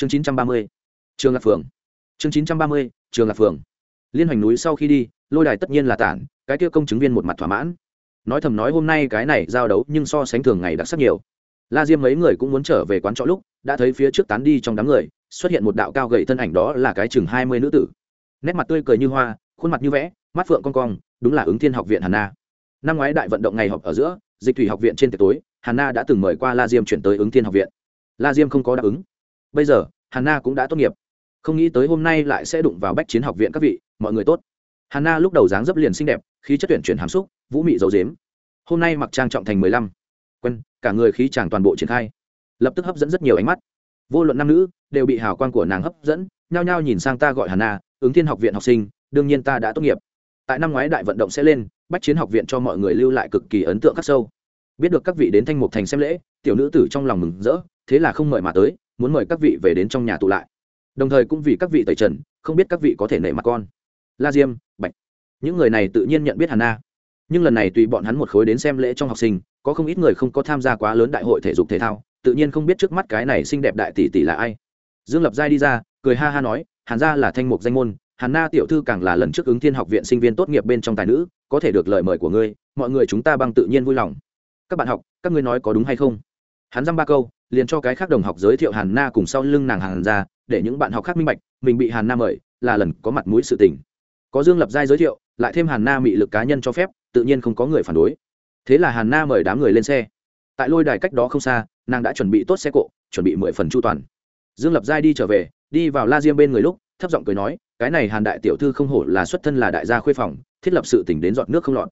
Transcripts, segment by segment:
chương chín trăm ba mươi, trường lạc phường. Chương chín trăm ba mươi, trường lạc phường. Liên hoành núi sau khi đi, lôi đài tất nhiên là tản, cái kia công chứng viên một mặt thỏa mãn. Nói thầm nói hôm nay cái này giao đấu nhưng so sánh thường ngày đặc sắc nhiều. La diêm mấy người cũng muốn trở về quán trọ lúc, đã thấy phía trước tán đi trong đám người, xuất hiện một đạo cao gậy thân ảnh đó là cái chừng hai mươi nữ tử. Nét mặt tươi cười như hoa, khuôn mặt như vẽ, mắt phượng con cong, đúng là ứng thiên học viện hà na. Năm ngoái đại vận động ngày họp ở giữa, dịch thủy học viện trên tiệc tối hà na đã từng mời qua la diêm chuyển tới ứng thiên học viện. La diêm không có đáp ứng bây giờ hà na cũng đã tốt nghiệp. Không nghĩ tới hôm nay lại sẽ đụng vào bách chiến học viện các vị, mọi người tốt. Hà na lúc đầu dáng dấp liền xinh đẹp, khí chất tuyển chuyển hàm xúc, vũ mị dấu dếm. Hôm nay mặc trang trọng thành mười lăm. Quen cả người khí chàng toàn bộ triển khai. Lập tức hấp dẫn rất nhiều ánh mắt. Vô luận nam nữ, đều bị hào quang của nàng hấp dẫn, nhao nhao nhìn sang ta gọi hà na, ứng thiên học viện học sinh, đương nhiên ta đã tốt nghiệp. Tại năm ngoái đại vận động sẽ lên, bách chiến học viện cho mọi người lưu lại cực kỳ ấn tượng khắc sâu. Biết được các vị đến thanh mục thành xem lễ, tiểu nữ tử trong lòng mừng rỡ, thế là không mời mà tới muốn mời các vị về đến trong nhà tụ lại. Đồng thời cũng vì các vị tẩy trần, không biết các vị có thể nể mặt con. La diêm, bạch. Những người này tự nhiên nhận biết hàn na. Nhưng lần này tùy bọn hắn một khối đến xem lễ trong học sinh, có không ít người không có tham gia quá lớn đại hội thể dục thể thao, tự nhiên không biết trước mắt cái này xinh đẹp đại tỷ tỷ là ai. Dương lập giai đi ra, cười ha ha nói, hàn gia là thanh mục danh môn, hàn na tiểu thư càng là lần trước ứng thiên học viện sinh viên tốt nghiệp bên trong tài nữ, có thể được lời mời của ngươi, mọi người chúng ta bằng tự nhiên vui lòng. Các bạn học, các ngươi nói có đúng hay không? Hắn dăm ba câu, liền cho cái khác đồng học giới thiệu hàn na cùng sau lưng nàng hàn ra để những bạn học khác minh bạch, mình bị hàn na mời, là lần có mặt mũi sự tình. Có dương lập giai giới thiệu, lại thêm hàn na mị lực cá nhân cho phép, tự nhiên không có người phản đối. Thế là hàn na mời đám người lên xe. Tại lôi đài cách đó không xa, nàng đã chuẩn bị tốt xe cộ, chuẩn bị mười phần chu toàn. Dương lập giai đi trở về, đi vào la diêm bên người lúc, thấp giọng cười nói, cái này hàn đại tiểu thư không hổ là xuất thân là đại gia khuê phòng, thiết lập sự tỉnh đến dọn nước không lọt.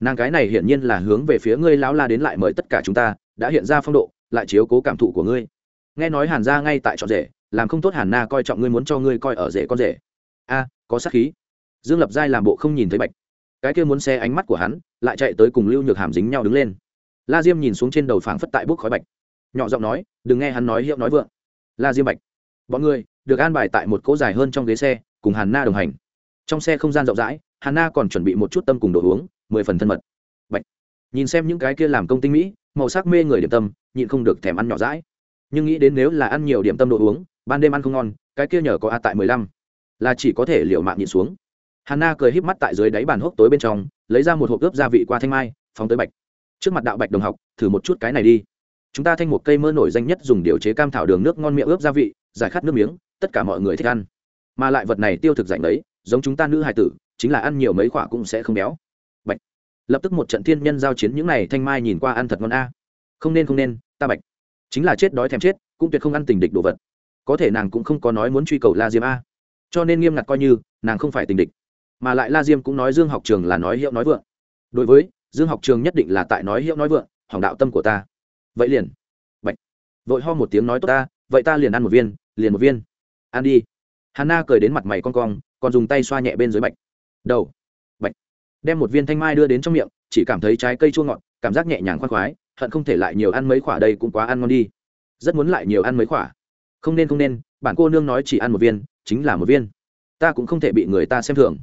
Nàng cái này hiển nhiên là hướng về phía ngươi lão la đến lại mời tất cả chúng ta, đã hiện ra phong độ lại chiếu cố cảm thụ của ngươi. Nghe nói hàn gia ngay tại trọn rể, làm không tốt hàn na coi trọng ngươi muốn cho ngươi coi ở rể con rể. A, có sát khí. Dương lập giai làm bộ không nhìn thấy bạch. Cái kia muốn xe ánh mắt của hắn, lại chạy tới cùng lưu nhược hàm dính nhau đứng lên. La diêm nhìn xuống trên đầu phảng phất tại bốc khói bạch. Nhỏ giọng nói, đừng nghe hắn nói hiệu nói vượng. La diêm bạch, bọn người được an bài tại một cỗ dài hơn trong ghế xe, cùng hàn na đồng hành. Trong xe không gian rộng rãi, hàn na còn chuẩn bị một chút tâm cùng đồ uống, mười phần thân mật. Bạch. nhìn xem những cái kia làm công tinh mỹ màu sắc mê người điểm tâm, nhịn không được thèm ăn nhỏ rãi. Nhưng nghĩ đến nếu là ăn nhiều điểm tâm đồ uống, ban đêm ăn không ngon, cái kia nhờ có a tại mười lăm, là chỉ có thể liệu mạng nhịn xuống. Hàn na cười híp mắt tại dưới đáy bàn hốc tối bên trong, lấy ra một hộp ướp gia vị qua thanh mai, phóng tới bạch. Trước mặt đạo bạch đồng học, thử một chút cái này đi. Chúng ta thanh một cây mơ nổi danh nhất dùng điều chế cam thảo đường nước ngon miệng ướp gia vị, giải khát nước miếng, tất cả mọi người thích ăn. Mà lại vật này tiêu thực dành đấy giống chúng ta nữ hài tử, chính là ăn nhiều mấy quả cũng sẽ không béo lập tức một trận thiên nhân giao chiến những này thanh mai nhìn qua ăn thật ngon a. Không nên không nên, ta bạch. Chính là chết đói thèm chết, cũng tuyệt không ăn tình địch đồ vật. Có thể nàng cũng không có nói muốn truy cầu la diêm a. Cho nên nghiêm ngặt coi như, nàng không phải tình địch. Mà lại la diêm cũng nói dương học trường là nói hiệu nói vượng. Đối với, dương học trường nhất định là tại nói hiệu nói vượng, hỏng đạo tâm của ta. Vậy liền. Bạch. Vội ho một tiếng nói tốt ta, vậy ta liền ăn một viên, liền một viên. Ăn đi. Hà na cười đến mặt mày con cong, còn dùng tay xoa nhẹ bên dưới bạch. Đầu đem một viên thanh mai đưa đến trong miệng, chỉ cảm thấy trái cây chua ngọt, cảm giác nhẹ nhàng khoan khoái, hận không thể lại nhiều ăn mấy quả đây cũng quá ăn ngon đi. Rất muốn lại nhiều ăn mấy quả. Không nên không nên, bản cô nương nói chỉ ăn một viên, chính là một viên. Ta cũng không thể bị người ta xem thường.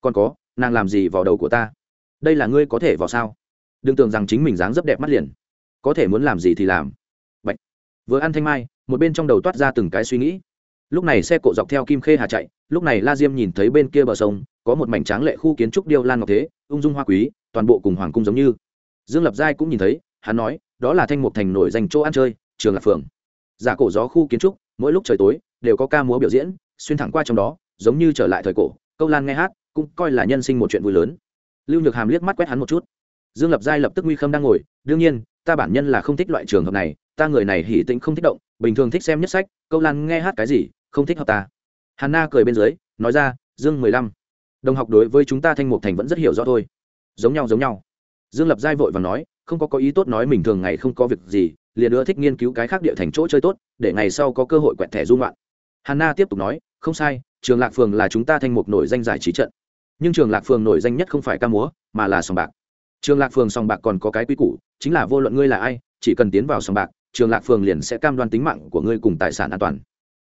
Còn có, nàng làm gì vào đầu của ta? Đây là ngươi có thể vào sao? Đừng tưởng rằng chính mình dáng rất đẹp mắt liền. Có thể muốn làm gì thì làm. Bạch. vừa ăn thanh mai, một bên trong đầu toát ra từng cái suy nghĩ. Lúc này xe cộ dọc theo kim khê hà chạy lúc này la diêm nhìn thấy bên kia bờ sông, có một mảnh tráng lệ khu kiến trúc điêu lan ngọc thế, ung dung hoa quý, toàn bộ cùng hoàng cung giống như. Dương lập giai cũng nhìn thấy, hắn nói, đó là thanh mục thành nổi dành chỗ ăn chơi, trường lạc phường giả cổ gió khu kiến trúc, mỗi lúc trời tối, đều có ca múa biểu diễn, xuyên thẳng qua trong đó, giống như trở lại thời cổ, câu lan nghe hát, cũng coi là nhân sinh một chuyện vui lớn. Lưu nhược hàm liếc mắt quét hắn một chút. Dương lập giai lập tức nguy khâm đang ngồi, đương nhiên, ta bản nhân là không thích loại trường hợp này, ta người này hỉ tĩnh không thích động, bình thường thích xem nhất sách, câu lan nghe hát cái gì, không thích hợp ta hàn na cười bên dưới, nói ra, dương mười lăm, đồng học đối với chúng ta thanh mục thành vẫn rất hiểu rõ thôi. Giống nhau giống nhau. Dương lập giai vội và nói, không có có ý tốt nói mình thường ngày không có việc gì, liền nữa thích nghiên cứu cái khác địa thành chỗ chơi tốt, để ngày sau có cơ hội quẹt thẻ dung loạn hàn na tiếp tục nói, không sai, trường lạc phường là chúng ta thanh mục nổi danh giải trí trận. Nhưng trường lạc phường nổi danh nhất không phải ca múa, mà là sòng bạc. Trường lạc phường sòng bạc còn có cái quy củ, chính là vô luận ngươi là ai, chỉ cần tiến vào sòng bạc, trường lạc phường liền sẽ cam đoan tính mạng của ngươi cùng tài sản an toàn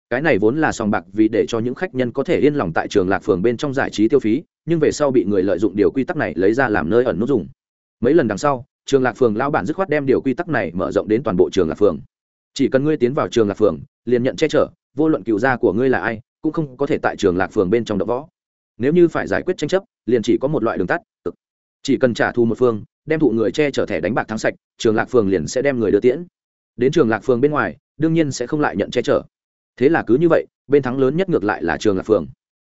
cái này vốn là sòng bạc vì để cho những khách nhân có thể yên lòng tại trường lạc phường bên trong giải trí tiêu phí, nhưng về sau bị người lợi dụng điều quy tắc này lấy ra làm nơi ẩn nút dùng. Mấy lần đằng sau, trường lạc phường lão bản dứt khoát đem điều quy tắc này mở rộng đến toàn bộ trường lạc phường. Chỉ cần ngươi tiến vào trường lạc phường, liền nhận che chở, vô luận cựu gia của ngươi là ai, cũng không có thể tại trường lạc phường bên trong đập võ. Nếu như phải giải quyết tranh chấp, liền chỉ có một loại đường tắt. Chỉ cần trả thù một phương, đem thụ người che chở thẻ đánh bạc thắng sạch, trường lạc phường liền sẽ đem người đưa tiễn. Đến trường lạc phường bên ngoài, đương nhiên sẽ không lại nhận che chở thế là cứ như vậy, bên thắng lớn nhất ngược lại là trường lạc phường.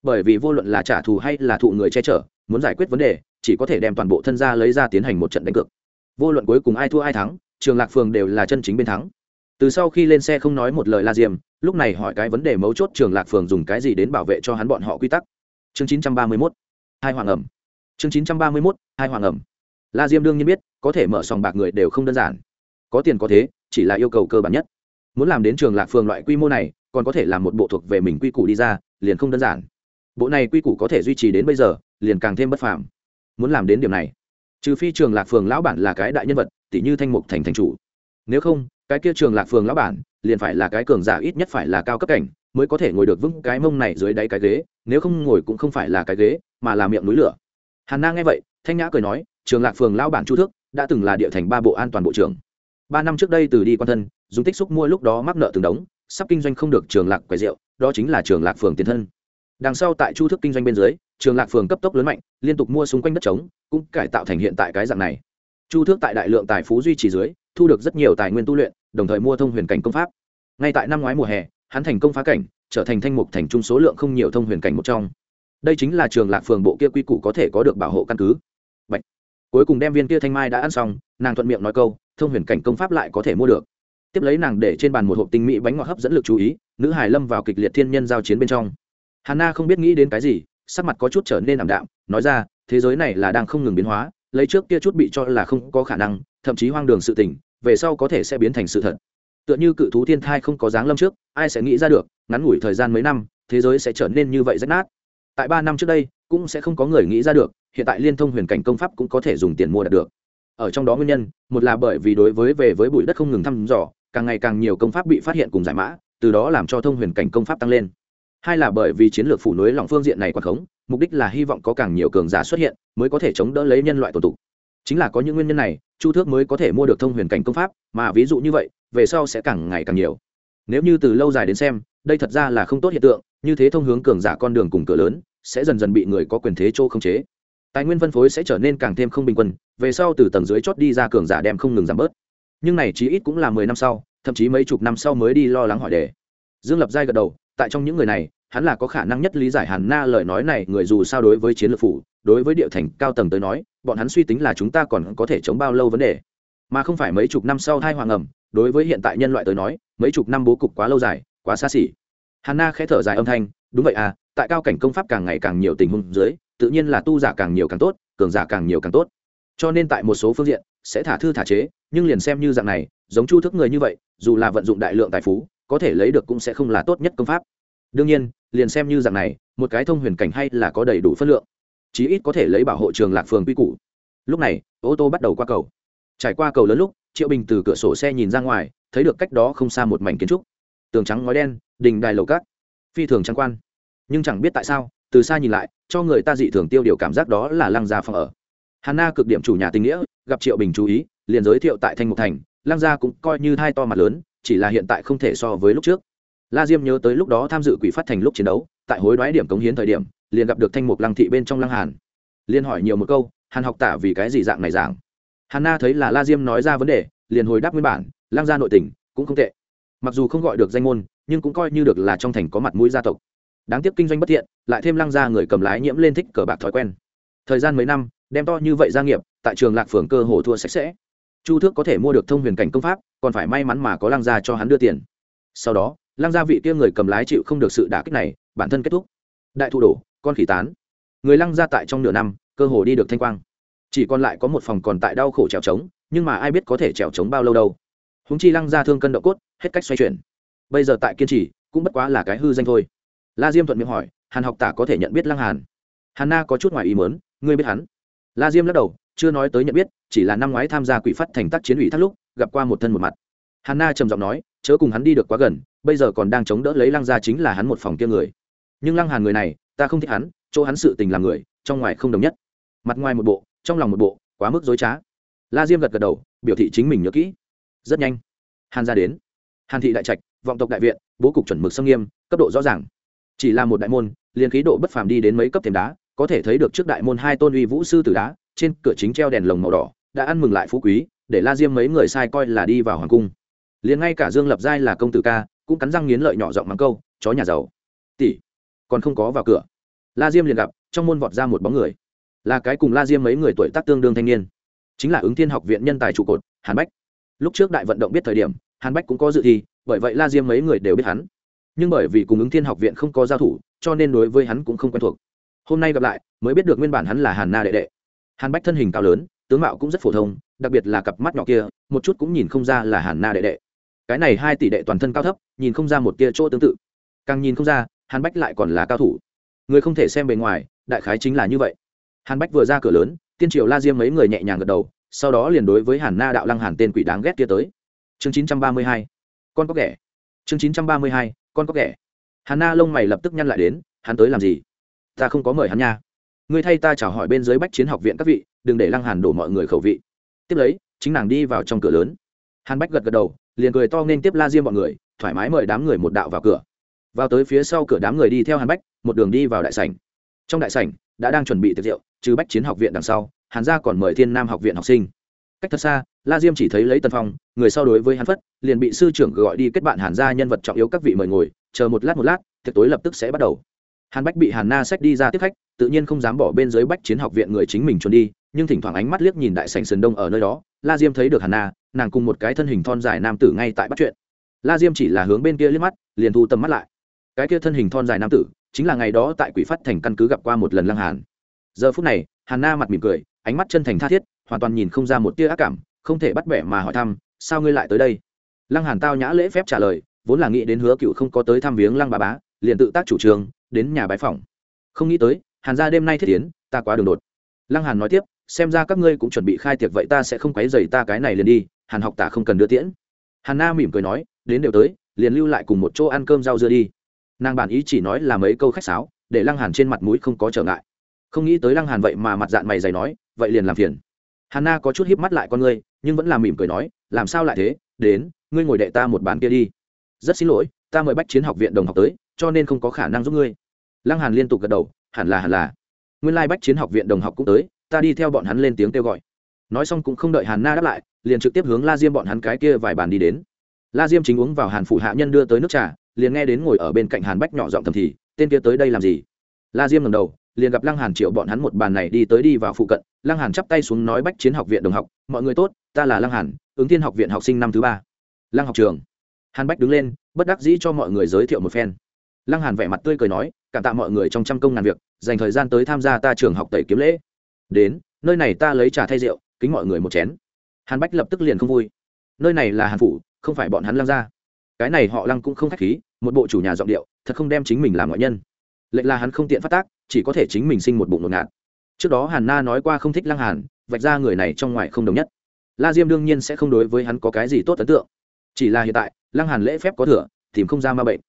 Bởi vì vô luận là trả thù hay là thụ người che chở, muốn giải quyết vấn đề, chỉ có thể đem toàn bộ thân gia lấy ra tiến hành một trận đánh cược. Vô luận cuối cùng ai thua ai thắng, trường lạc phường đều là chân chính bên thắng. Từ sau khi lên xe không nói một lời la diêm lúc này hỏi cái vấn đề mấu chốt trường lạc phường dùng cái gì đến bảo vệ cho hắn bọn họ quy tắc. Chương chín trăm ba mươi mốt, hai hoàng ẩm. Chương chín trăm ba mươi mốt, hai hoàng ẩm. La diêm đương nhiên biết, có thể mở sòng bạc người đều không đơn giản. Có tiền có thế, chỉ là yêu cầu cơ bản nhất. Muốn làm đến trường lạc phường loại quy mô này còn có thể làm một bộ thuộc về mình quy củ đi ra, liền không đơn giản. Bộ này quy củ có thể duy trì đến bây giờ, liền càng thêm bất phàm. Muốn làm đến điểm này, trừ phi trường lạc phường lão bản là cái đại nhân vật tỷ như thanh mục thành thành chủ. Nếu không, cái kia trường lạc phường lão bản, liền phải là cái cường giả ít nhất phải là cao cấp cảnh, mới có thể ngồi được vững cái mông này dưới đáy cái ghế, nếu không ngồi cũng không phải là cái ghế, mà là miệng núi lửa. Hàn na nghe vậy, thanh nhã cười nói, trường lạc phường lão bản chu thước, đã từng là địa thành ba bộ an toàn bộ trưởng. Ba năm trước đây từ đi quan thân, dùng tích xúc mua lúc đó mắc nợ từng đống sắp kinh doanh không được trường lạc quẻ rượu, đó chính là trường lạc phường tiền thân. Đằng sau tại chu thức kinh doanh bên dưới, trường lạc phường cấp tốc lớn mạnh, liên tục mua xung quanh đất trống, cũng cải tạo thành hiện tại cái dạng này. Chu thước tại đại lượng tài phú duy trì dưới, thu được rất nhiều tài nguyên tu luyện, đồng thời mua thông huyền cảnh công pháp. Ngay tại năm ngoái mùa hè, hắn thành công phá cảnh, trở thành thanh mục thành trung số lượng không nhiều thông huyền cảnh một trong. Đây chính là trường lạc phường bộ kia quy củ có thể có được bảo hộ căn cứ. Bạch. cuối cùng đem viên kia thanh mai đã ăn xong, nàng thuận miệng nói câu, thông huyền cảnh công pháp lại có thể mua được tiếp lấy nàng để trên bàn một hộp tinh mỹ bánh ngọt hấp dẫn lực chú ý nữ hải lâm vào kịch liệt thiên nhân giao chiến bên trong hanna không biết nghĩ đến cái gì, sắc mặt có chút trở nên ảm đạm, nói ra, thế giới này là đang không ngừng biến hóa, lấy trước kia chút bị cho là không có khả năng, thậm chí hoang đường sự tình, về sau có thể sẽ biến thành sự thật. Tựa như cự thú thiên thai không có dáng lâm trước, ai sẽ nghĩ ra được, ngắn ngủi thời gian mấy năm, thế giới sẽ trở nên như vậy rách nát. Tại ba năm trước đây, cũng sẽ không có người nghĩ ra được, hiện tại liên thông huyền cảnh công pháp cũng có thể dùng tiền mua đạt được. Ở trong đó nguyên nhân, một là bởi vì đối với về với bụi đất không ngừng thăm dò, càng ngày càng nhiều công pháp bị phát hiện cùng giải mã, từ đó làm cho thông huyền cảnh công pháp tăng lên. Hai là bởi vì chiến lược phủ núi lòng phương diện này quảng khống mục đích là hy vọng có càng nhiều cường giả xuất hiện mới có thể chống đỡ lấy nhân loại tổ tục chính là có những nguyên nhân này chu thước mới có thể mua được thông huyền cảnh công pháp mà ví dụ như vậy về sau sẽ càng ngày càng nhiều. Nếu như từ lâu dài đến xem đây thật ra là không tốt hiện tượng như thế thông hướng cường giả con đường cùng cửa lớn sẽ dần dần bị người có quyền thế chỗ không chế. Tài nguyên phân phối sẽ trở nên càng thêm không bình quân về sau từ tầng dưới chót đi ra cường giả đem không ngừng giảm bớt nhưng này chí ít cũng là mười năm sau, thậm chí mấy chục năm sau mới đi lo lắng hỏi đề. Dương lập giai gật đầu, tại trong những người này, hắn là có khả năng nhất lý giải hàn na lời nói này, người dù sao đối với chiến lược phủ, đối với địa thành cao tầng tới nói, bọn hắn suy tính là chúng ta còn có thể chống bao lâu vấn đề. Mà không phải mấy chục năm sau thai hoàng ẩm, đối với hiện tại nhân loại tới nói, mấy chục năm bố cục quá lâu dài, quá xa xỉ. Hàn na khẽ thở dài âm thanh, đúng vậy à tại cao cảnh công pháp càng ngày càng nhiều tình huống dưới, tự nhiên là tu giả càng nhiều càng tốt, cường giả càng nhiều càng tốt cho nên tại một số phương diện, sẽ thả thư thả chế, nhưng liền xem như dạng này, giống chu thức người như vậy, dù là vận dụng đại lượng tài phú, có thể lấy được cũng sẽ không là tốt nhất công pháp. Đương nhiên, liền xem như dạng này, một cái thông huyền cảnh hay là có đầy đủ phân lượng. Chí ít có thể lấy bảo hộ trường lạc phường quy củ. Lúc này, ô tô bắt đầu qua cầu. Trải qua cầu lớn lúc, triệu bình từ cửa sổ xe nhìn ra ngoài, thấy được cách đó không xa một mảnh kiến trúc. Tường trắng ngói đen, đình đài lầu cát phi thường trắng quan. Nhưng chẳng biết tại sao, từ xa nhìn lại, cho người ta dị thường tiêu điều cảm giác đó là lăng gia phòng ở. Hanna na cực điểm chủ nhà tình nghĩa, gặp triệu bình chú ý, liền giới thiệu tại thanh mục thành Lang gia cũng coi như hai to mặt lớn, chỉ là hiện tại không thể so với lúc trước. La diêm nhớ tới lúc đó tham dự quỷ phát thành lúc chiến đấu, tại hối đoái điểm cống hiến thời điểm, liền gặp được thanh mục lăng thị bên trong lăng hàn. Liền hỏi nhiều một câu, hàn học tả vì cái gì dạng này giảng hàn na thấy là la diêm nói ra vấn đề, liền hồi đáp nguyên bản Lang gia nội tình, cũng không tệ. Mặc dù không gọi được danh môn, nhưng cũng coi như được là trong thành có mặt mũi gia tộc. Đáng tiếc kinh doanh bất thiện, lại thêm lăng gia người cầm lái nhiễm lên thích cờ bạc thói quen. Thời gian mấy năm đem to như vậy gia nghiệp, tại trường lạc phường cơ hồ thua sạch sẽ. Chu thước có thể mua được thông huyền cảnh công pháp, còn phải may mắn mà có lăng gia cho hắn đưa tiền. Sau đó, lăng gia vị kia người cầm lái chịu không được sự đả kích này, bản thân kết thúc. Đại thụ đổ, con khỉ tán. Người lăng gia tại trong nửa năm, cơ hồ đi được thanh quang. Chỉ còn lại có một phòng còn tại đau khổ trèo trống, nhưng mà ai biết có thể trèo trống bao lâu đâu. Húng chi lăng gia thương cân độ cốt, hết cách xoay chuyển. Bây giờ tại kiên trì, cũng bất quá là cái hư danh thôi. La diêm thuận miệng hỏi, hàn học tả có thể nhận biết lăng hàn? Hàn na có chút ngoài ý mớn ngươi biết hắn? La diêm lắc đầu, chưa nói tới nhận biết, chỉ là năm ngoái tham gia quỷ phát thành tác chiến ủy thác lúc, gặp qua một thân một mặt. Hàn na trầm giọng nói, chớ cùng hắn đi được quá gần, bây giờ còn đang chống đỡ lấy lăng gia chính là hắn một phòng kia người. Nhưng lăng hàn người này, ta không thích hắn, chỗ hắn sự tình làm người, trong ngoài không đồng nhất. Mặt ngoài một bộ, trong lòng một bộ, quá mức dối trá. La diêm gật gật đầu, biểu thị chính mình nhớ kỹ. Rất nhanh, hàn gia đến. Hàn thị đại trạch, vọng tộc đại viện, bố cục chuẩn mực sâm nghiêm, cấp độ rõ ràng. Chỉ là một đại môn, liền khí độ bất phàm đi đến mấy cấp thềm đá có thể thấy được trước đại môn hai tôn uy vũ sư tử đá, trên cửa chính treo đèn lồng màu đỏ, đã ăn mừng lại phú quý, để la diêm mấy người sai coi là đi vào hoàng cung. Liền ngay cả dương lập giai là công tử ca, cũng cắn răng nghiến lợi nhỏ giọng mắng câu, chó nhà giàu. Tỷ, còn không có vào cửa. La diêm liền gặp, trong môn vọt ra một bóng người. Là cái cùng la diêm mấy người tuổi tác tương đương thanh niên. Chính là ứng thiên học viện nhân tài trụ cột, hàn bách. Lúc trước đại vận động biết thời điểm, hàn bách cũng có dự thi, bởi vậy la diêm mấy người đều biết hắn. Nhưng bởi vì cùng ứng thiên học viện không có giao thủ, cho nên đối với hắn cũng không quen thuộc hôm nay gặp lại, mới biết được nguyên bản hắn là hàn na đệ đệ. Hàn bách thân hình cao lớn, tướng mạo cũng rất phổ thông, đặc biệt là cặp mắt nhỏ kia, một chút cũng nhìn không ra là hàn na đệ đệ. Cái này hai tỷ đệ toàn thân cao thấp, nhìn không ra một tia chỗ tương tự. Càng nhìn không ra, hàn bách lại còn là cao thủ. Người không thể xem bề ngoài, đại khái chính là như vậy. Hàn bách vừa ra cửa lớn, tiên triều la diêm mấy người nhẹ nhàng gật đầu, sau đó liền đối với hàn na đạo lăng hàn tên quỷ đáng ghét kia tới. Chương chín trăm ba mươi hai, con có ghẻ chương chín trăm ba mươi hai, con có ghẻ hàn na lông mày lập tức nhăn lại đến, hắn tới làm gì? Ta không có mời hắn nha. Ngươi thay ta chào hỏi bên dưới bách chiến học viện các vị, đừng để lăng hàn đổ mọi người khẩu vị. Tiếp lấy, chính nàng đi vào trong cửa lớn. Hàn bách gật gật đầu, liền cười to nên tiếp la diêm bọn người, thoải mái mời đám người một đạo vào cửa. Vào tới phía sau cửa đám người đi theo hàn bách, một đường đi vào đại sảnh. Trong đại sảnh, đã đang chuẩn bị tiệc rượu, trừ bách chiến học viện đằng sau, hàn gia còn mời thiên nam học viện học sinh. Cách thật xa, la diêm chỉ thấy lấy tân phong, người sau đối với hắn phất, liền bị sư trưởng gọi đi kết bạn hàn gia nhân vật trọng yếu các vị mời ngồi, chờ một lát một lát, tiệc tối lập tức sẽ bắt đầu hàn bách bị hàn na sách đi ra tiếp khách, tự nhiên không dám bỏ bên dưới bách chiến học viện người chính mình trốn đi, nhưng thỉnh thoảng ánh mắt liếc nhìn đại Sành sườn đông ở nơi đó, la diêm thấy được hàn na, nàng cùng một cái thân hình thon dài nam tử ngay tại bắt chuyện. La diêm chỉ là hướng bên kia liếc mắt, liền thu tầm mắt lại. Cái kia thân hình thon dài nam tử, chính là ngày đó tại quỷ phát thành căn cứ gặp qua một lần lăng hàn. Giờ phút này, hàn na mặt mỉm cười, ánh mắt chân thành tha thiết, hoàn toàn nhìn không ra một tia ác cảm, không thể bắt bẻ mà hỏi thăm, sao ngươi lại tới đây? Lăng hàn tao nhã lễ phép trả lời, vốn là nghĩ đến hứa cựu không có tới thăm viếng lăng bà bá, liền tự tác chủ trương đến nhà bái phòng không nghĩ tới, hàn gia đêm nay thiết tiến, ta quá đường đột. Lăng hàn nói tiếp, xem ra các ngươi cũng chuẩn bị khai tiệc vậy ta sẽ không quấy rầy ta cái này liền đi, hàn học tả không cần đưa tiễn. Hàn na mỉm cười nói, đến đều tới, liền lưu lại cùng một chỗ ăn cơm rau dưa đi. Nàng bản ý chỉ nói là mấy câu khách sáo, để lăng hàn trên mặt mũi không có trở ngại. Không nghĩ tới lăng hàn vậy mà mặt dạng mày dày nói, vậy liền làm phiền. Hàn na có chút híp mắt lại con ngươi, nhưng vẫn là mỉm cười nói, làm sao lại thế, đến, ngươi ngồi đệ ta một bàn kia đi. Rất xin lỗi ta mời bách chiến học viện đồng học tới, cho nên không có khả năng giúp ngươi. Lăng hàn liên tục gật đầu, hẳn là hẳn là. Nguyên lai bách chiến học viện đồng học cũng tới, ta đi theo bọn hắn lên tiếng kêu gọi. Nói xong cũng không đợi hàn na đáp lại, liền trực tiếp hướng la diêm bọn hắn cái kia vài bàn đi đến. La diêm chính uống vào hàn phủ hạ nhân đưa tới nước trà, liền nghe đến ngồi ở bên cạnh hàn bách nhỏ giọng thầm thì, tên kia tới đây làm gì? La diêm ngầm đầu, liền gặp lăng hàn triệu bọn hắn một bàn này đi tới đi vào phụ cận, lăng hàn chắp tay xuống nói, bách chiến học viện đồng học, mọi người tốt, ta là lăng hàn, ứng thiên học viện học sinh năm thứ ba. Lăng học trường. Hàn bách đứng lên bất đắc dĩ cho mọi người giới thiệu một phen. Lăng hàn vẻ mặt tươi cười nói, cảm tạ mọi người trong trăm công ngàn việc, dành thời gian tới tham gia ta trường học tẩy kiếm lễ. Đến, nơi này ta lấy trà thay rượu, kính mọi người một chén. Hàn bách lập tức liền không vui. Nơi này là hàn phủ, không phải bọn hắn lăng ra cái này họ lăng cũng không khách khí, một bộ chủ nhà giọng điệu, thật không đem chính mình làm ngoại nhân. Lệnh là hắn không tiện phát tác, chỉ có thể chính mình sinh một bụng ngột ngạt. Trước đó hàn na nói qua không thích lăng hàn, vạch ra người này trong ngoài không đồng nhất. La diêm đương nhiên sẽ không đối với hắn có cái gì tốt ấn tượng. Chỉ là hiện tại lăng hàn lễ phép có thừa, tìm không ra ma bệnh.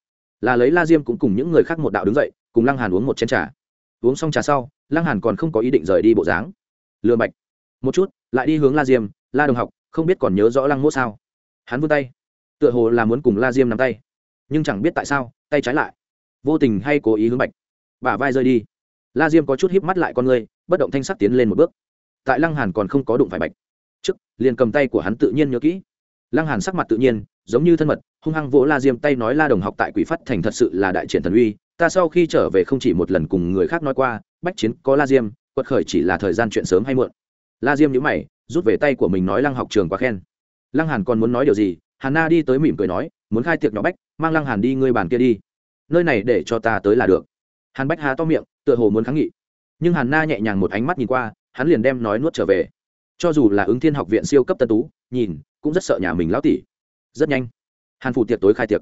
Là lấy la diêm cũng cùng những người khác một đạo đứng dậy, cùng lăng hàn uống một chén trà. Uống xong trà sau, lăng hàn còn không có ý định rời đi bộ dáng. Lừa bạch. Một chút, lại đi hướng la diêm, la đồng học, không biết còn nhớ rõ lăng mỗ sao. Hắn vươn tay. Tựa hồ là muốn cùng la diêm nắm tay. Nhưng chẳng biết tại sao, tay trái lại. Vô tình hay cố ý hướng bạch. Bả vai rơi đi. La diêm có chút híp mắt lại con người, bất động thanh sắc tiến lên một bước. Tại lăng hàn còn không có đụng phải bạch. Trước, liền cầm tay của hắn tự nhiên nhớ kỹ. Lăng hàn sắc mặt tự nhiên giống như thân mật, hung hăng vỗ la diêm tay nói la đồng học tại quỷ phát thành thật sự là đại triển thần uy, ta sau khi trở về không chỉ một lần cùng người khác nói qua, bách chiến có la diêm, quật khởi chỉ là thời gian chuyện sớm hay muộn. La diêm nhíu mày, rút về tay của mình nói lăng học trường quá khen. Lăng hàn còn muốn nói điều gì? Hàn na đi tới mỉm cười nói, muốn khai tiệc nhỏ bách, mang lăng hàn đi ngươi bàn kia đi. Nơi này để cho ta tới là được. Hàn bách há to miệng, tựa hồ muốn kháng nghị. Nhưng hàn na nhẹ nhàng một ánh mắt nhìn qua, hắn liền đem nói nuốt trở về. Cho dù là ứng thiên học viện siêu cấp tân tú, nhìn, cũng rất sợ nhà mình lão tỷ rất nhanh. Hàn phủ tiệc tối khai tiệc.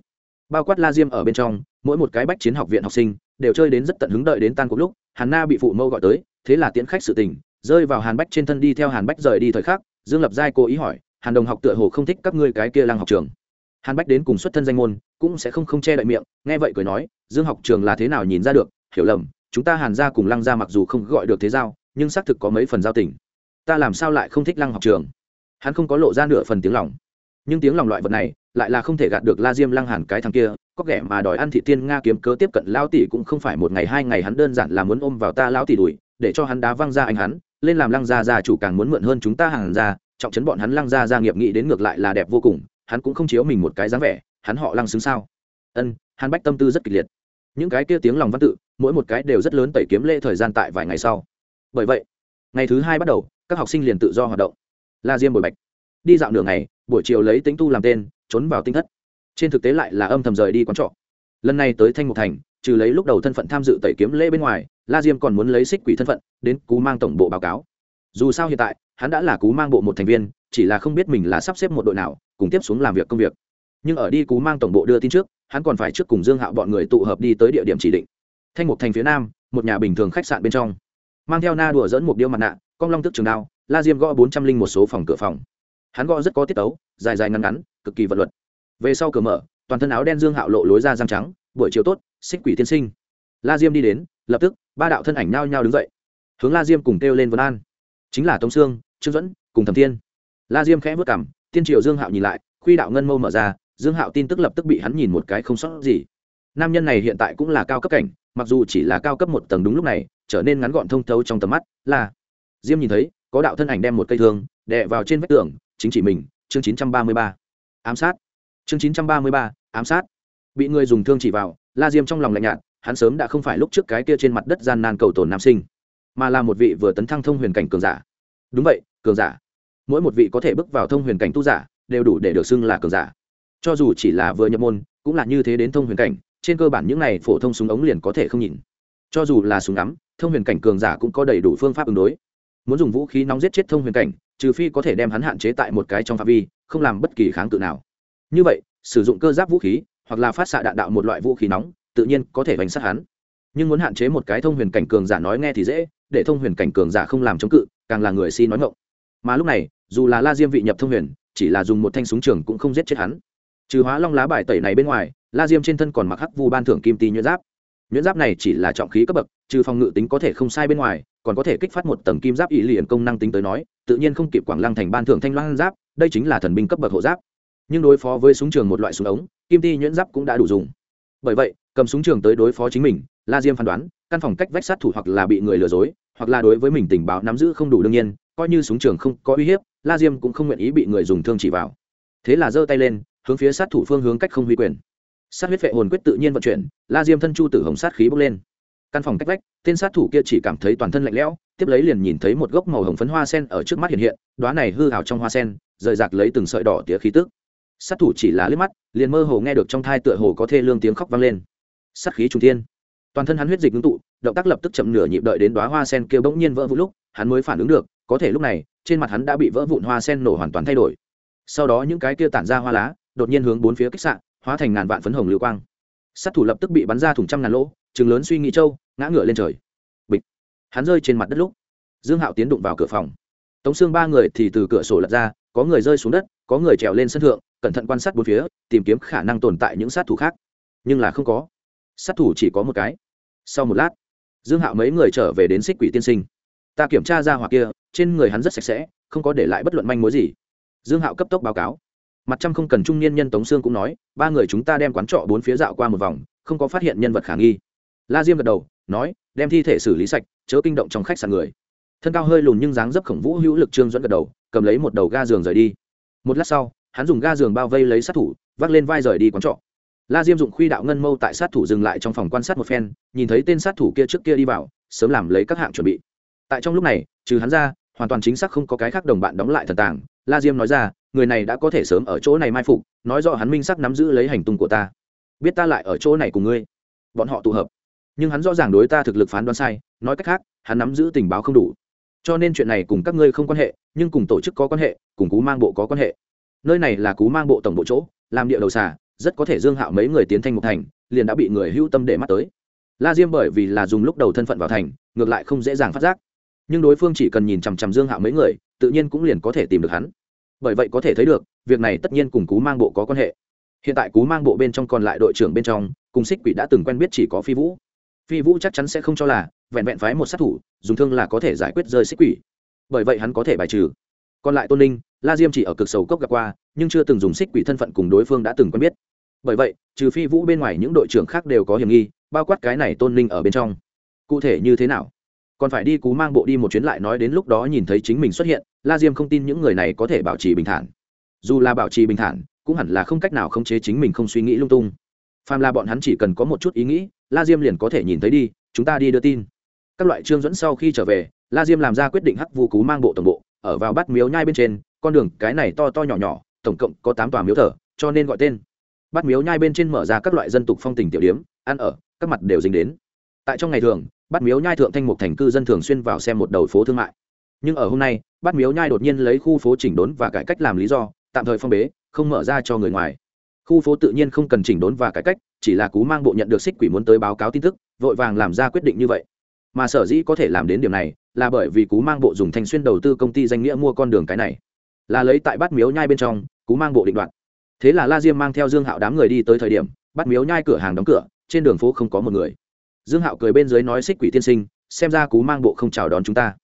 Bao quát la diêm ở bên trong, mỗi một cái bách chiến học viện học sinh đều chơi đến rất tận hứng đợi đến tan cuộc lúc, hàn na bị phụ mâu gọi tới, thế là tiễn khách sự tình, rơi vào hàn bách trên thân đi theo hàn bách rời đi thời khắc, dương lập giai cố ý hỏi, hàn đồng học tựa hồ không thích các ngươi cái kia lăng học trường? Hàn bách đến cùng xuất thân danh môn, cũng sẽ không không che đậy miệng, nghe vậy cười nói, dương học trường là thế nào nhìn ra được? Hiểu lầm, chúng ta hàn ra cùng lăng ra mặc dù không gọi được thế giao, nhưng xác thực có mấy phần giao tình. Ta làm sao lại không thích lăng học trường? Hắn không có lộ ra nửa phần tiếng lòng nhưng tiếng lòng loại vật này lại là không thể gạt được la diêm lăng hàn cái thằng kia, có kẻ mà đòi ăn thị tiên nga kiếm cớ tiếp cận lao tỷ cũng không phải một ngày hai ngày hắn đơn giản là muốn ôm vào ta lao tỷ đuổi để cho hắn đá văng ra anh hắn, lên làm lăng gia gia chủ càng muốn mượn hơn chúng ta hàng ra trọng chấn bọn hắn lăng gia gia nghiệp nghĩ đến ngược lại là đẹp vô cùng, hắn cũng không chiếu mình một cái dáng vẻ, hắn họ lăng xứng sao? Ân hắn bách tâm tư rất kịch liệt. Những cái kia tiếng lòng văn tự, mỗi một cái đều rất lớn tẩy kiếm lễ thời gian tại vài ngày sau. Bởi vậy, ngày thứ hai bắt đầu, các học sinh liền tự do hoạt động. La diêm bồi bạch đi dạo nửa ngày, buổi chiều lấy tính tu làm tên, trốn vào tinh thất. Trên thực tế lại là âm thầm rời đi quán trọ. Lần này tới thanh mục thành, trừ lấy lúc đầu thân phận tham dự tẩy kiếm lễ bên ngoài, la diêm còn muốn lấy xích quỷ thân phận, đến cú mang tổng bộ báo cáo. Dù sao hiện tại, hắn đã là cú mang bộ một thành viên, chỉ là không biết mình là sắp xếp một đội nào, cùng tiếp xuống làm việc công việc. Nhưng ở đi cú mang tổng bộ đưa tin trước, hắn còn phải trước cùng dương hạo bọn người tụ hợp đi tới địa điểm chỉ định. Thanh mục thành phía nam, một nhà bình thường khách sạn bên trong. Mang theo na đùa dẫn một điêu mặt nạ, con long tức trường đao, la diêm gõ bốn trăm linh một số phòng cửa phòng hắn gõ rất có tiết tấu, dài dài ngắn ngắn, cực kỳ vật luật. Về sau cửa mở, toàn thân áo đen dương hạo lộ lối ra răng trắng, buổi chiều tốt, xích quỷ tiên sinh. La diêm đi đến, lập tức, ba đạo thân ảnh nhao nhao đứng dậy. Hướng la diêm cùng kêu lên vân an. Chính là tống sương, trương dẫn cùng thẩm thiên. La diêm khẽ vất cảm tiên triều dương hạo nhìn lại, khuy đạo ngân mâu mở ra, dương hạo tin tức lập tức bị hắn nhìn một cái không sót gì. Nam nhân này hiện tại cũng là cao cấp cảnh, mặc dù chỉ là cao cấp một tầng đúng lúc này, trở nên ngắn gọn thông thấu trong tầm mắt là. Diêm nhìn thấy, có đạo thân ảnh đem một cây thương, đè vào trên vách tường chính trị mình, chương chín trăm ba mươi ba. Ám sát. Chương chín trăm ba mươi ba, ám sát. Bị người dùng thương chỉ vào, la diêm trong lòng lạnh nhạt, hắn sớm đã không phải lúc trước cái kia trên mặt đất gian nan cầu tồn nam sinh, mà là một vị vừa tấn thăng thông huyền cảnh cường giả. Đúng vậy, cường giả. Mỗi một vị có thể bước vào thông huyền cảnh tu giả, đều đủ để được xưng là cường giả. Cho dù chỉ là vừa nhập môn, cũng là như thế đến thông huyền cảnh, trên cơ bản những này phổ thông súng ống liền có thể không nhìn. Cho dù là súng ngắm, thông huyền cảnh cường giả cũng có đầy đủ phương pháp ứng đối. Muốn dùng vũ khí nóng giết chết thông huyền cảnh trừ phi có thể đem hắn hạn chế tại một cái trong phạm vi, không làm bất kỳ kháng cự nào. Như vậy, sử dụng cơ giáp vũ khí, hoặc là phát xạ đạn đạo một loại vũ khí nóng, tự nhiên có thể bánh sát hắn. Nhưng muốn hạn chế một cái thông huyền cảnh cường giả nói nghe thì dễ, để thông huyền cảnh cường giả không làm chống cự, càng là người si nói ngộng mà lúc này, dù là la diêm vị nhập thông huyền, chỉ là dùng một thanh súng trường cũng không giết chết hắn. Trừ hóa long lá bài tẩy này bên ngoài, la diêm trên thân còn mặc hắc vu ban thưởng kim tì nhuyễn giáp. Nhuyễn giáp này chỉ là trọng khí cấp bậc, trừ phòng ngự tính có thể không sai bên ngoài còn có thể kích phát một tầng kim giáp ý liền công năng tính tới nói, tự nhiên không kịp quảng lăng thành ban thưởng thanh loan giáp, đây chính là thần binh cấp bậc hộ giáp. Nhưng đối phó với súng trường một loại súng ống, kim ti nhuyễn giáp cũng đã đủ dùng. Bởi vậy, cầm súng trường tới đối phó chính mình, la diêm phán đoán, căn phòng cách vách sát thủ hoặc là bị người lừa dối, hoặc là đối với mình tình báo nắm giữ không đủ đương nhiên, coi như súng trường không có uy hiếp, la diêm cũng không nguyện ý bị người dùng thương chỉ vào. Thế là giơ tay lên, hướng phía sát thủ phương hướng cách không huy quyền. Sát huyết vệ hồn quyết tự nhiên vận chuyển, la diêm thân chu tử hồng sát khí bốc lên căn phòng cách vách, tên sát thủ kia chỉ cảm thấy toàn thân lạnh lẽo, tiếp lấy liền nhìn thấy một gốc màu hồng phấn hoa sen ở trước mắt hiện hiện đoá này hư hào trong hoa sen, rời rạc lấy từng sợi đỏ tía khí tức. Sát thủ chỉ là liếc mắt, liền mơ hồ nghe được trong thai tựa hồ có thê lương tiếng khóc vang lên. Sát khí trung thiên. Toàn thân hắn huyết dịch ngưng tụ, động tác lập tức chậm nửa nhịp đợi đến đoá hoa sen kêu bỗng nhiên vỡ vụn lúc, hắn mới phản ứng được, có thể lúc này, trên mặt hắn đã bị vỡ vụn hoa sen nổ hoàn toàn thay đổi. Sau đó những cái kia tản ra hoa lá, đột nhiên hướng bốn phía kích sạn hóa thành ngàn vạn phấn hồng lưu quang. Sát thủ lập tức bị bắn ra thủng trăm ngàn lỗ chừng lớn suy nghĩ châu ngã ngựa lên trời. Bịch. Hắn rơi trên mặt đất lúc, dương hạo tiến đụng vào cửa phòng. Tống xương ba người thì từ cửa sổ lật ra, có người rơi xuống đất, có người trèo lên sân thượng, cẩn thận quan sát bốn phía, tìm kiếm khả năng tồn tại những sát thủ khác. Nhưng là không có. Sát thủ chỉ có một cái. Sau một lát, dương hạo mấy người trở về đến xích quỷ tiên sinh. Ta kiểm tra ra hoặc kia, trên người hắn rất sạch sẽ, không có để lại bất luận manh mối gì. Dương hạo cấp tốc báo cáo. Mặt trăm không cần trung niên nhân tống sương cũng nói, ba người chúng ta đem quán trọ bốn phía dạo qua một vòng, không có phát hiện nhân vật khả nghi. La diêm gật đầu nói, đem thi thể xử lý sạch, chớ kinh động trong khách sạn người. Thân cao hơi lùn nhưng dáng dấp khổng vũ hữu lực trương dẫn gật đầu, cầm lấy một đầu ga giường rời đi. Một lát sau, hắn dùng ga giường bao vây lấy sát thủ, vác lên vai rời đi quán trọ. La diêm dụng khuy đạo ngân mâu tại sát thủ dừng lại trong phòng quan sát một phen, nhìn thấy tên sát thủ kia trước kia đi vào, sớm làm lấy các hạng chuẩn bị. Tại trong lúc này, trừ hắn ra, hoàn toàn chính xác không có cái khác đồng bạn đóng lại thần tàng. La diêm nói ra, người này đã có thể sớm ở chỗ này mai phục, nói rõ hắn minh sắc nắm giữ lấy hành tung của ta. Biết ta lại ở chỗ này cùng ngươi. Bọn họ tụ hợp nhưng hắn rõ ràng đối ta thực lực phán đoán sai, nói cách khác, hắn nắm giữ tình báo không đủ. Cho nên chuyện này cùng các ngươi không quan hệ, nhưng cùng tổ chức có quan hệ, cùng cú mang bộ có quan hệ. Nơi này là cú mang bộ tổng bộ chỗ, làm địa đầu xà, rất có thể dương hạo mấy người tiến thanh một thành, liền đã bị người hưu tâm để mắt tới. La diêm bởi vì là dùng lúc đầu thân phận vào thành, ngược lại không dễ dàng phát giác. Nhưng đối phương chỉ cần nhìn chằm chằm dương hạo mấy người, tự nhiên cũng liền có thể tìm được hắn. Bởi vậy có thể thấy được, việc này tất nhiên cùng cú mang bộ có quan hệ. Hiện tại cú mang bộ bên trong còn lại đội trưởng bên trong, cùng xích quỷ đã từng quen biết chỉ có phi vũ phi vũ chắc chắn sẽ không cho là vẹn vẹn phái một sát thủ, dùng thương là có thể giải quyết rơi xích quỷ. Bởi vậy hắn có thể bài trừ. Còn lại tôn ninh, la diêm chỉ ở cực sầu cốc gặp qua, nhưng chưa từng dùng xích quỷ thân phận cùng đối phương đã từng quen biết. Bởi vậy, trừ phi vũ bên ngoài những đội trưởng khác đều có hiểm nghi, bao quát cái này tôn linh ở bên trong. Cụ thể như thế nào? Còn phải đi cú mang bộ đi một chuyến lại nói đến lúc đó nhìn thấy chính mình xuất hiện, la diêm không tin những người này có thể bảo trì bình thản. Dù là bảo trì bình thản, cũng hẳn là không cách nào khống chế chính mình không suy nghĩ lung tung. Phàm là bọn hắn chỉ cần có một chút ý nghĩ la diêm liền có thể nhìn thấy đi, chúng ta đi đưa tin. Các loại trương dẫn sau khi trở về, la diêm làm ra quyết định hắc vu cú mang bộ tổng bộ, ở vào bát miếu nhai bên trên, con đường cái này to to nhỏ nhỏ, tổng cộng có tám tòa miếu thờ, cho nên gọi tên. Bát miếu nhai bên trên mở ra các loại dân tục phong tình tiểu điếm, ăn ở, các mặt đều dính đến. Tại trong ngày thường bát miếu nhai thượng thanh mục thành cư dân thường xuyên vào xem một đầu phố thương mại. Nhưng ở hôm nay bát miếu nhai đột nhiên lấy khu phố chỉnh đốn và cải cách làm lý do, tạm thời phong bế, không mở ra cho người ngoài khu phố tự nhiên không cần chỉnh đốn và cải cách, chỉ là cú mang bộ nhận được xích quỷ muốn tới báo cáo tin tức, vội vàng làm ra quyết định như vậy. Mà sở dĩ có thể làm đến điểm này, là bởi vì cú mang bộ dùng thanh xuyên đầu tư công ty danh nghĩa mua con đường cái này. Là lấy tại bát miếu nhai bên trong, cú mang bộ định đoạn. Thế là la diêm mang theo dương hạo đám người đi tới thời điểm, bát miếu nhai cửa hàng đóng cửa, trên đường phố không có một người. Dương hạo cười bên dưới nói xích quỷ tiên sinh, xem ra cú mang bộ không chào đón chúng ta.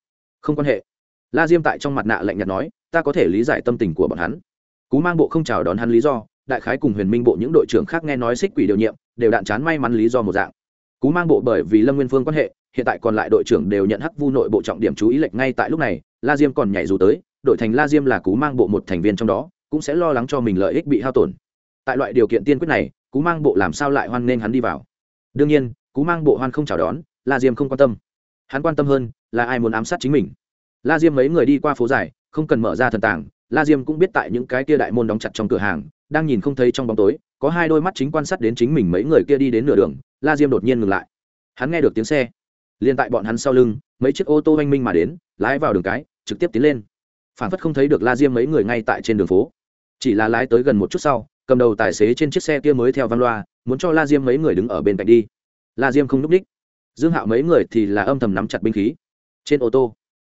Không quan hệ. La diêm tại trong mặt nạ lạnh nhạt nói, ta có thể lý giải tâm tình của bọn hắn. Cú mang bộ không chào đón hắn lý do đại khái cùng huyền minh bộ những đội trưởng khác nghe nói xích quỷ điều nhiệm, đều đạn chán may mắn lý do một dạng. Cú mang bộ bởi vì lâm nguyên phương quan hệ, hiện tại còn lại đội trưởng đều nhận hắc vu nội bộ trọng điểm chú ý lệnh ngay tại lúc này, la diêm còn nhảy dù tới, đội thành la diêm là cú mang bộ một thành viên trong đó, cũng sẽ lo lắng cho mình lợi ích bị hao tổn. Tại loại điều kiện tiên quyết này, cú mang bộ làm sao lại hoan nghênh hắn đi vào? Đương nhiên, cú mang bộ hoan không chào đón, la diêm không quan tâm. Hắn quan tâm hơn là ai muốn ám sát chính mình. La diêm mấy người đi qua phố dài, không cần mở ra thần tảng, la diêm cũng biết tại những cái kia đại môn đóng chặt trong cửa hàng đang nhìn không thấy trong bóng tối, có hai đôi mắt chính quan sát đến chính mình mấy người kia đi đến nửa đường, la diêm đột nhiên ngừng lại. Hắn nghe được tiếng xe. Liền tại bọn hắn sau lưng, mấy chiếc ô tô oanh minh mà đến, lái vào đường cái, trực tiếp tiến lên. Phản phất không thấy được la diêm mấy người ngay tại trên đường phố. Chỉ là lái tới gần một chút sau, cầm đầu tài xế trên chiếc xe kia mới theo văn loa, muốn cho la diêm mấy người đứng ở bên cạnh đi. La diêm không n ú c h dương hạo mấy người thì là âm thầm nắm chặt binh khí. Trên ô tô,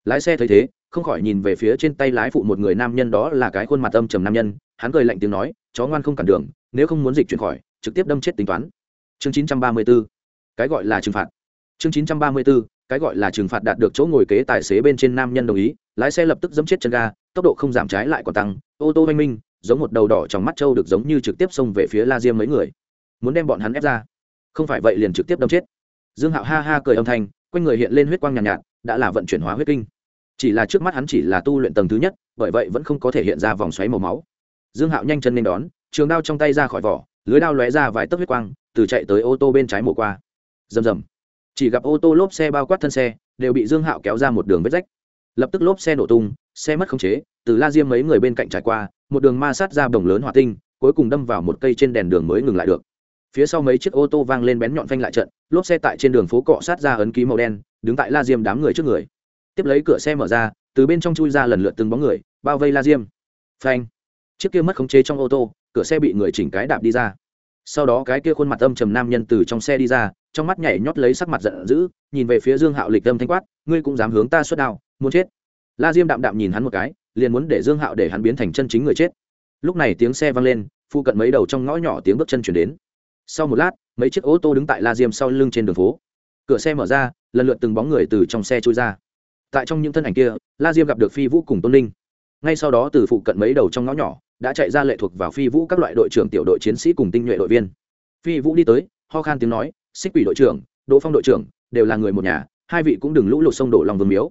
lái xe thấy thế, không khỏi nhìn về phía trên tay lái phụ một người nam nhân đó là cái khuôn mặt âm trầm nam nhân. Hắn cười lạnh tiếng nói chó ngoan không cản đường nếu không muốn dịch chuyển khỏi trực tiếp đâm chết tính toán. Chương chín trăm ba mươi b ố cái gọi là trừng phạt. Chương chín trăm ba mươi b ố cái gọi là trừng phạt đạt được chỗ ngồi kế tài xế bên trên nam nhân đồng ý lái xe lập tức dẫm chết chân ga tốc độ không giảm trái lại còn tăng ô tô oanh minh giống một đầu đỏ trong mắt trâu được giống như trực tiếp xông về phía la diêm mấy người. Muốn đem bọn hắn ép ra. Không phải vậy liền trực tiếp đâm chết. Dương hạo ha ha cười âm thanh quanh người hiện lên huyết quang nhàn nhạt, nhạt đã là vận chuyển hóa huyết kinh. Chỉ là trước mắt hắn chỉ là tu luyện tầng thứ nhất bởi vậy vẫn không có thể hiện ra vòng xoáy màu máu dương hạo nhanh chân nên đón, trường đao trong tay ra khỏi vỏ, lưới đao lóe ra vài tấc huyết quang, từ chạy tới ô tô bên trái mổ qua. Rầm rầm. Chỉ gặp ô tô lốp xe bao quát thân xe, đều bị dương hạo kéo ra một đường vết rách. Lập tức lốp xe nổ tung, xe mất khống chế, từ la diêm mấy người bên cạnh trải qua, một đường ma sát ra đồng lớn hỏa tinh, cuối cùng đâm vào một cây trên đèn đường mới ngừng lại được. Phía sau mấy chiếc ô tô vang lên bén nhọn phanh lại trận, lốp xe tại trên đường phố cọ sát ra ấn ký màu đen, đứng tại la diêm đám người trước người. Tiếp lấy cửa xe mở ra, từ bên trong chui ra lần lượt từng bóng người, bao vây la diêm. Phanh chiếc kia mất khống chế trong ô tô, cửa xe bị người chỉnh cái đạp đi ra. Sau đó cái kia khuôn mặt âm trầm nam nhân từ trong xe đi ra, trong mắt nhảy nhót lấy sắc mặt giận dữ, nhìn về phía dương hạo lịch âm thanh quát, ngươi cũng dám hướng ta xuất đao, muốn chết. La diêm đạm đạm nhìn hắn một cái, liền muốn để dương hạo để hắn biến thành chân chính người chết. Lúc này tiếng xe vang lên phụ cận mấy đầu trong ngõ nhỏ tiếng bước chân chuyển đến. Sau một lát, mấy chiếc ô tô đứng tại la diêm sau lưng trên đường phố. Cửa xe mở ra, lần lượt từng bóng người từ trong xe trôi ra. Tại trong những thân ảnh kia, la diêm gặp được phi vũ cùng tôn ninh ngay sau đó từ phụ cận mấy đầu trong ngõ nhỏ đã chạy ra lệ thuộc vào phi vũ các loại đội trưởng tiểu đội chiến sĩ cùng tinh nhuệ đội viên. Phi vũ đi tới, ho khan tiếng nói, xích quỷ đội trưởng, đỗ phong đội trưởng, đều là người một nhà, hai vị cũng đừng lũ lụt sông đổ lòng vương miếu.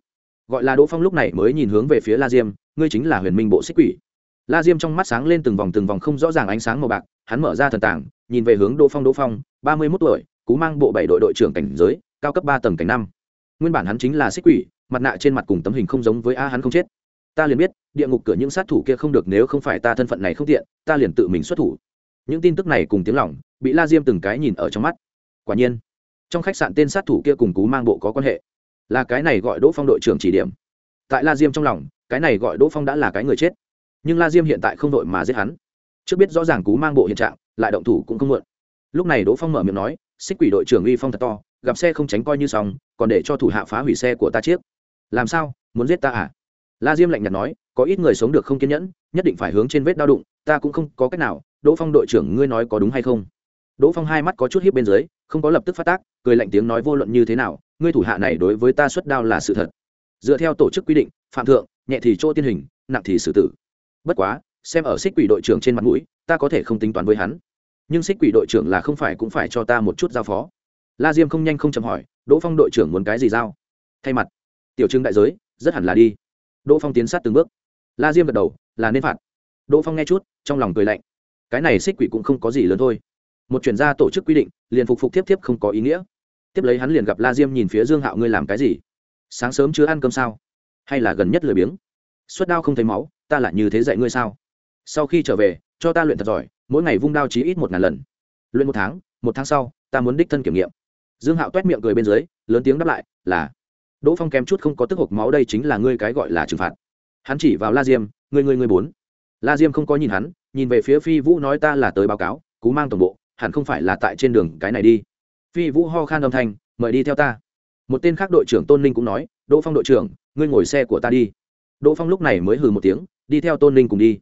Gọi là đỗ phong lúc này mới nhìn hướng về phía la diêm, ngươi chính là huyền minh bộ xích quỷ. La diêm trong mắt sáng lên từng vòng từng vòng không rõ ràng ánh sáng màu bạc, hắn mở ra thần tảng, nhìn về hướng đỗ phong đỗ phong, ba mươi mốt tuổi, cú mang bộ bảy đội đội trưởng cảnh giới, cao cấp ba tầng cảnh năm. Nguyên bản hắn chính là xích quỷ, mặt nạ trên mặt cùng tấm hình không giống với a hắn không chết ta liền biết, địa ngục cửa những sát thủ kia không được nếu không phải ta thân phận này không tiện, ta liền tự mình xuất thủ. Những tin tức này cùng tiếng lỏng bị la diêm từng cái nhìn ở trong mắt. Quả nhiên, trong khách sạn tên sát thủ kia cùng cú mang bộ có quan hệ. Là cái này gọi đỗ phong đội trưởng chỉ điểm. Tại la diêm trong lòng, cái này gọi đỗ phong đã là cái người chết. Nhưng la diêm hiện tại không đội mà giết hắn. Trước biết rõ ràng cú mang bộ hiện trạng, lại động thủ cũng không muộn. Lúc này đỗ phong mở miệng nói, xích quỷ đội trưởng uy phong thật to, gặp xe không tránh coi như xong, còn để cho thủ hạ phá hủy xe của ta chiếc. Làm sao? Muốn giết ta à? La diêm lạnh nhạt nói, có ít người sống được không kiên nhẫn, nhất định phải hướng trên vết đau đụng, ta cũng không có cách nào, đỗ phong đội trưởng ngươi nói có đúng hay không? Đỗ phong hai mắt có chút hiếp bên dưới, không có lập tức phát tác, cười lạnh tiếng nói vô luận như thế nào, ngươi thủ hạ này đối với ta xuất đao là sự thật. Dựa theo tổ chức quy định, phạm thượng, nhẹ thì chỗ tiên hình, nặng thì xử tử. Bất quá, xem ở xích quỷ đội trưởng trên mặt mũi, ta có thể không tính toán với hắn. Nhưng xích quỷ đội trưởng là không phải cũng phải cho ta một chút giao phó. La diêm không nhanh không chậm hỏi, đỗ phong đội trưởng muốn cái gì giao? Thay mặt. Tiểu trưng đại giới, rất hẳn là đi đỗ phong tiến sát từng bước. La diêm gật đầu, là nên phạt. Đỗ phong nghe chút, trong lòng cười lạnh. Cái này xích quỷ cũng không có gì lớn thôi. Một chuyển gia tổ chức quy định, liền phục phục tiếp tiếp không có ý nghĩa. Tiếp lấy hắn liền gặp la diêm nhìn phía dương hạo, ngươi làm cái gì? Sáng sớm chưa ăn cơm sao? Hay là gần nhất lười biếng? Suất đao không thấy máu, ta lại như thế dạy ngươi sao? Sau khi trở về, cho ta luyện thật giỏi, mỗi ngày vung đao chí ít một ngàn lần. Luyện một tháng một tháng sau, ta muốn đích thân kiểm nghiệm. Dương hạo t u é t miệng cười bên dưới, lớn tiếng đáp lại, là đỗ phong kém chút không có tức hộp máu, đây chính là ngươi cái gọi là trừng phạt. Hắn chỉ vào la diêm, ngươi ngươi ngươi bốn. La diêm không có nhìn hắn, nhìn về phía phi vũ nói, ta là tới báo cáo, cú mang tổng bộ, hẳn không phải là tại trên đường cái này đi. Phi vũ ho khan âm thanh, mời đi theo ta. Một tên khác đội trưởng tôn ninh cũng nói, đỗ phong đội trưởng, ngươi ngồi xe của ta đi. Đỗ phong lúc này mới hừ một tiếng, đi theo tôn ninh cùng đi.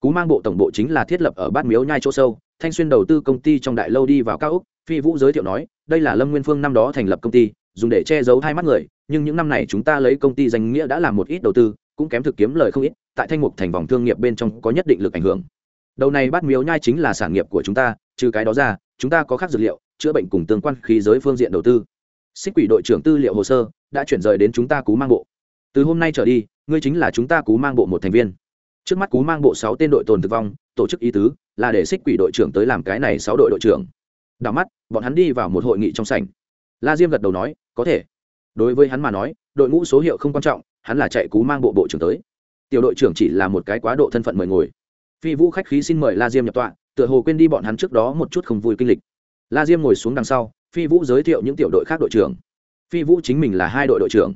Cú mang bộ tổng bộ chính là thiết lập ở bát miếu nhai chỗ sâu, thanh xuyên đầu tư công ty trong đại lâu đi vào cao úc phi vũ giới thiệu nói, đây là lâm nguyên phương năm đó thành lập công ty dùng để che giấu hai mắt người, nhưng những năm này chúng ta lấy công ty danh nghĩa đã làm một ít đầu tư, cũng kém thực kiếm lời không ít, tại thanh mục thành vòng thương nghiệp bên trong có nhất định lực ảnh hưởng. Đầu này bát miếu nhai chính là sản nghiệp của chúng ta, trừ cái đó ra, chúng ta có khác dược liệu, chữa bệnh cùng tương quan khí giới phương diện đầu tư. Xích quỷ đội trưởng tư liệu hồ sơ đã chuyển rời đến chúng ta cú mang bộ. Từ hôm nay trở đi, ngươi chính là chúng ta cú mang bộ một thành viên. Trước mắt cú mang bộ sáu tên đội tồn tử vong, tổ chức ý tứ là để xích quỷ đội trưởng tới làm cái này sáu đội đội trưởng. Đảo mắt, bọn hắn đi vào một hội nghị trong sảnh la diêm gật đầu nói, có thể. Đối với hắn mà nói, đội ngũ số hiệu không quan trọng, hắn là chạy cú mang bộ bộ trưởng tới. Tiểu đội trưởng chỉ là một cái quá độ thân phận mời ngồi. Phi vũ khách khí xin mời la diêm nhập tọa, tựa hồ quên đi bọn hắn trước đó một chút không vui kinh lịch. La diêm ngồi xuống đằng sau, phi vũ giới thiệu những tiểu đội khác đội trưởng. Phi vũ chính mình là hai đội đội trưởng.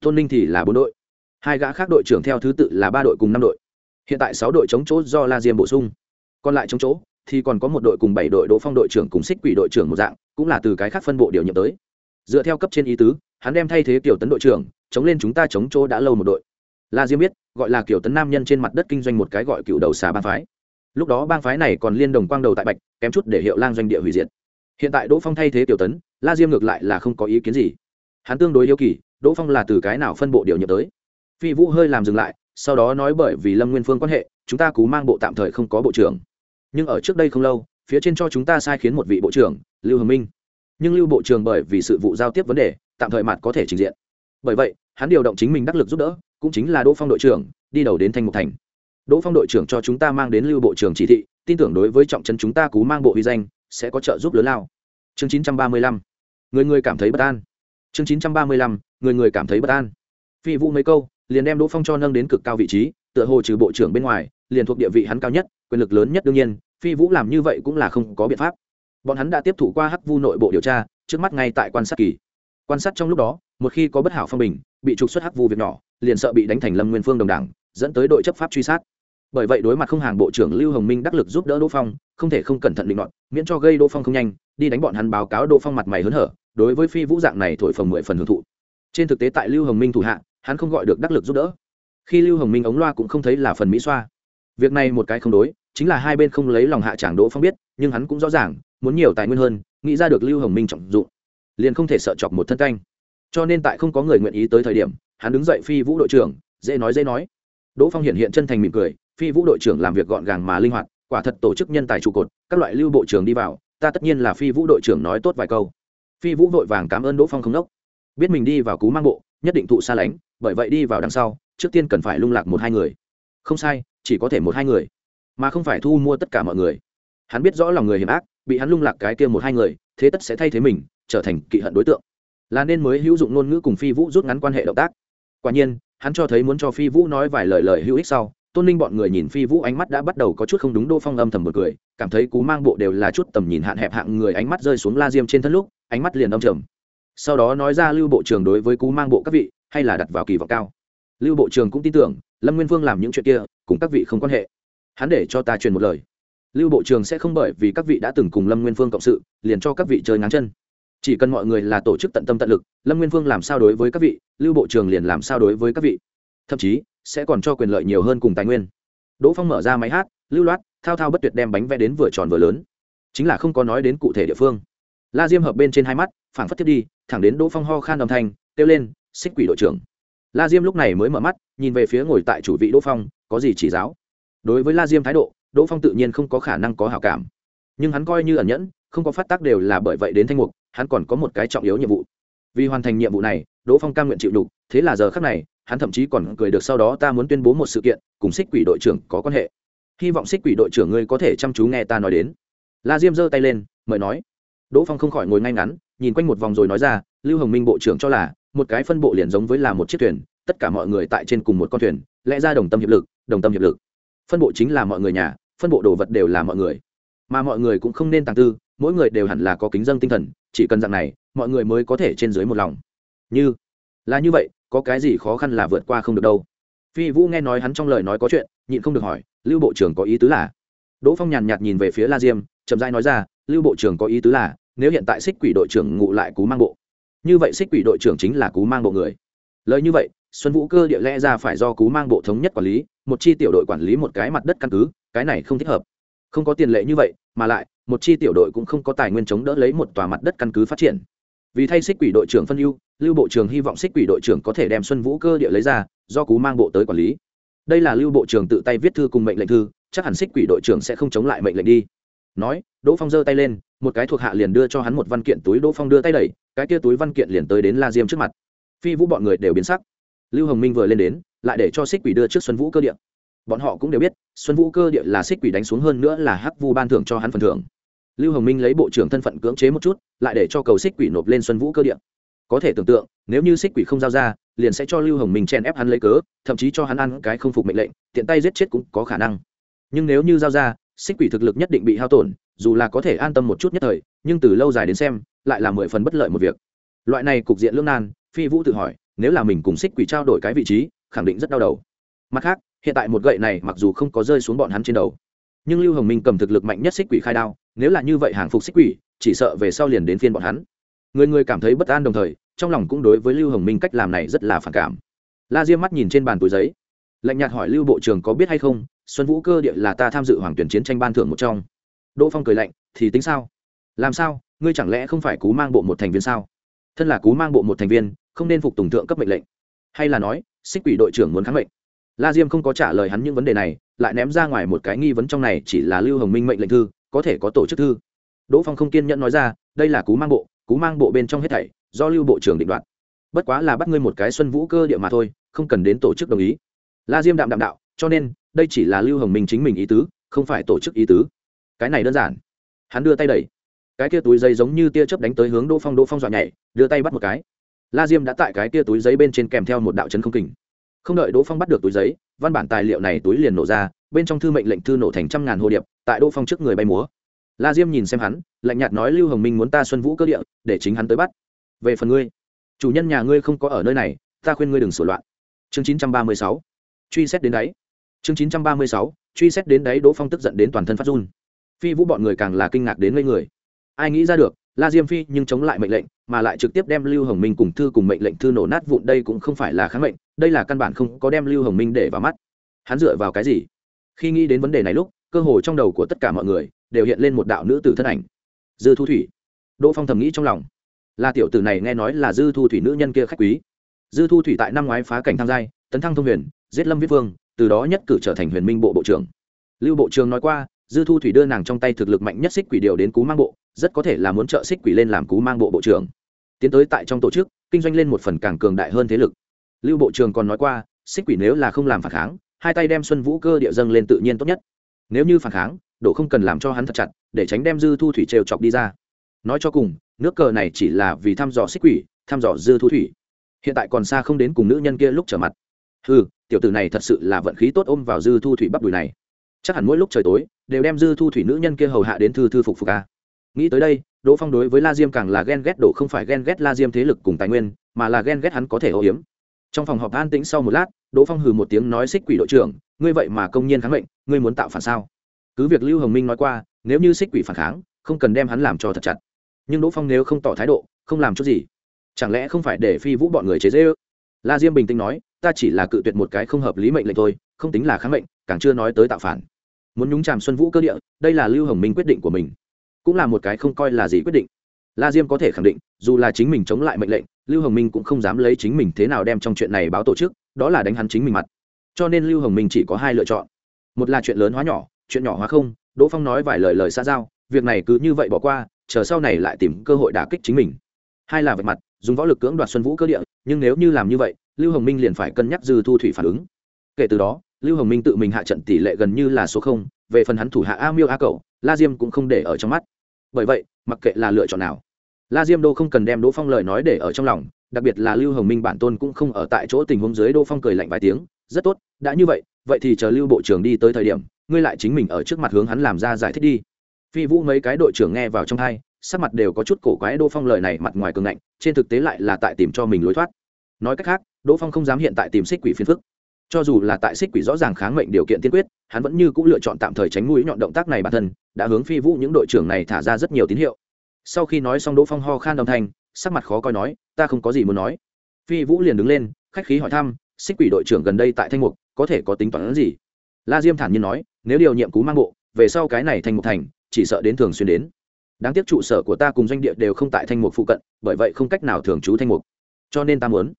Tôn ninh thì là bốn đội. Hai gã khác đội trưởng theo thứ tự là ba đội cùng năm đội. Hiện tại sáu đội chống chỗ do la diêm bổ sung. Còn lại chống chỗ thì còn có một đội cùng bảy đội đỗ phong đội trưởng cùng xích quỷ đội trưởng một dạng, cũng là từ cái khác phân bộ điều nhiệm tới dựa theo cấp trên ý tứ, hắn đem thay thế kiểu tấn đội trưởng, chống lên chúng ta chống chỗ đã lâu một đội. La diêm biết, gọi là kiểu tấn nam nhân trên mặt đất kinh doanh một cái gọi cựu đầu xà bang phái. Lúc đó bang phái này còn liên đồng quang đầu tại bạch, kém chút để hiệu lang doanh địa hủy diệt. Hiện tại đỗ phong thay thế tiểu tấn, la diêm ngược lại là không có ý kiến gì. Hắn tương đối yêu kỳ, đỗ phong là từ cái nào phân bộ điều nhiệm tới. Phi vũ hơi làm dừng lại, sau đó nói bởi vì lâm nguyên phương quan hệ, chúng ta cú mang bộ tạm thời không có bộ trưởng. Nhưng ở trước đây không lâu, phía trên cho chúng ta sai khiến một vị bộ trưởng, lưu hồng minh nhưng lưu bộ trưởng bởi vì sự vụ giao tiếp vấn đề, tạm thời mặt có thể trình diện. Bởi vậy, hắn điều động chính mình đắc lực giúp đỡ, cũng chính là đỗ phong đội trưởng, đi đầu đến thanh mục thành. Đỗ phong đội trưởng cho chúng ta mang đến lưu bộ trưởng chỉ thị, tin tưởng đối với trọng trấn chúng ta cú mang bộ huy danh, sẽ có trợ giúp lớn lao. Chương 935. người người cảm thấy bất an. Chương 935. người người cảm thấy bất an. Phi vũ mấy câu, liền đem đỗ phong cho nâng đến cực cao vị trí, tựa hồ trừ bộ trưởng bên ngoài, liền thuộc địa vị hắn cao nhất, quyền lực lớn nhất đương nhiên, phi vũ làm như vậy cũng là không có biện pháp bọn hắn đã tiếp thủ qua hắc vu nội bộ điều tra, trước mắt ngay tại quan sát kỳ. Quan sát trong lúc đó, một khi có bất hảo phong bình, bị trục xuất hắc vu việc nhỏ, liền sợ bị đánh thành lâm nguyên phương đồng đảng, dẫn tới đội chấp pháp truy sát. Bởi vậy đối mặt không hàng bộ trưởng lưu hồng minh đắc lực giúp đỡ đỗ phong, không thể không cẩn thận định đoạn miễn cho gây đỗ phong không nhanh, đi đánh bọn hắn báo cáo đỗ phong mặt mày hớn hở, đối với phi vũ dạng này thổi phồng mười phần hưởng thụ. Trên thực tế tại lưu hồng minh thủ hạ, hắn không gọi được đắc lực giúp đỡ. Khi lưu hồng minh ống loa cũng không thấy là phần mỹ xoa. Việc này một cái không đối, chính là hai bên không lấy lòng hạ tràng đỗ phong biết, nhưng hắn cũng rõ ràng muốn nhiều tài nguyên hơn, nghĩ ra được lưu hồng minh trọng dụng, liền không thể sợ chọc một thân canh. Cho nên tại không có người nguyện ý tới thời điểm, hắn đứng dậy phi vũ đội trưởng, dễ nói dễ nói. Đỗ phong hiện hiện chân thành mỉm cười, phi vũ đội trưởng làm việc gọn gàng mà linh hoạt, quả thật tổ chức nhân tài trụ cột, các loại lưu bộ trưởng đi vào, ta tất nhiên là phi vũ đội trưởng nói tốt vài câu. Phi vũ vội vàng cảm ơn đỗ phong không đốc biết mình đi vào cú mang bộ, nhất định thụ xa lánh, bởi vậy đi vào đằng sau, trước tiên cần phải lung lạc một hai người. Không sai, chỉ có thể một hai người, mà không phải thu mua tất cả mọi người. Hắn biết rõ lòng người hiểm ác bị hắn lung lạc cái kia một hai người, thế tất sẽ thay thế mình, trở thành kỵ hận đối tượng. Là nên mới hữu dụng ngôn ngữ cùng phi vũ rút ngắn quan hệ động tác. Quả nhiên, hắn cho thấy muốn cho phi vũ nói vài lời lời hữu ích sau, tôn ninh bọn người nhìn phi vũ ánh mắt đã bắt đầu có chút không đúng đô phong âm thầm một cười, cảm thấy cú mang bộ đều là chút tầm nhìn hạn hẹp hạng người ánh mắt rơi xuống la diêm trên thân lúc, ánh mắt liền âm trầm. Sau đó nói ra lưu bộ trưởng đối với cú mang bộ các vị, hay là đặt vào kỳ vọng cao. Lưu bộ trưởng cũng tin tưởng, lâm nguyên vương làm những chuyện kia, cùng các vị không quan hệ. Hắn để cho ta truyền một lời lưu bộ trưởng sẽ không bởi vì các vị đã từng cùng lâm nguyên vương cộng sự, liền cho các vị chơi ngáng chân. Chỉ cần mọi người là tổ chức tận tâm tận lực, lâm nguyên vương làm sao đối với các vị, lưu bộ trưởng liền làm sao đối với các vị. Thậm chí, sẽ còn cho quyền lợi nhiều hơn cùng tài nguyên. Đỗ phong mở ra máy hát, lưu loát, thao thao bất tuyệt đem bánh vẽ đến vừa tròn vừa lớn. Chính là không có nói đến cụ thể địa phương. La diêm hợp bên trên hai mắt, phảng phất thiết đi, thẳng đến đỗ phong ho khan âm thanh, kêu lên, xích quỷ đội trưởng. La diêm lúc này mới mở mắt, nhìn về phía ngồi tại chủ vị đỗ phong, có gì chỉ giáo? Đối với la diêm thái độ đỗ phong tự nhiên không có khả năng có hảo cảm. Nhưng hắn coi như ẩn nhẫn, không có phát tác đều là bởi vậy đến thanh mục, hắn còn có một cái trọng yếu nhiệm vụ. Vì hoàn thành nhiệm vụ này, đỗ phong cam nguyện chịu đục thế là giờ khác này, hắn thậm chí còn cười được sau đó ta muốn tuyên bố một sự kiện, cùng xích quỷ đội trưởng có quan hệ. Hy vọng xích quỷ đội trưởng ngươi có thể chăm chú nghe ta nói đến. La diêm giơ tay lên, mời nói. Đỗ phong không khỏi ngồi ngay ngắn, nhìn quanh một vòng rồi nói ra, lưu hồng minh bộ trưởng cho là, một cái phân bộ liền giống với là một chiếc thuyền, tất cả mọi người tại trên cùng một con thuyền, lẽ ra đồng tâm hiệp lực, đồng tâm hiệp lực. Phân bộ chính là mọi người nhà phân bộ đồ vật đều là mọi người. Mà mọi người cũng không nên tàng tư, mỗi người đều hẳn là có kính dân tinh thần, chỉ cần dạng này, mọi người mới có thể trên dưới một lòng. Như, là như vậy, có cái gì khó khăn là vượt qua không được đâu. Phi vũ nghe nói hắn trong lời nói có chuyện, nhịn không được hỏi, lưu bộ trưởng có ý tứ là? Đỗ phong nhàn nhạt nhìn về phía la diêm, chậm rãi nói ra, lưu bộ trưởng có ý tứ là, nếu hiện tại xích quỷ đội trưởng ngụ lại cú mang bộ. Như vậy xích quỷ đội trưởng chính là cú mang bộ người. Lời như vậy, xuân vũ cơ địa lẽ ra phải do cú mang bộ thống nhất quản lý, một chi tiểu đội quản lý một cái mặt đất căn cứ cái này không thích hợp. Không có tiền lệ như vậy, mà lại, một chi tiểu đội cũng không có tài nguyên chống đỡ lấy một tòa mặt đất căn cứ phát triển. Vì thay xích quỷ đội trưởng phân ưu, lưu bộ trưởng hy vọng xích quỷ đội trưởng có thể đem xuân vũ cơ địa lấy ra, do cú mang bộ tới quản lý. Đây là lưu bộ trưởng tự tay viết thư cùng mệnh lệnh thư, chắc hẳn xích quỷ đội trưởng sẽ không chống lại mệnh lệnh đi. Nói, đỗ phong giơ tay lên, một cái thuộc hạ liền đưa cho hắn một văn kiện túi đỗ phong đưa tay đẩy, cái kia túi văn kiện liền tới đến la diêm trước mặt. Phi vũ bọn người đều biến sắc. Lưu hồng minh vừa lên đến, lại để cho xích quỷ đưa trước xuân vũ cơ địa bọn họ cũng đều biết, xuân vũ cơ địa là xích quỷ đánh xuống hơn nữa là hắc vu ban thưởng cho hắn phần thưởng. Lưu hồng minh lấy bộ trưởng thân phận cưỡng chế một chút, lại để cho cầu xích quỷ nộp lên xuân vũ cơ địa. Có thể tưởng tượng, nếu như xích quỷ không giao ra, liền sẽ cho lưu hồng minh chen ép hắn lấy cớ, thậm chí cho hắn ăn cái không phục mệnh lệnh, tiện tay giết chết cũng có khả năng. Nhưng nếu như giao ra, xích quỷ thực lực nhất định bị hao tổn, dù là có thể an tâm một chút nhất thời, nhưng từ lâu dài đến xem, lại là mười phần bất lợi một việc. Loại này cục diện lương nan, phi vũ tự hỏi, nếu là mình cùng xích quỷ trao đổi cái vị trí, khẳng định rất đau đầu. Mặt khác hiện tại một gậy này mặc dù không có rơi xuống bọn hắn trên đầu, nhưng lưu hồng minh cầm thực lực mạnh nhất xích quỷ khai đao, nếu là như vậy hàng phục xích quỷ, chỉ sợ về sau liền đến phiên bọn hắn. Người người cảm thấy bất an đồng thời, trong lòng cũng đối với lưu hồng minh cách làm này rất là phản cảm. La diêm mắt nhìn trên bàn túi giấy, lạnh nhạt hỏi lưu bộ trưởng có biết hay không, xuân vũ cơ địa là ta tham dự hoàng tuyển chiến tranh ban thưởng một trong. Đỗ phong cười lạnh, thì tính sao? Làm sao, ngươi chẳng lẽ không phải cú mang bộ một thành viên sao? Thân là cú mang bộ một thành viên, không nên phục tùng thượng cấp mệnh lệnh. Hay là nói, xích quỷ đội trưởng muốn kháng mệnh la diêm không có trả lời hắn những vấn đề này, lại ném ra ngoài một cái nghi vấn trong này chỉ là lưu hồng minh mệnh lệnh thư, có thể có tổ chức thư. Đỗ phong không kiên nhẫn nói ra, đây là cú mang bộ, cú mang bộ bên trong hết thảy, do lưu bộ trưởng định đoạt. Bất quá là bắt ngươi một cái xuân vũ cơ địa mà thôi, không cần đến tổ chức đồng ý. La diêm đạm đạm đạo, cho nên, đây chỉ là lưu hồng minh chính mình ý tứ, không phải tổ chức ý tứ. Cái này đơn giản. Hắn đưa tay đẩy. Cái kia túi giấy giống như tia chớp đánh tới hướng đỗ phong đỗ phong dọa nhảy, đưa tay bắt một cái. La diêm đã tại cái kia túi giấy bên trên kèm theo một đạo chấn không kình không đợi đỗ phong bắt được túi giấy, văn bản tài liệu này túi liền nổ ra, bên trong thư mệnh lệnh thư nổ thành trăm ngàn hồ điệp, tại đỗ phong trước người bay múa. La diêm nhìn xem hắn, lạnh nhạt nói lưu hồng minh muốn ta xuân vũ cơ địa, để chính hắn tới bắt. Về phần ngươi, chủ nhân nhà ngươi không có ở nơi này, ta khuyên ngươi đừng sửa loạn. Chương chín trăm ba mươi sáu, truy xét đến đáy. Chương chín trăm ba mươi sáu, truy xét đến đáy, đỗ phong tức giận đến toàn thân phát run. Phi vũ bọn người càng là kinh ngạc đến ngây người. Ai nghĩ ra được la diêm phi nhưng chống lại mệnh lệnh, mà lại trực tiếp đem lưu hồng minh cùng thư cùng mệnh lệnh thư nổ nát vụn đây cũng không phải là kháng mệnh, đây là căn bản không có đem lưu hồng minh để vào mắt. Hắn dựa vào cái gì? Khi nghĩ đến vấn đề này lúc, cơ hồ trong đầu của tất cả mọi người đều hiện lên một đạo nữ tử thân ảnh. Dư thu thủy. Đỗ phong thầm nghĩ trong lòng. Là tiểu tử này nghe nói là dư thu thủy nữ nhân kia khách quý. Dư thu thủy tại năm ngoái phá cảnh tham giai, tấn thăng thông huyền, giết lâm viết vương, từ đó nhất cử trở thành huyền minh bộ bộ trưởng. Lưu bộ trưởng nói qua dư thu thủy đưa nàng trong tay thực lực mạnh nhất xích quỷ điều đến cú mang bộ, rất có thể là muốn trợ xích quỷ lên làm cú mang bộ bộ trưởng. Tiến tới tại trong tổ chức, kinh doanh lên một phần càng cường đại hơn thế lực. Lưu bộ trưởng còn nói qua, xích quỷ nếu là không làm phản kháng, hai tay đem xuân vũ cơ địa dâng lên tự nhiên tốt nhất. Nếu như phản kháng, độ không cần làm cho hắn thật chặt, để tránh đem dư thu thủy trêu chọc đi ra. Nói cho cùng, nước cờ này chỉ là vì thăm dò xích quỷ, thăm dò dư thu thủy. Hiện tại còn xa không đến cùng nữ nhân kia lúc trở mặt. Ừ tiểu tử này thật sự là vận khí tốt ôm vào dư thu thủy bắp đùi này chắc hẳn mỗi lúc trời tối, đều đem dư thu thủy nữ nhân kia hầu hạ đến thư thư phục phục ca nghĩ tới đây, đỗ phong đối với la diêm càng là ghen ghét đổ không phải ghen ghét la diêm thế lực cùng tài nguyên, mà là ghen ghét hắn có thể ô hiếm. Trong phòng họp an tĩnh sau một lát, đỗ phong hừ một tiếng nói xích quỷ đội trưởng, ngươi vậy mà công nhiên kháng mệnh, ngươi muốn tạo phản sao? Cứ việc lưu hồng minh nói qua, nếu như xích quỷ phản kháng, không cần đem hắn làm cho thật chặt. Nhưng đỗ phong nếu không tỏ thái độ, không làm chút gì. Chẳng lẽ không phải để phi vũ bọn người chế dễ ư la diêm bình tĩnh nói, ta chỉ là cự tuyệt một cái không hợp lý mệnh lệnh thôi, không tính là kháng mệnh, càng chưa nói tới tạo phản muốn nhúng chàm xuân vũ cơ địa, đây là lưu hồng minh quyết định của mình. Cũng là một cái không coi là gì quyết định. La diêm có thể khẳng định, dù là chính mình chống lại mệnh lệnh, lưu hồng minh cũng không dám lấy chính mình thế nào đem trong chuyện này báo tổ chức, đó là đánh hắn chính mình mặt. Cho nên lưu hồng minh chỉ có hai lựa chọn. Một là chuyện lớn hóa nhỏ, chuyện nhỏ hóa không, đỗ phong nói vài lời lời xa giao, việc này cứ như vậy bỏ qua, chờ sau này lại tìm cơ hội đả kích chính mình. Hai là vạch mặt, dùng võ lực cưỡng đoạt xuân vũ cơ địa, nhưng nếu như làm như vậy, lưu hồng minh liền phải cân nhắc dư thu thủy phản ứng. Kể từ đó lưu hồng minh tự mình hạ trận tỷ lệ gần như là số không, về phần hắn thủ hạ a miêu a cậu la diêm cũng không để ở trong mắt. Bởi vậy, mặc kệ là lựa chọn nào, la diêm đô không cần đem đỗ phong lời nói để ở trong lòng, đặc biệt là lưu hồng minh bản tôn cũng không ở tại chỗ tình huống dưới đỗ phong cười lạnh vài tiếng, rất tốt, đã như vậy vậy thì chờ lưu bộ trưởng đi tới thời điểm, ngươi lại chính mình ở trước mặt hướng hắn làm ra giải thích đi. Phi vũ mấy cái đội trưởng nghe vào trong hai, sắc mặt đều có chút cổ quái đỗ phong lời này mặt ngoài cường ngạnh, trên thực tế lại là tại tìm cho mình lối thoát. Nói cách khác, đỗ phong không dám hiện tại tìm xích quỷ phiền phức cho dù là tại xích quỷ rõ ràng kháng mệnh điều kiện tiên quyết, hắn vẫn như c ũ lựa chọn tạm thời tránh mũi nhọn động tác này bản thân, đã hướng phi vũ những đội trưởng này thả ra rất nhiều tín hiệu. Sau khi nói xong đỗ phong ho khan đồng thanh, sắc mặt khó coi nói, ta không có gì muốn nói. Phi vũ liền đứng lên, khách khí hỏi thăm, xích quỷ đội trưởng gần đây tại thanh mục, có thể có tính toán gì? La diêm thản nhiên nói, nếu điều nhiệm cú mang bộ, về sau cái này thanh mục thành, chỉ sợ đến thường xuyên đến. Đáng tiếc trụ sở của ta cùng doanh địa đều không tại thanh mục phụ cận, bởi vậy không cách nào thường trú thanh mục. Cho nên ta muốn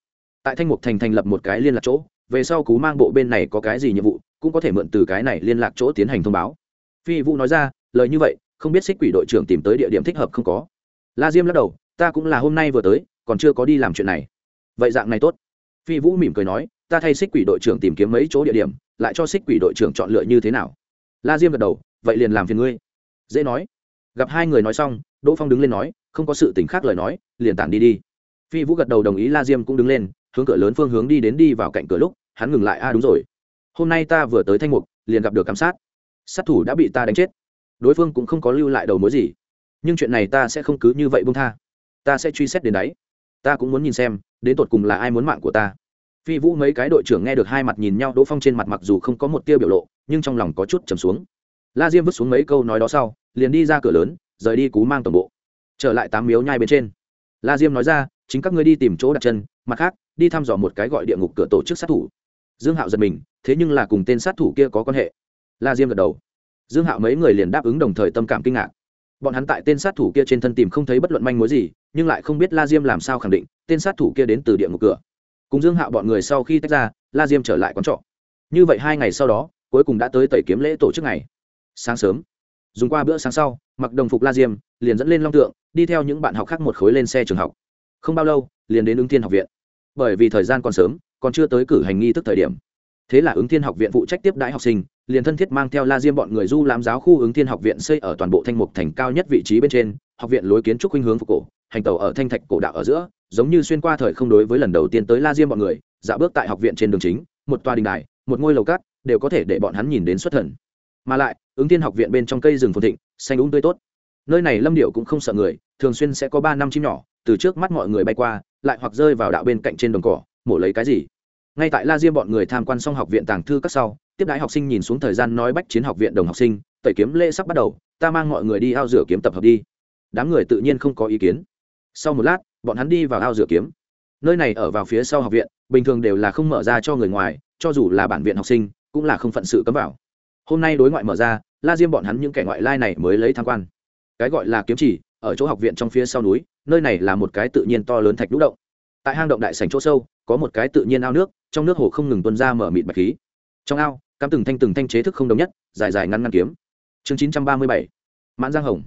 tại thanh mục thành thành lập một cái liên lạc chỗ về sau cú mang bộ bên này có cái gì nhiệm vụ, cũng có thể mượn từ cái này liên lạc chỗ tiến hành thông báo. Phi vũ nói ra, lời như vậy, không biết xích quỷ đội trưởng tìm tới địa điểm thích hợp không có. La diêm lắc đầu, ta cũng là hôm nay vừa tới, còn chưa có đi làm chuyện này. Vậy dạng này tốt. Phi vũ mỉm cười nói, ta thay xích quỷ đội trưởng tìm kiếm mấy chỗ địa điểm, lại cho xích quỷ đội trưởng chọn lựa như thế nào. La diêm gật đầu, vậy liền làm phiền ngươi. Dễ nói. Gặp hai người nói xong, đỗ phong đứng lên nói, không có sự t ì n h khác lời nói, liền tản đi đi. Phi vũ gật đầu đồng ý, la diêm cũng đứng lên hướng cửa lớn phương hướng đi đến đi vào cạnh cửa lúc, hắn ngừng lại, a, đúng rồi. Hôm nay ta vừa tới thanh mục, liền gặp được cảm sát. Sát thủ đã bị ta đánh chết. Đối phương cũng không có lưu lại đầu mối gì. Nhưng chuyện này ta sẽ không cứ như vậy bông tha. Ta sẽ truy xét đến đấy. Ta cũng muốn nhìn xem, đến tột cùng là ai muốn mạng của ta. Phi vũ mấy cái đội trưởng nghe được hai mặt nhìn nhau, đỗ phong trên mặt mặc dù không có một tiêu biểu lộ, nhưng trong lòng có chút trầm xuống. La diêm vứt xuống mấy câu nói đó sau, liền đi ra cửa lớn, rời đi cú mang toàn bộ. Trở lại tám miếu nhai bên trên. La diêm nói ra, chính các ngươi đi tìm chỗ đặt chân, mặt khác đi thăm dò một cái gọi địa ngục cửa tổ chức sát thủ. Dương hạo giật mình, thế nhưng là cùng tên sát thủ kia có quan hệ. La diêm gật đầu. Dương hạo mấy người liền đáp ứng đồng thời tâm cảm kinh ngạc. Bọn hắn tại tên sát thủ kia trên thân tìm không thấy bất luận manh mối gì, nhưng lại không biết la diêm làm sao khẳng định tên sát thủ kia đến từ địa ngục cửa. Cùng dương hạo bọn người sau khi tách ra, la diêm trở lại quán trọ. Như vậy hai ngày sau đó, cuối cùng đã tới tẩy kiếm lễ tổ chức ngày. Sáng sớm, dùng qua bữa sáng sau, mặc đồng phục la diêm, liền dẫn lên long tượng, đi theo những bạn học khác một khối lên xe trường học. Không bao lâu, liền đến ứng thiên học viện bởi vì thời gian còn sớm, còn chưa tới cử hành nghi thức thời điểm. Thế là ứng thiên học viện phụ trách tiếp đãi học sinh, liền thân thiết mang theo la diêm bọn người du làm giáo khu ứng thiên học viện xây ở toàn bộ thanh mục thành cao nhất vị trí bên trên, học viện lối kiến trúc khuynh hướng phục cổ, hành tàu ở thanh thạch cổ đạo ở giữa, giống như xuyên qua thời không đối với lần đầu tiên tới la diêm bọn người, dạo bước tại học viện trên đường chính, một tòa đình đài, một ngôi lầu cát, đều có thể để bọn hắn nhìn đến xuất thần. Mà lại, ứng thiên học viện bên trong cây rừng phồn thịnh, xanh úng tươi tốt. Nơi này lâm điệu cũng không sợ người thường xuyên sẽ có ba năm chim nhỏ, từ trước mắt mọi người bay qua, lại hoặc rơi vào đạo bên cạnh trên đồng cỏ, mổ lấy cái gì. Ngay tại la diêm bọn người tham quan xong học viện tàng thư các sau, tiếp đãi học sinh nhìn xuống thời gian nói bách chiến học viện đồng học sinh, tẩy kiếm lễ sắp bắt đầu, ta mang mọi người đi ao rửa kiếm tập hợp đi. Đám người tự nhiên không có ý kiến. Sau một lát, bọn hắn đi vào ao rửa kiếm. Nơi này ở vào phía sau học viện, bình thường đều là không mở ra cho người ngoài, cho dù là bản viện học sinh, cũng là không phận sự cấm vào. Hôm nay đối ngoại mở ra, la diêm bọn hắn những kẻ ngoại lai này mới lấy tham quan. Cái gọi là kiếm chỉ ở chỗ học viện trong phía sau núi, nơi này là một cái tự nhiên to lớn thạch đũ động. Tại hang động đại sành chỗ sâu, có một cái tự nhiên ao nước, trong nước hồ không ngừng tuân ra mở mịt bạch khí. Trong ao, cắm từng thanh từng thanh chế thức không đồng nhất, dài dài ngăn ngăn kiếm. Chương chín trăm ba mươi bảy, mãn giang hồng.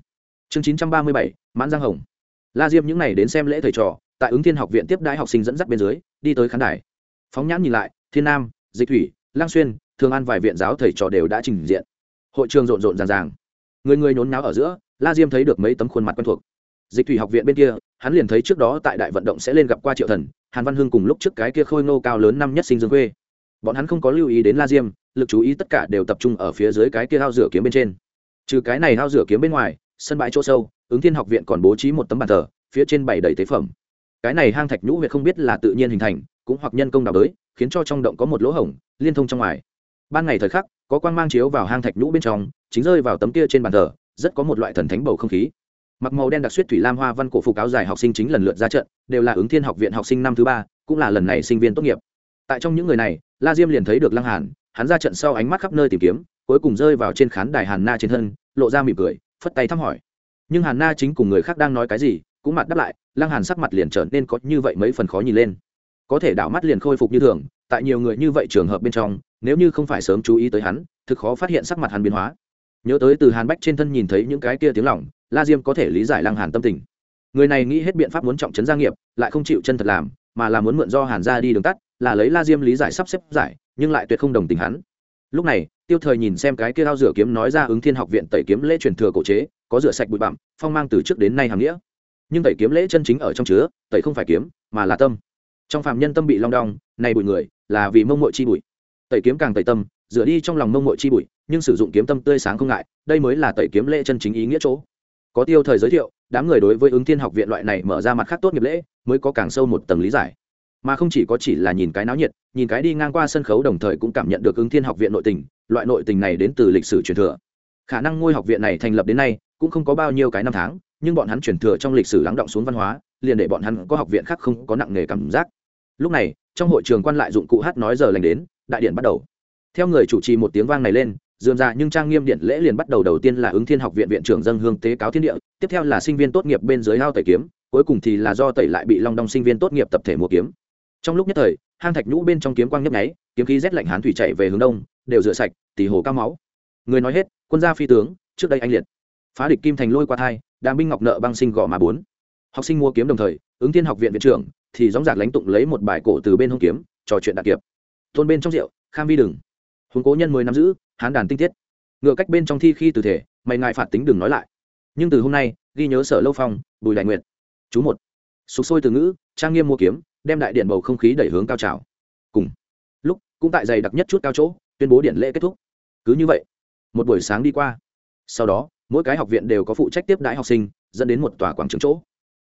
Chương chín trăm ba mươi bảy, mãn giang hồng. La diêm những n à y đến xem lễ thầy trò, tại ứng thiên học viện tiếp đãi học sinh dẫn dắt bên dưới, đi tới khán đài. Phóng nhãn nhìn lại, thiên nam, dịch thủy lang xuyên, thường an vài viện giáo thầy trò đều đã trình diện. Hội trường rộn rộn ràng ràng. Người người nhốn náo ở giữa la diêm thấy được mấy tấm khuôn mặt quen thuộc. Dịch thủy học viện bên kia, hắn liền thấy trước đó tại đại vận động sẽ lên gặp qua triệu thần, hàn văn hưng cùng lúc trước cái kia khôi ngô cao lớn năm nhất sinh dương khuê. Bọn hắn không có lưu ý đến la diêm, lực chú ý tất cả đều tập trung ở phía dưới cái kia hao rửa kiếm bên trên. Trừ cái này hao rửa kiếm bên ngoài, sân bãi chỗ sâu, ứng thiên học viện còn bố trí một tấm bàn thờ, phía trên bảy đầy tế phẩm. Cái này hang thạch nhũ huyệt không biết là tự nhiên hình thành, cũng hoặc nhân công đào đới, khiến cho trong động có một lỗ hổng, liên thông trong ngoài. Ban ngày thời khắc, có quang mang chiếu vào hang thạch nhũ bên trong, chính rơi vào tấm kia trên bàn thờ rất có một loại thần thánh bầu không khí. Mặc màu đen đặc suýt thủy lam hoa văn cổ phục áo dài học sinh chính lần lượt ra trận, đều là ứng thiên học viện học sinh năm thứ ba, cũng là lần này sinh viên tốt nghiệp. Tại trong những người này, la diêm liền thấy được lăng hàn, hắn ra trận sau ánh mắt khắp nơi tìm kiếm, cuối cùng rơi vào trên khán đài hàn na trên thân, lộ ra mỉm cười, phất tay thăm hỏi. Nhưng hàn na chính cùng người khác đang nói cái gì, cũng mặt đáp lại, lăng hàn sắc mặt liền trở nên có như vậy mấy phần khó nhìn lên. Có thể đảo mắt liền khôi phục như thường, tại nhiều người như vậy trường hợp bên trong, nếu như không phải sớm chú ý tới hắn, thực khó phát hiện sắc mặt hắn biến hóa nhớ tới từ hàn bách trên thân nhìn thấy những cái kia tiếng lỏng la diêm có thể lý giải lăng hàn tâm tình. Người này nghĩ hết biện pháp muốn trọng trấn gia nghiệp, lại không chịu chân thật làm, mà là muốn mượn do hàn ra đi đường tắt, là lấy la diêm lý giải sắp xếp giải, nhưng lại tuyệt không đồng tình hắn. Lúc này, tiêu thời nhìn xem cái kia thao rửa kiếm nói ra ứng thiên học viện tẩy kiếm lễ truyền thừa cổ chế, có rửa sạch bụi bặm, phong mang từ trước đến nay hàm nghĩa. Nhưng tẩy kiếm lễ chân chính ở trong chứa, tẩy không phải kiếm, mà là tâm. Trong phạm nhân tâm bị long đong, này bụi người, là vì mông mội chi bụi. Tẩy kiếm càng tẩy tâm rửa đi trong lòng mông mội chi bụi, nhưng sử dụng kiếm tâm tươi sáng không ngại, đây mới là tẩy kiếm lễ chân chính ý nghĩa chỗ. Có tiêu thời giới thiệu, đám người đối với ứng thiên học viện loại này mở ra mặt khác tốt nghiệp lễ, mới có càng sâu một tầng lý giải. Mà không chỉ có chỉ là nhìn cái náo nhiệt, nhìn cái đi ngang qua sân khấu đồng thời cũng cảm nhận được ứng thiên học viện nội tình, loại nội tình này đến từ lịch sử truyền thừa. Khả năng ngôi học viện này thành lập đến nay, cũng không có bao nhiêu cái năm tháng, nhưng bọn hắn truyền thừa trong lịch sử lắng động xuống văn hóa, liền để bọn hắn có học viện khác không có nặng nề cảm giác. Lúc này, trong hội trường quan lại dụng cụ hát nói giờ lành đến, đại điện bắt đầu theo người chủ trì một tiếng vang này lên, dườm ra nhưng trang nghiêm điện lễ liền bắt đầu đầu tiên là ứng thiên học viện viện trưởng dân hương tế cáo thiên địa, tiếp theo là sinh viên tốt nghiệp bên dưới hao tẩy kiếm, cuối cùng thì là do tẩy lại bị long đong sinh viên tốt nghiệp tập thể mua kiếm. Trong lúc nhất thời, hang thạch nhũ bên trong kiếm quang nhấp nháy, kiếm khí rét lạnh hán thủy chạy về hướng đông, đều rửa sạch, tỉ hồ cao máu. Người nói hết, quân gia phi tướng, trước đây anh liệt. Phá địch kim thành lôi qua thai, đàm binh ngọc nợ băng sinh gò mà bốn. Học sinh mua kiếm đồng thời, ứng thiên học viện viện trưởng thì dóng dạc lãnh tụng lấy một bài cổ từ bên hông kiếm, trò chuyện đặc kiệp. Tôn bên trong rượu, kham vi đừng huống cố nhân mới nắm giữ hán đàn tinh tiết. Ngựa cách bên trong thi khi từ thể mày ngại phạt tính đừng nói lại. Nhưng từ hôm nay ghi nhớ sở lâu phong bùi đại nguyện, chú một. Sụp sôi từ ngữ trang nghiêm mua kiếm đem đại điện bầu không khí đẩy hướng cao trào. Cùng. Lúc cũng tại dày đặc nhất chút cao chỗ tuyên bố điện lễ kết thúc. Cứ như vậy một buổi sáng đi qua. Sau đó mỗi cái học viện đều có phụ trách tiếp đãi học sinh dẫn đến một tòa quảng trường chỗ.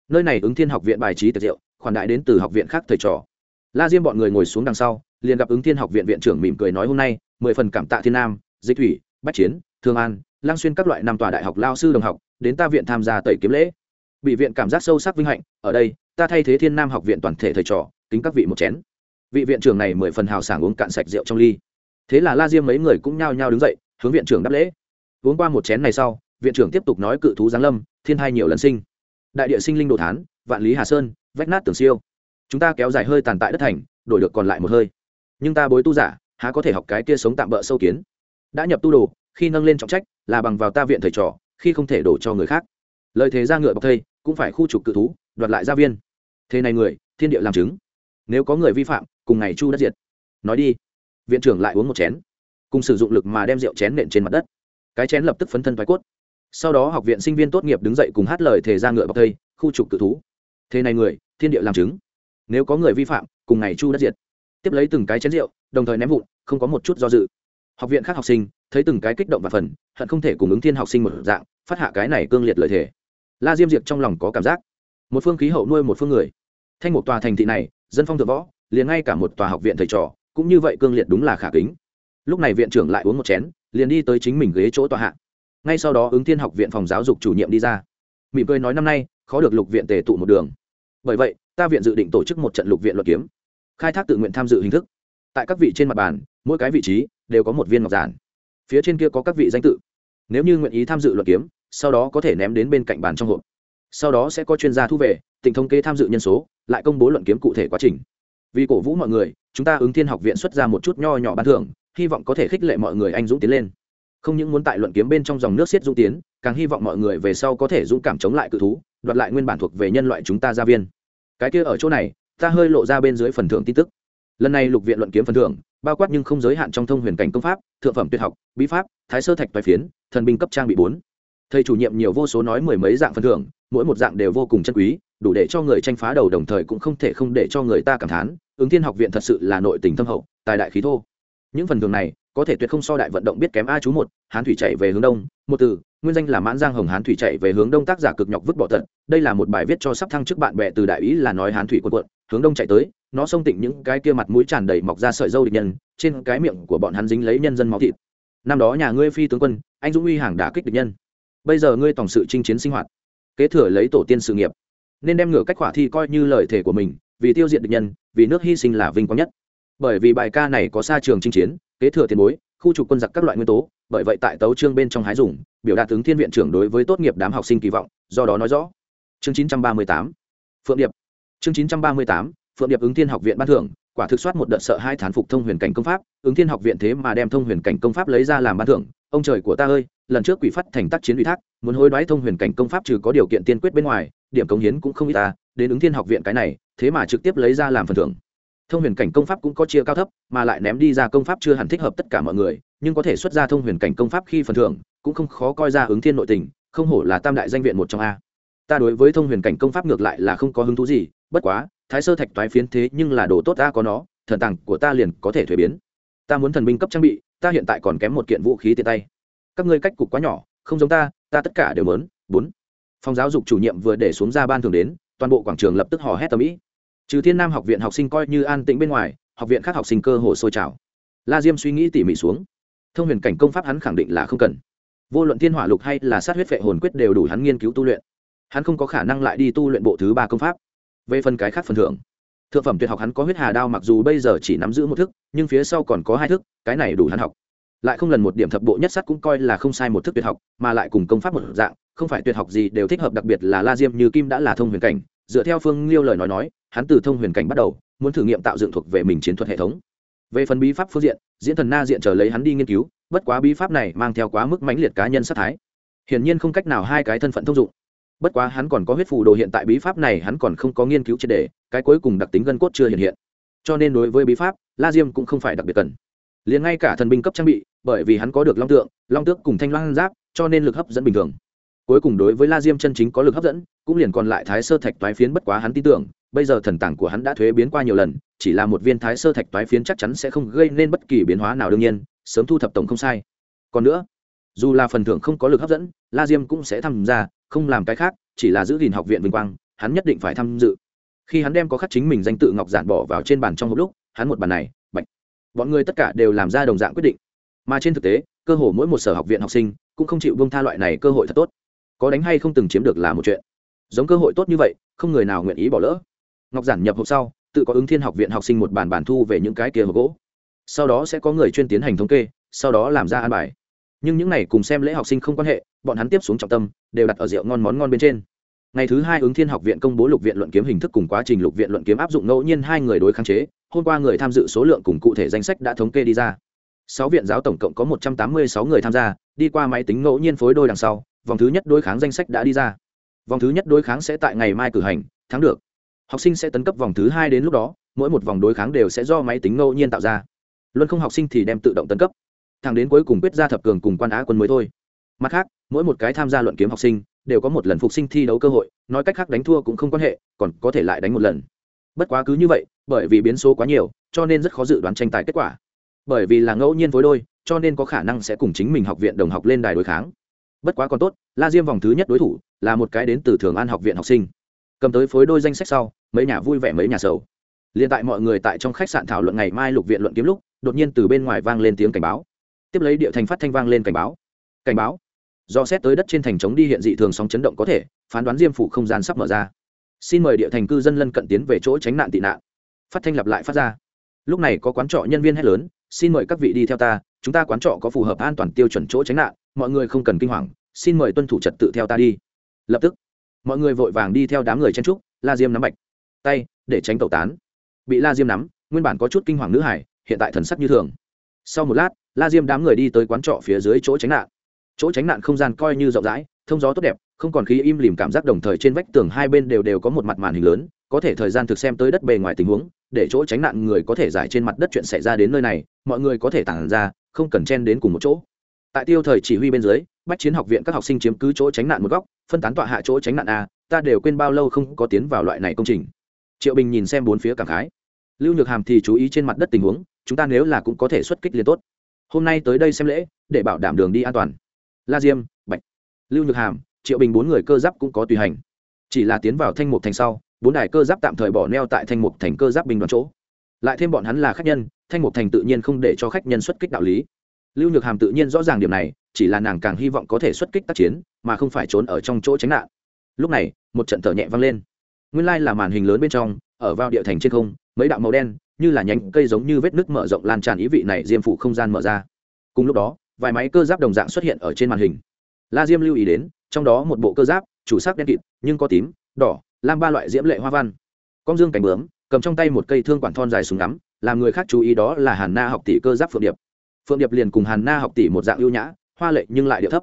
Nơi này ứng thiên học viện bài trí tiệc rượu khoản đại đến từ học viện khác thầy trò. La diêm bọn người ngồi xuống đằng sau liền gặp ứng thiên học viện viện trưởng mỉm cười nói hôm nay mười phần cảm tạ thiên nam, dịch thủy, bách chiến, thương an, lang xuyên các loại năm tòa đại học lao sư đồng học, đến ta viện tham gia tẩy kiếm lễ. Bị viện cảm giác sâu sắc vinh hạnh, ở đây, ta thay thế thiên nam học viện toàn thể thầy trò, kính các vị một chén. Vị viện trưởng này mười phần hào sảng uống cạn sạch rượu trong ly. Thế là la diêm mấy người cũng nhao nhao đứng dậy, hướng viện trưởng đáp lễ. Uống qua một chén này sau, viện trưởng tiếp tục nói cự thú giáng lâm, thiên hai nhiều lần sinh. Đại địa sinh linh đồ thán, vạn lý hà sơn, vách nát tường siêu. Chúng ta kéo dài hơi tàn tại đất thành, đổi được còn lại một hơi. Nhưng ta bối tu giả há có thể học cái kia sống tạm bỡ sâu kiến. Đã nhập tu đồ, khi nâng lên trọng trách, là bằng vào ta viện thầy trò, khi không thể đổ cho người khác. Lời thế ra ngựa bọc thây, cũng phải khu trục cự thú, đoạt lại gia viên. Thế này người, thiên địa làm chứng. Nếu có người vi phạm, cùng ngày chu đất diệt. Nói đi. Viện trưởng lại uống một chén. Cùng sử dụng lực mà đem rượu chén nện trên mặt đất. Cái chén lập tức phấn thân thoái cốt. Sau đó học viện sinh viên tốt nghiệp đứng dậy cùng hát lời thề ra ngựa bọc thây, khu trục cự thú. Thế này người, thiên địa làm chứng. Nếu có người vi phạm, cùng ngày chu đất diệt. Tiếp lấy từng cái chén rượu đồng thời ném vụn, không có một chút do dự. Học viện khác học sinh, thấy từng cái kích động và phần, hận không thể cùng ứng thiên học sinh một dạng, phát hạ cái này cương liệt lợi thể la diêm diệt trong lòng có cảm giác. Một phương khí hậu nuôi một phương người. Thanh một tòa thành thị này, dân phong thượng võ, liền ngay cả một tòa học viện thầy trò, cũng như vậy cương liệt đúng là khả kính. Lúc này viện trưởng lại uống một chén, liền đi tới chính mình ghế chỗ tòa hạ. Ngay sau đó ứng thiên học viện phòng giáo dục chủ nhiệm đi ra. Mỉm cười nói năm nay, khó được lục viện tề tụ một đường. Bởi vậy, ta viện dự định tổ chức một trận lục viện luật kiếm. Khai thác tự nguyện tham dự hình thức tại các vị trên mặt bàn, mỗi cái vị trí đều có một viên ngọc giản. Phía trên kia có các vị danh tự. Nếu như nguyện ý tham dự luật kiếm, sau đó có thể ném đến bên cạnh bàn trong hộp. Sau đó sẽ có chuyên gia thu về tỉnh thống kê tham dự nhân số, lại công bố luận kiếm cụ thể quá trình. Vì cổ vũ mọi người, chúng ta ứng thiên học viện xuất ra một chút nho nhỏ bán thưởng, hy vọng có thể khích lệ mọi người anh dũng tiến lên. Không những muốn tại luận kiếm bên trong dòng nước xiết dũng tiến, càng hy vọng mọi người về sau có thể dũng cảm chống lại cự thú, đoạt lại nguyên bản thuộc về nhân loại chúng ta gia viên. Cái kia ở chỗ này, ta hơi lộ ra bên dưới phần thưởng tin tức lần này lục viện luận kiếm phần thưởng, bao quát nhưng không giới hạn trong thông huyền cảnh công pháp, thượng phẩm tuyệt học, bí pháp, thái sơ thạch toái phiến, thần binh cấp trang bị bốn. Thầy chủ nhiệm nhiều vô số nói mười mấy dạng phần thưởng, mỗi một dạng đều vô cùng chân quý, đủ để cho người tranh phá đầu đồng thời cũng không thể không để cho người ta cảm thán, ứng thiên học viện thật sự là nội tình thâm hậu, tài đại khí thô. Những phần thưởng này có thể tuyệt không so đại vận động biết kém a chú một, hán thủy chạy về hướng đông, một từ, nguyên danh là mãn giang hồng hán thủy chạy về hướng đông tác giả cực nhọc vứt bỏ tận, đây là một bài viết cho sắp thăng trước bạn bè từ đại ý là nói hán thủy quân quận hướng đông chạy tới, nó xông tịnh những cái kia mặt mũi tràn đầy mọc ra sợi dâu địch nhân, trên cái miệng của bọn hắn dính lấy nhân dân máu thịt. Năm đó nhà ngươi phi tướng quân, anh dũng uy hàng đả kích địch nhân. Bây giờ ngươi tổng sự chinh chiến sinh hoạt, kế thừa lấy tổ tiên sự nghiệp, nên đem ngửa cách khỏa thi coi như lời thể của mình, vì tiêu diệt địch nhân, vì nước hy sinh là vinh quang nhất bởi vì bài ca này có xa trường chinh chiến, kế thừa tiền bối, khu trục quân giặc các loại nguyên tố, bởi vậy tại tấu chương bên trong hái dùng, biểu đạt tướng thiên viện trưởng đối với tốt nghiệp đám học sinh kỳ vọng, do đó nói rõ. Chương 938 phượng điệp. Chương 938 phượng điệp ứng thiên học viện ban thưởng, quả thực soát một đợt sợ hai thán phục thông huyền cảnh công pháp, ứng thiên học viện thế mà đem thông huyền cảnh công pháp lấy ra làm ban thưởng, ông trời của ta ơi, lần trước quỷ phát thành tác chiến ủy thác, muốn hối đoái thông huyền cảnh công pháp trừ có điều kiện tiên quyết bên ngoài, điểm cống hiến cũng không ít ta, đến ứng thiên học viện cái này, thế mà trực tiếp lấy ra làm phần thưởng thông huyền cảnh công pháp cũng có chia cao thấp, mà lại ném đi ra công pháp chưa hẳn thích hợp tất cả mọi người, nhưng có thể xuất ra thông huyền cảnh công pháp khi phần thưởng, cũng không khó coi ra ứng thiên nội tình, không hổ là tam đại danh viện một trong a. Ta đối với thông huyền cảnh công pháp ngược lại là không có hứng thú gì, bất quá, thái sơ thạch toái phiến thế nhưng là đồ tốt ta có nó, thần tàng của ta liền có thể thuế biến. Ta muốn thần binh cấp trang bị, ta hiện tại còn kém một kiện vũ khí tiện tay. Các ngươi cách cục quá nhỏ, không giống ta ta tất cả đều mớn bốn. Phòng giáo dục chủ nhiệm vừa để xuống ra ban thường đến, toàn bộ quảng trường lập tức hò hét tầm ĩ trừ thiên nam học viện học sinh coi như an tĩnh bên ngoài, học viện khác học sinh cơ hồ sôi trào. La diêm suy nghĩ tỉ mỉ xuống. Thông huyền cảnh công pháp hắn khẳng định là không cần. Vô luận thiên hỏa lục hay là sát huyết vệ hồn quyết đều đủ hắn nghiên cứu tu luyện. Hắn không có khả năng lại đi tu luyện bộ thứ ba công pháp. Về phần cái khác phần thưởng, thượng phẩm tuyệt học hắn có huyết hà đao mặc dù bây giờ chỉ nắm giữ một thức, nhưng phía sau còn có hai thức, cái này đủ hắn học. Lại không lần một điểm thập bộ nhất sắt cũng coi là không sai một thức tuyệt học, mà lại cùng công pháp một dạng, không phải tuyệt học gì đều thích hợp, đặc biệt là la diêm như kim đã là thông huyền cảnh. Dựa theo phương liêu lời nói nói hắn từ thông huyền cảnh bắt đầu, muốn thử nghiệm tạo dựng thuộc về mình chiến thuật hệ thống. Về phần bí pháp phương diện, diễn thần na diện chờ lấy hắn đi nghiên cứu, bất quá bí pháp này mang theo quá mức mãnh liệt cá nhân sát thái. Hiển nhiên không cách nào hai cái thân phận thông dụng. Bất quá hắn còn có huyết phù đồ hiện tại bí pháp này hắn còn không có nghiên cứu triệt đề cái cuối cùng đặc tính gân cốt chưa hiện hiện. Cho nên đối với bí pháp, la diêm cũng không phải đặc biệt cần. Liền ngay cả thần binh cấp trang bị, bởi vì hắn có được long tượng, long tước cùng thanh loan giáp, cho nên lực hấp dẫn bình thường. Cuối cùng đối với la diêm chân chính có lực hấp dẫn, cũng liền còn lại thái sơ thạch toái phiến bất quá hắn tin tưởng bây giờ thần tảng của hắn đã thuế biến qua nhiều lần, chỉ là một viên thái sơ thạch toái phiến chắc chắn sẽ không gây nên bất kỳ biến hóa nào đương nhiên, sớm thu thập tổng không sai. Còn nữa, dù là phần thưởng không có lực hấp dẫn, la diêm cũng sẽ tham gia, không làm cái khác, chỉ là giữ gìn học viện vinh quang, hắn nhất định phải tham dự. Khi hắn đem có khắc chính mình danh tự ngọc giản bỏ vào trên bàn trong một lúc, hắn một bàn này, bạch. Bọn người tất cả đều làm ra đồng dạng quyết định. Mà trên thực tế, cơ hồ mỗi một sở học viện học sinh cũng không chịu bông tha loại này cơ hội thật tốt. Có đánh hay không từng chiếm được là một chuyện. Giống cơ hội tốt như vậy, không người nào nguyện ý bỏ lỡ ngọc giản nhập hộp sau, tự có ứng thiên học viện học sinh một bản bản thu về những cái kia hộp gỗ. Sau đó sẽ có người chuyên tiến hành thống kê, sau đó làm ra an bài. Nhưng những này cùng xem lễ học sinh không quan hệ, bọn hắn tiếp xuống trọng tâm, đều đặt ở rượu ngon món ngon bên trên. Ngày thứ hai ứng thiên học viện công bố lục viện luận kiếm hình thức cùng quá trình lục viện luận kiếm áp dụng ngẫu nhiên hai người đối kháng chế, hôm qua người tham dự số lượng cùng cụ thể danh sách đã thống kê đi ra. Sáu viện giáo tổng cộng có một trăm tám mươi sáu người tham gia, đi qua máy tính ngẫu nhiên phối đôi đằng sau, vòng thứ nhất đối kháng danh sách đã đi ra. Vòng thứ nhất đối kháng sẽ tại ngày mai cử hành, thắng được học sinh sẽ tấn cấp vòng thứ hai đến lúc đó, mỗi một vòng đối kháng đều sẽ do máy tính ngẫu nhiên tạo ra. Luân không học sinh thì đem tự động tấn cấp, thẳng đến cuối cùng quyết ra thập cường cùng quan á quân mới thôi. Mặt khác, mỗi một cái tham gia luận kiếm học sinh đều có một lần phục sinh thi đấu cơ hội, nói cách khác đánh thua cũng không quan hệ, còn có thể lại đánh một lần. Bất quá cứ như vậy, bởi vì biến số quá nhiều, cho nên rất khó dự đoán tranh tài kết quả. Bởi vì là ngẫu nhiên phối đôi, cho nên có khả năng sẽ cùng chính mình học viện đồng học lên đài đối kháng. Bất quá còn tốt, la diêm vòng thứ nhất đối thủ là một cái đến từ thường an học viện học sinh. Cầm tới phối đôi danh sách sau mấy nhà vui vẻ mấy nhà sầu. Liền tại mọi người tại trong khách sạn thảo luận ngày mai lục viện luận kiếm lúc, đột nhiên từ bên ngoài vang lên tiếng cảnh báo. Tiếp lấy địa thành phát thanh vang lên cảnh báo. Cảnh báo. Do xét tới đất trên thành trống đi hiện dị thường sóng chấn động có thể, phán đoán diêm phủ không gian sắp mở ra. Xin mời địa thành cư dân lân cận tiến về chỗ tránh nạn tị nạn. Phát thanh lặp lại phát ra. Lúc này có quán trọ nhân viên hét lớn, xin mời các vị đi theo ta, chúng ta quán trọ có phù hợp an toàn tiêu chuẩn chỗ tránh nạn, mọi người không cần kinh hoàng, xin mời tuân thủ trật tự theo ta đi. Lập tức, mọi người vội vàng đi theo đám người chen trúc la diêm nắm bạch tay, để tránh tẩu tán. Bị la diêm nắm, nguyên bản có chút kinh hoàng nữ hải, hiện tại thần sắc như thường. Sau một lát, la diêm đám người đi tới quán trọ phía dưới chỗ tránh nạn. Chỗ tránh nạn không gian coi như rộng rãi, thông gió tốt đẹp, không còn khí im lìm cảm giác đồng thời trên vách tường hai bên đều đều có một mặt màn hình lớn, có thể thời gian thực xem tới đất bề ngoài tình huống, để chỗ tránh nạn người có thể giải trên mặt đất chuyện xảy ra đến nơi này, mọi người có thể tản ra, không cần chen đến cùng một chỗ. Tại tiêu thời chỉ huy bên dưới, bách chiến học viện các học sinh chiếm cứ chỗ tránh nạn một góc, phân tán tọa hạ chỗ tránh nạn a, ta đều quên bao lâu không có tiến vào loại này công trình triệu bình nhìn xem bốn phía cảm khái. Lưu nhược hàm thì chú ý trên mặt đất tình huống, chúng ta nếu là cũng có thể xuất kích liên tốt. Hôm nay tới đây xem lễ, để bảo đảm đường đi an toàn. La diêm, bạch. Lưu nhược hàm, triệu bình bốn người cơ giáp cũng có tùy hành. Chỉ là tiến vào thanh mục thành sau, bốn đài cơ giáp tạm thời bỏ neo tại thanh mục thành cơ giáp bình đoàn chỗ. Lại thêm bọn hắn là khách nhân, thanh mục thành tự nhiên không để cho khách nhân xuất kích đạo lý. Lưu nhược hàm tự nhiên rõ ràng điểm này, chỉ là nàng càng hy vọng có thể xuất kích tác chiến, mà không phải trốn ở trong chỗ tránh nạn. Lúc này, một trận thở nhẹ vang lên nguyên lai là màn hình lớn bên trong, ở vào địa thành trên không, mấy đạo màu đen, như là nhánh cây giống như vết nước mở rộng lan tràn ý vị này diêm phụ không gian mở ra. Cùng lúc đó, vài máy cơ giáp đồng dạng xuất hiện ở trên màn hình. La diêm lưu ý đến, trong đó một bộ cơ giáp, chủ sắc đen kịt, nhưng có tím, đỏ, lam ba loại diễm lệ hoa văn. Con dương cánh bướm, cầm trong tay một cây thương quản thon dài súng ngắm, làm người khác chú ý đó là hàn na học tỷ cơ giáp phượng điệp. Phượng điệp liền cùng hàn na học tỷ một dạng ưu nhã, hoa lệ nhưng lại điệu thấp.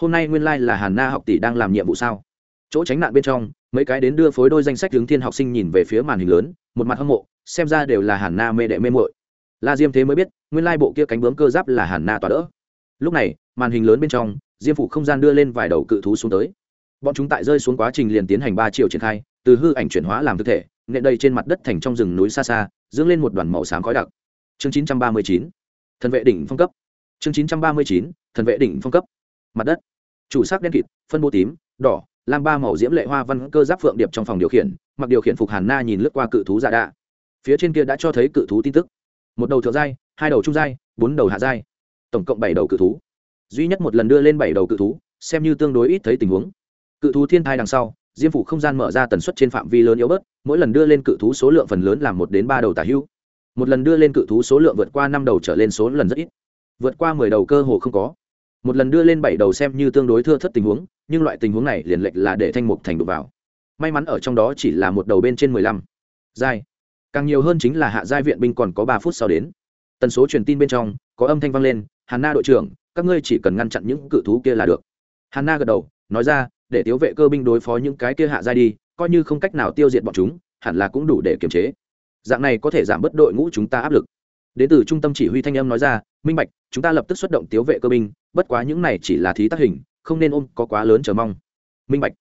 Hôm nay nguyên lai、like、là hàn na học tỷ đang làm nhiệm vụ sao? Chỗ tránh nạn bên trong mấy cái đến đưa phối đôi danh sách hướng thiên học sinh nhìn về phía màn hình lớn một mặt hâm mộ xem ra đều là hàn na mê đệ mê mội la diêm thế mới biết nguyên lai bộ kia cánh bướm cơ giáp là hàn na tỏa đỡ. Lúc này màn hình lớn bên trong diêm phủ không gian đưa lên vài đầu cự thú xuống tới. Bọn chúng tại rơi xuống quá trình liền tiến hành ba triệu triển khai từ hư ảnh chuyển hóa làm thực thể nệ đầy trên mặt đất thành trong rừng núi xa xa dưỡng lên một đoàn màu xám khói đặc. Chương 939, thần vệ đỉnh phong cấp. Chương 939, thần vệ đỉnh phong cấp. Mặt đất. Chủ sắc đen kịt phân bố tím đỏ lam ba màu diễm lệ hoa văn cơ giáp phượng điệp trong phòng điều khiển, mặc điều khiển phục hàn na nhìn lướt qua cự thú giả dạ đạ. Phía trên kia đã cho thấy cự thú tin tức. Một đầu thượng giai, hai đầu trung giai, bốn đầu hạ giai. Tổng cộng bảy đầu cự thú. Duy nhất một lần đưa lên bảy đầu cự thú, xem như tương đối ít thấy tình huống. Cự thú thiên thai đằng sau, diêm phủ không gian mở ra tần suất trên phạm vi lớn yếu bớt, mỗi lần đưa lên cự thú số lượng phần lớn là một đến ba đầu tả hưu. Một lần đưa lên cự thú số lượng vượt qua năm đầu trở lên số lần rất ít. Vượt qua mười đầu cơ hồ không có. Một lần đưa lên bảy đầu xem như tương đối thưa thất tình huống nhưng loại tình huống này liền lệch là để thanh mục thành đụng vào. May mắn ở trong đó chỉ là một đầu bên trên mười lăm. Giai. Càng nhiều hơn chính là hạ giai viện binh còn có ba phút sau đến. Tần số truyền tin bên trong, có âm thanh vang lên, hàn na đội trưởng, các ngươi chỉ cần ngăn chặn những cự thú kia là được. Hàn na gật đầu, nói ra, để tiếu vệ cơ binh đối phó những cái kia hạ giai đi, coi như không cách nào tiêu diệt bọn chúng, hẳn là cũng đủ để kiềm chế. Dạng này có thể giảm bớt đội ngũ chúng ta áp lực. Đến từ trung tâm chỉ huy thanh âm nói ra, minh bạch, chúng ta lập tức xuất động tiếu vệ cơ binh, bất quá những này chỉ là thí tác hình không nên ôm có quá lớn chờ mong. Minh bạch.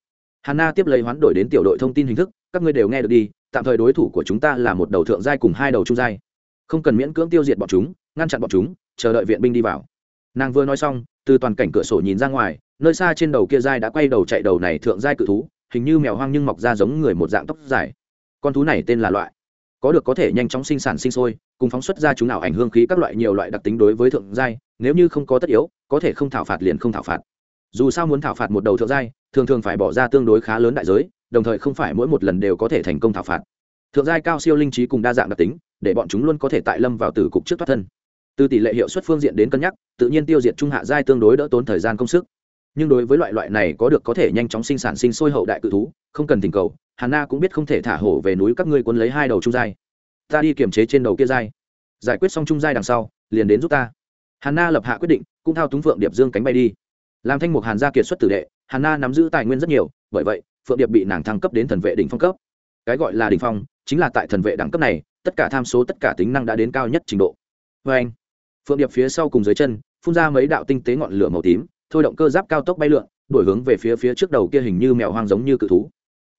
Hàn Na tiếp lấy hoán đổi đến tiểu đội thông tin hình thức, các ngươi đều nghe được đi, tạm thời đối thủ của chúng ta là một đầu thượng giai cùng hai đầu trung giai. Không cần miễn cưỡng tiêu diệt bọn chúng, ngăn chặn bọn chúng, chờ đợi viện binh đi vào. Nàng vừa nói xong, từ toàn cảnh cửa sổ nhìn ra ngoài, nơi xa trên đầu kia giai đã quay đầu chạy đầu này thượng giai cự thú, hình như mèo hoang nhưng mọc ra giống người một dạng tóc dài. Con thú này tên là loại. Có được có thể nhanh chóng sinh sản sinh sôi, cùng phóng xuất ra chúng nào ảnh hương khí các loại nhiều loại đặc tính đối với thượng giai, nếu như không có tất yếu, có thể không thảo phạt liền không thảo phạt dù sao muốn thảo phạt một đầu thượng giai, thường thường phải bỏ ra tương đối khá lớn đại giới, đồng thời không phải mỗi một lần đều có thể thành công thảo phạt. Thượng giai cao siêu linh trí cùng đa dạng đặc tính, để bọn chúng luôn có thể tại lâm vào từ cục trước thoát thân. Từ tỷ lệ hiệu suất phương diện đến cân nhắc, tự nhiên tiêu diệt trung hạ giai tương đối đỡ tốn thời gian công sức. Nhưng đối với loại loại này có được có thể nhanh chóng sinh sản sinh sôi hậu đại cự thú, không cần tình cầu hà na cũng biết không thể thả hổ về núi các ngươi quân lấy hai đầu trung giai. Ta đi kiểm chế trên đầu kia giai. Giải quyết xong trung giai đằng sau, liền đến giúp ta. Hà na lập hạ quyết định, cũng thao túng phượng điệp dương cánh bay đi làm thanh mục hàn gia kiệt xuất tử đệ, Hàn na nắm giữ tài nguyên rất nhiều, bởi vậy, phượng điệp bị nàng thăng cấp đến thần vệ đỉnh phong cấp. Cái gọi là đỉnh phong, chính là tại thần vệ đẳng cấp này, tất cả tham số, tất cả tính năng đã đến cao nhất trình độ. Vê anh, phượng điệp phía sau cùng dưới chân, phun ra mấy đạo tinh tế ngọn lửa màu tím, thôi động cơ giáp cao tốc bay lượn, đổi hướng về phía phía trước đầu kia hình như mèo hoang giống như cự thú.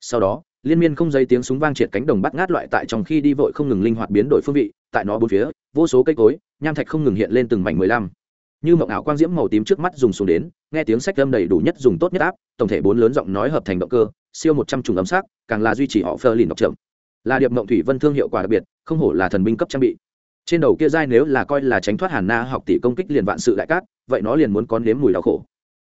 Sau đó, liên miên không dây tiếng súng vang triệt cánh đồng bắt ngát loại tại trong khi đi vội không ngừng linh hoạt biến đổi phương vị, tại nó bốn phía, vô số cây cối, nham thạch không ngừng hiện lên từng mảnh mười lăm. Như mộng ảo quang diễm màu tím trước mắt dùng xuống đến nghe tiếng sách âm đầy đủ nhất dùng tốt nhất áp tổng thể bốn lớn giọng nói hợp thành động cơ, siêu một trăm trùng ấm sắc, càng là duy trì họ phơ lìn đọc chậm. Là điệp mộng thủy vân thương hiệu quả đặc biệt, không hổ là thần binh cấp trang bị. Trên đầu kia dai nếu là coi là tránh thoát hàn na học tỷ công kích liền vạn sự đại cát, vậy nó liền muốn có nếm mùi đau khổ.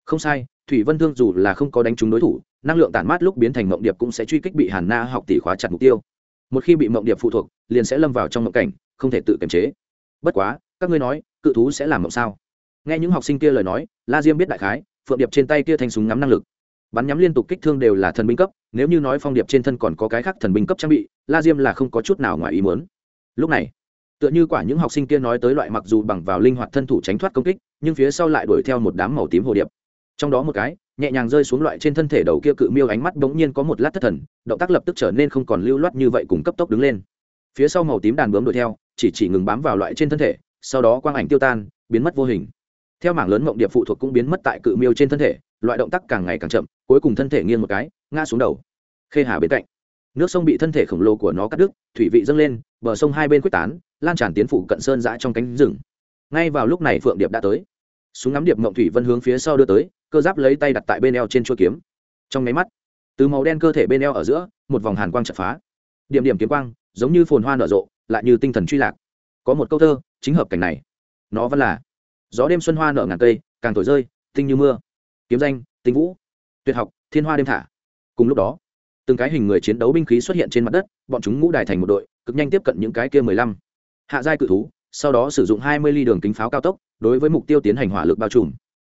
Không sai, thủy vân thương dù là không có đánh trúng đối thủ, năng lượng tản mát lúc biến thành mộng điệp cũng sẽ truy kích bị hàn na học tỷ khóa chặt mục tiêu. Một khi bị mộng điệp phụ thuộc, liền sẽ lâm vào trong mộng cảnh, không thể tự kiềm chế. Bất quá, các ngươi nói, cự thú sẽ làm mộng sao? Nghe những học sinh kia lời nói, la diêm biết đại khái, phượng điệp trên tay kia thanh súng ngắm năng lực. Bắn nhắm liên tục kích thương đều là thần binh cấp, nếu như nói phong điệp trên thân còn có cái khác thần binh cấp trang bị, la diêm là không có chút nào ngoài ý muốn. Lúc này, tựa như quả những học sinh kia nói tới loại mặc dù bằng vào linh hoạt thân thủ tránh thoát công kích, nhưng phía sau lại đuổi theo một đám màu tím hồ điệp. Trong đó một cái, nhẹ nhàng rơi xuống loại trên thân thể đầu kia cự miêu ánh mắt bỗng nhiên có một lát thất thần, động tác lập tức trở nên không còn lưu loát như vậy cùng cấp tốc đứng lên. Phía sau màu tím đàn bướm đuổi theo, chỉ chỉ ngừng bám vào loại trên thân thể, sau đó quang ảnh tiêu tan, biến mất vô hình theo mảng lớn mộng điệp phụ thuộc cũng biến mất tại cự miêu trên thân thể, loại động tác càng ngày càng chậm, cuối cùng thân thể nghiêng một cái, ngã xuống đầu. Khê hà bên cạnh, nước sông bị thân thể khổng lồ của nó cắt đứt, thủy vị dâng lên, bờ sông hai bên quyết tán, lan tràn tiến phủ cận sơn giã trong cánh rừng. Ngay vào lúc này phượng điệp đã tới. Súng ngắm điệp mộng thủy vân hướng phía sau đưa tới, cơ giáp lấy tay đặt tại bên eo trên chuôi kiếm. Trong máy mắt, từ màu đen cơ thể bên eo ở giữa, một vòng hàn quang chặt phá. Điểm điểm kiếm quang, giống như phồn hoa nở rộ, lại như tinh thần truy lạc. Có một câu thơ, chính hợp cảnh này. Nó vẫn là gió đêm xuân hoa nở ngàn cây, càng thổi rơi, tinh như mưa. Kiếm danh, tinh vũ. Tuyệt học, thiên hoa đêm thả. Cùng lúc đó, từng cái hình người chiến đấu binh khí xuất hiện trên mặt đất, bọn chúng ngũ đài thành một đội, cực nhanh tiếp cận những cái kia mười lăm. Hạ giai cự thú, sau đó sử dụng hai mươi ly đường kính pháo cao tốc, đối với mục tiêu tiến hành hỏa lực bao trùm.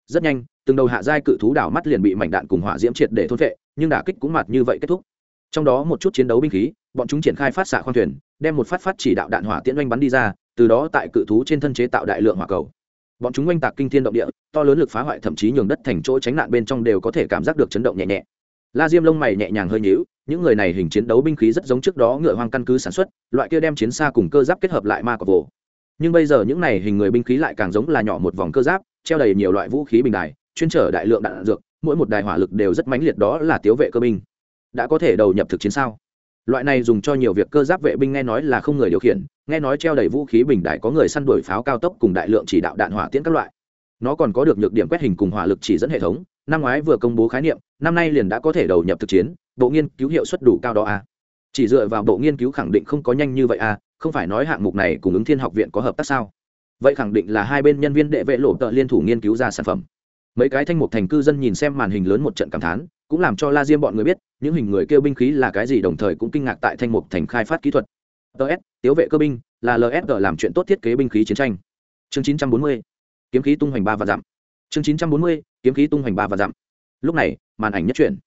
Rất nhanh, từng đầu hạ giai cự thú đảo mắt liền bị mảnh đạn cùng hỏa diễm triệt để thôn vệ nhưng đả kích cũng mặt như vậy kết thúc. Trong đó một chút chiến đấu binh khí, bọn chúng triển khai phát xạ khoang thuyền, đem một phát phát chỉ đạo đạn hỏa tiễn oanh bắn đi ra, từ đó tại cự thú trên thân chế tạo đại lượng hỏa cầu bọn chúng oanh tạc kinh thiên động địa, to lớn lực phá hoại thậm chí nhường đất thành chỗ tránh nạn bên trong đều có thể cảm giác được chấn động nhẹ nhẹ. La diêm lông mày nhẹ nhàng hơi nhíu, những người này hình chiến đấu binh khí rất giống trước đó ngựa hoang căn cứ sản xuất, loại kia đem chiến xa cùng cơ giáp kết hợp lại ma cọc vồ. Nhưng bây giờ những này hình người binh khí lại càng giống là nhỏ một vòng cơ giáp, treo đầy nhiều loại vũ khí bình đài, chuyên trở đại lượng đạn dược, mỗi một đài hỏa lực đều rất mãnh liệt đó là tiếu vệ cơ binh. Đã có thể đầu nhập thực chiến sao? Loại này dùng cho nhiều việc cơ giáp vệ binh nghe nói là không người điều khiển, nghe nói treo đầy vũ khí bình đại có người săn đuổi pháo cao tốc cùng đại lượng chỉ đạo đạn hỏa tiễn các loại. Nó còn có được nhược điểm quét hình cùng hỏa lực chỉ dẫn hệ thống, năm ngoái vừa công bố khái niệm, năm nay liền đã có thể đầu nhập thực chiến, bộ nghiên cứu hiệu suất đủ cao đó à. chỉ dựa vào bộ nghiên cứu khẳng định không có nhanh như vậy à không phải nói hạng mục này cùng ứng thiên học viện có hợp tác sao? Vậy khẳng định là hai bên nhân viên đệ vệ lộ tợ liên thủ nghiên cứu ra sản phẩm mấy cái thanh mục thành cư dân nhìn xem màn hình lớn một trận cảm thán cũng làm cho la diêm bọn người biết những hình người kêu binh khí là cái gì đồng thời cũng kinh ngạc tại thanh mục thành khai phát kỹ thuật. Ts tiếu vệ cơ binh là lsg làm chuyện tốt thiết kế binh khí chiến tranh. Chương 940, kiếm khí tung hoành ba và dặm. Chương 940, kiếm khí tung hoành ba và dặm. Lúc này màn ảnh nhất chuyển.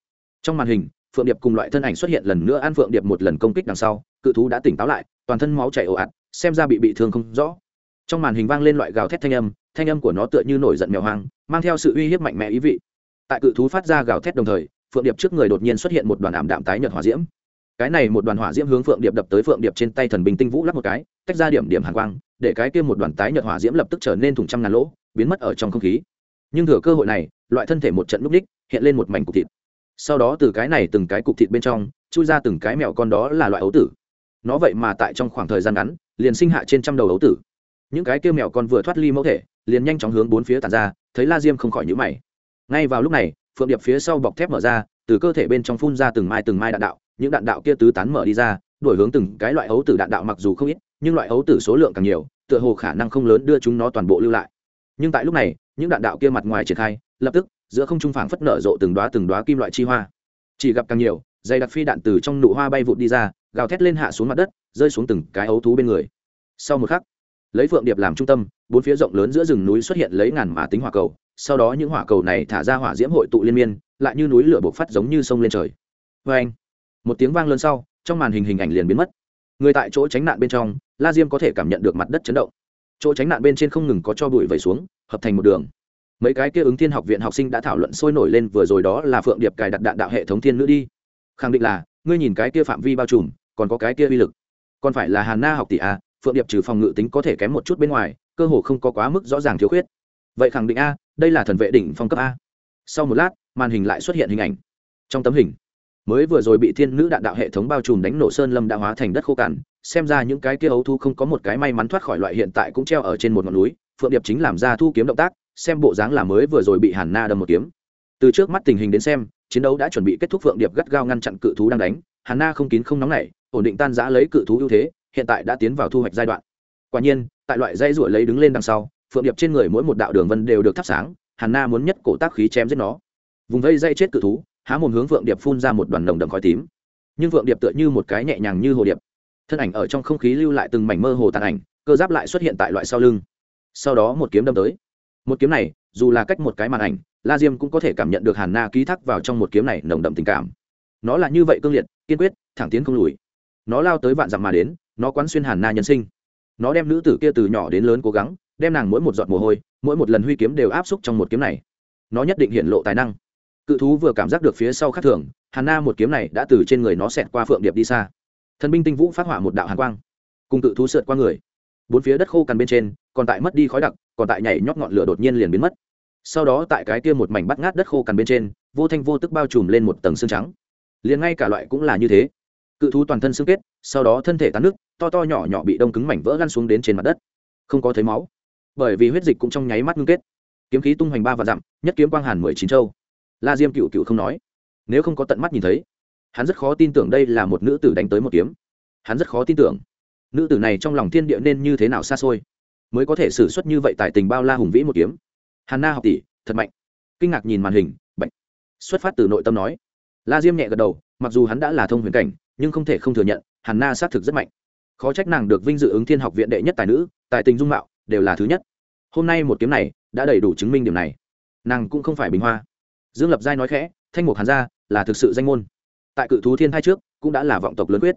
Trong màn hình phượng điệp cùng loại thân ảnh xuất hiện lần nữa an phượng điệp một lần công kích đằng sau cự thú đã tỉnh táo lại toàn thân máu chảy ồ ạt xem ra bị bị thương không rõ. Trong màn hình vang lên loại gào thét thanh âm thanh âm của nó tựa như nổi giận mèo hoang mang theo sự uy hiếp mạnh mẽ ý vị. Tại cự thú phát ra gào thét đồng thời, phượng điệp trước người đột nhiên xuất hiện một đoàn ảm đạm tái nhợt hỏa diễm. Cái này một đoàn hỏa diễm hướng phượng điệp đập tới phượng điệp trên tay thần bình tinh vũ lắp một cái, tách ra điểm điểm hàn quang, để cái kia một đoàn tái nhợt hỏa diễm lập tức trở nên thùng trăm ngàn lỗ, biến mất ở trong không khí. Nhưng thừa cơ hội này, loại thân thể một trận núp ních, hiện lên một mảnh cục thịt. Sau đó từ cái này từng cái cục thịt bên trong, chui ra từng cái mèo con đó là loại ấu tử. Nó vậy mà tại trong khoảng thời gian ngắn, liền sinh hạ trên trăm đầu ấu tử. Những cái kia mèo con vừa thoát ly mẫu thể liền nhanh chóng hướng bốn phía tàn ra, thấy la diêm không khỏi nhữ mày. Ngay vào lúc này, phượng điệp phía sau bọc thép mở ra, từ cơ thể bên trong phun ra từng mai từng mai đạn đạo, những đạn đạo kia tứ tán mở đi ra, đổi hướng từng cái loại ấu tử đạn đạo mặc dù không ít, nhưng loại ấu tử số lượng càng nhiều, tựa hồ khả năng không lớn đưa chúng nó toàn bộ lưu lại. Nhưng tại lúc này, những đạn đạo kia mặt ngoài triển khai, lập tức, giữa không trung phảng phất nở rộ từng đoá từng đoá kim loại chi hoa. Chỉ gặp càng nhiều dày đặc phi đạn từ trong nụ hoa bay vụt đi ra, gào thét lên hạ xuống mặt đất, rơi xuống từng cái ấu thú bên người. Sau một khắc lấy phượng điệp làm trung tâm, bốn phía rộng lớn giữa rừng núi xuất hiện lấy ngàn mã tính hỏa cầu, sau đó những hỏa cầu này thả ra hỏa diễm hội tụ liên miên, lại như núi lửa bộc phát giống như sông lên trời. Vê anh, một tiếng vang lớn sau, trong màn hình hình ảnh liền biến mất. Người tại chỗ tránh nạn bên trong, la diêm có thể cảm nhận được mặt đất chấn động. Chỗ tránh nạn bên trên không ngừng có cho bụi vẩy xuống, hợp thành một đường. Mấy cái kia ứng thiên học viện học sinh đã thảo luận sôi nổi lên, vừa rồi đó là phượng điệp cài đặt đạn đạo hệ thống thiên nữ đi. Khẳng định là, ngươi nhìn cái kia phạm vi bao trùm, còn có cái kia uy lực. Còn phải là hàn na học tỷ a phượng điệp trừ phòng ngự tính có thể kém một chút bên ngoài, cơ hồ không có quá mức rõ ràng thiếu khuyết. Vậy khẳng định a, đây là thần vệ đỉnh phong cấp a. Sau một lát, màn hình lại xuất hiện hình ảnh. Trong tấm hình, mới vừa rồi bị thiên nữ đạn đạo hệ thống bao trùm đánh nổ sơn lâm đã hóa thành đất khô cằn, xem ra những cái kia ấu thu không có một cái may mắn thoát khỏi loại hiện tại cũng treo ở trên một ngọn núi, phượng điệp chính làm ra thu kiếm động tác, xem bộ dáng là mới vừa rồi bị hàn na đâm một kiếm. Từ trước mắt tình hình đến xem, chiến đấu đã chuẩn bị kết thúc phượng điệp gắt gao ngăn chặn cự thú đang đánh, hàn na không kín không nóng nảy, ổn định tan giã lấy cự thú ưu thế hiện tại đã tiến vào thu hoạch giai đoạn. Quả nhiên, tại loại dây ruổi lấy đứng lên đằng sau, phượng điệp trên người mỗi một đạo đường vân đều được thắp sáng, hàn na muốn nhất cổ tác khí chém giết nó. Vùng vây dây chết cự thú, há mồm hướng phượng điệp phun ra một đoàn nồng đậm khói tím. Nhưng phượng điệp tựa như một cái nhẹ nhàng như hồ điệp. Thân ảnh ở trong không khí lưu lại từng mảnh mơ hồ tàn ảnh, cơ giáp lại xuất hiện tại loại sau lưng. Sau đó một kiếm đâm tới. Một kiếm này, dù là cách một cái màn ảnh, la diêm cũng có thể cảm nhận được hàn na ký thác vào trong một kiếm này nồng đậm tình cảm. Nó là như vậy cương liệt, kiên quyết, thẳng tiến không lùi. Nó lao tới vạn dặm mà đến nó quán xuyên hàn na nhân sinh. Nó đem nữ tử kia từ nhỏ đến lớn cố gắng, đem nàng mỗi một giọt mồ hôi, mỗi một lần huy kiếm đều áp xúc trong một kiếm này. Nó nhất định hiện lộ tài năng. Cự thú vừa cảm giác được phía sau khắc thường, hàn na một kiếm này đã từ trên người nó xẹt qua phượng điệp đi xa. Thần binh tinh vũ phát hỏa một đạo hàn quang, cùng cự thú sượt qua người. Bốn phía đất khô cằn bên trên, còn tại mất đi khói đặc, còn tại nhảy nhót ngọn lửa đột nhiên liền biến mất. Sau đó tại cái kia một mảnh bắt ngát đất khô cằn bên trên, vô thanh vô tức bao trùm lên một tầng xương trắng. Liền ngay cả loại cũng là như thế. Cự thú toàn thân xương kết, sau đó thân thể tán nước to to nhỏ nhỏ bị đông cứng mảnh vỡ lăn xuống đến trên mặt đất. Không có thấy máu, bởi vì huyết dịch cũng trong nháy mắt ngưng kết. Kiếm khí tung hoành ba và dặm, nhất kiếm quang hàn mười chín châu. La diêm cựu cựu không nói, nếu không có tận mắt nhìn thấy, hắn rất khó tin tưởng đây là một nữ tử đánh tới một kiếm. Hắn rất khó tin tưởng, nữ tử này trong lòng thiên địa nên như thế nào xa xôi, mới có thể xử suất như vậy tại tình bao la hùng vĩ một kiếm. Hàn na học tỷ, thật mạnh. Kinh ngạc nhìn màn hình, bệnh. Xuất phát từ nội tâm nói, la diêm nhẹ gật đầu, mặc dù hắn đã là thông huyền cảnh, nhưng không thể không thừa nhận, hàn na xác thực rất mạnh khó trách nàng được vinh dự ứng thiên học viện đệ nhất tài nữ, tài tình dung mạo đều là thứ nhất. Hôm nay một kiếm này đã đầy đủ chứng minh điểm này. Nàng cũng không phải bình hoa. Dương lập giai nói khẽ, thanh mục hàn gia là thực sự danh môn. Tại cự thú thiên thai trước, cũng đã là vọng tộc lớn quyết.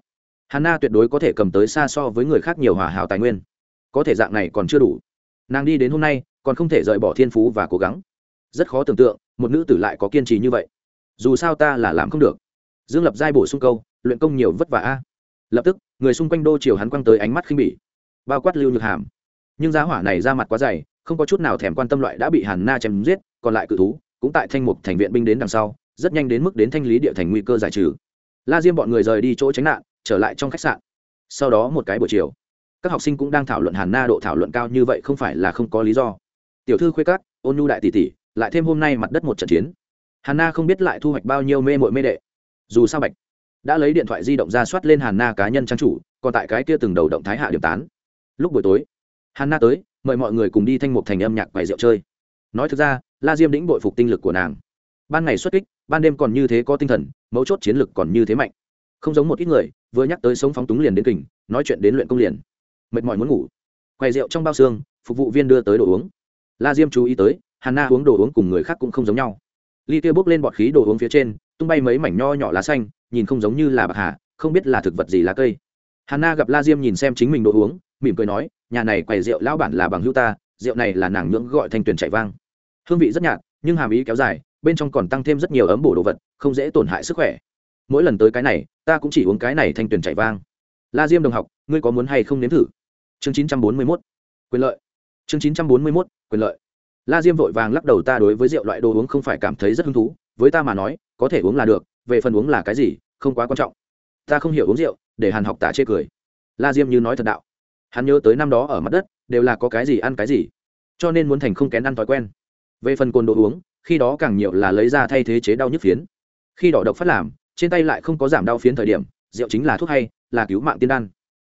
Hàn na tuyệt đối có thể cầm tới xa so với người khác nhiều hòa hảo tài nguyên. Có thể dạng này còn chưa đủ. Nàng đi đến hôm nay, còn không thể rời bỏ thiên phú và cố gắng. Rất khó tưởng tượng, một nữ tử lại có kiên trì như vậy. Dù sao ta là làm không được. Dương lập giai bổ sung câu, luyện công nhiều vất vả a lập tức, người xung quanh đô chiều hắn quăng tới ánh mắt khinh bỉ. Bao quát lưu nhược hàm. Nhưng giá hỏa này ra mặt quá dày, không có chút nào thèm quan tâm loại đã bị hàn na chém giết, còn lại cự thú, cũng tại thanh mục thành viện binh đến đằng sau, rất nhanh đến mức đến thanh lý địa thành nguy cơ giải trừ. La diêm bọn người rời đi chỗ tránh nạn, trở lại trong khách sạn. Sau đó một cái buổi chiều, các học sinh cũng đang thảo luận hàn na độ thảo luận cao như vậy không phải là không có lý do. Tiểu thư khuê cát ôn nhu đại tỷ tỷ, lại thêm hôm nay mặt đất một trận chiến. Hàn na không biết lại thu hoạch bao nhiêu mê mội mê đệ. Dù sao bạch đã lấy điện thoại di động ra soát lên hàn na cá nhân trang chủ, còn tại cái kia từng đầu động thái hạ điểm tán. Lúc buổi tối, hàn na tới, mời mọi người cùng đi thanh mục thành âm nhạc quầy rượu chơi. Nói thực ra, la diêm đĩnh bội phục tinh lực của nàng. Ban ngày xuất kích, ban đêm còn như thế có tinh thần, mấu chốt chiến lực còn như thế mạnh. Không giống một ít người, vừa nhắc tới sống phóng túng liền đến kình, nói chuyện đến luyện công liền. Mệt mỏi muốn ngủ. Quầy rượu trong bao xương, phục vụ viên đưa tới đồ uống. La diêm chú ý tới, hàn na uống đồ uống cùng người khác cũng không giống nhau. Ly kia bốc lên bọt khí đồ uống phía trên, tung bay mấy mảnh nho nhỏ lá xanh nhìn không giống như là bạc hà, không biết là thực vật gì lá cây. Hàn na gặp la diêm nhìn xem chính mình đồ uống, mỉm cười nói, nhà này quầy rượu lão bản là bằng hữu ta, rượu này là nàng nhưỡng gọi thanh tuyền chạy vang. Hương vị rất nhạt, nhưng hàm ý kéo dài, bên trong còn tăng thêm rất nhiều ấm bổ đồ vật, không dễ tổn hại sức khỏe. Mỗi lần tới cái này, ta cũng chỉ uống cái này thanh tuyền chạy vang. La diêm đồng học, ngươi có muốn hay không nếm thử? Chương chín trăm bốn mươi mốt, quyền lợi. Chương chín trăm bốn mươi mốt, quyền lợi. La diêm vội vàng lắc đầu, ta đối với rượu loại đồ uống không phải cảm thấy rất hứng thú, với ta mà nói, có thể uống là được, về phần uống là cái gì không quá quan trọng. Ta không hiểu uống rượu, để hàn học tả chê cười. La diêm như nói thật đạo. Hắn nhớ tới năm đó ở mặt đất, đều là có cái gì ăn cái gì. Cho nên muốn thành không kén ăn thói quen. Về phần cồn đồ uống, khi đó càng nhiều là lấy ra thay thế chế đau nhức phiến. Khi đỏ độc phát làm, trên tay lại không có giảm đau phiến thời điểm, rượu chính là thuốc hay, là cứu mạng tiên đan.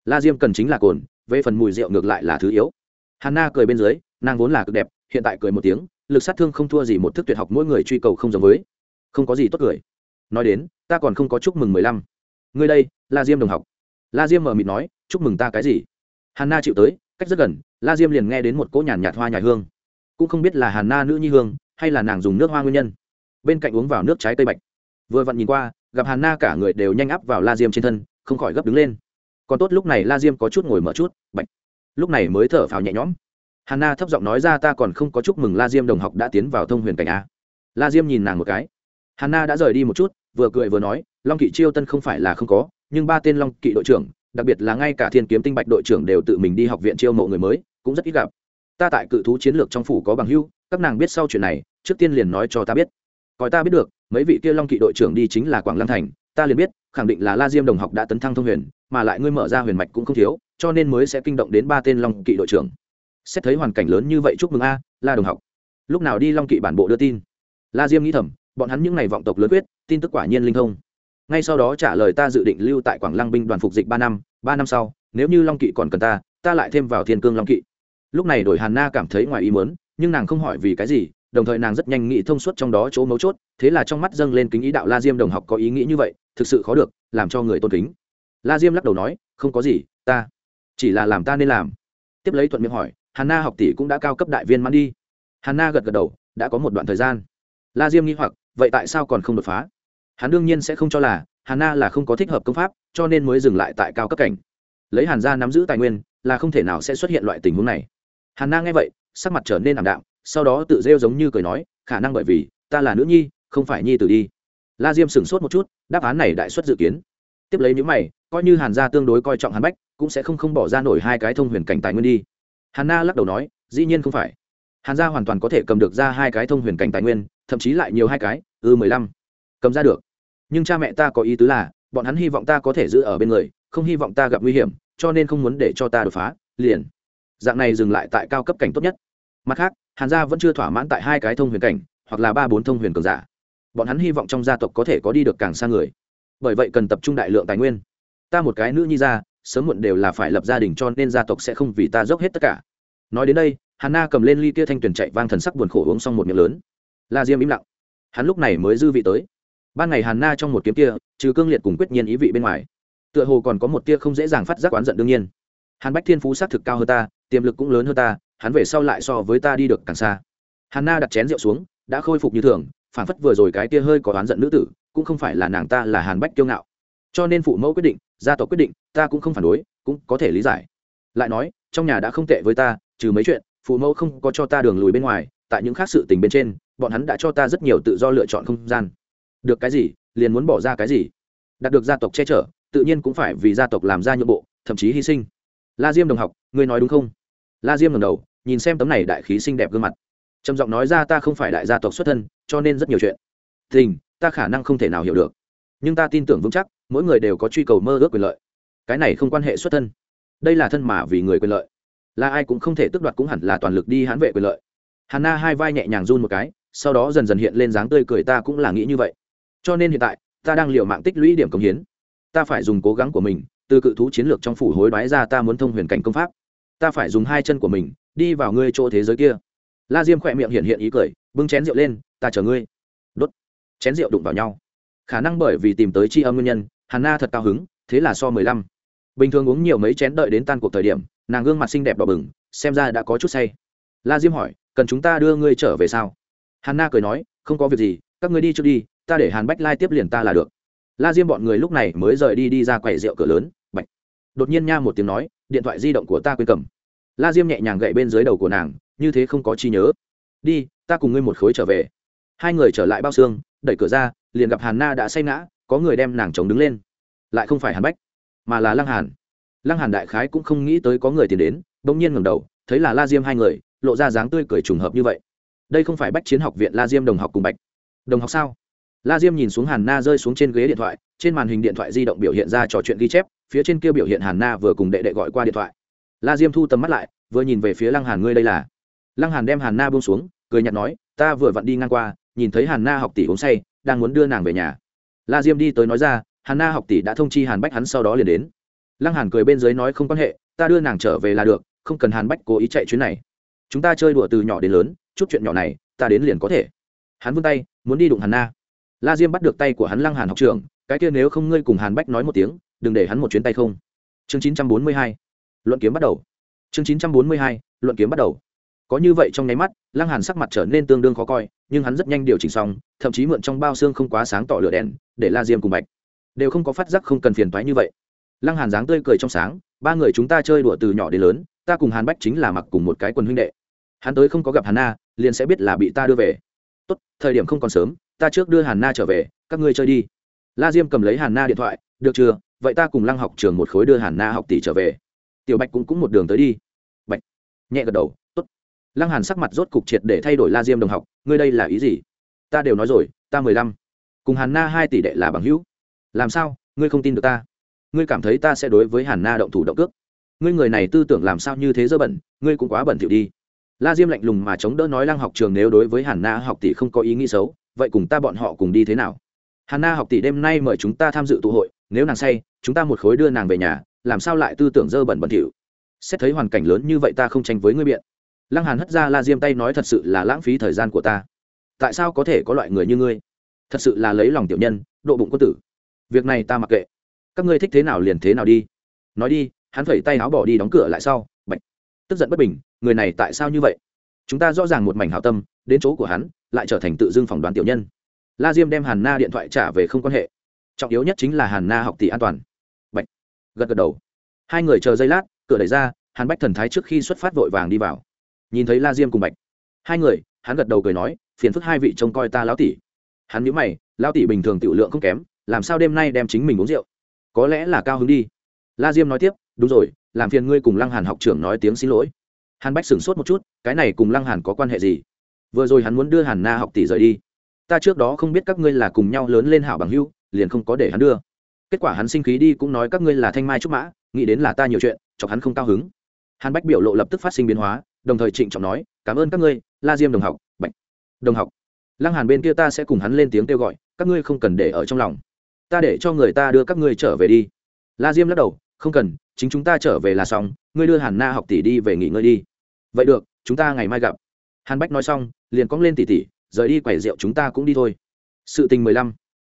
La diêm cần chính là cồn, về phần mùi rượu ngược lại là thứ yếu. Hàn Na cười bên dưới, nàng vốn là cực đẹp, hiện tại cười một tiếng, lực sát thương không thua gì một thức tuyệt học mỗi người truy cầu không giống với. Không có gì tốt cười nói đến, ta còn không có chúc mừng mười lăm. Ngươi đây, la diêm đồng học. La diêm mờ mịt nói, chúc mừng ta cái gì? Hàn na chịu tới, cách rất gần, la diêm liền nghe đến một cỗ nhàn nhạt hoa nhài hương. Cũng không biết là hàn na nữ nhi hương, hay là nàng dùng nước hoa nguyên nhân. Bên cạnh uống vào nước trái cây bạch. Vừa vặn nhìn qua, gặp hàn na cả người đều nhanh áp vào la diêm trên thân, không khỏi gấp đứng lên. Còn tốt lúc này la diêm có chút ngồi mở chút, bạch. Lúc này mới thở phào nhẹ nhõm. Hàn na thấp giọng nói ra ta còn không có chúc mừng la diêm đồng học đã tiến vào thông huyền cảnh a. La diêm nhìn nàng một cái. Hanna đã rời đi một chút, vừa cười vừa nói, long kỵ chiêu tân không phải là không có, nhưng ba tên long kỵ đội trưởng, đặc biệt là ngay cả thiên kiếm tinh bạch đội trưởng đều tự mình đi học viện chiêu mộ người mới, cũng rất ít gặp. Ta tại cự thú chiến lược trong phủ có bằng hưu các nàng biết sau chuyện này, trước tiên liền nói cho ta biết. Coi ta biết được, mấy vị kia long kỵ đội trưởng đi chính là quảng lăng thành, ta liền biết, khẳng định là la diêm đồng học đã tấn thăng thông huyền, mà lại ngươi mở ra huyền mạch cũng không thiếu, cho nên mới sẽ kinh động đến ba tên long kỵ đội trưởng. Xét thấy hoàn cảnh lớn như vậy chúc mừng a, la đồng học. Lúc nào đi long kỵ bản bộ đưa tin? La diêm nghĩ thầm bọn hắn những ngày vọng tộc lớn quyết, tin tức quả nhiên linh thông. Ngay sau đó trả lời ta dự định lưu tại quảng lăng binh đoàn phục dịch ba năm ba năm sau, nếu như long kỵ còn cần ta ta lại thêm vào thiên cương long kỵ. Lúc này đổi hàn na cảm thấy ngoài ý mớn nhưng nàng không hỏi vì cái gì, đồng thời nàng rất nhanh nghĩ thông suốt trong đó chỗ mấu chốt, thế là trong mắt dâng lên kính ý đạo la diêm đồng học có ý nghĩ như vậy, thực sự khó được, làm cho người tôn kính. La diêm lắc đầu nói, không có gì, ta chỉ là làm ta nên làm. Tiếp lấy thuận miệng hỏi, hàn na học tỷ cũng đã cao cấp đại viên mắn đi. Hàn na gật gật đầu, đã có một đoạn thời gian. La diêm nghi hoặc vậy tại sao còn không đột phá? Hắn đương nhiên sẽ không cho là hàn na là không có thích hợp công pháp, cho nên mới dừng lại tại cao cấp cảnh. Lấy hàn gia nắm giữ tài nguyên, là không thể nào sẽ xuất hiện loại tình huống này. Hàn na nghe vậy, sắc mặt trở nên ảm đạm, sau đó tự rêu giống như cười nói, khả năng bởi vì ta là nữ nhi, không phải nhi tử đi. La diêm sửng sốt một chút, đáp án này đại xuất dự kiến. Tiếp lấy những mày, coi như hàn gia tương đối coi trọng hàn bách, cũng sẽ không không bỏ ra nổi hai cái thông huyền cảnh tài nguyên đi. Hàn na lắc đầu nói, dĩ nhiên không phải hàn gia hoàn toàn có thể cầm được ra hai cái thông huyền cảnh tài nguyên, thậm chí lại nhiều hai cái, ư mười lăm. Cầm ra được. Nhưng cha mẹ ta có ý tứ là, bọn hắn hy vọng ta có thể giữ ở bên người, không hy vọng ta gặp nguy hiểm, cho nên không muốn để cho ta đột phá, liền. Dạng này dừng lại tại cao cấp cảnh tốt nhất. Mặt khác, hàn gia vẫn chưa thỏa mãn tại hai cái thông huyền cảnh, hoặc là ba bốn thông huyền cường giả. Bọn hắn hy vọng trong gia tộc có thể có đi được càng xa người. Bởi vậy cần tập trung đại lượng tài nguyên. Ta một cái nữ nhi ra, sớm muộn đều là phải lập gia đình cho nên gia tộc sẽ không vì ta dốc hết tất cả. Nói đến đây hàn na cầm lên ly kia thanh tuyển chạy vang thần sắc buồn khổ uống xong một miệng lớn. La diêm im lặng. Hắn lúc này mới dư vị tới. Ban ngày hàn na trong một kiếm kia, trừ cương liệt cùng quyết nhiên ý vị bên ngoài, tựa hồ còn có một tia không dễ dàng phát giác oán giận đương nhiên. Hàn bách thiên phú xác thực cao hơn ta, tiềm lực cũng lớn hơn ta, hắn về sau lại so với ta đi được càng xa. Hàn na đặt chén rượu xuống, đã khôi phục như thường phản phất vừa rồi cái tia hơi có oán giận nữ tử, cũng không phải là nàng ta, là hàn bách kiêu ngạo. Cho nên phụ mẫu quyết định, gia tộc quyết định, ta cũng không phản đối, cũng có thể lý giải. Lại nói, trong nhà đã không tệ với ta, trừ mấy chuyện phụ mẫu không có cho ta đường lùi bên ngoài, tại những khác sự tình bên trên, bọn hắn đã cho ta rất nhiều tự do lựa chọn không gian. Được cái gì, liền muốn bỏ ra cái gì. Đạt được gia tộc che chở, tự nhiên cũng phải vì gia tộc làm ra nhượng bộ, thậm chí hy sinh. La diêm đồng học, ngươi nói đúng không? La diêm ngầm đầu, nhìn xem tấm này đại khí xinh đẹp gương mặt. Trầm giọng nói ra ta không phải đại gia tộc xuất thân, cho nên rất nhiều chuyện. Tình, ta khả năng không thể nào hiểu được. Nhưng ta tin tưởng vững chắc, mỗi người đều có truy cầu mơ ước quyền lợi. Cái này không quan hệ xuất thân. Đây là thân mà vì người quyền lợi là ai cũng không thể tước đoạt cũng hẳn là toàn lực đi hãn vệ quyền lợi. Hàn na hai vai nhẹ nhàng run một cái, sau đó dần dần hiện lên dáng tươi cười ta cũng là nghĩ như vậy. Cho nên hiện tại, ta đang liều mạng tích lũy điểm công hiến. Ta phải dùng cố gắng của mình, từ cự thú chiến lược trong phủ hối đoái ra ta muốn thông huyền cảnh công pháp. Ta phải dùng hai chân của mình, đi vào ngươi chỗ thế giới kia. La diêm khỏe miệng hiện hiện ý cười, bưng chén rượu lên, ta chờ ngươi. Đốt. Chén rượu đụng vào nhau. Khả năng bởi vì tìm tới chi âm nguyên nhân hàn na thật cao hứng, thế là so mười lăm. Bình thường uống nhiều mấy chén đợi đến tan cuộc thời điểm nàng gương mặt xinh đẹp đỏ bừng, xem ra đã có chút say. La diêm hỏi, cần chúng ta đưa ngươi trở về sao? Hàn na cười nói, không có việc gì, các ngươi đi trước đi, ta để hàn bách lai tiếp liền ta là được. La diêm bọn người lúc này mới rời đi đi ra quầy rượu cửa lớn, bạch. Đột nhiên nha một tiếng nói, điện thoại di động của ta quên cầm. La diêm nhẹ nhàng gậy bên dưới đầu của nàng, như thế không có chi nhớ. Đi, ta cùng ngươi một khối trở về. Hai người trở lại bao xương, đẩy cửa ra, liền gặp hàn na đã say ngã, có người đem nàng chống đứng lên. Lại không phải hàn bách, mà là lăng hàn lăng hàn đại khái cũng không nghĩ tới có người tiền đến, bỗng nhiên ngẩng đầu, thấy là la diêm hai người, lộ ra dáng tươi cười trùng hợp như vậy. Đây không phải bách chiến học viện la diêm đồng học cùng bạch. Đồng học sao? La diêm nhìn xuống hàn na rơi xuống trên ghế điện thoại, trên màn hình điện thoại di động biểu hiện ra trò chuyện ghi chép, phía trên kia biểu hiện hàn na vừa cùng đệ đệ gọi qua điện thoại. La diêm thu tầm mắt lại, vừa nhìn về phía lăng hàn, ngươi đây là? Lăng hàn đem hàn na buông xuống, cười nhạt nói, ta vừa vặn đi ngang qua, nhìn thấy hàn na học tỷ uống say, đang muốn đưa nàng về nhà. La diêm đi tới nói ra, hàn na học tỷ đã thông chi hàn bách hắn sau đó liền đến lăng hàn cười bên dưới nói không quan hệ, ta đưa nàng trở về là được, không cần hàn bách cố ý chạy chuyến này. Chúng ta chơi đùa từ nhỏ đến lớn, chút chuyện nhỏ này, ta đến liền có thể. Hắn vươn tay, muốn đi đụng hàn na. La diêm bắt được tay của hắn lăng hàn học trưởng cái kia nếu không ngươi cùng hàn bách nói một tiếng, đừng để hắn một chuyến tay không. Chương chín trăm bốn mươi hai, luận kiếm bắt đầu. Chương chín trăm bốn mươi hai, luận kiếm bắt đầu. Có như vậy trong nháy mắt, lăng hàn sắc mặt trở nên tương đương khó coi, nhưng hắn rất nhanh điều chỉnh xong, thậm chí mượn trong bao xương không quá sáng tỏ lửa đèn, để la diêm cùng bạch. Đều không có phát giác không cần phiền toái như vậy lăng hàn dáng tươi cười trong sáng, ba người chúng ta chơi đùa từ nhỏ đến lớn, ta cùng hàn bách chính là mặc cùng một cái quần huynh đệ. Hắn tới không có gặp hàn na, liền sẽ biết là bị ta đưa về. Tốt, thời điểm không còn sớm, ta trước đưa hàn na trở về, các ngươi chơi đi. La diêm cầm lấy hàn na điện thoại, được chưa? Vậy ta cùng lăng học trường một khối đưa hàn na học tỷ trở về. Tiểu bạch cũng cũng một đường tới đi. Bạch, nhẹ gật đầu, tốt. Lăng hàn sắc mặt rốt cục triệt để thay đổi la diêm đồng học, ngươi đây là ý gì? Ta đều nói rồi, ta mười lăm. Cùng hàn na hai tỷ đệ là bằng hữu. Làm sao? Ngươi không tin được ta ngươi cảm thấy ta sẽ đối với hàn na động thủ động cước. Ngươi người này tư tưởng làm sao như thế dơ bẩn, ngươi cũng quá bẩn thỉu đi. La diêm lạnh lùng mà chống đỡ nói lăng học trường nếu đối với hàn na học tỷ không có ý nghĩ xấu, vậy cùng ta bọn họ cùng đi thế nào? Hàn na học tỷ đêm nay mời chúng ta tham dự tụ hội, nếu nàng say, chúng ta một khối đưa nàng về nhà, làm sao lại tư tưởng dơ bẩn bẩn thỉu? Xét thấy hoàn cảnh lớn như vậy ta không tranh với ngươi biện. Lăng hàn hất ra la diêm tay nói thật sự là lãng phí thời gian của ta. Tại sao có thể có loại người như ngươi? Thật sự là lấy lòng tiểu nhân, độ bụng quân tử. Việc này ta mặc kệ các ngươi thích thế nào liền thế nào đi. Nói đi, hắn phẩy tay áo bỏ đi đóng cửa lại sau, bạch. Tức giận bất bình, người này tại sao như vậy? Chúng ta rõ ràng một mảnh hảo tâm, đến chỗ của hắn, lại trở thành tự dưng phỏng đoán tiểu nhân. La diêm đem hàn na điện thoại trả về không quan hệ. Trọng yếu nhất chính là hàn na học tỷ an toàn. Bạch. gật gật đầu. Hai người chờ giây lát, cửa đẩy ra, hàn bách thần thái trước khi xuất phát vội vàng đi vào. Nhìn thấy la diêm cùng bạch. Hai người, hắn gật đầu cười nói, phiền phức hai vị trông coi ta lão tỷ. Hắn nhớ mày, lão tỷ bình thường tiểu lượng không kém, làm sao đêm nay đem chính mình uống rượu? Có lẽ là cao hứng đi. La diêm nói tiếp, đúng rồi, làm phiền ngươi cùng lăng hàn học trưởng nói tiếng xin lỗi. Hàn bách sửng sốt một chút, cái này cùng lăng hàn có quan hệ gì? Vừa rồi hắn muốn đưa hàn na học tỷ rời đi. Ta trước đó không biết các ngươi là cùng nhau lớn lên hảo bằng hưu liền không có để hắn đưa. Kết quả hắn sinh khí đi cũng nói các ngươi là thanh mai trúc mã, nghĩ đến là ta nhiều chuyện, chọc hắn không cao hứng. Hàn bách biểu lộ lập tức phát sinh biến hóa, đồng thời trịnh trọng nói, cảm ơn các ngươi, la diêm đồng học, bạch, đồng học. Lăng hàn bên kia ta sẽ cùng hắn lên tiếng kêu gọi, các ngươi không cần để ở trong lòng ta để cho người ta đưa các ngươi trở về đi. La diêm lắc đầu, không cần, chính chúng ta trở về là xong, ngươi đưa hàn na học tỷ đi về nghỉ ngơi đi. Vậy được, chúng ta ngày mai gặp. Hàn bách nói xong, liền cong lên tỷ tỷ rời đi quầy rượu chúng ta cũng đi thôi. Sự tình mười lăm.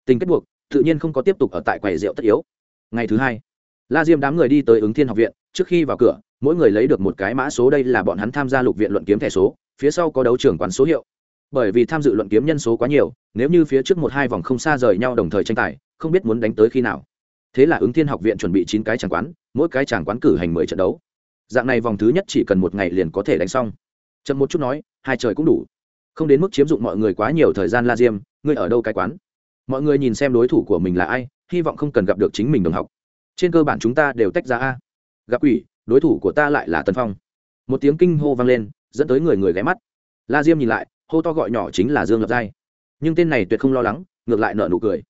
Tình kết buộc, tự nhiên không có tiếp tục ở tại quầy rượu tất yếu. Ngày thứ hai, la diêm đám người đi tới ứng thiên học viện, trước khi vào cửa, mỗi người lấy được một cái mã số đây là bọn hắn tham gia lục viện luận kiếm thẻ số, phía sau có đấu trưởng quán số hiệu. Bởi vì tham dự luận kiếm nhân số quá nhiều, nếu như phía trước một hai vòng không xa rời nhau đồng thời tranh tài không biết muốn đánh tới khi nào. Thế là ứng thiên học viện chuẩn bị chín cái tràng quán, mỗi cái tràng quán cử hành mười trận đấu. Dạng này vòng thứ nhất chỉ cần một ngày liền có thể đánh xong. Chậm một chút nói, hai trời cũng đủ. Không đến mức chiếm dụng mọi người quá nhiều thời gian la diêm, ngươi ở đâu cái quán? Mọi người nhìn xem đối thủ của mình là ai, hy vọng không cần gặp được chính mình đồng học. Trên cơ bản chúng ta đều tách ra a. Gặp quỷ, đối thủ của ta lại là tân phong. Một tiếng kinh hô vang lên, dẫn tới người người ghé mắt. La diêm nhìn lại, hô to gọi nhỏ chính là dương lập giai. Nhưng tên này tuyệt không lo lắng, ngược lại nợ nụ cười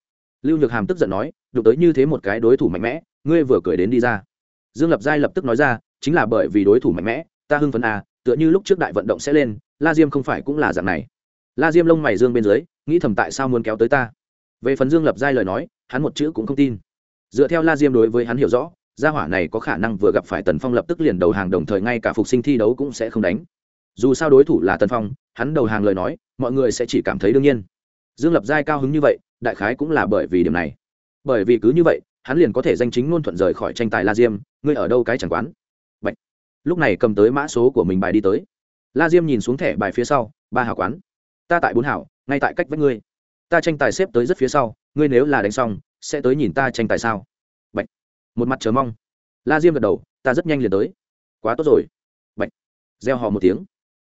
lưu nhược hàm tức giận nói, đụng tới như thế một cái đối thủ mạnh mẽ, ngươi vừa cười đến đi ra. Dương lập giai lập tức nói ra, chính là bởi vì đối thủ mạnh mẽ, ta hưng phấn à tựa như lúc trước đại vận động sẽ lên, la diêm không phải cũng là dạng này. La diêm lông mày dương bên dưới, nghĩ thầm tại sao muốn kéo tới ta. Về phần dương lập giai lời nói, hắn một chữ cũng không tin. Dựa theo la diêm đối với hắn hiểu rõ, gia hỏa này có khả năng vừa gặp phải tần phong lập tức liền đầu hàng đồng thời ngay cả phục sinh thi đấu cũng sẽ không đánh. Dù sao đối thủ là tần phong, hắn đầu hàng lời nói, mọi người sẽ chỉ cảm thấy đương nhiên. Dương lập giai cao hứng như vậy đại khái cũng là bởi vì điểm này. Bởi vì cứ như vậy, hắn liền có thể danh chính ngôn thuận rời khỏi tranh tài la diêm, ngươi ở đâu cái chẳng quán? Bạch. lúc này cầm tới mã số của mình bài đi tới. La diêm nhìn xuống thẻ bài phía sau, ba hảo quán. Ta tại bốn hảo, ngay tại cách với ngươi. Ta tranh tài xếp tới rất phía sau, ngươi nếu là đánh xong, sẽ tới nhìn ta tranh tài sao? Bạch. một mặt chờ mong. La diêm gật đầu, ta rất nhanh liền tới. Quá tốt rồi. Bạch. gieo họ một tiếng.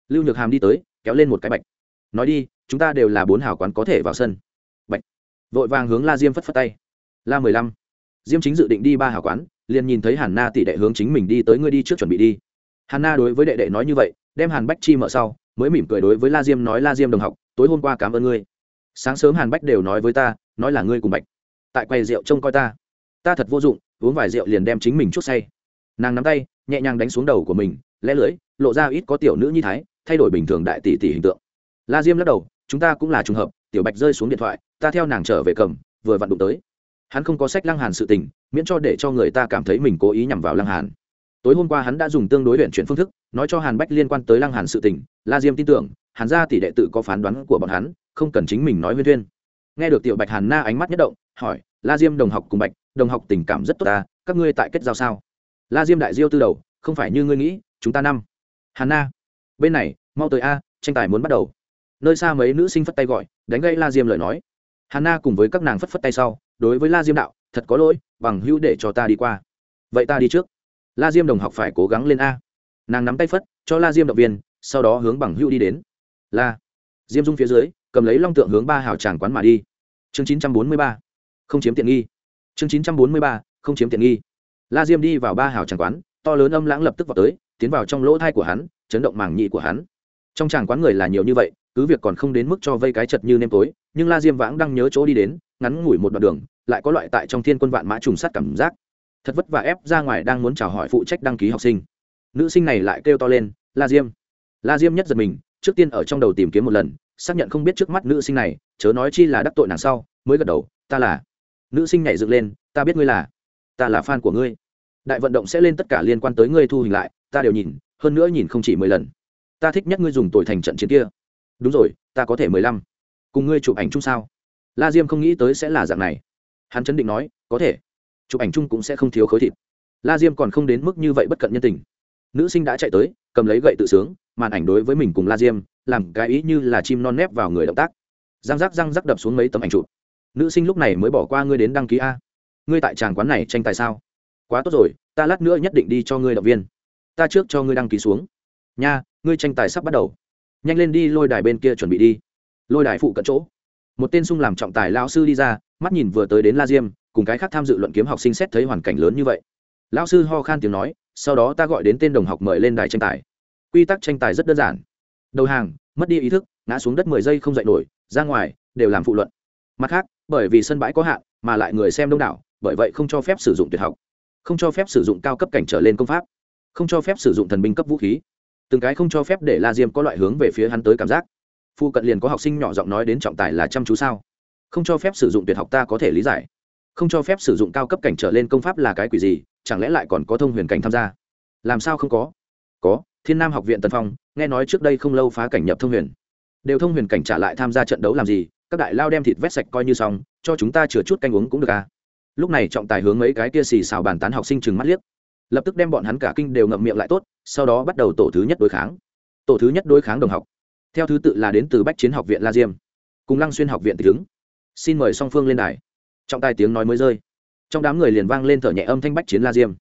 Lưu nhược hàm đi tới, kéo lên một cái bạch. Nói đi, chúng ta đều là bốn hảo quán có thể vào sân vội vàng hướng la diêm phất phất tay. La mười lăm. Diêm chính dự định đi ba hảo quán, liền nhìn thấy hàn na tỷ đệ hướng chính mình đi tới ngươi đi trước chuẩn bị đi. Hàn na đối với đệ đệ nói như vậy, đem hàn bách chi mở sau, mới mỉm cười đối với la diêm nói, la diêm đồng học, tối hôm qua cảm ơn ngươi. Sáng sớm hàn bách đều nói với ta, nói là ngươi cùng bạch. Tại quầy rượu trông coi ta. Ta thật vô dụng, uống vài rượu liền đem chính mình chút say. Nàng nắm tay, nhẹ nhàng đánh xuống đầu của mình, lẽ lưỡi, lộ ra ít có tiểu nữ như thái, thay đổi bình thường đại tỷ tỷ hình tượng. La diêm lắc đầu, chúng ta cũng là trùng hợp, tiểu bạch rơi xuống điện thoại ta theo nàng trở về cầm, vừa vặn đụng tới. Hắn không có sách lăng hàn sự tình, miễn cho để cho người ta cảm thấy mình cố ý nhằm vào lăng hàn. Tối hôm qua hắn đã dùng tương đối luyện chuyển phương thức, nói cho hàn bách liên quan tới lăng hàn sự tình, la diêm tin tưởng, hàn gia tỷ đệ tự có phán đoán của bọn hắn, không cần chính mình nói huyên thuyên. Nghe được tiểu bạch hàn na ánh mắt nhất động, hỏi, la diêm đồng học cùng bạch, đồng học tình cảm rất tốt ta các ngươi tại kết giao sao? La diêm đại diêu tư đầu, không phải như ngươi nghĩ, chúng ta năm. Hàn na, bên này, mau tới a, tranh tài muốn bắt đầu. Nơi xa mấy nữ sinh phất tay gọi, đánh gây la diêm lời nói. Hanna cùng với các nàng phất phất tay sau, đối với la diêm đạo, thật có lỗi, bằng hữu để cho ta đi qua. Vậy ta đi trước. La diêm đồng học phải cố gắng lên a. Nàng nắm tay phất, cho la diêm động viên, sau đó hướng bằng hữu đi đến. La diêm dung phía dưới, cầm lấy long tượng hướng ba hào tràng quán mà đi. Chương chín trăm bốn mươi ba. Không chiếm tiện nghi. Chương chín trăm bốn mươi ba. Không chiếm tiện nghi. La diêm đi vào ba hào tràng quán, to lớn âm lãng lập tức vào tới, tiến vào trong lỗ thai của hắn, chấn động màng nhị của hắn. Trong tràng quán người là nhiều như vậy cứ việc còn không đến mức cho vây cái chật như nêm tối, nhưng la diêm vãng đang nhớ chỗ đi đến, ngắn ngủi một đoạn đường, lại có loại tại trong thiên quân vạn mã trùng sát cảm giác. Thật vất vả ép ra ngoài đang muốn chào hỏi phụ trách đăng ký học sinh. Nữ sinh này lại kêu to lên, la diêm. La diêm nhất giật mình, trước tiên ở trong đầu tìm kiếm một lần, xác nhận không biết trước mắt nữ sinh này, chớ nói chi là đắc tội nàng sau, mới gật đầu, ta là. Nữ sinh nhảy dựng lên, ta biết ngươi là. Ta là fan của ngươi. Đại vận động sẽ lên tất cả liên quan tới ngươi thu hình lại, ta đều nhìn, hơn nữa nhìn không chỉ mười lần. Ta thích nhất ngươi dùng tội thành trận chiến kia đúng rồi, ta có thể mười lăm. Cùng ngươi chụp ảnh chung sao? La diêm không nghĩ tới sẽ là dạng này. Hắn chấn định nói, có thể. Chụp ảnh chung cũng sẽ không thiếu khối thịt. La diêm còn không đến mức như vậy bất cận nhân tình. Nữ sinh đã chạy tới, cầm lấy gậy tự sướng, màn ảnh đối với mình cùng la diêm, làm cái ý như là chim non nép vào người động tác. Răng rắc răng rắc đập xuống mấy tấm ảnh chụp. Nữ sinh lúc này mới bỏ qua ngươi đến đăng ký a. Ngươi tại tràng quán này tranh tài sao? Quá tốt rồi, ta lát nữa nhất định đi cho ngươi động viên. Ta trước cho ngươi đăng ký xuống. Nha, ngươi tranh tài sắp bắt đầu nhanh lên đi, lôi đài bên kia chuẩn bị đi. Lôi đài phụ cận chỗ. Một tên sung làm trọng tài lao sư đi ra, mắt nhìn vừa tới đến la diêm, cùng cái khác tham dự luận kiếm học sinh xét thấy hoàn cảnh lớn như vậy. Lao sư ho khan tiếng nói, sau đó ta gọi đến tên đồng học mời lên đài tranh tài. Quy tắc tranh tài rất đơn giản. Đầu hàng, mất đi ý thức, ngã xuống đất mười giây không dậy nổi, ra ngoài, đều làm phụ luận. Mặt khác, bởi vì sân bãi có hạn, mà lại người xem đông đảo, bởi vậy không cho phép sử dụng tuyệt học. Không cho phép sử dụng cao cấp cảnh trở lên công pháp. Không cho phép sử dụng thần binh cấp vũ khí từng cái không cho phép để la diêm có loại hướng về phía hắn tới cảm giác. Phu cận liền có học sinh nhỏ giọng nói đến trọng tài là chăm chú sao? Không cho phép sử dụng tuyệt học ta có thể lý giải. Không cho phép sử dụng cao cấp cảnh trở lên công pháp là cái quỷ gì, chẳng lẽ lại còn có thông huyền cảnh tham gia? Làm sao không có? Có, thiên nam học viện tân phong, nghe nói trước đây không lâu phá cảnh nhập thông huyền. Đều thông huyền cảnh trả lại tham gia trận đấu làm gì, các đại lao đem thịt vét sạch coi như xong, cho chúng ta chừa chút canh uống cũng được à? Lúc này trọng tài hướng mấy cái kia xì xào bàn tán học sinh chừng mắt liếc lập tức đem bọn hắn cả kinh đều ngậm miệng lại tốt, sau đó bắt đầu tổ thứ nhất đối kháng. Tổ thứ nhất đối kháng đồng học. Theo thứ tự là đến từ bách chiến học viện la diêm. Cùng lăng xuyên học viện tịch ứng xin mời song phương lên đài. Trọng tài tiếng nói mới rơi. Trong đám người liền vang lên thở nhẹ âm thanh bách chiến la diêm.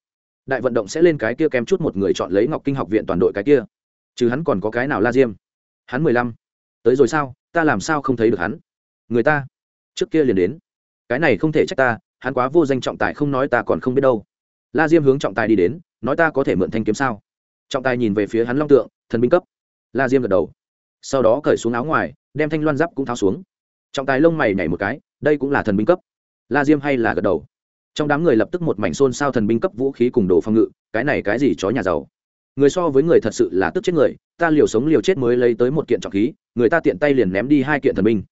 Đại vận động sẽ lên cái kia kém chút một người chọn lấy ngọc kinh học viện toàn đội cái kia. Chứ hắn còn có cái nào la diêm? Hắn mười lăm. Tới rồi sao? Ta làm sao không thấy được hắn? Người ta. Trước kia liền đến. Cái này không thể trách ta, hắn quá vô danh trọng tài không nói ta còn không biết đâu la diêm hướng trọng tài đi đến, nói ta có thể mượn thanh kiếm sao? Trọng tài nhìn về phía hắn long tượng, thần binh cấp. La diêm gật đầu. Sau đó cởi xuống áo ngoài, đem thanh loan giáp cũng tháo xuống. Trọng tài lông mày nhảy một cái, đây cũng là thần binh cấp. La diêm hay là gật đầu. Trong đám người lập tức một mảnh xôn xao thần binh cấp vũ khí cùng đồ phòng ngự, cái này cái gì chó nhà giàu? Người so với người thật sự là tức chết người, ta liều sống liều chết mới lấy tới một kiện trọng khí, người ta tiện tay liền ném đi hai kiện thần binh.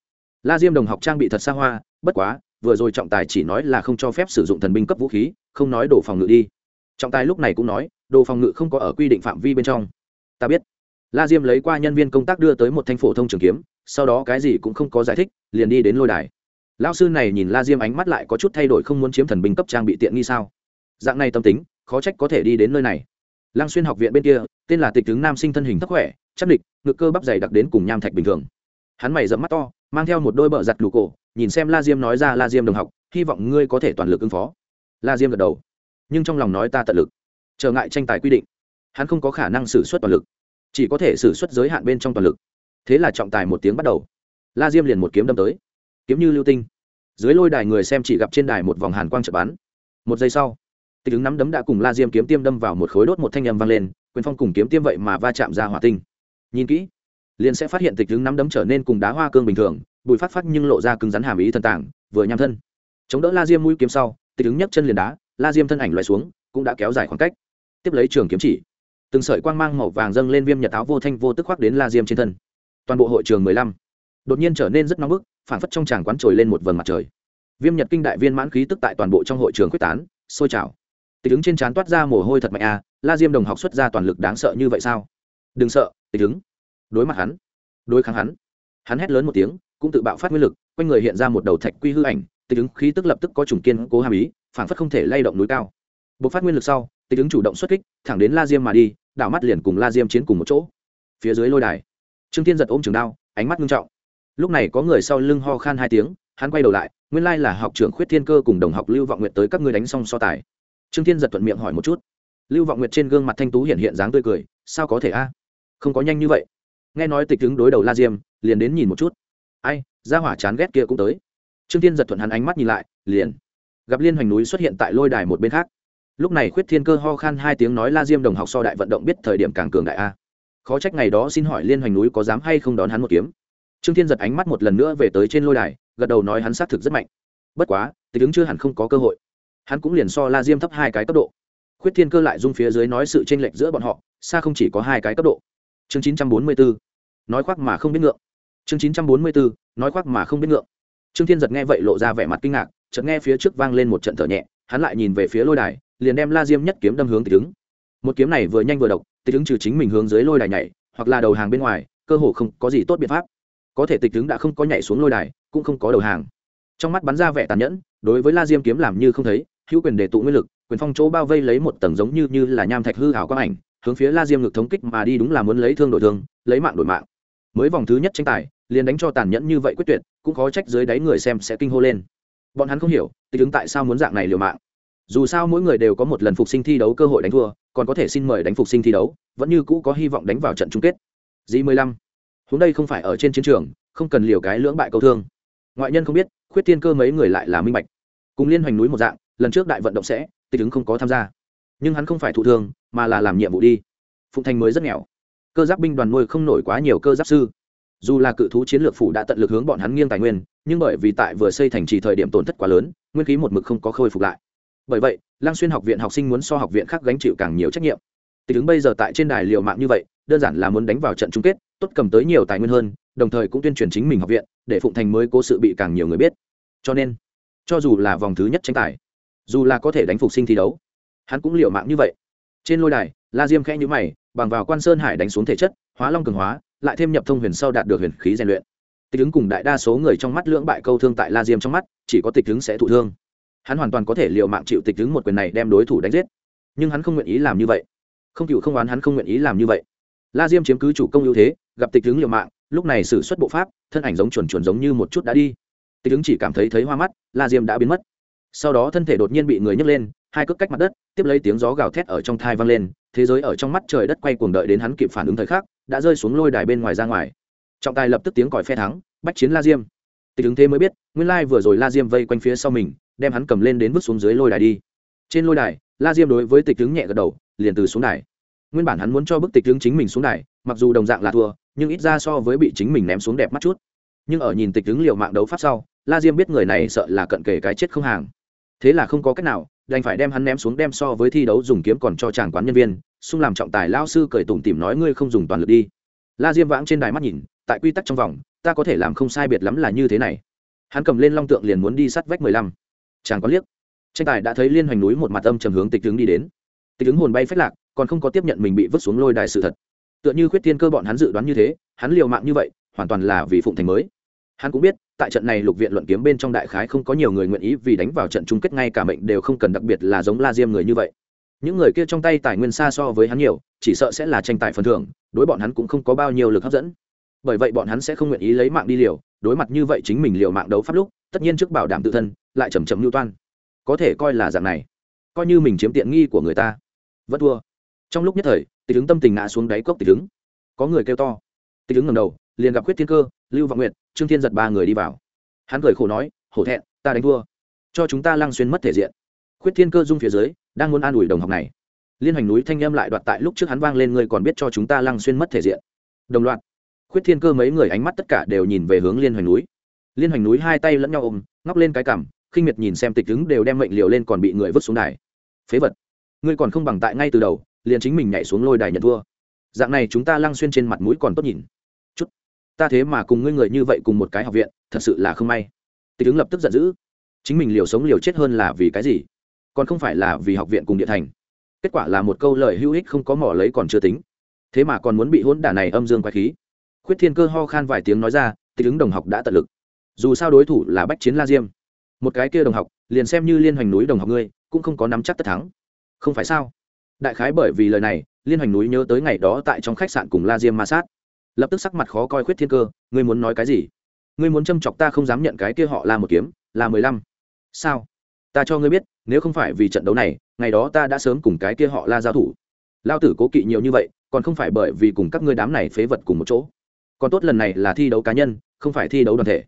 La diêm đồng học trang bị thật xa hoa, bất quá vừa rồi trọng tài chỉ nói là không cho phép sử dụng thần binh cấp vũ khí, không nói đồ phòng ngự đi. Trọng tài lúc này cũng nói, đồ phòng ngự không có ở quy định phạm vi bên trong. Ta biết. La diêm lấy qua nhân viên công tác đưa tới một thanh phổ thông trường kiếm, sau đó cái gì cũng không có giải thích, liền đi đến lôi đài. Lao sư này nhìn la diêm ánh mắt lại có chút thay đổi không muốn chiếm thần binh cấp trang bị tiện nghi sao? Dạng này tâm tính, khó trách có thể đi đến nơi này. Lăng xuyên học viện bên kia, tên là tịch tướng nam sinh thân hình thất khỏe, chắc địch ngực cơ bắp dày đặc đến cùng nham thạch bình thường. Hắn mày dẫm mắt to, mang theo một đôi bờ giặt lù cổ nhìn xem la diêm nói ra, la diêm đồng học, hy vọng ngươi có thể toàn lực ứng phó. La diêm gật đầu, nhưng trong lòng nói ta tận lực, trở ngại tranh tài quy định. Hắn không có khả năng xử suất toàn lực, chỉ có thể xử suất giới hạn bên trong toàn lực. Thế là trọng tài một tiếng bắt đầu. La diêm liền một kiếm đâm tới. Kiếm như lưu tinh. Dưới lôi đài người xem chỉ gặp trên đài một vòng hàn quang trợ bắn. Một giây sau, tịch ứng nắm đấm đã cùng la diêm kiếm tiêm đâm vào một khối đốt một thanh â m vang lên, quyền phong cùng kiếm tiêm vậy mà va chạm ra hỏa tinh. Nhìn kỹ, liền sẽ phát hiện tịch ứng nắm đấm trở nên cùng đá hoa cương bình thường bùi phát phát nhưng lộ ra cứng rắn hàm ý thân tảng, vừa nham thân. Chống đỡ la diêm mũi kiếm sau, tịch ứng nhấc chân liền đá, la diêm thân ảnh loại xuống, cũng đã kéo dài khoảng cách. Tiếp lấy trường kiếm chỉ. Từng sợi quang mang màu vàng dâng lên viêm nhật áo vô thanh vô tức khoác đến la diêm trên thân. Toàn bộ hội trường mười lăm đột nhiên trở nên rất nóng bức phản phất trong tràng quán trồi lên một vầng mặt trời. Viêm nhật kinh đại viên mãn khí tức tại toàn bộ trong hội trường quyết tán, sôi trào. Tịch ứng trên trán toát ra mồ hôi thật mạnh à la diêm đồng học xuất ra toàn lực đáng sợ như vậy sao? Đừng sợ, tịch ứng. Đối mặt hắn, đối kháng hắn. Hắn hét lớn một tiếng cũng tự bạo phát nguyên lực, quanh người hiện ra một đầu thạch quy hư ảnh, tịch ứng khí tức lập tức có chủng kiên cố hàm ý phản phất không thể lay động núi cao. Bộc phát nguyên lực sau, tịch ứng chủ động xuất kích, thẳng đến la diêm mà đi, đảo mắt liền cùng la diêm chiến cùng một chỗ. Phía dưới lôi đài, trương thiên giật ôm trường đao, ánh mắt nghiêm trọng. Lúc này có người sau lưng ho khan hai tiếng, hắn quay đầu lại, nguyên lai là học trưởng khuyết thiên cơ cùng đồng học lưu vọng nguyện tới các ngươi đánh xong so tài. Trương thiên giật thuận miệng hỏi một chút. Lưu vọng nguyệt trên gương mặt thanh tú hiện hiện dáng tươi cười, sao có thể a? Không có nhanh như vậy. Nghe nói tịch ứng đối đầu la diêm, liền đến nhìn một chút ai, ra hỏa chán ghét kia cũng tới. Trương thiên giật thuận hắn ánh mắt nhìn lại, liền. Gặp liên hoành núi xuất hiện tại lôi đài một bên khác. Lúc này khuyết thiên cơ ho khan hai tiếng nói la diêm đồng học so đại vận động biết thời điểm càng cường đại a. Khó trách ngày đó xin hỏi liên hoành núi có dám hay không đón hắn một kiếm. Trương thiên giật ánh mắt một lần nữa về tới trên lôi đài, gật đầu nói hắn xác thực rất mạnh. Bất quá tịch ứng chưa hẳn không có cơ hội. Hắn cũng liền so la diêm thấp hai cái cấp độ. Khuyết thiên cơ lại dung phía dưới nói sự tranh lệch giữa bọn họ, xa không chỉ có hai cái cấp độ. Chương chín trăm bốn mươi bốn. Nói khoác mà không biết ngượng chương chín trăm bốn mươi bốn, nói khoác mà không biết ngượng. Trương thiên giật nghe vậy lộ ra vẻ mặt kinh ngạc, chợt nghe phía trước vang lên một trận thở nhẹ, hắn lại nhìn về phía lôi đài, liền đem la diêm nhất kiếm đâm hướng tịch ứng. Một kiếm này vừa nhanh vừa độc, tịch ứng trừ chính mình hướng dưới lôi đài nhảy, hoặc là đầu hàng bên ngoài, cơ hồ không có gì tốt biện pháp. Có thể tịch ứng đã không có nhảy xuống lôi đài, cũng không có đầu hàng. Trong mắt bắn ra vẻ tàn nhẫn, đối với la diêm kiếm làm như không thấy, hữu quyền để tụ nguyên lực, quyền phong chỗ bao vây lấy một tầng giống như như là nham thạch hư hảo quang ảnh, hướng phía la diêm ngực thống kích mà đi đúng là muốn lấy thương đổi thương, lấy mạng đổi mạng mới vòng thứ nhất tranh tài, liền đánh cho tàn nhẫn như vậy quyết tuyệt, cũng khó trách dưới đáy người xem sẽ kinh hô lên. Bọn hắn không hiểu, tịch ứng tại sao muốn dạng này liều mạng. Dù sao mỗi người đều có một lần phục sinh thi đấu cơ hội đánh thua, còn có thể xin mời đánh phục sinh thi đấu, vẫn như cũ có hy vọng đánh vào trận chung kết. G mười lăm hướng đây không phải ở trên chiến trường, không cần liều cái lưỡng bại câu thương. Ngoại nhân không biết, khuyết tiên cơ mấy người lại là minh bạch. Cùng liên hoành núi một dạng, lần trước đại vận động sẽ, tịch ứng không có tham gia. Nhưng hắn không phải thụ thương, mà là làm nhiệm vụ đi. Phụng thành mới rất nghèo cơ giáp binh đoàn nuôi không nổi quá nhiều cơ giáp sư. Dù là cự thú chiến lược phủ đã tận lực hướng bọn hắn nghiêng tài nguyên, nhưng bởi vì tại vừa xây thành trì thời điểm tổn thất quá lớn, nguyên khí một mực không có khôi phục lại. Bởi vậy Lang xuyên học viện học sinh muốn so học viện khác gánh chịu càng nhiều trách nhiệm. Tình ứng bây giờ tại trên đài liều mạng như vậy, đơn giản là muốn đánh vào trận chung kết, tốt cầm tới nhiều tài nguyên hơn, đồng thời cũng tuyên truyền chính mình học viện, để phụng thành mới cố sự bị càng nhiều người biết. Cho nên, cho dù là vòng thứ nhất tranh tài, dù là có thể đánh phục sinh thi đấu, hắn cũng liệu mạng như vậy. Trên lôi đài, la diêm khẽ nhữ mày bằng vào quan sơn hải đánh xuống thể chất, hóa long cường hóa, lại thêm nhập thông huyền sau đạt được huyền khí rèn luyện. Tịch ứng cùng đại đa số người trong mắt lưỡng bại câu thương tại la diêm trong mắt, chỉ có tịch ứng sẽ thụ thương. Hắn hoàn toàn có thể liệu mạng chịu tịch ứng một quyền này đem đối thủ đánh giết. Nhưng hắn không nguyện ý làm như vậy. Không cựu không oán hắn không nguyện ý làm như vậy. La diêm chiếm cứ chủ công ưu thế, gặp tịch ứng liệu mạng, lúc này xử suất bộ pháp, thân ảnh giống chuẩn chuẩn giống như một chút đã đi. Tịch ứng chỉ cảm thấy thấy hoa mắt, la diêm đã biến mất. Sau đó thân thể đột nhiên bị người nhấc lên, hai cước cách mặt đất, tiếp lấy tiếng gió gào thét ở trong thai vang lên thế giới ở trong mắt trời đất quay cuồng đợi đến hắn kịp phản ứng thời khắc, đã rơi xuống lôi đài bên ngoài ra ngoài. Trọng tài lập tức tiếng còi phe thắng, bách chiến la diêm. Tịch ứng thế mới biết, nguyên lai vừa rồi la diêm vây quanh phía sau mình, đem hắn cầm lên đến vứt xuống dưới lôi đài đi. Trên lôi đài, la diêm đối với tịch ứng nhẹ gật đầu, liền từ xuống đài. Nguyên bản hắn muốn cho bức tịch ứng chính mình xuống đài, mặc dù đồng dạng là thua, nhưng ít ra so với bị chính mình ném xuống đẹp mắt chút. Nhưng ở nhìn tịch ứng liệu mạng đấu pháp sau, la diêm biết người này sợ là cận kề cái chết không hàng. Thế là không có cách nào đành phải đem hắn ném xuống đem so với thi đấu dùng kiếm còn cho chàng quán nhân viên, xung làm trọng tài lao sư cười tủm tìm nói ngươi không dùng toàn lực đi. La diêm vãng trên đài mắt nhìn, tại quy tắc trong vòng, ta có thể làm không sai biệt lắm là như thế này. Hắn cầm lên long tượng liền muốn đi sắt vách mười lăm. Chàng có liếc. Tranh tài đã thấy liên hoành núi một mặt âm trầm hướng tịch tướng đi đến. Tịch tướng hồn bay phách lạc, còn không có tiếp nhận mình bị vứt xuống lôi đài sự thật. Tựa như khuyết thiên cơ bọn hắn dự đoán như thế, hắn liều mạng như vậy, hoàn toàn là vì phụng thành mới hắn cũng biết, tại trận này lục viện luận kiếm bên trong đại khái không có nhiều người nguyện ý vì đánh vào trận chung kết ngay cả mệnh đều không cần đặc biệt là giống la diêm người như vậy. Những người kia trong tay tài nguyên xa so với hắn nhiều, chỉ sợ sẽ là tranh tài phần thưởng, đối bọn hắn cũng không có bao nhiêu lực hấp dẫn. Bởi vậy bọn hắn sẽ không nguyện ý lấy mạng đi liều, đối mặt như vậy chính mình liều mạng đấu pháp lúc, tất nhiên trước bảo đảm tự thân, lại chầm chậm lưu toan. Có thể coi là dạng này. Coi như mình chiếm tiện nghi của người ta. Vẫn thua. Trong lúc nhất thời, tịch ứng tâm tình ngã xuống đáy cốc tịch ứng. Có người kêu to. Tịch ứng ngầm đầu, liền gặp quyết thiên cơ, lưu vọng nguyệt trương thiên giật ba người đi vào. Hắn cười khổ nói, hổ thẹn, ta đánh thua. Cho chúng ta lăng xuyên mất thể diện. Khuyết thiên cơ dung phía dưới, đang muốn an ủi đồng học này. Liên Hoành núi thanh em lại đoạt tại lúc trước hắn vang lên, ngươi còn biết cho chúng ta lăng xuyên mất thể diện. Đồng loạt, khuyết thiên cơ mấy người ánh mắt tất cả đều nhìn về hướng liên hoành núi. Liên hoành núi hai tay lẫn nhau ôm, ngóc lên cái cằm, khinh miệt nhìn xem tịch đứng đều đem mệnh liều lên còn bị người vứt xuống đài. Phế vật, ngươi còn không bằng tại ngay từ đầu, liền chính mình nhảy xuống lôi đài nhận thua. Dạng này chúng ta lăng xuyên trên mặt mũi còn tốt nhìn ta thế mà cùng ngươi người như vậy cùng một cái học viện, thật sự là không may. Tịch ứng lập tức giận dữ. Chính mình liều sống liều chết hơn là vì cái gì? Còn không phải là vì học viện cùng địa thành. Kết quả là một câu lời hữu ích không có mỏ lấy còn chưa tính. Thế mà còn muốn bị hỗn đả này âm dương quái khí. Khuyết thiên cơ ho khan vài tiếng nói ra, tịch ứng đồng học đã tận lực. Dù sao đối thủ là bách chiến la diêm. Một cái kia đồng học, liền xem như liên hoành núi đồng học ngươi, cũng không có nắm chắc tất thắng. Không phải sao? Đại khái bởi vì lời này, liên hoành núi nhớ tới ngày đó tại trong khách sạn cùng la diêm ma sát lập tức sắc mặt khó coi khuyết thiên cơ, ngươi muốn nói cái gì? Ngươi muốn châm chọc ta không dám nhận cái kia họ là một kiếm, là mười lăm. Sao? Ta cho ngươi biết, nếu không phải vì trận đấu này, ngày đó ta đã sớm cùng cái kia họ la giao thủ. Lao tử cố kỵ nhiều như vậy, còn không phải bởi vì cùng các ngươi đám này phế vật cùng một chỗ. Còn tốt lần này là thi đấu cá nhân, không phải thi đấu đoàn thể.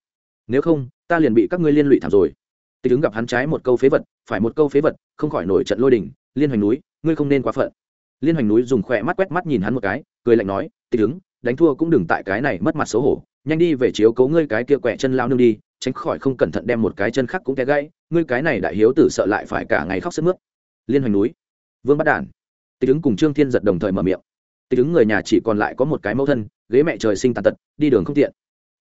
Nếu không, ta liền bị các ngươi liên lụy thảm rồi. Tịch ứng gặp hắn trái một câu phế vật, phải một câu phế vật, không khỏi nổi trận lôi đình, liên hoành núi, ngươi không nên quá phận. Liên hoành núi dùng khỏe mắt quét mắt nhìn hắn một cái, cười lạnh nói, tịch ứng đánh thua cũng đừng tại cái này mất mặt xấu hổ, nhanh đi về chiếu cấu ngươi cái kia quẹ chân lao nương đi, tránh khỏi không cẩn thận đem một cái chân khác cũng té gãy, ngươi cái này đại hiếu tử sợ lại phải cả ngày khóc sức mướt. Liên hoành núi, vương bắt đản. Tịch ứng cùng trương thiên giật đồng thời mở miệng. Tịch ứng người nhà chỉ còn lại có một cái mẫu thân, ghế mẹ trời sinh tàn tật, đi đường không tiện.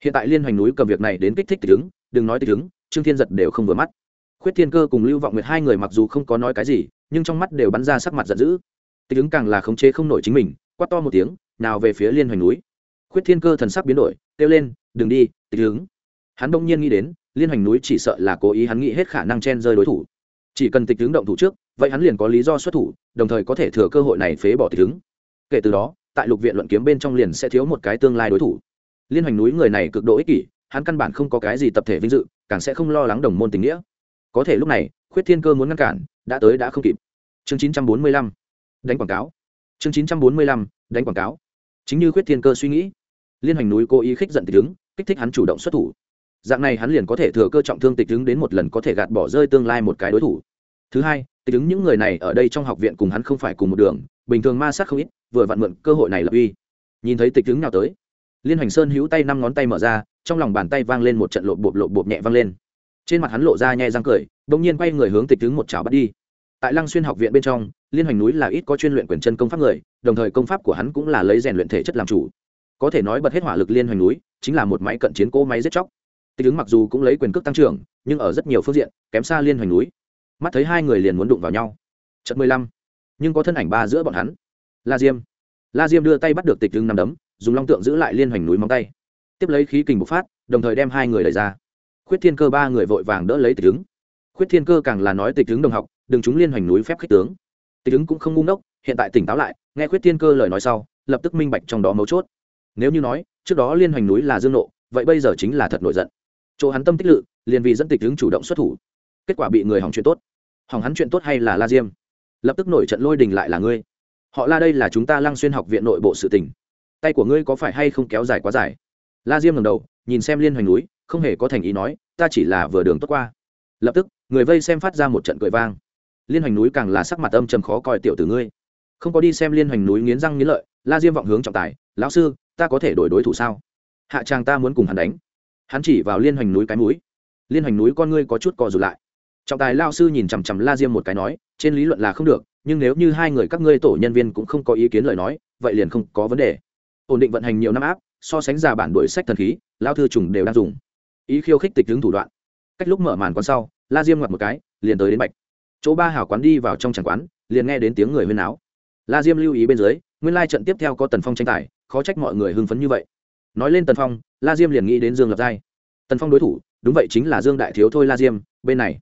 Hiện tại liên hoành núi cầm việc này đến kích thích tịch ứng, đừng nói tịch ứng, trương thiên giật đều không vừa mắt. Khuyết thiên cơ cùng lưu vọng nguyệt hai người mặc dù không có nói cái gì, nhưng trong mắt đều bắn ra sắc mặt giận dữ. Tịch ứng càng là khống chế không nổi chính mình, quát to một tiếng nào về phía liên hoành núi. Khuyết thiên cơ thần sắc biến đổi, kêu lên, đừng đi, tịch hướng hắn đông nhiên nghĩ đến, liên hoành núi chỉ sợ là cố ý hắn nghĩ hết khả năng chen rơi đối thủ. Chỉ cần tịch tướng động thủ trước, vậy hắn liền có lý do xuất thủ, đồng thời có thể thừa cơ hội này phế bỏ tịch tướng. kể từ đó, tại lục viện luận kiếm bên trong liền sẽ thiếu một cái tương lai đối thủ. Liên hoành núi người này cực độ ích kỷ, hắn căn bản không có cái gì tập thể vinh dự, càng sẽ không lo lắng đồng môn tình nghĩa. Có thể lúc này, khuyết thiên cơ muốn ngăn cản, đã tới đã không kịp. Chương 945 đánh quảng cáo chương 945 đánh quảng cáo. Chính như khuyết thiên cơ suy nghĩ, liên hoành núi cố ý khích giận tịch ứng kích thích hắn chủ động xuất thủ. Dạng này hắn liền có thể thừa cơ trọng thương tịch ứng đến một lần có thể gạt bỏ rơi tương lai một cái đối thủ. Thứ hai, tịch ứng những người này ở đây trong học viện cùng hắn không phải cùng một đường, bình thường ma sát không ít, vừa vặn mượn cơ hội này lập uy. Nhìn thấy tịch ứng nào tới, liên hoành sơn hữu tay năm ngón tay mở ra, trong lòng bàn tay vang lên một trận lộ bộp lộ bộp nhẹ vang lên. Trên mặt hắn lộ ra nhẹ răng cười đ ỗ n g nhiên quay người hướng tịch ứng một chảo bắt đi. Tại lăng xuyên học viện bên trong liên hoành núi là ít có chuyên luyện quyền chân công pháp người, đồng thời công pháp của hắn cũng là lấy rèn luyện thể chất làm chủ. Có thể nói bật hết hỏa lực liên hoành núi, chính là một máy cận chiến cỗ máy giết chóc. Tích ứng mặc dù cũng lấy quyền cước tăng trưởng, nhưng ở rất nhiều phương diện, kém xa liên hoành núi. Mắt thấy hai người liền muốn đụng vào nhau. Trận mười lăm, nhưng có thân ảnh ba giữa bọn hắn. La diêm. La diêm đưa tay bắt được tịch lưng nằm đấm, dùng long tượng giữ lại liên hoành núi móng tay. Tiếp lấy khí kình bộc phát, đồng thời đem hai người đẩy ra. Khuyết thiên cơ ba người vội vàng đỡ lấy tịch hứng khuyết thiên cơ càng là nói tịch hứng đồng học, đừng chúng liên hoành núi phép khích tướng tịch ứng cũng không ngu ngốc, hiện tại tỉnh táo lại, nghe khuyết thiên cơ lời nói sau, lập tức minh bạch trong đó mấu chốt. Nếu như nói, trước đó liên hoành núi là dương nộ, vậy bây giờ chính là thật nổi giận. Chỗ hắn tâm tích lự, liền vì dẫn tịch ứng chủ động xuất thủ. Kết quả bị người hỏng chuyện tốt. Hỏng hắn chuyện tốt hay là la diêm? Lập tức nổi trận lôi đình lại là ngươi. Họ la đây là chúng ta lăng xuyên học viện nội bộ sự tình. Tay của ngươi có phải hay không kéo dài quá dài? La diêm ngầm đầu, nhìn xem liên hoành núi, không hề có thành ý nói, ta chỉ là vừa đường tốt qua. Lập tức, người vây xem phát ra một trận cười vang liên hoành núi càng là sắc mặt âm trầm khó coi tiểu tử ngươi. Không có đi xem liên hoành núi nghiến răng nghiến lợi, la diêm vọng hướng trọng tài, lão sư, ta có thể đổi đối thủ sao? Hạ Tràng ta muốn cùng hắn đánh. Hắn chỉ vào liên hoành núi cái mũi. Liên hoành núi con ngươi có chút co rụt lại. Trọng tài lao sư nhìn chằm chằm la diêm một cái nói, trên lý luận là không được, nhưng nếu như hai người các ngươi tổ nhân viên cũng không có ý kiến lời nói, vậy liền không có vấn đề. Ổn định vận hành nhiều năm áp, so sánh giả bản đuổi sách thần khí lao thư trùng đều đang dùng. Ý khiêu khích tịch hướng thủ đoạn. Cách lúc mở màn con sau, la diêm ngoặt một cái, liền tới đến bạch chỗ ba hảo quán đi vào trong tràng quán, liền nghe đến tiếng người huyên áo la diêm lưu ý bên dưới, nguyên lai trận tiếp theo có tần phong tranh tài, khó trách mọi người hưng phấn như vậy. Nói lên tần phong, la diêm liền nghĩ đến dương lập giai. Tần phong đối thủ, đúng vậy chính là dương đại thiếu thôi la diêm, bên này.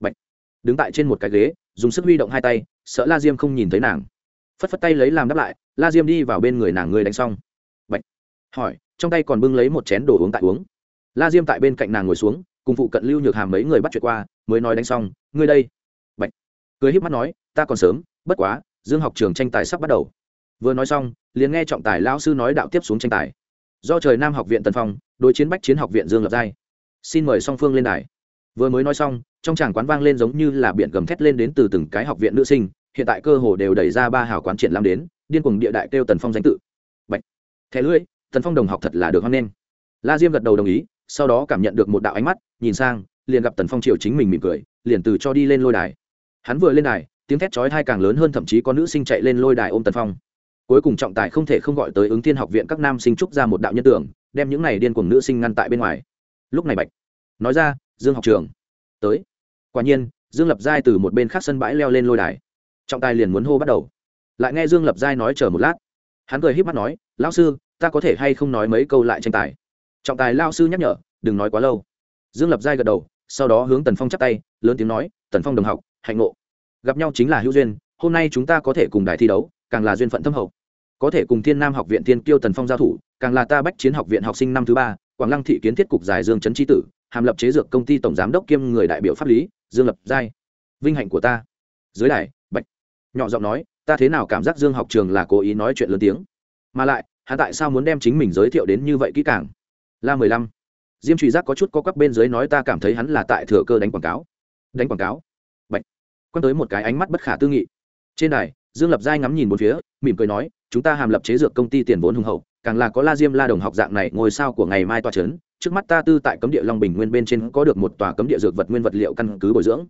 Bạch. đứng tại trên một cái ghế, dùng sức huy động hai tay, sợ la diêm không nhìn thấy nàng. Phất phất tay lấy làm đáp lại, la diêm đi vào bên người nàng người đánh xong. Bạch. hỏi, trong tay còn bưng lấy một chén đồ uống tại uống. La diêm tại bên cạnh nàng ngồi xuống, cùng phụ cận lưu nhược hàm mấy người bắt chuyện qua, mới nói đánh xong, ngươi đây cười híp mắt nói, ta còn sớm, bất quá, dương học trường tranh tài sắp bắt đầu. Vừa nói xong, liền nghe trọng tài lão sư nói đạo tiếp xuống tranh tài. Do trời nam học viện tần phong, đối chiến bách chiến học viện dương lập giai. Xin mời song phương lên đài. Vừa mới nói xong, trong tràng quán vang lên giống như là biển gầm thét lên đến từ từng cái học viện nữ sinh, hiện tại cơ hồ đều đẩy ra ba hào quán triển lãm đến, điên cuồng địa đại kêu tần phong danh tự. Bạch. Thẻ lưỡi, tần phong đồng học thật là được hoan nghênh. La diêm gật đầu đồng ý, sau đó cảm nhận được một đạo ánh mắt, nhìn sang, liền gặp tần phong triều chính mình mỉm cười, liền từ cho đi lên lôi đài hắn vừa lên đài, tiếng thét chói thai càng lớn hơn, thậm chí có nữ sinh chạy lên lôi đài ôm tần phong. Cuối cùng trọng tài không thể không gọi tới ứng thiên học viện các nam sinh trúc ra một đạo nhân tưởng, đem những này điên cuồng nữ sinh ngăn tại bên ngoài. Lúc này bạch nói ra, dương học trường tới. Quả nhiên, dương lập giai từ một bên khác sân bãi leo lên lôi đài. Trọng tài liền muốn hô bắt đầu. Lại nghe dương lập giai nói chờ một lát. Hắn cười híp mắt nói, lão sư, ta có thể hay không nói mấy câu lại tranh tài? Trọng tài lao sư nhắc nhở, đừng nói quá lâu. Dương lập giai gật đầu, sau đó hướng tần phong chắp tay, lớn tiếng nói, tần phong đồng học hạnh ngộ. Gặp nhau chính là hữu duyên, hôm nay chúng ta có thể cùng đài thi đấu, càng là duyên phận thâm hậu. Có thể cùng thiên nam học viện thiên kiêu tần phong giao thủ, càng là ta bách chiến học viện học sinh năm thứ ba, quảng lăng thị kiến thiết cục giải dương trấn tri tử, hàm lập chế dược công ty tổng giám đốc kiêm người đại biểu pháp lý, dương lập giai. Vinh hạnh của ta. Dưới đài, bạch nhỏ giọng nói, ta thế nào cảm giác dương học trường là cố ý nói chuyện lớn tiếng? Mà lại, hắn tại sao muốn đem chính mình giới thiệu đến như vậy kỹ càng? La mười lăm. Diêm truy giác có chút có quắc bên dưới nói ta cảm thấy hắn là tại thừa cơ đánh quảng cáo. Đánh quảng cáo? Quăng quan tới một cái ánh mắt bất khả tư nghị. Trên đài, dương lập giai ngắm nhìn một phía, mỉm cười nói, chúng ta hàm lập chế dược công ty tiền vốn hùng hậu, càng là có la diêm la đồng học dạng này ngôi sao của ngày mai toa trấn trước mắt ta tư tại cấm địa long bình nguyên bên trên có được một tòa cấm địa dược vật nguyên vật liệu căn cứ bồi dưỡng.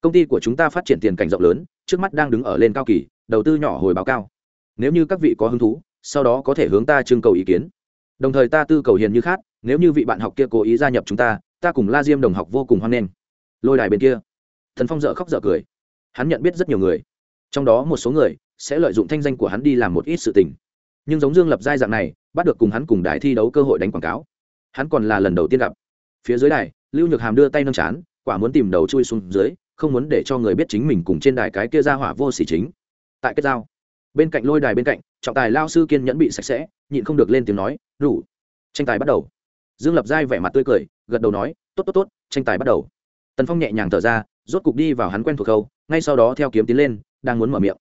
Công ty của chúng ta phát triển tiền cảnh rộng lớn, trước mắt đang đứng ở lên cao kỳ, đầu tư nhỏ hồi báo cao. Nếu như các vị có hứng thú, sau đó có thể hướng ta trưng cầu ý kiến. Đồng thời ta tư cầu hiền như khác nếu như vị bạn học kia cố ý gia nhập chúng ta ta cùng la diêm đồng học vô cùng hoan nghênh. Lôi đài bên kia, thần phong dợ khóc dợ cười hắn nhận biết rất nhiều người. Trong đó một số người sẽ lợi dụng thanh danh của hắn đi làm một ít sự tình. Nhưng giống dương lập giai dạng này, bắt được cùng hắn cùng đài thi đấu cơ hội đánh quảng cáo. Hắn còn là lần đầu tiên gặp. Phía dưới đài, lưu nhược hàm đưa tay nâng chán, quả muốn tìm đầu chui xuống dưới, không muốn để cho người biết chính mình cùng trên đài cái kia ra hỏa vô xỉ chính. Tại kết giao, bên cạnh lôi đài bên cạnh, trọng tài lao sư kiên nhẫn bị sạch sẽ, nhịn không được lên tiếng nói, đủ. Tranh tài bắt đầu. Dương lập giai vẻ mặt tươi cười, gật đầu nói, tốt tốt tốt, tranh tài bắt đầu. Tần phong nhẹ nhàng thở ra rốt cục đi vào hắn quen thuộc khâu ngay sau đó theo kiếm tiến lên đang muốn mở miệng.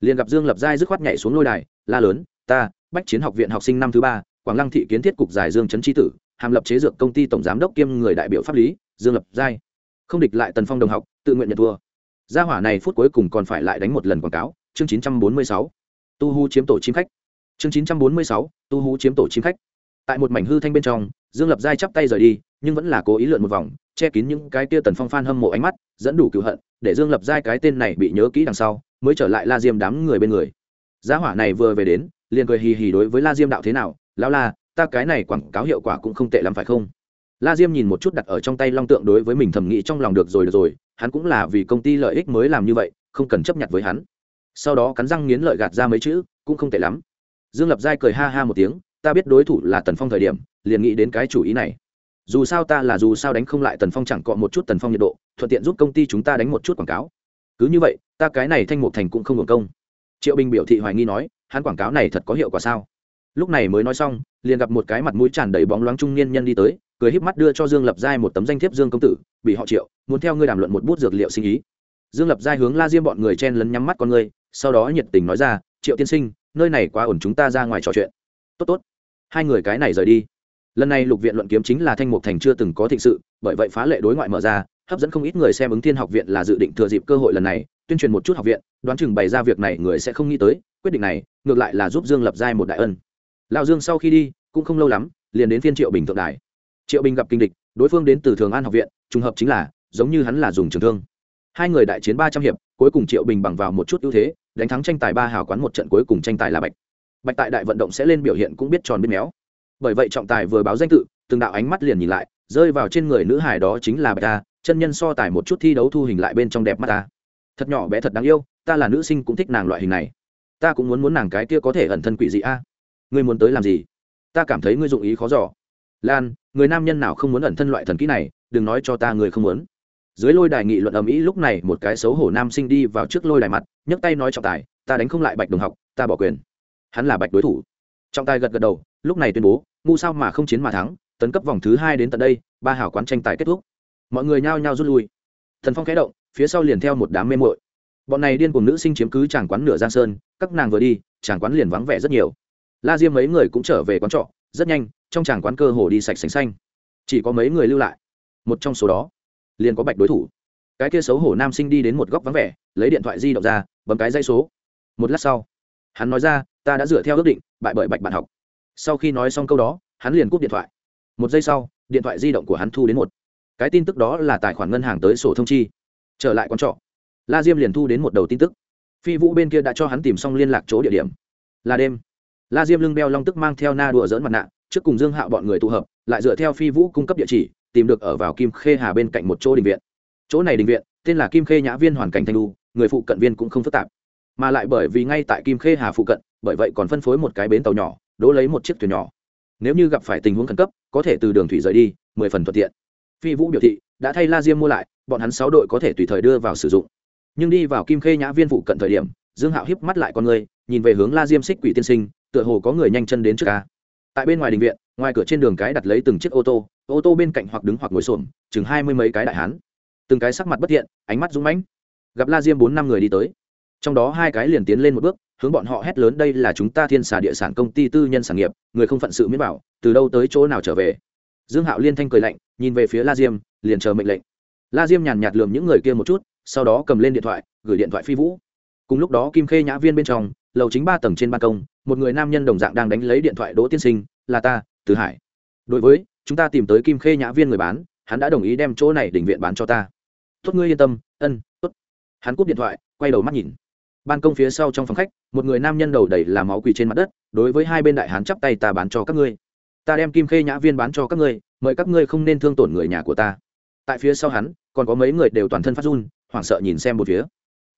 Liền gặp dương lập giai dứt khoát nhảy xuống lôi đài la lớn ta bách chiến học viện học sinh năm thứ ba quảng lăng thị kiến thiết cục giải dương trấn tri tử hàm lập chế dược công ty tổng giám đốc kiêm người đại biểu pháp lý dương lập giai. Không địch lại tần phong đồng học tự nguyện nhận thua. Gia hỏa này phút cuối cùng còn phải lại đánh một lần quảng cáo chương 946. tu hu chiếm tổ chim khách. Chương 946, tu hu chiếm tổ chim khách. Tại một mảnh hư thanh bên trong dương lập giai chắp tay rời đi nhưng vẫn là cố ý lượn một vòng che kín những cái tia tần phong phan hâm mộ ánh mắt, dẫn đủ cựu hận, để dương lập giai cái tên này bị nhớ kỹ đằng sau, mới trở lại la diêm đám người bên người. Giá hỏa này vừa về đến, liền cười hì hì đối với la diêm đạo thế nào, lão la, ta cái này quảng cáo hiệu quả cũng không tệ lắm phải không? La diêm nhìn một chút đặt ở trong tay long tượng đối với mình thầm nghĩ trong lòng được rồi được rồi, hắn cũng là vì công ty lợi ích mới làm như vậy, không cần chấp nhận với hắn. Sau đó cắn răng nghiến lợi gạt ra mấy chữ, cũng không tệ lắm. Dương lập giai cười ha ha một tiếng, ta biết đối thủ là tần phong thời điểm, liền nghĩ đến cái chủ ý này dù sao ta là dù sao đánh không lại tần phong chẳng cọ một chút tần phong nhiệt độ, thuận tiện giúp công ty chúng ta đánh một chút quảng cáo. Cứ như vậy, ta cái này thanh mục thành cũng không hưởng công. Triệu bình biểu thị hoài nghi nói, hắn quảng cáo này thật có hiệu quả sao? Lúc này mới nói xong, liền gặp một cái mặt mũi tràn đầy bóng loáng trung niên nhân đi tới, cười híp mắt đưa cho dương lập giai một tấm danh thiếp dương công tử, bị họ triệu, muốn theo ngươi đàm luận một bút dược liệu sinh ý. Dương lập giai hướng la diêm bọn người chen lấn nhắm mắt con ngươi, sau đó nhiệt tình nói ra, triệu tiên sinh, nơi này quá ổn chúng ta ra ngoài trò chuyện. Tốt tốt. Hai người cái này rời đi lần này lục viện luận kiếm chính là thanh mục thành chưa từng có thịnh sự, bởi vậy phá lệ đối ngoại mở ra, hấp dẫn không ít người xem ứng thiên học viện là dự định thừa dịp cơ hội lần này, tuyên truyền một chút học viện, đoán chừng bày ra việc này người sẽ không nghĩ tới, quyết định này, ngược lại là giúp dương lập giai một đại ân. Lão dương sau khi đi, cũng không lâu lắm, liền đến phiên triệu bình thượng đài. Triệu bình gặp kinh địch, đối phương đến từ thường an học viện, trùng hợp chính là, giống như hắn là dùng trường thương. Hai người đại chiến ba trăm hiệp, cuối cùng triệu bình bằng vào một chút ưu thế, đánh thắng tranh tài ba hào quán một trận cuối cùng tranh tài là bạch. Bạch tại đại vận động sẽ lên biểu hiện cũng biết tròn biết méo bởi vậy trọng tài vừa báo danh tự, từng đạo ánh mắt liền nhìn lại, rơi vào trên người nữ hài đó chính là bạch ta chân nhân so tài một chút thi đấu thu hình lại bên trong đẹp mắt ta thật nhỏ bé thật đáng yêu, ta là nữ sinh cũng thích nàng loại hình này. Ta cũng muốn muốn nàng cái kia có thể ẩn thân quỷ dị a. Ngươi muốn tới làm gì? Ta cảm thấy ngươi dụng ý khó giỏ lan, người nam nhân nào không muốn ẩn thân loại thần kỹ này, đừng nói cho ta người không muốn. Dưới lôi đài nghị luận ầm ĩ lúc này, một cái xấu hổ nam sinh đi vào trước lôi đài mặt, nhấc tay nói trọng tài, ta đánh không lại bạch đồng học, ta bỏ quyền. Hắn là bạch đối thủ. Trọng tài gật gật đầu, lúc này tuyên bố ngu sao mà không chiến mà thắng, tấn cấp vòng thứ hai đến tận đây, ba hảo quán tranh tài kết thúc. Mọi người nhao nhao rút lui. Thần phong khẽ động, phía sau liền theo một đám mê mội bọn này điên cùng nữ sinh chiếm cứ tràng quán nửa giang sơn, các nàng vừa đi, tràng quán liền vắng vẻ rất nhiều. La diêm mấy người cũng trở về quán trọ, rất nhanh, trong tràng quán cơ hồ đi sạch sành xanh. Chỉ có mấy người lưu lại. Một trong số đó, liền có bạch đối thủ. Cái kia xấu hổ nam sinh đi đến một góc vắng vẻ, lấy điện thoại di động ra, bấm cái dây số. Một lát sau, hắn nói ra, ta đã dựa theo ước định, bại bởi bạch bạn học sau khi nói xong câu đó, hắn liền cúp điện thoại. Một giây sau, điện thoại di động của hắn thu đến một. Cái tin tức đó là tài khoản ngân hàng tới sổ thông chi. Trở lại quán trọ, la diêm liền thu đến một đầu tin tức. Phi vũ bên kia đã cho hắn tìm xong liên lạc chỗ địa điểm. Là đêm. La diêm lưng beo long tức mang theo na đùa dỡn mặt nạ, trước cùng dương hạo bọn người tụ hợp, lại dựa theo phi vũ cung cấp địa chỉ, tìm được ở vào kim khê hà bên cạnh một chỗ đình viện. Chỗ này đình viện, tên là kim khê nhã viên hoàn cảnh thanh lu người phụ cận viên cũng không phức tạp. Mà lại bởi vì ngay tại kim khê hà phụ cận, bởi vậy còn phân phối một cái bến tàu nhỏ đỗ lấy một chiếc thuyền nhỏ. Nếu như gặp phải tình huống khẩn cấp, có thể từ đường thủy rời đi, mười phần thuận tiện. Phi vũ biểu thị, đã thay la diêm mua lại, bọn hắn sáu đội có thể tùy thời đưa vào sử dụng. Nhưng đi vào kim khê nhã viên phụ cận thời điểm, dương hạo hiếp mắt lại con người, nhìn về hướng la diêm xích quỷ tiên sinh, tựa hồ có người nhanh chân đến trước ca. Tại bên ngoài đình viện, ngoài cửa trên đường cái đặt lấy từng chiếc ô tô ô tô bên cạnh hoặc đứng hoặc ngồi xổm, chừng hai mươi mấy cái đại hán. Từng cái sắc mặt bất thiện, ánh mắt rúng mãnh. Gặp la diêm bốn năm người đi tới. Trong đó hai cái liền tiến lên một bước hướng bọn họ hét lớn, đây là chúng ta thiên xà địa sản công ty tư nhân sản nghiệp, người không phận sự miết bảo, từ đâu tới chỗ nào trở về? Dương hạo liên thanh cười lạnh, nhìn về phía la diêm, liền chờ mệnh lệnh. La diêm nhàn nhạt lườm những người kia một chút, sau đó cầm lên điện thoại, gửi điện thoại phi vũ. Cùng lúc đó kim khê nhã viên bên trong, lầu chính ba tầng trên ban công, một người nam nhân đồng dạng đang đánh lấy điện thoại đỗ tiên sinh, là ta, từ hải. Đối với, chúng ta tìm tới kim khê nhã viên người bán, hắn đã đồng ý đem chỗ này đỉnh viện bán cho ta. Tốt, ngươi yên tâm, ân, tốt. Hắn cúp điện thoại, quay đầu mắt nhìn ban công phía sau trong phòng khách, một người nam nhân đầu đầy là máu quỳ trên mặt đất, đối với hai bên đại hán chắp tay ta bán cho các ngươi. Ta đem kim khê nhã viên bán cho các ngươi, mời các ngươi không nên thương tổn người nhà của ta. Tại phía sau hắn, còn có mấy người đều toàn thân phát run, hoảng sợ nhìn xem một phía.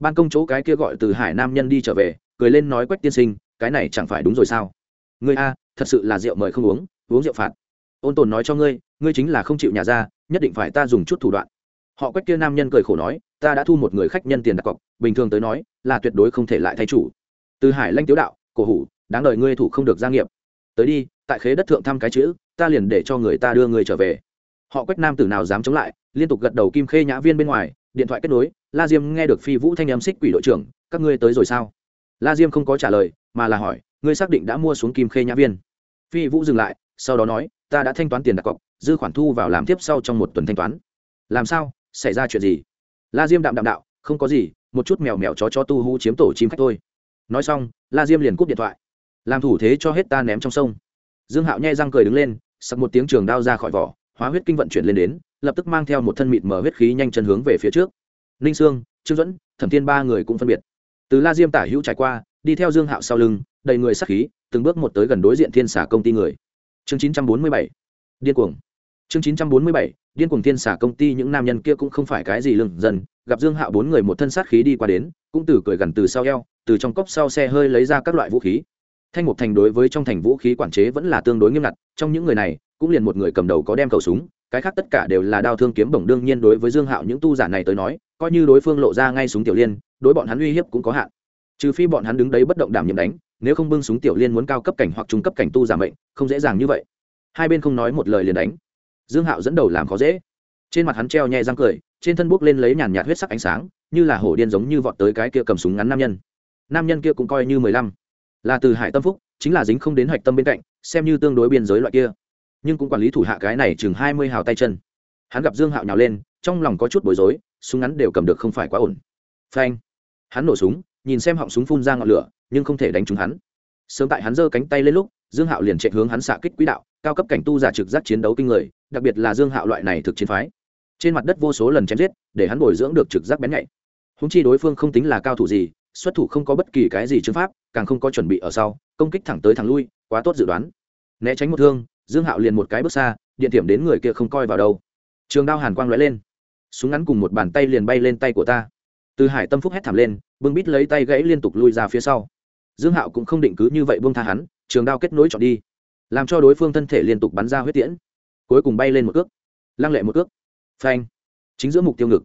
Ban công chỗ cái kia gọi từ hải nam nhân đi trở về, cười lên nói quách tiên sinh, cái này chẳng phải đúng rồi sao? Ngươi a, thật sự là rượu mời không uống uống rượu phạt. Ôn tồn nói cho ngươi ngươi chính là không chịu nhà ra, nhất định phải ta dùng chút thủ đoạn. Họ quách kia nam nhân cười khổ nói ta đã thu một người khách nhân tiền đặt cọc, bình thường tới nói, là tuyệt đối không thể lại thay chủ. Từ hải lanh tiếu đạo, cổ hủ, đáng đời ngươi thủ không được gia nghiệp. Tới đi, tại khế đất thượng thăm cái chữ, ta liền để cho người ta đưa người trở về. Họ quách nam tử nào dám chống lại, liên tục gật đầu kim khê nhã viên bên ngoài, điện thoại kết nối, la diêm nghe được phi vũ thanh âm xích quỷ đội trưởng, các ngươi tới rồi sao? La diêm không có trả lời, mà là hỏi, ngươi xác định đã mua xuống kim khê nhã viên? Phi vũ dừng lại, sau đó nói, ta đã thanh toán tiền đặt cọc, dư khoản thu vào làm tiếp sau trong một tuần thanh toán. Làm sao? Xảy ra chuyện gì? La diêm đạm đạm đạo, không có gì, một chút mèo mèo chó chó tu hú chiếm tổ chim khách thôi. Nói xong, la diêm liền cúp điện thoại. Làm thủ thế cho hết ta ném trong sông. Dương hạo nhai răng cười đứng lên, sặc một tiếng trường đao ra khỏi vỏ, hóa huyết kinh vận chuyển lên đến, lập tức mang theo một thân mịt mở huyết khí nhanh chân hướng về phía trước. Ninh sương, trương dẫn thẩm thiên ba người cũng phân biệt. Từ la diêm tả hữu trải qua, đi theo dương hạo sau lưng, đầy người sắc khí, từng bước một tới gần đối diện thiên xả công ty người. Chương chín trăm bốn mươi bảy. Điên cuồng chương chín trăm bốn mươi bảy, điên cuồng thiên xả công ty, những nam nhân kia cũng không phải cái gì lưng dần. Gặp dương hạo bốn người một thân sát khí đi qua đến, cũng từ cười gần từ sau eo, từ trong cốc sau xe hơi lấy ra các loại vũ khí. Thanh mục thành đối với trong thành vũ khí quản chế vẫn là tương đối nghiêm ngặt, trong những người này, cũng liền một người cầm đầu có đem khẩu súng, cái khác tất cả đều là đao thương kiếm bổng. Đương nhiên đối với dương hạo những tu giả này tới nói, coi như đối phương lộ ra ngay súng tiểu liên, đối bọn hắn uy hiếp cũng có hạn. Trừ phi bọn hắn đứng đấy bất động đảm nhiệm đánh, nếu không bưng súng tiểu liên muốn cao cấp cảnh hoặc trung cấp cảnh tu giả mệnh, không dễ dàng như vậy. Hai bên không nói một lời liền đánh dương hạo dẫn đầu làm khó dễ. Trên mặt hắn treo nhẹ răng cười, trên thân bốc lên lấy nhàn nhạt huyết sắc ánh sáng, như là hổ điên giống như vọt tới cái kia cầm súng ngắn nam nhân. Nam nhân kia cũng coi như mười lăm. Là từ hải tâm phúc, chính là dính không đến hạch tâm bên cạnh, xem như tương đối biên giới loại kia. Nhưng cũng quản lý thủ hạ cái này chừng hai mươi hào tay chân. Hắn gặp dương hạo nhào lên, trong lòng có chút bối rối, súng ngắn đều cầm được không phải quá ổn. Phanh! Hắn nổ súng, nhìn xem họng súng phun ra ngọn lửa, nhưng không thể đánh trúng hắn. Sớm tại hắn giơ cánh tay lên lúc, dương hạo liền chạy hướng hắn xạ kích quỹ đạo cao cấp cảnh tu giả trực giác chiến đấu kinh người, đặc biệt là dương hạo loại này thực chiến phái. Trên mặt đất vô số lần chém giết, để hắn bồi dưỡng được trực giác bén nhạy. Húng chi đối phương không tính là cao thủ gì, xuất thủ không có bất kỳ cái gì chứng pháp, càng không có chuẩn bị ở sau, công kích thẳng tới thẳng lui, quá tốt dự đoán. Né tránh một thương, dương hạo liền một cái bước xa, điện điểm đến người kia không coi vào đâu. Trường đao hàn quang lóe lên. Súng ngắn cùng một bàn tay liền bay lên tay của ta. Từ hải tâm phúc hét thảm lên, bưng bít lấy tay gãy liên tục lui ra phía sau. Dương hạo cũng không định cứ như vậy buông tha hắn, trường đao kết nối chọn đi làm cho đối phương thân thể liên tục bắn ra huyết tiễn, cuối cùng bay lên một cước, lăng lệ một cước. Phanh. Chính giữa mục tiêu ngực.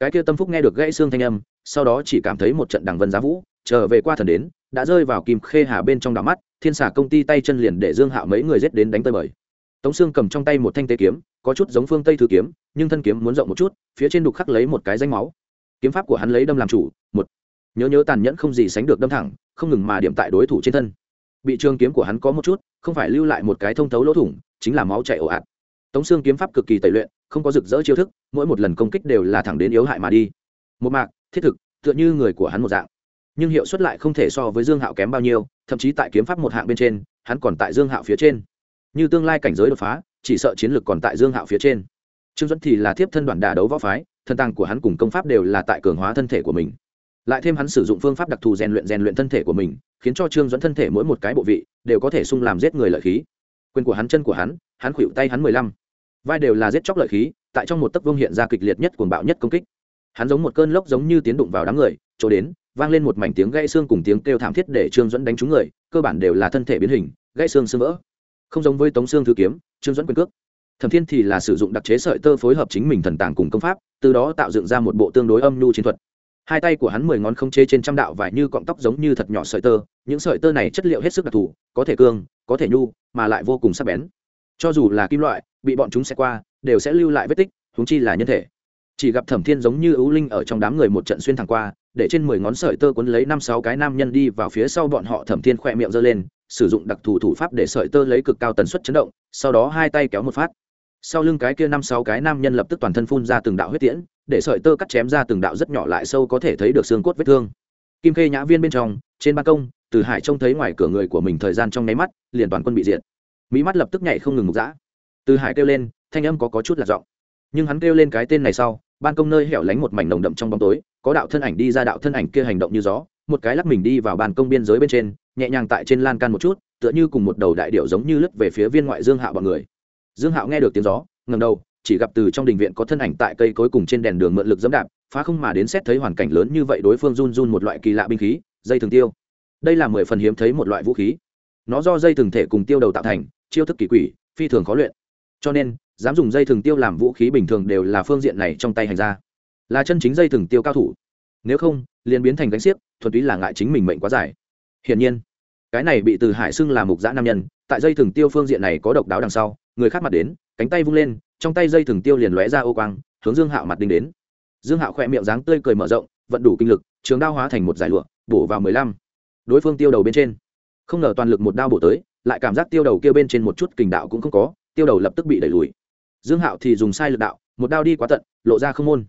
Cái kia tâm phúc nghe được gãy xương thanh âm, sau đó chỉ cảm thấy một trận đằng vân giá vũ, trở về qua thần đến, đã rơi vào kim khê hà bên trong đảo mắt, thiên xà công ty tay chân liền để dương hạo mấy người giết đến đánh tơi bời. Tống xương cầm trong tay một thanh tế kiếm, có chút giống phương tây thư kiếm, nhưng thân kiếm muốn rộng một chút, phía trên đục khắc lấy một cái danh máu. Kiếm pháp của hắn lấy đâm làm chủ, một. Nhớ nhớ tàn nhẫn không gì sánh được đâm thẳng, không ngừng mà điểm tại đối thủ trên thân bị trường kiếm của hắn có một chút, không phải lưu lại một cái thông thấu lỗ thủng, chính là máu chảy ồ ạt. Tống xương kiếm pháp cực kỳ tẩy luyện, không có rực rỡ chiêu thức, mỗi một lần công kích đều là thẳng đến yếu hại mà đi. Một mạc, thiết thực, tựa như người của hắn một dạng. Nhưng hiệu suất lại không thể so với dương hạo kém bao nhiêu, thậm chí tại kiếm pháp một hạng bên trên, hắn còn tại dương hạo phía trên. Như tương lai cảnh giới đột phá, chỉ sợ chiến lược còn tại dương hạo phía trên. Trương dẫn thì là thiếp thân đoàn đà đấu võ phái thân tăng của hắn cùng công pháp đều là tại cường hóa thân thể của mình lại thêm hắn sử dụng phương pháp đặc thù rèn luyện rèn luyện thân thể của mình, khiến cho trương dẫn thân thể mỗi một cái bộ vị đều có thể sung làm giết người lợi khí. Quyền của hắn, chân của hắn hắn khuỵu tay hắn mười lăm. Vai đều là giết chóc lợi khí, tại trong một tấc vương hiện ra kịch liệt nhất cuồng bạo nhất công kích. Hắn giống một cơn lốc giống như tiến đụng vào đám người, chỗ đến, vang lên một mảnh tiếng gãy xương cùng tiếng kêu thảm thiết để trương dẫn đánh trúng người, cơ bản đều là thân thể biến hình, gãy xương xương vỡ. Không giống với tống xương thứ kiếm, trương dẫn quyền cước. Thẩm thiên thì là sử dụng đặc chế sợi tơ phối hợp chính mình thần tàng cùng công pháp, từ đó tạo dựng ra một bộ tương đối âm nhu chiến thuật hai tay của hắn mười ngón không chế trên trăm đạo vải như cọng tóc giống như thật nhỏ sợi tơ, những sợi tơ này chất liệu hết sức đặc thù, có thể cương, có thể nhu, mà lại vô cùng sắc bén. Cho dù là kim loại, bị bọn chúng sẽ qua, đều sẽ lưu lại vết tích húng chi là nhân thể. Chỉ gặp thẩm thiên giống như ưu linh ở trong đám người một trận xuyên thẳng qua, để trên mười ngón sợi tơ cuốn lấy năm sáu cái nam nhân đi vào phía sau bọn họ, thẩm thiên khỏe miệng giơ lên, sử dụng đặc thù thủ pháp để sợi tơ lấy cực cao tần suất chấn động, sau đó hai tay kéo một phát sau lưng cái kia năm sáu cái nam nhân lập tức toàn thân phun ra từng đạo huyết tiễn để sợi tơ cắt chém ra từng đạo rất nhỏ lại sâu có thể thấy được xương cốt vết thương. Kim khê nhã viên bên trong trên ban công từ hải trông thấy ngoài cửa người của mình thời gian trong nháy mắt liền toàn quân bị diệt. Mỹ mắt lập tức nhảy không ngừng mục dã. Từ hải kêu lên thanh âm có, có chút là giọng. Nhưng hắn kêu lên cái tên này sau ban công nơi hẻo lánh một mảnh nồng đậm trong bóng tối có đạo thân ảnh đi ra đạo thân ảnh kia hành động như gió một cái lắc mình đi vào ban công biên giới bên trên nhẹ nhàng tại trên lan can một chút tựa như cùng một đầu đại điệu giống như lướt về phía viên ngoại dương hạ bọn người dương hạo nghe được tiếng gió ngầm đầu, chỉ gặp từ trong đình viện có thân ảnh tại cây cối cùng trên đèn đường mượn lực dẫm đạp, phá không mà đến xét thấy hoàn cảnh lớn như vậy đối phương run run một loại kỳ lạ binh khí, dây thường tiêu. Đây là mười phần hiếm thấy một loại vũ khí. Nó do dây thường thể cùng tiêu đầu tạo thành, chiêu thức kỳ quỷ, phi thường khó luyện. Cho nên, dám dùng dây thường tiêu làm vũ khí bình thường đều là phương diện này trong tay hành ra là chân chính dây thường tiêu cao thủ. Nếu không, liền biến thành gánh xiếc, thuần túy là ngại chính mình mệnh quá dài. Hiển nhiên, cái này bị từ hải xưng là mục giã nam nhân, tại dây thường tiêu phương diện này có độc đáo đằng sau người khác mặt đến, cánh tay vung lên, trong tay dây thừng tiêu liền lóe ra ô quang, hướng dương hạo mặt đinh đến. Dương hạo khỏe miệng dáng tươi cười mở rộng, vận đủ kinh lực, trường đao hóa thành một giải lụa, bổ vào mười lăm. Đối phương tiêu đầu bên trên. Không ngờ toàn lực một đao bổ tới, lại cảm giác tiêu đầu kia bên trên một chút kình đạo cũng không có, tiêu đầu lập tức bị đẩy lùi. Dương hạo thì dùng sai lực đạo, một đao đi quá tận, lộ ra không môn.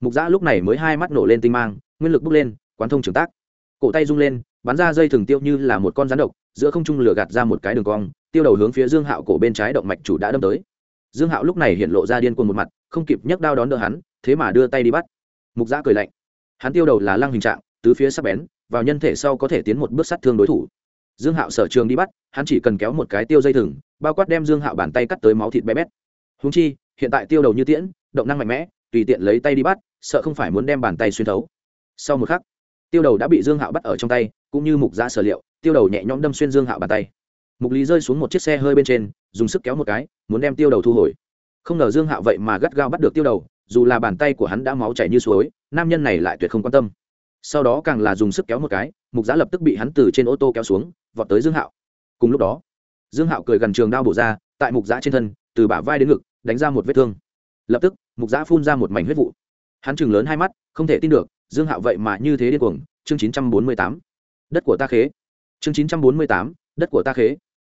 Mục giã lúc này mới hai mắt nổ lên tinh mang, nguyên lực bốc lên, quán thông trường tác. Cổ tay rung lên, bắn ra dây thừng tiêu như là một con rắn độc, giữa không trung lửa gạt ra một cái đường cong tiêu đầu hướng phía dương hạo cổ bên trái động mạch chủ đã đâm tới. Dương hạo lúc này hiện lộ ra điên cuồng một mặt, không kịp nhấc đao đón đỡ hắn, thế mà đưa tay đi bắt. Mục giã cười lạnh. Hắn tiêu đầu là lăng hình trạng, tứ phía sắp bén, vào nhân thể sau có thể tiến một bước sát thương đối thủ. Dương hạo sở trường đi bắt, hắn chỉ cần kéo một cái tiêu dây thừng, bao quát đem dương hạo bàn tay cắt tới máu thịt bé bét. Húng chi, hiện tại tiêu đầu như tiễn, động năng mạnh mẽ, tùy tiện lấy tay đi bắt, sợ không phải muốn đem bàn tay xuyên thấu. Sau một khắc, tiêu đầu đã bị dương hạo bắt ở trong tay, cũng như mục giã sở liệu, tiêu đầu nhẹ nhõm đâm xuyên dương hạo bàn tay mục lý rơi xuống một chiếc xe hơi bên trên, dùng sức kéo một cái, muốn đem tiêu đầu thu hồi. Không ngờ dương hạo vậy mà gắt gao bắt được tiêu đầu, dù là bàn tay của hắn đã máu chảy như suối, nam nhân này lại tuyệt không quan tâm. Sau đó càng là dùng sức kéo một cái, mục Giá lập tức bị hắn từ trên ô tô kéo xuống, vọt tới dương hạo. Cùng lúc đó, dương hạo cười gần trường đao bổ ra, tại mục Giá trên thân, từ bả vai đến ngực, đánh ra một vết thương. Lập tức, mục Giá phun ra một mảnh huyết vụ. Hắn chừng lớn hai mắt, không thể tin được, dương hạo vậy mà như thế điên cuồng. Chương chín trăm bốn mươi tám. Đất của ta khế. Chương chín trăm bốn mươi tám đất của ta khế.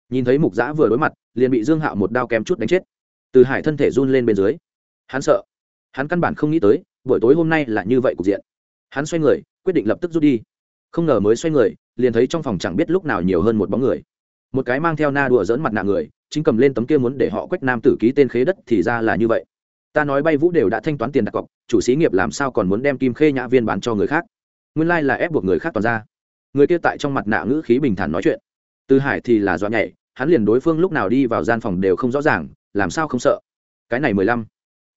Nhìn thấy mục giã vừa đối mặt, liền bị dương hạo một đao kém chút đánh chết. Từ hải thân thể run lên bên dưới. Hắn sợ. Hắn căn bản không nghĩ tới, buổi tối hôm nay là như vậy cục diện. Hắn xoay người, quyết định lập tức rút đi. Không ngờ mới xoay người, liền thấy trong phòng chẳng biết lúc nào nhiều hơn một bóng người. Một cái mang theo na đùa dỡn mặt nạ người, chính cầm lên tấm kia muốn để họ quách nam tử ký tên khế đất thì ra là như vậy. Ta nói bay vũ đều đã thanh toán tiền đặt cọc, chủ xí nghiệp làm sao còn muốn đem kim khê nhã viên bán cho người khác? Nguyên lai là ép buộc người khác toàn ra. Người kia tại trong mặt nạ ngữ khí bình thản nói chuyện từ hải thì là dọa nhảy, hắn liền đối phương lúc nào đi vào gian phòng đều không rõ ràng, làm sao không sợ? Cái này mười lăm.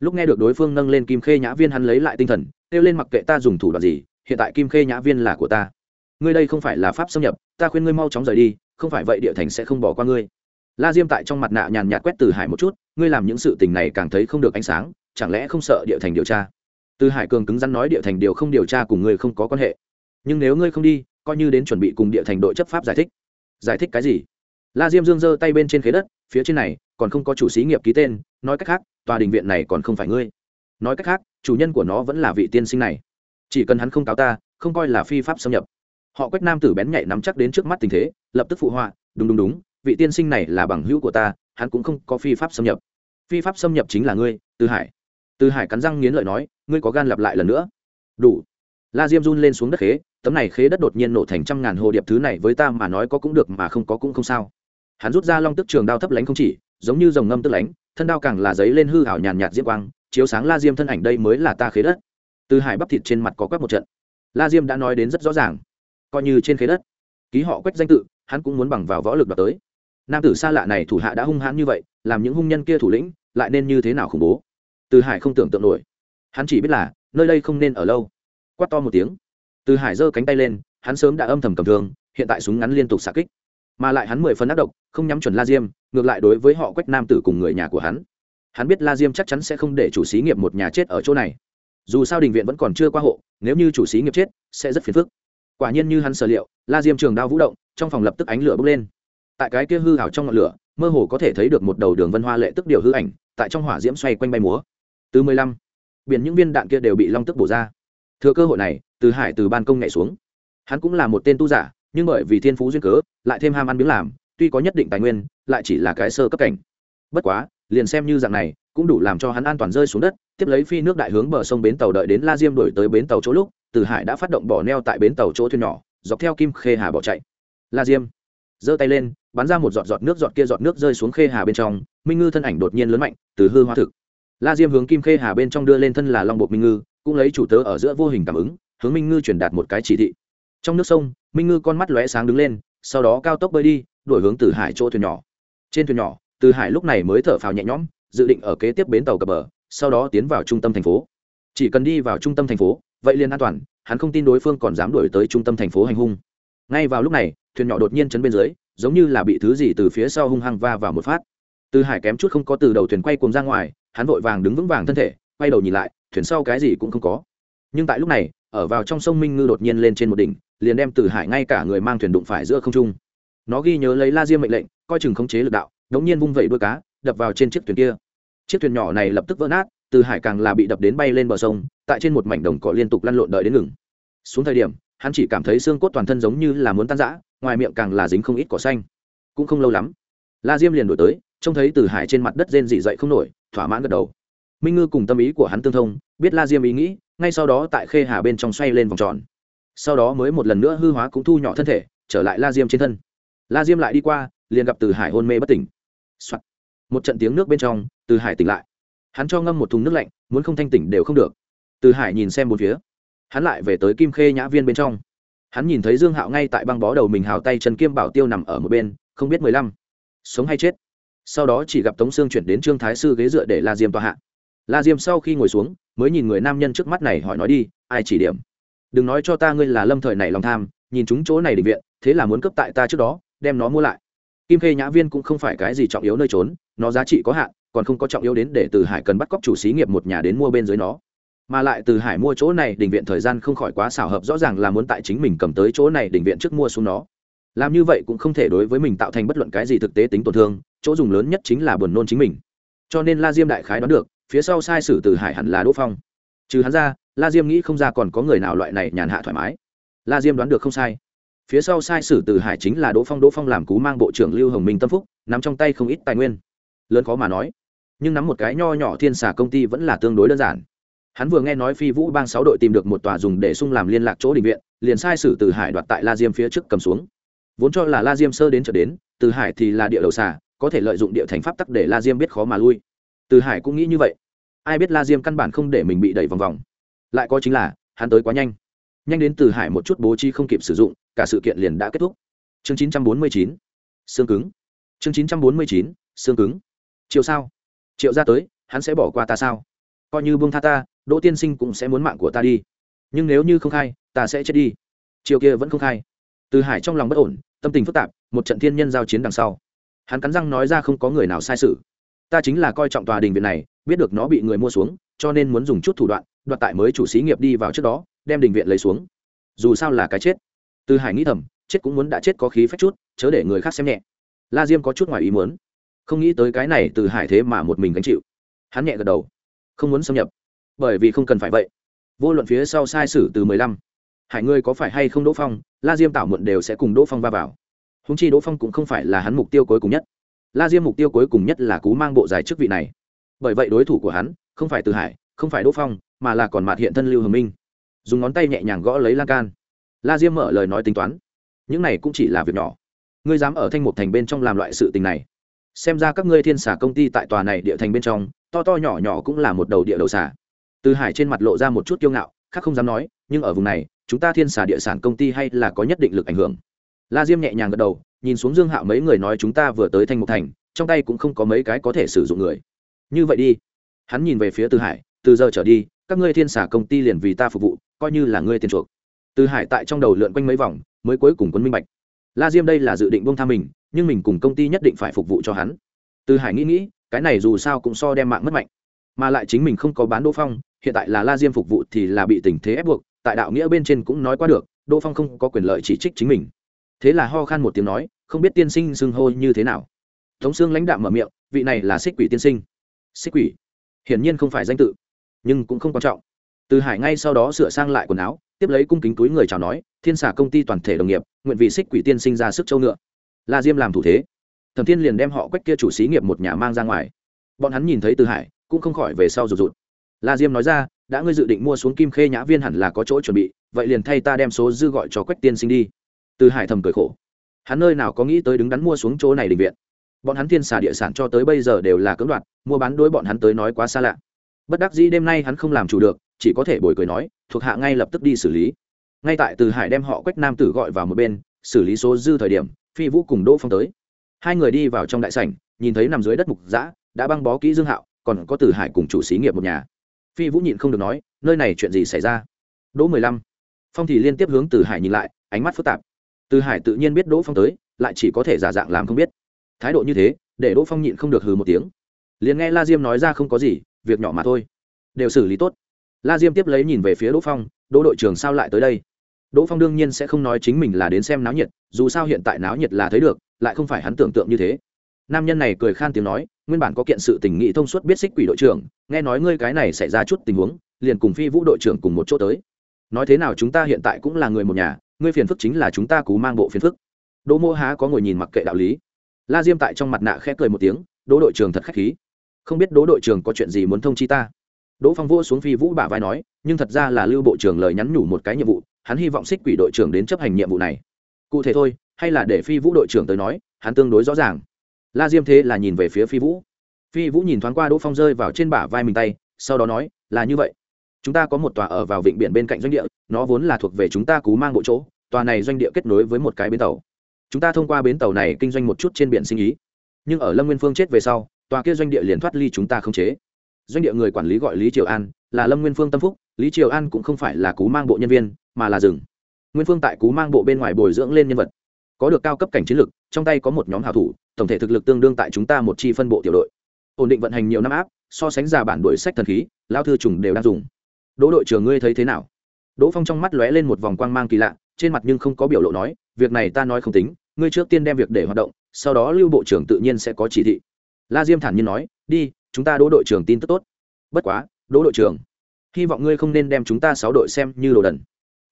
Lúc nghe được đối phương nâng lên kim khê nhã viên hắn lấy lại tinh thần, kêu lên mặc kệ ta dùng thủ đoạn gì, hiện tại kim khê nhã viên là của ta. Ngươi đây không phải là pháp xâm nhập, ta khuyên ngươi mau chóng rời đi, không phải vậy địa thành sẽ không bỏ qua ngươi. La diêm tại trong mặt nạ nhàn nhạt quét từ hải một chút, ngươi làm những sự tình này càng thấy không được ánh sáng, chẳng lẽ không sợ địa thành điều tra? Từ hải cường cứng rắn nói địa thành điều không điều tra cùng ngươi không có quan hệ. Nhưng nếu ngươi không đi, coi như đến chuẩn bị cùng địa thành đội chấp pháp giải thích giải thích cái gì? La diêm dương giơ tay bên trên khế đất, phía trên này còn không có chủ xí nghiệp ký tên, nói cách khác, tòa đình viện này còn không phải ngươi. Nói cách khác, chủ nhân của nó vẫn là vị tiên sinh này. Chỉ cần hắn không cáo ta, không coi là phi pháp xâm nhập. Họ quách nam tử bén nhạy nắm chắc đến trước mắt tình thế, lập tức phụ họa, đúng đúng đúng, vị tiên sinh này là bằng hữu của ta, hắn cũng không có phi pháp xâm nhập. Phi pháp xâm nhập chính là ngươi tư hải. Tư hải cắn răng nghiến lợi nói, ngươi có gan lặp lại lần nữa. Đủ la diêm run lên xuống đất khế, tấm này khế đất đột nhiên nổ thành trăm ngàn hồ điệp thứ này với ta mà nói có cũng được mà không có cũng không sao. Hắn rút ra long tức trường đao thấp lánh không chỉ, giống như dòng ngâm tức lánh, thân đao càng là giấy lên hư hảo nhàn nhạt diễm quang, chiếu sáng la diêm thân ảnh đây mới là ta khế đất. Từ hải bắp thịt trên mặt có quét một trận. La diêm đã nói đến rất rõ ràng. Coi như trên khế đất, ký họ quét danh tự, hắn cũng muốn bằng vào võ lực đoạt tới. Nam tử xa lạ này thủ hạ đã hung hãn như vậy, làm những hung nhân kia thủ lĩnh, lại nên như thế nào khủng bố? Từ hải không tưởng tượng nổi. Hắn chỉ biết là, nơi đây không nên ở lâu quát to một tiếng. Từ hải giơ cánh tay lên, hắn sớm đã âm thầm cầm thương, hiện tại súng ngắn liên tục xạ kích. Mà lại hắn mười phân ác độc, không nhắm chuẩn la diêm, ngược lại đối với họ quách nam tử cùng người nhà của hắn. Hắn biết la diêm chắc chắn sẽ không để chủ xí nghiệp một nhà chết ở chỗ này. Dù sao đình viện vẫn còn chưa qua hộ, nếu như chủ xí nghiệp chết, sẽ rất phiền phức. Quả nhiên như hắn sở liệu, la diêm trường đao vũ động, trong phòng lập tức ánh lửa bốc lên. Tại cái kia hư hảo trong ngọn lửa, mơ hồ có thể thấy được một đầu đường vân hoa lệ tức điều hư ảnh, tại trong hỏa diễm xoay quanh bay múa. Từ mười lăm, biển những viên đạn kia đều bị long tức bổ ra thừa cơ hội này, từ hải từ ban công nhảy xuống. Hắn cũng là một tên tu giả, nhưng bởi vì thiên phú duyên cớ, lại thêm ham ăn biếng làm, tuy có nhất định tài nguyên, lại chỉ là cái sơ cấp cảnh. Bất quá, liền xem như dạng này, cũng đủ làm cho hắn an toàn rơi xuống đất, tiếp lấy phi nước đại hướng bờ sông bến tàu đợi đến la diêm đổi tới bến tàu chỗ lúc, từ hải đã phát động bỏ neo tại bến tàu chỗ thuyền nhỏ, dọc theo kim khê hà bỏ chạy. La diêm giơ tay lên, bắn ra một giọt giọt nước giọt kia giọt nước rơi xuống khê hà bên trong, minh ngư thân ảnh đột nhiên lớn mạnh, từ hư hoa thực. La diêm hướng kim khê hà bên trong đưa lên thân là long bột minh ngư cũng lấy chủ tớ ở giữa vô hình cảm ứng, hướng minh ngư truyền đạt một cái chỉ thị. Trong nước sông, minh ngư con mắt lóe sáng đứng lên, sau đó cao tốc bơi đi đổi hướng từ hải chỗ thuyền nhỏ. Trên thuyền nhỏ, từ hải lúc này mới thở phào nhẹ nhõm, dự định ở kế tiếp bến tàu cập bờ, sau đó tiến vào trung tâm thành phố. Chỉ cần đi vào trung tâm thành phố, vậy liền an toàn, hắn không tin đối phương còn dám đuổi tới trung tâm thành phố hành hung. Ngay vào lúc này, thuyền nhỏ đột nhiên chấn bên dưới, giống như là bị thứ gì từ phía sau hung hăng va vào một phát. Từ hải kém chút không có từ đầu thuyền quay cuồng ra ngoài, hắn vội vàng đứng vững vàng thân thể, quay đầu nhìn lại thuyền sau cái gì cũng không có. Nhưng tại lúc này, ở vào trong sông minh ngư đột nhiên lên trên một đỉnh, liền đem từ hải ngay cả người mang thuyền đụng phải giữa không trung. Nó ghi nhớ lấy la diêm mệnh lệnh, coi chừng khống chế lực đạo, đống nhiên vung vẩy đuôi cá, đập vào trên chiếc thuyền kia. Chiếc thuyền nhỏ này lập tức vỡ nát từ hải càng là bị đập đến bay lên bờ sông, tại trên một mảnh đồng cỏ liên tục lăn lộn đợi đến ngừng. Xuống thời điểm, hắn chỉ cảm thấy xương cốt toàn thân giống như là muốn tan rã, ngoài miệng càng là dính không ít cỏ xanh. Cũng không lâu lắm, la diêm liền đổi tới, trông thấy từ hải trên mặt đất rên dị dậy không nổi, thỏa mãn gật đầu minh ngư cùng tâm ý của hắn tương thông, biết la diêm ý nghĩ, ngay sau đó tại khê hà bên trong xoay lên vòng tròn. Sau đó mới một lần nữa hư hóa cũng thu nhỏ thân thể, trở lại la diêm trên thân. La diêm lại đi qua, liền gặp từ hải hôn mê bất tỉnh、Soạn. một trận tiếng nước bên trong, từ hải tỉnh lại. Hắn cho ngâm một thùng nước lạnh, muốn không thanh tỉnh đều không được. Từ hải nhìn xem một phía. Hắn lại về tới kim khê nhã viên bên trong. Hắn nhìn thấy dương hạo ngay tại băng bó đầu mình hào tay trần kiêm bảo tiêu nằm ở một bên, không biết mười lăm. Sống hay chết. Sau đó chỉ gặp tống sương chuyển đến trương thái sư ghế dựa để la diêm tòa hạ la diêm sau khi ngồi xuống, mới nhìn người nam nhân trước mắt này hỏi nói đi, ai chỉ điểm? Đừng nói cho ta ngươi là lâm thời này lòng tham, nhìn chúng chỗ này định viện, thế là muốn cấp tại ta trước đó, đem nó mua lại. Kim khê nhã viên cũng không phải cái gì trọng yếu nơi trốn, nó giá trị có hạn, còn không có trọng yếu đến để từ hải cần bắt cóc chủ xí nghiệp một nhà đến mua bên dưới nó. Mà lại từ hải mua chỗ này đình viện thời gian không khỏi quá xảo hợp, rõ ràng là muốn tại chính mình cầm tới chỗ này đình viện trước mua xuống nó. Làm như vậy cũng không thể đối với mình tạo thành bất luận cái gì thực tế tính tổn thương, chỗ dùng lớn nhất chính là buồn nôn chính mình. Cho nên la diêm đại khái đoán được phía sau sai sử từ hải hẳn là đỗ phong trừ hắn ra la diêm nghĩ không ra còn có người nào loại này nhàn hạ thoải mái la diêm đoán được không sai phía sau sai sử từ hải chính là đỗ phong đỗ phong làm cú mang bộ trưởng lưu hồng minh tâm phúc nắm trong tay không ít tài nguyên lớn khó mà nói nhưng nắm một cái nho nhỏ thiên xà công ty vẫn là tương đối đơn giản hắn vừa nghe nói phi vũ bang sáu đội tìm được một tòa dùng để sung làm liên lạc chỗ định viện liền sai sử từ hải đoạt tại la diêm phía trước cầm xuống vốn cho là la diêm sơ đến trở đến từ hải thì là địa đầu xà có thể lợi dụng địa thành pháp tắc để la diêm biết khó mà lui từ hải cũng nghĩ như vậy. Ai biết la diêm căn bản không để mình bị đẩy vòng vòng. Lại có chính là hắn tới quá nhanh. Nhanh đến từ hải một chút bố trí không kịp sử dụng cả sự kiện liền đã kết thúc. Chương 949, xương cứng. Chương 949, xương cứng. Triệu sao? Triệu ra tới hắn sẽ bỏ qua ta sao? Coi như buông tha ta đỗ tiên sinh cũng sẽ muốn mạng của ta đi. Nhưng nếu như không khai ta sẽ chết đi. Triệu kia vẫn không khai. Từ hải trong lòng bất ổn tâm tình phức tạp một trận thiên nhân giao chiến đằng sau. Hắn cắn răng nói ra không có người nào sai sự ta chính là coi trọng tòa đình viện này, biết được nó bị người mua xuống, cho nên muốn dùng chút thủ đoạn, đoạt tại mới chủ xí nghiệp đi vào trước đó, đem đình viện lấy xuống. Dù sao là cái chết. Từ hải nghĩ thầm, chết cũng muốn đã chết có khí phách chút, chớ để người khác xem nhẹ. La diêm có chút ngoài ý muốn. Không nghĩ tới cái này từ hải thế mà một mình gánh chịu. Hắn nhẹ gật đầu. Không muốn xâm nhập. Bởi vì không cần phải vậy. Vô luận phía sau sai sử từ mười lăm, hải ngươi có phải hay không đỗ phong, la diêm tạo muộn đều sẽ cùng đỗ phong va vào. Húng chi đỗ phong cũng không phải là hắn mục tiêu cuối cùng nhất la diêm mục tiêu cuối cùng nhất là cú mang bộ dài chức vị này. Bởi vậy đối thủ của hắn không phải từ hải, không phải đỗ phong, mà là còn mạt hiện thân lưu hồng minh. Dùng ngón tay nhẹ nhàng gõ lấy lan can. La diêm mở lời nói tính toán. Những này cũng chỉ là việc nhỏ. Ngươi dám ở thanh mục thành bên trong làm loại sự tình này. Xem ra các ngươi thiên xả công ty tại tòa này địa thành bên trong, to to nhỏ nhỏ cũng là một đầu địa đầu xả từ hải trên mặt lộ ra một chút kiêu ngạo, khác không dám nói, nhưng ở vùng này, chúng ta thiên xả địa sản công ty hay là có nhất định lực ảnh hưởng la diêm nhẹ nhàng gật đầu, nhìn xuống dương hạo mấy người nói chúng ta vừa tới thanh mục thành, trong tay cũng không có mấy cái có thể sử dụng người. Như vậy đi. Hắn nhìn về phía từ hải, từ giờ trở đi, các ngươi thiên xả công ty liền vì ta phục vụ, coi như là ngươi tiền chuộc. Từ hải tại trong đầu lượn quanh mấy vòng, mới cuối cùng quân minh bạch. La diêm đây là dự định bông tha mình, nhưng mình cùng công ty nhất định phải phục vụ cho hắn. Từ hải nghĩ nghĩ, cái này dù sao cũng so đem mạng mất mạnh. Mà lại chính mình không có bán đỗ phong, hiện tại là la diêm phục vụ thì là bị tình thế ép buộc, tại đạo nghĩa bên trên cũng nói qua được, đỗ phong không có quyền lợi chỉ trích chính mình thế là ho khan một tiếng nói, không biết tiên sinh xưng hô như thế nào. Tống xương lãnh đạm mở miệng, vị này là xích quỷ tiên sinh. Xích quỷ? Hiển nhiên không phải danh tự, nhưng cũng không quan trọng. Từ hải ngay sau đó sửa sang lại quần áo, tiếp lấy cung kính túi người chào nói, thiên xả công ty toàn thể đồng nghiệp, nguyện vị xích quỷ tiên sinh ra sức châu ngựa. La diêm làm thủ thế. Thẩm thiên liền đem họ quách kia chủ xí nghiệp một nhà mang ra ngoài. Bọn hắn nhìn thấy từ hải, cũng không khỏi về sau rụt rụt. La diêm nói ra, đã ngươi dự định mua xuống kim khê nhã viên hẳn là có chỗ chuẩn bị, vậy liền thay ta đem số dư gọi cho quách tiên sinh đi từ hải thầm cười khổ. Hắn nơi nào có nghĩ tới đứng đắn mua xuống chỗ này định viện. Bọn hắn thiên xà địa sản cho tới bây giờ đều là cưỡng đoạt, mua bán đối bọn hắn tới nói quá xa lạ. Bất đắc dĩ đêm nay hắn không làm chủ được, chỉ có thể bồi cười nói, thuộc hạ ngay lập tức đi xử lý. Ngay tại từ hải đem họ quách nam tử gọi vào một bên, xử lý số dư thời điểm, phi vũ cùng đỗ phong tới. Hai người đi vào trong đại sảnh, nhìn thấy nằm dưới đất mục giã đã băng bó kỹ dương hạo, còn có từ hải cùng chủ xí nghiệp một nhà. Phi vũ nhịn không được nói, nơi này chuyện gì xảy ra? Đỗ mười lăm. Phong thì liên tiếp hướng từ hải nhìn lại, ánh mắt phức tạp từ hải tự nhiên biết đỗ phong tới, lại chỉ có thể giả dạng làm không biết. Thái độ như thế, để đỗ phong nhịn không được hừ một tiếng. Liền nghe la diêm nói ra không có gì, việc nhỏ mà thôi. Đều xử lý tốt. La diêm tiếp lấy nhìn về phía đỗ phong, đỗ đội trưởng sao lại tới đây? Đỗ phong đương nhiên sẽ không nói chính mình là đến xem náo nhiệt, dù sao hiện tại náo nhiệt là thấy được, lại không phải hắn tưởng tượng như thế. Nam nhân này cười khan tiếng nói, nguyên bản có kiện sự tình nghị thông suốt biết xích quỷ đội trưởng, nghe nói ngươi cái này xảy ra chút tình huống, liền cùng phi vũ đội trưởng cùng một chỗ tới. Nói thế nào chúng ta hiện tại cũng là người một nhà ngươi phiền phức chính là chúng ta cú mang bộ phiền phức. Đỗ mô há có ngồi nhìn mặc kệ đạo lý. La diêm tại trong mặt nạ khẽ cười một tiếng, đỗ đội trưởng thật khách khí. Không biết đỗ đội trưởng có chuyện gì muốn thông chi ta? Đỗ phong vỗ xuống phi vũ bả vai nói, nhưng thật ra là lưu bộ trưởng lời nhắn nhủ một cái nhiệm vụ, hắn hy vọng xích quỷ đội trưởng đến chấp hành nhiệm vụ này. Cụ thể thôi, hay là để phi vũ đội trưởng tới nói, hắn tương đối rõ ràng. La diêm thế là nhìn về phía phi vũ. Phi vũ nhìn thoáng qua đỗ phong rơi vào trên bả vai mình tay, sau đó nói, là như vậy chúng ta có một tòa ở vào vịnh biển bên cạnh doanh địa, nó vốn là thuộc về chúng ta cú mang bộ chỗ, tòa này doanh địa kết nối với một cái bến tàu. Chúng ta thông qua bến tàu này kinh doanh một chút trên biển sinh ý. Nhưng ở lâm nguyên phương chết về sau, tòa kia doanh địa liền thoát ly chúng ta không chế. Doanh địa người quản lý gọi lý triều an, là lâm nguyên phương tâm phúc, lý triều an cũng không phải là cú mang bộ nhân viên, mà là rừng. Nguyên phương tại cú mang bộ bên ngoài bồi dưỡng lên nhân vật. Có được cao cấp cảnh chiến lực, trong tay có một nhóm hảo thủ, tổng thể thực lực tương đương tại chúng ta một chi phân bộ tiểu đội. Ổn định vận hành nhiều năm áp, so sánh già bản đổi sách thần khí lao thư trùng đều đang dùng đỗ đội trưởng ngươi thấy thế nào? Đỗ phong trong mắt lóe lên một vòng quang mang kỳ lạ, trên mặt nhưng không có biểu lộ nói, việc này ta nói không tính, ngươi trước tiên đem việc để hoạt động, sau đó lưu bộ trưởng tự nhiên sẽ có chỉ thị. La diêm thản nhiên nói, đi, chúng ta đỗ đội trưởng tin tức tốt. Bất quá, đỗ đội trưởng, hy vọng ngươi không nên đem chúng ta sáu đội xem như đồ đần.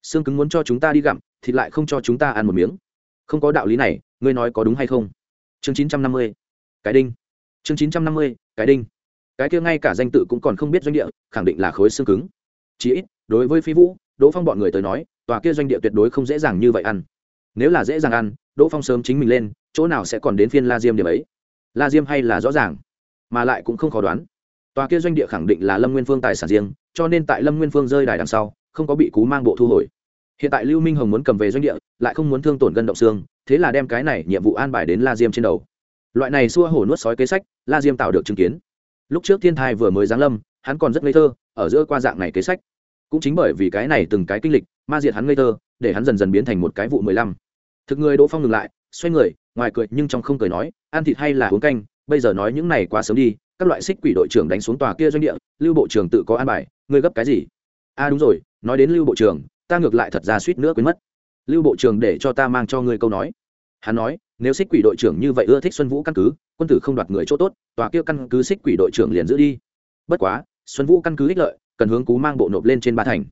Xương cứng muốn cho chúng ta đi gặm, thịt lại không cho chúng ta ăn một miếng. Không có đạo lý này, ngươi nói có đúng hay không? Chương chín trăm năm mươi, cái đinh. Chương chín trăm năm mươi, cái đinh. Cái kia ngay cả danh tự cũng còn không biết doanh địa, khẳng định là khối xương cứng chí ít, đối với phi vũ, đỗ phong bọn người tới nói, tòa kia doanh địa tuyệt đối không dễ dàng như vậy ăn. Nếu là dễ dàng ăn, đỗ phong sớm chính mình lên, chỗ nào sẽ còn đến phiên la diêm điểm ấy? La diêm hay là rõ ràng, mà lại cũng không khó đoán. Tòa kia doanh địa khẳng định là lâm nguyên phương tài sản riêng, cho nên tại lâm nguyên phương rơi đài đằng sau, không có bị cú mang bộ thu hồi. Hiện tại lưu minh hồng muốn cầm về doanh địa, lại không muốn thương tổn gân động xương, thế là đem cái này nhiệm vụ an bài đến la diêm trên đầu. Loại này xua hổ nuốt sói kế sách, la diêm tạo được chứng kiến. Lúc trước thiên thai vừa mới giáng lâm, hắn còn rất ngây thơ, ở giữa qua dạng này kế sách cũng chính bởi vì cái này từng cái kinh lịch, ma diệt hắn ngây thơ, để hắn dần dần biến thành một cái vụ mười lăm. Thực người đỗ phong ngừng lại, xoay người, ngoài cười nhưng trong không cười nói, ăn thịt hay là uống canh, bây giờ nói những này quá sớm đi, các loại xích quỷ đội trưởng đánh xuống tòa kia doanh địa, lưu bộ trưởng tự có an bài, ngươi gấp cái gì? A, đúng rồi, nói đến lưu bộ trưởng, ta ngược lại thật ra suýt nữa quên mất. Lưu bộ trưởng để cho ta mang cho ngươi câu nói. Hắn nói, nếu xích quỷ đội trưởng như vậy ưa thích xuân vũ căn cứ, quân tử không đoạt người chỗ tốt, tòa kia căn cứ xích quỷ đội trưởng liền giữ đi. Bất quá, xuân vũ căn cứ ích lợi cần hướng cú mang bộ nộp lên trên ba thành.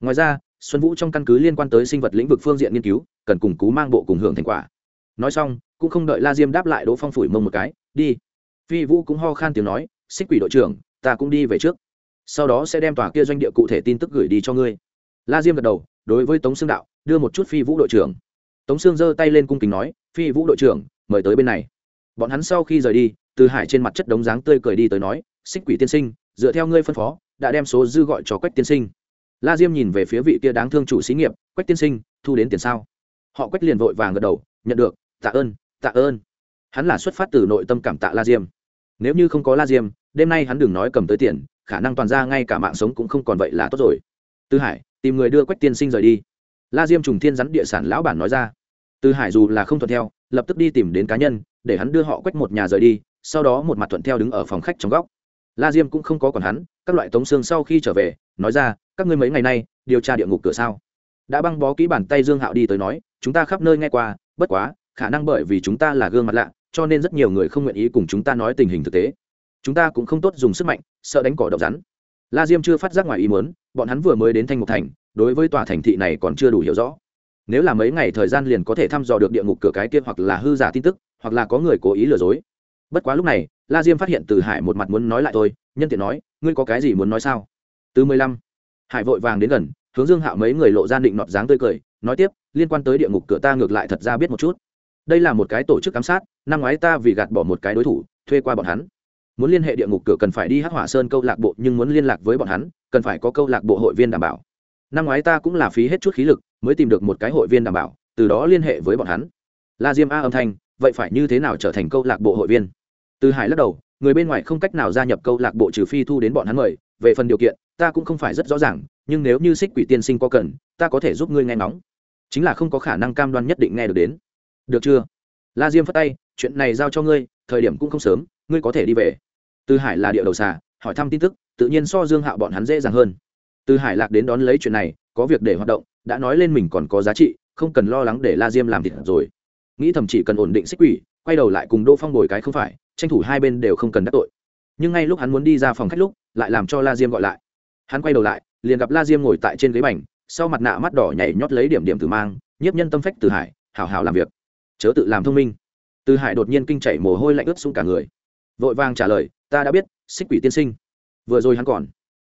Ngoài ra, xuân vũ trong căn cứ liên quan tới sinh vật lĩnh vực phương diện nghiên cứu, cần cùng cú mang bộ cùng hưởng thành quả. Nói xong, cũng không đợi la diêm đáp lại đỗ phong phủi mông một cái, đi. Phi vũ cũng ho khan tiếng nói, xích quỷ đội trưởng, ta cũng đi về trước. Sau đó sẽ đem tòa kia doanh địa cụ thể tin tức gửi đi cho ngươi. La diêm gật đầu, đối với tống xương đạo, đưa một chút phi vũ đội trưởng. Tống xương giơ tay lên cung kính nói, phi vũ đội trưởng, mời tới bên này. Bọn hắn sau khi rời đi, từ hải trên mặt chất đống dáng tươi cười đi tới nói, xích quỷ tiên sinh, dựa theo ngươi phân phó đã đem số dư gọi cho quách tiên sinh. La diêm nhìn về phía vị kia đáng thương chủ xí nghiệp, quách tiên sinh, thu đến tiền sao? Họ quách liền vội vàng gật đầu, nhận được, tạ ơn tạ ơn. Hắn là xuất phát từ nội tâm cảm tạ la diêm. Nếu như không có la diêm, đêm nay hắn đừng nói cầm tới tiền, khả năng toàn ra ngay cả mạng sống cũng không còn vậy là tốt rồi. Tư hải, tìm người đưa quách tiên sinh rời đi. La diêm trùng thiên rắn địa sản lão bản nói ra. Tư hải dù là không thuận theo, lập tức đi tìm đến cá nhân, để hắn đưa họ quách một nhà rời đi, sau đó một mặt thuận theo đứng ở phòng khách trong góc la diêm cũng không có còn hắn, các loại tống xương sau khi trở về, nói ra, các ngươi mấy ngày nay, điều tra địa ngục cửa sao? Đã băng bó kỹ bàn tay dương hạo đi tới nói, chúng ta khắp nơi nghe qua, bất quá, khả năng bởi vì chúng ta là gương mặt lạ, cho nên rất nhiều người không nguyện ý cùng chúng ta nói tình hình thực tế. Chúng ta cũng không tốt dùng sức mạnh, sợ đánh cỏ độc rắn. La diêm chưa phát giác ngoài ý muốn, bọn hắn vừa mới đến thanh ngục thành, đối với tòa thành thị này còn chưa đủ hiểu rõ. Nếu là mấy ngày thời gian liền có thể thăm dò được địa ngục cửa cái kia hoặc là hư giả tin tức, hoặc là có người cố ý lừa dối bất quá lúc này, la diêm phát hiện từ hải một mặt muốn nói lại thôi, nhân tiện nói, ngươi có cái gì muốn nói sao? Từ mười lăm, hải vội vàng đến gần, hướng dương hạo mấy người lộ ra định nọt dáng tươi cười, nói tiếp, liên quan tới địa ngục cửa ta ngược lại thật ra biết một chút. Đây là một cái tổ chức giám sát, năm ngoái ta vì gạt bỏ một cái đối thủ, thuê qua bọn hắn. Muốn liên hệ địa ngục cửa cần phải đi hắc hỏa sơn câu lạc bộ, nhưng muốn liên lạc với bọn hắn, cần phải có câu lạc bộ hội viên đảm bảo. Năm ngoái ta cũng là phí hết chút khí lực, mới tìm được một cái hội viên đảm bảo, từ đó liên hệ với bọn hắn. La diêm a âm thanh, vậy phải như thế nào trở thành câu lạc bộ hội viên? Từ hải lắc đầu, người bên ngoài không cách nào gia nhập câu lạc bộ trừ phi thu đến bọn hắn mời, về phần điều kiện, ta cũng không phải rất rõ ràng, nhưng nếu như xích quỷ tiên sinh có cần, ta có thể giúp ngươi nghe ngóng. Chính là không có khả năng cam đoan nhất định nghe được đến. Được chưa? La diêm phất tay, chuyện này giao cho ngươi, thời điểm cũng không sớm, ngươi có thể đi về. Từ hải là địa đầu xà, hỏi thăm tin tức, tự nhiên so dương hạo bọn hắn dễ dàng hơn. Từ hải lạc đến đón lấy chuyện này, có việc để hoạt động, đã nói lên mình còn có giá trị, không cần lo lắng để la diêm làm thịt rồi. Nghĩ thầm chỉ cần ổn định xích quỷ, quay đầu lại cùng đỗ phong bồi cái không phải tranh thủ hai bên đều không cần đắc tội. Nhưng ngay lúc hắn muốn đi ra phòng khách lúc, lại làm cho la diêm gọi lại. Hắn quay đầu lại, liền gặp la diêm ngồi tại trên ghế bành, sau mặt nạ mắt đỏ nhảy nhót lấy điểm điểm từ mang, nhiếp nhân tâm phách từ hải, hảo hảo làm việc. Chớ tự làm thông minh. Từ hải đột nhiên kinh chảy mồ hôi lạnh ướt xuống cả người. Vội vàng trả lời, ta đã biết, xích quỷ tiên sinh. Vừa rồi hắn còn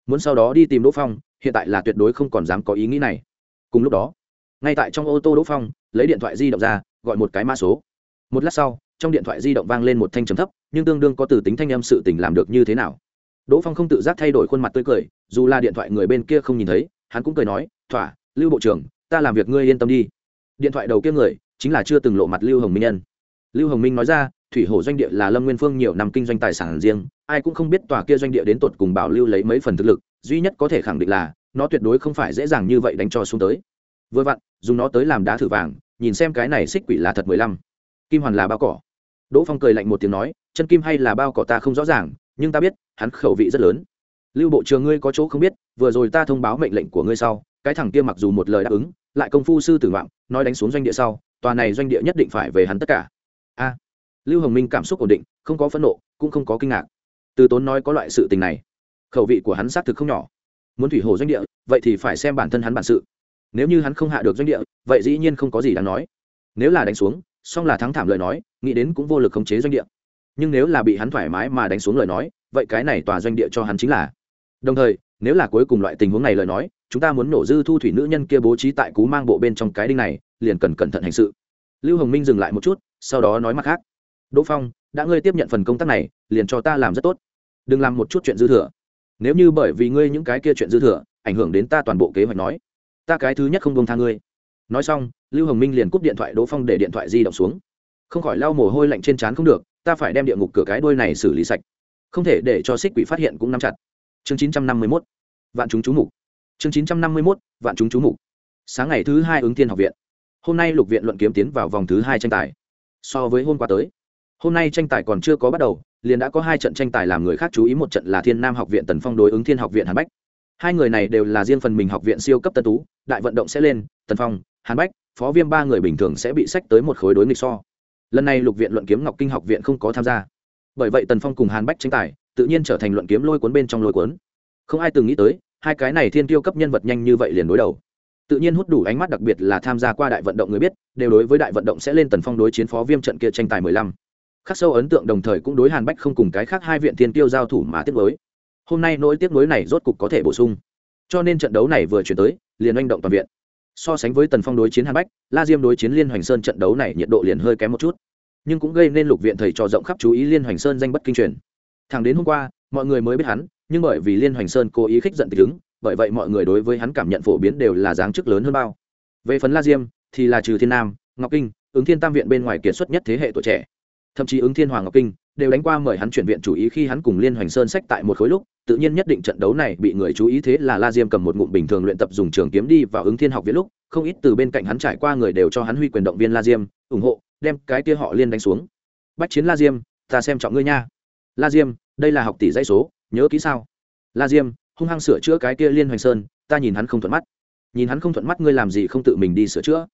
muốn sau đó đi tìm đỗ phong, hiện tại là tuyệt đối không còn dám có ý nghĩ này. Cùng lúc đó, ngay tại trong ô tô đỗ phong, lấy điện thoại di động ra, gọi một cái mã số một lát sau, trong điện thoại di động vang lên một thanh trầm thấp, nhưng tương đương có từ tính thanh âm sự tình làm được như thế nào. Đỗ phong không tự giác thay đổi khuôn mặt tươi cười, dù là điện thoại người bên kia không nhìn thấy, hắn cũng cười nói, thỏa, lưu bộ trưởng, ta làm việc ngươi yên tâm đi. Điện thoại đầu kia người, chính là chưa từng lộ mặt lưu hồng minh nhân. Lưu hồng minh nói ra, thủy hồ doanh địa là lâm nguyên phương nhiều năm kinh doanh tài sản riêng, ai cũng không biết tòa kia doanh địa đến tột cùng bảo lưu lấy mấy phần thực lực, duy nhất có thể khẳng định là, nó tuyệt đối không phải dễ dàng như vậy đánh cho xuống tới. Vừa vặn, dùng nó tới làm đá thử vàng, nhìn xem cái này xích quỷ là thật mười lăm kim hoàn là bao cỏ. Đỗ phong cười lạnh một tiếng nói chân kim hay là bao cỏ ta không rõ ràng nhưng ta biết hắn khẩu vị rất lớn. Lưu bộ trưởng ngươi có chỗ không biết vừa rồi ta thông báo mệnh lệnh của ngươi sau cái thằng kia mặc dù một lời đáp ứng lại công phu sư tử vọng, nói đánh xuống doanh địa sau tòa này doanh địa nhất định phải về hắn tất cả. A. À, Lưu hồng minh cảm xúc ổn định không có phẫn nộ cũng không có kinh ngạc. Từ tốn nói có loại sự tình này khẩu vị của hắn xác thực không nhỏ. Muốn thủy hồ doanh địa vậy thì phải xem bản thân hắn bản sự. Nếu như hắn không hạ được doanh địa vậy dĩ nhiên không có gì đáng nói. Nếu là đánh xuống song là thắng thảm lời nói, nghĩ đến cũng vô lực khống chế doanh địa. Nhưng nếu là bị hắn thoải mái mà đánh xuống lời nói, vậy cái này tòa doanh địa cho hắn chính là. Đồng thời, nếu là cuối cùng loại tình huống này lời nói, chúng ta muốn nổ dư thu thủy nữ nhân kia bố trí tại cú mang bộ bên trong cái đinh này, liền cần cẩn thận hành sự. Lưu hồng minh dừng lại một chút, sau đó nói mặt khác. Đỗ phong, đã ngươi tiếp nhận phần công tác này, liền cho ta làm rất tốt. Đừng làm một chút chuyện dư thừa. Nếu như bởi vì ngươi những cái kia chuyện dư thừa, ảnh hưởng đến ta toàn bộ kế hoạch nói, ta cái thứ nhất không buông tha ngươi. Nói xong lưu hồng minh liền cúp điện thoại đỗ phong để điện thoại di động xuống. Không khỏi lau mồ hôi lạnh trên trán không được, ta phải đem địa ngục cửa cái đôi này xử lý sạch. Không thể để cho xích quỷ phát hiện cũng nắm chặt. Chương chín trăm năm mươi mốt. Vạn chúng chú mục. Chương chín trăm năm mươi mốt. Vạn chúng chú mục. Sáng ngày thứ hai ứng thiên học viện. Hôm nay lục viện luận kiếm tiến vào vòng thứ hai tranh tài. So với hôm qua tới, hôm nay tranh tài còn chưa có bắt đầu, liền đã có hai trận tranh tài làm người khác chú ý, một trận là thiên nam học viện tần phong đối ứng thiên học viện hàn bách. Hai người này đều là riêng phần mình học viện siêu cấp tân tú, đại vận động sẽ lên, tần phong, hàn bách phó viêm ba người bình thường sẽ bị sách tới một khối đối nghịch so. Lần này lục viện luận kiếm ngọc kinh học viện không có tham gia. Bởi vậy tần phong cùng hàn bách tranh tài, tự nhiên trở thành luận kiếm lôi cuốn bên trong lôi cuốn. Không ai từng nghĩ tới, hai cái này thiên tiêu cấp nhân vật nhanh như vậy liền đối đầu. Tự nhiên hút đủ ánh mắt đặc biệt là tham gia qua đại vận động người biết, đều đối với đại vận động sẽ lên tần phong đối chiến phó viêm trận kia tranh tài mười lăm. Khắc sâu ấn tượng đồng thời cũng đối hàn bách không cùng cái khác hai viện thiên tiêu giao thủ mà tiếp nối hôm nay nỗi tiếp nối này rốt cục có thể bổ sung. Cho nên trận đấu này vừa chuyển tới, liền oanh động toàn viện so sánh với tần phong đối chiến hàn bách, la diêm đối chiến liên hoành sơn trận đấu này nhiệt độ liền hơi kém một chút. nhưng cũng gây nên lục viện thầy trò rộng khắp chú ý liên hoành sơn danh bất kinh truyền. thẳng đến hôm qua, mọi người mới biết hắn, nhưng bởi vì liên hoành sơn cố ý khích giận tịch ứng bởi vậy mọi người đối với hắn cảm nhận phổ biến đều là dáng chức lớn hơn bao. về phần la diêm, thì là trừ thiên nam, ngọc kinh, ứng thiên tam viện bên ngoài kiệt xuất nhất thế hệ tuổi trẻ thậm chí ứng thiên hoàng ngọc kinh, đều đánh qua mời hắn chuyển viện chủ ý khi hắn cùng liên hoành sơn sách tại một khối lúc, tự nhiên nhất định trận đấu này bị người chú ý thế là la diêm cầm một ngụm bình thường luyện tập dùng trường kiếm đi vào ứng thiên học viện lúc, không ít từ bên cạnh hắn trải qua người đều cho hắn huy quyền động viên la diêm, ủng hộ, đem cái kia họ liên đánh xuống. Bách chiến la diêm, ta xem trọng ngươi nha. La diêm, đây là học tỷ dãy số, nhớ kỹ sao? La diêm, hung hăng sửa chữa cái kia liên hoành sơn, ta nhìn hắn không thuận mắt. Nhìn hắn không thuận mắt ngươi làm gì không tự mình đi sửa chữa?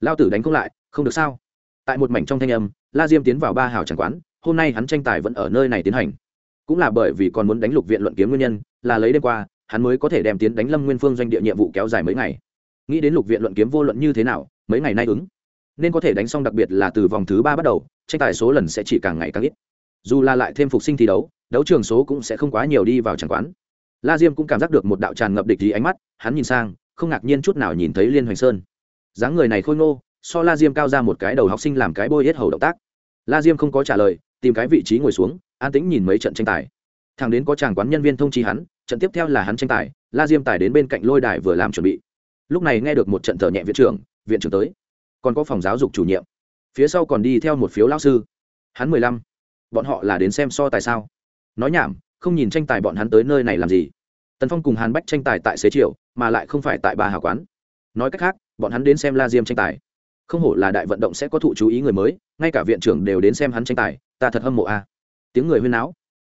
Lao tử đánh không lại, không được sao? Tại một mảnh trong thanh âm la diêm tiến vào ba hào tràng quán, hôm nay hắn tranh tài vẫn ở nơi này tiến hành. Cũng là bởi vì còn muốn đánh lục viện luận kiếm nguyên nhân, là lấy đêm qua, hắn mới có thể đem tiến đánh lâm nguyên phương doanh địa nhiệm vụ kéo dài mấy ngày. Nghĩ đến lục viện luận kiếm vô luận như thế nào, mấy ngày nay ứng, nên có thể đánh xong đặc biệt là từ vòng thứ ba bắt đầu, tranh tài số lần sẽ chỉ càng ngày càng ít. Dù là lại thêm phục sinh thi đấu đấu trường số cũng sẽ không quá nhiều đi vào tràng quán. La diêm cũng cảm giác được một đạo tràn ngập địch ý ánh mắt, hắn nhìn sang, không ngạc nhiên chút nào nhìn thấy liên hoành sơn. Dáng người này khôi ngô so la diêm cao ra một cái đầu học sinh làm cái bôi hết hầu động tác. La diêm không có trả lời, tìm cái vị trí ngồi xuống, an tĩnh nhìn mấy trận tranh tài. Thằng đến có chàng quán nhân viên thông chi hắn, trận tiếp theo là hắn tranh tài, la diêm tài đến bên cạnh lôi đài vừa làm chuẩn bị. Lúc này nghe được một trận thở nhẹ viện trưởng viện trưởng tới. Còn có phòng giáo dục chủ nhiệm. Phía sau còn đi theo một phiếu lao sư. Hắn mười lăm. Bọn họ là đến xem so tài sao? Nói nhảm, không nhìn tranh tài bọn hắn tới nơi này làm gì? Tần phong cùng hàn bách tranh tài tại xế triều mà lại không phải tại ba hào quán. Nói cách khác, bọn hắn đến xem la diêm tranh tài không hổ là đại vận động sẽ có thụ chú ý người mới, ngay cả viện trưởng đều đến xem hắn tranh tài, ta thật hâm mộ a. Tiếng người huyên náo.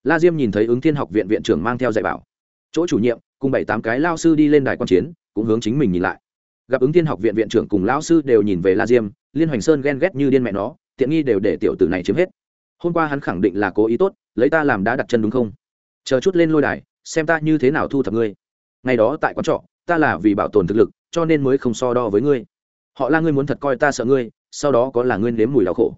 La diêm nhìn thấy ứng thiên học viện viện trưởng mang theo dạy bảo. Chỗ chủ nhiệm, cùng bảy tám cái lao sư đi lên đài quan chiến, cũng hướng chính mình nhìn lại. Gặp ứng thiên học viện viện trưởng cùng lão sư đều nhìn về la diêm, liên hoành sơn ghen ghét như điên mẹ nó, tiện nghi đều để tiểu tử này chiếm hết. Hôm qua hắn khẳng định là cố ý tốt, lấy ta làm đã đặt chân đúng không? Chờ chút lên lôi đài, xem ta như thế nào thu thập ngươi. Ngày đó tại quán trọ, ta là vì bảo tồn thực lực, cho nên mới không so đo với ngươi họ la ngươi muốn thật coi ta sợ ngươi, sau đó có là ngươi nếm mùi đau khổ.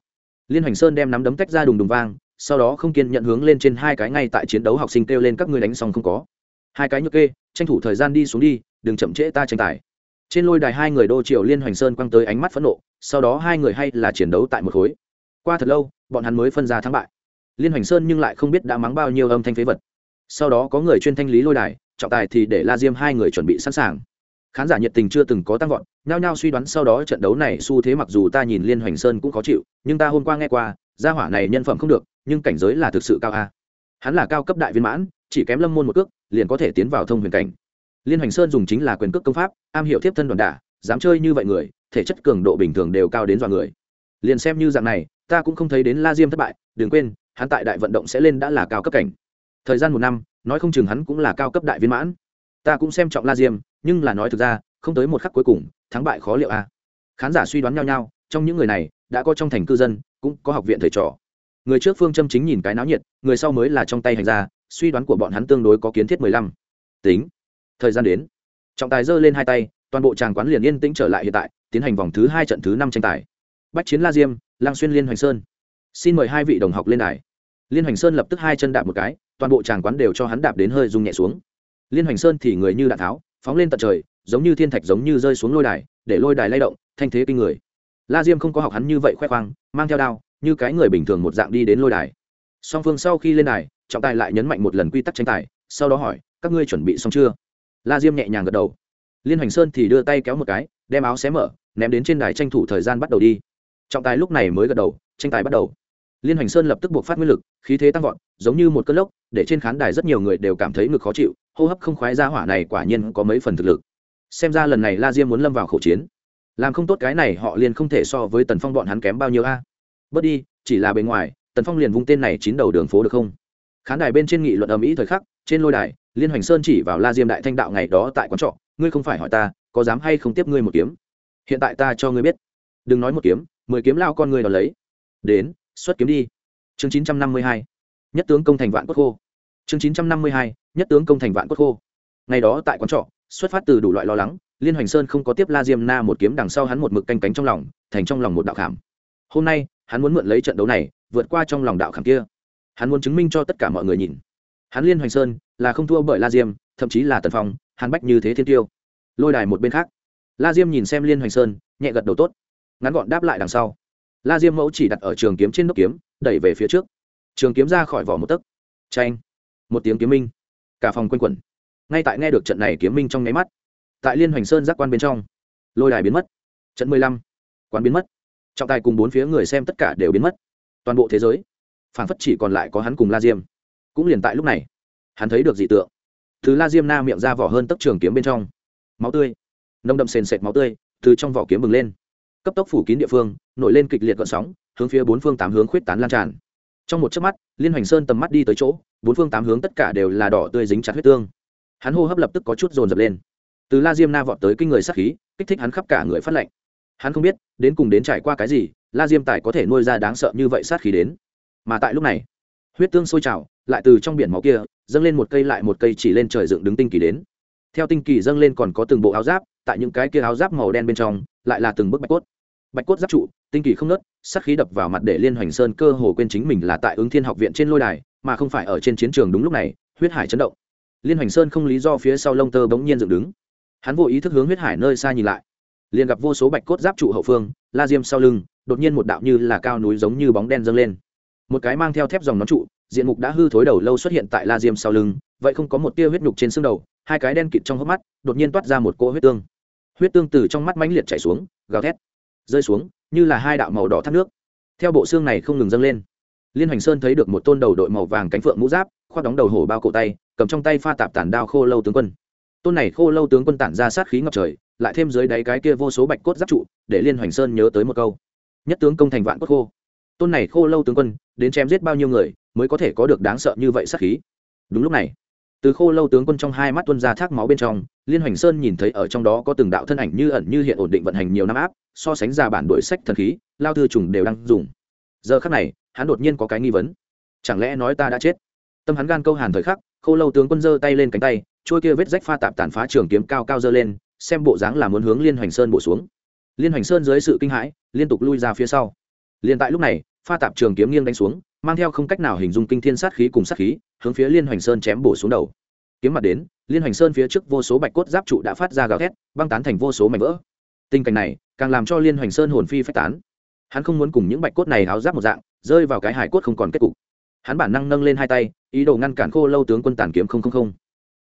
Liên hoành sơn đem nắm đấm tách ra đùng đùng vang, sau đó không kiên nhận hướng lên trên hai cái ngay tại chiến đấu học sinh kêu lên các ngươi đánh xong không có. Hai cái nhược kê, tranh thủ thời gian đi xuống đi, đừng chậm trễ ta tranh tài. Trên lôi đài hai người đô triều liên hoành sơn quăng tới ánh mắt phẫn nộ, sau đó hai người hay là chiến đấu tại một khối. Qua thật lâu, bọn hắn mới phân ra thắng bại. Liên hoành sơn nhưng lại không biết đã mắng bao nhiêu âm thanh phế vật. Sau đó có người chuyên thanh lý lôi đài, trọng tài thì để la diêm hai người chuẩn bị sẵn sàng khán giả nhiệt tình chưa từng có tăng vọt, nhao nhao suy đoán sau đó trận đấu này xu thế mặc dù ta nhìn liên hoành sơn cũng khó chịu, nhưng ta hôm qua nghe qua, gia hỏa này nhân phẩm không được, nhưng cảnh giới là thực sự cao a. Hắn là cao cấp đại viên mãn, chỉ kém lâm môn một cước, liền có thể tiến vào thông huyền cảnh. Liên hoành sơn dùng chính là quyền cước công pháp, am hiểu tiếp thân đoàn đả, dám chơi như vậy người, thể chất cường độ bình thường đều cao đến dọa người. Liền xem như dạng này, ta cũng không thấy đến la diêm thất bại, đừng quên, hắn tại đại vận động sẽ lên đã là cao cấp cảnh. Thời gian một năm, nói không chừng hắn cũng là cao cấp đại viên mãn. Ta cũng xem trọng la diêm nhưng là nói thực ra, không tới một khắc cuối cùng, thắng bại khó liệu a. Khán giả suy đoán nhau nhau, trong những người này, đã có trong thành cư dân, cũng có học viện thầy trò. Người trước phương châm chính nhìn cái náo nhiệt, người sau mới là trong tay hành ra suy đoán của bọn hắn tương đối có kiến thiết mười lăm. Tính. Thời gian đến. Trọng tài giơ lên hai tay, toàn bộ tràng quán liền yên tĩnh trở lại hiện tại, tiến hành vòng thứ hai trận thứ năm tranh tài. Bách chiến la diêm lang xuyên liên hoành sơn. Xin mời hai vị đồng học lên đài. Liên hoành sơn lập tức hai chân đạp một cái, toàn bộ tràng quán đều cho hắn đạp đến hơi rung nhẹ xuống. Liên hoành sơn thì người như đạn tháo phóng lên tận trời, giống như thiên thạch giống như rơi xuống lôi đài, để lôi đài lay động, thanh thế kinh người. La diêm không có học hắn như vậy khoe khoang, mang theo đao, như cái người bình thường một dạng đi đến lôi đài. Song phương sau khi lên đài, trọng tài lại nhấn mạnh một lần quy tắc tranh tài, sau đó hỏi, các ngươi chuẩn bị xong chưa? La diêm nhẹ nhàng gật đầu. Liên hoành sơn thì đưa tay kéo một cái, đem áo xé mở, ném đến trên đài tranh thủ thời gian bắt đầu đi. Trọng tài lúc này mới gật đầu, tranh tài bắt đầu. Liên hoành sơn lập tức buộc phát nguyên lực, khí thế tăng vọt, giống như một cơn lốc, để trên khán đài rất nhiều người đều cảm thấy ngực khó chịu hô hấp không khoái ra hỏa này quả nhiên có mấy phần thực lực. Xem ra lần này la diêm muốn lâm vào khẩu chiến. Làm không tốt cái này họ liền không thể so với tần phong bọn hắn kém bao nhiêu a. Bớt đi, chỉ là bề ngoài, tần phong liền vung tên này chín đầu đường phố được không? Khán đài bên trên nghị luận ầm ĩ thời khắc, trên lôi đài, liên hoành sơn chỉ vào la diêm đại thanh đạo ngày đó tại quán trọ, ngươi không phải hỏi ta, có dám hay không tiếp ngươi một kiếm? Hiện tại ta cho ngươi biết. Đừng nói một kiếm, mười kiếm lao con ngươi đ ó lấy. Đến, xuất kiếm đi. Chương chín trăm năm mươi hai. Nhất tướng công thành vạn quốc khô chương chín trăm năm mươi hai, nhất tướng công thành vạn quốc khô. Ngày đó tại quán trọ, xuất phát từ đủ loại lo lắng, liên hoành sơn không có tiếp la diêm na một kiếm đằng sau hắn một mực canh cánh trong lòng, thành trong lòng một đạo khảm. Hôm nay, hắn muốn mượn lấy trận đấu này, vượt qua trong lòng đạo khảm kia. Hắn muốn chứng minh cho tất cả mọi người nhìn. Hắn liên hoành sơn là không thua bởi la diêm, thậm chí là tần phong hàn bách như thế thiên tiêu. Lôi đài một bên khác, la diêm nhìn xem liên hoành sơn, nhẹ gật đầu tốt. Ngắn gọn đáp lại đằng sau. La diêm mẫu chỉ đặt ở trường kiếm trên nóc kiếm, đẩy về phía trước. Trường kiếm ra khỏi vỏ một tấc. Tranh một tiếng kiếm minh. Cả phòng quanh quẩn. Ngay tại nghe được trận này kiếm minh trong nháy mắt, tại liên hoành sơn giác quan bên trong, lôi đài biến mất. Trận mười lăm, quán biến mất. Trọng tài cùng bốn phía người xem tất cả đều biến mất. Toàn bộ thế giới phản phất chỉ còn lại có hắn cùng la diêm. Cũng liền tại lúc này, hắn thấy được dị tượng. Thứ la diêm na miệng ra vỏ hơn tấc trường kiếm bên trong. Máu tươi. Nông đậm sền sệt máu tươi, từ trong vỏ kiếm bừng lên. Cấp tốc phủ kín địa phương, nổi lên kịch liệt gọn sóng, hướng phía bốn phương tám hướng khuyết tán lan tràn. Trong một chớp mắt, liên hoành sơn tầm mắt đi tới chỗ bốn phương tám hướng tất cả đều là đỏ tươi dính chặt huyết tương. Hắn hô hấp lập tức có chút dồn dập lên. Từ la diêm na vọt tới kinh người sát khí kích thích hắn khắp cả người phát lạnh, hắn không biết đến cùng đến trải qua cái gì la diêm tài có thể nuôi ra đáng sợ như vậy sát khí đến. Mà tại lúc này huyết tương sôi trào lại từ trong biển máu kia dâng lên một cây lại một cây chỉ lên trời dựng đứng tinh kỳ đến. Theo tinh kỳ dâng lên còn có từng bộ áo giáp tại những cái kia áo giáp màu đen bên trong lại là từng bức bạch cốt. Bạch cốt giáp trụ tinh kỳ không nớt sát khí đập vào mặt để liên hoành sơn cơ hồ quên chính mình là tại ứng thiên học viện trên lôi đài mà không phải ở trên chiến trường đúng lúc này, huyết hải chấn động. Liên hoành sơn không lý do phía sau lông tơ bỗng nhiên dựng đứng. Hắn vô ý thức hướng huyết hải nơi xa nhìn lại. Liền gặp vô số bạch cốt giáp trụ hậu phương, la diêm sau lưng, đột nhiên một đạo như là cao núi giống như bóng đen dâng lên. Một cái mang theo thép dòng nón trụ, diện mục đã hư thối đầu lâu xuất hiện tại la diêm sau lưng, vậy không có một tia huyết nhục trên xương đầu, hai cái đen kịt trong hốc mắt, đột nhiên toát ra một cỗ huyết tương. Huyết tương từ trong mắt mãnh liệt chảy xuống, gào thét, rơi xuống, như là hai đạo màu đỏ thác nước. Theo bộ xương này không ngừng dâng lên liên hoành sơn thấy được một tôn đầu đội màu vàng cánh phượng mũ giáp, khoác đóng đầu hổ bao cổ tay, cầm trong tay pha tạp tản đao khô lâu tướng quân. Tôn này khô lâu tướng quân tản ra sát khí ngập trời, lại thêm dưới đáy cái kia vô số bạch cốt giáp trụ, để liên hoành sơn nhớ tới một câu. Nhất tướng công thành vạn cốt khô. Tôn này khô lâu tướng quân, đến chém giết bao nhiêu người, mới có thể có được đáng sợ như vậy sát khí? Đúng lúc này, từ khô lâu tướng quân trong hai mắt tuân ra thác máu bên trong, liên hoành sơn nhìn thấy ở trong đó có từng đạo thân ảnh như ẩn như hiện ổn định vận hành nhiều năm áp, so sánh ra bản đổi sách thần khí, lao thư trùng đều đang dùng. Giờ khắc này hắn đột nhiên có cái nghi vấn. Chẳng lẽ nói ta đã chết? Tâm hắn gan câu hàn thời khắc, khô lâu tướng quân giơ tay lên cánh tay, trôi kia vết rách pha tạp tàn phá trường kiếm cao cao giơ lên, xem bộ dáng là muốn hướng liên hoành sơn bổ xuống. Liên hoành sơn dưới sự kinh hãi, liên tục lui ra phía sau. Liền tại lúc này, pha tạp trường kiếm nghiêng đánh xuống, mang theo không cách nào hình dung kinh thiên sát khí cùng sát khí, hướng phía liên hoành sơn chém bổ xuống đầu. Kiếm mặt đến, liên hoành sơn phía trước vô số bạch cốt giáp trụ đã phát ra gào thét, băng tán thành vô số mảnh vỡ. Tình cảnh này, càng làm cho liên hoành sơn hồn phi phách tán. Hắn không muốn cùng những bạch cốt này háo giáp một dạng rơi vào cái hải cốt không còn kết cục. Hắn bản năng nâng lên hai tay, ý đồ ngăn cản khô lâu tướng quân tàn kiếm không không không.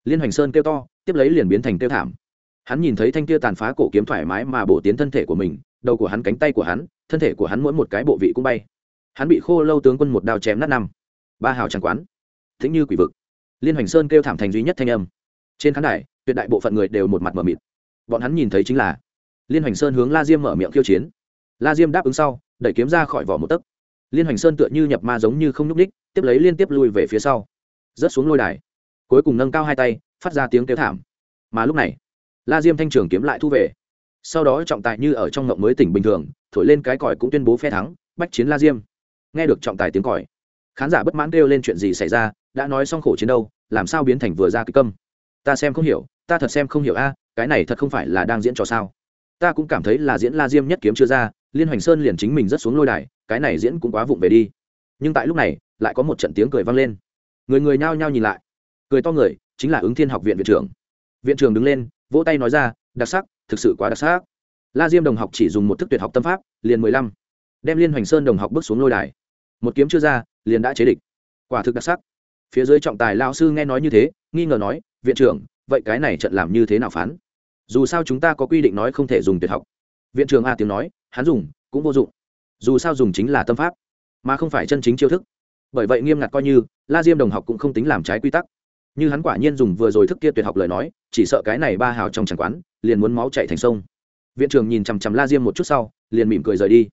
Liên hoành sơn kêu to, tiếp lấy liền biến thành kêu thảm. Hắn nhìn thấy thanh kia tàn phá cổ kiếm thoải mái mà bổ tiến thân thể của mình, đầu của hắn cánh tay của hắn, thân thể của hắn mỗi một cái bộ vị cũng bay. Hắn bị khô lâu tướng quân một đao chém nát năm. Ba hào tràng quán. Thính như quỷ vực. Liên hoành sơn kêu thảm thành duy nhất thanh âm. Trên khán đài, tuyệt đại bộ phận người đều một mặt mờ mịt. Bọn hắn nhìn thấy chính là liên hoành sơn hướng la diêm mở miệng khiêu chiến. La diêm đáp ứng sau, đẩy kiếm ra khỏi vỏ một tấc liên hoành sơn tựa như nhập ma giống như không nhúc ních tiếp lấy liên tiếp lui về phía sau. Rớt xuống lôi đài. Cuối cùng nâng cao hai tay, phát ra tiếng kêu thảm. Mà lúc này, la diêm thanh trường kiếm lại thu về. Sau đó trọng tài như ở trong ngộng mới tỉnh bình thường, thổi lên cái còi cũng tuyên bố phe thắng, bách chiến la diêm. Nghe được trọng tài tiếng còi, khán giả bất mãn kêu lên chuyện gì xảy ra, đã nói xong khổ chiến đâu, làm sao biến thành vừa ra kịch câm? Ta xem không hiểu, ta thật xem không hiểu a, cái này thật không phải là đang diễn trò sao? Ta cũng cảm thấy là diễn la diêm nhất kiếm chưa ra, liên hoành sơn liền chính mình rất xuống lôi đài cái này diễn cũng quá vụng về đi. Nhưng tại lúc này, lại có một trận tiếng cười vang lên. Người người nhao nhao nhìn lại. Cười to người, chính là ứng thiên học viện viện trưởng. Viện trưởng đứng lên, vỗ tay nói ra, đặc sắc, thực sự quá đặc sắc. La diêm đồng học chỉ dùng một thức tuyệt học tâm pháp, liền mười lăm. Đem liên hoành sơn đồng học bước xuống lôi đài. Một kiếm chưa ra, liền đã chế địch. Quả thực đặc sắc. Phía dưới trọng tài lao sư nghe nói như thế, nghi ngờ nói, viện trưởng, vậy cái này trận làm như thế nào phán? Dù sao chúng ta có quy định nói không thể dùng tuyệt học. Viện trưởng a tiếng nói, hắn dùng, cũng vô dụng dù sao dùng chính là tâm pháp, mà không phải chân chính chiêu thức. Bởi vậy nghiêm ngặt coi như, la diêm đồng học cũng không tính làm trái quy tắc. Như hắn quả nhiên dùng vừa rồi thức kia tuyệt học lời nói, chỉ sợ cái này ba hào trong tràng quán, liền muốn máu chạy thành sông. Viện trưởng nhìn chằm chằm la diêm một chút sau, liền mỉm cười rời đi.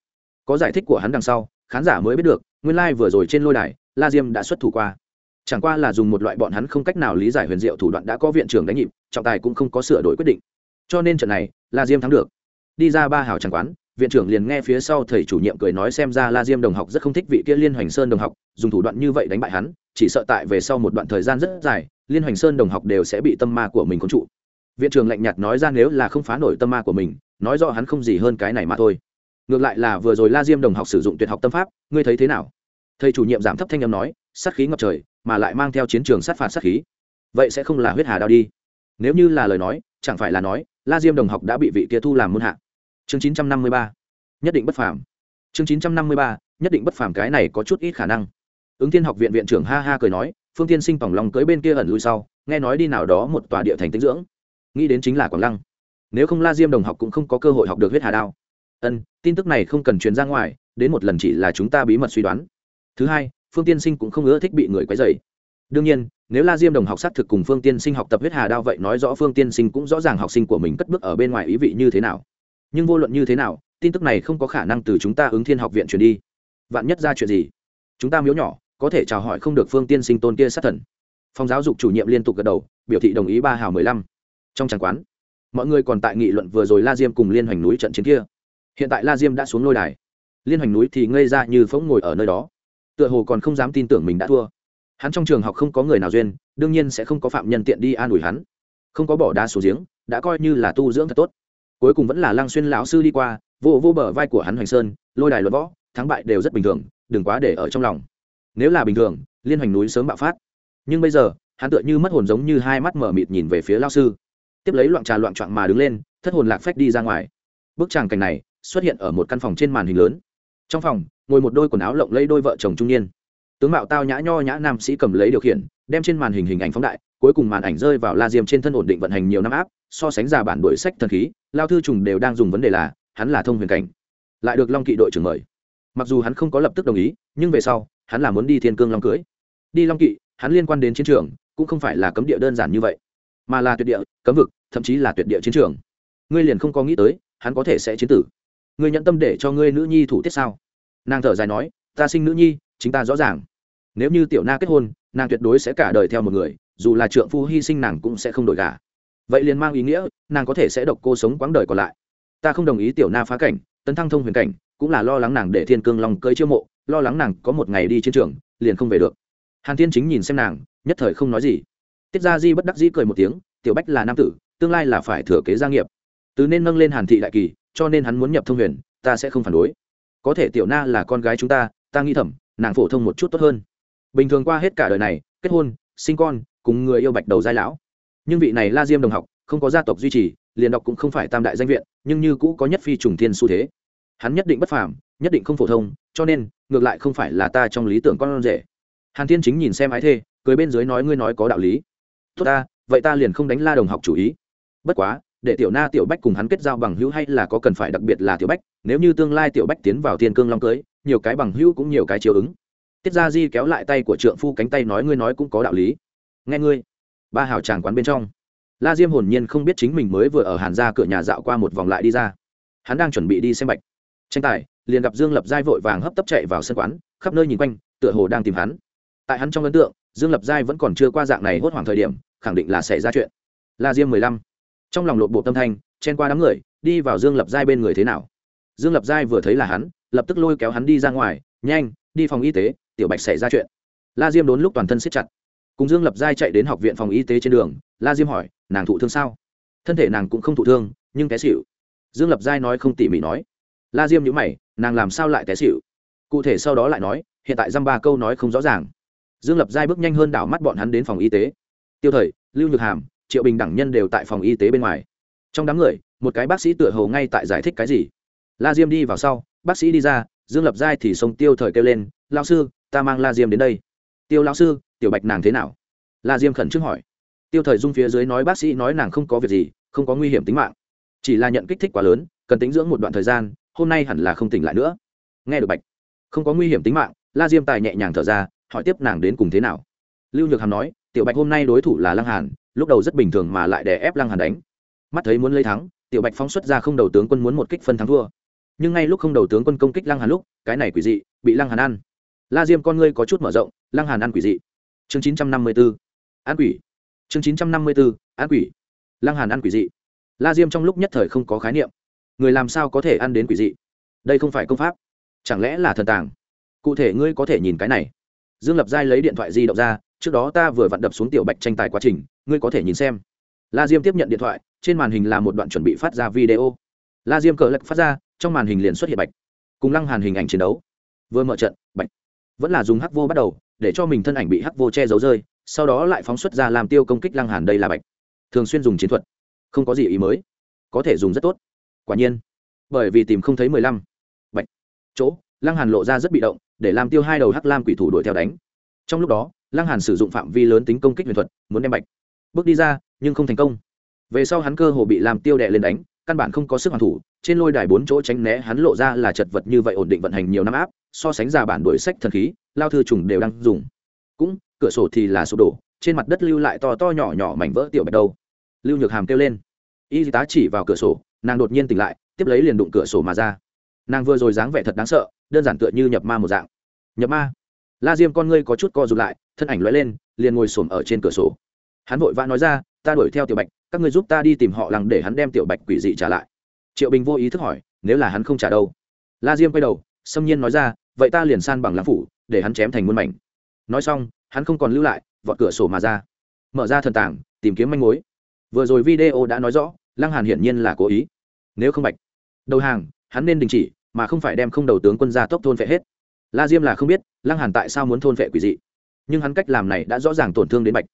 Có giải thích của hắn đằng sau, khán giả mới biết được, nguyên lai、like、vừa rồi trên lôi đài, la diêm đã xuất thủ qua. Chẳng qua là dùng một loại bọn hắn không cách nào lý giải huyền diệu thủ đoạn đã có viện trưởng đánh nhịp, trọng tài cũng không có sửa đổi quyết định. Cho nên trận này, la diêm thắng được. Đi ra ba hào tràng quán viện trưởng liền nghe phía sau thầy chủ nhiệm cười nói xem ra la diêm đồng học rất không thích vị kia liên hoành sơn đồng học, dùng thủ đoạn như vậy đánh bại hắn, chỉ sợ tại về sau một đoạn thời gian rất dài, liên hoành sơn đồng học đều sẽ bị tâm ma của mình khống trụ. Viện trưởng lạnh nhạt nói ra nếu là không phá nổi tâm ma của mình, nói rõ hắn không gì hơn cái này mà thôi. Ngược lại là vừa rồi la diêm đồng học sử dụng tuyệt học tâm pháp, ngươi thấy thế nào? Thầy chủ nhiệm giảm thấp thanh âm nói, sát khí ngập trời, mà lại mang theo chiến trường sát phạt sát khí. Vậy sẽ không là huyết hà đao đi. Nếu như là lời nói, chẳng phải là nói, la diêm đồng học đã bị vị kia thu làm môn hạ chương chín trăm năm mươi ba. Nhất định bất phàm. Chương chín trăm năm mươi ba, nhất định bất phàm cái này có chút ít khả năng. Ứng thiên học viện viện trưởng ha ha cười nói, phương tiên sinh tòng lòng cưới bên kia ẩn lui sau, nghe nói đi nào đó một tòa địa thành tinh dưỡng. Nghĩ đến chính là quảng lăng. Nếu không la diêm đồng học cũng không có cơ hội học được huyết hà đao. Ân, tin tức này không cần truyền ra ngoài, đến một lần chỉ là chúng ta bí mật suy đoán. Thứ hai, phương tiên sinh cũng không ưa thích bị người quấy dày đương nhiên, nếu la diêm đồng học xác thực cùng phương tiên sinh học tập huyết hà đao vậy nói rõ phương tiên sinh cũng rõ ràng học sinh của mình cất bước ở bên ngoài ý vị như thế nào nhưng vô luận như thế nào, tin tức này không có khả năng từ chúng ta ứng thiên học viện truyền đi. Vạn nhất ra chuyện gì, chúng ta miếu nhỏ, có thể chào hỏi không được phương tiên sinh tôn kia sát thần. Phòng giáo dục chủ nhiệm liên tục gật đầu, biểu thị đồng ý ba hào mười lăm. Trong tràng quán, mọi người còn tại nghị luận vừa rồi la diêm cùng liên hoành núi trận chiến kia. Hiện tại la diêm đã xuống lôi đài. Liên hoành núi thì ngây ra như phóng ngồi ở nơi đó. Tựa hồ còn không dám tin tưởng mình đã thua. Hắn trong trường học không có người nào duyên, đương nhiên sẽ không có phạm nhân tiện đi an ủi hắn. Không có bỏ đá xuống giếng, đã coi như là tu dưỡng thật tốt cuối cùng vẫn là lăng xuyên lão sư đi qua, vô vô bờ vai của hắn hoành sơn, lôi đài luận võ, thắng bại đều rất bình thường, đừng quá để ở trong lòng. Nếu là bình thường, liên hoành núi sớm bạo phát. Nhưng bây giờ, hắn tựa như mất hồn giống như hai mắt mở mịt nhìn về phía lao sư. Tiếp lấy loạn trà loạn trọn mà đứng lên, thất hồn lạc phách đi ra ngoài. Bức tràng cảnh này xuất hiện ở một căn phòng trên màn hình lớn. Trong phòng, ngồi một đôi quần áo lộng lấy đôi vợ chồng trung niên. Tướng mạo tao nhã nho nhã nam sĩ cầm lấy điều khiển, đem trên màn hình hình ảnh phóng đại, cuối cùng màn ảnh rơi vào la diêm trên thân ổn định vận hành nhiều năm áp, so sánh ra bản đổi sách thần khí lao thư trùng đều đang dùng vấn đề là, hắn là thông huyền cảnh, lại được long kỵ đội trưởng mời. Mặc dù hắn không có lập tức đồng ý, nhưng về sau, hắn là muốn đi thiên cương long cưới. Đi long kỵ, hắn liên quan đến chiến trường, cũng không phải là cấm địa đơn giản như vậy, mà là tuyệt địa, cấm vực, thậm chí là tuyệt địa chiến trường. Ngươi liền không có nghĩ tới, hắn có thể sẽ chiến tử. Ngươi nhận tâm để cho ngươi nữ nhi thủ tiết sao? Nàng thở dài nói, ta sinh nữ nhi, chính ta rõ ràng. Nếu như tiểu na kết hôn, nàng tuyệt đối sẽ cả đời theo một người, dù là trượng phu hy sinh nàng cũng sẽ không đổi gà vậy liền mang ý nghĩa, nàng có thể sẽ độc cô sống quãng đời còn lại. Ta không đồng ý tiểu na phá cảnh, tấn thăng thông huyền cảnh, cũng là lo lắng nàng để thiên cương lòng cơi chiêu mộ, lo lắng nàng có một ngày đi chiến trường, liền không về được. Hàn thiên chính nhìn xem nàng, nhất thời không nói gì. Tiết gia di bất đắc dĩ cười một tiếng, tiểu bách là nam tử, tương lai là phải thừa kế gia nghiệp. Từ nên nâng lên hàn thị đại kỳ, cho nên hắn muốn nhập thông huyền, ta sẽ không phản đối. Có thể tiểu na là con gái chúng ta ta nghĩ thầm, nàng phổ thông một chút tốt hơn. Bình thường qua hết cả đời này, kết hôn, sinh con, cùng người yêu bạch đầu giai lão nhưng vị này la diêm đồng học, không có gia tộc duy trì, liền đọc cũng không phải tam đại danh viện, nhưng như cũ có nhất phi trùng thiên xu thế. Hắn nhất định bất phàm, nhất định không phổ thông, cho nên, ngược lại không phải là ta trong lý tưởng con rể. Hàn thiên chính nhìn xem ái thê, cười bên dưới nói ngươi nói có đạo lý. Tốt ta, vậy ta liền không đánh la đồng học chủ ý. Bất quá, để tiểu na tiểu bách cùng hắn kết giao bằng hữu hay là có cần phải đặc biệt là tiểu bách, nếu như tương lai tiểu bách tiến vào thiên cương long cưới, nhiều cái bằng hữu cũng nhiều cái chiều ứng. Tiết gia di kéo lại tay của trượng phu cánh tay nói ngươi nói cũng có đạo lý. Nghe ngươi ba hào tràng quán bên trong. La diêm hồn nhiên không biết chính mình mới vừa ở hàn ra cửa nhà dạo qua một vòng lại đi ra. Hắn đang chuẩn bị đi xem bạch. Tranh tài, liền gặp dương lập giai vội vàng hấp tấp chạy vào sân quán, khắp nơi nhìn quanh, tựa hồ đang tìm hắn. Tại hắn trong ấn tượng, dương lập giai vẫn còn chưa qua dạng này hốt hoảng thời điểm, khẳng định là xảy ra chuyện. La diêm mười lăm. Trong lòng lột bộ tâm thanh, chen qua đám người, đi vào dương lập giai bên người thế nào. Dương lập giai vừa thấy là hắn, lập tức lôi kéo hắn đi ra ngoài, nhanh, đi phòng y tế, tiểu bạch xảy ra chuyện. La diêm đốn lúc toàn thân siết chặt cùng dương lập giai chạy đến học viện phòng y tế trên đường, la diêm hỏi, nàng thụ thương sao? Thân thể nàng cũng không thụ thương, nhưng té xịu dương lập giai nói không tỉ mỉ nói. La diêm nhữ mày, nàng làm sao lại té xịu cụ thể sau đó lại nói, hiện tại dăm ba câu nói không rõ ràng. Dương lập giai bước nhanh hơn đảo mắt bọn hắn đến phòng y tế. Tiêu thời, lưu nhược hàm, triệu bình đẳng nhân đều tại phòng y tế bên ngoài. Trong đám người, một cái bác sĩ tựa hầu ngay tại giải thích cái gì. La diêm đi vào sau, bác sĩ đi ra, dương lập giai thì sông tiêu thời kêu lên lao sư, ta mang la diêm đến đây. Tiêu lao sư tiểu bạch nàng thế nào? La diêm khẩn trương hỏi. Tiêu thời dung phía dưới nói bác sĩ nói nàng không có việc gì, không có nguy hiểm tính mạng. Chỉ là nhận kích thích quá lớn, cần tính dưỡng một đoạn thời gian, hôm nay hẳn là không tỉnh lại nữa. Nghe được bạch. Không có nguy hiểm tính mạng, la diêm tài nhẹ nhàng thở ra, hỏi tiếp nàng đến cùng thế nào. Lưu nhược hàm nói, tiểu bạch hôm nay đối thủ là lăng hàn, lúc đầu rất bình thường mà lại đè ép lăng hàn đánh. Mắt thấy muốn lấy thắng, tiểu bạch phóng xuất ra không đầu tướng quân muốn một kích phân thắng thua. Nhưng ngay lúc không đầu tướng quân công kích lăng hàn lúc, cái này quỷ dị, bị lăng hàn ăn. La diêm con ngươi có chút mở rộng, lăng hàn ăn quỷ dị chương chín trăm năm mươi 954. ăn quỷ. Chương chín trăm năm mươi 954, ăn quỷ. Lăng hàn ăn quỷ dị. La diêm trong lúc nhất thời không có khái niệm. Người làm sao có thể ăn đến quỷ dị? Đây không phải công pháp. Chẳng lẽ là thần tàng? Cụ thể ngươi có thể nhìn cái này. Dương lập giai lấy điện thoại di động ra trước đó ta vừa vặn đập xuống tiểu bạch tranh tài quá trình ngươi có thể nhìn xem. La diêm tiếp nhận điện thoại trên màn hình là một đoạn chuẩn bị phát ra video. La diêm cờ lật phát ra trong màn hình liền xuất hiện bạch. Cùng lăng hàn hình ảnh chiến đấu. Vừa mở trận bạch vẫn là dùng hắc vô bắt đầu để cho mình thân ảnh bị hắc vô che giấu rơi, sau đó lại phóng xuất ra làm tiêu công kích lăng hàn đây là bạch. Thường xuyên dùng chiến thuật, không có gì ý mới, có thể dùng rất tốt. Quả nhiên, bởi vì tìm không thấy mười lăm, bạch. Chỗ, lăng hàn lộ ra rất bị động, để làm tiêu hai đầu hắc lam quỷ thủ đuổi theo đánh. Trong lúc đó, lăng hàn sử dụng phạm vi lớn tính công kích huyền thuật, muốn đem bạch bước đi ra, nhưng không thành công. Về sau hắn cơ hồ bị làm tiêu đè lên đánh, căn bản không có sức hoàn thủ, trên lôi đài bốn chỗ tránh né hắn lộ ra là chật vật như vậy ổn định vận hành nhiều năm áp, so sánh ra bản đuổi sách thần khí lao thư trùng đều đang dùng. Cũng, cửa sổ thì là sụp đổ, trên mặt đất lưu lại to to nhỏ nhỏ mảnh vỡ tiểu bạch đâu lưu nhược hàm kêu lên. Y tá chỉ vào cửa sổ, nàng đột nhiên tỉnh lại, tiếp lấy liền đụng cửa sổ mà ra. Nàng vừa rồi dáng vẻ thật đáng sợ, đơn giản tựa như nhập ma một dạng. Nhập ma? La diêm con ngươi có chút co rụt lại, thân ảnh loay lên, liền ngồi xổm ở trên cửa sổ. Hắn vội vã nói ra, ta đuổi theo tiểu bạch, các ngươi giúp ta đi tìm họ lằng để hắn đem tiểu bạch quỷ dị trả lại. Triệu bình vô ý thức hỏi, nếu là hắn không trả đâu? La diêm quay đầu, xâm nhiên nói ra, vậy ta liền san bằng lãng phủ để hắn chém thành muôn mảnh. Nói xong, hắn không còn lưu lại, vọt cửa sổ mà ra. Mở ra thần tảng, tìm kiếm manh mối. Vừa rồi video đã nói rõ, lăng hàn hiển nhiên là cố ý. Nếu không bạch, đầu hàng, hắn nên đình chỉ, mà không phải đem không đầu tướng quân ra tốc thôn vệ hết. La diêm là không biết, lăng hàn tại sao muốn thôn vệ quỷ dị. Nhưng hắn cách làm này đã rõ ràng tổn thương đến bạch.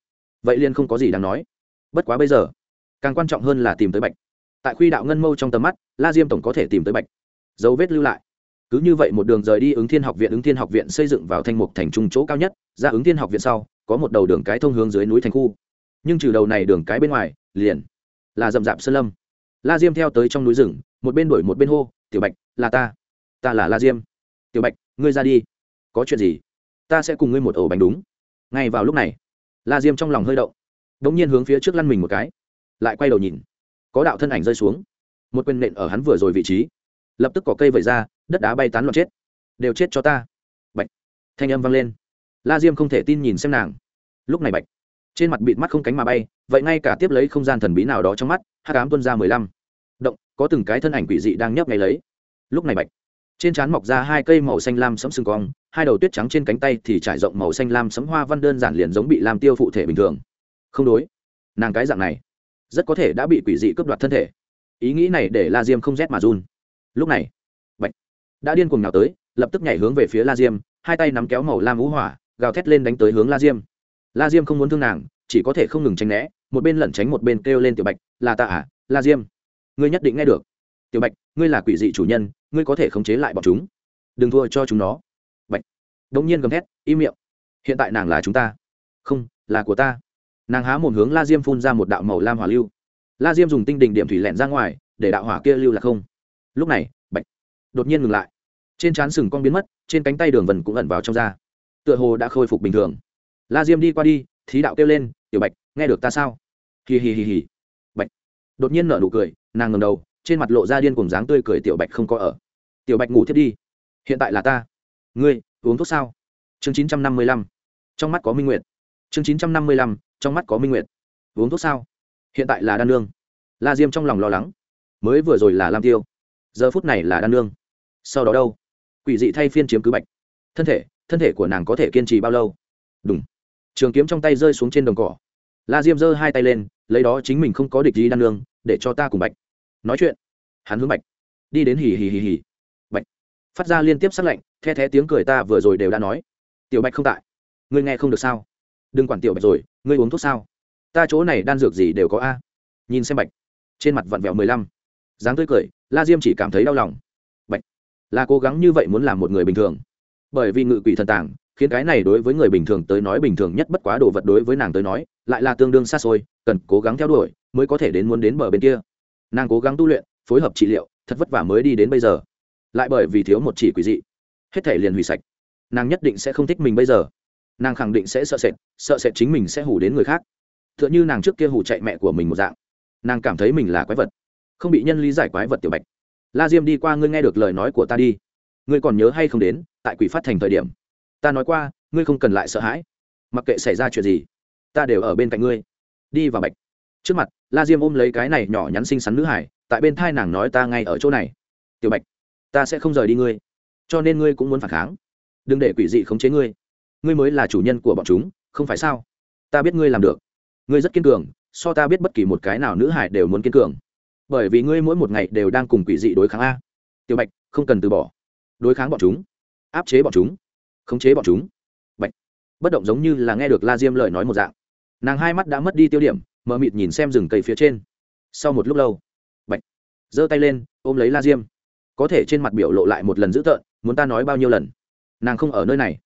Vậy liên không có gì đáng nói. Bất quá bây giờ, càng quan trọng hơn là tìm tới bạch. Tại khuy đạo ngân mâu trong tầm mắt, la diêm tổng có thể tìm tới bạch. Dấu vết lưu lại cứ như vậy một đường rời đi ứng thiên học viện, ứng thiên học viện xây dựng vào thanh mục thành trung chỗ cao nhất, ra ứng thiên học viện sau, có một đầu đường cái thông hướng dưới núi thành khu. Nhưng trừ đầu này đường cái bên ngoài, liền là rậm rạp sơn lâm. La diêm theo tới trong núi rừng, một bên đuổi một bên hô, tiểu bạch, là ta. Ta là la diêm. Tiểu bạch, ngươi ra đi. Có chuyện gì? Ta sẽ cùng ngươi một ổ bánh đúng. Ngay vào lúc này, la diêm trong lòng hơi động. Đ ỗ n g nhiên hướng phía trước lăn mình một cái, lại quay đầu nhìn. Có đạo thân ảnh rơi xuống. Một quyền nện ở hắn vừa rồi vị trí lập tức có cây vẩy ra, đất đá bay tán loạn chết. Đều chết cho ta. Bạch. Thanh âm vang lên. La diêm không thể tin nhìn xem nàng. Lúc này bạch. Trên mặt bịt mắt không cánh mà bay, vậy ngay cả tiếp lấy không gian thần bí nào đó trong mắt hát cám tuân ra mười lăm. Động, có từng cái thân ảnh quỷ dị đang nhấp ngay lấy. Lúc này bạch. Trên trán mọc ra hai cây màu xanh lam sẫm sừng cong, hai đầu tuyết trắng trên cánh tay thì trải rộng màu xanh lam sẫm hoa văn đơn giản liền giống bị làm tiêu phụ thể bình thường. Không đối. Nàng cái dạng này, rất có thể đã bị quỷ dị cướp đoạt thân thể. Ý nghĩ này để la diêm không rét mà run lúc này, bạch đã điên cuồng nào tới, lập tức nhảy hướng về phía la diêm, hai tay nắm kéo màu lam vũ hỏa, gào thét lên đánh tới hướng la diêm. La diêm không muốn thương nàng, chỉ có thể không ngừng tránh né, một bên lẩn tránh một bên kêu lên tiểu bạch, là ta à la diêm, ngươi nhất định nghe được. Tiểu bạch, ngươi là quỷ dị chủ nhân, ngươi có thể khống chế lại bọn chúng. Đừng thua cho chúng nó. Bạch đống nhiên gầm thét im miệng, hiện tại nàng là chúng ta. Không, là của ta. Nàng há một hướng la diêm phun ra một đạo màu lam hỏa lưu. La diêm dùng tinh đình điểm thủy lẹn ra ngoài, để đạo hỏa kia lưu là không lúc này, bạch đột nhiên ngừng lại. Trên trán sừng con biến mất, trên cánh tay đường vần cũng ẩn vào trong da. Tựa hồ đã khôi phục bình thường. La diêm đi qua đi, thí đạo kêu lên, tiểu bạch, nghe được ta sao? Hì hì hì hì. Bạch đột nhiên nở nụ cười, nàng ngầm đầu, trên mặt lộ ra điên cùng dáng tươi cười, tiểu bạch không có ở. Tiểu bạch ngủ thiết đi. Hiện tại là ta. Ngươi, uống thuốc sao? Chương chín trăm năm mươi lăm. Trong mắt có minh nguyệt. Chương chín trăm năm mươi lăm, trong mắt có minh nguyệt. Uống thuốc sao? Hiện tại là đan lương la diêm trong lòng lo lắng. Mới vừa rồi là lam tiêu giờ phút này là đan nương. Sau đó đâu? Quỷ dị thay phiên chiếm cứ bạch. Thân thể thân thể của nàng có thể kiên trì bao lâu? Đúng trường kiếm trong tay rơi xuống trên đồng cỏ. La diêm giơ hai tay lên, lấy đó chính mình không có địch gì đan lương để cho ta cùng bạch. Nói chuyện. Hắn hướng bạch. Đi đến hì hì hì hì. Bạch. Phát ra liên tiếp s ắ c lệnh the thé tiếng cười ta vừa rồi đều đã nói. Tiểu bạch không tại. Ngươi nghe không được sao? Đừng quản tiểu bạch rồi, ngươi uống thuốc sao? Ta chỗ này đan dược gì đều có a. Nhìn xem bạch. Trên mặt vặn vẹo mười lăm. Dáng tươi cười la diêm chỉ cảm thấy đau lòng. Bạch, là cố gắng như vậy muốn làm một người bình thường. Bởi vì ngự quỷ thần tàng, khiến cái này đối với người bình thường tới nói bình thường nhất bất quá đồ vật đối với nàng tới nói, lại là tương đương xa xôi, cần cố gắng theo đuổi mới có thể đến muốn đến bờ bên kia. Nàng cố gắng tu luyện, phối hợp trị liệu, thật vất vả mới đi đến bây giờ. Lại bởi vì thiếu một chỉ quỷ dị, hết thể liền hủy sạch. Nàng nhất định sẽ không thích mình bây giờ. Nàng khẳng định sẽ sợ sệt sợ sệt chính mình sẽ hủ đến người khác. T h ư ợ n h ư nàng trước kia hủ chạy mẹ của mình một dạng. Nàng cảm thấy mình là quái vật không bị nhân lý giải quái vật tiểu bạch. La diêm đi qua, ngươi nghe được lời nói của ta đi. Ngươi còn nhớ hay không đến, tại quỷ phát thành thời điểm, ta nói qua, ngươi không cần lại sợ hãi. Mặc kệ xảy ra chuyện gì, ta đều ở bên cạnh ngươi. Đi vào bạch. Trước mặt, la diêm ôm lấy cái này nhỏ nhắn xinh xắn nữ hải, tại bên thai nàng nói ta ngay ở chỗ này. Tiểu bạch, ta sẽ không rời đi ngươi, cho nên ngươi cũng muốn phản kháng. Đừng để quỷ dị khống chế ngươi. Ngươi mới là chủ nhân của bọn chúng, không phải sao? Ta biết ngươi làm được. Ngươi rất kiên cường, so ta biết bất kỳ một cái nào nữ hải đều muốn kiên cường bởi vì ngươi mỗi một ngày đều đang cùng quỷ dị đối kháng a. Tiểu bạch, không cần từ bỏ. Đối kháng bọn chúng. Áp chế bọn chúng. Khống chế bọn chúng. Bạch. Bất động giống như là nghe được la diêm lời nói một dạng. Nàng hai mắt đã mất đi tiêu điểm, mờ mịt nhìn xem rừng cây phía trên. Sau một lúc lâu, bạch giơ tay lên, ôm lấy la diêm. Có thể trên mặt biểu lộ lại một lần dữ tợn, muốn ta nói bao nhiêu lần? Nàng không ở nơi này.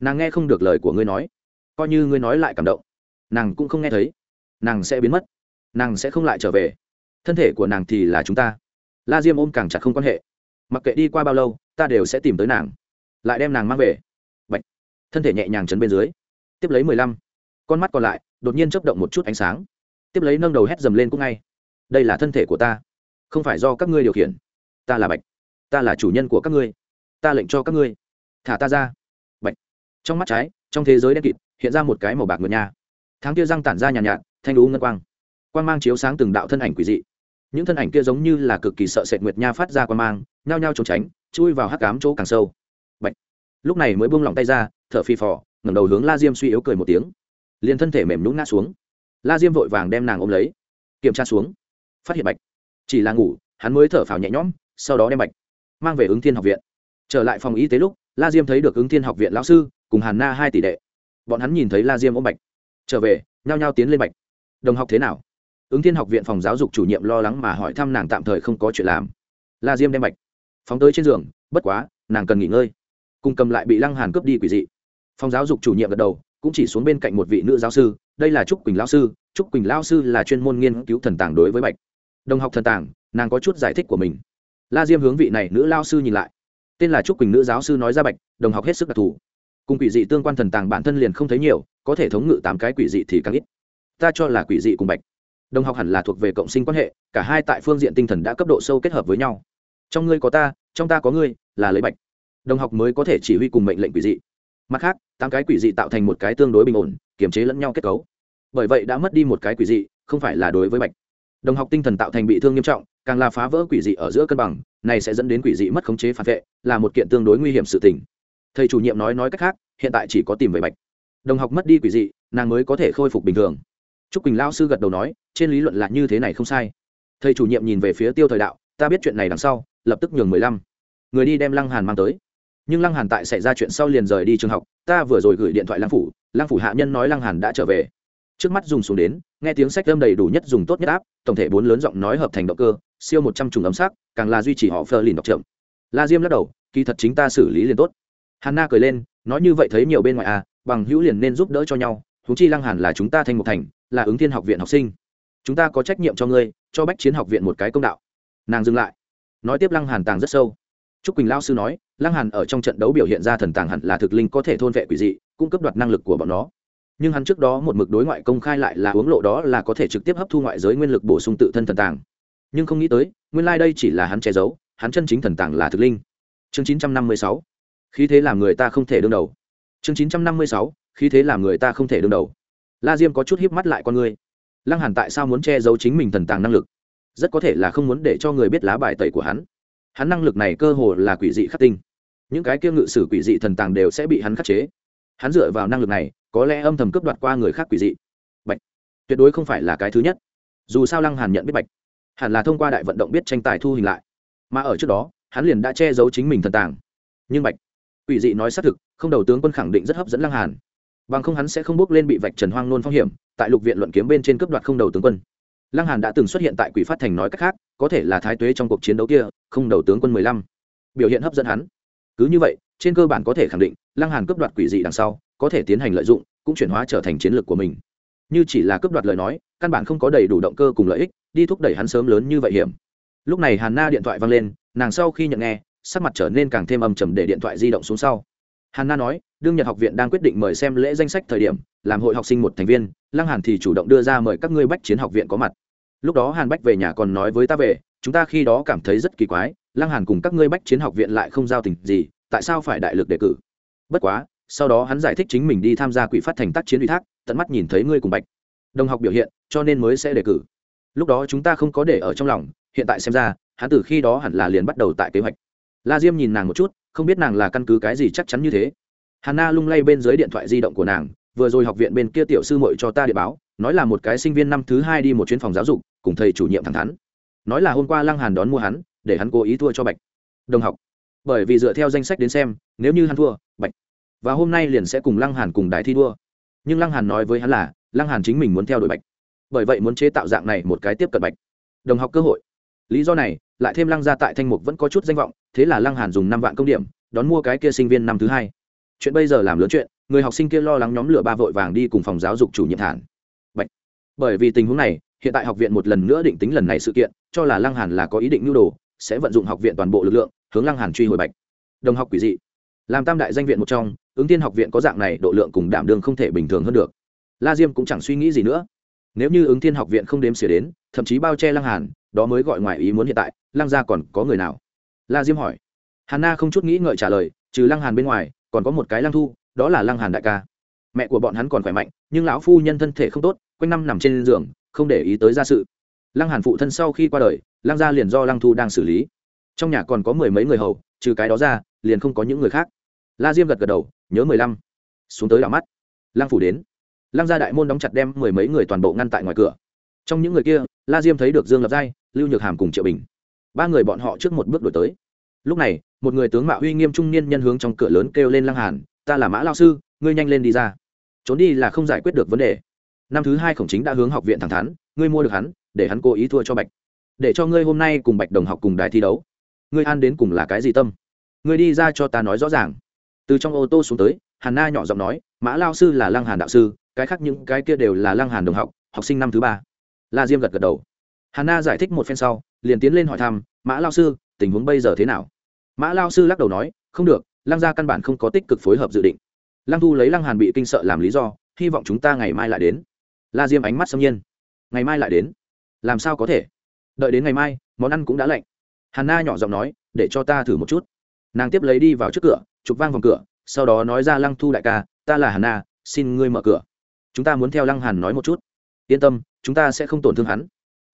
Nàng nghe không được lời của ngươi nói. Coi như ngươi nói lại cảm động, nàng cũng không nghe thấy. Nàng sẽ biến mất. Nàng sẽ không lại trở về thân thể của nàng thì là chúng ta. La diêm ôm càng chặt không quan hệ. Mặc kệ đi qua bao lâu ta đều sẽ tìm tới nàng. Lại đem nàng mang về. Bạch. thân thể nhẹ nhàng chấn bên dưới. Tiếp lấy mười lăm. Con mắt còn lại đột nhiên chấp động một chút ánh sáng. Tiếp lấy nâng đầu hét dầm lên cũng ngay. Đây là thân thể của ta. Không phải do các ngươi điều khiển. Ta là bạch. Ta là chủ nhân của các ngươi. Ta lệnh cho các ngươi. Thả ta ra. Bạch. Trong mắt trái trong thế giới đen kịt hiện ra một cái màu bạc ngựa nhà tháng kia răng tản ra nhàn nhạt, nhạt thanh lũ ngân quang quang mang chiếu sáng từng đạo thân ảnh quỷ dị. Những thân ảnh kia giống như là cực kỳ sợ sệt nguyệt nha phát ra quang mang, nhao nhao trốn tránh, chui vào hắc cám chỗ càng sâu. Bạch. lúc này mới buông lỏng tay ra, thở phi phò, ngẩng đầu hướng la diêm suy yếu cười một tiếng. Liền thân thể mềm nhũng ngã xuống. La diêm vội vàng đem nàng ôm lấy. Kiểm tra xuống. Phát hiện bạch. Chỉ là ngủ, hắn mới thở phào nhẹ nhõm, sau đó đem bạch mang về ứng thiên học viện. Trở lại phòng y tế lúc, la diêm thấy được ứng thiên học viện lão sư cùng hàn na hai tỷ đệ. Bọn hắn nhìn thấy la diêm ôm bạch. Trở về, nhao nhao tiến lên bạch. Đồng học thế nào? Ứng thiên học viện phòng giáo dục chủ nhiệm lo lắng mà hỏi thăm nàng tạm thời không có chuyện làm. La diêm đem bạch, phóng tới trên giường, bất quá, nàng cần nghỉ ngơi. Cùng cầm lại bị lăng hàn cướp đi quỷ dị. Phòng giáo dục chủ nhiệm gật đầu, cũng chỉ xuống bên cạnh một vị nữ giáo sư, đây là trúc quỳnh lao sư, trúc quỳnh lao sư là chuyên môn nghiên cứu thần tàng đối với bạch. Đồng học thần tàng, nàng có chút giải thích của mình. La diêm hướng vị này nữ lao sư nhìn lại. Tên là trúc quỳnh nữ giáo sư nói ra bạch, đồng học hết sức đặc thù. Cùng quỷ dị tương quan thần tàng bản thân liền không thấy nhiều, có thể thống ngự tám cái quỷ dị thì càng ít. Ta cho là quỷ dị cùng bạch đồng học hẳn là thuộc về cộng sinh quan hệ, cả hai tại phương diện tinh thần đã cấp độ sâu kết hợp với nhau. Trong ngươi có ta, trong ta có ngươi, là lấy bạch. Đồng học mới có thể chỉ huy cùng mệnh lệnh quỷ dị. Mặt khác, tám cái quỷ dị tạo thành một cái tương đối bình ổn, kiềm chế lẫn nhau kết cấu. Bởi vậy đã mất đi một cái quỷ dị, không phải là đối với bạch. Đồng học tinh thần tạo thành bị thương nghiêm trọng, càng là phá vỡ quỷ dị ở giữa cân bằng, này sẽ dẫn đến quỷ dị mất khống chế phản vệ, là một kiện tương đối nguy hiểm sự tình. Thầy chủ nhiệm nói nói cách khác, hiện tại chỉ có tìm về bạch. Đồng học mất đi quỷ dị, nàng mới có thể khôi phục bình thường. T r ú c quỳnh lao sư gật đầu nói trên lý luận là như thế này không sai. Thầy chủ nhiệm nhìn về phía tiêu thời đạo, ta biết chuyện này đằng sau, lập tức nhường mười lăm. Người đi đem lăng hàn mang tới. Nhưng lăng hàn tại xảy ra chuyện sau liền rời đi trường học, ta vừa rồi gửi điện thoại lăng phủ lăng phủ hạ nhân nói lăng hàn đã trở về. Trước mắt dùng xuống đến, nghe tiếng sách âm đầy đủ nhất dùng tốt nhất áp, tổng thể bốn lớn giọng nói hợp thành động cơ, siêu một trăm trùng ấm sắc, càng là duy trì họ phơ lìn đọc chậm. La diêm lắc đầu, kỳ thật chính ta xử lý liền tốt. Hanna cười lên, nói như vậy thấy nhiều bên ngoài à bằng hữu liền nên giúp đỡ cho nhau, huống chi lăng hàn là chúng ta thành một thành, là ứng thiên học viện học sinh chúng ta có trách nhiệm cho ngươi, cho bách chiến học viện một cái công đạo. Nàng dừng lại. Nói tiếp lăng hàn tàng rất sâu. Trúc quỳnh lao sư nói, lăng hàn ở trong trận đấu biểu hiện ra thần tàng hẳn là thực linh có thể thôn vệ quỷ dị, cung cấp đoạt năng lực của bọn nó. Nhưng hắn trước đó một mực đối ngoại công khai lại là uống lộ đó là có thể trực tiếp hấp thu ngoại giới nguyên lực bổ sung tự thân thần tàng. Nhưng không nghĩ tới, nguyên lai đây chỉ là hắn che giấu, hắn chân chính thần tàng là thực linh. Chương 956 khí thế làm người ta không thể đương đầu. Chương 956 khí thế làm người ta không thể đương đầu. La diêm có chút híp mắt lại con người lăng hàn tại sao muốn che giấu chính mình thần tàng năng lực? Rất có thể là không muốn để cho người biết lá bài tẩy của hắn. Hắn năng lực này cơ hồ là quỷ dị khắc tinh. Những cái kia ngự sử quỷ dị thần tàng đều sẽ bị hắn khắc chế. Hắn dựa vào năng lực này, có lẽ âm thầm cướp đoạt qua người khác quỷ dị. Bạch, tuyệt đối không phải là cái thứ nhất. Dù sao lăng hàn nhận biết bạch, hẳn là thông qua đại vận động biết tranh tài thu hình lại. Mà ở trước đó, hắn liền đã che giấu chính mình thần tàng. Nhưng bạch, quỷ dị nói xác thực, không đầu tướng quân khẳng định rất hấp dẫn lăng hàn. Bằng không hắn sẽ không bước lên bị vạch trần hoang nôn phong hiểm tại lục viện luận kiếm bên trên cướp đoạt không đầu tướng quân. Lăng hàn đã từng xuất hiện tại quỷ phát thành nói cách khác, có thể là thái tuế trong cuộc chiến đấu kia, không đầu tướng quân mười lăm. Biểu hiện hấp dẫn hắn. Cứ như vậy, trên cơ bản có thể khẳng định, lăng hàn cướp đoạt quỷ dị đằng sau, có thể tiến hành lợi dụng, cũng chuyển hóa trở thành chiến lược của mình. Như chỉ là cướp đoạt lời nói, căn bản không có đầy đủ động cơ cùng lợi ích, đi thúc đẩy hắn sớm lớn như vậy hiểm. Lúc này hàn na điện thoại vang lên, nàng sau khi nhận nghe, sắc mặt trở nên càng thêm âm trầm để điện thoại di động xuống sau hàn na nói, đương nhật học viện đang quyết định mời xem lễ danh sách thời điểm, làm hội học sinh một thành viên, lăng hàn thì chủ động đưa ra mời các ngươi bách chiến học viện có mặt. Lúc đó hàn bách về nhà còn nói với ta về, chúng ta khi đó cảm thấy rất kỳ quái, lăng hàn cùng các ngươi bách chiến học viện lại không giao tình gì, tại sao phải đại lực đề cử? Bất quá, sau đó hắn giải thích chính mình đi tham gia quỹ phát thành tác chiến ủy thác, tận mắt nhìn thấy ngươi cùng bạch đồng học biểu hiện, cho nên mới sẽ đề cử. Lúc đó chúng ta không có để ở trong lòng, hiện tại xem ra, hắn từ khi đó hẳn là liền bắt đầu tại kế hoạch. La diêm nhìn nàng một chút không biết nàng là căn cứ cái gì chắc chắn như thế. Hà na lung lay bên dưới điện thoại di động của nàng, vừa rồi học viện bên kia tiểu sư muội cho ta địa báo, nói là một cái sinh viên năm thứ hai đi một chuyến phòng giáo dục, cùng thầy chủ nhiệm thẳng thắn. Nói là hôm qua lăng hàn đón mua hắn, để hắn cố ý thua cho bạch. Đồng học. Bởi vì dựa theo danh sách đến xem, nếu như hắn thua, bạch. Và hôm nay liền sẽ cùng lăng hàn cùng đài thi đua. Nhưng lăng hàn nói với hắn là, lăng hàn chính mình muốn theo đuổi bạch. Bởi vậy muốn chế tạo dạng này một cái tiếp cận bạch. Đồng học cơ hội lý do này, lại thêm lăng gia tại thanh mục vẫn có chút danh vọng, thế là lăng hàn dùng năm vạn công điểm, đón mua cái kia sinh viên năm thứ hai. Chuyện bây giờ làm lớn chuyện, người học sinh kia lo lắng nhóm lửa ba vội vàng đi cùng phòng giáo dục chủ nhiệm thản. Bạch. bởi vì tình huống này, hiện tại học viện một lần nữa định tính lần này sự kiện, cho là lăng hàn là có ý định nhu đồ, sẽ vận dụng học viện toàn bộ lực lượng, hướng lăng hàn truy hồi bạch. Đồng học quỷ dị. Làm tam đại danh viện một trong, ứng tiên học viện có dạng này độ lượng cùng đảm đương không thể bình thường hơn được. La diêm cũng chẳng suy nghĩ gì nữa nếu như ứng tiên học viện không đếm xỉa đến, thậm chí bao che lăng hàn, đó mới gọi ngoài ý muốn hiện tại, lăng gia còn có người nào? La diêm hỏi. Hàn na không chút nghĩ ngợi trả lời, trừ lăng hàn bên ngoài, còn có một cái lăng thu, đó là lăng hàn đại ca. Mẹ của bọn hắn còn khỏe mạnh, nhưng lão phu nhân thân thể không tốt, quanh năm nằm trên giường, không để ý tới gia sự. Lăng hàn phụ thân sau khi qua đời, lăng gia liền do lăng thu đang xử lý. Trong nhà còn có mười mấy người hầu, trừ cái đó ra, liền không có những người khác. La diêm gật gật đầu, nhớ mười lăm. Xuống tới đảo mắt. Lăng phủ đến lăng gia đại môn đóng chặt đem mười mấy người toàn bộ ngăn tại ngoài cửa. Trong những người kia, la diêm thấy được dương lập giai, lưu nhược hàm cùng triệu bình. Ba người bọn họ trước một bước đổi tới. Lúc này, một người tướng mạo uy nghiêm trung niên nhân hướng trong cửa lớn kêu lên lăng hàn, ta là mã lao sư, ngươi nhanh lên đi ra. Trốn đi là không giải quyết được vấn đề. Năm thứ hai khổng chính đã hướng học viện thẳng thắn, ngươi mua được hắn, để hắn cố ý thua cho bạch. Để cho ngươi hôm nay cùng bạch đồng học cùng đài thi đấu. Ngươi an đến cùng là cái gì tâm? Ngươi đi ra cho ta nói rõ ràng. Từ trong ô tô xuống tới, hàn na nhỏ giọng nói, mã lao sư là lăng hàn đạo sư cái khác những cái kia đều là lăng hàn đồng học học sinh năm thứ ba. La diêm gật gật đầu. Hàn na giải thích một phen sau, liền tiến lên hỏi thăm, mã lao sư, tình huống bây giờ thế nào? Mã lao sư lắc đầu nói, không được, lăng gia căn bản không có tích cực phối hợp dự định. Lăng thu lấy lăng hàn bị kinh sợ làm lý do, hy vọng chúng ta ngày mai lại đến. La diêm ánh mắt xâm nhiên. Ngày mai lại đến? Làm sao có thể? Đợi đến ngày mai, món ăn cũng đã lạnh. Hàn na nhỏ giọng nói, để cho ta thử một chút. Nàng tiếp lấy đi vào trước cửa, chụp vang vòng cửa, sau đó nói ra lăng thu đại ca, ta là hàn na, xin ngươi mở cửa chúng ta muốn theo lăng hàn nói một chút. Yên tâm, chúng ta sẽ không tổn thương hắn.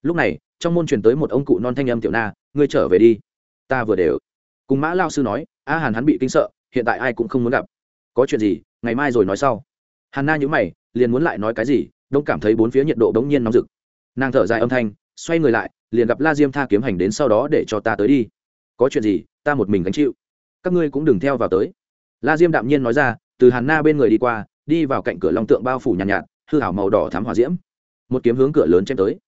Lúc này, trong môn truyền tới một ông cụ non thanh âm tiểu na, ngươi trở về đi. Ta vừa đều. Cùng mã lao sư nói, a hàn hắn bị kinh sợ, hiện tại ai cũng không muốn gặp. Có chuyện gì, ngày mai rồi nói sau. Hàn na nhữ mày, liền muốn lại nói cái gì, đông cảm thấy bốn phía nhiệt độ đống nhiên nóng rực. Nàng thở dài âm thanh, xoay người lại, liền gặp la diêm tha kiếm hành đến sau đó để cho ta tới đi. Có chuyện gì, ta một mình gánh chịu. Các ngươi cũng đừng theo vào tới. La diêm đạm nhiên nói ra, từ hàn na bên người đi qua đi vào cạnh cửa long tượng bao phủ nhàn nhạt, nhạt hư hảo màu đỏ thám hỏa diễm. Một kiếm hướng cửa lớn chém tới.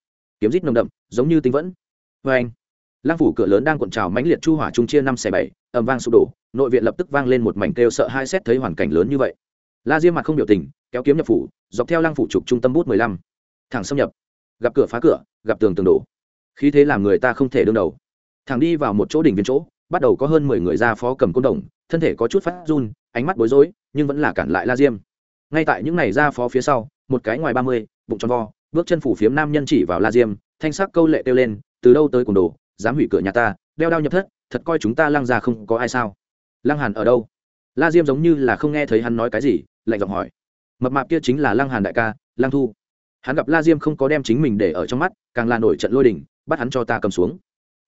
Kiếm rít nồng đậm giống như tinh vẫn. Vê anh lang phủ cửa lớn đang cuộn trào mãnh liệt chu hỏa trung chia năm xẻ bảy ầm vang sụp đổ nội viện lập tức vang lên một mảnh kêu sợ hai xét thấy hoàn cảnh lớn như vậy. La diêm mặt không biểu tình kéo kiếm nhập phủ dọc theo lang phủ trục trung tâm bút mười lăm. Thẳng xâm nhập. Gặp cửa phá cửa gặp tường tường đổ. Khí thế làm người ta không thể đương đầu. Thẳng đi vào một chỗ đỉnh viên chỗ bắt đầu có hơn mười người ra phó cầm côn đồng thân thể có chút phát run ánh mắt bối rối nhưng vẫn là cản lại la diêm ngay tại những ngày ra phó phía sau, một cái ngoài ba mươi, bụng tròn vo, bước chân phủ phiếm nam nhân chỉ vào la diêm, thanh sắc câu lệ kêu lên, từ đâu tới cùng đồ, dám hủy cửa nhà ta, đeo đao nhập thất, thật coi chúng ta lăng ra không có ai sao? Lăng hàn ở đâu? La diêm giống như là không nghe thấy hắn nói cái gì, lạnh giọng hỏi. Mập mạp kia chính là lăng hàn đại ca, lăng thu. Hắn gặp la diêm không có đem chính mình để ở trong mắt, càng là nổi trận lôi đình, bắt hắn cho ta cầm xuống.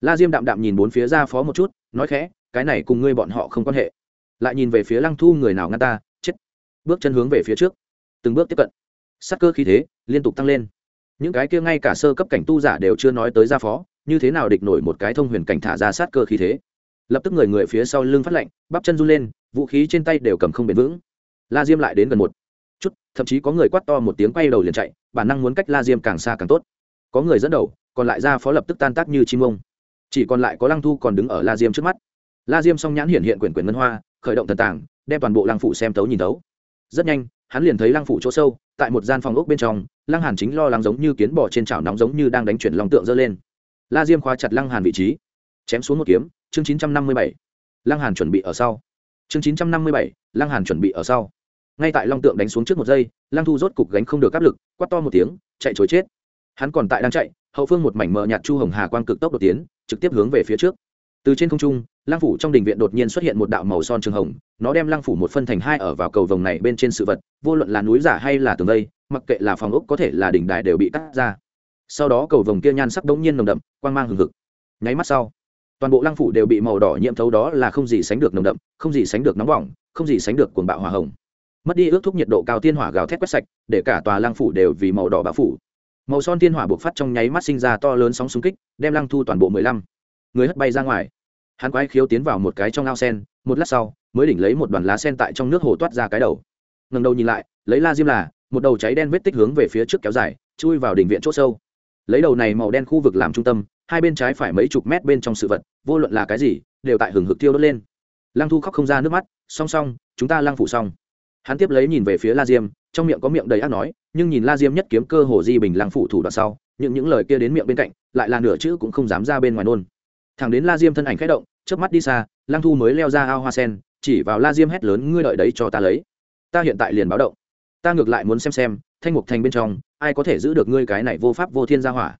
La diêm đạm đạm nhìn bốn phía ra phó một chút, nói khẽ, cái này cùng ngươi bọn họ không quan hệ. Lại nhìn về phía lăng thu, người nào ngăn ta bước chân hướng về phía trước. Từng bước tiếp cận. Sắc cơ khí thế liên tục tăng lên. Những cái kia ngay cả sơ cấp cảnh tu giả đều chưa nói tới gia phó, như thế nào địch nổi một cái thông huyền cảnh thả ra sát cơ khí thế? Lập tức người người phía sau lưng phát lạnh bắp chân run lên, vũ khí trên tay đều cầm không bền vững. La diêm lại đến gần một chút, thậm chí có người quát to một tiếng quay đầu liền chạy, bản năng muốn cách la diêm càng xa càng tốt. Có người dẫn đầu, còn lại ra phó lập tức tan tác như chim ông. Chỉ còn lại có lăng thu còn đứng ở la diêm trước mắt. La diêm song nhãn hiện hiện quyển quyển ngân hoa, khởi động thần tảng đem toàn bộ lăng phụ xem tấu nhìn tấu rất nhanh, hắn liền thấy lăng phủ chỗ sâu, tại một gian phòng ốc bên trong, lăng hàn chính lo lắng giống như kiến bò trên chảo nóng giống như đang đánh chuyển lòng tượng dơ lên. La diêm khóa chặt lăng hàn vị trí, chém xuống một kiếm, chương chín trăm năm mươi bảy. Lăng hàn chuẩn bị ở sau. Chương chín trăm năm mươi bảy, lăng hàn chuẩn bị ở sau. Ngay tại long tượng đánh xuống trước một giây, lăng thu rốt cục gánh không được áp lực, quát to một tiếng, chạy chối chết. Hắn còn tại đang chạy, hậu phương một mảnh mờ nhạt chu hồng hà quang cực tốc đột tiến, trực tiếp hướng về phía trước từ trên không trung, lăng phủ trong đình viện đột nhiên xuất hiện một đạo màu son trường hồng, nó đem lăng phủ một phân thành hai ở vào cầu vồng này bên trên sự vật, vô luận là núi giả hay là tường vây, mặc kệ là phòng ốc có thể là đỉnh đài đều bị cắt ra. Sau đó cầu vồng kia nhan sắc đống nhiên nồng đậm, quang mang hừng hực. Nháy mắt sau, toàn bộ lăng phủ đều bị màu đỏ nhiễm thấu đó là không gì sánh được nồng đậm, không gì sánh được nóng bỏng, không gì sánh được cuồng bạo hỏa hồng. Mất đi ước thúc nhiệt độ cao tiên hỏa gào thét quét sạch, để cả tòa lăng phủ đều vì màu đỏ bão phủ. Màu son tiên hỏa buộc phát trong nháy mắt sinh ra to lớn sóng xung kích, đem lăng thu toàn bộ mười lăm người hất bay ra ngoài hắn quái khiếu tiến vào một cái trong ao sen, một lát sau, mới đỉnh lấy một đoàn lá sen tại trong nước hồ toát ra cái đầu. Ngần đầu nhìn lại, lấy la diêm là, một đầu cháy đen vết tích hướng về phía trước kéo dài, chui vào đỉnh viện c h ỗ sâu. Lấy đầu này màu đen khu vực làm trung tâm, hai bên trái phải mấy chục mét bên trong sự vật, vô luận là cái gì, đều tại hừng hực tiêu đốt lên. Lăng thu khóc không ra nước mắt, song song, chúng ta lăng phủ xong. Hắn tiếp lấy nhìn về phía la diêm, trong miệng có miệng đầy ác nói, nhưng nhìn la diêm nhất kiếm cơ hồ di bình lăng phủ thủ đoạn sau, những những lời kia đến miệng bên cạnh, lại là nửa chữ cũng không dám ra bên ngoài nôn thằng đến la diêm thân ảnh khẽ động trước mắt đi xa, lăng thu mới leo ra ao hoa sen, chỉ vào la diêm hét lớn, ngươi đợi đấy cho ta lấy. Ta hiện tại liền báo động. Ta ngược lại muốn xem xem, thanh mục thành bên trong, ai có thể giữ được ngươi cái này vô pháp vô thiên gia hỏa.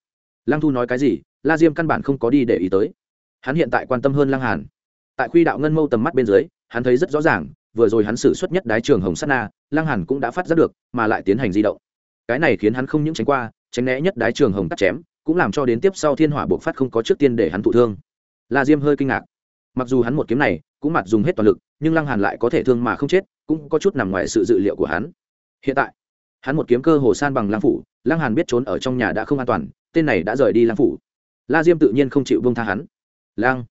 Lăng thu nói cái gì, la diêm căn bản không có đi để ý tới. Hắn hiện tại quan tâm hơn lăng hàn. Tại khuy đạo ngân mâu tầm mắt bên dưới, hắn thấy rất rõ ràng, vừa rồi hắn xử suất nhất đái trường hồng sát na, lăng hàn cũng đã phát giác được, mà lại tiến hành di động. Cái này khiến hắn không những tránh qua, tránh né nhất đái trường hồng cắt chém, cũng làm cho đến tiếp sau thiên hỏa buộc phát không có trước tiên để hắn thụ thương la diêm hơi kinh ngạc. Mặc dù hắn một kiếm này cũng mặt dùng hết toàn lực, nhưng lăng hàn lại có thể thương mà không chết, cũng có chút nằm ngoài sự dự liệu của hắn. Hiện tại, hắn một kiếm cơ hồ san bằng lăng phủ, lăng hàn biết trốn ở trong nhà đã không an toàn, tên này đã rời đi lăng phủ. La diêm tự nhiên không chịu buông tha hắn. Lang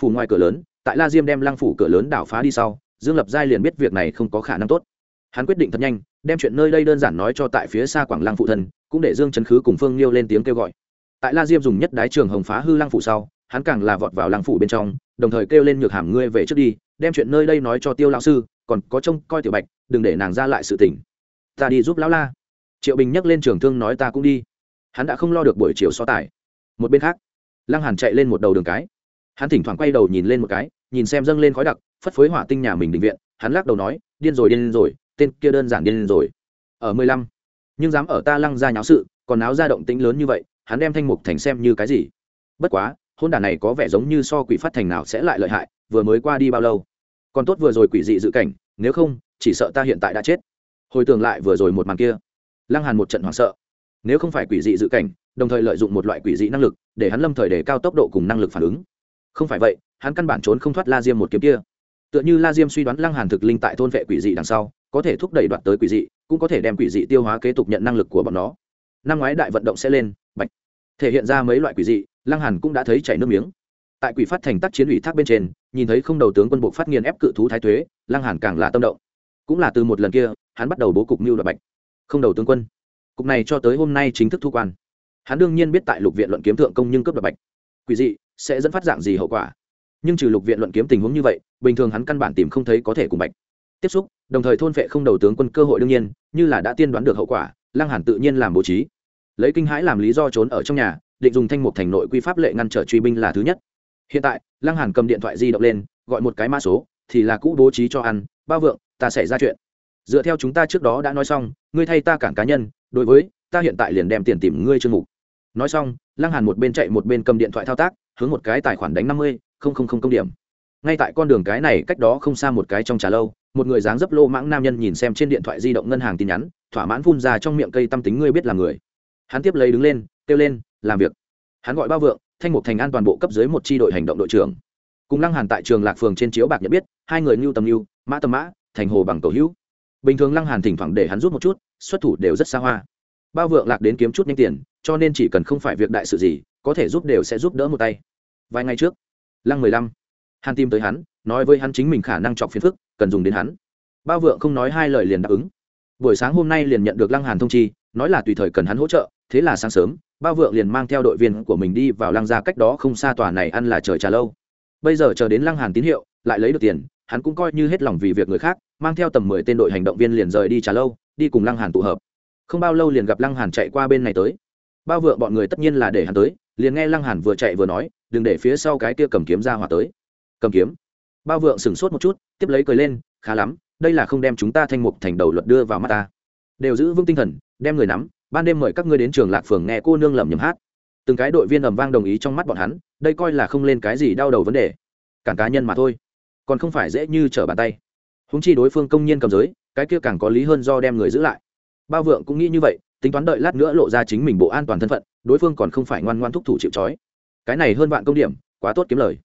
phủ ngoài cửa lớn, tại la diêm đem lăng phủ cửa lớn đảo phá đi sau, dương lập giai liền biết việc này không có khả năng tốt. Hắn quyết định thật nhanh, đem chuyện nơi đây đơn giản nói cho tại phía xa quảng lăng phụ thân, cũng để dương trấn khứ cùng phương liêu lên tiếng kêu gọi. Tại la diêm dùng nhất đái trường hồng phá hư lăng phủ sau hắn càng là vọt vào lăng phủ bên trong, đồng thời kêu lên nhược hàm ngươi về trước đi, đem chuyện nơi đây nói cho tiêu lão sư, còn có trông coi tiểu bạch, đừng để nàng ra lại sự tình. Ta đi giúp lão la. Triệu bình nhắc lên trường thương nói ta cũng đi. Hắn đã không lo được buổi chiều so tài. Một bên khác, lăng hàn chạy lên một đầu đường cái. Hắn thỉnh thoảng quay đầu nhìn lên một cái, nhìn xem dâng lên khói đặc, phất phới hỏa tinh nhà mình định viện. Hắn lắc đầu nói, điên rồi điên rồi, tên kia đơn giản điên rồi. Ở mười lăm, nhưng dám ở ta lăng ra nháo sự, còn náo ra động tĩnh lớn như vậy, hắn đem thanh mục thành xem như cái gì? Bất quá hôn đản này có vẻ giống như so quỷ phát thành nào sẽ lại lợi hại, vừa mới qua đi bao lâu? Còn tốt vừa rồi quỷ dị dự cảnh, nếu không, chỉ sợ ta hiện tại đã chết. Hồi tưởng lại vừa rồi một màn kia, lăng hàn một trận hoảng sợ. Nếu không phải quỷ dị dự cảnh, đồng thời lợi dụng một loại quỷ dị năng lực, để hắn lâm thời để cao tốc độ cùng năng lực phản ứng. Không phải vậy, hắn căn bản trốn không thoát la diêm một kiếm kia. Tựa như la diêm suy đoán lăng hàn thực linh tại thôn vệ quỷ dị đằng sau, có thể thúc đẩy đoạt tới quỷ dị, cũng có thể đem quỷ dị tiêu hóa kế tục nhận năng lực của bọn nó. Năm ngoái đại vận động sẽ lên, bạch, thể hiện ra mấy loại quỷ dị lăng hàn cũng đã thấy chảy nước miếng. Tại quỷ phát thành tác chiến ủy thác bên trên, nhìn thấy không đầu tướng quân bộ phát nghiền ép cự thú thái thuế lăng hàn càng là tâm động. Cũng là từ một lần kia, hắn bắt đầu bố cục mưu đoạt bạch. Không đầu tướng quân, cục này cho tới hôm nay chính thức thu quan. Hắn đương nhiên biết tại lục viện luận kiếm thượng công nhưng cấp đoạt bạch. Quỷ dị, sẽ dẫn phát dạng gì hậu quả? Nhưng trừ lục viện luận kiếm tình huống như vậy, bình thường hắn căn bản tìm không thấy có thể cùng bạch. Tiếp xúc, đồng thời thôn vệ không đầu tướng quân cơ hội đương nhiên, như là đã tiên đoán được hậu quả, lăng hàn tự nhiên làm bố trí. Lấy kinh hãi làm lý do trốn ở trong nhà định dùng thanh mục thành nội quy pháp lệ ngăn trở truy binh là thứ nhất. Hiện tại, lăng hàn cầm điện thoại di động lên, gọi một cái mã số, thì là cũ bố trí cho ăn, Ba vượng, ta sẽ ra chuyện. Dựa theo chúng ta trước đó đã nói xong, ngươi thay ta cản cá nhân, đối với, ta hiện tại liền đem tiền tìm ngươi chương mục. Nói xong, lăng hàn một bên chạy một bên cầm điện thoại thao tác, hướng một cái tài khoản đánh năm mươi, không không không công điểm. Ngay tại con đường cái này cách đó không xa một cái trong trà lâu, một người dáng dấp lô mãng nam nhân nhìn xem trên điện thoại di động ngân hàng tin nhắn, thỏa mãn phun ra trong miệng cây tâm tính ngươi biết là người. Hắn tiếp lấy đứng lên, kêu lên làm việc. Hắn gọi bao vượng, thanh mục thành an toàn bộ cấp dưới một tri đội hành động đội trưởng. Cùng lăng hàn tại trường lạc phường trên chiếu bạc nhận biết, hai người ngưu tầm ngưu, mã tầm mã, thành hồ bằng cầu hữu. Bình thường lăng hàn thỉnh thoảng để hắn rút một chút, xuất thủ đều rất xa hoa. Bao vượng lạc đến kiếm chút nhanh tiền, cho nên chỉ cần không phải việc đại sự gì, có thể giúp đều sẽ giúp đỡ một tay. Vài ngày trước, lăng mười lăm, hàn tìm tới hắn, nói với hắn chính mình khả năng chọc phiền phức, cần dùng đến hắn. Bao vượng không nói hai lời liền đáp ứng. Buổi sáng hôm nay liền nhận được lăng hàn thông chi, nói là tùy thời cần hắn hỗ trợ thế là sáng sớm, bao vượng liền mang theo đội viên của mình đi vào lăng gia cách đó không xa tòa này ăn là trời trà lâu. Bây giờ chờ đến lăng hàn tín hiệu, lại lấy được tiền, hắn cũng coi như hết lòng vì việc người khác, mang theo tầm mười tên đội hành động viên liền rời đi trà lâu, đi cùng lăng hàn tụ hợp. Không bao lâu liền gặp lăng hàn chạy qua bên này tới. Bao vượng bọn người tất nhiên là để hắn tới, liền nghe lăng hàn vừa chạy vừa nói, đừng để phía sau cái kia cầm kiếm ra hỏa tới. Cầm kiếm? Bao vượng sửng sốt một chút, tiếp lấy cười lên, khá lắm, đây là không đem chúng ta thanh mục thành đầu luật đưa vào mắt ta. Đều giữ vững tinh thần, đem người nắm ban đêm mời các ngươi đến trường lạc phường nghe cô nương lẩm nhẩm hát. Từng cái đội viên ầm vang đồng ý trong mắt bọn hắn, đây coi là không lên cái gì đau đầu vấn đề. Cản cá nhân mà thôi, còn không phải dễ như trở bàn tay. Húng chi đối phương công nhiên cầm giới, cái kia càng có lý hơn do đem người giữ lại. Bao vượng cũng nghĩ như vậy, tính toán đợi lát nữa lộ ra chính mình bộ an toàn thân phận, đối phương còn không phải ngoan ngoan thúc thủ chịu trói. Cái này hơn vạn công điểm, quá tốt kiếm lời.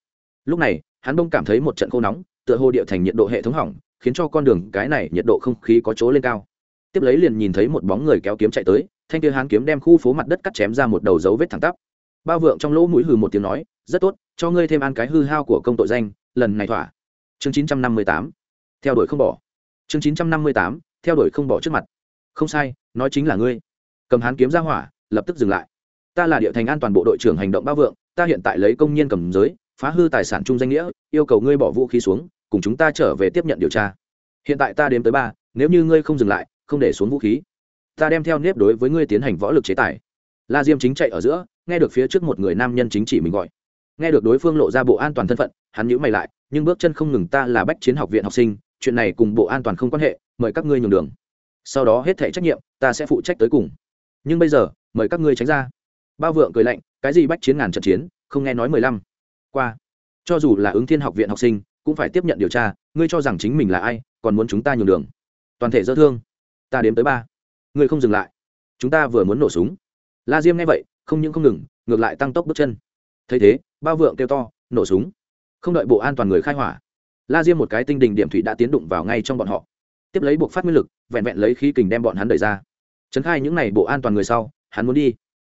Lúc này, hắn bông cảm thấy một trận khô nóng, tựa hồ địa thành nhiệt độ hệ thống hỏng, khiến cho con đường cái này nhiệt độ không khí có chỗ lên cao. Tiếp lấy liền nhìn thấy một bóng người kéo kiếm chạy tới thanh kia hán kiếm đem khu phố mặt đất cắt chém ra một đầu dấu vết thẳng tắp. Bao vượng trong lỗ mũi hừ một tiếng nói, rất tốt, cho ngươi thêm ăn cái hư hao của công tội danh, lần này thỏa. Chương chín trăm năm mươi tám. Theo đuổi không bỏ. Chương chín trăm năm mươi tám, theo đuổi không bỏ trước mặt. Không sai, nói chính là ngươi. Cầm hán kiếm ra hỏa, lập tức dừng lại. Ta là địa thành an toàn bộ đội trưởng hành động bao vượng, ta hiện tại lấy công nhân cầm giới, phá hư tài sản chung danh nghĩa, yêu cầu ngươi bỏ vũ khí xuống, cùng chúng ta trở về tiếp nhận điều tra. Hiện tại ta đếm tới ba, nếu như ngươi không dừng lại, không để xuống vũ khí ta đem theo nếp đối với ngươi tiến hành võ lực chế tài. La diêm chính chạy ở giữa, nghe được phía trước một người nam nhân chính chỉ mình gọi. Nghe được đối phương lộ ra bộ an toàn thân phận, hắn nhữ mày lại, nhưng bước chân không ngừng ta là bách chiến học viện học sinh, chuyện này cùng bộ an toàn không quan hệ, mời các ngươi nhường đường. Sau đó hết thể trách nhiệm, ta sẽ phụ trách tới cùng. Nhưng bây giờ, mời các ngươi tránh ra. Bao vượng cười lạnh, cái gì bách chiến ngàn trận chiến, không nghe nói mười lăm. Qua. Cho dù là ứng thiên học viện học sinh, cũng phải tiếp nhận điều tra, ngươi cho rằng chính mình là ai, còn muốn chúng ta nhường đường. Toàn thể dơ thương. Ta đếm tới ba ngươi không dừng lại. Chúng ta vừa muốn nổ súng. La diêm nghe vậy, không những không ngừng, ngược lại tăng tốc bước chân. Thấy thế bao vượng kêu to, nổ súng. Không đợi bộ an toàn người khai hỏa, la diêm một cái tinh đình điểm thủy đã tiến đụng vào ngay trong bọn họ. Tiếp lấy buộc phát nguyên lực, vẹn vẹn lấy khí kình đem bọn hắn đẩy ra. Trấn khai những n à y bộ an toàn người sau, hắn muốn đi.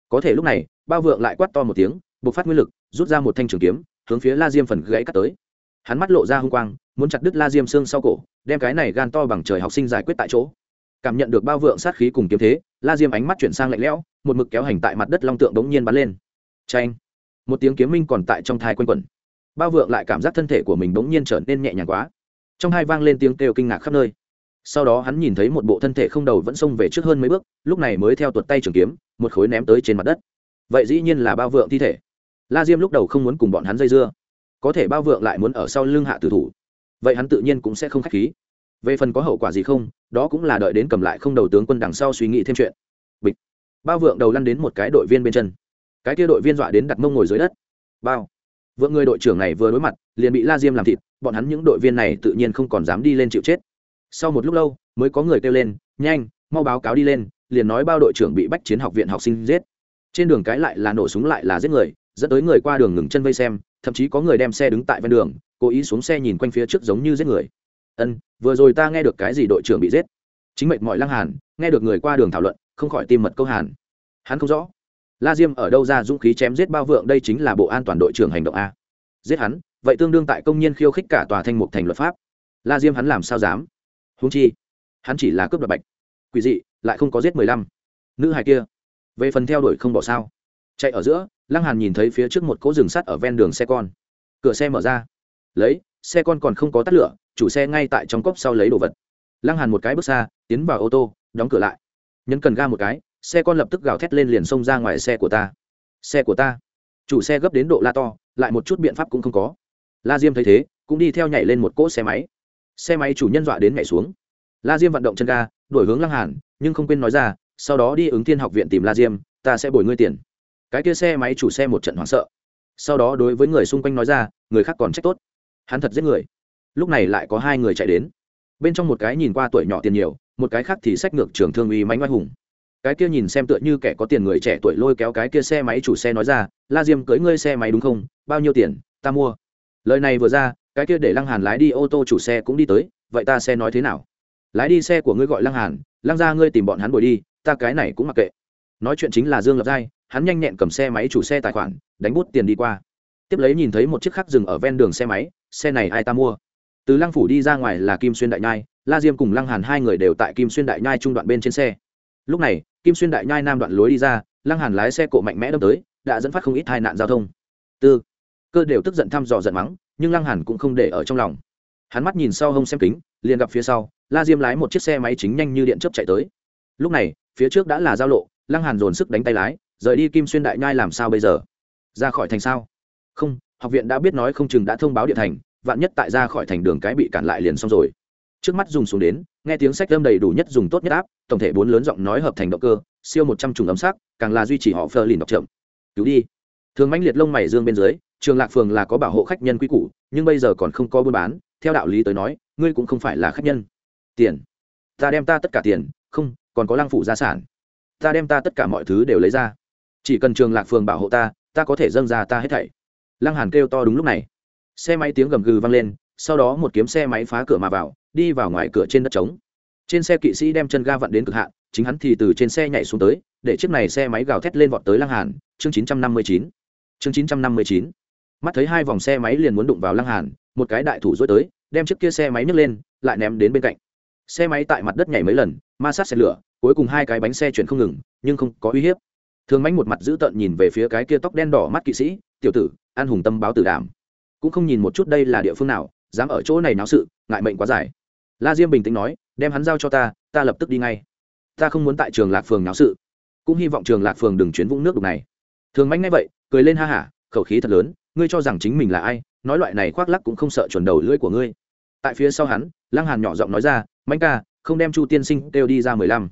Có thể lúc này bao vượng lại quát to một tiếng, buộc phát nguyên lực, rút ra một thanh trường kiếm, hướng phía la diêm phần gãy cắt tới. Hắn mắt lộ ra h u n g quang, muốn chặt đứt la diêm xương sau cổ, đem cái này gan to bằng trời học sinh giải quyết tại chỗ cảm nhận được bao vượng sát khí cùng kiếm thế, la diêm ánh mắt chuyển sang lạnh lẽo, một mực kéo hành tại mặt đất long tượng đống nhiên bắn lên. Tranh một tiếng kiếm minh còn tại trong thai quanh quẩn. Bao vượng lại cảm giác thân thể của mình bỗng nhiên trở nên nhẹ nhàng quá. Trong hai vang lên tiếng kêu kinh ngạc khắp nơi. Sau đó hắn nhìn thấy một bộ thân thể không đầu vẫn xông về trước hơn mấy bước, lúc này mới theo tuột tay trường kiếm, một khối ném tới trên mặt đất. Vậy dĩ nhiên là bao vượng thi thể. La diêm lúc đầu không muốn cùng bọn hắn dây dưa. Có thể bao vượng lại muốn ở sau lưng hạ tử thủ. Vậy hắn tự nhiên cũng sẽ không k h á c h khí về phần có hậu quả gì không, đó cũng là đợi đến cầm lại không đầu tướng quân đằng sau suy nghĩ thêm chuyện. Bịch. Bao vượng đầu lăn đến một cái đội viên bên chân. Cái kia đội viên dọa đến đặt mông ngồi dưới đất. Bao. Vượng người đội trưởng này vừa đối mặt, liền bị la diêm làm thịt, bọn hắn những đội viên này tự nhiên không còn dám đi lên chịu chết. Sau một lúc lâu, mới có người kêu lên, nhanh, mau báo cáo đi lên, liền nói bao đội trưởng bị bách chiến học viện học sinh giết. Trên đường cái lại là nổ súng lại là giết người, dẫn tới người qua đường ngừng chân vây xem, thậm chí có người đem xe đứng tại ven đường, cố ý xuống xe nhìn quanh phía trước giống như giết người ân, vừa rồi ta nghe được cái gì đội trưởng bị giết. Chính mệnh mọi lăng hàn, nghe được người qua đường thảo luận, không khỏi tim mật câu hàn. Hắn không rõ. La diêm ở đâu ra dũng khí chém giết bao vượng, đây chính là bộ an toàn đội trưởng hành động a. Giết hắn, vậy tương đương tại công nhân khiêu khích cả tòa thanh mục thành luật pháp. La diêm hắn làm sao dám? Húng chi, hắn chỉ là cướp đoạt bạch. Quỷ dị, lại không có giết mười lăm. Nữ hài kia, về phần theo đuổi không bỏ sao? Chạy ở giữa, lăng hàn nhìn thấy phía trước một cỗ rừng sắt ở ven đường xe con. Cửa xe mở ra. Lấy, xe con còn không có tắt lửa chủ xe ngay tại trong cốc sau lấy đồ vật. Lăng hàn một cái bước xa, tiến vào ô tô, đóng cửa lại. Nhấn cần ga một cái, xe con lập tức gào thét lên liền xông ra ngoài xe của ta. Xe của ta. Chủ xe gấp đến độ la to, lại một chút biện pháp cũng không có. La diêm thấy thế, cũng đi theo nhảy lên một cỗ xe máy. Xe máy chủ nhân dọa đến nhảy xuống. La diêm vận động chân ga đổi hướng lăng hàn, nhưng không quên nói ra, sau đó đi ứng thiên học viện tìm la diêm, ta sẽ bồi ngươi tiền. Cái kia xe máy chủ xe một trận hoảng sợ. Sau đó đối với người xung quanh nói ra, người khác còn trách tốt. Hắn thật giết người lúc này lại có hai người chạy đến. Bên trong một cái nhìn qua tuổi nhỏ tiền nhiều, một cái khác thì sách ngược trường thương uy mánh oai hùng. Cái kia nhìn xem tựa như kẻ có tiền người trẻ tuổi lôi kéo cái kia xe máy chủ xe nói ra, la diêm, cưới ngươi xe máy đúng không? Bao nhiêu tiền? Ta mua. Lời này vừa ra, cái kia để lăng hàn lái đi ô tô chủ xe cũng đi tới, vậy ta xe nói thế nào? Lái đi, xe của ngươi gọi lăng hàn, lăng ra ngươi tìm bọn hắn bồi đi, ta cái này cũng mặc kệ. Nói chuyện chính là dương lập giai, hắn nhanh nhẹn cầm xe máy chủ xe tài khoản, đánh bút tiền đi qua. Tiếp lấy nhìn thấy một chiếc khác dừng ở ven đường xe máy, xe này ai ta mua? Từ lăng phủ đi ra ngoài là kim xuyên đại nhai, la diêm cùng lăng hàn hai người đều tại kim xuyên đại nhai trung đoạn bên trên xe. Lúc này, kim xuyên đại nhai nam đoạn lối đi ra, lăng hàn lái xe cộ mạnh mẽ đâm tới, đã dẫn phát không ít tai nạn giao thông. Tư, cơ đều tức giận thăm dò giận mắng, nhưng lăng hàn cũng không để ở trong lòng. Hắn mắt nhìn sau hông xem kính, liền gặp phía sau, la diêm lái một chiếc xe máy chính nhanh như điện chớp chạy tới. Lúc này, phía trước đã là giao lộ, lăng hàn dồn sức đánh tay lái, rời đi kim xuyên đại nhai làm sao bây giờ? Ra khỏi thành sao? Không, học viện đã biết nói không chừng đã thông báo địa thành vạn nhất tại ra khỏi thành đường cái bị cản lại liền xong rồi. Trước mắt dùng xuống đến, nghe tiếng sách âm đầy đủ nhất dùng tốt nhất áp, tổng thể bốn lớn giọng nói hợp thành động cơ, siêu một trăm trùng ấm sắc, càng là duy trì họ phơ lìn đọc chậm. Cứu đi. Thường mãnh liệt lông mày dương bên dưới, trường lạc phường là có bảo hộ khách nhân quy củ, nhưng bây giờ còn không có buôn bán, theo đạo lý tới nói, ngươi cũng không phải là khách nhân. Tiền. Ta đem ta tất cả tiền, không, còn có lang phủ gia sản. Ta đem ta tất cả mọi thứ đều lấy ra. Chỉ cần trường lạc phường bảo hộ ta ta có thể dâng ra ta hết thảy. Lăng hàn kêu to đúng lúc này xe máy tiếng gầm gừ vang lên, sau đó một kiếm xe máy phá cửa mà vào, đi vào ngoài cửa trên đất trống. Trên xe kỵ sĩ đem chân ga vặn đến cực hạn, chính hắn thì từ trên xe nhảy xuống tới, để chiếc này xe máy gào thét lên vọt tới lăng hàn, chương 959 chương 959 mắt thấy hai vòng xe máy liền muốn đụng vào lăng hàn, một cái đại thủ dối tới, đem chiếc kia xe máy nhấc lên, lại ném đến bên cạnh. Xe máy tại mặt đất nhảy mấy lần, ma sát xe lửa, cuối cùng hai cái bánh xe chuyển không ngừng, nhưng không có uy hiếp. Thường mánh một mặt dữ tợn nhìn về phía cái kia tóc đen đỏ mắt kỵ sĩ, tiểu tử, an hùng tâm báo tử đảm cũng không nhìn một chút đây là địa phương nào, dám ở chỗ này náo sự, ngại mệnh quá dài. La diêm bình tĩnh nói, đem hắn giao cho ta ta lập tức đi ngay. Ta không muốn tại trường lạc phường náo sự, cũng hy vọng trường lạc phường đừng chuyến vũng nước đục này. Thường manh ngay vậy, cười lên ha hả, khẩu khí thật lớn, ngươi cho rằng chính mình là ai, nói loại này khoác lắc cũng không sợ chuẩn đầu lưỡi của ngươi. Tại phía sau hắn, lăng hàn nhỏ giọng nói ra mánh ca, không đem chu tiên sinh đều đi ra mười lăm.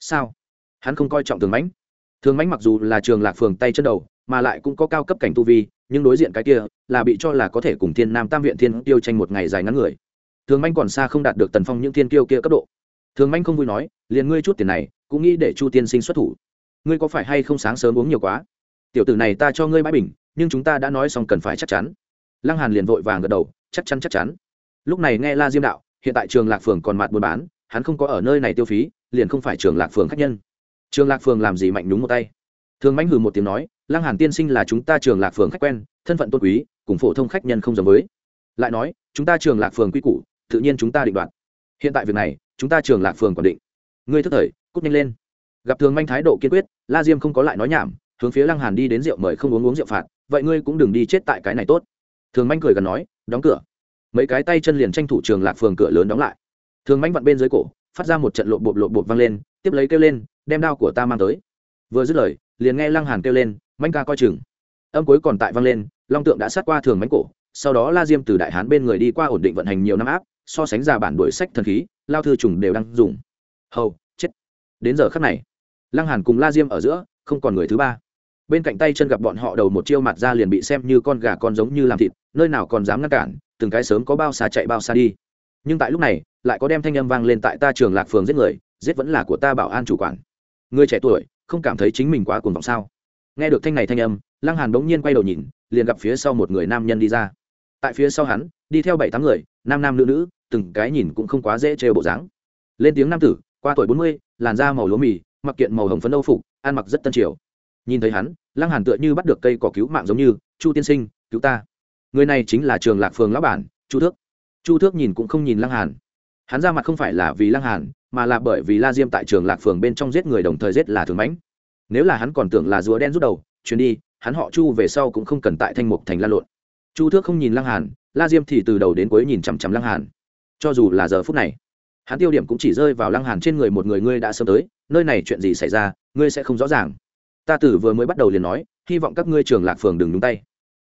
Sao? Hắn không coi trọng thường mãnh thường mãnh mặc dù là trường lạc phường tay chân đầu, mà lại cũng có cao cấp cảnh tu vi nhưng đối diện cái kia là bị cho là có thể cùng thiên nam tam viện thiên tiêu tranh một ngày dài ngắn người. Thường manh còn xa không đạt được tần phong những thiên tiêu kia cấp độ. Thường manh không vui nói, liền ngươi chút tiền này, cũng nghĩ để chu tiên sinh xuất thủ. Ngươi có phải hay không sáng sớm uống nhiều quá? Tiểu tử này ta cho ngươi bãi bình, nhưng chúng ta đã nói xong cần phải chắc chắn. Lăng hàn liền vội vàng gật đầu, chắc chắn chắc chắn. Lúc này nghe la diêm đạo, hiện tại trường lạc phường còn mặt buôn bán, hắn không có ở nơi này tiêu phí, liền không phải trường lạc phường khách nhân. Trường lạc phường làm gì mạnh đúng một tay thường mãnh hừ một tiếng nói, lăng hàn tiên sinh là chúng ta trường lạc phường khách quen, thân phận tôn quý, cùng phổ thông khách nhân không giống với. Lại nói, chúng ta trường lạc phường quy củ, tự nhiên chúng ta định đoạt. Hiện tại việc này, chúng ta trường lạc phường còn định. Ngươi thức thời, cút nhanh lên. Gặp thường manh thái độ kiên quyết, la diêm không có lại nói nhảm, hướng phía lăng hàn đi đến rượu mời không uống uống rượu phạt, vậy ngươi cũng đừng đi chết tại cái này tốt. Thường manh cười gần nói, đóng cửa. Mấy cái tay chân liền tranh thủ trường lạc phường cửa lớn đóng lại. Thường manh vặn bên dưới cổ, phát ra một trận lộp bộp lộp bộp vang lên, tiếp lấy kêu lên, đem đao của ta mang tới vừa dứt lời, liền nghe lăng hàn kêu lên manh ca coi chừng. Âm cuối còn tại vang lên, long tượng đã sát qua thường mánh cổ, sau đó la diêm từ đại hán bên người đi qua ổn định vận hành nhiều năm áp, so sánh ra bản đuổi sách thần khí, lao thư trùng đều đang dùng. Hầu, chết. Đến giờ khắc này, lăng hàn cùng la diêm ở giữa, không còn người thứ ba. Bên cạnh tay chân gặp bọn họ đầu một chiêu mặt ra liền bị xem như con gà con giống như làm thịt, nơi nào còn dám ngăn cản, từng cái sớm có bao xa chạy bao xa đi. Nhưng tại lúc này, lại có đem thanh âm vang lên tại ta trường lạc phường giết người, giết vẫn là của ta bảo an chủ quản. Người trẻ tuổi không cảm thấy chính mình quá cuồng vọng sao? Nghe được thanh này thanh âm, lăng hàn bỗng nhiên quay đầu nhìn, liền gặp phía sau một người nam nhân đi ra. Tại phía sau hắn, đi theo bảy tám người, nam nam nữ nữ, từng cái nhìn cũng không quá dễ trêu bộ dáng. Lên tiếng nam tử, qua tuổi bốn mươi, làn da màu lúa mì, mặc kiện màu hồng phấn âu phục, ăn mặc rất tân triều. Nhìn thấy hắn, lăng hàn tựa như bắt được cây cỏ cứu mạng giống như, chu tiên sinh, cứu ta. Người này chính là trường lạc phường lão bản, chu thước. Chu thước nhìn cũng không nhìn lăng hàn. Hắn ra mặt không phải là vì lăng hàn mà là bởi vì la diêm tại trường lạc phường bên trong giết người đồng thời giết là thường mãnh. Nếu là hắn còn tưởng là rùa đen rút đầu, chuyến đi, hắn họ chu về sau cũng không cần tại thanh mục thành lan lộn. Chu thước không nhìn lăng hàn, la diêm thì từ đầu đến cuối nhìn chằm chằm lăng hàn. Cho dù là giờ phút này, hắn tiêu điểm cũng chỉ rơi vào lăng hàn trên người một người ngươi đã sớm tới, nơi này chuyện gì xảy ra, ngươi sẽ không rõ ràng. Ta tử vừa mới bắt đầu liền nói, hy vọng các ngươi trường lạc phường đừng đúng tay.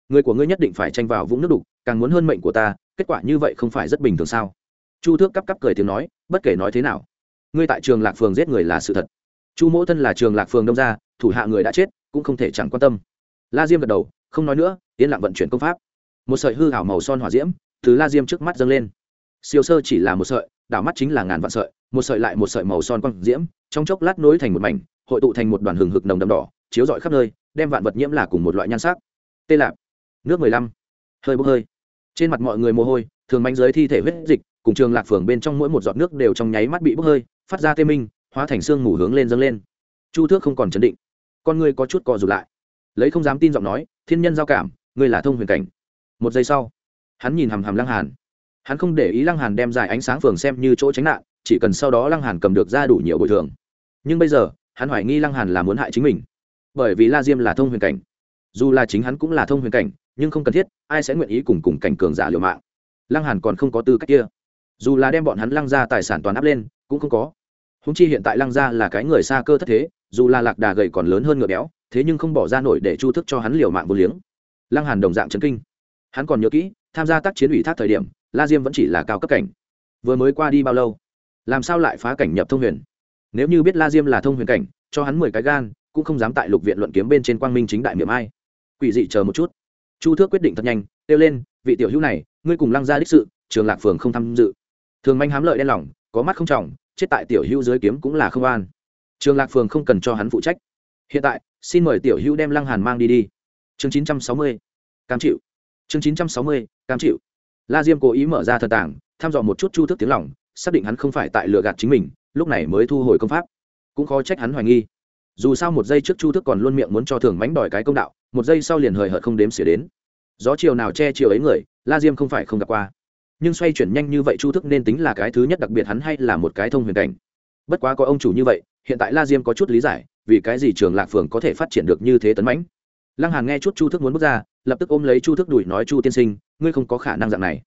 Người của ngươi nhất định phải tranh vào vũng nước đục, càng muốn hơn mệnh của ta, kết quả như vậy không phải rất bình thường sao? Chu thước cắp cắp cười tiếng nói, bất kể nói thế nào ngươi tại trường lạc phường giết người là sự thật. Chu mỗ thân là trường lạc phường đông gia, thủ hạ người đã chết cũng không thể chẳng quan tâm. La diêm gật đầu không nói nữa yên lặng vận chuyển công pháp. Một sợi hư hảo màu son hỏa diễm từ la diêm trước mắt dâng lên. Siêu sơ chỉ là một sợi đảo mắt chính là ngàn vạn sợi một sợi lại một sợi màu son quang diễm trong chốc lát nối thành một mảnh hội tụ thành một đoàn hừng hực nồng đậm đỏ chiếu rọi khắp nơi đem vạn vật nhiễm là cùng một loại nhan sắc. Tê lạp nước mười lăm hơi bốc hơi. Trên mặt mọi người mồ hôi thường mánh giới thi thể huyết dịch cùng trường lạc phường bên trong mỗi một giọt nước đều trong nháy mắt bị bốc hơi phát ra tê minh, hóa thành xương mù hướng lên dâng lên. Chu thước không còn chấn định. Con ngươi có chút co rụt lại. Lấy không dám tin giọng nói, thiên nhân giao cảm, ngươi là thông huyền cảnh. Một giây sau, hắn nhìn hàm hàm lăng hàn. Hắn không để ý lăng hàn đem dài ánh sáng phường xem như chỗ tránh nạn, chỉ cần sau đó lăng hàn cầm được ra đủ nhiều bồi thường. Nhưng bây giờ, hắn hoài nghi lăng hàn là muốn hại chính mình. Bởi vì la diêm là thông huyền cảnh. Dù là chính hắn cũng là thông huyền cảnh, nhưng không cần thiết, ai sẽ nguyện ý cùng cùng cảnh cường giả liều mạng? Lăng hàn còn không có tư cách kia. Dù là đem bọn hắn lăng ra tài sản toàn áp lên cũng không có. Húng chi hiện tại lăng Gia là cái người xa cơ thất thế, dù là lạc đà gầy còn lớn hơn ngựa béo, thế nhưng không bỏ ra nổi để chu thức cho hắn liều mạng vô liếng. Lăng hàn đồng dạng chấn kinh. Hắn còn nhớ kỹ, tham gia tác chiến ủy thác thời điểm, la diêm vẫn chỉ là cao cấp cảnh. Vừa mới qua đi bao lâu? Làm sao lại phá cảnh nhập thông huyền? Nếu như biết la diêm là thông huyền cảnh, cho hắn mười cái gan, cũng không dám tại lục viện luận kiếm bên trên quang minh chính đại miệng ai. Quỷ dị chờ một chút. Chu thước quyết định thật nhanh, kêu lên, vị tiểu hữu này, ngươi cùng lăng Gia đích sự, trường lạc phường không tham dự. Thường manh hám lợi đen lòng, có mắt không trọng chết tại tiểu hữu dưới kiếm cũng là không an. Trường lạc phường không cần cho hắn phụ trách. Hiện tại, xin mời tiểu hữu đem lăng hàn mang đi đi. Chương chín trăm sáu mươi, cam chịu. Chương chín trăm sáu mươi, cam chịu. La diêm cố ý mở ra thần tảng, thăm dò một chút chu thức tiếng lòng, xác định hắn không phải tại lừa gạt chính mình, lúc này mới thu hồi công pháp. Cũng khó trách hắn hoài nghi. Dù sao một giây trước chu thức còn luôn miệng muốn cho thường mánh đòi cái công đạo, một giây sau liền hời hợt không đếm xỉa đến. Gió chiều nào che chiều ấy người, la diêm không phải không gặp qua nhưng xoay chuyển nhanh như vậy chu thức nên tính là cái thứ nhất, đặc biệt hắn hay là một cái thông huyền cảnh. Bất quá có ông chủ như vậy, hiện tại la diêm có chút lý giải, vì cái gì trường lạc phường có thể phát triển được như thế tấn mãnh. Lăng hàn nghe chút chu thức muốn bước ra, lập tức ôm lấy chu thức đuổi nói, chu tiên sinh, ngươi không có khả năng dạng này.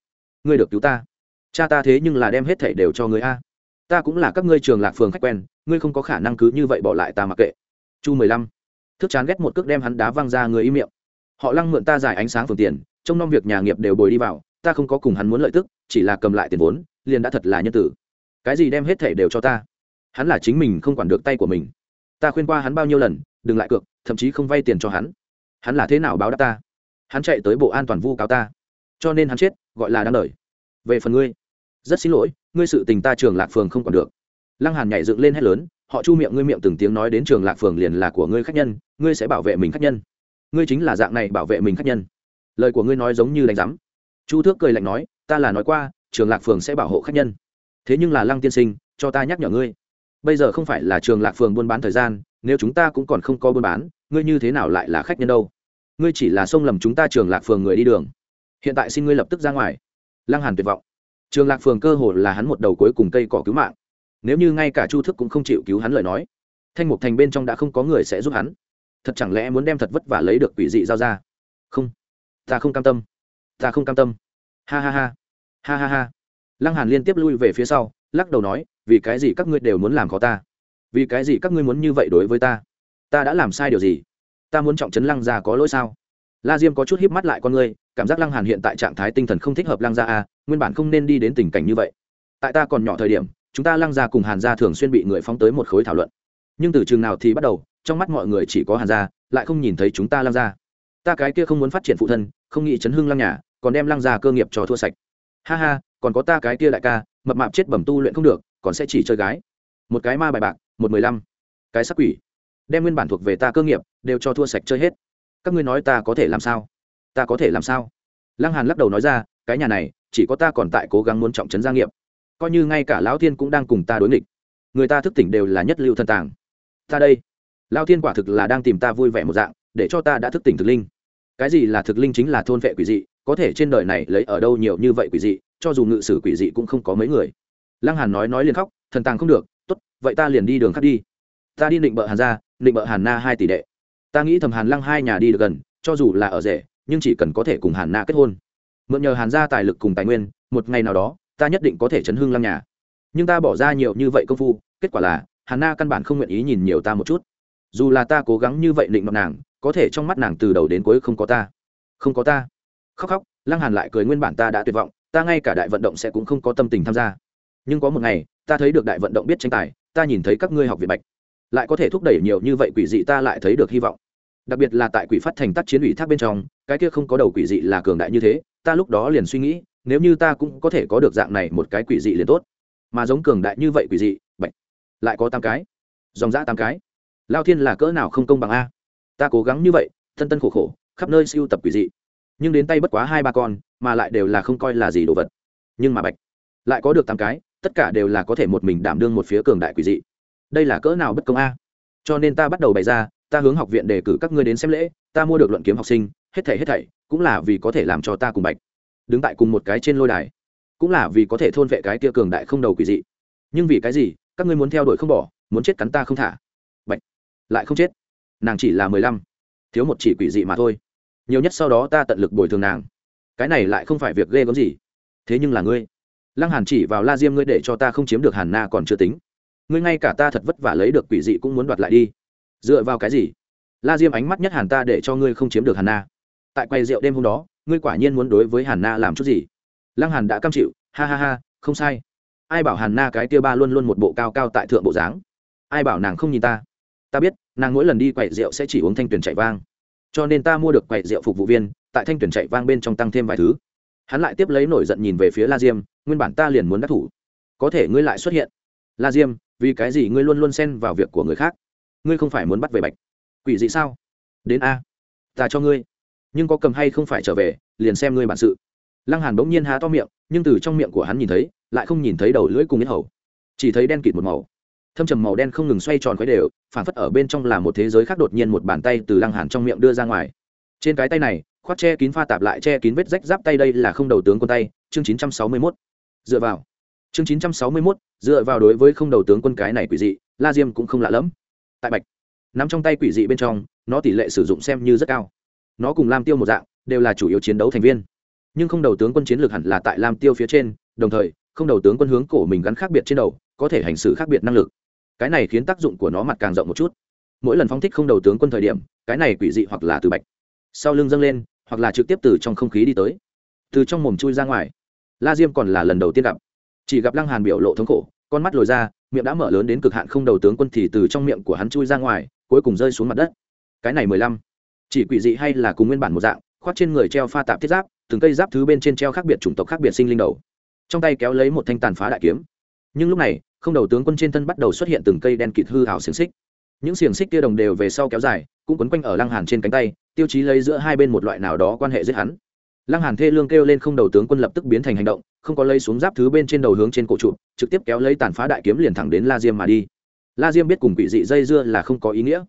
Ngươi được cứu ta. Cha ta thế nhưng là đem hết thảy đều cho ngươi a. Ta cũng là các ngươi trường lạc phường khách quen, ngươi không có khả năng cứ như vậy bỏ lại ta mặc kệ. Chu mười lăm. Thức chán ghét một cước đem hắn đá văng ra người im miệng. Họ lăng mượn ta giải ánh sáng phường tiền trong nom việc nhà nghiệp đều bồi đi vào ta không có cùng hắn muốn lợi tức, chỉ là cầm lại tiền vốn, liền đã thật là nhân tử. Cái gì đem hết thể đều cho ta? Hắn là chính mình không quản được tay của mình. Ta khuyên qua hắn bao nhiêu lần, đừng lại cược, thậm chí không vay tiền cho hắn. Hắn là thế nào báo đáp ta? Hắn chạy tới bộ an toàn vu cáo ta. Cho nên hắn chết, gọi là đáng đời. Về phần ngươi, rất xin lỗi, ngươi sự tình ta trường lạc phường không còn được. Lăng hàn nhảy dựng lên hét lớn, họ chu miệng ngươi miệng từng tiếng nói đến trường lạc phường liền là của ngươi khách nhân, ngươi sẽ bảo vệ mình khách nhân. Ngươi chính là dạng này bảo vệ mình khách nhân. Lời của ngươi nói giống như đánh giám chu thước cười lạnh nói, ta là nói qua, trường lạc phường sẽ bảo hộ khách nhân. Thế nhưng là lăng tiên sinh, cho ta nhắc nhở ngươi. Bây giờ không phải là trường lạc phường buôn bán thời gian, nếu chúng ta cũng còn không có buôn bán, ngươi như thế nào lại là khách nhân đâu? Ngươi chỉ là xông lầm chúng ta trường lạc phường người đi đường. Hiện tại xin ngươi lập tức ra ngoài. Lăng hàn tuyệt vọng. Trường lạc phường cơ hồ là hắn một đầu cuối cùng cây cỏ cứu mạng. Nếu như ngay cả chu thức cũng không chịu cứu hắn lời nói, thanh mục thành bên trong đã không có người sẽ giúp hắn. Thật chẳng lẽ muốn đem thật vất vả lấy được quỷ dị giao ra? Không, ta không cam tâm ta không cam tâm. Ha ha ha. Ha ha ha. Lăng hàn liên tiếp lui về phía sau, lắc đầu nói, vì cái gì các ngươi đều muốn làm khó ta? Vì cái gì các ngươi muốn như vậy đối với ta? Ta đã làm sai điều gì? Ta muốn trọng trấn lăng gia có lỗi sao? La diêm có chút híp mắt lại con ngươi, cảm giác lăng hàn hiện tại trạng thái tinh thần không thích hợp lăng gia a nguyên bản không nên đi đến tình cảnh như vậy. Tại ta còn nhỏ thời điểm, chúng ta lăng gia cùng hàn gia thường xuyên bị người phóng tới một khối thảo luận. Nhưng từ chừng nào thì bắt đầu, trong mắt mọi người chỉ có hàn gia, lại không nhìn thấy chúng ta lăng gia. Ta cái kia không muốn phát triển phụ thân, không nghĩ chấn hưng lăng nhà còn đem lăng gia cơ nghiệp cho thua sạch. Ha ha, còn có ta cái kia đại ca, mập mạp chết bẩm tu luyện không được, còn sẽ chỉ chơi gái. Một cái ma bài bạc, một mười lăm. Cái sắc quỷ. Đem nguyên bản thuộc về ta cơ nghiệp, đều cho thua sạch chơi hết. Các ngươi nói ta có thể làm sao? Ta có thể làm sao? Lăng hàn lắc đầu nói ra, cái nhà này, chỉ có ta còn tại cố gắng muốn trọng trấn gia nghiệp. Coi như ngay cả lão thiên cũng đang cùng ta đối nghịch. Người ta thức tỉnh đều là nhất lưu thân tàng. Ta đây. Lão thiên quả thực là đang tìm ta vui vẻ một dạng, để cho ta đã thức tỉnh thực linh. Cái gì là thực linh chính là thôn vệ quỷ dị có thể trên đời này lấy ở đâu nhiều như vậy quỷ dị, cho dù ngự sử quỷ dị cũng không có mấy người. Lăng hàn nói nói liền khóc, thần tàng không được, tốt, vậy ta liền đi đường khác đi. Ta đi định bợ hàn ra định bợ hàn na hai tỷ đệ. Ta nghĩ thầm hàn lăng hai nhà đi được gần, cho dù là ở rể, nhưng chỉ cần có thể cùng hàn na kết hôn. Mượn nhờ hàn gia tài lực cùng tài nguyên, một ngày nào đó, ta nhất định có thể chấn hương lăng nhà. Nhưng ta bỏ ra nhiều như vậy công phu, kết quả là, hàn na căn bản không nguyện ý nhìn nhiều ta một chút. Dù là ta cố gắng như vậy định mặt nàng, có thể trong mắt nàng từ đầu đến cuối không có ta. Không có ta khóc khóc, lăng hàn lại cười nguyên bản ta đã tuyệt vọng, ta ngay cả đại vận động sẽ cũng không có tâm tình tham gia. Nhưng có một ngày, ta thấy được đại vận động biết tranh tài, ta nhìn thấy các ngươi học viện bạch, lại có thể thúc đẩy nhiều như vậy quỷ dị ta lại thấy được hy vọng. Đặc biệt là tại quỷ phát thành tác chiến ủy thác bên trong, cái kia không có đầu quỷ dị là cường đại như thế, ta lúc đó liền suy nghĩ, nếu như ta cũng có thể có được dạng này một cái quỷ dị liền tốt. Mà giống cường đại như vậy quỷ dị, bạch, lại có tám cái, dòng dã tám cái. Lao thiên là cỡ nào không công bằng a? Ta cố gắng như vậy, thân tân khổ khổ, khắp nơi siêu tập quỷ dị nhưng đến tay bất quá hai ba con, mà lại đều là không coi là gì đồ vật. Nhưng mà bạch lại có được tám cái, tất cả đều là có thể một mình đảm đương một phía cường đại quỷ dị. Đây là cỡ nào bất công a? Cho nên ta bắt đầu bày ra, ta hướng học viện đề cử các ngươi đến xem lễ, ta mua được luận kiếm học sinh, hết thảy hết thảy, cũng là vì có thể làm cho ta cùng bạch đứng tại cùng một cái trên lôi đài, cũng là vì có thể thôn vệ cái kia cường đại không đầu quỷ dị. Nhưng vì cái gì, các ngươi muốn theo đuổi không bỏ, muốn chết cắn ta không thả? Bạch lại không chết. Nàng chỉ là mười lăm, thiếu một chỉ quỷ dị mà thôi nhiều nhất sau đó ta tận lực bồi thường nàng. Cái này lại không phải việc ghê gớm gì. Thế nhưng là ngươi. Lăng hàn chỉ vào la diêm ngươi để cho ta không chiếm được hàn na còn chưa tính. Ngươi ngay cả ta thật vất vả lấy được quỷ dị cũng muốn đoạt lại đi. Dựa vào cái gì? La diêm ánh mắt nhất hàn ta để cho ngươi không chiếm được hàn na. Tại quầy rượu đêm hôm đó, ngươi quả nhiên muốn đối với hàn na làm chút gì? Lăng hàn đã cam chịu, ha ha ha, không sai. Ai bảo hàn na cái tia ba luôn luôn một bộ cao cao tại thượng bộ dáng? Ai bảo nàng không nhìn ta? Ta biết, nàng mỗi lần đi quầy rượu sẽ chỉ uống thanh tuyển chạy vang cho nên ta mua được quầy rượu phục vụ viên, tại thanh tuyển chạy vang bên trong tăng thêm vài thứ. Hắn lại tiếp lấy nổi giận nhìn về phía la diêm, nguyên bản ta liền muốn đắc thủ. Có thể ngươi lại xuất hiện. La diêm, vì cái gì ngươi luôn luôn xen vào việc của người khác? Ngươi không phải muốn bắt về bạch. Quỷ dị sao? Đến a. Ta cho ngươi. Nhưng có cầm hay không phải trở về, liền xem ngươi bản sự. Lăng hàn bỗng nhiên há to miệng, nhưng từ trong miệng của hắn nhìn thấy, lại không nhìn thấy đầu lưỡi cùng yết hầu. Chỉ thấy đen kịt một màu thâm trầm màu đen không ngừng xoay tròn quấy đều phản phất ở bên trong là một thế giới khác đột nhiên một bàn tay từ lăng hàn trong miệng đưa ra ngoài. Trên cái tay này khoát che kín pha tạp lại che kín vết rách giáp tay đây là không đầu tướng quân tay chương 961. dựa vào. Chương 961, dựa vào đối với không đầu tướng quân cái này quỷ dị la diêm cũng không lạ lẫm. Tại bạch nắm trong tay quỷ dị bên trong nó tỷ lệ sử dụng xem như rất cao. Nó cùng lam tiêu một dạng đều là chủ yếu chiến đấu thành viên. Nhưng không đầu tướng quân chiến lược hẳn là tại lam tiêu phía trên đồng thời không đầu tướng quân hướng cổ mình gắn khác biệt trên đầu có thể hành xử khác biệt năng lực cái này khiến tác dụng của nó mặt càng rộng một chút. Mỗi lần phóng thích không đầu tướng quân thời điểm, cái này quỷ dị hoặc là từ bạch, sau lưng dâng lên, hoặc là trực tiếp từ trong không khí đi tới, từ trong mồm chui ra ngoài. La diêm còn là lần đầu tiên gặp. Chỉ gặp lăng hàn biểu lộ thống khổ, con mắt lồi ra, miệng đã mở lớn đến cực hạn không đầu tướng quân thì từ trong miệng của hắn chui ra ngoài, cuối cùng rơi xuống mặt đất. Cái này mười lăm, chỉ quỷ dị hay là cùng nguyên bản một dạng, khoác trên người treo pha tạp thiết giáp, từng cây giáp thứ bên trên treo khác biệt chủng tộc khác biệt sinh linh đầu. Trong tay kéo lấy một thanh tàn phá đại kiếm nhưng lúc này, không đầu tướng quân trên thân bắt đầu xuất hiện từng cây đen kịt hư hảo xiềng xích. Những xiềng xích kia đồng đều về sau kéo dài, cũng quấn quanh ở lăng hàn trên cánh tay, tiêu chí lấy giữa hai bên một loại nào đó quan hệ giết hắn. Lăng hàn thê lương kêu lên không đầu tướng quân lập tức biến thành hành động, không có lấy xuống giáp thứ bên trên đầu hướng trên cổ trụ, trực tiếp kéo lấy tàn phá đại kiếm liền thẳng đến la diêm mà đi. La diêm biết cùng quỷ dị dây dưa là không có ý nghĩa.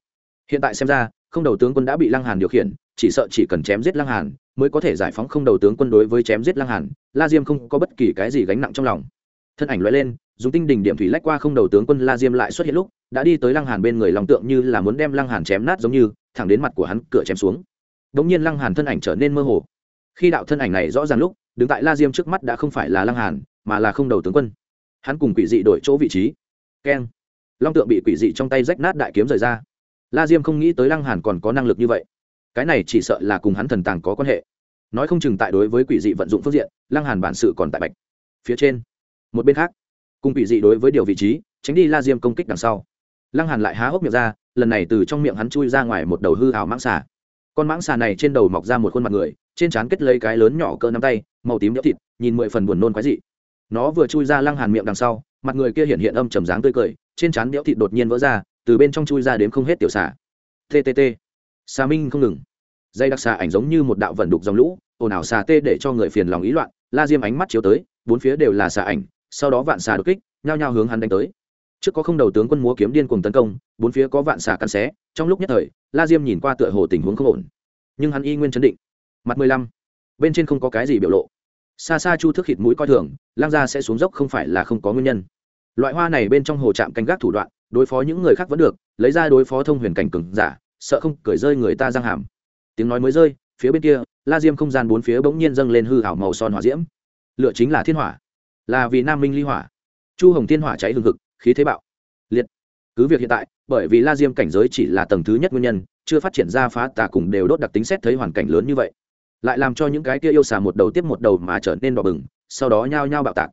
Hiện tại xem ra, không đầu tướng quân đã bị lăng hàn điều khiển, chỉ sợ chỉ cần chém giết lăng hàn, mới có thể giải phóng không đầu tướng quân đối với chém giết lăng hàn. La diêm không có bất kỳ cái gì gánh nặng trong lòng thân ảnh loại lên, dùng tinh đỉnh điểm thủy lách qua không đầu tướng quân la diêm lại xuất hiện lúc, đã đi tới lăng hàn bên người lòng tượng như là muốn đem lăng hàn chém nát giống như, thẳng đến mặt của hắn cửa chém xuống. Đống nhiên lăng hàn thân ảnh trở nên mơ hồ. Khi đạo thân ảnh này rõ ràng lúc, đứng tại la diêm trước mắt đã không phải là lăng hàn, mà là không đầu tướng quân. Hắn cùng quỷ dị đổi chỗ vị trí. Keng. Long tượng bị quỷ dị trong tay rách nát đại kiếm rời ra. La diêm không nghĩ tới lăng hàn còn có năng lực như vậy. Cái này chỉ sợ là cùng hắn thần tàng có quan hệ. Nói không chừng tại đối với quỷ dị vận dụng phương diện, lăng hàn bản sự còn tại bạch. Phía trên một bên khác, cùng quỷ dị đối với điều vị trí, tránh đi la diêm công kích đằng sau. Lăng hàn lại há hốc miệng ra, lần này từ trong miệng hắn chui ra ngoài một đầu hư hào mãng xà. Con mãng xà này trên đầu mọc ra một khuôn mặt người, trên trán kết lấy cái lớn nhỏ cỡ nắm tay, màu tím nhỡ thịt, nhìn mười phần buồn nôn quái dị. Nó vừa chui ra lăng hàn miệng đằng sau, mặt người kia hiện hiện âm trầm dáng tươi cười, trên trán nhỡ thịt đột nhiên vỡ ra, từ bên trong chui ra đến không hết tiểu xà. Ttt xà minh không ngừng. Dây đặc xà ảnh giống như một đạo vận đục dòng lũ, ồn ào xà tê để cho người phiền lòng ý loạn, la diêm ánh mắt chiếu tới, bốn phía đều là xà ảnh sau đó vạn xà đột kích, nhao nhao hướng hắn đánh tới. Trước có không đầu tướng quân múa kiếm điên cuồng tấn công, bốn phía có vạn xà căn xé, trong lúc nhất thời, la diêm nhìn qua tựa hồ tình huống không ổn. Nhưng hắn y nguyên chấn định. Mặt mười lăm, bên trên không có cái gì biểu lộ. Xa xa chu thức khịt mũi coi thường, lang gia sẽ xuống dốc không phải là không có nguyên nhân. Loại hoa này bên trong hồ trạm canh gác thủ đoạn, đối phó những người khác vẫn được, lấy ra đối phó thông huyền cảnh cừng giả, sợ không cởi rơi người ta giang hàm. Tiếng nói mới rơi, phía bên kia, la diêm không gian bốn phía bỗng nhiên dâng lên hư hảo màu son hỏa diễm. Lựa chính là thiên hỏa là vì nam minh ly hỏa. Chu hồng thiên hỏa cháy hừng hực, khí thế bạo. Liệt. Cứ việc hiện tại, bởi vì la diêm cảnh giới chỉ là tầng thứ nhất nguyên nhân, chưa phát triển ra phá tà cùng đều đốt đặc tính xét thấy hoàn cảnh lớn như vậy. Lại làm cho những cái kia yêu xà một đầu tiếp một đầu mà trở nên đỏ bừng, sau đó nhao nhao bạo tạc.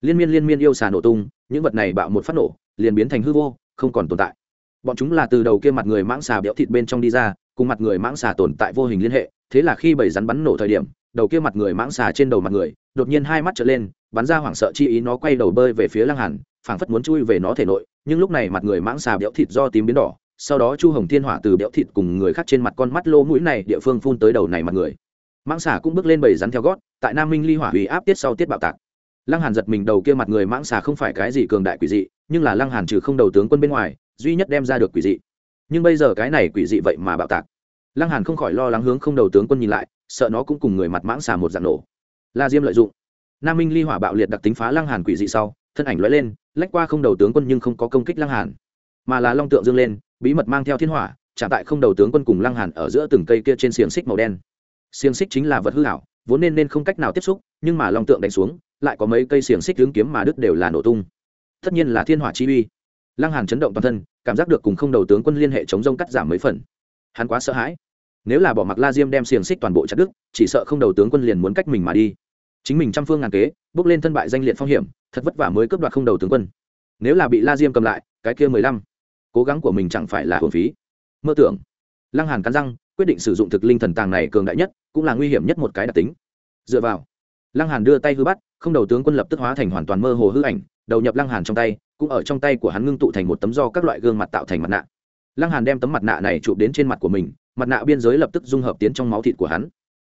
Liên miên liên miên yêu xà nổ tung, những vật này bạo một phát nổ, liền biến thành hư vô, không còn tồn tại. Bọn chúng là từ đầu kia mặt người mãng xà béo thịt bên trong đi ra, cùng mặt người mãng xà tồn tại vô hình liên hệ, thế là khi bầy rắn bắn nổ thời điểm, đầu kia mặt người mãng xà trên đầu mặt người đột nhiên hai mắt trở lên, bắn ra hoảng sợ chi ý nó quay đầu bơi về phía lăng hàn, phảng phất muốn chui về nó thể nội, nhưng lúc này mặt người mãng xà béo thịt do tím biến đỏ, sau đó chu hồng thiên hỏa từ béo thịt cùng người khác trên mặt con mắt lô mũi này địa phương phun tới đầu này mặt người. Mãng xà cũng bước lên bầy rắn theo gót, tại nam minh ly hỏa hủy áp tiết sau tiết bạo tạc. Lăng hàn giật mình đầu kia mặt người mãng xà không phải cái gì cường đại quỷ dị, nhưng là lăng hàn trừ không đầu tướng quân bên ngoài, duy nhất đem ra được quỷ dị. Nhưng bây giờ cái này quỷ dị vậy mà bạo tạc. Lăng hàn không khỏi lo lắng hướng không đầu tướng quân nhìn lại, sợ nó cũng cùng người mặt mãng xà một dạng nổ la diêm lợi dụng. Nam minh ly hỏa bạo liệt đặc tính phá lăng hàn quỷ dị sau, thân ảnh lóe lên, lách qua không đầu tướng quân nhưng không có công kích lăng hàn. Mà là long tượng dương lên, bí mật mang theo thiên hỏa trả tại không đầu tướng quân cùng lăng hàn ở giữa từng cây kia trên xiềng xích màu đen. Xiềng xích chính là vật hư hảo, vốn nên nên không cách nào tiếp xúc, nhưng mà long tượng đánh xuống, lại có mấy cây xiềng xích hướng kiếm mà đứt đều là nổ tung. Tất nhiên là thiên hỏa chi uy. Lăng hàn chấn động toàn thân, cảm giác được cùng không đầu tướng quân liên hệ chống rông cắt giảm mấy phần. Hắn quá sợ hãi nếu là bỏ mặc la diêm đem xiềng xích toàn bộ chặt đứt, chỉ sợ không đầu tướng quân liền muốn cách mình mà đi. Chính mình trăm phương ngàn kế, bước lên thân bại danh liệt phong hiểm, thật vất vả mới cướp đoạt không đầu tướng quân. Nếu là bị la diêm cầm lại, cái kia mười lăm. Cố gắng của mình chẳng phải là hồn phí. Mơ tưởng. Lăng hàn cắn răng, quyết định sử dụng thực linh thần tàng này cường đại nhất, cũng là nguy hiểm nhất một cái đặc tính. Dựa vào. Lăng hàn đưa tay hư bắt, không đầu tướng quân lập tức hóa thành hoàn toàn mơ hồ hư ảnh, đầu nhập lăng hàn trong tay, cũng ở trong tay của hắn ngưng tụ thành một tấm do các loại gương mặt tạo thành mặt nạ. Lăng hàn đem tấm mặt nạ này chụp đến trên mặt của mình mặt nạ biên giới lập tức dung hợp tiến trong máu thịt của hắn.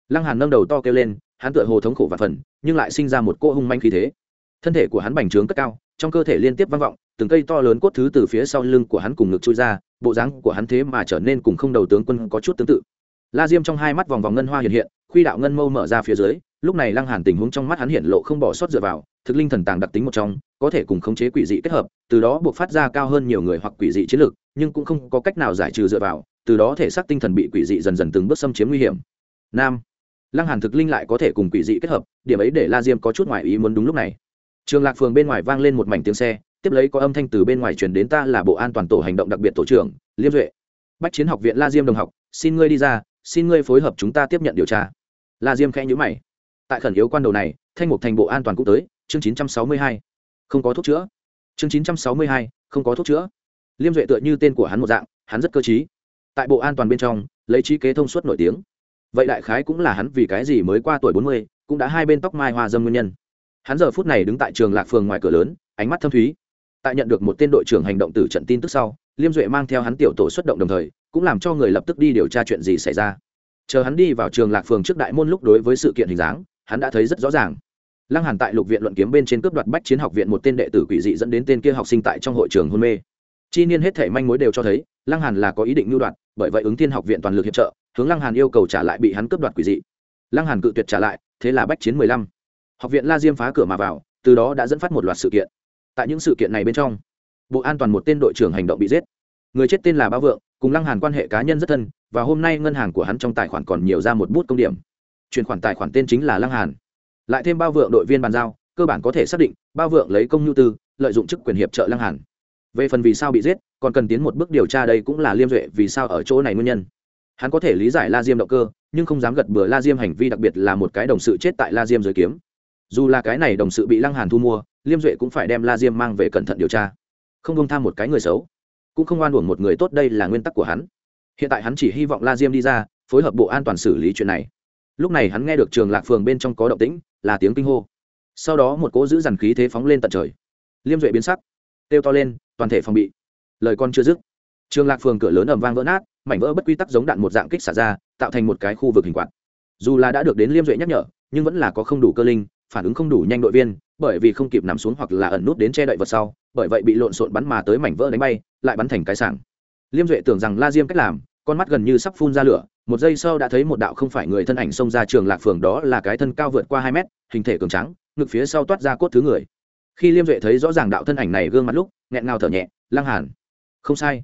Lăng hàn nâng đầu to kêu lên, hắn tựa hồ thống khổ và phần, nhưng lại sinh ra một cỗ hung manh khí thế. Thân thể của hắn bành trướng cất cao, trong cơ thể liên tiếp vang vọng, từng cây to lớn cốt thứ từ phía sau lưng của hắn cùng ngực chui ra, bộ dáng của hắn thế mà trở nên cùng không đầu tướng quân có chút tương tự. La diêm trong hai mắt vòng vòng ngân hoa hiện hiện, khuy đạo ngân mâu mở ra phía dưới, lúc này lăng hàn tình huống trong mắt hắn hiện lộ không bỏ sót dựa vào, thực linh thần tàng đặc tính một trong, có thể cùng khống chế quỷ dị kết hợp, từ đó buộc phát ra cao hơn nhiều người hoặc quỷ dị chiến lược, nhưng cũng không có cách nào giải trừ dựa vào từ đó thể xác tinh thần bị quỷ dị dần dần từng bước xâm chiếm nguy hiểm. Nam lăng hàn thực linh lại có thể cùng quỷ dị kết hợp điểm ấy để la diêm có chút ngoại ý muốn đúng lúc này. Trường lạc phường bên ngoài vang lên một mảnh tiếng xe tiếp lấy có âm thanh từ bên ngoài truyền đến ta là bộ an toàn tổ hành động đặc biệt tổ trưởng liêm duệ. Bách chiến học viện la diêm đồng học xin ngươi đi ra xin ngươi phối hợp chúng ta tiếp nhận điều tra. La diêm khẽ nhíu mày. Tại khẩn yếu quan đầu này thanh mục thành bộ an toàn cũng tới chương 962. không có thuốc chữa. Chương 962, không có thuốc chữa. Liêm duệ tựa như tên của hắn một dạng hắn rất cơ trí tại bộ an toàn bên trong, lấy trí kế thông suốt nổi tiếng. Vậy đại khái cũng là hắn vì cái gì mới qua tuổi bốn mươi, cũng đã hai bên tóc mai hoa dâm nguyên nhân. Hắn giờ phút này đứng tại trường lạc phường ngoài cửa lớn, ánh mắt thâm thúy. Tại nhận được một tên đội trưởng hành động từ trận tin tức sau, liêm duệ mang theo hắn tiểu tổ xuất động đồng thời, cũng làm cho người lập tức đi điều tra chuyện gì xảy ra. Chờ hắn đi vào trường lạc phường trước đại môn lúc đối với sự kiện hình dáng, hắn đã thấy rất rõ ràng. Lăng hàn tại lục viện luận kiếm bên trên cướp đoạt bách chiến học viện một tên đệ tử quỷ dị dẫn đến tên kia học sinh tại trong hội trường hôn mê. Chi niên hết thể manh mối đều cho thấy lăng hàn là có ý định mưu đoạt, bởi vậy ứng thiên học viện toàn lực hiệp trợ, hướng lăng hàn yêu cầu trả lại bị hắn cướp đoạt quỷ dị. Lăng hàn cự tuyệt trả lại, thế là bách chiến mười lăm. Học viện la diêm phá cửa mà vào, từ đó đã dẫn phát một loạt sự kiện. Tại những sự kiện này bên trong, bộ an toàn một tên đội trưởng hành động bị giết. Người chết tên là bao vượng, cùng lăng hàn quan hệ cá nhân rất thân, và hôm nay ngân hàng của hắn trong tài khoản còn nhiều ra một bút công điểm. Chuyển khoản tài khoản tên chính là lăng hàn. Lại thêm bao vượng đội viên bàn giao, cơ bản có thể xác định bao vượng lấy công nhu tư, lợi dụng chức quyền hiệp trợ lăng hàn. Về phần vì sao bị giết còn cần tiến một bước điều tra đây cũng là liêm duệ vì sao ở chỗ này nguyên nhân. Hắn có thể lý giải la diêm động cơ, nhưng không dám gật bừa la diêm hành vi đặc biệt là một cái đồng sự chết tại la diêm dưới kiếm. Dù là cái này đồng sự bị lăng hàn thu mua, liêm duệ cũng phải đem la diêm mang về cẩn thận điều tra. Không công tham một cái người xấu, cũng không oan uổng một người tốt đây là nguyên tắc của hắn. Hiện tại hắn chỉ hy vọng la diêm đi ra, phối hợp bộ an toàn xử lý chuyện này. Lúc này hắn nghe được trường lạc phường bên trong có động tĩnh, là tiếng kinh hô. Sau đó một cỗ giữ dằn khí thế phóng lên tận trời. Liêm duệ biến sắc, kêu to lên, toàn thể phòng bị lời con chưa dứt. Trường lạc phường cửa lớn ầm vang vỡ nát, mảnh vỡ bất quy tắc giống đạn một dạng kích xả ra, tạo thành một cái khu vực hình quạt. Dù là đã được đến liêm duệ nhắc nhở, nhưng vẫn là có không đủ cơ linh, phản ứng không đủ nhanh đội viên, bởi vì không kịp nằm xuống hoặc là ẩn nút đến che đậy vật sau, bởi vậy bị lộn xộn bắn mà tới mảnh vỡ đánh bay, lại bắn thành cái sảng. Liêm duệ tưởng rằng la diêm cách làm, con mắt gần như sắp phun ra lửa, một giây sau đã thấy một đạo không phải người thân ảnh xông ra trường lạc phường đó là cái thân cao vượt qua hai mét, hình thể cường trắng ngực phía sau toát ra cốt thứ người. Khi liêm duệ thấy rõ ràng đạo thân ảnh này gương mặt lúc, nghẹn ngào thở nhẹ, lăng hàn không sai.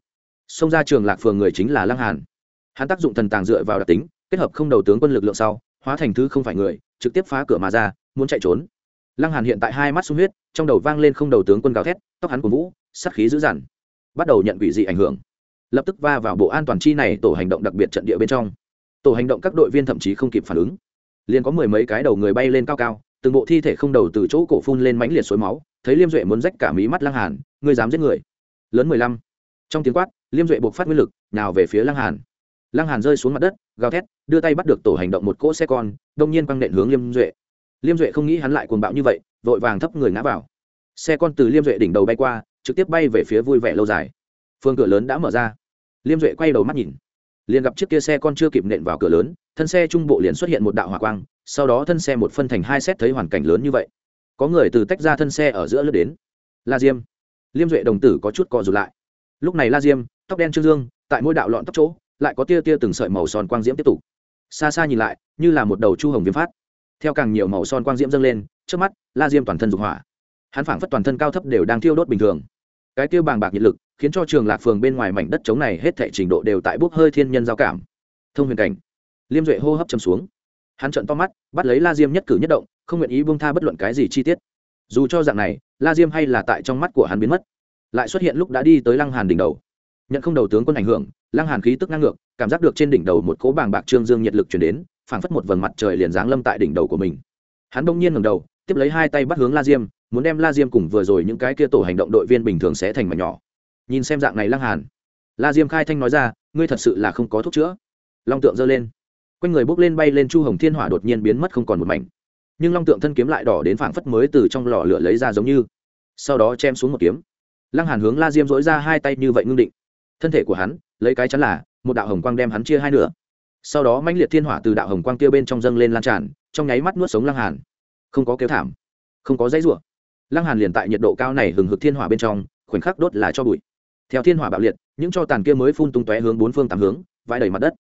Xông ra trường lạc phường người chính là lăng hàn. Hắn tác dụng thần tàng dựa vào đặc tính, kết hợp không đầu tướng quân lực lượng sau, hóa thành thứ không phải người, trực tiếp phá cửa mà ra, muốn chạy trốn. Lăng hàn hiện tại hai mắt sung huyết, trong đầu vang lên không đầu tướng quân gào thét, tóc hắn của vũ, sát khí dữ dằn. Bắt đầu nhận quỷ dị ảnh hưởng. Lập tức va vào bộ an toàn chi này, tổ hành động đặc biệt trận địa bên trong. Tổ hành động các đội viên thậm chí không kịp phản ứng. Liền có mười mấy cái đầu người bay lên cao cao, từng bộ thi thể không đầu từ chỗ cổ phun lên mãnh liệt suối máu, thấy liêm duệ muốn rách cả mí mắt lăng hàn, ngươi dám giết người? Lớn mười lăm trong tiếng quát, liêm duệ buộc phát nguyên lực nào về phía lăng hàn. Lăng hàn rơi xuống mặt đất, gào thét, đưa tay bắt được tổ hành động một cỗ xe con, đông nhiên băng nện hướng liêm duệ. Liêm duệ không nghĩ hắn lại cuồng bạo như vậy, vội vàng thấp người ngã vào. Xe con từ liêm duệ đỉnh đầu bay qua, trực tiếp bay về phía vui vẻ lâu dài. Phương cửa lớn đã mở ra. Liêm duệ quay đầu mắt nhìn. Liền gặp chiếc kia xe con chưa kịp nện vào cửa lớn, thân xe trung bộ liền xuất hiện một đạo hỏa quang, sau đó thân xe một phân thành hai xét thấy hoàn cảnh lớn như vậy. Có người từ tách ra thân xe ở giữa lướt đến. La diêm. Liêm duệ đồng tử có chút co rụt lại lúc này la diêm, tóc đen trương dương, tại mỗi đạo lọn tóc chỗ, lại có tia tia từng sợi màu son quang diễm tiếp tục. Xa xa nhìn lại, như là một đầu chu hồng viêm phát. Theo càng nhiều màu son quang diễm dâng lên, trước mắt, la diêm toàn thân dục hỏa. Hắn phảng phất toàn thân cao thấp đều đang thiêu đốt bình thường. Cái tiêu bàng bạc nhiệt lực, khiến cho trường lạc phường bên ngoài mảnh đất trống này hết thể trình độ đều tại bốc hơi thiên nhân giao cảm. Thông huyền cảnh. Liêm duệ hô hấp chầm xuống. Hắn trợn to mắt, bắt lấy la diêm nhất cử nhất động, không nguyện ý buông tha bất luận cái gì chi tiết. Dù cho dạng này, la diêm hay là tại trong mắt của hắn biến mất lại xuất hiện lúc đã đi tới lăng hàn đỉnh đầu. Nhận không đầu tướng quân ảnh hưởng, lăng hàn khí tức ngang ngược, cảm giác được trên đỉnh đầu một cỗ bàng bạc trương dương nhiệt lực chuyển đến, phảng phất một vầng mặt trời liền giáng lâm tại đỉnh đầu của mình. Hắn đông nhiên ngẩng đầu, tiếp lấy hai tay bắt hướng la diêm, muốn đem la diêm cùng vừa rồi những cái kia tổ hành động đội viên bình thường sẽ thành mảnh nhỏ. Nhìn xem dạng này lăng hàn, la diêm khai thanh nói ra, ngươi thật sự là không có thuốc chữa. Long tượng giơ lên. Quanh người bốc lên bay lên chu hồng thiên hỏa đột nhiên biến mất không còn một mảnh. Nhưng long tượng thân kiếm lại đỏ đến phảng phất mới từ trong lò lửa lấy ra giống như, sau đó chém xuống một kiếm lăng hàn hướng la diêm dỗi ra hai tay như vậy ngưng định. Thân thể của hắn, lấy cái chắn là, một đạo hồng quang đem hắn chia hai nửa. Sau đó mãnh liệt thiên hỏa từ đạo hồng quang kia bên trong dâng lên lan tràn, trong nháy mắt nuốt sống lăng hàn. Không có kêu thảm, không có dãy rủa. Lăng hàn liền tại nhiệt độ cao này hừng hực thiên hỏa bên trong, khoảnh khắc đốt là cho bụi. Theo thiên hỏa bạo liệt, những cho tàn kia mới phun tung tóe hướng bốn phương tám hướng, vãi đầy mặt đất.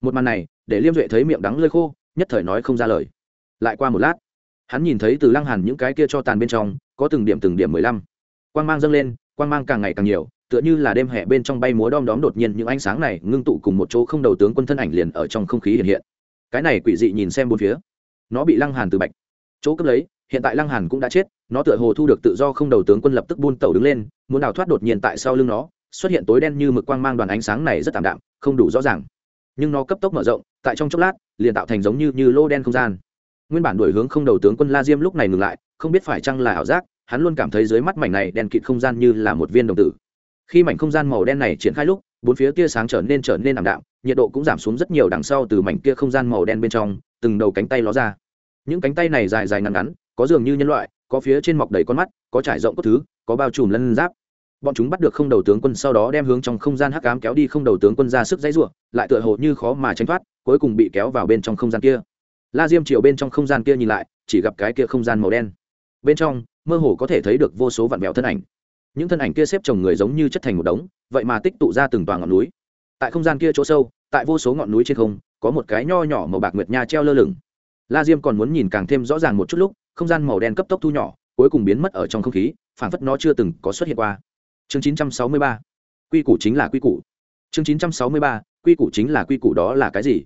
Một màn này, để liêm duệ thấy miệng đắng lơi khô, nhất thời nói không ra lời. Lại qua một lát, hắn nhìn thấy từ lăng hàn những cái kia cho tàn bên trong, có từng điểm từng điểm mười lăm. Quang mang dâng lên quang mang càng ngày càng nhiều, tựa như là đêm hè bên trong bay múa đom đóm đột nhiên những ánh sáng này ngưng tụ cùng một chỗ không đầu tướng quân thân ảnh liền ở trong không khí hiện hiện. Cái này quỷ dị nhìn xem bốn phía, nó bị lăng hàn từ bạch, chỗ cấp lấy, hiện tại lăng hàn cũng đã chết, nó tựa hồ thu được tự do không đầu tướng quân lập tức buôn tàu đứng lên, muốn đào thoát đột nhiên tại sau lưng nó, xuất hiện tối đen như mực quang mang đoàn ánh sáng này rất tạm đạm, không đủ rõ ràng. Nhưng nó cấp tốc mở rộng, tại trong chốc lát, liền tạo thành giống như như lô đen không gian. Nguyên bản đuổi hướng không đầu tướng quân la diêm lúc này ngừng lại, không biết phải chăng là ảo giác hắn luôn cảm thấy dưới mắt mảnh này đen kịt không gian như là một viên đồng tử. Khi mảnh không gian màu đen này triển khai lúc, bốn phía tia sáng trở nên trở nên ảm đạm, nhiệt độ cũng giảm xuống rất nhiều đằng sau từ mảnh kia không gian màu đen bên trong, từng đầu cánh tay ló ra. Những cánh tay này dài dài ngắn ngắn, có dường như nhân loại, có phía trên mọc đầy con mắt, có trải rộng các thứ, có bao trùm lân giáp. Bọn chúng bắt được không đầu tướng quân sau đó đem hướng trong không gian hắc ám kéo đi không đầu tướng quân ra sức dãy ruộng lại tựa hồ như khó mà tránh thoát, cuối cùng bị kéo vào bên trong không gian kia. La diêm chiều bên trong không gian kia nhìn lại, chỉ gặp cái kia không gian màu đen bên trong, mơ hồ có thể thấy được vô số vạn mèo thân ảnh. Những thân ảnh kia xếp chồng người giống như chất thành một đống, vậy mà tích tụ ra từng toàn ngọn núi. Tại không gian kia chỗ sâu, tại vô số ngọn núi trên không, có một cái nho nhỏ màu bạc nguyệt nha treo lơ lửng. La diêm còn muốn nhìn càng thêm rõ ràng một chút lúc, không gian màu đen cấp tốc thu nhỏ, cuối cùng biến mất ở trong không khí phản phất nó chưa từng có xuất hiện qua. Chương 963 quy củ chính là quy củ. Chương 963 quy củ chính là quy củ đó là cái gì?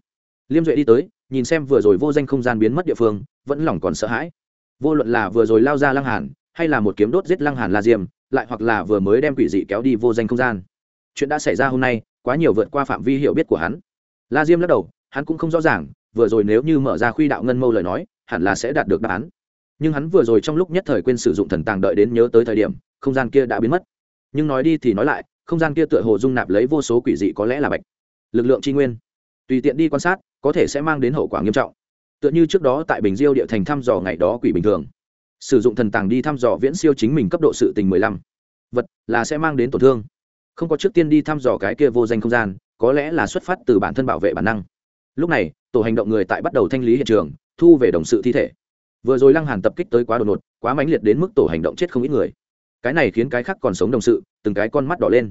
Liêm duệ đi tới, nhìn xem vừa rồi vô danh không gian biến mất địa phương, vẫn lòng còn sợ hãi vô luận là vừa rồi lao ra lăng hàn, hay là một kiếm đốt giết lăng hàn la diêm, lại hoặc là vừa mới đem quỷ dị kéo đi vô danh không gian. Chuyện đã xảy ra hôm nay, quá nhiều vượt qua phạm vi hiểu biết của hắn. La diêm lắc đầu, hắn cũng không rõ ràng, vừa rồi nếu như mở ra khuy đạo ngân mâu lời nói, hẳn là sẽ đạt được đáp án. Nhưng hắn vừa rồi trong lúc nhất thời quên sử dụng thần tàng đợi đến nhớ tới thời điểm, không gian kia đã biến mất. Nhưng nói đi thì nói lại, không gian kia tựa hồ dung nạp lấy vô số quỷ dị có lẽ là bạch. Lực lượng tri nguyên. Tùy tiện đi quan sát, có thể sẽ mang đến hậu quả nghiêm trọng tựa như trước đó tại bình diêu địa thành thăm dò ngày đó quỷ bình thường. Sử dụng thần tàng đi thăm dò viễn siêu chính mình cấp độ sự tình mười lăm. Vật là sẽ mang đến tổn thương. Không có trước tiên đi thăm dò cái kia vô danh không gian, có lẽ là xuất phát từ bản thân bảo vệ bản năng. Lúc này, tổ hành động người tại bắt đầu thanh lý hiện trường, thu về đồng sự thi thể. Vừa rồi lăng hàn tập kích tới quá đột ngột, quá mãnh liệt đến mức tổ hành động chết không ít người. Cái này khiến cái khác còn sống đồng sự, từng cái con mắt đỏ lên.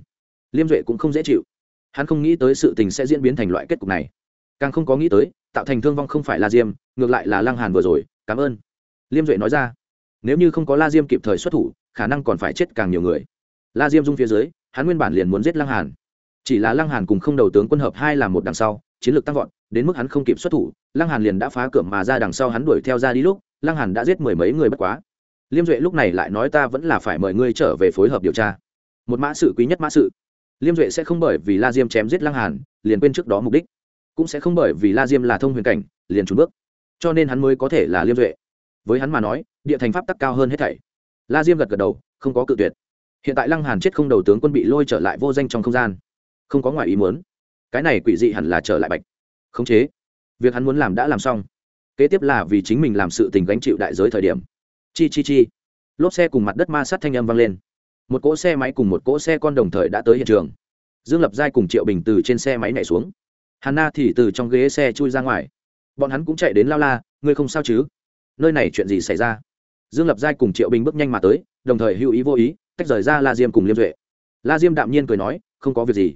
Liêm duệ cũng không dễ chịu. Hắn không nghĩ tới sự tình sẽ diễn biến thành loại kết cục này. Càng không có nghĩ tới tạo thành thương vong không phải là diêm, ngược lại là lăng hàn vừa rồi, cảm ơn. Liêm duệ nói ra, nếu như không có la diêm kịp thời xuất thủ, khả năng còn phải chết càng nhiều người. La diêm dung phía dưới, hắn nguyên bản liền muốn giết lăng hàn. Chỉ là lăng hàn cùng không đầu tướng quân hợp hai là một đằng sau, chiến lược tăng vọt, đến mức hắn không kịp xuất thủ, lăng hàn liền đã phá cửa mà ra đằng sau hắn đuổi theo ra đi lúc, lăng hàn đã giết mười mấy người bất quá. Liêm duệ lúc này lại nói, ta vẫn là phải mời ngươi trở về phối hợp điều tra. Một mã sự quý nhất mã sự. Liêm duệ sẽ không bởi vì la diêm chém giết lăng hàn, liền quên trước đó mục đích cũng sẽ không bởi vì la diêm là thông huyền cảnh, liền trốn bước. Cho nên hắn mới có thể là liêm duệ. Với hắn mà nói, địa thành pháp tắc cao hơn hết thảy. La diêm gật gật đầu, không có cự tuyệt. Hiện tại lăng hàn chết không đầu tướng quân bị lôi trở lại vô danh trong không gian. Không có ngoài ý muốn. Cái này quỷ dị hẳn là trở lại bạch. Khống chế. Việc hắn muốn làm đã làm xong. Kế tiếp là vì chính mình làm sự tình gánh chịu đại giới thời điểm. Chi chi chi. Lốp xe cùng mặt đất ma sát thanh âm vang lên. Một cỗ xe máy cùng một cỗ xe con đồng thời đã tới hiện trường. Dương lập giai cùng triệu bình từ trên xe máy nhảy xuống hàn na thì từ trong ghế xe chui ra ngoài. Bọn hắn cũng chạy đến lao la, ngươi không sao chứ? Nơi này chuyện gì xảy ra? Dương lập giai cùng triệu bình bước nhanh mà tới, đồng thời hữu ý vô ý, tách rời ra la diêm cùng liêm duệ. La diêm đạm nhiên cười nói, không có việc gì.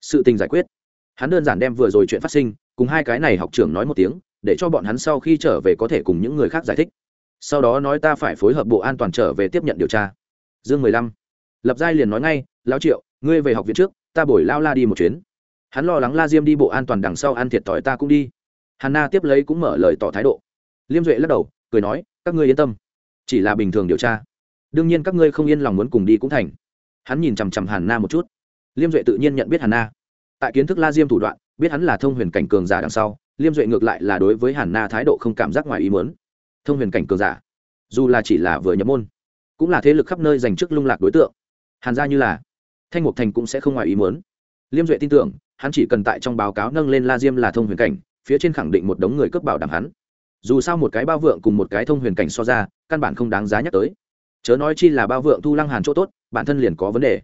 Sự tình giải quyết. Hắn đơn giản đem vừa rồi chuyện phát sinh, cùng hai cái này học trưởng nói một tiếng, để cho bọn hắn sau khi trở về có thể cùng những người khác giải thích. Sau đó nói ta phải phối hợp bộ an toàn trở về tiếp nhận điều tra. Dương mười lăm. Lập giai liền nói ngay, lão triệu, ngươi về học viện trước, ta bồi lao la đi một chuyến hắn lo lắng la diêm đi bộ an toàn đằng sau ăn thiệt thòi ta cũng đi. Hàn na tiếp lấy cũng mở lời tỏ thái độ. Liêm duệ lắc đầu, cười nói, các ngươi yên tâm. Chỉ là bình thường điều tra. Đương nhiên các ngươi không yên lòng muốn cùng đi cũng thành. Hắn nhìn chằm chằm hàn na một chút. Liêm duệ tự nhiên nhận biết hàn na tại kiến thức la diêm thủ đoạn, biết hắn là thông huyền cảnh cường giả đằng sau, liêm duệ ngược lại là đối với hàn na thái độ không cảm giác ngoài ý muốn. Thông huyền cảnh cường giả, dù là chỉ là vừa nhập môn, cũng là thế lực khắp nơi dành trước lung lạc đối tượng. Hàn gia như là, thanh mục thành cũng sẽ không ngoài ý muốn. Liêm duệ tin tưởng hắn chỉ cần tại trong báo cáo nâng lên la diêm là thông huyền cảnh, phía trên khẳng định một đống người cướp bảo đảm hắn. Dù sao một cái bao vượng cùng một cái thông huyền cảnh so ra, căn bản không đáng giá nhắc tới. Chớ nói chi là bao vượng thu lăng hàn chỗ tốt, bản thân liền có vấn đề.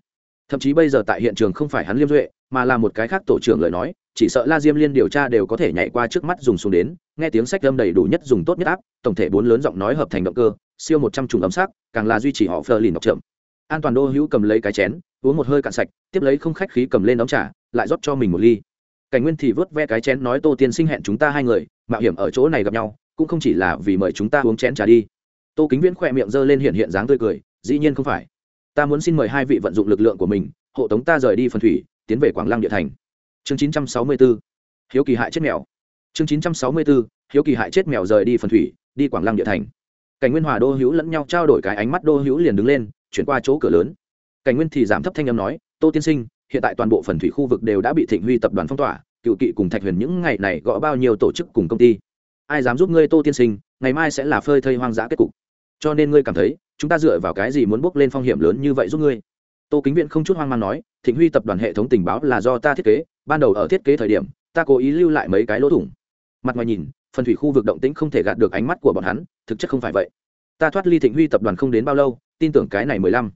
Thậm chí bây giờ tại hiện trường không phải hắn liêm duệ, mà là một cái khác tổ trưởng lời nói, chỉ sợ la diêm liên điều tra đều có thể nhảy qua trước mắt dùng xuống đến, nghe tiếng sách âm đầy đủ nhất dùng tốt nhất áp, tổng thể bốn lớn giọng nói hợp thành động cơ, siêu một trăm trùng ấm sắc, càng là duy trì họ phờ lìn ngọc chậm an toàn đô hữu cầm lấy cái chén, uống một hơi cạn sạch, tiếp lấy không khách khí cầm lên đóng trà, lại rót cho mình một ly. Cảnh nguyên thì vớt ve cái chén nói, tô tiên sinh hẹn chúng ta hai người, mạo hiểm ở chỗ này gặp nhau, cũng không chỉ là vì mời chúng ta uống chén trà đi. Tô kính viễn khỏe miệng giơ lên hiện hiện dáng tươi cười, dĩ nhiên không phải. Ta muốn xin mời hai vị vận dụng lực lượng của mình, hộ tống ta rời đi phần thủy, tiến về quảng lăng địa thành. Chương 964 hiếu kỳ hại chết mèo. Chương 964 hiếu kỳ hại chết mèo rời đi phần thủy, đi quảng lăng địa thành. Cảnh nguyên hòa đô hữu lẫn nhau trao đổi cái ánh mắt đô hữu liền đứng lên chuyển qua chỗ cửa lớn. Cảnh nguyên thì giảm thấp thanh âm nói, tô tiên sinh, hiện tại toàn bộ phần thủy khu vực đều đã bị thịnh huy tập đoàn phong tỏa, cựu kỵ cùng thạch huyền những ngày này gõ bao nhiêu tổ chức cùng công ty? Ai dám giúp ngươi, tô tiên sinh, ngày mai sẽ là phơi thây hoang dã kết cục. Cho nên ngươi cảm thấy, chúng ta dựa vào cái gì muốn bước lên phong hiểm lớn như vậy giúp ngươi? Tô kính viện không chút hoang mang nói, thịnh huy tập đoàn hệ thống tình báo là do ta thiết kế, ban đầu ở thiết kế thời điểm, ta cố ý lưu lại mấy cái lỗ thủng. Mặt ngoài nhìn, phần thủy khu vực động tĩnh không thể gạt được ánh mắt của bọn hắn, thực chất không phải vậy. Ta thoát ly thịnh huy tập đoàn không đến bao lâu tin tưởng cái này mười lăm.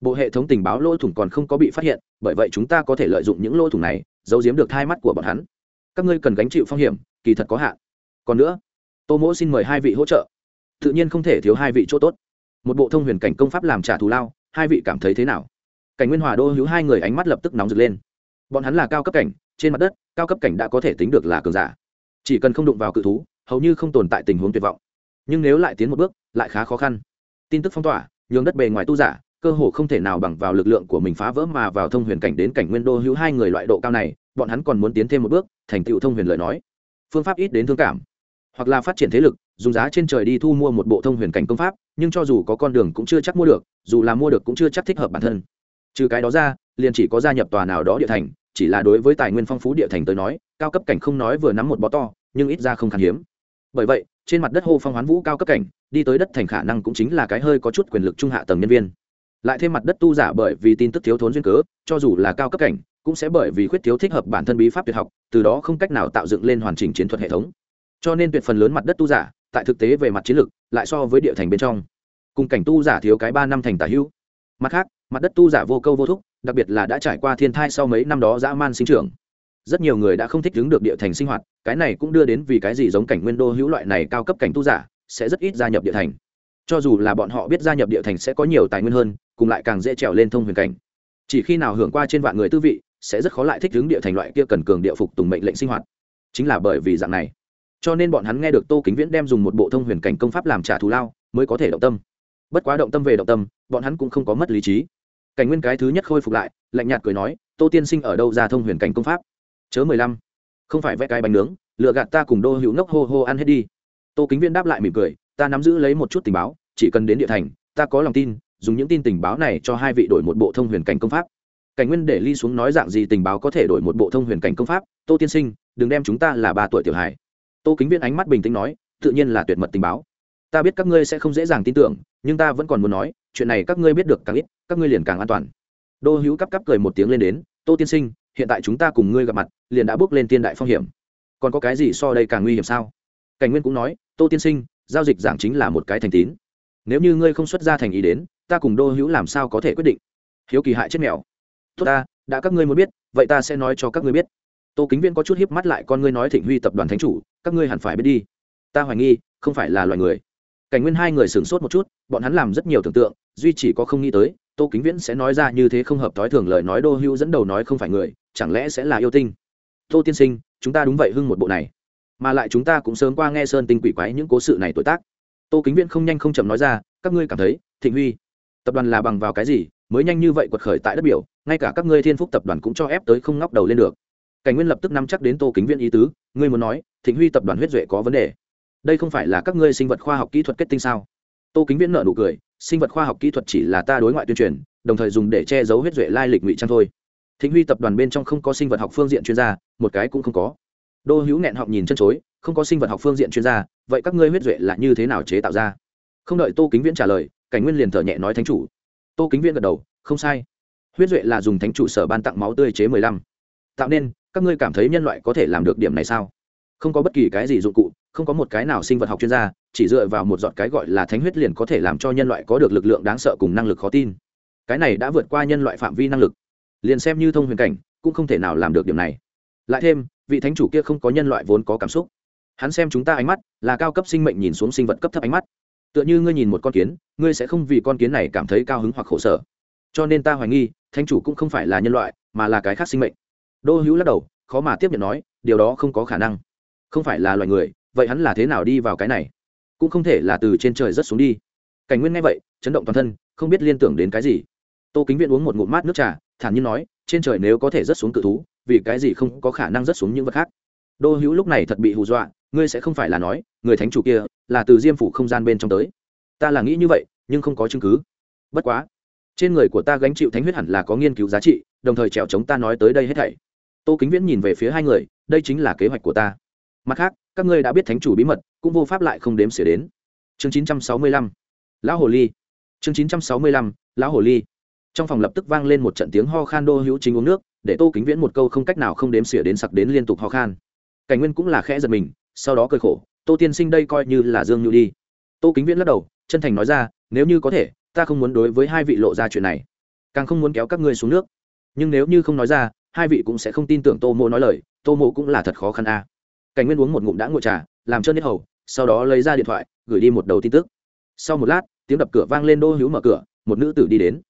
Bộ hệ thống tình báo lỗ thủng còn không có bị phát hiện, bởi vậy chúng ta có thể lợi dụng những lỗ thủng này, giấu giếm được hai mắt của bọn hắn. Các ngươi cần gánh chịu phong hiểm, kỳ thật có hạn. Còn nữa tô mỗ xin mời hai vị hỗ trợ. Tự nhiên không thể thiếu hai vị chỗ tốt. Một bộ thông huyền cảnh công pháp làm trả thù lao, hai vị cảm thấy thế nào? Cảnh nguyên hòa đô hữu hai người ánh mắt lập tức nóng rực lên. Bọn hắn là cao cấp cảnh, trên mặt đất, cao cấp cảnh đã có thể tính được là cường giả. Chỉ cần không đụng vào cự thú, hầu như không tồn tại tình huống tuyệt vọng. Nhưng nếu lại tiến một bước, lại khá khó khăn. Tin tức phong tỏa nhường đất bề ngoài tu giả, cơ hồ không thể nào bằng vào lực lượng của mình phá vỡ mà vào thông huyền cảnh đến cảnh nguyên đô hữu hai người loại độ cao này, bọn hắn còn muốn tiến thêm một bước, thành tựu thông huyền lời nói. Phương pháp ít đến thương cảm, hoặc là phát triển thế lực, dùng giá trên trời đi thu mua một bộ thông huyền cảnh công pháp, nhưng cho dù có con đường cũng chưa chắc mua được, dù là mua được cũng chưa chắc thích hợp bản thân. Trừ cái đó ra, liền chỉ có gia nhập tòa nào đó địa thành, chỉ là đối với tài nguyên phong phú địa thành tới nói, cao cấp cảnh không nói vừa nắm một bó to, nhưng ít ra không khan hiếm. Bởi vậy trên mặt đất hô phong hoán vũ cao cấp cảnh, đi tới đất thành khả năng cũng chính là cái hơi có chút quyền lực trung hạ tầng nhân viên. Lại thêm mặt đất tu giả bởi vì tin tức thiếu thốn duyên cớ, cho dù là cao cấp cảnh, cũng sẽ bởi vì khuyết thiếu thích hợp bản thân bí pháp tuyệt học, từ đó không cách nào tạo dựng lên hoàn chỉnh chiến thuật hệ thống. Cho nên tuyệt phần lớn mặt đất tu giả, tại thực tế về mặt chiến lược lại so với địa thành bên trong. Cùng cảnh tu giả thiếu cái ba năm thành tả hữu. Mặt khác, mặt đất tu giả vô câu vô thúc, đặc biệt là đã trải qua thiên thai sau mấy năm đó dã man sinh trưởng. Rất nhiều người đã không thích ứng được địa thành sinh hoạt cái này cũng đưa đến vì cái gì giống cảnh nguyên đô hữu loại này cao cấp cảnh tu giả sẽ rất ít gia nhập địa thành. Cho dù là bọn họ biết gia nhập địa thành sẽ có nhiều tài nguyên hơn, cùng lại càng dễ trèo lên thông huyền cảnh. Chỉ khi nào hưởng qua trên vạn người tư vị, sẽ rất khó lại thích ứng địa thành loại kia cần cường địa phục tùng mệnh lệnh sinh hoạt. Chính là bởi vì dạng này, cho nên bọn hắn nghe được tô kính viễn đem dùng một bộ thông huyền cảnh công pháp làm trả thù lao, mới có thể động tâm. Bất quá động tâm về động tâm, bọn hắn cũng không có mất lý trí. Cảnh nguyên cái thứ nhất khôi phục lại, lạnh nhạt cười nói, tô tiên sinh ở đâu ra thông huyền cảnh công pháp? Chớ mười lăm không phải vẽ cái bánh nướng lựa gạt ta cùng đô hữu ngốc hô hô ăn hết đi. Tô kính viên đáp lại mỉm cười, ta nắm giữ lấy một chút tình báo, chỉ cần đến địa thành, ta có lòng tin, dùng những tin tình báo này cho hai vị đổi một bộ thông huyền cảnh công pháp. Cảnh nguyên để ly xuống nói dạng gì tình báo có thể đổi một bộ thông huyền cảnh công pháp? Tô tiên sinh, đừng đem chúng ta là ba tuổi tiểu hải. tô kính viên ánh mắt bình tĩnh nói, tự nhiên là tuyệt mật tình báo. Ta biết các ngươi sẽ không dễ dàng tin tưởng, nhưng ta vẫn còn muốn nói, chuyện này các ngươi biết được càng ít, các ngươi liền càng an toàn. Đô hữu cắp cắp cười một tiếng lên đến, tô tiên sinh hiện tại chúng ta cùng ngươi gặp mặt, liền đã bước lên tiên đại phong hiểm. Còn có cái gì so đây càng nguy hiểm sao? Cảnh nguyên cũng nói, tô tiên sinh, giao dịch giảng chính là một cái thành tín. Nếu như ngươi không xuất ra thành ý đến, ta cùng đô hữu làm sao có thể quyết định? Hiếu kỳ hại chết mèo. Tốt ta, đã các ngươi muốn biết, vậy ta sẽ nói cho các ngươi biết. Tô kính viễn có chút hiếp mắt lại, con ngươi nói thịnh huy tập đoàn thánh chủ, các ngươi hẳn phải biết đi. Ta hoài nghi, không phải là loài người. Cảnh nguyên hai người sửng sốt một chút, bọn hắn làm rất nhiều tưởng tượng, duy chỉ có không nghĩ tới tô kính viễn sẽ nói ra như thế không hợp thói thường lời nói đô hữu dẫn đầu nói không phải người, chẳng lẽ sẽ là yêu tinh? Tô tiên sinh, chúng ta đúng vậy hưng một bộ này. Mà lại chúng ta cũng sớm qua nghe sơn tinh quỷ quái những cố sự này tuổi tác. Tô kính viễn không nhanh không chậm nói ra, các ngươi cảm thấy, thịnh huy, tập đoàn là bằng vào cái gì, mới nhanh như vậy quật khởi tại đất biểu, ngay cả các ngươi thiên phúc tập đoàn cũng cho ép tới không ngóc đầu lên được. Cảnh nguyên lập tức nắm chắc đến tô kính viễn ý tứ, ngươi muốn nói, thịnh huy tập đoàn huyết duệ có vấn đề. Đây không phải là các ngươi sinh vật khoa học kỹ thuật kết tinh sao? Tô kính viễn nợ nụ cười sinh vật khoa học kỹ thuật chỉ là ta đối ngoại tuyên truyền, đồng thời dùng để che giấu huyết duệ lai lịch ngụy trang thôi. Thịnh huy tập đoàn bên trong không có sinh vật học phương diện chuyên gia, một cái cũng không có. Đô hữu nghẹn họng nhìn chân chối, không có sinh vật học phương diện chuyên gia, vậy các ngươi huyết duệ là như thế nào chế tạo ra? Không đợi tô kính viễn trả lời, cảnh nguyên liền thở nhẹ nói thánh chủ. Tô kính viễn gật đầu, không sai. Huyết duệ là dùng thánh chủ sở ban tặng máu tươi chế mười lăm. Tạo nên, các ngươi cảm thấy nhân loại có thể làm được điểm này sao? Không có bất kỳ cái gì dụng cụ, không có một cái nào sinh vật học chuyên gia, chỉ dựa vào một giọt cái gọi là thánh huyết liền có thể làm cho nhân loại có được lực lượng đáng sợ cùng năng lực khó tin. Cái này đã vượt qua nhân loại phạm vi năng lực. Liền xem như thông huyền cảnh, cũng không thể nào làm được điểm này. Lại thêm, vị thánh chủ kia không có nhân loại vốn có cảm xúc. Hắn xem chúng ta ánh mắt, là cao cấp sinh mệnh nhìn xuống sinh vật cấp thấp ánh mắt. Tựa như ngươi nhìn một con kiến, ngươi sẽ không vì con kiến này cảm thấy cao hứng hoặc khổ sở. Cho nên ta hoài nghi, thánh chủ cũng không phải là nhân loại, mà là cái khác sinh mệnh. Đô hữu lắc đầu, khó mà tiếp nhận nói, điều đó không có khả năng không phải là loài người, vậy hắn là thế nào đi vào cái này? Cũng không thể là từ trên trời rất xuống đi. Cảnh nguyên nghe vậy, chấn động toàn thân, không biết liên tưởng đến cái gì. Tô kính viện uống một ngụm mát nước trà, thản nhiên nói, trên trời nếu có thể rất xuống cự thú, vì cái gì không có khả năng rất xuống những vật khác? Đô hữu lúc này thật bị hù dọa, ngươi sẽ không phải là nói, người thánh chủ kia là từ diêm phủ không gian bên trong tới. Ta là nghĩ như vậy, nhưng không có chứng cứ. Bất quá, trên người của ta gánh chịu thánh huyết hẳn là có nghiên cứu giá trị, đồng thời trèo chống ta nói tới đây hết thảy. Tô kính viễn nhìn về phía hai người, đây chính là kế hoạch của ta mặt khác, các ngươi đã biết thánh chủ bí mật, cũng vô pháp lại không đếm xỉa đến. Chương chín trăm sáu mươi lăm, lão hồ ly. Chương chín trăm sáu mươi lăm, lão hồ ly. Trong phòng lập tức vang lên một trận tiếng ho khan đô hữu chính uống nước, để tô kính viễn một câu không cách nào không đếm xỉa đến sặc đến liên tục ho khan. Cảnh nguyên cũng là khẽ giật mình, sau đó cười khổ, tô tiên sinh đây coi như là dương nhu đi. Tô kính viễn lắc đầu, chân thành nói ra, nếu như có thể, ta không muốn đối với hai vị lộ ra chuyện này. Càng không muốn kéo các ngươi xuống nước. Nhưng nếu như không nói ra, hai vị cũng sẽ không tin tưởng tô mô nói lời, tô mô cũng là thật khó khăn a. à cảnh nguyên uống một ngụm đã ngồi trà, làm trơn nhất hầu, sau đó lấy ra điện thoại, gửi đi một đầu tin tức. Sau một lát, tiếng đập cửa vang lên đô hữu mở cửa, một nữ tử đi đến.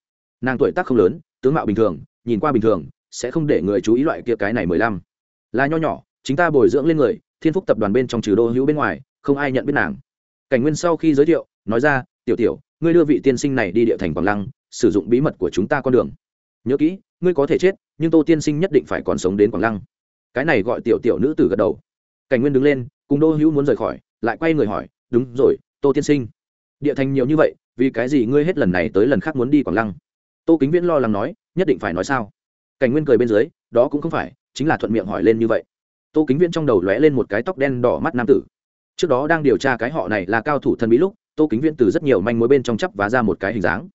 Nàng tuổi tác không lớn, tướng mạo bình thường, nhìn qua bình thường, sẽ không để người chú ý loại kia cái này mười lăm. Là nho nhỏ, chính ta bồi dưỡng lên người, thiên phúc tập đoàn bên trong trừ đô hữu bên ngoài, không ai nhận biết nàng. Cảnh nguyên sau khi giới thiệu, nói ra, tiểu tiểu, ngươi đưa vị tiên sinh này đi địa thành quảng lăng, sử dụng bí mật của chúng ta con đường. Nhớ kỹ, ngươi có thể chết, nhưng tô tiên sinh nhất định phải còn sống đến quảng lăng. Cái này gọi tiểu tiểu nữ tử gật đầu cảnh nguyên đứng lên, cùng đô hữu muốn rời khỏi, lại quay người hỏi, đúng rồi, tô tiên sinh, địa thành nhiều như vậy, vì cái gì ngươi hết lần này tới lần khác muốn đi quảng lăng? Tô kính viễn lo lắng nói, nhất định phải nói sao? Cảnh nguyên cười bên dưới, đó cũng không phải, chính là thuận miệng hỏi lên như vậy. Tô kính viễn trong đầu lóe lên một cái tóc đen đỏ mắt nam tử. Trước đó đang điều tra cái họ này là cao thủ thân bí lúc, tô kính viễn từ rất nhiều manh mối bên trong chấp và ra một cái hình dáng.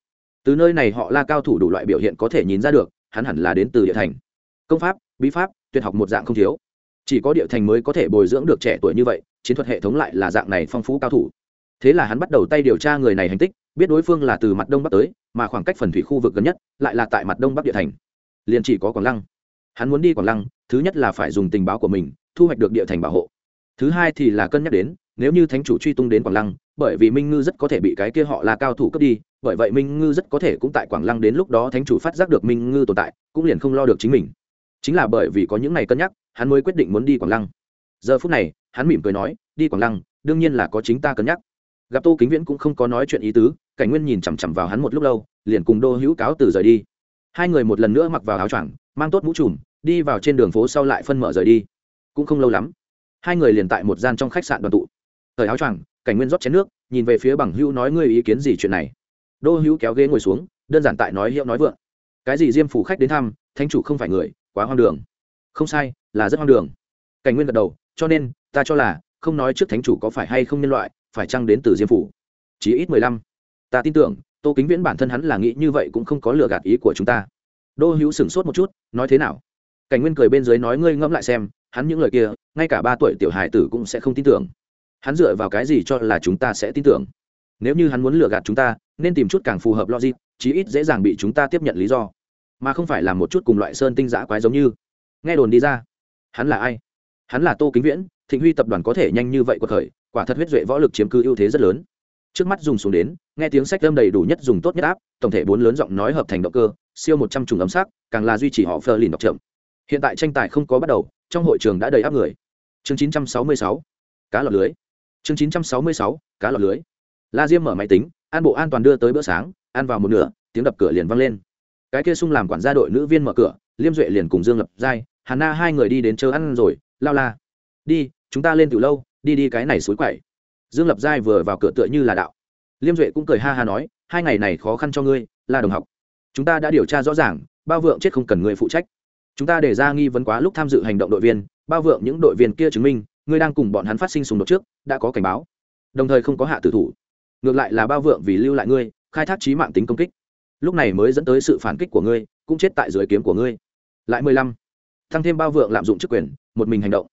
Từ nơi này họ là cao thủ đủ loại biểu hiện có thể nhìn ra được, hắn hẳn là đến từ địa thành. Công pháp, bí pháp, tuyệt học một dạng không thiếu chỉ có địa thành mới có thể bồi dưỡng được trẻ tuổi như vậy, chiến thuật hệ thống lại là dạng này phong phú cao thủ. Thế là hắn bắt đầu tay điều tra người này hành tích, biết đối phương là từ mặt đông bắc tới, mà khoảng cách phần thủy khu vực gần nhất lại là tại mặt đông bắc địa thành. Liền chỉ có quảng lăng. Hắn muốn đi quảng lăng, thứ nhất là phải dùng tình báo của mình, thu hoạch được địa thành bảo hộ. Thứ hai thì là cân nhắc đến, nếu như thánh chủ truy tung đến quảng lăng, bởi vì minh ngư rất có thể bị cái kia họ là cao thủ cướp đi, bởi vậy minh ngư rất có thể cũng tại quảng lăng đến lúc đó thánh chủ phát giác được minh ngư tồn tại, cũng liền không lo được chính mình. Chính là bởi vì có những này cân nhắc hắn mới quyết định muốn đi quảng lăng. Giờ phút này, hắn mỉm cười nói, đi quảng lăng, đương nhiên là có chính ta cân nhắc. Gặp tô kính viễn cũng không có nói chuyện ý tứ, cảnh nguyên nhìn chằm chằm vào hắn một lúc lâu, liền cùng đô hữu cáo từ rời đi. Hai người một lần nữa mặc vào áo choàng, mang tốt mũ trùm, đi vào trên đường phố sau lại phân mở rời đi. Cũng không lâu lắm, hai người liền tại một gian trong khách sạn đoàn tụ. Thời áo choàng, cảnh nguyên rót chén nước, nhìn về phía bằng hữu nói, ngươi ý kiến gì chuyện này? Đô hữu kéo ghế ngồi xuống, đơn giản tại nói hiệu nói vượng. Cái gì diêm phủ khách đến thăm, thánh chủ không phải người, quá hoang đường không sai, là rất hoang đường. Cảnh nguyên gật đầu, cho nên, ta cho là, không nói trước thánh chủ có phải hay không nhân loại, phải chăng đến từ diêm phủ? Chí ít mười lăm. Ta tin tưởng, tô kính viễn bản thân hắn là nghĩ như vậy cũng không có lừa gạt ý của chúng ta. Đô hữu sửng sốt một chút, nói thế nào? Cảnh nguyên cười bên dưới nói ngươi ngẫm lại xem, hắn những lời kia, ngay cả ba tuổi tiểu hài tử cũng sẽ không tin tưởng. Hắn dựa vào cái gì cho là chúng ta sẽ tin tưởng? Nếu như hắn muốn lừa gạt chúng ta, nên tìm chút càng phù hợp logic, chí ít dễ dàng bị chúng ta tiếp nhận lý do. Mà không phải là một chút cùng loại sơn tinh giã quái giống như nghe đồn đi ra. Hắn là ai? Hắn là tô kính viễn, thịnh huy tập đoàn có thể nhanh như vậy quật khởi, quả thật huyết duệ võ lực chiếm cứ ưu thế rất lớn. Trước mắt dùng xuống đến, nghe tiếng sách âm đầy đủ nhất dùng tốt nhất áp, tổng thể bốn lớn giọng nói hợp thành động cơ, siêu một trăm trùng ấm sắc, càng là duy trì họ phơ lìn đọc chậm. Hiện tại tranh tài không có bắt đầu, trong hội trường đã đầy áp người. Chương chín trăm sáu mươi sáu, cá lọc lưới. Chương chín trăm sáu mươi sáu, cá lọc lưới. La diêm mở máy tính, an bộ an toàn đưa tới bữa sáng, ăn vào một nửa, tiếng đập cửa liền vang lên cái kia sung làm quản gia đội nữ viên mở cửa, liêm duệ liền cùng dương lập, giai, hà na hai người đi đến chờ ăn rồi, lao la, đi, chúng ta lên từ lâu, đi đi cái này suối quậy. Dương lập, giai vừa vào cửa tựa như là đạo. Liêm duệ cũng cười ha ha nói, hai ngày này khó khăn cho ngươi là đồng học. Chúng ta đã điều tra rõ ràng, bao vượng chết không cần ngươi phụ trách. Chúng ta để ra nghi vấn quá lúc tham dự hành động đội viên, bao vượng những đội viên kia chứng minh, ngươi đang cùng bọn hắn phát sinh xung đột trước, đã có cảnh báo. Đồng thời không có hạ tử thủ. Ngược lại là bao vượng vì lưu lại ngươi, khai thác trí mạng tính công kích lúc này mới dẫn tới sự phản kích của ngươi, cũng chết tại dưới kiếm của ngươi. Lại mười lăm. Thăng thêm bao vượng lạm dụng chức quyền, một mình hành động.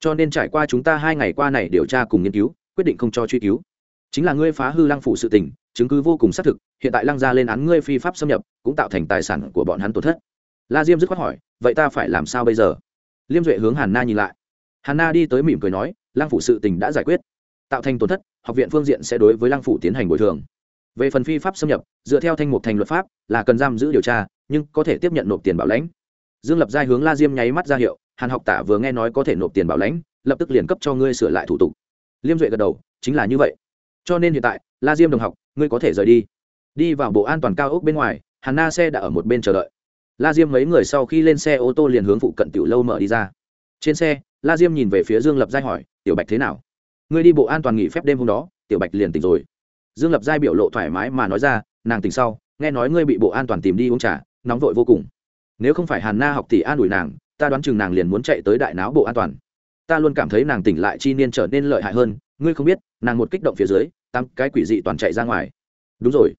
Cho nên trải qua chúng ta hai ngày qua này điều tra cùng nghiên cứu, quyết định không cho truy cứu. Chính là ngươi phá hư lăng phủ sự tình, chứng cứ vô cùng xác thực, hiện tại lăng gia lên án ngươi phi pháp xâm nhập, cũng tạo thành tài sản của bọn hắn tổn thất. La diêm dứt khoát hỏi, vậy ta phải làm sao bây giờ? Liêm duệ hướng hàn na nhìn lại. Hàn na đi tới mỉm cười nói, lăng phủ sự tình đã giải quyết. Tạo thành tổn thất, học viện phương diện sẽ đối với lăng phủ tiến hành bồi thường về phần phi pháp xâm nhập, dựa theo thanh mục thành luật pháp, là cần giam giữ điều tra, nhưng có thể tiếp nhận nộp tiền bảo lãnh. Dương lập giai hướng la diêm nháy mắt ra hiệu, hàn học tả vừa nghe nói có thể nộp tiền bảo lãnh, lập tức liền cấp cho ngươi sửa lại thủ tục. Liêm duệ gật đầu, chính là như vậy. Cho nên hiện tại, la diêm đồng học, ngươi có thể rời đi. Đi vào bộ an toàn cao ốc bên ngoài, hàn na xe đã ở một bên chờ đợi. La diêm mấy người sau khi lên xe ô tô liền hướng phụ cận tiểu lâu mở đi ra. Trên xe, la diêm nhìn về phía dương lập giai hỏi, tiểu bạch thế nào? Ngươi đi bộ an toàn nghỉ phép đêm hôm đó, tiểu bạch liền tỉnh rồi dương lập giai biểu lộ thoải mái mà nói ra, nàng tỉnh sau, nghe nói ngươi bị bộ an toàn tìm đi uống trà, nóng vội vô cùng. Nếu không phải hàn na học tỷ an ủi nàng, ta đoán chừng nàng liền muốn chạy tới đại não bộ an toàn. Ta luôn cảm thấy nàng tỉnh lại chi niên trở nên lợi hại hơn, ngươi không biết, nàng một kích động phía dưới tăng cái quỷ dị toàn chạy ra ngoài. Đúng rồi.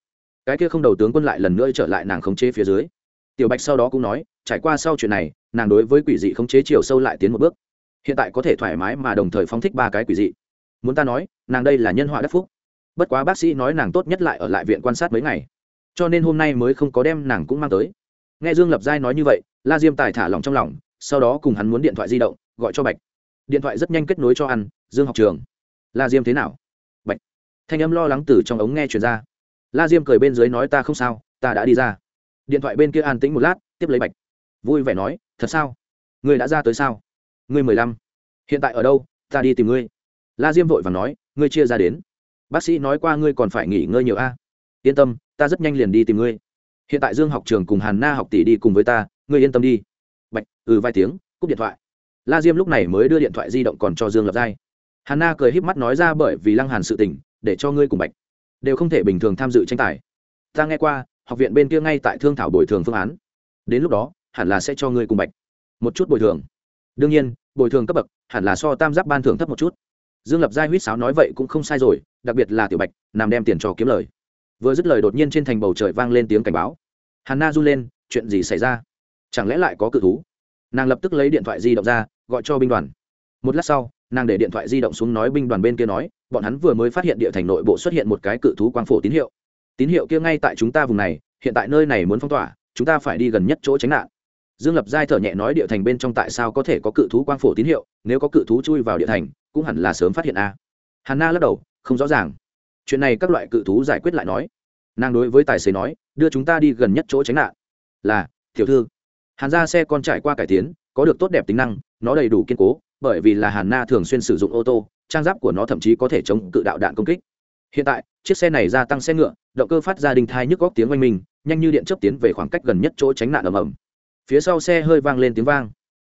Cái kia không đầu tướng quân lại lần nữa trở lại nàng khống chế phía dưới. Tiểu bạch sau đó cũng nói, trải qua sau chuyện này, nàng đối với quỷ dị khống chế chiều sâu lại tiến một bước. Hiện tại có thể thoải mái mà đồng thời phóng thích ba cái quỷ dị. Muốn ta nói, nàng đây là nhân họa đắc phúc bất quá bác sĩ nói nàng tốt nhất lại ở lại viện quan sát mấy ngày. Cho nên hôm nay mới không có đem nàng cũng mang tới. Nghe dương lập giai nói như vậy, la diêm tài thả lòng trong lòng, sau đó cùng hắn muốn điện thoại di động, gọi cho bạch. Điện thoại rất nhanh kết nối cho ăn, dương học trường. La diêm thế nào? Bạch. Thanh âm lo lắng từ trong ống nghe chuyển ra. La diêm cười bên dưới nói ta không sao, ta đã đi ra. Điện thoại bên kia an tĩnh một lát, tiếp lấy bạch. Vui vẻ nói, thật sao? Ngươi đã ra tới sao? Ngươi mười lăm. Hiện tại ở đâu? Ta đi tìm ngươi. La diêm vội và nói, ngươi chia ra đến bác sĩ nói qua ngươi còn phải nghỉ ngơi nhiều a. Yên tâm, ta rất nhanh liền đi tìm ngươi. Hiện tại dương học trường cùng hàn na học tỷ đi cùng với ta, ngươi yên tâm đi. Bạch ừ vài tiếng, cúp điện thoại. La diêm lúc này mới đưa điện thoại di động còn cho dương lập giai. Hàn na cười híp mắt nói ra bởi vì lăng hàn sự tình, để cho ngươi cùng bạch. Đều không thể bình thường tham dự tranh tài. Ta nghe qua, học viện bên kia ngay tại thương thảo bồi thường phương án. Đến lúc đó, hẳn là sẽ cho ngươi cùng bạch. Một chút bồi thường. Đương nhiên, bồi thường cấp bậc, hẳn là so tam giác ban thưởng thấp một chút dương lập giai huýt sáo nói vậy cũng không sai rồi, đặc biệt là tiểu bạch nằm đem tiền cho kiếm lời. Vừa dứt lời đột nhiên trên thành bầu trời vang lên tiếng cảnh báo. Hàn na run lên, chuyện gì xảy ra? Chẳng lẽ lại có cự thú? Nàng lập tức lấy điện thoại di động ra, gọi cho binh đoàn. Một lát sau, nàng để điện thoại di động xuống nói binh đoàn bên kia nói, bọn hắn vừa mới phát hiện địa thành nội bộ xuất hiện một cái cự thú quang phổ tín hiệu. Tín hiệu kia ngay tại chúng ta vùng này, hiện tại nơi này muốn phong tỏa, chúng ta phải đi gần nhất chỗ tránh nạn dương lập giai thở nhẹ nói địa thành bên trong tại sao có thể có cự thú quang phổ tín hiệu, nếu có cự thú chui vào địa thành, cũng hẳn là sớm phát hiện a. À. hàn na lắc đầu, không rõ ràng. Chuyện này các loại cự thú giải quyết lại nói. Nàng đối với tài xế nói, đưa chúng ta đi gần nhất chỗ tránh nạn. Là, tiểu thư. Hàn ra xe con trải qua cải tiến, có được tốt đẹp tính năng, nó đầy đủ kiên cố, bởi vì là hàn na thường xuyên sử dụng ô tô, trang giáp của nó thậm chí có thể chống cự đạo đạn công kích. Hiện tại, chiếc xe này gia tăng xe ngựa, động cơ phát ra đình thai nhức góc tiếng oanh minh, nhanh như điện chấp tiến về khoảng cách gần nhất chỗ tránh nạn ầm ầm phía sau xe hơi vang lên tiếng vang.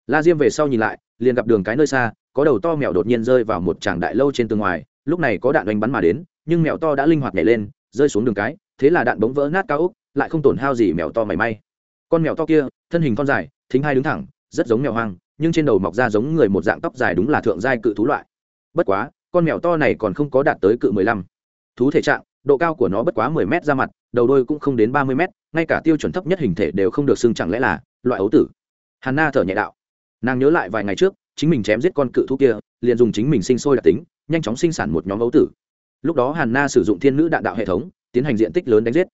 La diêm về sau nhìn lại, liền gặp đường cái nơi xa, có đầu to mèo đột nhiên rơi vào một tràng đại lâu trên tường ngoài, lúc này có đạn oanh bắn mà đến, nhưng mèo to đã linh hoạt nhảy lên, rơi xuống đường cái, thế là đạn bóng vỡ nát cao úc lại không tổn hao gì mèo to mảy may. Con mèo to kia, thân hình con dài, thính hai đứng thẳng, rất giống mèo hoang, nhưng trên đầu mọc ra giống người một dạng tóc dài đúng là thượng giai cự thú loại. Bất quá, con mèo to này còn không có đạt tới cự mười lăm. Thú thể trạng, độ cao của nó bất quá mười m ra mặt, đầu đôi cũng không đến ba mươi m ngay cả tiêu chuẩn thấp nhất hình thể đều không được xưng chẳng lẽ là loại ấu tử. Hàn na thở nhẹ đạo. Nàng nhớ lại vài ngày trước, chính mình chém giết con cự thú kia, liền dùng chính mình sinh sôi đặc tính, nhanh chóng sinh sản một nhóm ấu tử. Lúc đó hàn na sử dụng thiên nữ đạn đạo hệ thống, tiến hành diện tích lớn đánh giết.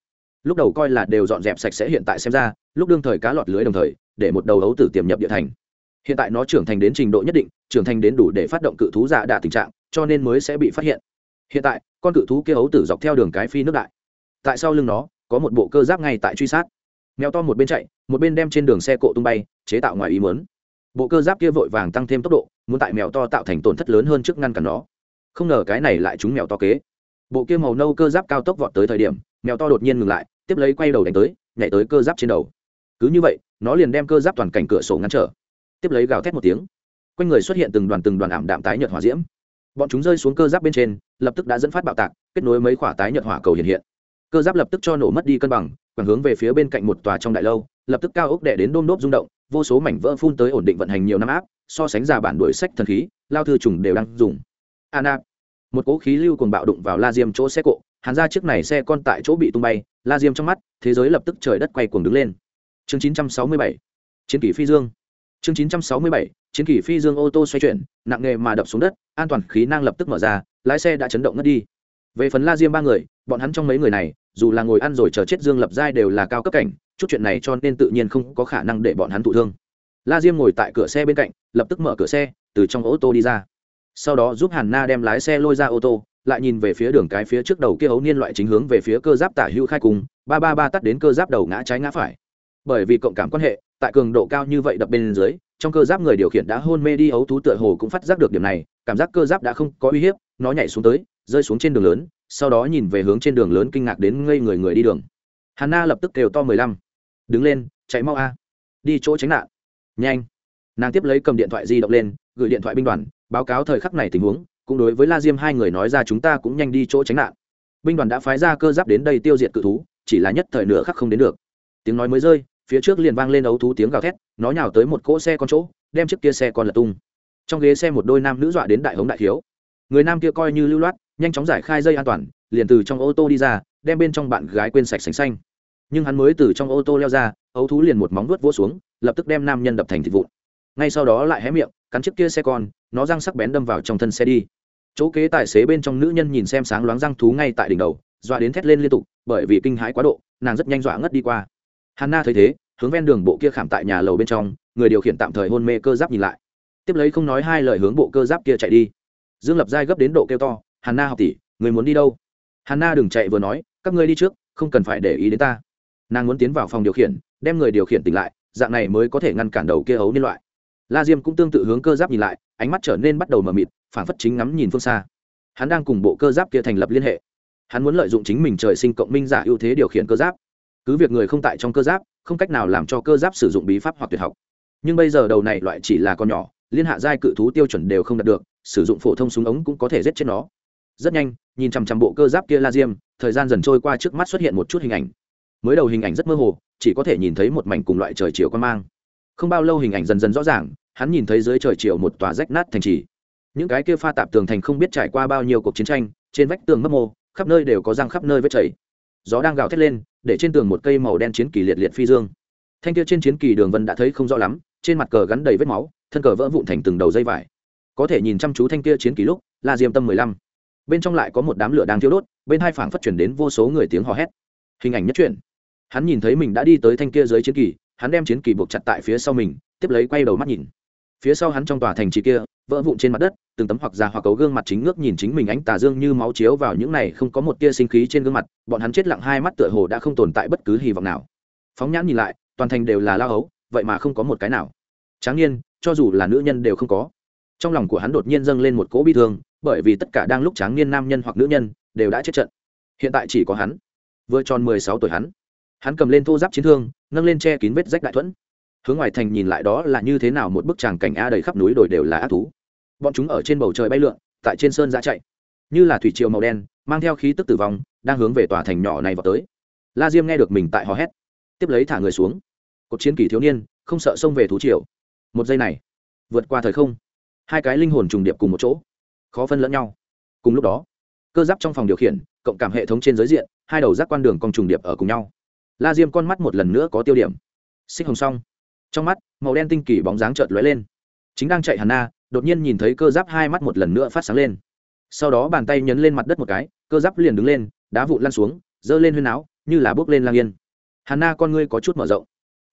Lúc đầu coi là đều dọn dẹp sạch sẽ hiện tại xem ra, lúc đương thời cá lọt lưới đồng thời, để một đầu ấu tử tiềm nhập địa thành. Hiện tại nó trưởng thành đến trình độ nhất định, trưởng thành đến đủ để phát động cự thú giả đạ tình trạng, cho nên mới sẽ bị phát hiện. Hiện tại, con cự thú kia ấu tử dọc theo đường cái phi nước đại. Tại sau lưng nó, có một bộ cơ giáp ngay tại truy sát mèo to một bên chạy, một bên đem trên đường xe cộ tung bay, chế tạo ngoài ý mớn bộ cơ giáp kia vội vàng tăng thêm tốc độ, muốn tại mèo to tạo thành tổn thất lớn hơn trước ngăn cản nó. Không ngờ cái này lại trúng mèo to kế. Bộ kia màu nâu cơ giáp cao tốc vọt tới thời điểm, mèo to đột nhiên ngừng lại, tiếp lấy quay đầu đánh tới, nhảy tới cơ giáp trên đầu. Cứ như vậy, nó liền đem cơ giáp toàn cảnh cửa sổ ngăn trở. Tiếp lấy gào thét một tiếng. Quanh người xuất hiện từng đoàn từng đoàn ảm đạm tái nhợt hỏa diễm. Bọn chúng rơi xuống cơ giáp bên trên, lập tức đã dẫn phát bạo tạc, kết nối mấy khỏa tái nhợt hỏa cầu hiện hiện cơ giáp lập tức cho nổ mất đi cân bằng, quẳng hướng về phía bên cạnh một tòa trong đại lâu, lập tức cao ốc đệ đến đôm đốp rung động, vô số mảnh vỡ phun tới ổn định vận hành nhiều năm áp, so sánh ra bản đuổi sách thần khí, lao thư trùng đều đang dùng. Anna, một cỗ khí lưu cùng bạo đụng vào la diêm chỗ xe cộ, hàn ra chiếc này xe con tại chỗ bị tung bay, la diêm trong mắt, thế giới lập tức trời đất quay cuồng đứng lên. Chương 967 chiến kỷ phi dương. Chương 967 chiến kỷ phi dương ô tô xoay chuyển, nặng nghề mà đập xuống đất, an toàn khí năng lập tức mở ra, lái xe đã chấn động ngất đi. Về phần la diêm ba người bọn hắn trong mấy người này, dù là ngồi ăn rồi chờ chết dương lập giai đều là cao cấp cảnh, chút chuyện này cho nên tự nhiên không có khả năng để bọn hắn thụ thương. La diêm ngồi tại cửa xe bên cạnh, lập tức mở cửa xe, từ trong ô tô đi ra. Sau đó giúp hàn na đem lái xe lôi ra ô tô, lại nhìn về phía đường cái phía trước đầu kia ấu niên loại chính hướng về phía cơ giáp tả hữu khai cùng, ba ba ba tắt đến cơ giáp đầu ngã trái ngã phải. Bởi vì cộng cảm quan hệ, tại cường độ cao như vậy đập bên dưới, trong cơ giáp người điều khiển đã hôn mê đi, ấu thú tựa hồ cũng phát giác được điểm này, cảm giác cơ giáp đã không có uy hiếp, nó nhảy xuống tới, rơi xuống trên đường lớn sau đó nhìn về hướng trên đường lớn kinh ngạc đến ngây người người đi đường. Hàn Na lập tức kêu to mười lăm. Đứng lên, chạy mau a. Đi chỗ tránh nạn. Nhanh. Nàng tiếp lấy cầm điện thoại di động lên, gửi điện thoại binh đoàn, báo cáo thời khắc này tình huống, cũng đối với la diêm hai người nói ra chúng ta cũng nhanh đi chỗ tránh nạn. Binh đoàn đã phái ra cơ giáp đến đây tiêu diệt cự thú, chỉ là nhất thời nửa khắc không đến được. Tiếng nói mới rơi, phía trước liền vang lên ấu thú tiếng gào thét, nó nhào tới một cỗ xe con chỗ, đem chiếc kia xe con lật tung. Trong ghế xe một đôi nam nữ dọa đến đại hống đại thiếu. Người nam kia coi như lưu loát nhanh chóng giải khai dây an toàn, liền từ trong ô tô đi ra, đem bên trong bạn gái quên sạch sành xanh. Nhưng hắn mới từ trong ô tô leo ra, ấu thú liền một móng vuốt vỗ xuống, lập tức đem nam nhân đập thành thịt vụn. Ngay sau đó lại hé miệng, cắn chiếc kia xe con, nó răng sắc bén đâm vào trong thân xe đi. Chỗ kế tài xế bên trong nữ nhân nhìn xem sáng loáng răng thú ngay tại đỉnh đầu, dọa đến thét lên liên tục, bởi vì kinh hãi quá độ, nàng rất nhanh dọa ngất đi qua. Hanna thấy thế, hướng ven đường bộ kia khảm tại nhà lầu bên trong, người điều khiển tạm thời hôn mê cơ giáp nhìn lại. Tiếp lấy không nói hai lời hướng bộ cơ giáp kia chạy đi. Dương lập giai gấp đến độ kêu to hanna học tỷ, người muốn đi đâu? Hanna đừng chạy vừa nói, các ngươi đi trước, không cần phải để ý đến ta. Nàng muốn tiến vào phòng điều khiển, đem người điều khiển tỉnh lại, dạng này mới có thể ngăn cản đầu kia ấu niên loại. La diêm cũng tương tự hướng cơ giáp nhìn lại, ánh mắt trở nên bắt đầu mờ mịt phản phất chính ngắm nhìn phương xa. Hắn đang cùng bộ cơ giáp kia thành lập liên hệ. Hắn muốn lợi dụng chính mình trời sinh cộng minh giả ưu thế điều khiển cơ giáp. Cứ việc người không tại trong cơ giáp, không cách nào làm cho cơ giáp sử dụng bí pháp hoặc tuyệt học. Nhưng bây giờ đầu này loại chỉ là con nhỏ, liên hạ giai cự thú tiêu chuẩn đều không đạt được, sử dụng phổ thông súng ống cũng có thể giết chết nó rất nhanh, nhìn chằm chằm bộ cơ giáp kia la diêm, thời gian dần trôi qua trước mắt xuất hiện một chút hình ảnh. Mới đầu hình ảnh rất mơ hồ, chỉ có thể nhìn thấy một mảnh cùng loại trời chiều quan mang. Không bao lâu hình ảnh dần dần rõ ràng, hắn nhìn thấy dưới trời chiều một tòa rách nát thành trì. Những cái kia pha tạp tường thành không biết trải qua bao nhiêu cuộc chiến tranh, trên vách tường mấp mô, khắp nơi đều có răng khắp nơi vết chảy. Gió đang gào thét lên, để trên tường một cây màu đen chiến kỳ liệt liệt phi dương. Thanh kia trên chiến kỳ đường vân đã thấy không rõ lắm, trên mặt cờ gắn đầy vết máu, thân cờ vỡ vụn thành từng đầu dây vải. Có thể nhìn chăm chú thanh kia chiến kỳ lúc là diêm tâm mười lăm bên trong lại có một đám lửa đang thiêu đốt, bên hai phảng phát chuyển đến vô số người tiếng hò hét. Hình ảnh nhất truyện. Hắn nhìn thấy mình đã đi tới thanh kia dưới chiến kỳ, hắn đem chiến kỳ buộc chặt tại phía sau mình, tiếp lấy quay đầu mắt nhìn. Phía sau hắn trong tòa thành trì kia, vỡ vụn trên mặt đất, từng tấm hoặc già hoặc cấu gương mặt chính ngước nhìn chính mình ánh tà dương như máu chiếu vào những này không có một tia sinh khí trên gương mặt, bọn hắn chết lặng hai mắt tựa hồ đã không tồn tại bất cứ hy vọng nào. Phóng nhãn nhìn lại, toàn thành đều là lao ấu vậy mà không có một cái nào. Tráng nhiên cho dù là nữ nhân đều không có. Trong lòng của hắn đột nhiên dâng lên một cỗ bi thương bởi vì tất cả đang lúc tráng niên nam nhân hoặc nữ nhân đều đã chết trận. Hiện tại chỉ có hắn, vừa tròn mười sáu tuổi hắn. Hắn cầm lên thô giáp chiến thương, nâng lên che kín vết rách đại thuẫn. Hướng ngoài thành nhìn lại đó là như thế nào một bức tràng cảnh a đầy khắp núi đồi đều là ác thú. Bọn chúng ở trên bầu trời bay lượn, tại trên sơn ra chạy. Như là thủy triều màu đen, mang theo khí tức tử vong, đang hướng về tòa thành nhỏ này vào tới. La diêm nghe được mình tại hò hét, tiếp lấy thả người xuống. Cột chiến kỳ thiếu niên, không sợ xông về thú triều. Một giây này, vượt qua thời không. Hai cái linh hồn trùng điệp cùng một chỗ khó phân lẫn nhau. Cùng lúc đó, cơ giáp trong phòng điều khiển, cộng cảm hệ thống trên giới diện, hai đầu giác quan đường con trùng điệp ở cùng nhau. La diêm con mắt một lần nữa có tiêu điểm. Xích hồng xong trong mắt, màu đen tinh kỳ bóng dáng chợt lóe lên. Chính đang chạy hàn na, đột nhiên nhìn thấy cơ giáp hai mắt một lần nữa phát sáng lên. Sau đó bàn tay nhấn lên mặt đất một cái, cơ giáp liền đứng lên, đá vụn lăn xuống, giơ lên huyên áo, như là bước lên lang yên. Hàn na, con ngươi có chút mở rộng.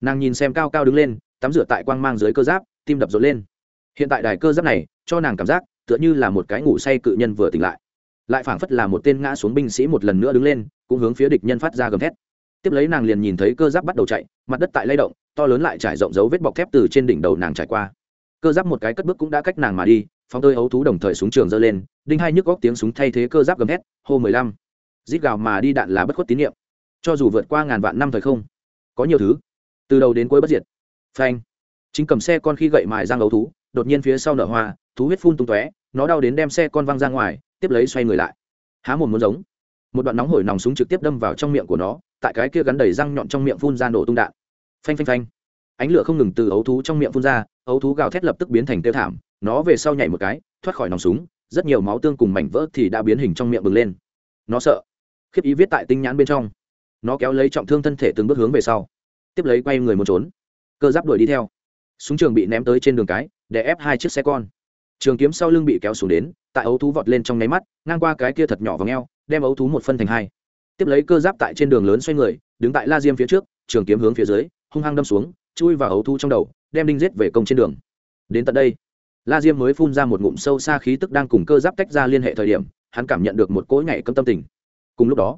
Nàng nhìn xem cao cao đứng lên, tắm rửa tại quang mang dưới cơ giáp, tim đập rộn lên. Hiện tại đài cơ giáp này, cho nàng cảm giác tựa như là một cái ngủ say cự nhân vừa tỉnh lại. Lại phảng phất là một tên ngã xuống binh sĩ một lần nữa đứng lên, cũng hướng phía địch nhân phát ra gầm thét. Tiếp lấy nàng liền nhìn thấy cơ giáp bắt đầu chạy, mặt đất tại lay động, to lớn lại trải rộng dấu vết bọc thép từ trên đỉnh đầu nàng trải qua. Cơ giáp một cái cất bước cũng đã cách nàng mà đi, phóng tơi ấu thú đồng thời súng trường giơ lên, đinh hai nhức góc tiếng súng thay thế cơ giáp gầm thét, hô mười lăm. Rít gào mà đi đạn là bất khuất tín nhiệm. Cho dù vượt qua ngàn vạn năm thời không, có nhiều thứ. Từ đầu đến cuối bất diệt. Phanh. Chính cầm xe con khi gậy mài giang ấu thú, đột nhiên phía sau nở hoa thú huyết phun tung tóe, nó đau đến đem xe con văng ra ngoài, tiếp lấy xoay người lại. Há mồm muốn giống. Một đoạn nóng hổi nòng súng trực tiếp đâm vào trong miệng của nó, tại cái kia gắn đầy răng nhọn trong miệng phun ra nổ tung đạn. Phanh phanh phanh. Ánh lửa không ngừng từ ấu thú trong miệng phun ra, ấu thú gào thét lập tức biến thành tiêu thảm, nó về sau nhảy một cái, thoát khỏi nòng súng, rất nhiều máu tương cùng mảnh vỡ thì đã biến hình trong miệng bừng lên. Nó sợ. Khiếp ý viết tại tinh nhãn bên trong. Nó kéo lấy trọng thương thân thể từng bước hướng về sau. Tiếp lấy quay người muốn trốn. Cơ giáp đuổi đi theo. Súng trường bị ném tới trên đường cái để ép hai chiếc xe con trường kiếm sau lưng bị kéo xuống đến, tại ấu thú vọt lên trong nháy mắt, ngang qua cái kia thật nhỏ và ngheo đem ấu thú một phân thành hai. Tiếp lấy cơ giáp tại trên đường lớn xoay người, đứng tại la diêm phía trước, trường kiếm hướng phía dưới, hung hăng đâm xuống, chui vào ấu thú trong đầu, đem đinh giết về công trên đường. Đến tận đây, la diêm mới phun ra một ngụm sâu xa khí tức đang cùng cơ giáp tách ra liên hệ thời điểm, hắn cảm nhận được một cỗ nhảy cấm tâm tình. Cùng lúc đó,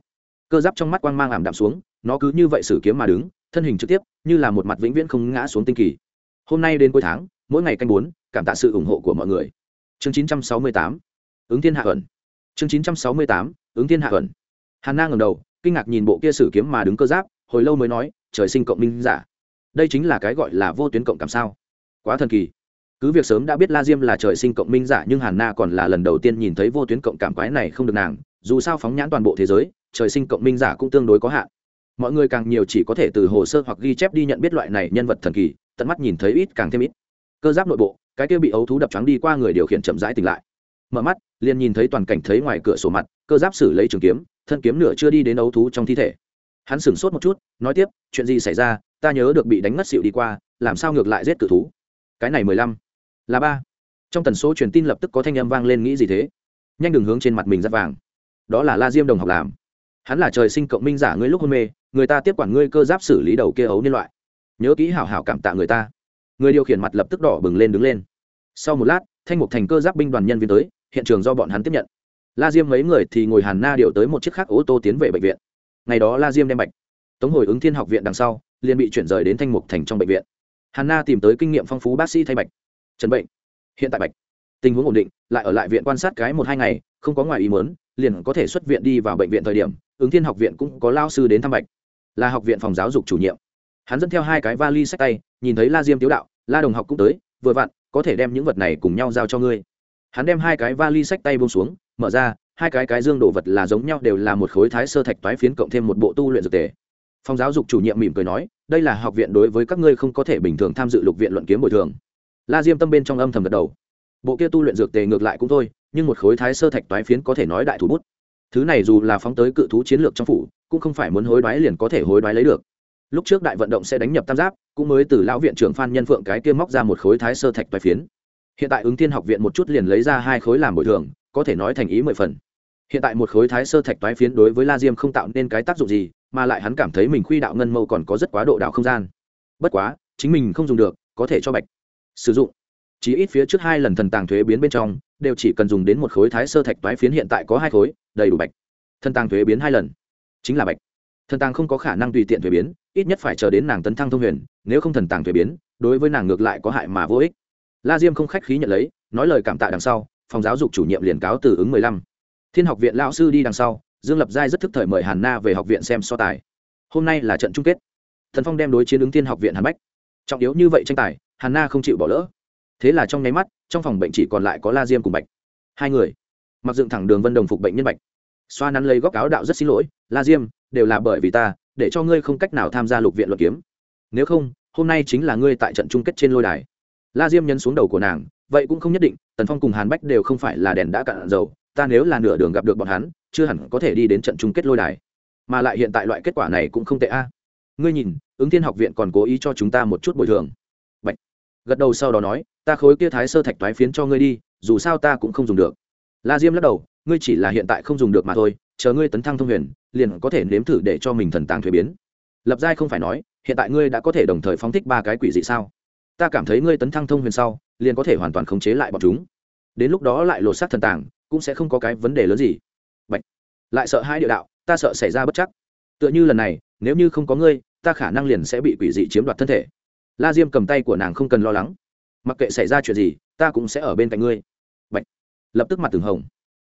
cơ giáp trong mắt quang mang ảm đạm xuống, nó cứ như vậy xử kiếm mà đứng, thân hình trực tiếp, như là một mặt vĩnh viễn không ngã xuống tinh kỳ. Hôm nay đến cuối tháng, mỗi ngày canh bốn cảm tạ sự ủng hộ của mọi người. Chương 968 ứng thiên hạ ẩn. Chương 968 ứng thiên hạ ẩn. Hàn na ngẩng đầu, kinh ngạc nhìn bộ kia sử kiếm mà đứng cơ giáp, hồi lâu mới nói, trời sinh cộng minh giả. Đây chính là cái gọi là vô tuyến cộng cảm sao? Quá thần kỳ. Cứ việc sớm đã biết la diêm là trời sinh cộng minh giả, nhưng hàn na còn là lần đầu tiên nhìn thấy vô tuyến cộng cảm quái này không được nàng. Dù sao phóng nhãn toàn bộ thế giới, trời sinh cộng minh giả cũng tương đối có hạn. Mọi người càng nhiều chỉ có thể từ hồ sơ hoặc ghi chép đi nhận biết loại này nhân vật thần kỳ, tận mắt nhìn thấy ít càng thêm ít cơ giáp nội bộ, cái kia bị ấu thú đập trắng đi qua người điều khiển chậm rãi tỉnh lại. Mở mắt, liền nhìn thấy toàn cảnh thấy ngoài cửa sổ mặt, cơ giáp xử lấy trường kiếm, thân kiếm nửa chưa đi đến ấu thú trong thi thể. Hắn sửng sốt một chút, nói tiếp, chuyện gì xảy ra? Ta nhớ được bị đánh ngất xịu đi qua, làm sao ngược lại giết cự thú? Cái này mười lăm, là ba. Trong tần số truyền tin lập tức có thanh âm vang lên nghĩ gì thế? Nhanh đường hướng trên mặt mình rất vàng. Đó là la diêm đồng học làm. Hắn là trời sinh cộng minh giả ngươi lúc hôn mê, người ta tiếp quản ngươi cơ giáp xử lý đầu kia ấu niên loại. Nhớ kỹ hảo hảo cảm tạ người ta người điều khiển mặt lập tức đỏ bừng lên đứng lên. Sau một lát, thanh mục thành cơ giáp binh đoàn nhân viên tới, hiện trường do bọn hắn tiếp nhận. La diêm mấy người thì ngồi hàn na điều tới một chiếc khác ô tô tiến về bệnh viện. Ngày đó la diêm đem bạch, tống hồi ứng thiên học viện đằng sau, liền bị chuyển rời đến thanh mục thành trong bệnh viện. Hàn na tìm tới kinh nghiệm phong phú bác sĩ thay bạch. Trần bệnh, hiện tại bạch. Tình huống ổn định, lại ở lại viện quan sát cái một hai ngày, không có ngoài ý mớn liền có thể xuất viện đi vào bệnh viện thời điểm, ứng thiên học viện cũng có lao sư đến thăm bạch. Là học viện phòng giáo dục chủ nhiệm hắn dẫn theo hai cái vali sách tay, nhìn thấy la diêm tiếu đạo, la đồng học cũng tới, vừa vặn, có thể đem những vật này cùng nhau giao cho ngươi. Hắn đem hai cái vali sách tay bông xuống, mở ra, hai cái cái dương đồ vật là giống nhau đều là một khối thái sơ thạch toái phiến cộng thêm một bộ tu luyện dược tề. Phòng giáo dục chủ nhiệm mỉm cười nói, đây là học viện đối với các ngươi không có thể bình thường tham dự lục viện luận kiếm bồi thường. La diêm tâm bên trong âm thầm gật đầu. Bộ kia tu luyện dược tề ngược lại cũng thôi, nhưng một khối thái sơ thạch toái phiến có thể nói đại thủ bút. Thứ này dù là phóng tới cự thú chiến lược trong phủ, cũng không phải muốn hối đoái liền có thể hối đoái lấy được lúc trước đại vận động sẽ đánh nhập tam giáp, cũng mới từ lão viện trưởng phan nhân phượng cái kia móc ra một khối thái sơ thạch toái phiến. Hiện tại ứng thiên học viện một chút liền lấy ra hai khối làm bồi thường, có thể nói thành ý mười phần. Hiện tại một khối thái sơ thạch toái phiến đối với la diêm không tạo nên cái tác dụng gì, mà lại hắn cảm thấy mình khuy đạo ngân mâu còn có rất quá độ đạo không gian. Bất quá, chính mình không dùng được, có thể cho bạch sử dụng. Chỉ ít phía trước hai lần thần tàng thuế biến bên trong, đều chỉ cần dùng đến một khối thái sơ thạch toái phiến hiện tại có hai khối, đầy đủ bạch. Thần tàng thuế biến hai lần, chính là bạch thần tàng không có khả năng tùy tiện thuế biến, ít nhất phải chờ đến nàng tấn thăng thông huyền, nếu không thần tàng thuế biến, đối với nàng ngược lại có hại mà vô ích. La diêm không khách khí nhận lấy, nói lời cảm tạ đằng sau, phòng giáo dục chủ nhiệm liền cáo từ ứng mười lăm. Thiên học viện lão sư đi đằng sau, dương lập giai rất thức thời mời hàn na về học viện xem so tài. Hôm nay là trận chung kết. Thần phong đem đối chiến ứng thiên học viện hàn bách. Trọng yếu như vậy tranh tài, hàn na không chịu bỏ lỡ. Thế là trong nháy mắt, trong phòng bệnh chỉ còn lại có la diêm cùng bạch. Hai người. Mặc dựng thẳng đường vân đồng phục bệnh nhân bạch. Xoa nắn lấy góc áo đạo rất xin lỗi, la diêm đều là bởi vì ta, để cho ngươi không cách nào tham gia lục viện luận kiếm. Nếu không, hôm nay chính là ngươi tại trận chung kết trên lôi đài. La diêm nhấn xuống đầu của nàng, vậy cũng không nhất định, tần phong cùng hàn bách đều không phải là đèn đã cạn dầu, ta nếu là nửa đường gặp được bọn hắn, chưa hẳn có thể đi đến trận chung kết lôi đài. Mà lại hiện tại loại kết quả này cũng không tệ a. Ngươi nhìn, ứng thiên học viện còn cố ý cho chúng ta một chút bồi thường. Bạch. gật đầu sau đó nói, ta khối kia thái sơ thạch toái phiến cho ngươi đi, dù sao ta cũng không dùng được. La diêm lắc đầu, ngươi chỉ là hiện tại không dùng được mà thôi chờ ngươi tấn thăng thông huyền, liền có thể nếm thử để cho mình thần tàng thuế biến. Lập giai không phải nói, hiện tại ngươi đã có thể đồng thời phóng thích ba cái quỷ dị sao? Ta cảm thấy ngươi tấn thăng thông huyền sau, liền có thể hoàn toàn khống chế lại bọn chúng. Đến lúc đó lại lột xác thần tàng, cũng sẽ không có cái vấn đề lớn gì. Bạch. lại sợ hai địa đạo, ta sợ xảy ra bất chắc. Tựa như lần này, nếu như không có ngươi, ta khả năng liền sẽ bị quỷ dị chiếm đoạt thân thể. La diêm cầm tay của nàng không cần lo lắng. Mặc kệ xảy ra chuyện gì, ta cũng sẽ ở bên cạnh ngươi. Bạch. lập tức mặt từng hồng.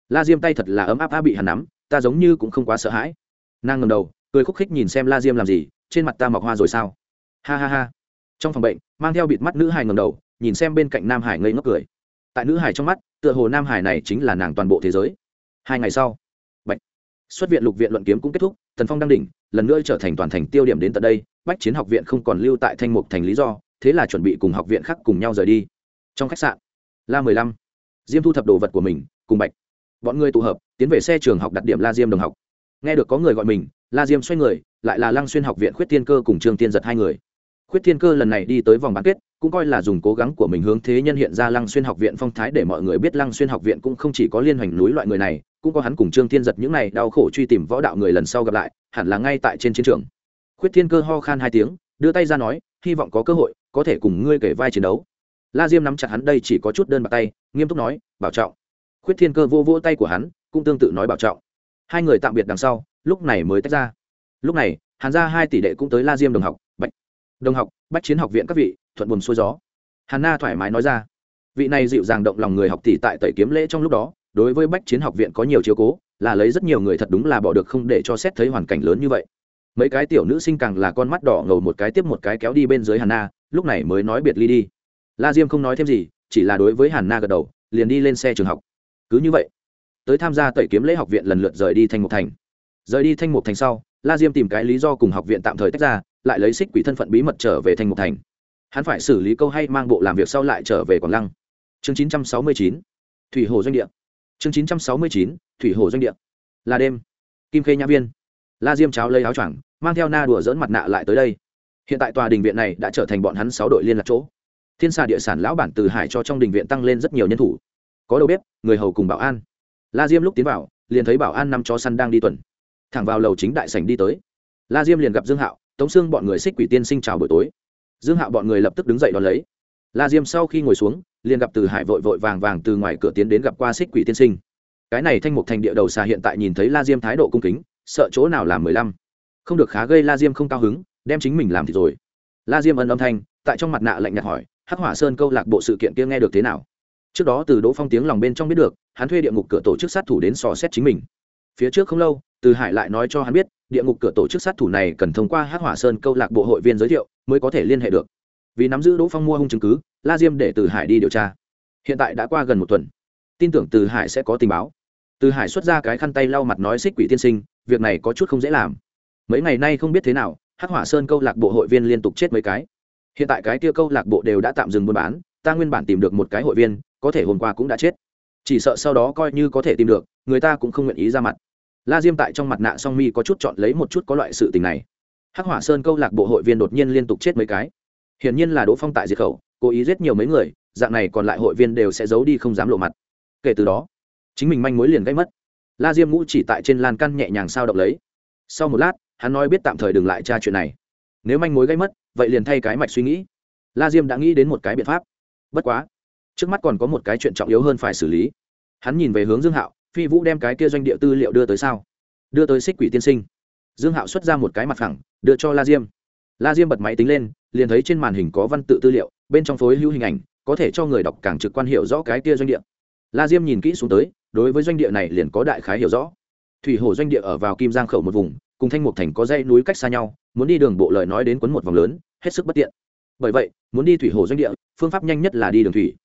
La diêm tay thật là ấm áp, á bị hắn nắm ta giống như cũng không quá sợ hãi. Nàng ngầm đầu cười khúc khích nhìn xem la diêm làm gì trên mặt ta mọc hoa rồi sao? Ha ha ha. Trong phòng bệnh mang theo bịt mắt nữ hải ngầm đầu nhìn xem bên cạnh nam hải ngây ngốc cười. Tại nữ hải trong mắt tựa hồ nam hải này chính là nàng toàn bộ thế giới. Hai ngày sau bệnh, xuất viện lục viện luận kiếm cũng kết thúc thần phong đang đỉnh lần nữa trở thành toàn thành tiêu điểm đến tận đây bách chiến học viện không còn lưu tại thanh mục thành lý do thế là chuẩn bị cùng học viện khác cùng nhau rời đi. Trong khách sạn la mười lăm diêm thu thập đồ vật của mình cùng bạch. Bọn người tụ hợp tiến về xe trường học đặt điểm la diêm đồng học. Nghe được có người gọi mình, la diêm xoay người, lại là lăng xuyên học viện khuyết tiên cơ cùng trương tiên giật hai người. Khuyết thiên cơ lần này đi tới vòng bán kết, cũng coi là dùng cố gắng của mình hướng thế nhân hiện ra lăng xuyên học viện phong thái để mọi người biết lăng xuyên học viện cũng không chỉ có liên hoành núi loại người này, cũng có hắn cùng trương thiên giật những này đau khổ truy tìm võ đạo người lần sau gặp lại, hẳn là ngay tại trên chiến trường. Khuyết thiên cơ ho khan hai tiếng, đưa tay ra nói, hy vọng có cơ hội, có thể cùng ngươi kể vai chiến đấu. La diêm nắm chặt hắn, đây chỉ có chút đơn bạc tay, nghiêm túc nói, bảo trọng. Khuyết thiên cơ vô vô tay của hắn cũng tương tự nói bảo trọng. Hai người tạm biệt đằng sau, lúc này mới tách ra. Lúc này, hàn ra hai tỷ đệ cũng tới la diêm đồng học, bạch, đồng học, bách chiến học viện các vị, thuận buồm xuôi gió. Hàn na thoải mái nói ra, vị này dịu dàng động lòng người học tỷ tại tẩy kiếm lễ trong lúc đó, đối với bách chiến học viện có nhiều chiếu cố, là lấy rất nhiều người thật đúng là bỏ được không để cho xét thấy hoàn cảnh lớn như vậy. Mấy cái tiểu nữ sinh càng là con mắt đỏ ngầu một cái tiếp một cái kéo đi bên dưới hàn na, lúc này mới nói biệt ly đi. La diêm không nói thêm gì, chỉ là đối với hàn na gật đầu, liền đi lên xe trường học. Cứ như vậy tới tham gia tẩy kiếm lễ học viện lần lượt rời đi thanh mục thành. Rời đi thanh mục thành sau, la diêm tìm cái lý do cùng học viện tạm thời tách ra, lại lấy xích quỷ thân phận bí mật trở về thanh mục thành. Hắn phải xử lý câu hay mang bộ làm việc sau lại trở về quảng lăng. Chương chín trăm sáu mươi chín, thủy hồ doanh địa. Chương chín trăm sáu mươi chín, thủy hồ doanh địa. Là đêm. Kim khê nhã viên. La diêm cháo lấy áo choàng, mang theo na đùa dỡn mặt nạ lại tới đây. Hiện tại tòa đình viện này đã trở thành bọn hắn sáu đội liên lạc chỗ. Thiên xà địa sản lão bản từ hải cho trong đình viện tăng lên rất nhiều nhân thủ. Có đầu bếp, người hầu cùng bảo an la diêm lúc tiến vào, liền thấy bảo an năm chó săn đang đi tuần. Thẳng vào lầu chính đại sảnh đi tới. La diêm liền gặp dương hạo, tống xương bọn người xích quỷ tiên sinh chào buổi tối. Dương hạo bọn người lập tức đứng dậy đón lấy. La diêm sau khi ngồi xuống, liền gặp từ hải vội vội vàng vàng từ ngoài cửa tiến đến gặp qua xích quỷ tiên sinh. Cái này thanh mục thành địa đầu xà hiện tại nhìn thấy la diêm thái độ cung kính, sợ chỗ nào làm mười lăm. Không được khá gây la diêm không cao hứng, đem chính mình làm thì rồi. La diêm ân âm thanh, tại trong mặt nạ lạnh nhạt hỏi, hắc hỏa sơn câu lạc bộ sự kiện kia nghe được thế nào? Trước đó từ đỗ phong tiếng lòng bên trong biết được, hắn thuê địa ngục cửa tổ chức sát thủ đến sò xét chính mình. Phía trước không lâu, từ hải lại nói cho hắn biết, địa ngục cửa tổ chức sát thủ này cần thông qua hắc hỏa sơn câu lạc bộ hội viên giới thiệu, mới có thể liên hệ được. Vì nắm giữ đỗ phong mua hung chứng cứ, la diêm để từ hải đi điều tra. Hiện tại đã qua gần một tuần. Tin tưởng từ hải sẽ có tình báo. Từ hải xuất ra cái khăn tay lau mặt nói xích quỷ tiên sinh, việc này có chút không dễ làm. Mấy ngày nay không biết thế nào, hắc hỏa sơn câu lạc bộ hội viên liên tục chết mấy cái. Hiện tại cái kia câu lạc bộ đều đã tạm dừng buôn bán, ta nguyên bản tìm được một cái hội viên có thể hôm qua cũng đã chết. Chỉ sợ sau đó coi như có thể tìm được, người ta cũng không nguyện ý ra mặt. La diêm tại trong mặt nạ song mi có chút chọn lấy một chút có loại sự tình này. Hắc hỏa sơn câu lạc bộ hội viên đột nhiên liên tục chết mấy cái. Hiển nhiên là đỗ phong tại diệt khẩu, cố ý giết nhiều mấy người, dạng này còn lại hội viên đều sẽ giấu đi không dám lộ mặt. Kể từ đó, chính mình manh mối liền gây mất. La diêm ngũ chỉ tại trên lan căn nhẹ nhàng sao động lấy. Sau một lát, hắn nói biết tạm thời đừng lại tra chuyện này. Nếu manh mối gây mất, vậy liền thay cái mạch suy nghĩ. La diêm đã nghĩ đến một cái biện pháp. Bất quá trước mắt còn có một cái chuyện trọng yếu hơn phải xử lý. Hắn nhìn về hướng dương hạo, phi vũ đem cái kia doanh địa tư liệu đưa tới sao? Đưa tới xích quỷ tiên sinh. Dương hạo xuất ra một cái mặt phẳng, đưa cho la diêm. La diêm bật máy tính lên, liền thấy trên màn hình có văn tự tư liệu, bên trong phối hữu hình ảnh, có thể cho người đọc càng trực quan hiểu rõ cái kia doanh địa. La diêm nhìn kỹ xuống tới, đối với doanh địa này liền có đại khái hiểu rõ. Thủy hồ doanh địa ở vào kim giang khẩu một vùng, cùng thanh mục thành có dãy núi cách xa nhau, muốn đi đường bộ lời nói đến quấn một vòng lớn, hết sức bất tiện. Bởi vậy, muốn đi thủy hồ doanh địa, phương pháp nhanh nhất là đi đường thủy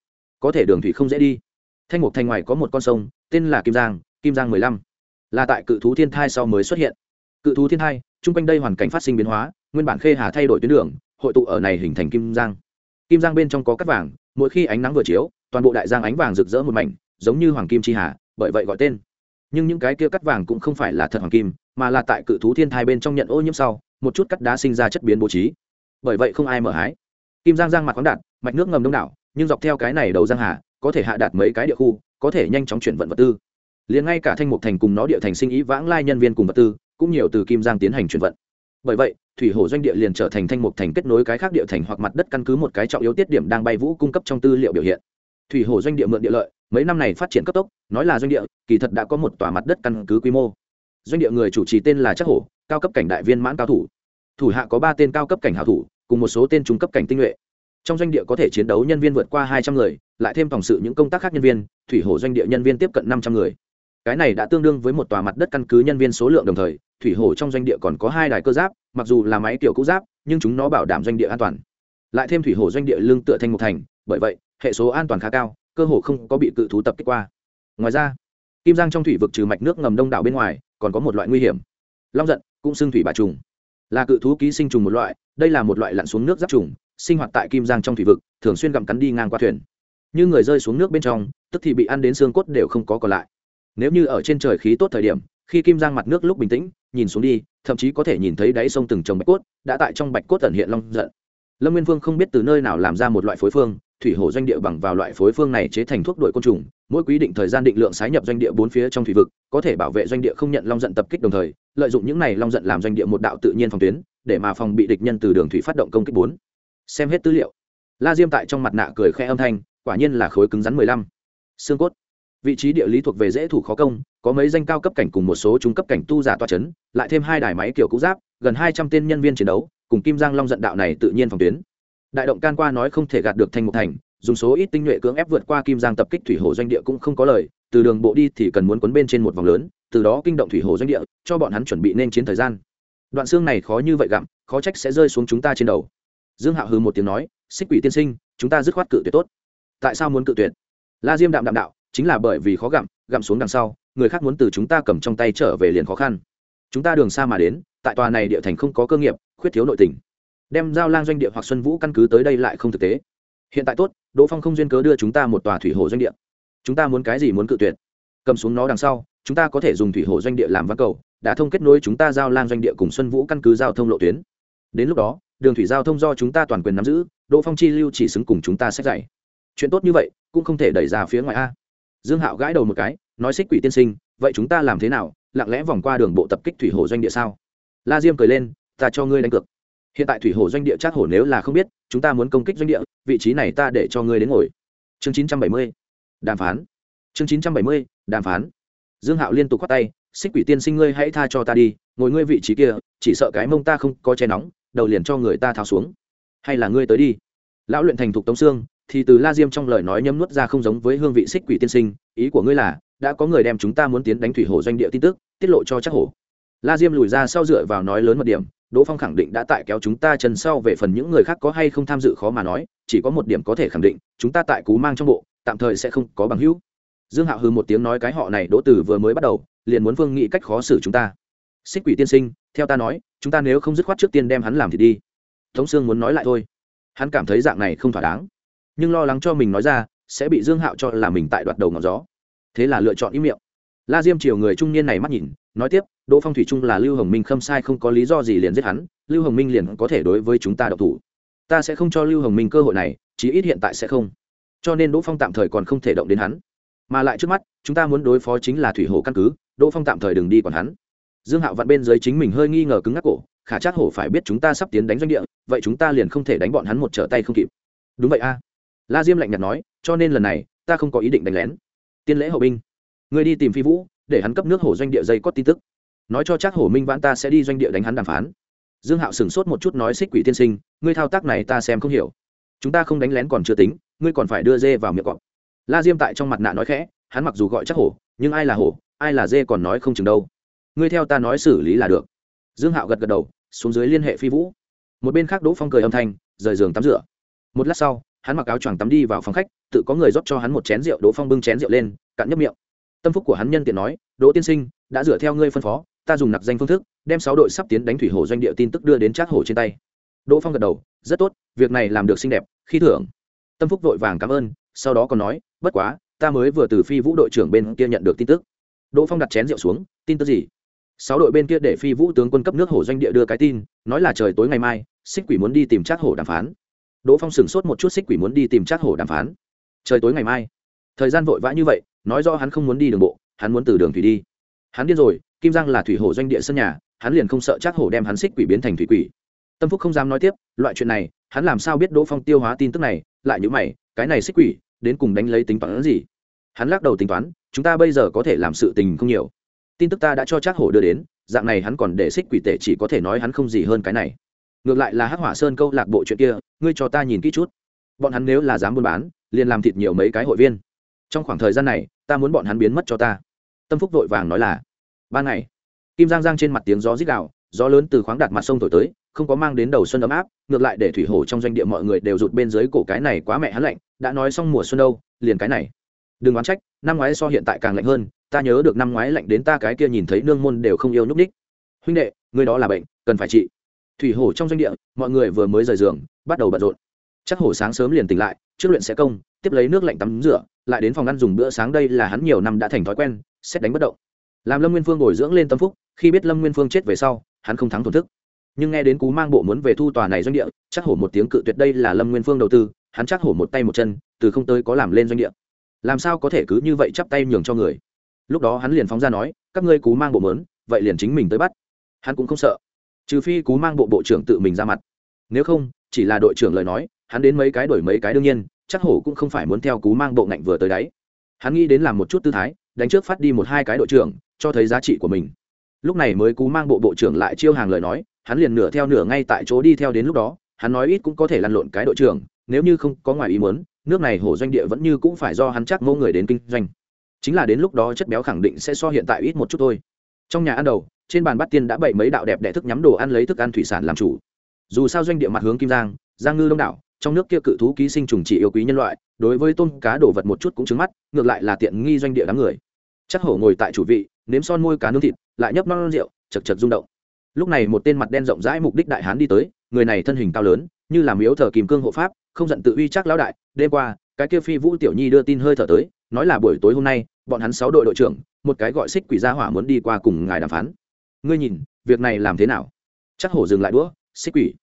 có thể đường thủy không dễ đi. Thanh mục thành ngoài có một con sông, tên là kim giang kim giang mười lăm. Là tại cự thú thiên thai sau mới xuất hiện. Cự thú thiên thai, chung quanh đây hoàn cảnh phát sinh biến hóa, nguyên bản khê hà thay đổi tuyến đường, hội tụ ở này hình thành kim giang. Kim giang bên trong có cắt vàng, mỗi khi ánh nắng vừa chiếu, toàn bộ đại giang ánh vàng rực rỡ một mảnh, giống như hoàng kim chi hà, bởi vậy gọi tên. Nhưng những cái kia cắt vàng cũng không phải là thật hoàng kim, mà là tại cự thú thiên thai bên trong nhận ô nhiễm sau, một chút cắt đá sinh ra chất biến bố trí. Bởi vậy không ai mở hái. Kim giang giang mặt khoáng đạt mạch nước ngầm đông đảo nhưng dọc theo cái này đầu giang hà, có thể hạ đạt mấy cái địa khu, có thể nhanh chóng chuyển vận vật tư. Liền ngay cả thanh mục thành cùng nó địa thành sinh ý vãng lai nhân viên cùng vật tư, cũng nhiều từ kim giang tiến hành chuyển vận. Bởi vậy, thủy hồ doanh địa liền trở thành thanh mục thành kết nối cái khác địa thành hoặc mặt đất căn cứ một cái trọng yếu tiết điểm đang bay vũ cung cấp trong tư liệu biểu hiện. Thủy hồ doanh địa mượn địa lợi, mấy năm này phát triển cấp tốc, nói là doanh địa, kỳ thật đã có một tòa mặt đất căn cứ quy mô. Doanh địa người chủ trì tên là chắc hổ, cao cấp cảnh đại viên mãn cao thủ. Thủ hạ có ba tên cao cấp cảnh hảo thủ, cùng một số tên trung cấp cảnh tinh nhuệ trong doanh địa có thể chiến đấu nhân viên vượt qua hai trăm người, lại thêm tổng sự những công tác khác nhân viên, thủy hồ doanh địa nhân viên tiếp cận năm trăm người. Cái này đã tương đương với một tòa mặt đất căn cứ nhân viên số lượng đồng thời, thủy hồ trong doanh địa còn có hai đài cơ giáp, mặc dù là máy kiểu cũ giáp, nhưng chúng nó bảo đảm doanh địa an toàn. Lại thêm thủy hồ doanh địa lương tựa thành một thành, bởi vậy, hệ số an toàn khá cao, cơ hồ không có bị cự thú tập kích qua. Ngoài ra, kim giang trong thủy vực trừ mạch nước ngầm đông đảo bên ngoài, còn có một loại nguy hiểm. Long giận, cũng xưng thủy bà trùng. Là cự thú ký sinh trùng một loại, đây là một loại lặn xuống nước giáp trùng sinh hoạt tại kim giang trong thủy vực, thường xuyên gặm cắn đi ngang qua thuyền. Như người rơi xuống nước bên trong, tức thì bị ăn đến xương cốt đều không có còn lại. Nếu như ở trên trời khí tốt thời điểm, khi kim giang mặt nước lúc bình tĩnh, nhìn xuống đi, thậm chí có thể nhìn thấy đáy sông từng trồng bạch cốt, đã tại trong bạch cốt tận hiện long giận. Lâm nguyên vương không biết từ nơi nào làm ra một loại phối phương, thủy hồ doanh địa bằng vào loại phối phương này chế thành thuốc đuổi côn trùng, mỗi quy định thời gian định lượng sái nhập doanh địa bốn phía trong thủy vực, có thể bảo vệ doanh địa không nhận long giận tập kích đồng thời, lợi dụng những này long giận làm doanh địa một đạo tự nhiên phòng tuyến, để mà phòng bị địch nhân từ đường thủy phát động công kích bốn xem hết tư liệu. La diêm tại trong mặt nạ cười khẽ âm thanh, quả nhiên là khối cứng rắn mười lăm. Xương cốt. Vị trí địa lý thuộc về dễ thủ khó công, có mấy danh cao cấp cảnh cùng một số trung cấp cảnh tu giả toa c h ấ n lại thêm hai đài máy kiểu cũ giáp, gần hai trăm tên nhân viên chiến đấu, cùng kim giang long giận đạo này tự nhiên phòng tuyến. Đại động can qua nói không thể gạt được thành một thành, dùng số ít tinh nhuệ cưỡng ép vượt qua kim giang tập kích thủy hồ doanh địa cũng không có lời, từ đường bộ đi thì cần muốn quấn bên trên một vòng lớn, từ đó kinh động thủy hồ doanh địa, cho bọn hắn chuẩn bị nên chiến thời gian. Đoạn xương này khó như vậy gặm, khó trách sẽ rơi xuống chúng ta trên đầu dương hạo hư một tiếng nói, xích quỷ tiên sinh, chúng ta dứt khoát cự tuyệt tốt. Tại sao muốn cự tuyệt? La diêm đạm đạm đạo, chính là bởi vì khó gặm gặm xuống đằng sau, người khác muốn từ chúng ta cầm trong tay trở về liền khó khăn. Chúng ta đường xa mà đến, tại tòa này địa thành không có cơ nghiệp, khuyết thiếu nội tình. Đem giao lang doanh địa hoặc xuân vũ căn cứ tới đây lại không thực tế. Hiện tại tốt, đỗ phong không duyên cớ đưa chúng ta một tòa thủy hồ doanh địa. Chúng ta muốn cái gì muốn cự tuyệt? Cầm xuống nó đằng sau, chúng ta có thể dùng thủy hồ doanh địa làm văn cầu, đã thông kết nối chúng ta giao lang doanh địa cùng xuân vũ căn cứ giao thông lộ tuyến. Đến lúc đó đường thủy giao thông do chúng ta toàn quyền nắm giữ, đỗ phong chi lưu chỉ xứng cùng chúng ta xét dạy. Chuyện tốt như vậy cũng không thể đẩy ra phía ngoài a. Dương hạo gãi đầu một cái, nói xích quỷ tiên sinh, vậy chúng ta làm thế nào, lặng lẽ vòng qua đường bộ tập kích thủy hồ doanh địa sao? La diêm cười lên, ta cho ngươi đánh cược. Hiện tại thủy hồ doanh địa chắc hổ nếu là không biết, chúng ta muốn công kích doanh địa, vị trí này ta để cho ngươi đến ngồi. Chương chín trăm bảy mươi, đàm phán. Chương chín trăm bảy mươi, đàm phán. Dương hạo liên tục khoát tay, xích quỷ tiên sinh ngươi hãy tha cho ta đi, ngồi ngươi vị trí kia, chỉ sợ cái mông ta không có che nóng đầu liền cho người ta tháo xuống. Hay là ngươi tới đi. Lão luyện thành thục tống xương thì từ la diêm trong lời nói nhấm nuốt ra không giống với hương vị xích quỷ tiên sinh, ý của ngươi là, đã có người đem chúng ta muốn tiến đánh thủy hồ doanh địa tin tức, tiết lộ cho chắc hổ. La diêm lùi ra sau dựa vào nói lớn một điểm, đỗ phong khẳng định đã tại kéo chúng ta chân sau về phần những người khác có hay không tham dự khó mà nói, chỉ có một điểm có thể khẳng định, chúng ta tại cú mang trong bộ, tạm thời sẽ không có bằng hữu. Dương hạo hư một tiếng nói cái họ này đỗ tử vừa mới bắt đầu, liền muốn vương nghĩ cách khó xử chúng ta xích quỷ tiên sinh, theo ta nói, chúng ta nếu không dứt khoát trước tiên đem hắn làm thì đi. Tống sương muốn nói lại thôi. Hắn cảm thấy dạng này không thỏa đáng. Nhưng lo lắng cho mình nói ra, sẽ bị dương hạo cho là mình tại đoạt đầu ngọn gió. Thế là lựa chọn im miệng. La diêm chiều người trung niên này mắt nhìn, nói tiếp, đỗ phong thủy trung là lưu hồng minh khâm sai không có lý do gì liền giết hắn, lưu hồng minh liền có thể đối với chúng ta độc thủ. Ta sẽ không cho lưu hồng minh cơ hội này, chí ít hiện tại sẽ không. Cho nên đỗ phong tạm thời còn không thể động đến hắn. Mà lại trước mắt, chúng ta muốn đối phó chính là thủy hồ căn cứ, đỗ phong tạm thời đừng đi còn hắn dương hạo vặn bên dưới chính mình hơi nghi ngờ cứng ngắc cổ, khả chắc hổ phải biết chúng ta sắp tiến đánh doanh địa, vậy chúng ta liền không thể đánh bọn hắn một trở tay không kịp. Đúng vậy a. La diêm lạnh nhạt nói, cho nên lần này, ta không có ý định đánh lén. Tiên lễ hậu binh. Người đi tìm phi vũ, để hắn cấp nước hổ doanh địa dây có tin tức. Nói cho chắc hổ minh vãn ta sẽ đi doanh địa đánh hắn đàm phán. Dương hạo sửng sốt một chút nói xích quỷ tiên sinh, ngươi thao tác này ta xem không hiểu. Chúng ta không đánh lén còn chưa tính, ngươi còn phải đưa dê vào miệng cọp. La diêm tại trong mặt nạ nói khẽ, hắn mặc dù gọi chắc hổ, nhưng ai là hổ, ai là dê còn nói không chừng đâu ngươi theo ta nói xử lý là được. Dương hạo gật gật đầu, xuống dưới liên hệ phi vũ. Một bên khác đỗ phong cười âm thanh, rời giường tắm rửa. Một lát sau, hắn mặc áo choàng tắm đi vào phòng khách, tự có người rót cho hắn một chén rượu, đỗ phong bưng chén rượu lên, cạn nhấp miệng. Tâm phúc của hắn nhân tiện nói, đỗ tiên sinh, đã dựa theo ngươi phân phó, ta dùng nặc danh phương thức, đem sáu đội sắp tiến đánh thủy hồ doanh địa tin tức đưa đến trác hồ trên tay. Đỗ phong gật đầu, rất tốt, việc này làm được xinh đẹp, khi thưởng. Tâm phúc vội vàng cảm ơn, sau đó còn nói, bất quá, ta mới vừa từ phi vũ đội trưởng bên kia nhận được tin tức. Đỗ phong đặt chén rượu xuống, tin tức gì? Sáu đội bên kia để phi vũ tướng quân cấp nước hồ doanh địa đưa cái tin, nói là trời tối ngày mai, xích quỷ muốn đi tìm trác hổ đàm phán. Đỗ phong sửng sốt một chút xích quỷ muốn đi tìm trác hổ đàm phán. Trời tối ngày mai. Thời gian vội vã như vậy, nói do hắn không muốn đi đường bộ, hắn muốn từ đường thủy đi. Hắn điên rồi, kim giang là thủy hồ doanh địa sân nhà, hắn liền không sợ trác hổ đem hắn xích quỷ biến thành thủy quỷ. Tâm phúc không dám nói tiếp, loại chuyện này, hắn làm sao biết đỗ phong tiêu hóa tin tức này, lại những mày, cái này xích quỷ, đến cùng đánh lấy tính toán gì? Hắn lắc đầu tính toán, chúng ta bây giờ có thể làm sự tình không nhiều tin tức ta đã cho chắc hổ đưa đến, dạng này hắn còn để xích quỷ tệ chỉ có thể nói hắn không gì hơn cái này. Ngược lại là hắc hỏa sơn câu lạc bộ chuyện kia, ngươi cho ta nhìn kỹ chút. Bọn hắn nếu là dám buôn bán, liền làm thịt nhiều mấy cái hội viên. Trong khoảng thời gian này, ta muốn bọn hắn biến mất cho ta. Tâm phúc vội vàng nói là, ban ngày. Kim giang giang trên mặt tiếng gió rít đạo gió lớn từ khoáng đạt mặt sông thổi tới, không có mang đến đầu xuân ấm áp, ngược lại để thủy hổ trong doanh địa mọi người đều rụt bên dưới cổ cái này quá mẹ hắn lạnh, đã nói xong mùa xuân đâu, liền cái này đừng oán trách, năm ngoái so hiện tại càng lạnh hơn, ta nhớ được năm ngoái lạnh đến ta cái kia nhìn thấy nương môn đều không yêu nhúc ních huynh đệ, người đó là bệnh, cần phải trị. Thủy hổ trong doanh địa, mọi người vừa mới rời giường, bắt đầu bận rộn. Chắc hổ sáng sớm liền tỉnh lại, trước luyện sẽ công, tiếp lấy nước lạnh tắm rửa, lại đến phòng ăn dùng bữa sáng đây là hắn nhiều năm đã thành thói quen, xét đánh bất động. Làm lâm nguyên phương bồi dưỡng lên tâm phúc, khi biết lâm nguyên phương chết về sau, hắn không thắng thổn thức. Nhưng nghe đến cú mang bộ muốn về thu tòa này doanh địa, chắc hổ một tiếng cự tuyệt đây là lâm nguyên phương đầu tư, hắn chắc hổ một tay một chân, từ không tới có làm lên doanh địa làm sao có thể cứ như vậy chắp tay nhường cho người? Lúc đó hắn liền phóng ra nói, các ngươi cú mang bộ mớn, vậy liền chính mình tới bắt. Hắn cũng không sợ, trừ phi cú mang bộ bộ trưởng tự mình ra mặt. Nếu không, chỉ là đội trưởng lời nói, hắn đến mấy cái đổi mấy cái đương nhiên, chắc hổ cũng không phải muốn theo cú mang bộ ngạnh vừa tới đáy hắn nghĩ đến làm một chút tư thái, đánh trước phát đi một hai cái đội trưởng, cho thấy giá trị của mình. Lúc này mới cú mang bộ bộ trưởng lại chiêu hàng lời nói, hắn liền nửa theo nửa ngay tại chỗ đi theo đến lúc đó, hắn nói ít cũng có thể lăn lộn cái đội trưởng, nếu như không có ngoài ý muốn nước này hổ doanh địa vẫn như cũng phải do hắn chắc mẫu người đến kinh doanh. Chính là đến lúc đó chất béo khẳng định sẽ so hiện tại ít một chút thôi. Trong nhà ăn đầu, trên bàn bát tiên đã bày mấy đạo đẹp đẽ thức nhắm đồ ăn lấy thức ăn thủy sản làm chủ. Dù sao doanh địa mặt hướng kim giang giang ngư đông đảo, trong nước kia cự thú ký sinh trùng chỉ yêu quý nhân loại, đối với tôm cá đồ vật một chút cũng trứng mắt, ngược lại là tiện nghi doanh địa đám người. Chắc hổ ngồi tại chủ vị, nếm son môi cá nướng thịt, lại nhấp non rượu chật chật rung động. Lúc này một tên mặt đen rộng rãi mục đích đại hán đi tới, người này thân hình cao lớn, như là miếu thờ kìm cương hộ pháp không giận tự uy chắc lão đại, đêm qua, cái kia phi vũ tiểu nhi đưa tin hơi thở tới, nói là buổi tối hôm nay, bọn hắn sáu đội đội trưởng, một cái gọi xích quỷ gia hỏa muốn đi qua cùng ngài đàm phán. Ngươi nhìn, việc này làm thế nào? Chắc hổ dừng lại đũa, xích quỷ.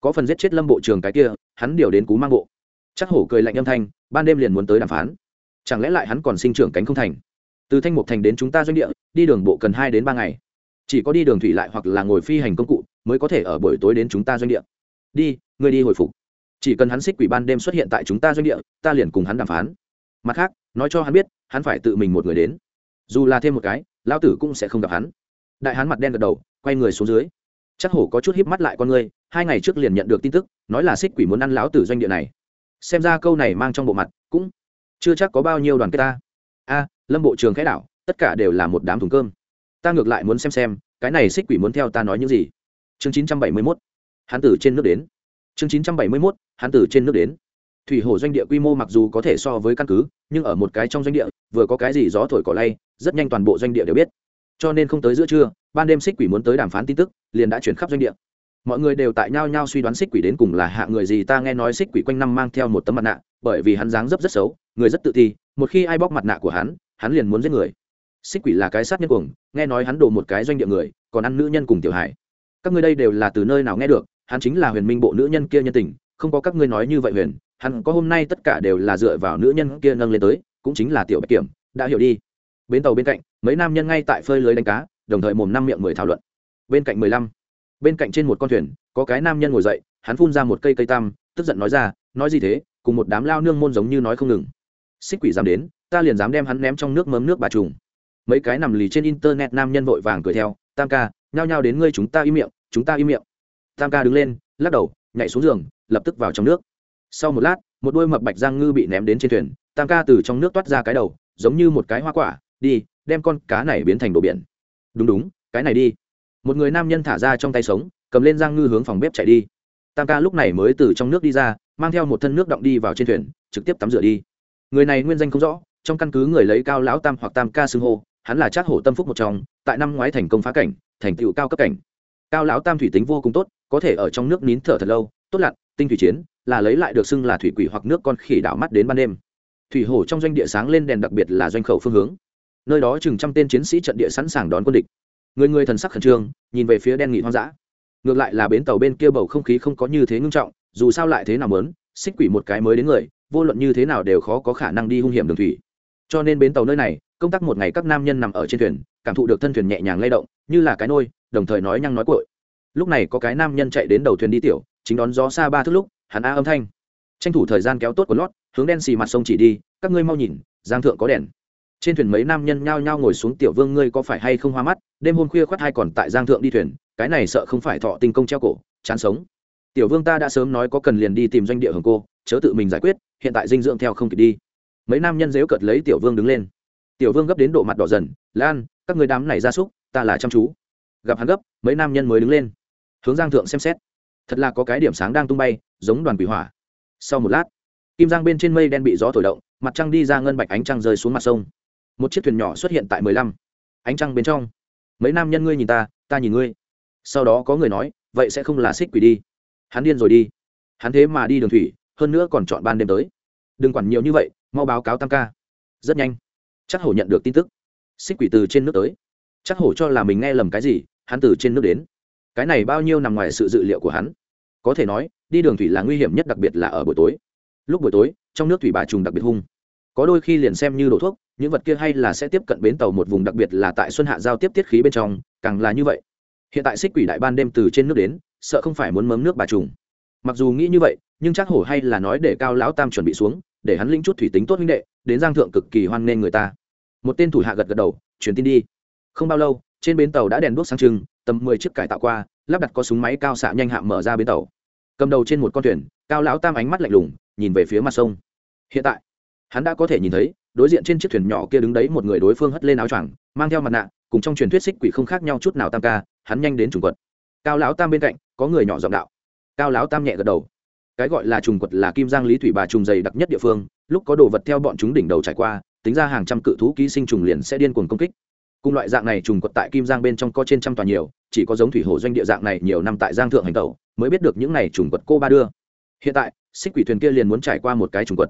Có phần giết chết lâm bộ trường cái kia, hắn điều đến cú mang bộ. Chắc hổ cười lạnh âm thanh, ban đêm liền muốn tới đàm phán. Chẳng lẽ lại hắn còn sinh trưởng cánh không thành? Từ thanh mục thành đến chúng ta doanh địa, đi đường bộ cần hai đến ba ngày. Chỉ có đi đường thủy lại hoặc là ngồi phi hành công cụ, mới có thể ở buổi tối đến chúng ta doanh địa. Đi, ngươi đi hồi phục chỉ cần hắn xích quỷ ban đêm xuất hiện tại chúng ta doanh địa, ta liền cùng hắn đàm phán. Mặt khác, nói cho hắn biết, hắn phải tự mình một người đến. Dù là thêm một cái lao tử cũng sẽ không gặp hắn. Đại hắn mặt đen gật đầu, quay người xuống dưới. Chắc hổ có chút híp mắt lại con ngươi hai ngày trước liền nhận được tin tức, nói là xích quỷ muốn ăn lão tử doanh địa này. Xem ra câu này mang trong bộ mặt cũng chưa chắc có bao nhiêu đoàn kết ta. A, lâm bộ trường khẽ đảo, tất cả đều là một đám thùng cơm. Ta ngược lại muốn xem xem, cái này xích quỷ muốn theo ta nói những gì. Chương chín trăm bảy mươi mốt hán tử trên nước đến chương chín trăm bảy mươi mốt trên nước đến. Thủy hồ doanh địa quy mô mặc dù có thể so với căn cứ, nhưng ở một cái trong doanh địa, vừa có cái gì gió thổi cỏ lay, rất nhanh toàn bộ doanh địa đều biết. Cho nên không tới giữa trưa, ban đêm xích quỷ muốn tới đàm phán tin tức, liền đã chuyển khắp doanh địa. Mọi người đều tại nhau nhau suy đoán xích quỷ đến cùng là hạ người gì, ta nghe nói xích quỷ quanh năm mang theo một tấm mặt nạ, bởi vì hắn dáng dấp rất xấu, người rất tự ti, một khi ai bóc mặt nạ của hắn hắn liền muốn giết người. Xích quỷ là cái sát nhân cuồng, nghe nói hắn đổ một cái doanh địa người, còn ăn nữ nhân cùng tiểu hải các ngươi đây đều là từ nơi nào nghe được? Hắn chính là huyền minh bộ nữ nhân kia nhân tình, không có các ngươi nói như vậy huyền, hắn có hôm nay tất cả đều là dựa vào nữ nhân kia nâng lên tới, cũng chính là tiểu bạch kiểm, đã hiểu đi. Bến tàu bên cạnh, mấy nam nhân ngay tại phơi lưới đánh cá, đồng thời mồm năm miệng mười thảo luận. Bên cạnh mười lăm, bên cạnh trên một con thuyền, có cái nam nhân ngồi dậy, hắn phun ra một cây cây tam tức giận nói ra, nói gì thế, cùng một đám lao nương môn giống như nói không ngừng. Xích quỷ dám đến, ta liền dám đem hắn ném trong nước mớm nước bà trùng. Mấy cái nằm lì trên internet nam nhân vội vàng cười theo, tam ca, nhao nhao đến ngươi chúng ta im miệng, chúng ta im miệng tam ca đứng lên, lắc đầu, nhảy xuống giường, lập tức vào trong nước. Sau một lát, một đôi mập bạch giang ngư bị ném đến trên thuyền, tam ca từ trong nước toát ra cái đầu, giống như một cái hoa quả, đi, đem con cá này biến thành đồ biển. Đúng đúng, cái này đi. Một người nam nhân thả ra trong tay sống, cầm lên giang ngư hướng phòng bếp chạy đi. Tam ca lúc này mới từ trong nước đi ra, mang theo một thân nước động đi vào trên thuyền, trực tiếp tắm rửa đi. Người này nguyên danh không rõ, trong căn cứ người lấy cao lão tam hoặc tam ca xưng hô, hắn là Trác hổ tâm phúc một trong, tại năm ngoái thành công phá cảnh, thành tựu cao cấp cảnh. Cao lão tam thủy tính vô cùng tốt có thể ở trong nước nín thở thật lâu, tốt lặn tinh thủy chiến, là lấy lại được xưng là thủy quỷ hoặc nước con khỉ đảo mắt đến ban đêm. Thủy hổ trong doanh địa sáng lên đèn đặc biệt là doanh khẩu phương hướng. Nơi đó chừng trăm tên chiến sĩ trận địa sẵn sàng đón quân địch. Người người thần sắc khẩn trương, nhìn về phía đen nghị hoang dã. Ngược lại là bến tàu bên kia bầu không khí không có như thế ngưng trọng, dù sao lại thế nào mớn xích quỷ một cái mới đến người, vô luận như thế nào đều khó có khả năng đi hung hiểm đường thủy. Cho nên bến tàu nơi này, công tác một ngày các nam nhân nằm ở trên thuyền, cảm thụ được thân thuyền nhẹ nhàng lay động, như là cái nôi, đồng thời nói nhăng nói cội lúc này có cái nam nhân chạy đến đầu thuyền đi tiểu, chính đón gió xa ba thước lúc, hắn a âm thanh. Tranh thủ thời gian kéo tốt của lót, hướng đen xì mặt sông chỉ đi, các ngươi mau nhìn, giang thượng có đèn. Trên thuyền mấy nam nhân nhao nhao ngồi xuống, tiểu vương, ngươi có phải hay không hoa mắt? Đêm hôm khuya khoắt hai còn tại giang thượng đi thuyền, cái này sợ không phải thọ tinh công treo cổ, chán sống. Tiểu vương, ta đã sớm nói có cần liền đi tìm doanh địa hồng cô, chớ tự mình giải quyết, hiện tại dinh dưỡng theo không kịp đi. Mấy nam nhân dếu cợt lấy tiểu vương đứng lên. Tiểu vương gấp đến độ mặt đỏ dần, lan, các người đám này ra súc, ta là chăm chú. Gặp hắn gấp, mấy nam nhân mới đứng lên hướng giang thượng xem xét. Thật là có cái điểm sáng đang tung bay, giống đoàn quỷ hỏa. Sau một lát, kim giang bên trên mây đen bị gió thổi động, mặt trăng đi ra ngân bạch ánh trăng rơi xuống mặt sông. Một chiếc thuyền nhỏ xuất hiện tại mười lăm. Ánh trăng bên trong. Mấy nam nhân ngươi nhìn ta ta nhìn ngươi. Sau đó có người nói, vậy sẽ không là xích quỷ đi. Hắn điên rồi đi. Hắn thế mà đi đường thủy, hơn nữa còn chọn ban đêm tới. Đừng quản nhiều như vậy, mau báo cáo tam ca. Rất nhanh. Chắc hổ nhận được tin tức. Xích quỷ từ trên nước tới. Chắc hổ cho là mình nghe lầm cái gì, hắn từ trên nước đến cái này bao nhiêu nằm ngoài sự dự liệu của hắn. Có thể nói, đi đường thủy là nguy hiểm nhất, đặc biệt là ở buổi tối. Lúc buổi tối, trong nước thủy bà trùng đặc biệt hung. Có đôi khi liền xem như đổ thuốc, những vật kia hay là sẽ tiếp cận bến tàu một vùng, đặc biệt là tại xuân hạ giao tiếp tiết khí bên trong, càng là như vậy. Hiện tại xích quỷ đại ban đêm từ trên nước đến, sợ không phải muốn mớm nước bà trùng. Mặc dù nghĩ như vậy, nhưng chắc hổ hay là nói để cao lão tam chuẩn bị xuống, để hắn linh chút thủy tính tốt huynh đệ, đến giang thượng cực kỳ hoan nghênh người ta. Một tên thủ hạ gật gật đầu, truyền tin đi. Không bao lâu, trên bến tàu đã đèn đuốc sáng trưng tầm mười chiếc cải tạo qua, lắp đặt có súng máy cao xạ nhanh hạm mở ra bến tàu. Cầm đầu trên một con thuyền, cao lão tam ánh mắt lạnh lùng, nhìn về phía mặt sông. Hiện tại, hắn đã có thể nhìn thấy, đối diện trên chiếc thuyền nhỏ kia đứng đấy một người đối phương hất lên áo choàng, mang theo mặt nạ, cùng trong truyền thuyết xích quỷ không khác nhau chút nào tam ca, hắn nhanh đến trùng quật. Cao lão tam bên cạnh, có người nhỏ giọng đạo. Cao lão tam nhẹ gật đầu. Cái gọi là trùng quật là kim giang lý thủy bà trùng dày đặc nhất địa phương, lúc có đồ vật theo bọn chúng đỉnh đầu trải qua, tính ra hàng trăm cự thú ký sinh trùng liền sẽ điên cuồng công kích cùng loại dạng này trùng quật tại kim giang bên trong có trên trăm tòa nhiều, chỉ có giống thủy hồ doanh địa dạng này nhiều năm tại giang thượng hành tẩu, mới biết được những này trùng quật cô ba đưa. Hiện tại, xích quỷ thuyền kia liền muốn trải qua một cái trùng quật.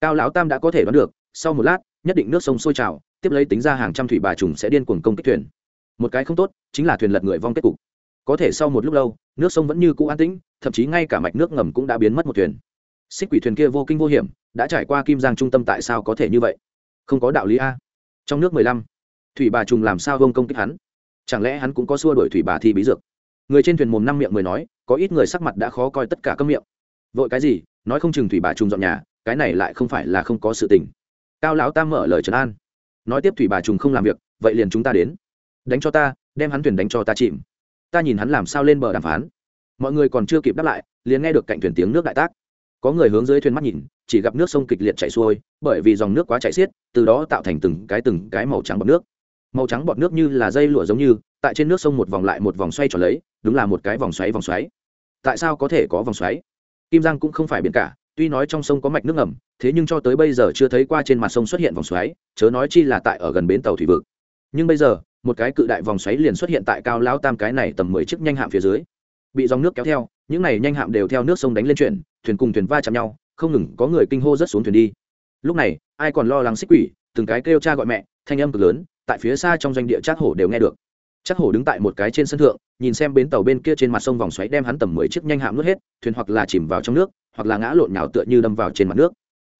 Cao lão tam đã có thể đoán được, sau một lát, nhất định nước sông sôi trào, tiếp lấy tính ra hàng trăm thủy bà trùng sẽ điên cuồng công kích thuyền. Một cái không tốt, chính là thuyền lật người vong kết cục. Có thể sau một lúc lâu, nước sông vẫn như cũ an tĩnh, thậm chí ngay cả mạch nước ngầm cũng đã biến mất một thuyền. Xích quỷ thuyền kia vô kinh vô hiểm, đã trải qua kim giang trung tâm tại sao có thể như vậy? Không có đạo lý a. Trong nước mười lăm thủy bà trùng làm sao vông công kích hắn? Chẳng lẽ hắn cũng có xua đuổi thủy bà thi bí dược? Người trên thuyền mồm năm miệng mười nói, có ít người sắc mặt đã khó coi tất cả các miệng. Vội cái gì? Nói không chừng thủy bà trùng dọn nhà, cái này lại không phải là không có sự tình. Cao lão tam mở lời trấn an. Nói tiếp thủy bà trùng không làm việc, vậy liền chúng ta đến. Đánh cho ta, đem hắn thuyền đánh cho ta chìm. Ta nhìn hắn làm sao lên bờ đàm phán. Mọi người còn chưa kịp đáp lại, liền nghe được cạnh thuyền tiếng nước đại tác. Có người hướng dưới thuyền mắt nhìn, chỉ gặp nước sông kịch liệt chảy xuôi, bởi vì dòng nước quá chảy xiết, từ đó tạo thành từng cái từng cái màu trắng bọc nước màu trắng bọt nước như là dây lụa giống như, tại trên nước sông một vòng lại một vòng xoay tròn lấy, đúng là một cái vòng xoáy vòng xoáy. Tại sao có thể có vòng xoáy? Kim giang cũng không phải biển cả, tuy nói trong sông có mạch nước ngầm, thế nhưng cho tới bây giờ chưa thấy qua trên mặt sông xuất hiện vòng xoáy, chớ nói chi là tại ở gần bến tàu thủy vực. Nhưng bây giờ, một cái cự đại vòng xoáy liền xuất hiện tại cao lão tam cái này tầm mười chiếc nhanh hạm phía dưới. Bị dòng nước kéo theo, những này nhanh hạm đều theo nước sông đánh lên chuyển, thuyền cùng thuyền va chạm nhau, không ngừng có người kinh hô rất xuống thuyền đi. Lúc này, ai còn lo lắng xích quỷ, từng cái kêu cha gọi mẹ, thanh âm cực lớn tại phía xa trong doanh địa trác hổ đều nghe được. Trác hổ đứng tại một cái trên sân thượng, nhìn xem bến tàu bên kia trên mặt sông vòng xoáy đem hắn tầm mười chiếc nhanh hạm nuốt hết, thuyền hoặc là chìm vào trong nước, hoặc là ngã lộn nhào tựa như đâm vào trên mặt nước.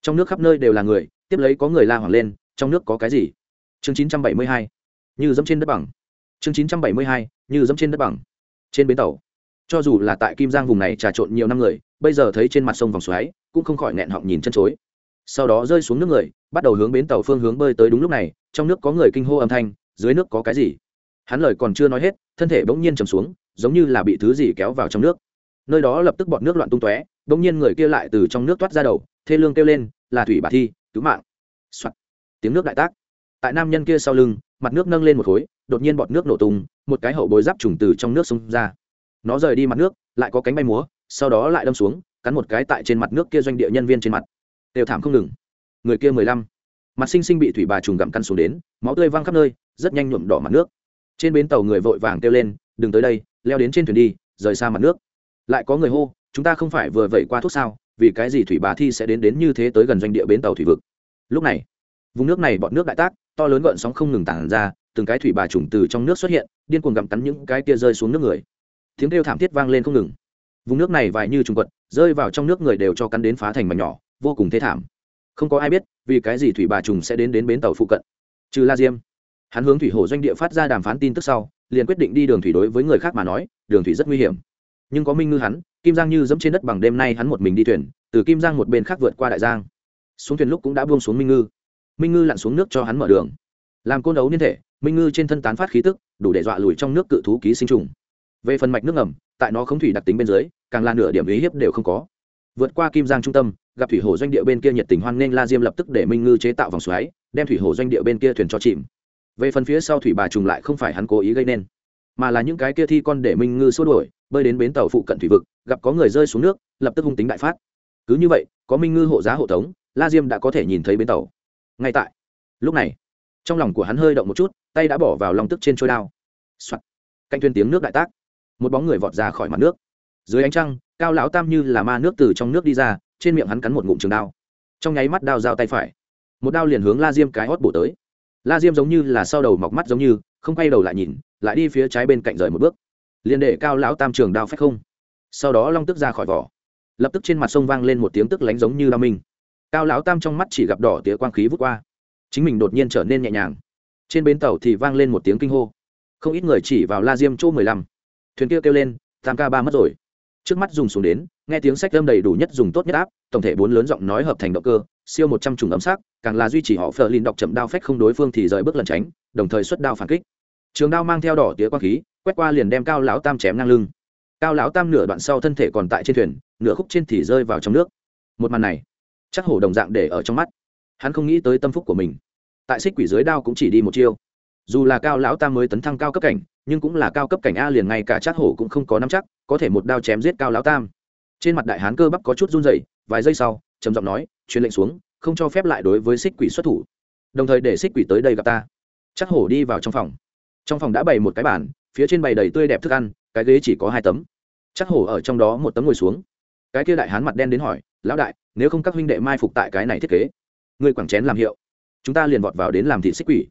Trong nước khắp nơi đều là người, tiếp lấy có người la hoảng lên, trong nước có cái gì? Chương chín trăm bảy mươi hai, như dẫm trên đất bằng. Chương chín trăm bảy mươi hai, như dẫm trên đất bằng. Trên bến tàu, cho dù là tại kim giang vùng này trà trộn nhiều năm người, bây giờ thấy trên mặt sông vòng xoáy, cũng không khỏi nghẹn họng nhìn chân chối. Sau đó rơi xuống nước người, bắt đầu hướng bến tàu phương hướng bơi tới đúng lúc này trong nước có người kinh hô âm thanh, dưới nước có cái gì? Hắn lời còn chưa nói hết, thân thể bỗng nhiên chầm xuống, giống như là bị thứ gì kéo vào trong nước. Nơi đó lập tức bọn nước loạn tung tóe, bỗng nhiên người kia lại từ trong nước toát ra đầu, thê lương kêu lên, là thủy bà thi, cứu mạng、Soạn. tiếng nước đại tác. Tại nam nhân kia sau lưng, mặt nước nâng lên một khối, đột nhiên bọt nước nổ tung, một cái hậu bối giáp trùng từ trong nước xông ra. Nó rời đi mặt nước, lại có cánh bay múa, sau đó lại đâm xuống, cắn một cái tại trên mặt nước kia doanh địa nhân viên trên mặt. Đều thảm không ngừng. Người kia mười lăm mặt sinh sinh bị thủy bà trùng gặm căn xuống đến, máu tươi văng khắp nơi, rất nhanh nhuộm đỏ mặt nước. Trên bến tàu người vội vàng kêu lên, đừng tới đây, leo đến trên thuyền đi, rời xa mặt nước. Lại có người hô, chúng ta không phải vừa vẩy qua thuốc sao, vì cái gì thủy bà thi sẽ đến đến như thế tới gần doanh địa bến tàu thủy vực? Lúc này, vùng nước này bọn nước đại tác, to lớn gợn sóng không ngừng tản ra, từng cái thủy bà trùng từ trong nước xuất hiện, điên cuồng gặm cắn những cái kia rơi xuống nước người. Tiếng kêu thảm thiết vang lên không ngừng. Vùng nước này vài như trùng quật, rơi vào trong nước người đều cho cắn đến phá thành mảnh nhỏ, vô cùng thế thảm không có ai biết, vì cái gì thủy bà trùng sẽ đến đến bến tàu phụ cận. Trừ la diêm. Hắn hướng thủy hồ doanh địa phát ra đàm phán tin tức sau, liền quyết định đi đường thủy đối với người khác mà nói, đường thủy rất nguy hiểm. Nhưng có minh ngư hắn, kim giang như dẫm trên đất bằng đêm nay hắn một mình đi thuyền, từ kim giang một bên khác vượt qua đại giang. Xuống thuyền lúc cũng đã buông xuống minh ngư. Minh ngư lặn xuống nước cho hắn mở đường. Làm côn đấu niên thể, minh ngư trên thân tán phát khí tức, đủ để dọa lùi trong nước cự thú ký sinh trùng. Về phần mạch nước ngầm, tại nó không thủy đặc tính bên dưới, càng là nửa điểm ý hiếp đều không có vượt qua kim giang trung tâm, gặp thủy hồ doanh địa bên kia nhiệt tình hoan nghênh la diêm lập tức để minh ngư chế tạo vòng xoáy, đem thủy hồ doanh địa bên kia thuyền cho chìm. Về phần phía sau thủy bà trùng lại không phải hắn cố ý gây nên, mà là những cái kia thi con để minh ngư xua đuổi, bơi đến bến tàu phụ cận thủy vực, gặp có người rơi xuống nước, lập tức hung tính đại phát. Cứ như vậy, có minh ngư hộ giá hộ tống, la diêm đã có thể nhìn thấy bến tàu. Ngay tại lúc này, trong lòng của hắn hơi động một chút, tay đã bỏ vào lòng tức trên trôi đao、Soạn. canh thuyền tiếng nước đại tác. Một bóng người vọt ra khỏi mặt nước dưới ánh trăng, cao lão tam như là ma nước từ trong nước đi ra, trên miệng hắn cắn một ngụm trường đao. Trong nháy mắt đao dao tay phải, một đao liền hướng la diêm cái hót bổ tới. La diêm giống như là sau đầu mọc mắt giống như, không quay đầu lại nhìn, lại đi phía trái bên cạnh rời một bước. Liền để cao lão tam trường đao phách không. Sau đó long tức ra khỏi vỏ. Lập tức trên mặt sông vang lên một tiếng tức lánh giống như lao minh. Cao lão tam trong mắt chỉ gặp đỏ tía quang khí vút qua. Chính mình đột nhiên trở nên nhẹ nhàng. Trên bến tàu thì vang lên một tiếng kinh hô. Không ít người chỉ vào la diêm chỗ mười lăm. Thuyền kia kêu lên, tam ca ba mất rồi trước mắt dùng xuống đến, nghe tiếng sách âm đầy đủ nhất dùng tốt nhất áp, tổng thể bốn lớn giọng nói hợp thành động cơ, siêu một trăm trùng ấm sắc, càng là duy trì họ phờ lin đọc chậm đao phách không đối phương thì rời bước lần tránh, đồng thời xuất đao phản kích. Trường đao mang theo đỏ tía quang khí, quét qua liền đem cao lão tam chém ngang lưng. Cao lão tam nửa đoạn sau thân thể còn tại trên thuyền, nửa khúc trên thì rơi vào trong nước. Một màn này, chắc hổ đồng dạng để ở trong mắt. Hắn không nghĩ tới tâm phúc của mình. Tại xích quỷ dưới đao cũng chỉ đi một chiêu. Dù là cao lão tam mới tấn thăng cao cấp cảnh nhưng cũng là cao cấp cảnh a liền ngay cả chát hổ cũng không có nắm chắc, có thể một đao chém giết cao lão tam. Trên mặt đại hán cơ bắp có chút run dậy vài giây sau, trầm giọng nói, truyền lệnh xuống, không cho phép lại đối với xích quỷ xuất thủ. Đồng thời để xích quỷ tới đây gặp ta. Chắc hổ đi vào trong phòng. Trong phòng đã bày một cái bàn, phía trên bày đầy tươi đẹp thức ăn, cái ghế chỉ có hai tấm. Chắc hổ ở trong đó một tấm ngồi xuống. Cái kia đại hán mặt đen đến hỏi, lão đại, nếu không các huynh đệ mai phục tại cái này thiết kế người quảng chén làm hiệu. Chúng ta liền vọt vào đến làm thị xích quỷ.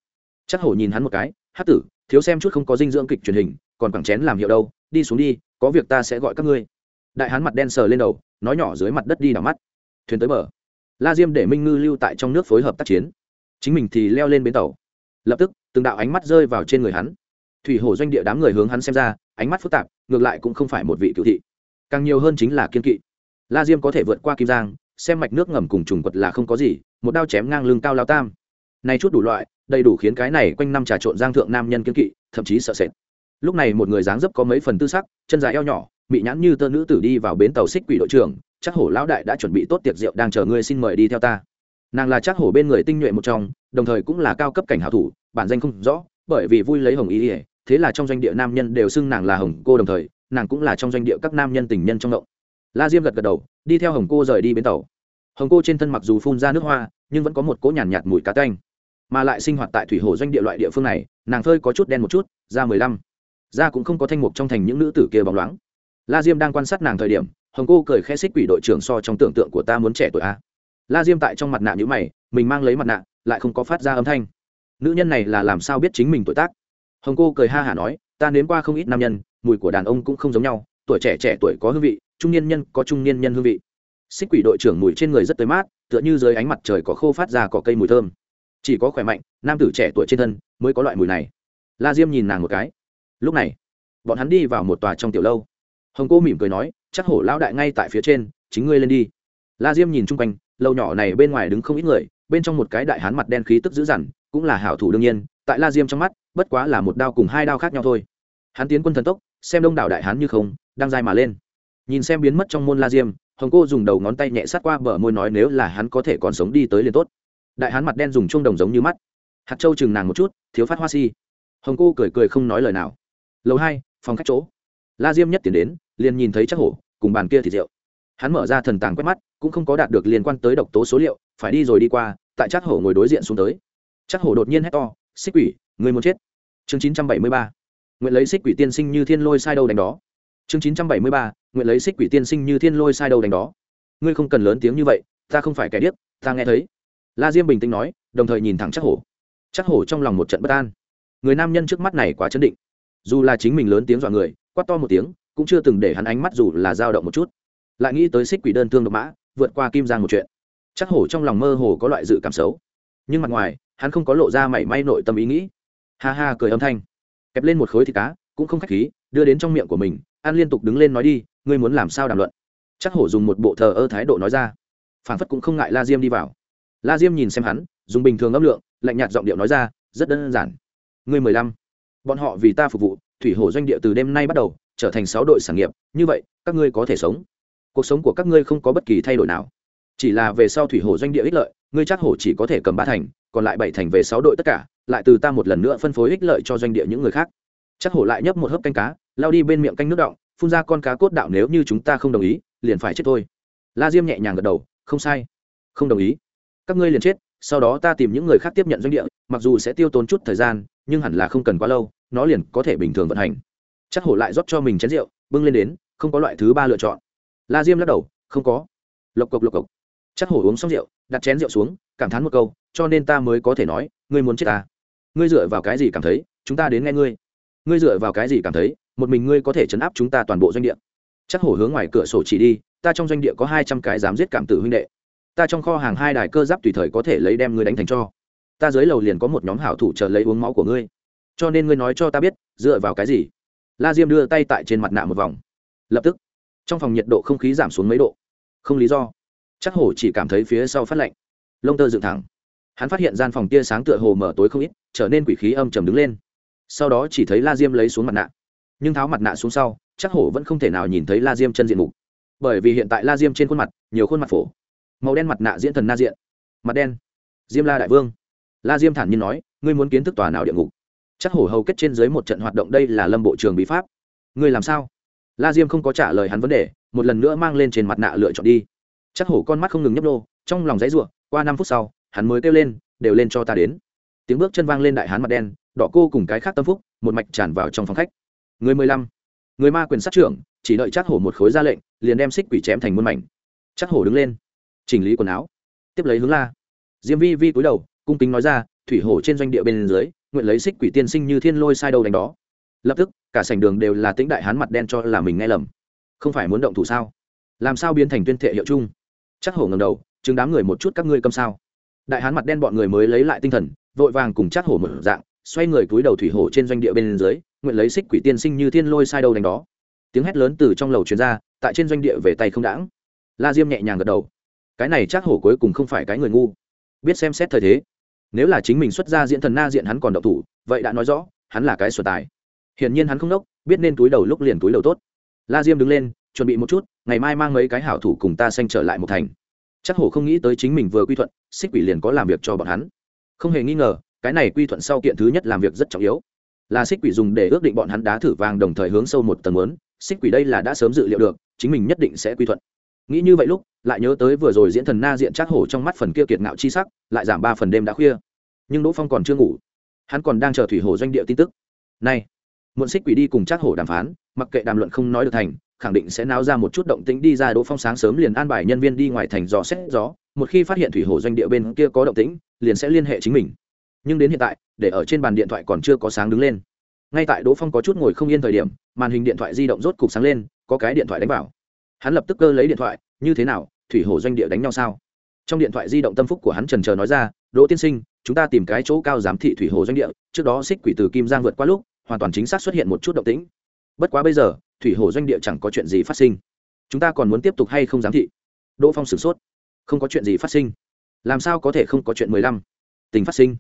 Chắc hổ nhìn hắn một cái hát tử, thiếu xem chút không có dinh dưỡng kịch truyền hình, còn quảng chén làm hiệu đâu, đi xuống đi, có việc ta sẽ gọi các ngươi. Đại hán mặt đen sờ lên đầu, nói nhỏ dưới mặt đất đi đảo mắt. Thuyền tới bờ. La diêm để minh ngư lưu tại trong nước phối hợp tác chiến. Chính mình thì leo lên bến tàu. Lập tức, từng đạo ánh mắt rơi vào trên người hắn. Thủy hổ doanh địa đám người hướng hắn xem ra, ánh mắt phức tạp, ngược lại cũng không phải một vị cựu thị. Càng nhiều hơn chính là kiên kỵ. La diêm có thể vượt qua kim giang, xem mạch nước ngầm cùng trùng quật là không có gì, một đao chém ngang lưng cao lao tam nay chút đủ loại đầy đủ khiến cái này quanh năm trà trộn giang thượng nam nhân kiên kỵ thậm chí sợ sệt. Lúc này một người dáng dấp có mấy phần tư sắc chân dài eo nhỏ bị nhãn như tơ nữ tử đi vào bến tàu xích quỷ đội trưởng chắc hổ lão đại đã chuẩn bị tốt tiệc rượu đang chờ ngươi xin mời đi theo ta. Nàng là chắc hổ bên người tinh nhuệ một trong đồng thời cũng là cao cấp cảnh hảo thủ bản danh không rõ bởi vì vui lấy hồng ý ỉa thế là trong doanh địa nam nhân đều xưng nàng là hồng cô đồng thời nàng cũng là trong doanh địa các nam nhân tình nhân trong động. La diêm gật gật đầu đi theo hồng cô rời đi bến tàu. Hồng cô trên thân mặc dù phun ra nước hoa nhưng vẫn có một cỗ nhàn nhạt, nhạt mùi cá canh mà lại sinh hoạt tại thủy hồ doanh địa loại địa phương này, nàng phơi có chút đen một chút, da mười lăm. Da cũng không có thanh mục trong thành những nữ tử kia bóng loáng. La diêm đang quan sát nàng thời điểm, hồng cô cười khẽ xích quỷ đội trưởng so trong tưởng tượng của ta muốn trẻ tuổi a. La diêm tại trong mặt nạ nhữ mày, mình mang lấy mặt nạ, lại không có phát ra âm thanh. Nữ nhân này là làm sao biết chính mình tuổi tác? Hồng cô cười ha hả nói, ta nếm qua không ít nam nhân, mùi của đàn ông cũng không giống nhau, tuổi trẻ trẻ tuổi có hương vị, trung niên nhân có trung niên nhân hương vị. Xích quỷ đội trưởng mùi trên người rất tới mát, tựa như dưới ánh mặt trời có khô phát ra cỏ cây mùi thơm chỉ có khỏe mạnh, nam tử trẻ tuổi trên thân mới có loại mùi này. La diêm nhìn nàng một cái. Lúc này, bọn hắn đi vào một tòa trong tiểu lâu. Hồng cô mỉm cười nói, chắc hổ lão đại ngay tại phía trên, chính ngươi lên đi. La diêm nhìn chung quanh, lâu nhỏ này bên ngoài đứng không ít người, bên trong một cái đại hán mặt đen khí tức dữ dằn, cũng là hảo thủ đương nhiên, tại la diêm trong mắt, bất quá là một đao cùng hai đao khác nhau thôi. Hắn tiến quân thần tốc, xem đông đảo đại hán như không, đang dài mà lên. Nhìn xem biến mất trong môn la diêm, hồng cô dùng đầu ngón tay nhẹ sát qua bờ môi nói, nếu là hắn có thể còn sống đi tới liền tốt đại hán mặt đen dùng chuông đồng giống như mắt. Hạt châu chừng nàng một chút, thiếu phát hoa si. Hồng cô cười cười không nói lời nào. Lầu hai, phòng khách chỗ. La diêm nhất tiến đến, liền nhìn thấy chắc hổ, cùng bàn kia thì rượu. Hắn mở ra thần tàng quét mắt, cũng không có đạt được liên quan tới độc tố số liệu, phải đi rồi đi qua, tại chắc hổ ngồi đối diện xuống tới. Chắc hổ đột nhiên hét to, xích quỷ, người muốn chết! Chương chín trăm bảy mươi ba. Nguyện lấy xích quỷ tiên sinh như thiên lôi sai đâu đánh đó. Chương chín trăm bảy mươi ba. Nguyện lấy xích quỷ tiên sinh như thiên lôi sai đâu đánh đó. Ngươi không cần lớn tiếng như vậy, ta không phải kẻ điếc, ta nghe thấy la diêm bình tĩnh nói, đồng thời nhìn thẳng chắc hổ. Chắc hổ trong lòng một trận bất an. Người nam nhân trước mắt này quá chấn định. Dù là chính mình lớn tiếng dọa người, quát to một tiếng, cũng chưa từng để hắn ánh mắt dù là dao động một chút. Lại nghĩ tới xích quỷ đơn thương độc mã, vượt qua kim giang một chuyện. Chắc hổ trong lòng mơ hồ có loại dự cảm xấu. Nhưng mặt ngoài, hắn không có lộ ra mảy may nội tâm ý nghĩ. Ha ha, cười âm thanh. Kẹp lên một khối thịt cá, cũng không khách khí, đưa đến trong miệng của mình an liên tục đứng lên nói đi, ngươi muốn làm sao đàm luận? Chắc hổ dùng một bộ thờ ơ thái độ nói ra. Phản phất cũng không ngại la diêm đi vào la diêm nhìn xem hắn, dùng bình thường âm lượng, lạnh nhạt giọng điệu nói ra, rất đơn giản. Ngươi mười lăm. Bọn họ vì ta phục vụ, thủy hồ doanh địa từ đêm nay bắt đầu, trở thành sáu đội sản nghiệp. Như vậy, các ngươi có thể sống. Cuộc sống của các ngươi không có bất kỳ thay đổi nào. Chỉ là về sau thủy hồ doanh địa ích lợi, ngươi chắc hổ chỉ có thể cầm ba thành, còn lại bảy thành về sáu đội tất cả, lại từ ta một lần nữa phân phối ích lợi cho doanh địa những người khác. Chắc hổ lại nhấp một hớp canh cá, lao đi bên miệng canh nước động phun ra con cá cốt đạo nếu như chúng ta không đồng ý, liền phải chết thôi. La diêm nhẹ nhàng gật đầu, không sai. Không đồng ý các ngươi liền chết, sau đó ta tìm những người khác tiếp nhận doanh địa, mặc dù sẽ tiêu tốn chút thời gian, nhưng hẳn là không cần quá lâu, nó liền có thể bình thường vận hành. Chắc hổ lại rót cho mình chén rượu, bưng lên đến, không có loại thứ ba lựa chọn. La diêm lắc đầu, không có. Lộc cộc lộc cộc. Chắc hổ uống xong rượu, đặt chén rượu xuống, cảm thán một câu, cho nên ta mới có thể nói, ngươi muốn chết ta ngươi dựa vào cái gì cảm thấy, chúng ta đến nghe ngươi? Ngươi dựa vào cái gì cảm thấy, một mình ngươi có thể chấn áp chúng ta toàn bộ doanh địa? Chắc hổ hướng ngoài cửa sổ chỉ đi, ta trong doanh địa có hai trăm cái dám giết cảm tử huynh đệ ta trong kho hàng hai đài cơ giáp tùy thời có thể lấy đem ngươi đánh thành cho. Ta dưới lầu liền có một nhóm hảo thủ chờ lấy uống máu của ngươi. Cho nên ngươi nói cho ta biết, dựa vào cái gì? La diêm đưa tay tại trên mặt nạ một vòng. Lập tức, trong phòng nhiệt độ không khí giảm xuống mấy độ. Không lý do. Chắc hổ chỉ cảm thấy phía sau phát lạnh. Lông tơ dựng thẳng. Hắn phát hiện gian phòng tia sáng tựa hồ mở tối không ít, trở nên quỷ khí âm trầm đứng lên. Sau đó chỉ thấy la diêm lấy xuống mặt nạ. Nhưng tháo mặt nạ xuống sau, chắc hổ vẫn không thể nào nhìn thấy la diêm chân diện mục. Bởi vì hiện tại la diêm trên khuôn mặt, nhiều khuôn mặt phổ màu đen mặt nạ diễn thần na diện. Mặt đen. Diêm la đại vương. La diêm thản nhiên nói, ngươi muốn kiến thức tòa nào địa ngục? Chắc hổ hầu kết trên dưới một trận hoạt động đây là lâm bộ trường bí pháp. Ngươi làm sao? La diêm không có trả lời hắn vấn đề, một lần nữa mang lên trên mặt nạ lựa chọn đi. Chắc hổ con mắt không ngừng nhấp đô trong lòng dãy ruộng qua năm phút sau, hắn mới kêu lên, đều lên cho ta đến. Tiếng bước chân vang lên đại hán mặt đen, đỏ cô cùng cái khác tâm phúc, một mạch tràn vào trong phòng khách. Người mười lăm, người ma quyền sát trưởng, chỉ đợi chắc hổ một khối ra lệnh, liền đem xích quỷ chém thành muôn mảnh. Chắc hổ đứng lên chỉnh lý quần áo. Tiếp lấy hướng la. Diêm vi vi cúi đầu, cung kính nói ra, thủy hổ trên doanh địa bên dưới, nguyện lấy xích quỷ tiên sinh như thiên lôi sai đầu đánh đó. Lập tức, cả sảnh đường đều là tĩnh đại hán mặt đen cho là mình nghe lầm. Không phải muốn động thủ sao? Làm sao biến thành tuyên thệ hiệu chung? Chắc hổ ngầm đầu, chứng đám người một chút các ngươi câm sao? Đại hán mặt đen bọn người mới lấy lại tinh thần, vội vàng cùng chắc hổ mở dạng, xoay người cúi đầu thủy hổ trên doanh địa bên dưới, nguyện lấy xích quỷ tiên sinh như thiên lôi sai đầu đánh đó. Tiếng hét lớn từ trong lầu truyền ra, tại trên doanh địa về tay không đãng. La diêm nhẹ nhàng gật đầu cái này chắc hổ cuối cùng không phải cái người ngu. Biết xem xét thời thế, nếu là chính mình xuất ra diễn thần na diện hắn còn độc thủ, vậy đã nói rõ, hắn là cái sửa tài. Hiển nhiên hắn không đốc, biết nên túi đầu lúc liền túi đầu tốt. La diêm đứng lên, chuẩn bị một chút, ngày mai mang mấy cái hảo thủ cùng ta xanh trở lại một thành. Chắc hổ không nghĩ tới chính mình vừa quy thuận, xích quỷ liền có làm việc cho bọn hắn. Không hề nghi ngờ, cái này quy thuận sau kiện thứ nhất làm việc rất trọng yếu. Là xích quỷ dùng để ước định bọn hắn đá thử vàng đồng thời hướng sâu một tầng lớn xích quỷ đây là đã sớm dự liệu được, chính mình nhất định sẽ quy thuận nghĩ như vậy lúc, lại nhớ tới vừa rồi diễn thần na diện chắc hổ trong mắt phần kia kiệt ngạo chi sắc, lại giảm ba phần đêm đã khuya. Nhưng đỗ phong còn chưa ngủ. Hắn còn đang chờ thủy hồ doanh địa tin tức. Này, muộn xích quỷ đi cùng chắc hổ đàm phán, mặc kệ đàm luận không nói được thành, khẳng định sẽ náo ra một chút động tĩnh đi ra. Đỗ phong sáng sớm liền an bài nhân viên đi ngoài thành dò xét gió, một khi phát hiện thủy hồ doanh địa bên kia có động tĩnh, liền sẽ liên hệ chính mình. Nhưng đến hiện tại, để ở trên bàn điện thoại còn chưa có sáng đứng lên. Ngay tại đỗ phong có chút ngồi không yên thời điểm, màn hình điện thoại di động rốt cục sáng lên, có cái điện thoại đánh vào hắn lập tức cơ lấy điện thoại, như thế nào, thủy hồ doanh địa đánh nhau sao? Trong điện thoại di động tâm phúc của hắn trần trờ nói ra, đỗ tiên sinh, chúng ta tìm cái chỗ cao giám thị thủy hồ doanh địa, trước đó xích quỷ từ kim giang vượt qua lúc, hoàn toàn chính xác xuất hiện một chút động tĩnh. Bất quá bây giờ, thủy hồ doanh địa chẳng có chuyện gì phát sinh. Chúng ta còn muốn tiếp tục hay không giám thị? Đỗ phong sửng sốt. Không có chuyện gì phát sinh. Làm sao có thể không có chuyện mười lăm? Tình phát sinh.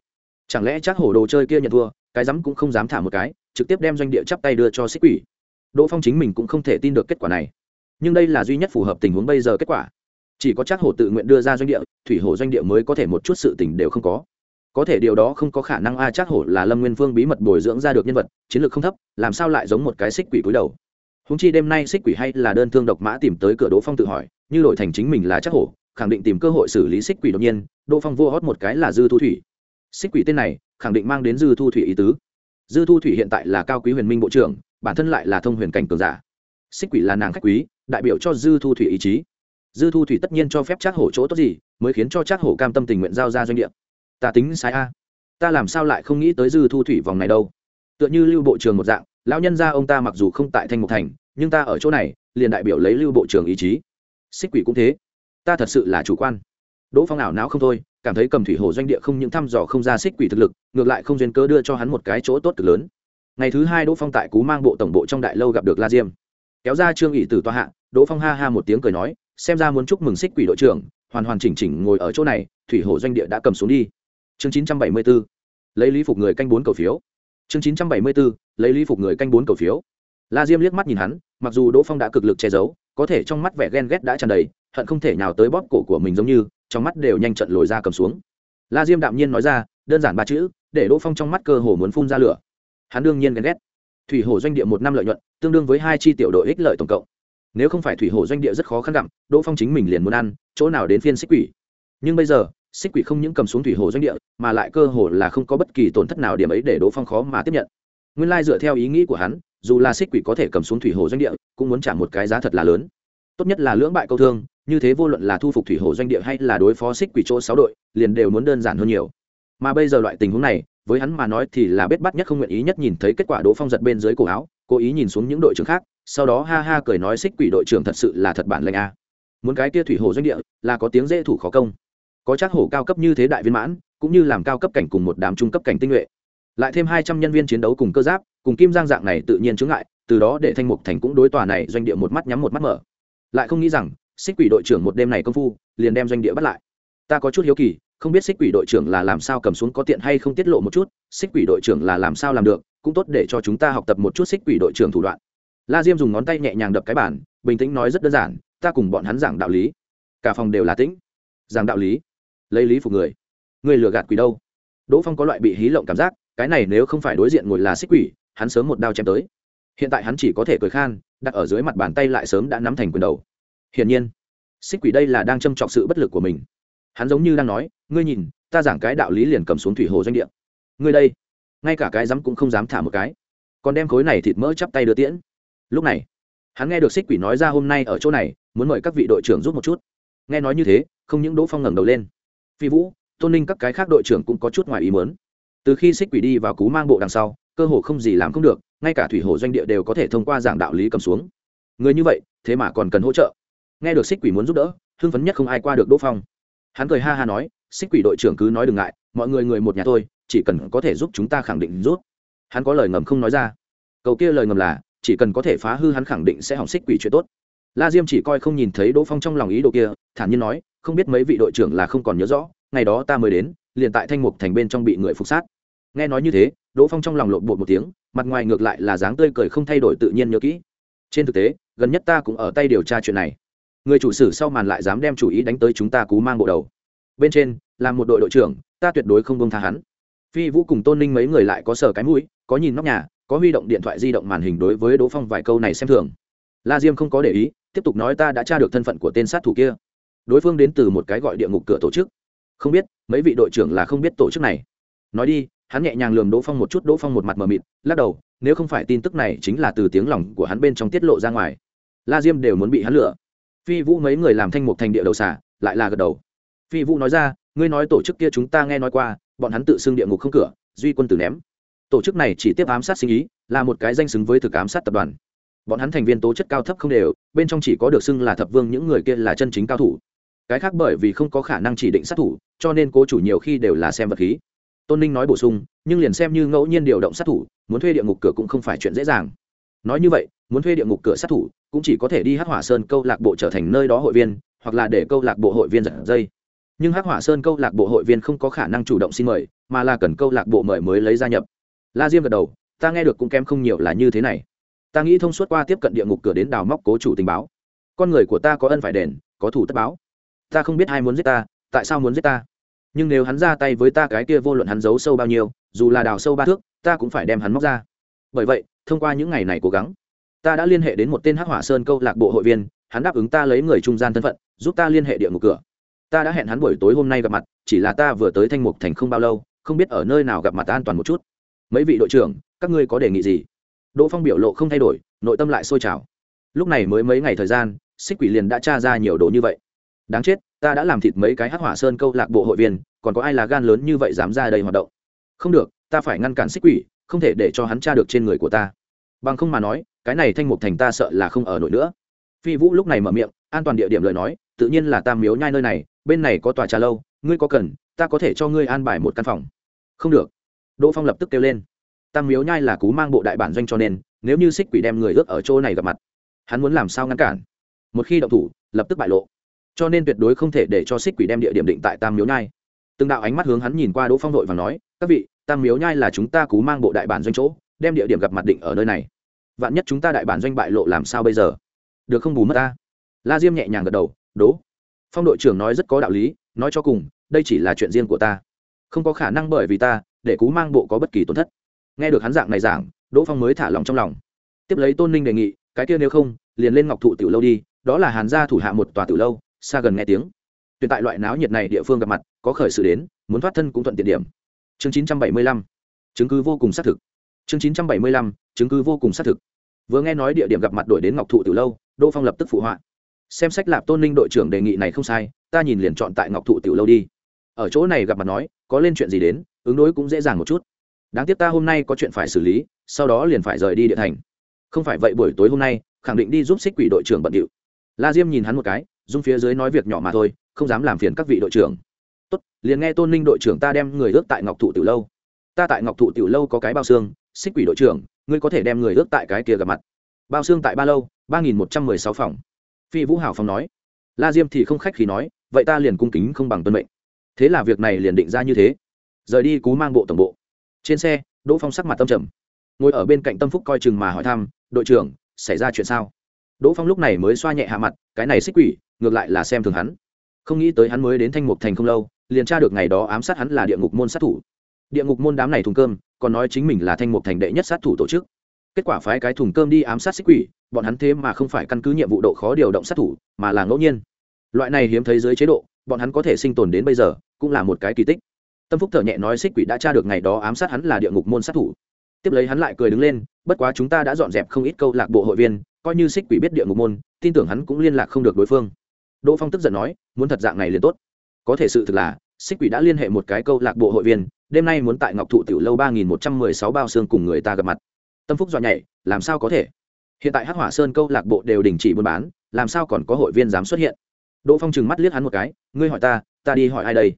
Chẳng lẽ chắc hổ đồ chơi kia nhận thua, cái rắm cũng không dám thả một cái, trực tiếp đem doanh địa chắp tay đưa cho xích quỷ? Đỗ phong chính mình cũng không thể tin được kết quả này nhưng đây là duy nhất phù hợp tình huống bây giờ kết quả. Chỉ có chắc hổ tự nguyện đưa ra doanh địa, thủy hổ doanh địa mới có thể một chút sự tình đều không có. Có thể điều đó không có khả năng a, chắc hổ là lâm nguyên phương bí mật bồi dưỡng ra được nhân vật, chiến lược không thấp, làm sao lại giống một cái xích quỷ cúi đầu? Húng chi đêm nay xích quỷ hay là đơn thương độc mã tìm tới cửa đỗ phong tự hỏi, như đổi thành chính mình là chắc hổ, khẳng định tìm cơ hội xử lý xích quỷ đột nhiên, đỗ phong vua hót một cái là dư thu thủy. Xích quỷ tên này, khẳng định mang đến dư thu thủy ý tứ. Dư thu thủy hiện tại là cao quý huyền minh bộ trưởng, bản thân lại là thông huyền cảnh cường giả. Xích quỷ là nàng khách quý đại biểu cho dư thu thủy ý chí. Dư thu thủy tất nhiên cho phép trác hổ chỗ tốt gì, mới khiến cho trác hổ cam tâm tình nguyện giao ra doanh địa. Ta tính sai a. Ta làm sao lại không nghĩ tới dư thu thủy vòng này đâu? Tựa như lưu bộ trưởng một dạng, lão nhân gia ông ta mặc dù không tại thanh mục thành, nhưng ta ở chỗ này, liền đại biểu lấy lưu bộ trưởng ý chí. Xích quỷ cũng thế. Ta thật sự là chủ quan. Đỗ phong ảo não không thôi, cảm thấy cầm thủy hồ doanh địa không những thăm dò không ra xích quỷ thực lực, ngược lại không duyên cơ đưa cho hắn một cái chỗ tốt cực lớn. Ngày thứ hai đỗ phong tại cú mang bộ tổng bộ trong đại lâu gặp được la diêm. Kéo ra trương ỵ từ tòa hạ đỗ phong ha ha một tiếng cười nói, xem ra muốn chúc mừng xích quỷ đội trưởng, hoàn hoàn chỉnh chỉnh ngồi ở chỗ này, thủy hồ doanh địa đã cầm xuống đi. Chương chín trăm bảy mươi 974 lấy lý phục người canh bốn cầu phiếu. Chương chín trăm bảy mươi 974 lấy lý phục người canh bốn cầu phiếu. La diêm liếc mắt nhìn hắn, mặc dù đỗ phong đã cực lực che giấu, có thể trong mắt vẻ ghen ghét đã tràn đầy, hận không thể nào tới bóp cổ của mình giống như, trong mắt đều nhanh trận lồi ra cầm xuống. La diêm đạm nhiên nói ra, đơn giản ba chữ, để đỗ phong trong mắt cơ hồ muốn phun ra lửa. Hắn đương nhiên ghen ghét. Thủy hồ doanh địa một năm lợi nhuận, tương đương với hai chi tiểu đội ích lợi tổng cộng nếu không phải thủy hồ doanh địa rất khó khăn gặm, đỗ phong chính mình liền muốn ăn, chỗ nào đến phiên xích quỷ. Nhưng bây giờ, xích quỷ không những cầm xuống thủy hồ doanh địa, mà lại cơ hồ là không có bất kỳ tổn thất nào điểm ấy để đỗ phong khó mà tiếp nhận. Nguyên lai dựa theo ý nghĩ của hắn, dù là xích quỷ có thể cầm xuống thủy hồ doanh địa, cũng muốn trả một cái giá thật là lớn. Tốt nhất là lưỡng bại câu thương, như thế vô luận là thu phục thủy hồ doanh địa hay là đối phó xích quỷ chỗ sáu đội, liền đều muốn đơn giản hơn nhiều. Mà bây giờ loại tình huống này, với hắn mà nói thì là bết bắt nhất không nguyện ý nhất nhìn thấy kết quả đỗ phong giật bên dưới cổ áo, cố ý nhìn xuống những đội trưởng khác sau đó ha ha cười nói xích quỷ đội trưởng thật sự là thật bản lệnh a. Muốn cái kia thủy hồ doanh địa, là có tiếng dễ thủ khó công. Có chắc hổ cao cấp như thế đại viên mãn, cũng như làm cao cấp cảnh cùng một đám trung cấp cảnh tinh nhuệ. Lại thêm hai trăm nhân viên chiến đấu cùng cơ giáp, cùng kim giang dạng này tự nhiên chướng ngại, từ đó để thanh mục thành cũng đối tòa này doanh địa một mắt nhắm một mắt mở. Lại không nghĩ rằng, xích quỷ đội trưởng một đêm này công phu, liền đem doanh địa bắt lại. Ta có chút hiếu kỳ, không biết xích quỷ đội trưởng là làm sao cầm xuống có tiện hay không tiết lộ một chút, xích quỷ đội trưởng là làm sao làm được, cũng tốt để cho chúng ta học tập một chút xích quỷ đội trưởng thủ đoạn la diêm dùng ngón tay nhẹ nhàng đập cái bản bình tĩnh nói rất đơn giản, ta cùng bọn hắn giảng đạo lý. Cả phòng đều là tĩnh. Giảng đạo lý? Lấy lý phục người? Người lừa gạt quỷ đâu? Đỗ phong có loại bị hí lộng cảm giác, cái này nếu không phải đối diện ngồi là xích quỷ, hắn sớm một đao chém tới. Hiện tại hắn chỉ có thể cười khan, đặt ở dưới mặt bàn tay lại sớm đã nắm thành quyền đầu. Hiển nhiên, xích quỷ đây là đang châm trọc sự bất lực của mình. Hắn giống như đang nói, ngươi nhìn, ta giảng cái đạo lý liền cầm xuống thủy hồ doanh địa. Ngươi đây, ngay cả cái dám cũng không dám thả một cái. Còn đem khối này thịt mỡ chắp tay đưa tiễn lúc này, hắn nghe được xích quỷ nói ra hôm nay ở chỗ này, muốn mời các vị đội trưởng giúp một chút. Nghe nói như thế, không những đỗ phong ngẩng đầu lên. Phi vũ, tôn ninh các cái khác đội trưởng cũng có chút ngoài ý mớn từ khi xích quỷ đi vào cú mang bộ đằng sau, cơ hồ không gì làm không được, ngay cả thủy hồ doanh địa đều có thể thông qua giảng đạo lý cầm xuống. Người như vậy, thế mà còn cần hỗ trợ. Nghe được xích quỷ muốn giúp đỡ, hưng phấn nhất không ai qua được đỗ phong. Hắn cười ha ha nói xích quỷ đội trưởng cứ nói đừng ngại, mọi người người một nhà thôi, chỉ cần có thể giúp chúng ta khẳng định rút. Hắn có lời ngầm không nói ra. Cầu kia lời ngầm là chỉ cần có thể phá hư hắn khẳng định sẽ hỏng xích quỷ chuyện tốt. La diêm chỉ coi không nhìn thấy đỗ phong trong lòng ý đồ kia, thản nhiên nói, không biết mấy vị đội trưởng là không còn nhớ rõ, ngày đó ta mới đến, liền tại thanh mục thành bên trong bị người phục sát. Nghe nói như thế, đỗ phong trong lòng lộn bột một tiếng, mặt ngoài ngược lại là dáng tươi cười không thay đổi tự nhiên nhớ kỹ. Trên thực tế, gần nhất ta cũng ở tay điều tra chuyện này. Người chủ sử sau màn lại dám đem chủ ý đánh tới chúng ta cú mang bộ đầu. Bên trên, là một đội đội trưởng, ta tuyệt đối không bông tha hắn. Phi vũ cùng tôn ninh mấy người lại có sở cái mũi, có nhìn nóc nhà có huy động điện thoại di động màn hình đối với đỗ phong vài câu này xem thường. La diêm không có để ý, tiếp tục nói ta đã tra được thân phận của tên sát thủ kia. Đối phương đến từ một cái gọi địa ngục cửa tổ chức. Không biết, mấy vị đội trưởng là không biết tổ chức này. Nói đi, hắn nhẹ nhàng lườm đỗ phong một chút, đỗ phong một mặt mờ mịt, lắc đầu, nếu không phải tin tức này chính là từ tiếng lòng của hắn bên trong tiết lộ ra ngoài. La diêm đều muốn bị hắn lựa phi vũ mấy người làm thanh mục thành địa đầu xả lại là gật đầu. Phi vũ nói ra, ngươi nói tổ chức kia chúng ta nghe nói qua, bọn hắn tự xưng địa ngục không cửa, duy quân tử ném tổ chức này chỉ tiếp ám sát sinh ý, là một cái danh xứng với thực ám sát tập đoàn. Bọn hắn thành viên tố chất cao thấp không đều, bên trong chỉ có được xưng là thập vương những người kia là chân chính cao thủ. Cái khác bởi vì không có khả năng chỉ định sát thủ, cho nên cố chủ nhiều khi đều là xem vật khí. Tôn ninh nói bổ sung, nhưng liền xem như ngẫu nhiên điều động sát thủ, muốn thuê địa ngục cửa cũng không phải chuyện dễ dàng. Nói như vậy, muốn thuê địa ngục cửa sát thủ, cũng chỉ có thể đi hát hỏa sơn câu lạc bộ trở thành nơi đó hội viên, hoặc là để câu lạc bộ hội viên giật dây. Nhưng hát hỏa sơn câu lạc bộ hội viên không có khả năng chủ động xin mời, mà là cần câu lạc bộ mời mới lấy gia nhập la diêm gật đầu, ta nghe được cũng kém không nhiều là như thế này. Ta nghĩ thông suốt qua tiếp cận địa ngục cửa đến đào móc cố chủ tình báo. Con người của ta có ân phải đền, có thủ tất báo. Ta không biết ai muốn giết ta, tại sao muốn giết ta? Nhưng nếu hắn ra tay với ta cái kia vô luận hắn giấu sâu bao nhiêu, dù là đào sâu ba thước, ta cũng phải đem hắn móc ra. Bởi vậy, thông qua những ngày này cố gắng, ta đã liên hệ đến một tên hắc hỏa sơn câu lạc bộ hội viên, hắn đáp ứng ta lấy người trung gian thân phận, giúp ta liên hệ địa ngục cửa. Ta đã hẹn hắn buổi tối hôm nay gặp mặt, chỉ là ta vừa tới thanh mục thành không bao lâu, không biết ở nơi nào gặp mặt an toàn một chút mấy vị đội trưởng, các ngươi có đề nghị gì? Đỗ phong biểu lộ không thay đổi, nội tâm lại sôi trào. Lúc này mới mấy ngày thời gian, xích quỷ liền đã tra ra nhiều đồ như vậy. Đáng chết, ta đã làm thịt mấy cái hắc hỏa sơn câu lạc bộ hội viên, còn có ai là gan lớn như vậy dám ra đây hoạt động? Không được, ta phải ngăn cản xích quỷ, không thể để cho hắn tra được trên người của ta. Bằng không mà nói, cái này thanh mục thành ta sợ là không ở nổi nữa. Phi vũ lúc này mở miệng, an toàn địa điểm lời nói, tự nhiên là tam miếu nhai nơi này, bên này có tòa trà lâu, ngươi có cần, ta có thể cho ngươi an bài một căn phòng. Không được đỗ phong lập tức kêu lên. Tam miếu nhai là cú mang bộ đại bản doanh cho nên, nếu như xích quỷ đem người ước ở chỗ này gặp mặt, hắn muốn làm sao ngăn cản? Một khi động thủ, lập tức bại lộ. Cho nên tuyệt đối không thể để cho xích quỷ đem địa điểm định tại tam miếu nhai. Từng đạo ánh mắt hướng hắn nhìn qua đỗ phong đội và nói, các vị, tam miếu nhai là chúng ta cú mang bộ đại bản doanh chỗ, đem địa điểm gặp mặt định ở nơi này. Vạn nhất chúng ta đại bản doanh bại lộ làm sao bây giờ? Được không bù mất ta? La diêm nhẹ nhàng gật đầu đố phong đội trưởng nói rất có đạo lý, nói cho cùng, đây chỉ là chuyện riêng của ta. Không có khả năng bởi vì ta để cú mang bộ có bất kỳ tổn thất. Nghe được hắn dạng này giảng, đỗ phong mới thả lòng trong lòng. Tiếp lấy tôn ninh đề nghị, cái kia nếu không, liền lên ngọc thụ tiểu lâu đi, đó là hàn gia thủ hạ một tòa tiểu lâu, xa gần nghe tiếng. Tuyệt tại loại náo nhiệt này địa phương gặp mặt, có khởi sự đến, muốn thoát thân cũng thuận tiện điểm. Chương chín trăm bảy mươi lăm, chứng cứ vô cùng xác thực. Chương chín trăm bảy mươi lăm, chứng cứ vô cùng xác thực. Vừa nghe nói địa điểm gặp mặt đổi đến ngọc thụ tiểu lâu, đỗ phong lập tức phụ họa. Xem sách lạp tôn ninh đội trưởng đề nghị này không sai, ta nhìn liền chọn tại ngọc thụ tiểu lâu đi. Ở chỗ này gặp mặt nói có lên chuyện gì đến, ứng đối cũng dễ dàng một chút. Đáng tiếc ta hôm nay có chuyện phải xử lý, sau đó liền phải rời đi địa thành. Không phải vậy buổi tối hôm nay, khẳng định đi giúp xích quỷ đội trưởng bận điệu. La diêm nhìn hắn một cái, dung phía dưới nói việc nhỏ mà thôi, không dám làm phiền các vị đội trưởng. Tốt, liền nghe tôn ninh đội trưởng ta đem người ước tại ngọc thụ tiểu lâu. Ta tại ngọc thụ tiểu lâu có cái bao xương, xích quỷ đội trưởng, ngươi có thể đem người ước tại cái kia gặp mặt. Bao xương tại ba lâu, ba nghìn một trăm mười sáu phòng. Phi vũ hảo phong nói. La diêm thì không khách khi nói, vậy ta liền cung kính không bằng tuân mệnh thế là việc này liền định ra như thế. Rời đi cú mang bộ tổng bộ. Trên xe, đỗ phong sắc mặt tâm trầm. Ngồi ở bên cạnh tâm phúc coi chừng mà hỏi thăm, đội trưởng, xảy ra chuyện sao? Đỗ phong lúc này mới xoa nhẹ hạ mặt, cái này xích quỷ, ngược lại là xem thường hắn. Không nghĩ tới hắn mới đến thanh mục thành không lâu, liền tra được ngày đó ám sát hắn là địa ngục môn sát thủ. Địa ngục môn đám này thùng cơm, còn nói chính mình là thanh mục thành đệ nhất sát thủ tổ chức. Kết quả phái cái thùng cơm đi ám sát xích quỷ, bọn hắn thế mà không phải căn cứ nhiệm vụ độ khó điều động sát thủ, mà là ngẫu nhiên. Loại này hiếm thấy dưới chế độ bọn hắn có thể sinh tồn đến bây giờ, cũng là một cái kỳ tích. Tâm phúc thở nhẹ nói xích quỷ đã tra được ngày đó ám sát hắn là địa ngục môn sát thủ. Tiếp lấy hắn lại cười đứng lên, bất quá chúng ta đã dọn dẹp không ít câu lạc bộ hội viên, coi như xích quỷ biết địa ngục môn, tin tưởng hắn cũng liên lạc không được đối phương. Đỗ phong tức giận nói, muốn thật dạng này liền tốt. Có thể sự thực là, xích quỷ đã liên hệ một cái câu lạc bộ hội viên, đêm nay muốn tại ngọc thụ tiểu lâu ba nghìn một trăm mười sáu bao xương cùng người ta gặp mặt. Tâm phúc dọa nhảy, làm sao có thể? Hiện tại hắc hỏa sơn câu lạc bộ đều đình chỉ buôn bán, làm sao còn có hội viên dám xuất hiện? Đỗ phong chừng mắt liếc hắn một cái, ngươi hỏi ta ta đi hỏi ai đây?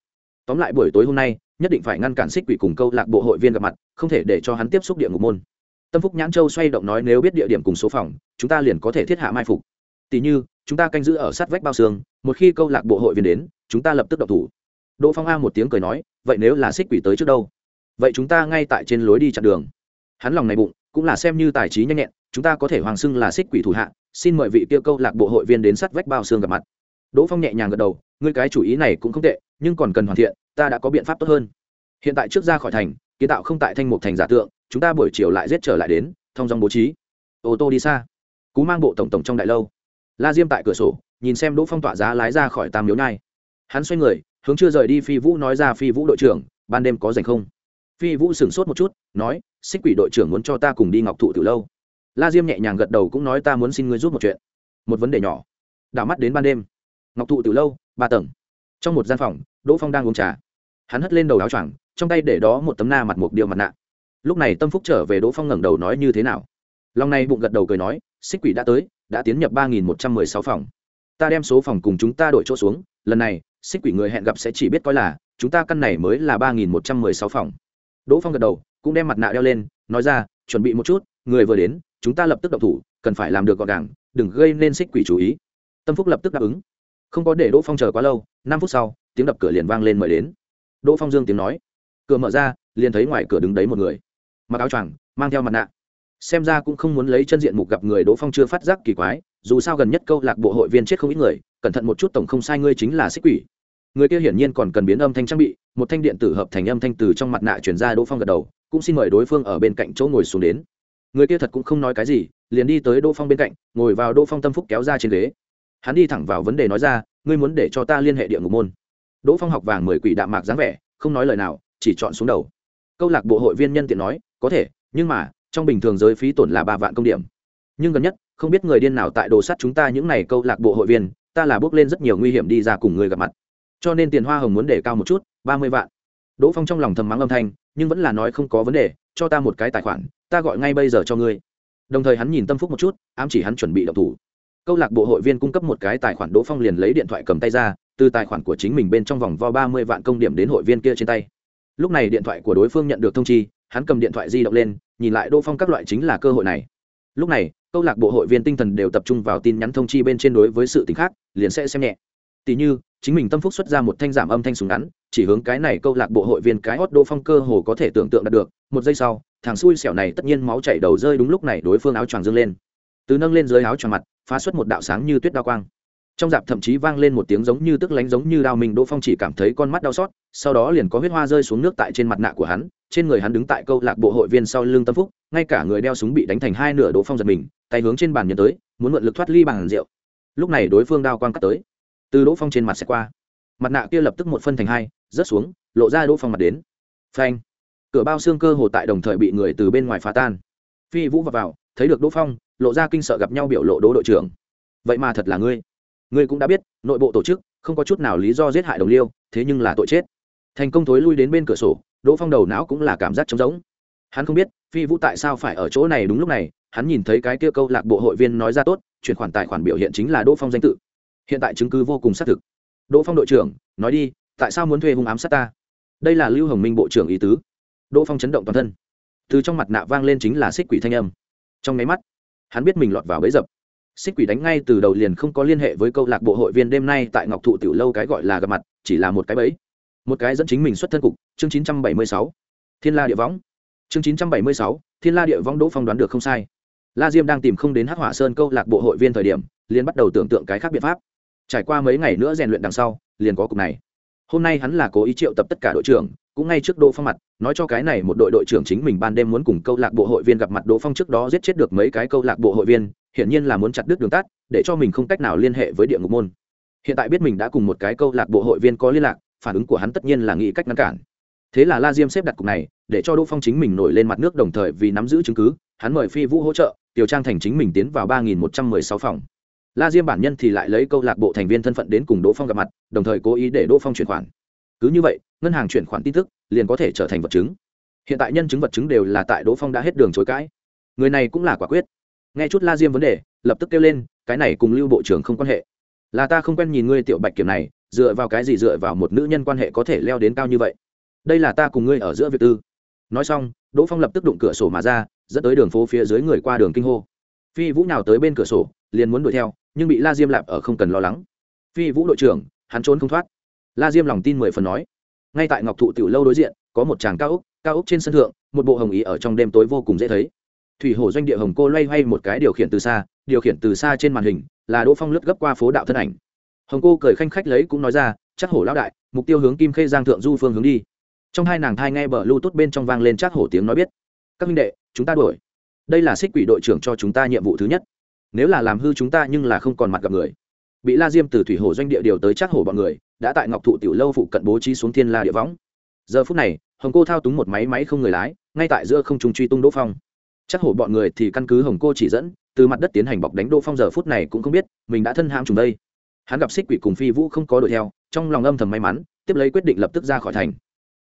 Tóm lại buổi tối hôm nay, nhất định phải ngăn cản xích quỷ cùng câu lạc bộ hội viên gặp mặt, không thể để cho hắn tiếp xúc địa ngục môn. Tâm phúc nhãn châu xoay động nói, nếu biết địa điểm cùng số phòng, chúng ta liền có thể thiết hạ mai phục. Tỷ như, chúng ta canh giữ ở sát vách bao xương, một khi câu lạc bộ hội viên đến, chúng ta lập tức động thủ. Đỗ phong a một tiếng cười nói, vậy nếu là xích quỷ tới trước đâu? Vậy chúng ta ngay tại trên lối đi chặn đường. Hắn lòng này bụng, cũng là xem như tài trí nhanh nhẹn, chúng ta có thể hoàng xưng là xích quỷ thủ hạ, xin mời vị kia câu lạc bộ hội viên đến sát vách bao xương gặp mặt đỗ phong nhẹ nhàng gật đầu, ngươi cái chủ ý này cũng không tệ, nhưng còn cần hoàn thiện, ta đã có biện pháp tốt hơn. Hiện tại trước ra khỏi thành, kiến tạo không tại thanh mục thành giả tượng, chúng ta buổi chiều lại giết trở lại đến, thông dòng bố trí. Ô tô đi xa. Cú mang bộ tổng tổng trong đại lâu. La diêm tại cửa sổ, nhìn xem đỗ phong tỏa giá lái ra khỏi tam miếu nhai. Hắn xoay người, hướng chưa rời đi phi vũ nói ra phi vũ đội trưởng, ban đêm có dành không? Phi vũ sửng sốt một chút, nói, xích quỷ đội trưởng muốn cho ta cùng đi ngọc thụ từ lâu. La diêm nhẹ nhàng gật đầu cũng nói, ta muốn xin ngươi giúp một chuyện. Một vấn đề nhỏ. Đảo mắt đến ban đêm ngọc thụ từ lâu, ba tầng. Trong một gian phòng, đỗ phong đang uống trà. Hắn hất lên đầu áo choàng, trong tay để đó một tấm na mặt mục điệu mặt nạ. Lúc này tâm phúc trở về, đỗ phong ngẩng đầu nói như thế nào? Lòng này bụng gật đầu cười nói, xích quỷ đã tới, đã tiến nhập ba nghìn một trăm mười sáu phòng. Ta đem số phòng cùng chúng ta đổi chỗ xuống, lần này, xích quỷ người hẹn gặp sẽ chỉ biết coi là, chúng ta căn này mới là ba nghìn một trăm mười sáu phòng. Đỗ phong gật đầu, cũng đem mặt nạ đeo lên, nói ra, chuẩn bị một chút, người vừa đến, chúng ta lập tức đậu thủ, cần phải làm được gọn gàng, đừng gây nên xích quỷ chú ý. Tâm phúc lập tức đáp ứng không có để đỗ phong chờ quá lâu, năm phút sau, tiếng đập cửa liền vang lên mời đến. Đỗ phong dương tiếng nói. Cửa mở ra, liền thấy ngoài cửa đứng đấy một người. Mặc áo choàng, mang theo mặt nạ. Xem ra cũng không muốn lấy chân diện mục gặp người đỗ phong chưa phát giác kỳ quái, dù sao gần nhất câu lạc bộ hội viên chết không ít người, cẩn thận một chút tổng không sai ngươi chính là xích quỷ. Người kia hiển nhiên còn cần biến âm thanh trang bị, một thanh điện tử hợp thành âm thanh từ trong mặt nạ chuyển ra đỗ phong gật đầu, cũng xin mời đối phương ở bên cạnh chỗ ngồi xuống đến. Người kia thật cũng không nói cái gì, liền đi tới đỗ phong bên cạnh, ngồi vào đỗ phong tâm phúc kéo ra trên ghế hắn đi thẳng vào vấn đề nói ra, ngươi muốn để cho ta liên hệ địa ngục môn. Đỗ phong học vàng mười quỷ đạm mạc dáng vẻ, không nói lời nào, chỉ chọn xuống đầu. Câu lạc bộ hội viên nhân tiện nói, có thể, nhưng mà, trong bình thường giới phí tổn là ba vạn công điểm. Nhưng gần nhất, không biết người điên nào tại đồ sắt chúng ta những n à y câu lạc bộ hội viên, ta là bước lên rất nhiều nguy hiểm đi ra cùng người gặp mặt. Cho nên tiền hoa hồng muốn để cao một chút, ba mươi vạn. Đỗ phong trong lòng thầm mắng âm thanh, nhưng vẫn là nói không có vấn đề, cho ta một cái tài khoản, ta gọi ngay bây giờ cho ngươi. Đồng thời hắn nhìn tâm phúc một chút, ám chỉ hắn chuẩn bị đậu thủ câu lạc bộ hội viên cung cấp một cái tài khoản đỗ phong liền lấy điện thoại cầm tay ra, từ tài khoản của chính mình bên trong vòng vo ba mươi vạn công điểm đến hội viên kia trên tay. Lúc này điện thoại của đối phương nhận được thông chi, hắn cầm điện thoại di động lên, nhìn lại đỗ phong các loại chính là cơ hội này. Lúc này, câu lạc bộ hội viên tinh thần đều tập trung vào tin nhắn thông chi bên trên đối với sự t ì n h khác, liền sẽ xem nhẹ. Tỉ như, chính mình tâm phúc xuất ra một thanh giảm âm thanh súng ngắn, chỉ hướng cái này câu lạc bộ hội viên cái hót đỗ phong cơ hồ có thể tưởng tượng đạt được, một giây sau, thằng xui xẻo này tất nhiên máu chảy đầu rơi đúng lúc này đối phương áo choàng dâng lên. Từ nâng lên dưới áo choàng mặt phá xuất một đạo sáng như tuyết đao quang. Trong dạp thậm chí vang lên một tiếng giống như tức lánh giống như đao mình đỗ phong chỉ cảm thấy con mắt đau xót sau đó liền có huyết hoa rơi xuống nước tại trên mặt nạ của hắn trên người hắn đứng tại câu lạc bộ hội viên sau lưng tâm phúc ngay cả người đeo súng bị đánh thành hai nửa đỗ phong giật mình tay hướng trên bàn nhấn tới muốn mượn lực thoát ly bàn rượu. Lúc này đối phương đao quang cắt tới. Từ đỗ phong trên mặt sẽ qua. Mặt nạ kia lập tức một phân thành hai rớt xuống lộ ra đỗ phong mặt đến. Phanh. Cửa bao xương cơ hồ tại đồng thời bị người từ bên ngoài phá tan. Phi vũ vào, vào thấy được đỗ phong lộ ra kinh sợ gặp nhau biểu lộ đỗ đội trưởng. Vậy mà thật là ngươi. Ngươi cũng đã biết, nội bộ tổ chức không có chút nào lý do giết hại đồng liêu, thế nhưng là tội chết. Thành công thối lui đến bên cửa sổ, đỗ phong đầu não cũng là cảm giác trống rỗng. Hắn không biết, phi vũ tại sao phải ở chỗ này đúng lúc này, hắn nhìn thấy cái kia câu lạc bộ hội viên nói ra tốt, chuyển khoản tài khoản biểu hiện chính là đỗ phong danh tự. Hiện tại chứng cứ vô cùng xác thực. Đỗ phong đội trưởng, nói đi, tại sao muốn thuê hung ám sát ta? Đây là lưu hồng minh bộ trưởng ý tứ. Đỗ phong chấn động toàn thân. Từ trong mặt nạ vang lên chính là xích quỷ thanh âm. Trong máy mắt hắn biết mình lọt vào bẫy dập. Xích quỷ đánh ngay từ đầu liền không có liên hệ với câu lạc bộ hội viên đêm nay tại ngọc thụ tiểu lâu cái gọi là gặp mặt, chỉ là một cái bẫy. Một cái dẫn chính mình xuất thân cục, chương chín trăm bảy mươi sáu. Thiên la địa võng. Chương chín trăm bảy mươi sáu, thiên la địa võng đỗ phong đoán được không sai. La diêm đang tìm không đến hắc hỏa sơn câu lạc bộ hội viên thời điểm, liền bắt đầu tưởng tượng cái khác biện pháp. Trải qua mấy ngày nữa rèn luyện đằng sau, liền có cục này. Hôm nay hắn là cố ý triệu tập tất cả đội trưởng cũng ngay trước đỗ phong mặt, nói cho cái này một đội đội trưởng chính mình ban đêm muốn cùng câu lạc bộ hội viên gặp mặt, đỗ phong trước đó giết chết được mấy cái câu lạc bộ hội viên, hiển nhiên là muốn chặt đứt đường tắt, để cho mình không cách nào liên hệ với địa ngục môn. Hiện tại biết mình đã cùng một cái câu lạc bộ hội viên có liên lạc, phản ứng của hắn tất nhiên là nghĩ cách ngăn cản. Thế là la diêm xếp đặt cục này, để cho đỗ phong chính mình nổi lên mặt nước đồng thời vì nắm giữ chứng cứ, hắn mời phi vũ hỗ trợ tiểu trang thành chính mình tiến vào ba nghìn một trăm mười sáu phòng. La diêm bản nhân thì lại lấy câu lạc bộ thành viên thân phận đến cùng đỗ phong gặp mặt, đồng thời cố ý để đỗ phong chuyển khoản. Cứ như vậy ngân hàng chuyển khoản tin tức, liền có thể trở thành vật chứng. Hiện tại nhân chứng vật chứng đều là tại đỗ phong đã hết đường chối cãi. Người này cũng là quả quyết. Nghe chút la diêm vấn đề, lập tức kêu lên, cái này cùng lưu bộ trưởng không quan hệ. Là ta không quen nhìn ngươi tiểu bạch kiểm này, dựa vào cái gì dựa vào một nữ nhân quan hệ có thể leo đến cao như vậy? Đây là ta cùng ngươi ở giữa việc tư. Nói xong, đỗ phong lập tức đụng cửa sổ mà ra, dẫn tới đường phố phía dưới người qua đường kinh hô. Phi vũ nào tới bên cửa sổ, liền muốn đuổi theo, nhưng bị la diêm lạp ở không cần lo lắng. Phi vũ đội trưởng, hắn trốn không thoát. La diêm lòng tin mười phần nói ngay tại ngọc thụ tiểu lâu đối diện, có một tràng cao úc cao úc trên sân thượng, một bộ hồng ý ở trong đêm tối vô cùng dễ thấy. Thủy hồ doanh địa hồng cô loay hoay một cái điều khiển từ xa, điều khiển từ xa trên màn hình, là đỗ phong lướt gấp qua phố đạo thân ảnh. Hồng cô cười khanh khách lấy cũng nói ra, chắc hổ lão đại, mục tiêu hướng kim khê giang thượng du phương hướng đi. Trong hai nàng thai nghe bờ lưu tốt bên trong vang lên chắc hổ tiếng nói biết, các minh đệ, chúng ta đuổi. Đây là xích quỷ đội trưởng cho chúng ta nhiệm vụ thứ nhất. Nếu là làm hư chúng ta nhưng là không còn mặt gặp người. Bị la diêm từ thủy hồ doanh địa điều tới chắc hổ bọn người đã tại ngọc thụ tiểu lâu phụ cận bố trí xuống thiên la địa võng. Giờ phút này, hồng cô thao túng một máy máy không người lái, ngay tại giữa không trung truy tung đỗ phong. Chắc hổ bọn người thì căn cứ hồng cô chỉ dẫn, từ mặt đất tiến hành bọc đánh đỗ phong, giờ phút này cũng không biết, mình đã thân hãm trùng đây. Hắn gặp xích quỷ cùng phi vũ không có đuổi theo, trong lòng âm thầm may mắn, tiếp lấy quyết định lập tức ra khỏi thành.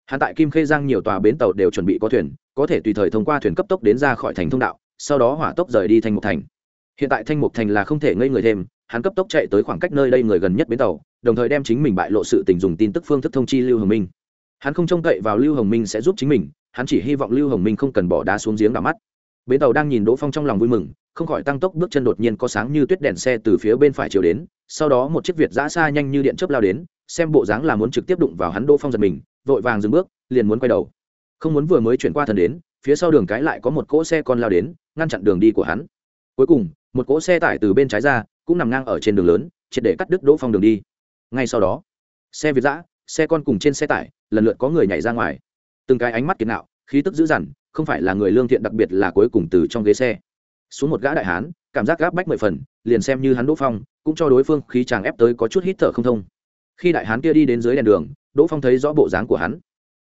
Hắn tại kim khê giang nhiều tòa bến tàu đều chuẩn bị có thuyền, có thể tùy thời thông qua thuyền cấp tốc đến ra khỏi thành thông đạo, sau đó hỏa tốc rời đi thành một thành. Hiện tại thanh mục thành là không thể ngây người thêm hắn cấp tốc chạy tới khoảng cách nơi đây người gần nhất bến tàu, đồng thời đem chính mình bại lộ sự tình dùng tin tức phương thức thông chi lưu hồng minh. Hắn không trông cậy vào lưu hồng minh sẽ giúp chính mình, hắn chỉ hy vọng lưu hồng minh không cần bỏ đá xuống giếng đỏ mắt. Bến tàu đang nhìn đỗ phong trong lòng vui mừng, không khỏi tăng tốc bước chân đột nhiên có sáng như tuyết đèn xe từ phía bên phải chiều đến, sau đó một chiếc việt giã xa nhanh như điện chớp lao đến, xem bộ dáng là muốn trực tiếp đụng vào hắn đỗ phong giật mình, vội vàng dừng bước, liền muốn quay đầu. Không muốn vừa mới chuyển qua thần đến, phía sau đường cái lại có một cỗ xe con lao đến, ngăn chặn đường đi của hắn. Cuối cùng, một cỗ xe tải từ bên trái ra cũng nằm ngang ở trên đường lớn, triệt để cắt đứt đỗ phong đường đi. Ngay sau đó, xe việt giã xe con cùng trên xe tải, lần lượt có người nhảy ra ngoài. Từng cái ánh mắt kiệt nạo khí tức dữ dằn, không phải là người lương thiện đặc biệt là cuối cùng từ trong ghế xe. Xuống một gã đại hán, cảm giác gáp bách mười phần, liền xem như hắn đỗ phong, cũng cho đối phương khí chàng ép tới có chút hít thở không thông. Khi đại hán kia đi đến dưới đèn đường, đỗ phong thấy rõ bộ dáng của hắn.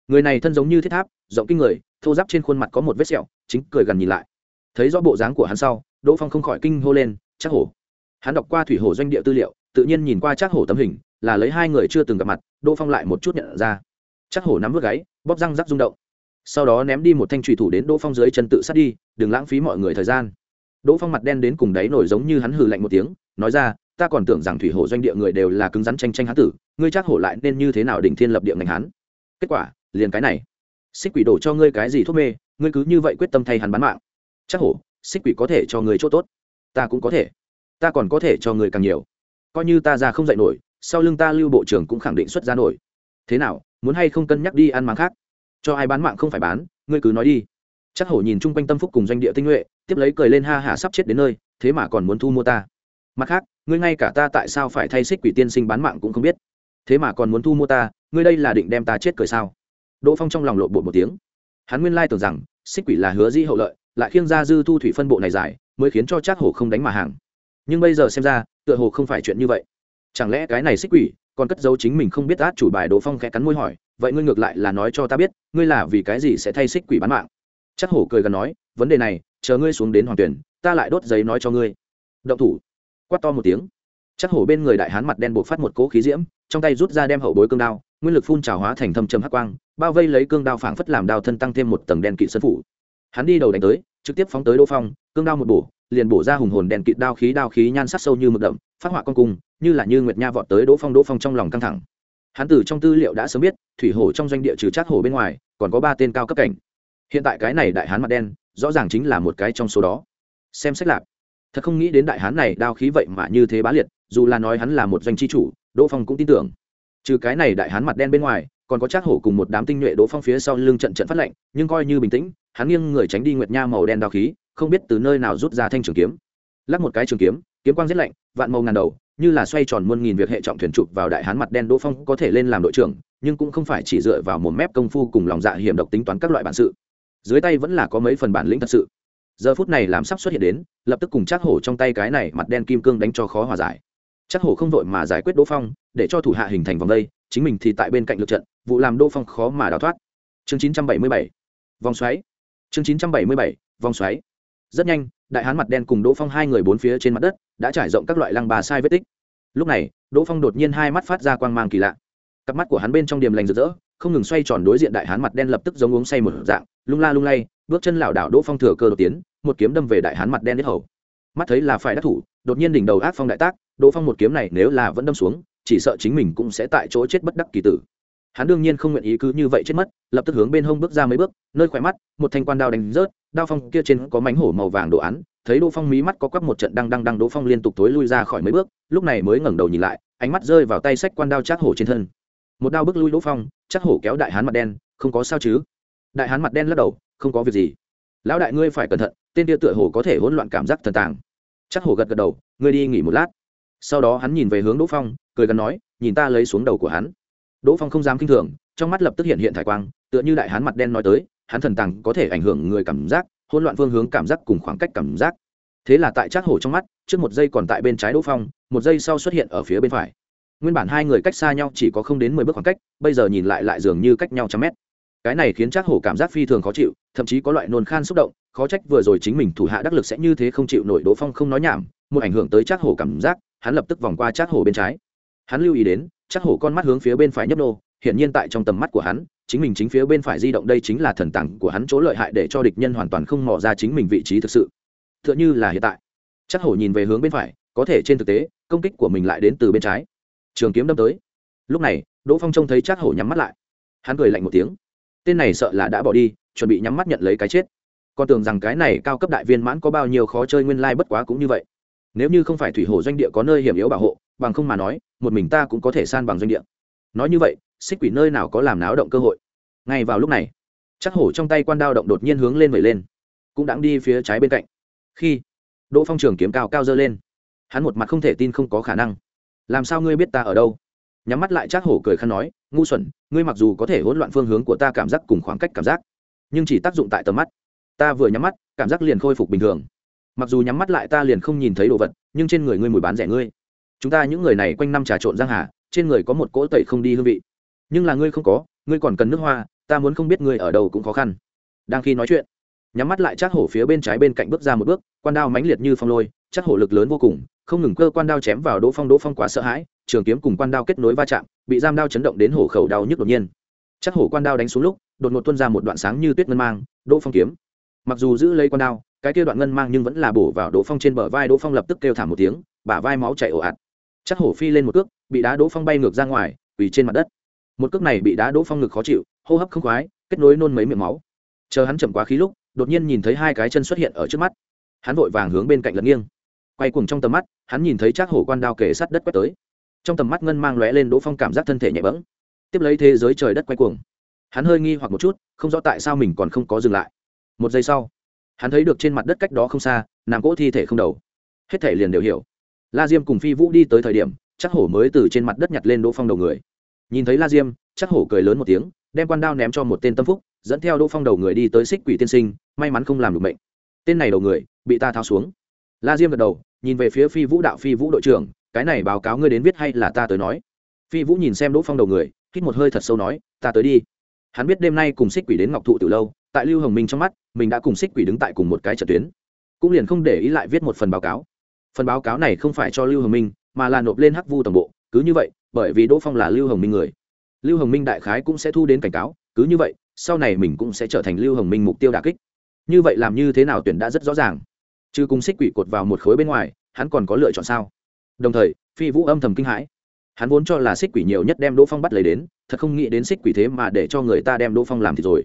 Người này thân giống như thiết tháp, rộng kinh người, thô giáp trên khuôn mặt có một vết sẹo, chính cười gần nhìn lại. Thấy rõ bộ dáng của hắn sau, đỗ phong không khỏi kinh hô lên, chắc hổ hắn đọc qua thủy hồ doanh địa tư liệu, tự nhiên nhìn qua chắc hổ tấm hình, là lấy hai người chưa từng gặp mặt, đỗ phong lại một chút nhận ra. Chắc hổ nắm vớt gáy, bóp răng rắc rung động. Sau đó ném đi một thanh trùy thủ đến đỗ phong dưới chân tự sát đi, đừng lãng phí mọi người thời gian. Đỗ phong mặt đen đến cùng đáy nổi giống như hắn hừ lạnh một tiếng, nói ra, ta còn tưởng rằng thủy hồ doanh địa người đều là cứng rắn tranh tranh hán tử, ngươi chắc hổ lại nên như thế nào đỉnh thiên lập địa ngành hán kết quả, liền cái này. Xích quỷ đổ cho ngươi cái gì thuốc mê, ngươi cứ như vậy quyết tâm thay hắn bán mạng. Chắc hổ, xích quỷ có thể cho ngươi chỗ tốt. Ta cũng có thể ta còn có thể cho người càng nhiều. Coi như ta ra không dạy nổi, sau lưng ta lưu bộ trưởng cũng khẳng định xuất ra nổi. Thế nào, muốn hay không cân nhắc đi ăn máng khác? Cho ai bán mạng không phải bán, ngươi cứ nói đi. Chắc hổ nhìn chung quanh tâm phúc cùng doanh địa tinh nhuệ, tiếp lấy cười lên ha hả sắp chết đến nơi, thế mà còn muốn thu mua ta. Mặt khác, ngươi ngay cả ta tại sao phải thay xích quỷ tiên sinh bán mạng cũng không biết. Thế mà còn muốn thu mua ta, ngươi đây là định đem ta chết cười sao? Đỗ phong trong lòng lộ bột một tiếng. Hắn nguyên lai tưởng rằng, xích quỷ là hứa di hậu lợi, lại khiêng ra dư thu thủy phân bộ này dài, mới khiến cho chắc hổ không đánh mà hàng nhưng bây giờ xem ra, tựa hồ không phải chuyện như vậy. Chẳng lẽ cái này xích quỷ còn cất giấu chính mình không biết át chủ bài đỗ phong khẽ cắn môi hỏi, vậy ngươi ngược lại là nói cho ta biết, ngươi là vì cái gì sẽ thay xích quỷ bán mạng? Chắc hổ cười gần nói, vấn đề này, chờ ngươi xuống đến hoàng tuyển, ta lại đốt giấy nói cho ngươi. Động thủ. Quát to một tiếng. Chắc hổ bên người đại hán mặt đen buộc phát một cỗ khí diễm, trong tay rút ra đem hậu bối cương đao, nguyên lực phun trào hóa thành thâm trầm hắc quang, bao vây lấy cương đao phảng phất làm đao thân tăng thêm một tầng đen kỵ sân phủ. Hắn đi đầu đánh tới, trực tiếp phóng tới đỗ phong, cương đao một bổ liền bổ ra hùng hồn đèn kịt đao khí đao khí nhan sắc sâu như mực đậm, phát họa con cung, như là như nguyệt nha vọt tới đỗ phong đỗ phong trong lòng căng thẳng. Hắn từ trong tư liệu đã sớm biết, thủy hổ trong doanh địa trừ chát hổ bên ngoài, còn có ba tên cao cấp cảnh. Hiện tại cái này đại hán mặt đen, rõ ràng chính là một cái trong số đó. Xem xét lạc. Thật không nghĩ đến đại hán này đao khí vậy mà như thế bá liệt, dù là nói hắn là một doanh chi chủ, đỗ phong cũng tin tưởng. Trừ cái này đại hán mặt đen bên ngoài, còn có chát hổ cùng một đám tinh nhuệ đỗ phong phía sau lưng trận trận phát lạnh nhưng coi như bình tĩnh, hắn nghiêng người tránh đi nguyệt nha màu đen đao khí không biết từ nơi nào rút ra thanh trường kiếm. Lắc một cái trường kiếm kiếm quang giết lạnh, vạn màu ngàn đầu, như là xoay tròn muôn nghìn việc hệ trọng thuyền chụp vào đại hán mặt đen đỗ phong có thể lên làm đội trưởng, nhưng cũng không phải chỉ dựa vào một mép công phu cùng lòng dạ hiểm độc tính toán các loại bản sự. Dưới tay vẫn là có mấy phần bản lĩnh thật sự. Giờ phút này làm sắp xuất hiện đến, lập tức cùng chắc hổ trong tay cái này mặt đen kim cương đánh cho khó hòa giải. Chắc hổ không vội mà giải quyết đỗ phong, để cho thủ hạ hình thành vòng đây, chính mình thì tại bên cạnh lượt trận, vụ làm đỗ phong khó mà đào thoát. Chương chín trăm bảy mươi bảy, vòng xoáy. Chương chín trăm bảy mươi bảy, vòng xoáy rất nhanh, đại hán mặt đen cùng đỗ phong hai người bốn phía trên mặt đất đã trải rộng các loại lăng bà sai vết tích. Lúc này, đỗ phong đột nhiên hai mắt phát ra quang mang kỳ lạ. Cặp mắt của hắn bên trong điểm lành rực rỡ, không ngừng xoay tròn đối diện đại hán mặt đen lập tức giống uống say một dạng, lung la lung lay, bước chân lảo đảo đỗ phong thừa cơ đột tiến, một kiếm đâm về đại hán mặt đen nhất hầu. Mắt thấy là phải đắc thủ, đột nhiên đỉnh đầu ác phong đại tác, đỗ phong một kiếm này nếu là vẫn đâm xuống, chỉ sợ chính mình cũng sẽ tại chỗ chết bất đắc kỳ tử. Hắn đương nhiên không nguyện ý cứ như vậy chết mất, lập tức hướng bên hông bước ra mấy bước, nơi khỏe mắt, một thanh quan đao đánh rớt đao phong kia trên có mánh hổ màu vàng đồ án, thấy đỗ phong mí mắt có quắp một trận đăng đăng đăng, đỗ phong liên tục tối lui ra khỏi mấy bước, lúc này mới ngẩng đầu nhìn lại, ánh mắt rơi vào tay sách quan đao chắc hổ trên thân. Một đao bước lui đỗ phong chắc hổ kéo đại hán mặt đen, không có sao chứ? Đại hán mặt đen lắc đầu, không có việc gì. Lão đại ngươi phải cẩn thận, tên tia tựa hổ có thể hỗn loạn cảm giác thần tàng. Chắc hổ gật gật đầu, ngươi đi nghỉ một lát. Sau đó hắn nhìn về hướng đỗ phong, cười gần nói, nhìn ta lấy xuống đầu của hắn. Đỗ phong không dám kinh thường, trong mắt lập tức hiện hiện thải quang, tựa như đại hán mặt đen nói tới hắn thần tàng có thể ảnh hưởng người cảm giác, hỗn loạn phương hướng cảm giác cùng khoảng cách cảm giác. Thế là tại trác hổ trong mắt, trước một giây còn tại bên trái đỗ phong, một giây sau xuất hiện ở phía bên phải. Nguyên bản hai người cách xa nhau chỉ có không đến mười bước khoảng cách, bây giờ nhìn lại lại dường như cách nhau trăm mét. Cái này khiến trác hổ cảm giác phi thường khó chịu, thậm chí có loại nôn khan xúc động, khó trách vừa rồi chính mình thủ hạ đắc lực sẽ như thế không chịu nổi đỗ phong không nói nhảm, một ảnh hưởng tới trác hổ cảm giác, hắn lập tức vòng qua trác hổ bên trái. Hắn lưu ý đến, trác hổ con mắt hướng phía bên phải nhấp nô hiện nhiên tại trong tầm mắt của hắn, chính mình chính phía bên phải di động đây chính là thần tàng của hắn chỗ lợi hại để cho địch nhân hoàn toàn không mò ra chính mình vị trí thực sự. T h ư ợ n h ư là hiện tại. Chắc hổ nhìn về hướng bên phải, có thể trên thực tế, công kích của mình lại đến từ bên trái. Trường kiếm đâm tới. Lúc này, đỗ phong trông thấy chắc hổ nhắm mắt lại. Hắn cười lạnh một tiếng. Tên này sợ là đã bỏ đi, chuẩn bị nhắm mắt nhận lấy cái chết. Con tưởng rằng cái này cao cấp đại viên mãn có bao nhiêu khó chơi nguyên lai bất quá cũng như vậy. Nếu như không phải thủy hồ doanh địa có nơi hiểm yếu bảo hộ, bằng không mà nói, một mình ta cũng có thể san bằng doanh địa. Nói như vậy xích quỷ nơi nào có làm náo động cơ hội. Ngay vào lúc này, chắc hổ trong tay quan đao động đột nhiên hướng lên vẩy lên, cũng đãng đi phía trái bên cạnh. Khi đỗ phong trường kiếm cao cao dơ lên, hắn một mặt không thể tin không có khả năng. Làm sao ngươi biết ta ở đâu? Nhắm mắt lại chắc hổ cười khăn nói, ngu xuẩn, ngươi mặc dù có thể hỗn loạn phương hướng của ta cảm giác cùng khoảng cách cảm giác, nhưng chỉ tác dụng tại tầm mắt. Ta vừa nhắm mắt, cảm giác liền khôi phục bình thường. Mặc dù nhắm mắt lại ta liền không nhìn thấy đồ vật, nhưng trên người ngươi mùi bán rẻ ngươi. Chúng ta những người này quanh năm trà trộn giang hà, trên người có một cỗ tẩy không đi hương vị nhưng là ngươi không có, ngươi còn cần nước hoa, ta muốn không biết ngươi ở đâu cũng khó khăn. Đang khi nói chuyện, nhắm mắt lại chắc hổ phía bên trái bên cạnh bước ra một bước, quan đao mãnh liệt như phong lôi, chắc hổ lực lớn vô cùng, không ngừng cơ quan đao chém vào đỗ phong đỗ phong quá sợ hãi, trường kiếm cùng quan đao kết nối va chạm, bị giam đao chấn động đến hổ khẩu đau nhức đột nhiên. Chắc hổ quan đao đánh xuống lúc, đột ngột tuân ra một đoạn sáng như tuyết ngân mang, đỗ phong kiếm. Mặc dù giữ lấy quan đao, cái kia đoạn ngân mang nhưng vẫn là bổ vào đỗ phong trên bờ vai, đỗ phong lập tức kêu thảm một tiếng, bả vai máu chảy ồ ạt. Chắc hổ phi lên một cước, bị đá đỗ phong bay ngược ra ngoài, quỳ trên mặt đất một cước này bị đá đỗ phong ngực khó chịu, hô hấp không khoái, kết nối nôn mấy miệng máu. Chờ hắn chậm quá khí lúc, đột nhiên nhìn thấy hai cái chân xuất hiện ở trước mắt. Hắn vội vàng hướng bên cạnh lật nghiêng. Quay cùng trong tầm mắt, hắn nhìn thấy chắc hổ quan đao kề sát đất quét tới. Trong tầm mắt ngân mang lóe lên đỗ phong cảm giác thân thể nhẹ bẫng. Tiếp lấy thế giới trời đất quay cuồng. Hắn hơi nghi hoặc một chút, không rõ tại sao mình còn không có dừng lại. Một giây sau, hắn thấy được trên mặt đất cách đó không xa, nằm cỗ thi thể không đầu. Hết thể liền đều hiểu. La diêm cùng phi vũ đi tới thời điểm chắc hổ mới từ trên mặt đất nhặt lên đỗ phong đầu người nhìn thấy la diêm, chắc hổ cười lớn một tiếng, đem quan đao ném cho một tên tâm phúc, dẫn theo đỗ phong đầu người đi tới xích quỷ tiên sinh, may mắn không làm được mệnh. Tên này đầu người, bị ta thao xuống. La diêm gật đầu, nhìn về phía phi vũ đạo phi vũ đội trưởng, cái này báo cáo ngươi đến viết hay là ta tới nói? Phi vũ nhìn xem đỗ phong đầu người, hít một hơi thật sâu nói, ta tới đi. Hắn biết đêm nay cùng xích quỷ đến ngọc thụ từ lâu, tại lưu hồng minh trong mắt, mình đã cùng xích quỷ đứng tại cùng một cái trận tuyến. Cũng liền không để ý lại viết một phần báo cáo. Phần báo cáo này không phải cho lưu hồng minh, mà là nộp lên hắc vu tổng bộ, cứ như vậy bởi vì đỗ phong là lưu hồng minh người. Lưu hồng minh đại khái cũng sẽ thu đến cảnh cáo, cứ như vậy, sau này mình cũng sẽ trở thành lưu hồng minh mục tiêu đà kích. Như vậy làm như thế nào tuyển đã rất rõ ràng. Chứ cùng xích quỷ cột vào một khối bên ngoài, hắn còn có lựa chọn sao? Đồng thời, phi vũ âm thầm kinh hãi. Hắn vốn cho là xích quỷ nhiều nhất đem đỗ phong bắt lấy đến, thật không nghĩ đến xích quỷ thế mà để cho người ta đem đỗ phong làm thì rồi.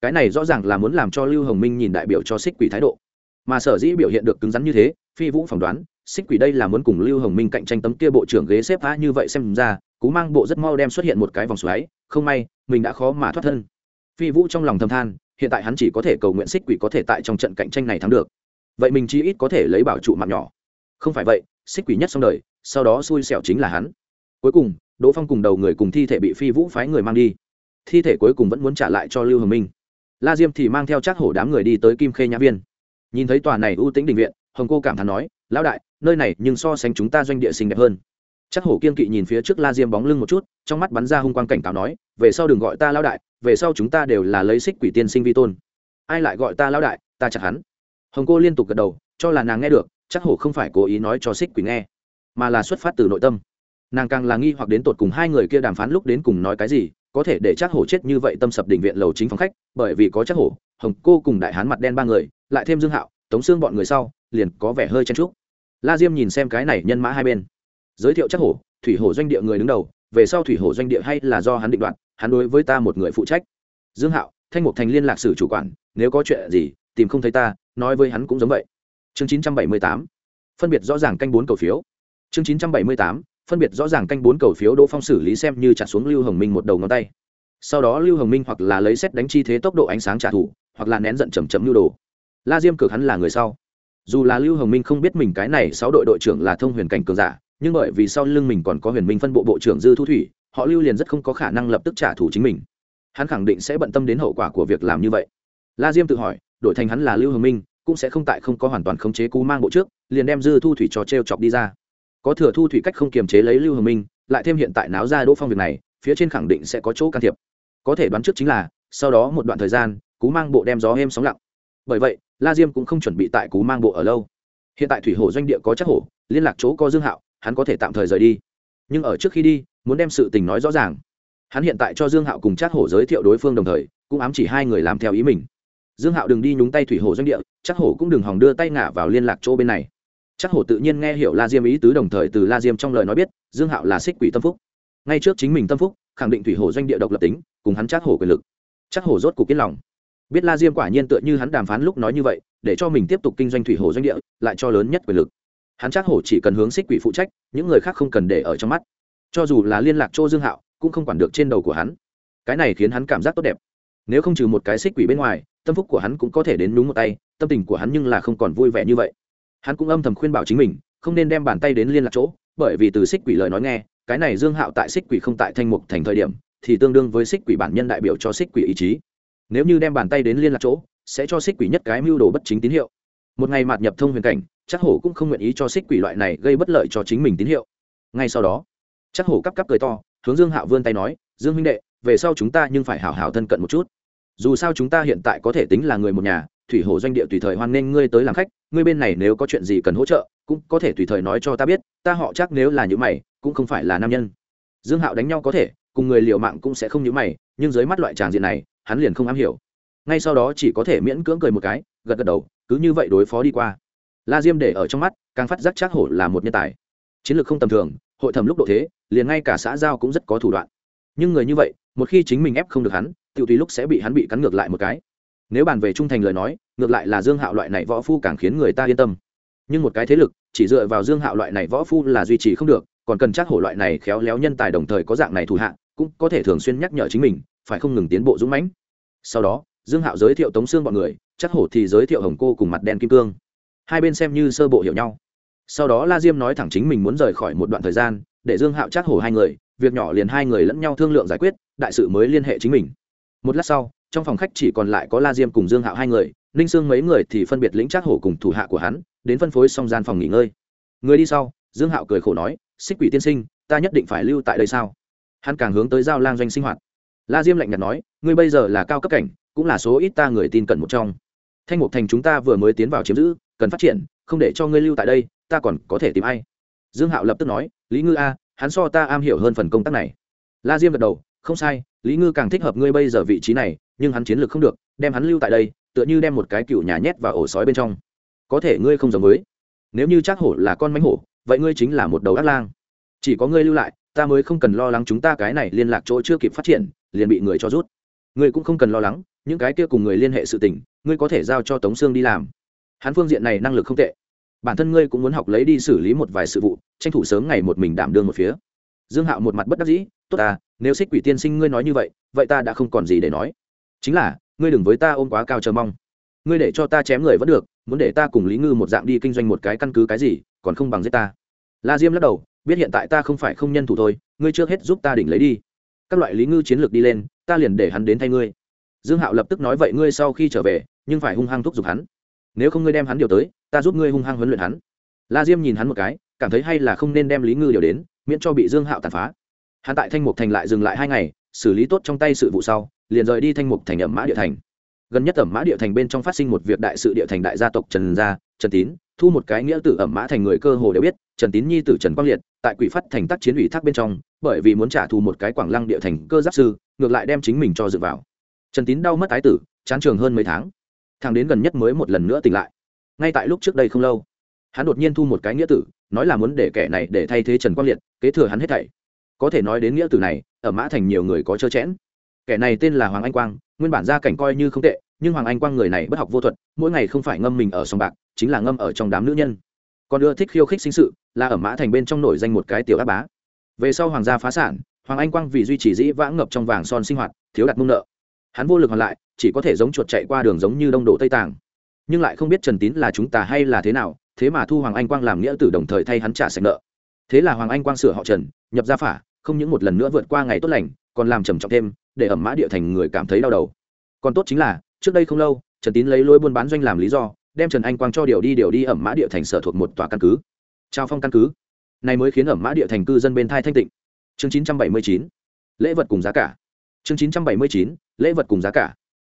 Cái này rõ ràng là muốn làm cho lưu hồng minh nhìn đại biểu cho xích quỷ thái độ. Mà sở dĩ biểu hiện được cứng rắn như thế, phi vũ phỏng đoán xích quỷ đây là muốn cùng lưu hồng minh cạnh tranh tấm kia bộ trưởng ghế xếp phá như vậy xem ra, cú mang bộ rất mau đem xuất hiện một cái vòng xoáy, không may, mình đã khó mà thoát thân. Phi vũ trong lòng thầm than, hiện tại hắn chỉ có thể cầu nguyện xích quỷ có thể tại trong trận cạnh tranh này thắng được. Vậy mình chỉ ít có thể lấy bảo trụ mạng nhỏ. Không phải vậy, xích quỷ nhất xong đời, sau đó xui xẻo chính là hắn. Cuối cùng, đỗ phong cùng đầu người cùng thi thể bị phi vũ phái người mang đi. Thi thể cuối cùng vẫn muốn trả lại cho lưu hồng minh. La diêm thì mang theo chắc hổ đám người đi tới kim khê nhã viên. Nhìn thấy tòa này ưu tĩnh đình viện, hồng cô cảm thán nói, lão đại nơi này nhưng so sánh chúng ta doanh địa xinh đẹp hơn. Chắc hổ kiên kỵ nhìn phía trước la diêm bóng lưng một chút, trong mắt bắn ra hung quang cảnh cáo nói, về sau đừng gọi ta lão đại, về sau chúng ta đều là lấy xích quỷ tiên sinh vi tôn. Ai lại gọi ta lão đại, ta chặt hắn. Hồng cô liên tục gật đầu, cho là nàng nghe được, chắc hổ không phải cố ý nói cho xích quỷ nghe, mà là xuất phát từ nội tâm. Nàng càng là nghi hoặc đến tột cùng hai người kia đàm phán lúc đến cùng nói cái gì, có thể để chắc hổ chết như vậy tâm sập đỉnh viện lầu chính phòng khách, bởi vì có chắc hổ, hồng cô cùng đại hán mặt đen ba người, lại thêm dương hạo, tống xương bọn người sau, liền có vẻ hơi chen trúc la diêm nhìn xem cái này nhân mã hai bên. Giới thiệu chắc hổ, thủy hổ doanh địa người đứng đầu, về sau thủy hổ doanh địa hay là do hắn định đoạt, hắn đối với ta một người phụ trách. Dương hạo, thanh mục thành liên lạc sử chủ quản, nếu có chuyện gì, tìm không thấy ta, nói với hắn cũng giống vậy. Chương chín trăm bảy mươi tám, phân biệt rõ ràng canh bốn cầu phiếu. Chương chín trăm bảy mươi tám, phân biệt rõ ràng canh bốn cầu phiếu đỗ phong xử lý xem như trả xuống lưu hồng minh một đầu ngón tay. Sau đó lưu hồng minh hoặc là lấy xét đánh chi thế tốc độ ánh sáng trả thù, hoặc là nén giận chầm chậm lưu đồ. La diêm cực hắn là người sau dù là lưu hồng minh không biết mình cái này sáu đội đội trưởng là thông huyền cảnh cường giả, nhưng bởi vì sau lưng mình còn có huyền minh phân bộ bộ trưởng dư thu thủy, họ lưu liền rất không có khả năng lập tức trả thù chính mình. Hắn khẳng định sẽ bận tâm đến hậu quả của việc làm như vậy. La diêm tự hỏi, đổi thành hắn là lưu hồng minh, cũng sẽ không tại không có hoàn toàn khống chế cú mang bộ trước, liền đem dư thu thủy cho t r e o chọc đi ra. Có thừa thu thủy cách không kiềm chế lấy lưu hồng minh, lại thêm hiện tại náo ra đỗ phong việc này, phía trên khẳng định sẽ có chỗ can thiệp. Có thể đoán trước chính là, sau đó một đoạn thời gian, cú mang bộ đem gió êm sóng lặng. Bởi vậy la diêm cũng không chuẩn bị tại cú mang bộ ở lâu. Hiện tại thủy hồ doanh địa có chắc hổ, liên lạc chỗ có dương hạo, hắn có thể tạm thời rời đi. Nhưng ở trước khi đi, muốn đem sự tình nói rõ ràng. Hắn hiện tại cho dương hạo cùng chắc hổ giới thiệu đối phương đồng thời, cũng ám chỉ hai người làm theo ý mình. Dương hạo đừng đi nhúng tay thủy hồ doanh địa, chắc hổ cũng đừng hòng đưa tay ngả vào liên lạc chỗ bên này. Chắc hổ tự nhiên nghe hiểu la diêm ý tứ đồng thời từ la diêm trong lời nói biết, dương hạo là xích quỷ tâm phúc. Ngay trước chính mình tâm phúc, khẳng định thủy hồ doanh địa độc lập tính, cùng hắn chắc hổ quyền lực. Chắc hổ rốt cuộc yên lòng biết la diêm quả nhiên tựa như hắn đàm phán lúc nói như vậy, để cho mình tiếp tục kinh doanh thủy hồ doanh địa, lại cho lớn nhất quyền lực. Hắn chắc hổ chỉ cần hướng xích quỷ phụ trách, những người khác không cần để ở trong mắt. Cho dù là liên lạc chỗ dương hạo, cũng không quản được trên đầu của hắn. Cái này khiến hắn cảm giác tốt đẹp. Nếu không trừ một cái xích quỷ bên ngoài, tâm phúc của hắn cũng có thể đến đúng một tay, tâm tình của hắn nhưng là không còn vui vẻ như vậy. Hắn cũng âm thầm khuyên bảo chính mình, không nên đem bàn tay đến liên lạc chỗ, bởi vì từ xích quỷ lời nói nghe, cái này dương hạo tại xích quỷ không tại thanh mục thành thời điểm, thì tương đương với xích quỷ bản nhân đại biểu cho xích quỷ ý chí nếu như đem bàn tay đến liên lạc chỗ, sẽ cho xích quỷ nhất cái mưu đồ bất chính tín hiệu. Một ngày mạt nhập thông huyền cảnh, chắc hổ cũng không nguyện ý cho xích quỷ loại này gây bất lợi cho chính mình tín hiệu. Ngay sau đó, chắc hổ cắp cắp cười to, hướng dương hạo vươn tay nói, dương huynh đệ, về sau chúng ta nhưng phải hảo hảo thân cận một chút. Dù sao chúng ta hiện tại có thể tính là người một nhà, thủy hồ doanh địa tùy thời hoan nghênh ngươi tới làm khách, ngươi bên này nếu có chuyện gì cần hỗ trợ, cũng có thể tùy thời nói cho ta biết, ta họ chắc nếu là những mày, cũng không phải là nam nhân. Dương hạo đánh nhau có thể, cùng người liệu mạng cũng sẽ không những mày, nhưng dưới mắt loại tràng diện này hắn liền không am hiểu. Ngay sau đó chỉ có thể miễn cưỡng cười một cái, gật gật đầu, cứ như vậy đối phó đi qua. La diêm để ở trong mắt, càng phát giác chắc hổ là một nhân tài. Chiến lược không tầm thường, hội thẩm lúc độ thế, liền ngay cả xã giao cũng rất có thủ đoạn. Nhưng người như vậy, một khi chính mình ép không được hắn tự tùy lúc sẽ bị hắn bị cắn ngược lại một cái. Nếu bàn về trung thành lời nói, ngược lại là dương hạo loại này võ phu càng khiến người ta yên tâm. Nhưng một cái thế lực, chỉ dựa vào dương hạo loại này võ phu là duy trì không được, còn cần chắc hổ loại này khéo léo nhân tài đồng thời có dạng này thủ hạ, cũng có thể thường xuyên nhắc nhở chính mình phải không ngừng tiến bộ dũng mãnh. Sau đó, dương hạo giới thiệu tống xương bọn người, chắc hổ thì giới thiệu hồng cô cùng mặt đen kim cương. Hai bên xem như sơ bộ hiểu nhau. Sau đó la diêm nói thẳng chính mình muốn rời khỏi một đoạn thời gian, để dương hạo chắc hổ hai người, việc nhỏ liền hai người lẫn nhau thương lượng giải quyết, đại sự mới liên hệ chính mình. Một lát sau, trong phòng khách chỉ còn lại có la diêm cùng dương hạo hai người, ninh sương mấy người thì phân biệt lĩnh trác hổ cùng thủ hạ của hắn, đến phân phối xong gian phòng nghỉ ngơi. Người đi sau, dương hạo cười khổ nói, xích quỷ tiên sinh, ta nhất định phải lưu tại đây sao? Hắn càng hướng tới giao lang doanh sinh hoạt la diêm lạnh nhạt nói, ngươi bây giờ là cao cấp cảnh, cũng là số ít ta người tin cẩn một trong. Thanh mục thành chúng ta vừa mới tiến vào chiếm giữ, cần phát triển, không để cho ngươi lưu tại đây, ta còn có thể tìm ai? Dương hạo lập tức nói, lý ngư a, hắn so ta am hiểu hơn phần công tác này. La diêm gật đầu, không sai, lý ngư càng thích hợp ngươi bây giờ vị trí này, nhưng hắn chiến lược không được, đem hắn lưu tại đây, tựa như đem một cái cựu nhà nhét vào ổ sói bên trong. Có thể ngươi không giống với. Nếu như chắc hổ là con mánh hổ, vậy ngươi chính là một đầu ác lang. Chỉ có ngươi lưu lại, ta mới không cần lo lắng chúng ta cái này liên lạc chỗ chưa kịp phát triển liền bị người cho rút. Ngươi cũng không cần lo lắng, những cái kia cùng người liên hệ sự tình, ngươi có thể giao cho tống sương đi làm. Hắn phương diện này năng lực không tệ. Bản thân ngươi cũng muốn học lấy đi xử lý một vài sự vụ, tranh thủ sớm ngày một mình đảm đương một phía. Dương hạo một mặt bất đắc dĩ, tốt ta, nếu xích quỷ tiên sinh ngươi nói như vậy vậy ta đã không còn gì để nói. Chính là, ngươi đừng với ta ôm quá cao chờ mong. Ngươi để cho ta chém người vẫn được, muốn để ta cùng lý ngư một dạng đi kinh doanh một cái căn cứ cái gì, còn không bằng giết ta. La diêm lắc đầu, biết hiện tại ta không phải không nhân thủ thôi, ngươi trước hết giúp ta đỉnh lấy đi các loại lý ngư chiến lược đi lên, ta liền để hắn đến thay ngươi. Dương hạo lập tức nói vậy ngươi sau khi trở về, nhưng phải hung hăng thúc giục hắn. Nếu không ngươi đem hắn điều tới, ta giúp ngươi hung hăng huấn luyện hắn. La diêm nhìn hắn một cái, cảm thấy hay là không nên đem lý ngư điều đến, miễn cho bị dương hạo tàn phá. Hắn tại thanh mục thành lại dừng lại hai ngày, xử lý tốt trong tay sự vụ sau, liền rời đi thanh mục thành ẩm mã địa thành. Gần nhất ẩm mã địa thành bên trong phát sinh một việc đại sự địa thành đại gia tộc trần gia trần tín, thu một cái nghĩa tử ẩm mã thành người cơ hồ đều biết, trần tín nhi tử trần quang liệt, tại quỷ phát thành tác chiến ủy thác bên trong, bởi vì muốn trả thù một cái quảng lăng địa thành cơ giáp sư, ngược lại đem chính mình cho dựa vào. Trần tín đau mất tái tử, chán trường hơn mấy tháng. Thằng đến gần nhất mới một lần nữa tỉnh lại. Ngay tại lúc trước đây không lâu, hắn đột nhiên thu một cái nghĩa tử, nói là muốn để kẻ này để thay thế trần quang liệt, kế thừa hắn hết thảy. Có thể nói đến nghĩa tử này, ở mã thành nhiều người có trơ chẽn. Kẻ này tên là hoàng anh quang, nguyên bản gia cảnh coi như không tệ nhưng hoàng anh quang người này bất học vô thuật, mỗi ngày không phải ngâm mình ở sông bạc, chính là ngâm ở trong đám nữ nhân. Còn ưa thích khiêu khích sinh sự, là ở mã thành bên trong nổi danh một cái tiểu áp bá. Về sau hoàng gia phá sản, hoàng anh quang vì duy trì dĩ vãng ngập trong vàng son sinh hoạt, thiếu đặt mông nợ. Hắn vô lực hoàn lại, chỉ có thể giống chuột chạy qua đường giống như đông đổ tây tàng. Nhưng lại không biết trần tín là chúng ta hay là thế nào, thế mà thu hoàng anh quang làm nghĩa tử đồng thời thay hắn trả sạch nợ. Thế là hoàng anh quang sửa họ trần, nhập gia phả, không những một lần nữa vượt qua ngày tốt lành, còn làm trầm trọng thêm, để ẩm mã địa thành người cảm thấy đau đầu. Còn tốt chính là trước đây không lâu trần tín lấy lối buôn bán doanh làm lý do đem trần anh quang cho điều đi điều đi ẩm mã địa thành sở thuộc một tòa căn cứ. Trao phong căn cứ. Này mới khiến ẩm mã địa thành cư dân bên thai thanh tịnh. Chương chín trăm bảy mươi chín. Lễ vật cùng giá cả. Chương chín trăm bảy mươi chín. Lễ vật cùng giá cả.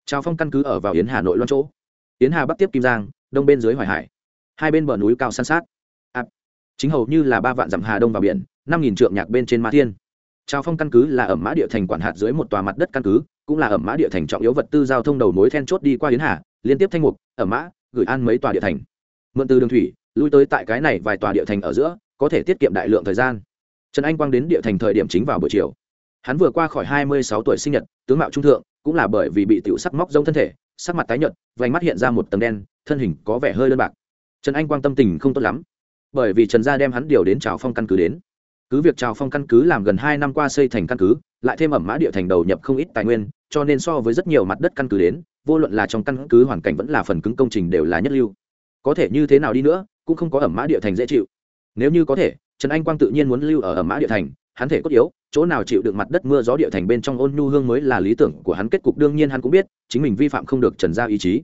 Trao phong căn cứ ở vào yến hà nội loan chỗ. Yến hà bắc tiếp kim giang đông bên dưới hoài hải. Hai bên bờ núi cao san sát. À, chính hầu như là ba vạn dặm hà đông vào biển năm nghìn trượng nhạc bên trên ma thiên. Trao phong căn cứ là ẩm mã địa thành quản hạt dưới một tòa mặt đất căn cứ cũng là ẩm mã địa thành trọng yếu vật tư giao thông đầu mối then chốt đi qua yến hà, liên tiếp thanh mục, ẩm mã, gửi an mấy tòa địa thành. Mượn từ đường thủy, lui tới tại cái này vài tòa địa thành ở giữa, có thể tiết kiệm đại lượng thời gian. Trần anh quang đến địa thành thời điểm chính vào buổi chiều. Hắn vừa qua khỏi hai mươi sáu tuổi sinh nhật, tướng mạo trung thượng, cũng là bởi vì bị tiểu sắc móc giống thân thể, sắc mặt tái nhợt, vành mắt hiện ra một tầng đen, thân hình có vẻ hơi đơn bạc. Trần anh quang tâm tình không tốt lắm, bởi vì trần gia đem hắn điều đến trào phong căn cứ đến cứ việc trào phong căn cứ làm gần hai năm qua xây thành căn cứ, lại thêm ẩm mã địa thành đầu nhập không ít tài nguyên, cho nên so với rất nhiều mặt đất căn cứ đến, vô luận là trong căn cứ hoàn cảnh vẫn là phần cứng công trình đều là nhất lưu. Có thể như thế nào đi nữa, cũng không có ẩm mã địa thành dễ chịu. Nếu như có thể, trần anh quang tự nhiên muốn lưu ở ẩm mã địa thành, hắn thể cốt yếu, chỗ nào chịu được mặt đất mưa gió địa thành bên trong ôn nhu hương mới là lý tưởng của hắn, kết cục đương nhiên hắn cũng biết, chính mình vi phạm không được trần gia ý chí.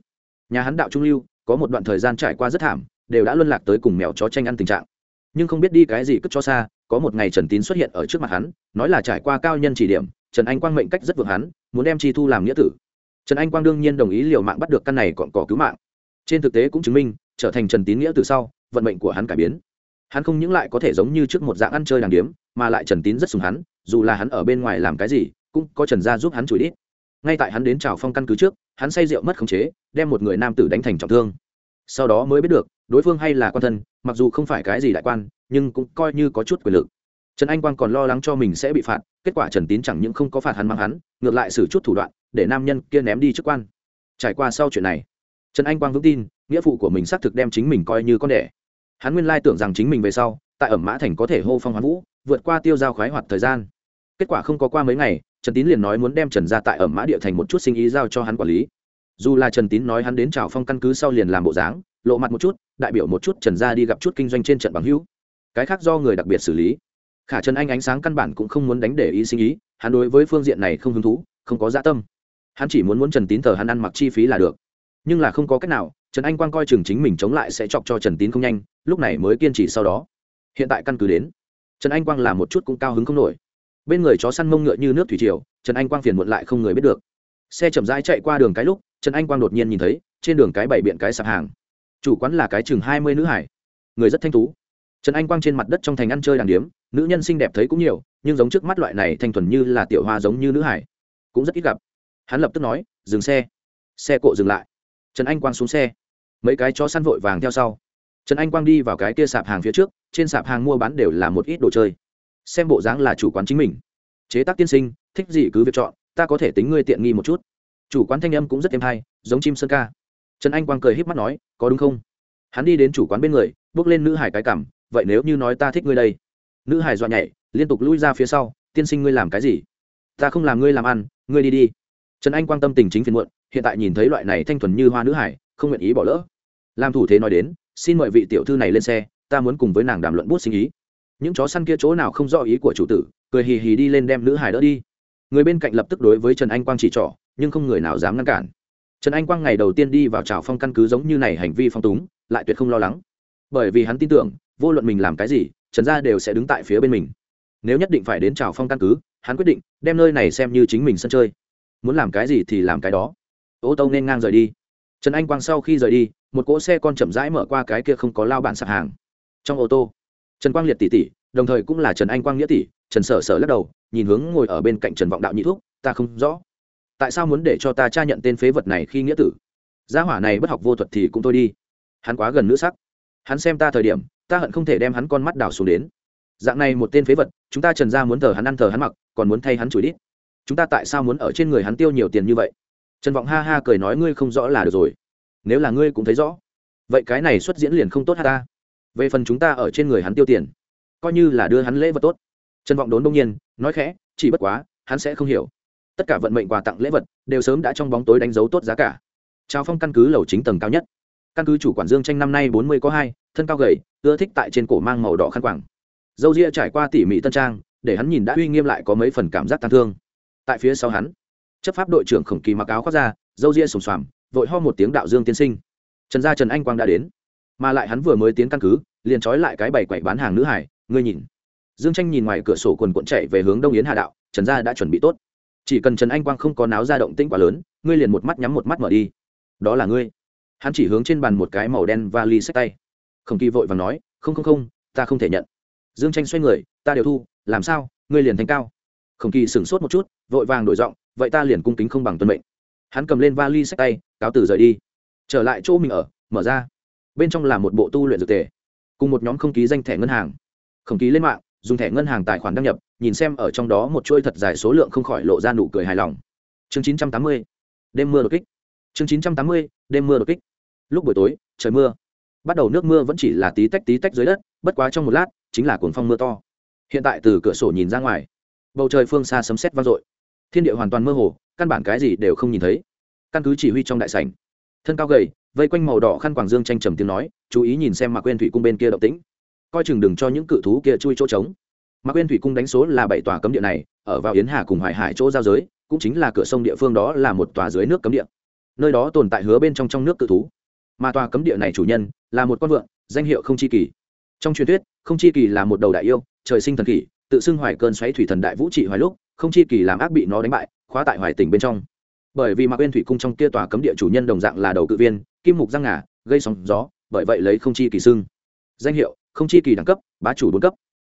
Nhà hắn đạo trung lưu, có một đoạn thời gian trải qua rất thảm, đều đã luân lạc tới cùng mèo chó tranh ăn tình trạng nhưng không biết đi cái gì cất cho xa, có một ngày trần tín xuất hiện ở trước mặt hắn, nói là trải qua cao nhân chỉ điểm, trần anh quang mệnh cách rất vượng hắn, muốn đem chi thu làm nghĩa tử. Trần anh quang đương nhiên đồng ý liều mạng bắt được căn này còn cỏ cứu mạng. Trên thực tế cũng chứng minh, trở thành trần tín nghĩa từ sau, vận mệnh của hắn cải biến. Hắn không những lại có thể giống như trước một dạng ăn chơi đàng điếm, mà lại trần tín rất sùng hắn, dù là hắn ở bên ngoài làm cái gì, cũng có trần gia giúp hắn chửi đít. Ngay tại hắn đến trào phong căn cứ trước, hắn say rượu mất khống chế, đem một người nam tử đánh thành trọng thương. Sau đó mới biết được đối phương hay là quan thân, mặc dù không phải cái gì đại quan, nhưng cũng coi như có chút quyền lực. Trần anh quang còn lo lắng cho mình sẽ bị phạt, kết quả trần tín chẳng những không có phạt hắn mang hắn, ngược lại xử chút thủ đoạn, để nam nhân kia ném đi chức quan. Trải qua sau chuyện này, trần anh quang vững tin, nghĩa phụ của mình xác thực đem chính mình coi như con đẻ. Hắn nguyên lai tưởng rằng chính mình về sau, tại ẩm mã thành có thể hô phong hoán vũ, vượt qua tiêu giao khoái hoạt thời gian. Kết quả không có qua mấy ngày, trần tín liền nói muốn đem trần ra tại ẩm mã địa thành một chút sinh ý giao cho hắn quản lý. Dù là trần tín nói hắn đến trào phong căn cứ sau liền làm bộ dáng, lộ mặt một chút đại biểu một chút trần gia đi gặp chút kinh doanh trên trận bằng hữu. Cái khác do người đặc biệt xử lý. Khả trần anh ánh sáng căn bản cũng không muốn đánh để ý sinh ý hắn đối với phương diện này không hứng thú, không có dã tâm. Hắn chỉ muốn muốn trần tín thờ hắn ăn mặc chi phí là được. Nhưng là không có cách nào, trần anh quang coi chừng chính mình chống lại sẽ chọc cho trần tín không nhanh, lúc này mới kiên trì sau đó. Hiện tại căn cứ đến, trần anh quang làm một chút cũng cao hứng không nổi. Bên người chó săn mông ngựa như nước thủy triều, trần anh quang phiền muộn lại không người biết được. Xe chậm rãi chạy qua đường cái lúc, trần anh quang đột nhiên nhìn thấy, trên đường cái bảy biện cái sạp hàng chủ quán là cái chừng hai mươi nữ hải. Người rất thanh tú. Trần anh quang trên mặt đất trong thành ăn chơi đàng điếm, nữ nhân xinh đẹp thấy cũng nhiều, nhưng giống trước mắt loại này thanh thuần như là tiểu hoa giống như nữ hải, cũng rất ít gặp. Hắn lập tức nói, dừng xe. Xe cộ dừng lại. Trần anh quang xuống xe. Mấy cái chó săn vội vàng theo sau. Trần anh quang đi vào cái kia sạp hàng phía trước, trên sạp hàng mua bán đều là một ít đồ chơi. Xem bộ dáng là chủ quán chính mình. Chế tác tiên sinh, thích gì cứ việc chọn, ta có thể tính ngươi tiện nghi một chút. Chủ quán thanh âm cũng rất êm hay, giống chim sơn ca trần anh quang cười híp mắt nói, có đúng không? Hắn đi đến chủ quán bên người, bước lên nữ hải cái cảm vậy nếu như nói ta thích ngươi đây? Nữ hải dọa nhảy, liên tục lui ra phía sau, tiên sinh ngươi làm cái gì? Ta không làm ngươi làm ăn, ngươi đi đi. Trần anh quan tâm tình chính phiền muộn, hiện tại nhìn thấy loại này thanh thuần như hoa nữ hải, không nguyện ý bỏ lỡ. Làm thủ thế nói đến, xin mời vị tiểu thư này lên xe, ta muốn cùng với nàng đàm luận bút sinh ý. Những chó săn kia chỗ nào không rõ ý của chủ tử, cười hì hì đi lên đem nữ hải đỡ đi. Người bên cạnh lập tức đối với trần anh quang chỉ trỏ, nhưng không người nào dám ngăn cản trần anh quang ngày đầu tiên đi vào trào phong căn cứ giống như này hành vi phong túng, lại tuyệt không lo lắng. Bởi vì hắn tin tưởng, vô luận mình làm cái gì, trần gia đều sẽ đứng tại phía bên mình. Nếu nhất định phải đến trào phong căn cứ, hắn quyết định đem nơi này xem như chính mình sân chơi. Muốn làm cái gì thì làm cái đó. Ô tô nên ngang rời đi. Trần anh quang sau khi rời đi, một cỗ xe con chậm rãi mở qua cái kia không có lao bản sạp hàng. Trong ô tô, trần quang liệt tỷ tỷ, đồng thời cũng là trần anh quang nghĩa tỷ, trần sở sở lắc đầu, nhìn hướng ngồi ở bên cạnh trần vọng đạo nhị thuốc ta không rõ tại sao muốn để cho ta cha nhận tên phế vật này khi nghĩa tử? Gia hỏa này bất học vô thuật thì cũng thôi đi. Hắn quá gần nữ sắc. Hắn xem ta thời điểm, ta hận không thể đem hắn con mắt đảo xuống đến. Dạng này một tên phế vật, chúng ta trần gia muốn thờ hắn ăn thờ hắn mặc, còn muốn thay hắn chửi đít. Chúng ta tại sao muốn ở trên người hắn tiêu nhiều tiền như vậy? Trần vọng ha ha cười nói ngươi không rõ là được rồi. Nếu là ngươi cũng thấy rõ, vậy cái này xuất diễn liền không tốt ha ta. Về phần chúng ta ở trên người hắn tiêu tiền, coi như là đưa hắn lễ vật tốt. Trần vọng đốn đông nhiên, nói khẽ, chỉ bất quá, hắn sẽ không hiểu tất cả vận mệnh quà tặng lễ vật đều sớm đã trong bóng tối đánh dấu tốt giá cả. Trao phong căn cứ lầu chính tầng cao nhất. Căn cứ chủ quản dương tranh năm nay bốn mươi có hai, thân cao gầy, ưa thích tại trên cổ mang màu đỏ khăn quàng. dâu ria trải qua tỉ mỉ tân trang, để hắn nhìn đã uy nghiêm lại có mấy phần cảm giác tàn thương. Tại phía sau hắn, chấp pháp đội trưởng khổng kỳ mặc áo khoác ra dâu ria sùng xoàm, vội ho một tiếng đạo dương tiên sinh. Trần gia trần anh quang đã đến. Mà lại hắn vừa mới tiến căn cứ, liền trói lại cái bày quậy bán hàng nữ hải, ngươi nhìn. Dương tranh nhìn ngoài cửa sổ quần cuộn chạy về hướng đông yến hà đạo, trần gia đã chuẩn bị tốt chỉ cần trần anh quang không có náo ra động tĩnh quá lớn, ngươi liền một mắt nhắm một mắt mở đi. Đó là ngươi. Hắn chỉ hướng trên bàn một cái màu đen và ly sách tay. Khổng kỳ vội và nói, không không không, ta không thể nhận. Dương tranh xoay người, ta đều thu, làm sao, ngươi liền thành cao. Khổng kỳ sửng sốt một chút, vội vàng đổi giọng, vậy ta liền cung kính không bằng tuân mệnh. Hắn cầm lên vali sách tay, cáo từ rời đi. Trở lại chỗ mình ở, mở ra. Bên trong là một bộ tu luyện dược tề, cùng một nhóm không ký danh thẻ ngân hàng. Khổng ký lên mạng, dùng thẻ ngân hàng tài khoản đăng nhập nhìn xem ở trong đó một chuỗi thật dài số lượng không khỏi lộ ra nụ cười hài lòng. Chương chín trăm tám mươi, đêm mưa đột kích. Chương chín trăm tám mươi, đêm mưa đột kích. Lúc buổi tối, trời mưa. Bắt đầu nước mưa vẫn chỉ là tí tách tí tách dưới đất, bất quá trong một lát, chính là cuồng phong mưa to. Hiện tại từ cửa sổ nhìn ra ngoài, bầu trời phương xa sấm sét vang dội. Thiên địa hoàn toàn mơ hồ, căn bản cái gì đều không nhìn thấy. Căn cứ chỉ huy trong đại sảnh, thân cao gầy, vây quanh màu đỏ khăn quàng dương tranh trầm tiếng nói, chú ý nhìn xem mà quên thủy cung bên kia động tĩnh. Coi chừng đừng cho những cự thú kia chui chỗ trống mạc uyên thủy cung đánh số là bảy tòa cấm địa này, ở vào yến hà cùng hoài hải chỗ giao giới, cũng chính là cửa sông địa phương đó là một tòa dưới nước cấm địa. Nơi đó tồn tại hứa bên trong trong nước cự thú. Mà tòa cấm địa này chủ nhân là một con vượn, danh hiệu không chi kỳ. Trong truyền thuyết, không chi kỳ là một đầu đại yêu, trời sinh thần kỳ tự xưng hoài cơn xoáy thủy thần đại vũ trị hoài lúc, không chi kỳ làm ác bị nó đánh bại, khóa tại hoài tỉnh bên trong. Bởi vì mạc uyên thủy cung trong kia tòa cấm địa chủ nhân đồng dạng là đầu cự viên, kim mục răng ngà, gây sóng gió, bởi vậy lấy không chi kỳ xưng. Danh hiệu không chi kỳ đẳng cấp, bá chủ bốn cấp.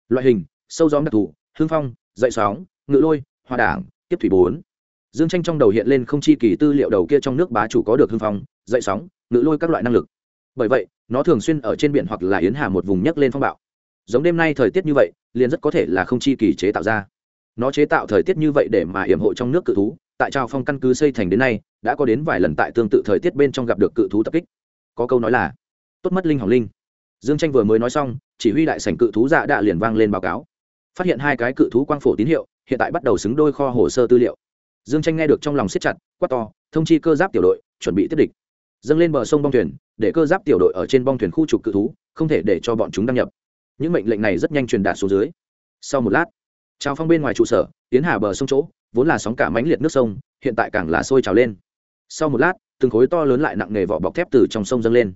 Loại hình sâu gió đặc thù, hương phong, dậy sóng, ngự lôi hoa đảng, tiếp thủy bốn. Dương tranh trong đầu hiện lên không chi kỳ tư liệu đầu kia trong nước bá chủ có được hương phong, dậy sóng, ngự lôi các loại năng lực. Bởi vậy, nó thường xuyên ở trên biển hoặc là yến hà một vùng nhấc lên phong bạo. Giống đêm nay thời tiết như vậy, liền rất có thể là không chi kỳ chế tạo ra. Nó chế tạo thời tiết như vậy để mà hiểm hộ trong nước cự thú, tại trào phong căn cứ xây thành đến nay, đã có đến vài lần tại tương tự thời tiết bên trong gặp được cự thú tập kích. Có câu nói là, tốt mất linh hỏng linh. Dương tranh vừa mới nói xong, chỉ huy đại sảnh cự thú dạ đạ liền vang lên báo cáo phát hiện hai cái cự thú quang phổ tín hiệu, hiện tại bắt đầu xứng đôi kho hồ sơ tư liệu. Dương tranh nghe được trong lòng siết chặt, quát to, thông chi cơ giáp tiểu đội, chuẩn bị tiếp địch. Dâng lên bờ sông bong thuyền, để cơ giáp tiểu đội ở trên bong thuyền khu trục cự thú, không thể để cho bọn chúng đăng nhập. Những mệnh lệnh này rất nhanh truyền đạt xuống dưới. Sau một lát, trào phong bên ngoài trụ sở, tiến hà bờ sông chỗ, vốn là sóng cả mãnh liệt nước sông, hiện tại càng là sôi trào lên. Sau một lát, từng khối to lớn lại nặng nề vỏ bọc thép từ trong sông dâng lên.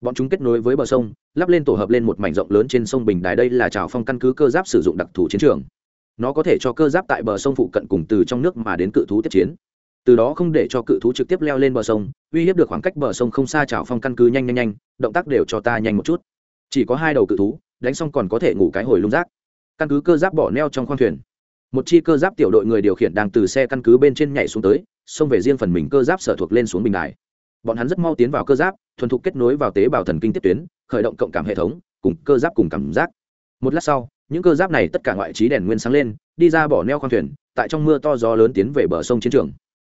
Bọn chúng kết nối với bờ sông lắp lên tổ hợp lên một mảnh rộng lớn trên sông bình đài. Đây là trào phong căn cứ cơ giáp sử dụng đặc thù chiến trường. Nó có thể cho cơ giáp tại bờ sông phụ cận cùng từ trong nước mà đến cự thú tiếp chiến. Từ đó không để cho cự thú trực tiếp leo lên bờ sông, uy hiếp được khoảng cách bờ sông không xa trào phong căn cứ nhanh nhanh nhanh, động tác đều cho ta nhanh một chút. Chỉ có hai đầu cự thú, đánh xong còn có thể ngủ cái hồi lung rác. Căn cứ cơ giáp bỏ neo trong khoang thuyền. Một chi cơ giáp tiểu đội người điều khiển đang từ xe căn cứ bên trên nhảy xuống tới, xông về riêng phần mình cơ giáp sở thuộc lên xuống bình đài. Bọn hắn rất mau tiến vào cơ giáp, thuần thục kết nối vào tế bào thần kinh tiếp tuyến khởi động cộng cảm hệ thống, cùng cơ giáp cùng cảm giác. Một lát sau, những cơ giáp này tất cả ngoại trí đèn nguyên sáng lên, đi ra bỏ neo khoang thuyền, tại trong mưa to gió lớn tiến về bờ sông chiến trường.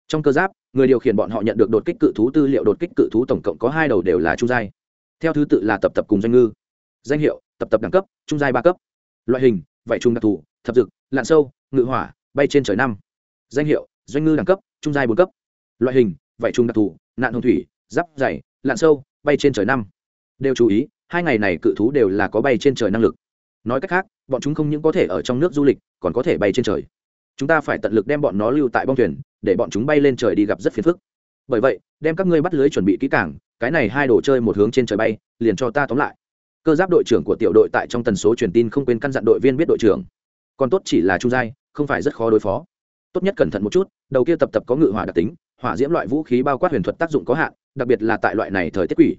Trong cơ giáp, người điều khiển bọn họ nhận được đột kích cự thú tư liệu đột kích cự thú tổng cộng có hai đầu đều là trung giai. Theo thứ tự là tập tập cùng doanh ngư. Danh hiệu, tập tập đẳng cấp, trung giai ba cấp. Loại hình vải trung đặc thù, thập dực lặn sâu, ngự hỏa, bay trên trời năm. Danh hiệu, doanh ngư đẳng cấp, trung giai bốn cấp. Loại hình vải trung đặc thù, nạn hồng thủy, giáp dày lặn sâu, bay trên trời năm đều chú ý, hai ngày này cự thú đều là có bay trên trời năng lực. Nói cách khác, bọn chúng không những có thể ở trong nước du lịch, còn có thể bay trên trời. Chúng ta phải tận lực đem bọn nó lưu tại bong thuyền, để bọn chúng bay lên trời đi gặp rất phiền phức. Bởi vậy, đem các ngươi bắt lưới chuẩn bị kỹ càng, cái này hai đồ chơi một hướng trên trời bay, liền cho ta tóm lại. Cơ giáp đội trưởng của tiểu đội tại trong tần số truyền tin không quên căn dặn đội viên biết đội trưởng. Còn tốt chỉ là trung giai, không phải rất khó đối phó. Tốt nhất cẩn thận một chút, đầu kia tập tập có ngự hỏa đặc tính, hỏa diễm loại vũ khí bao quát huyền thuật tác dụng có hạn, đặc biệt là tại loại này thời tiết quỷ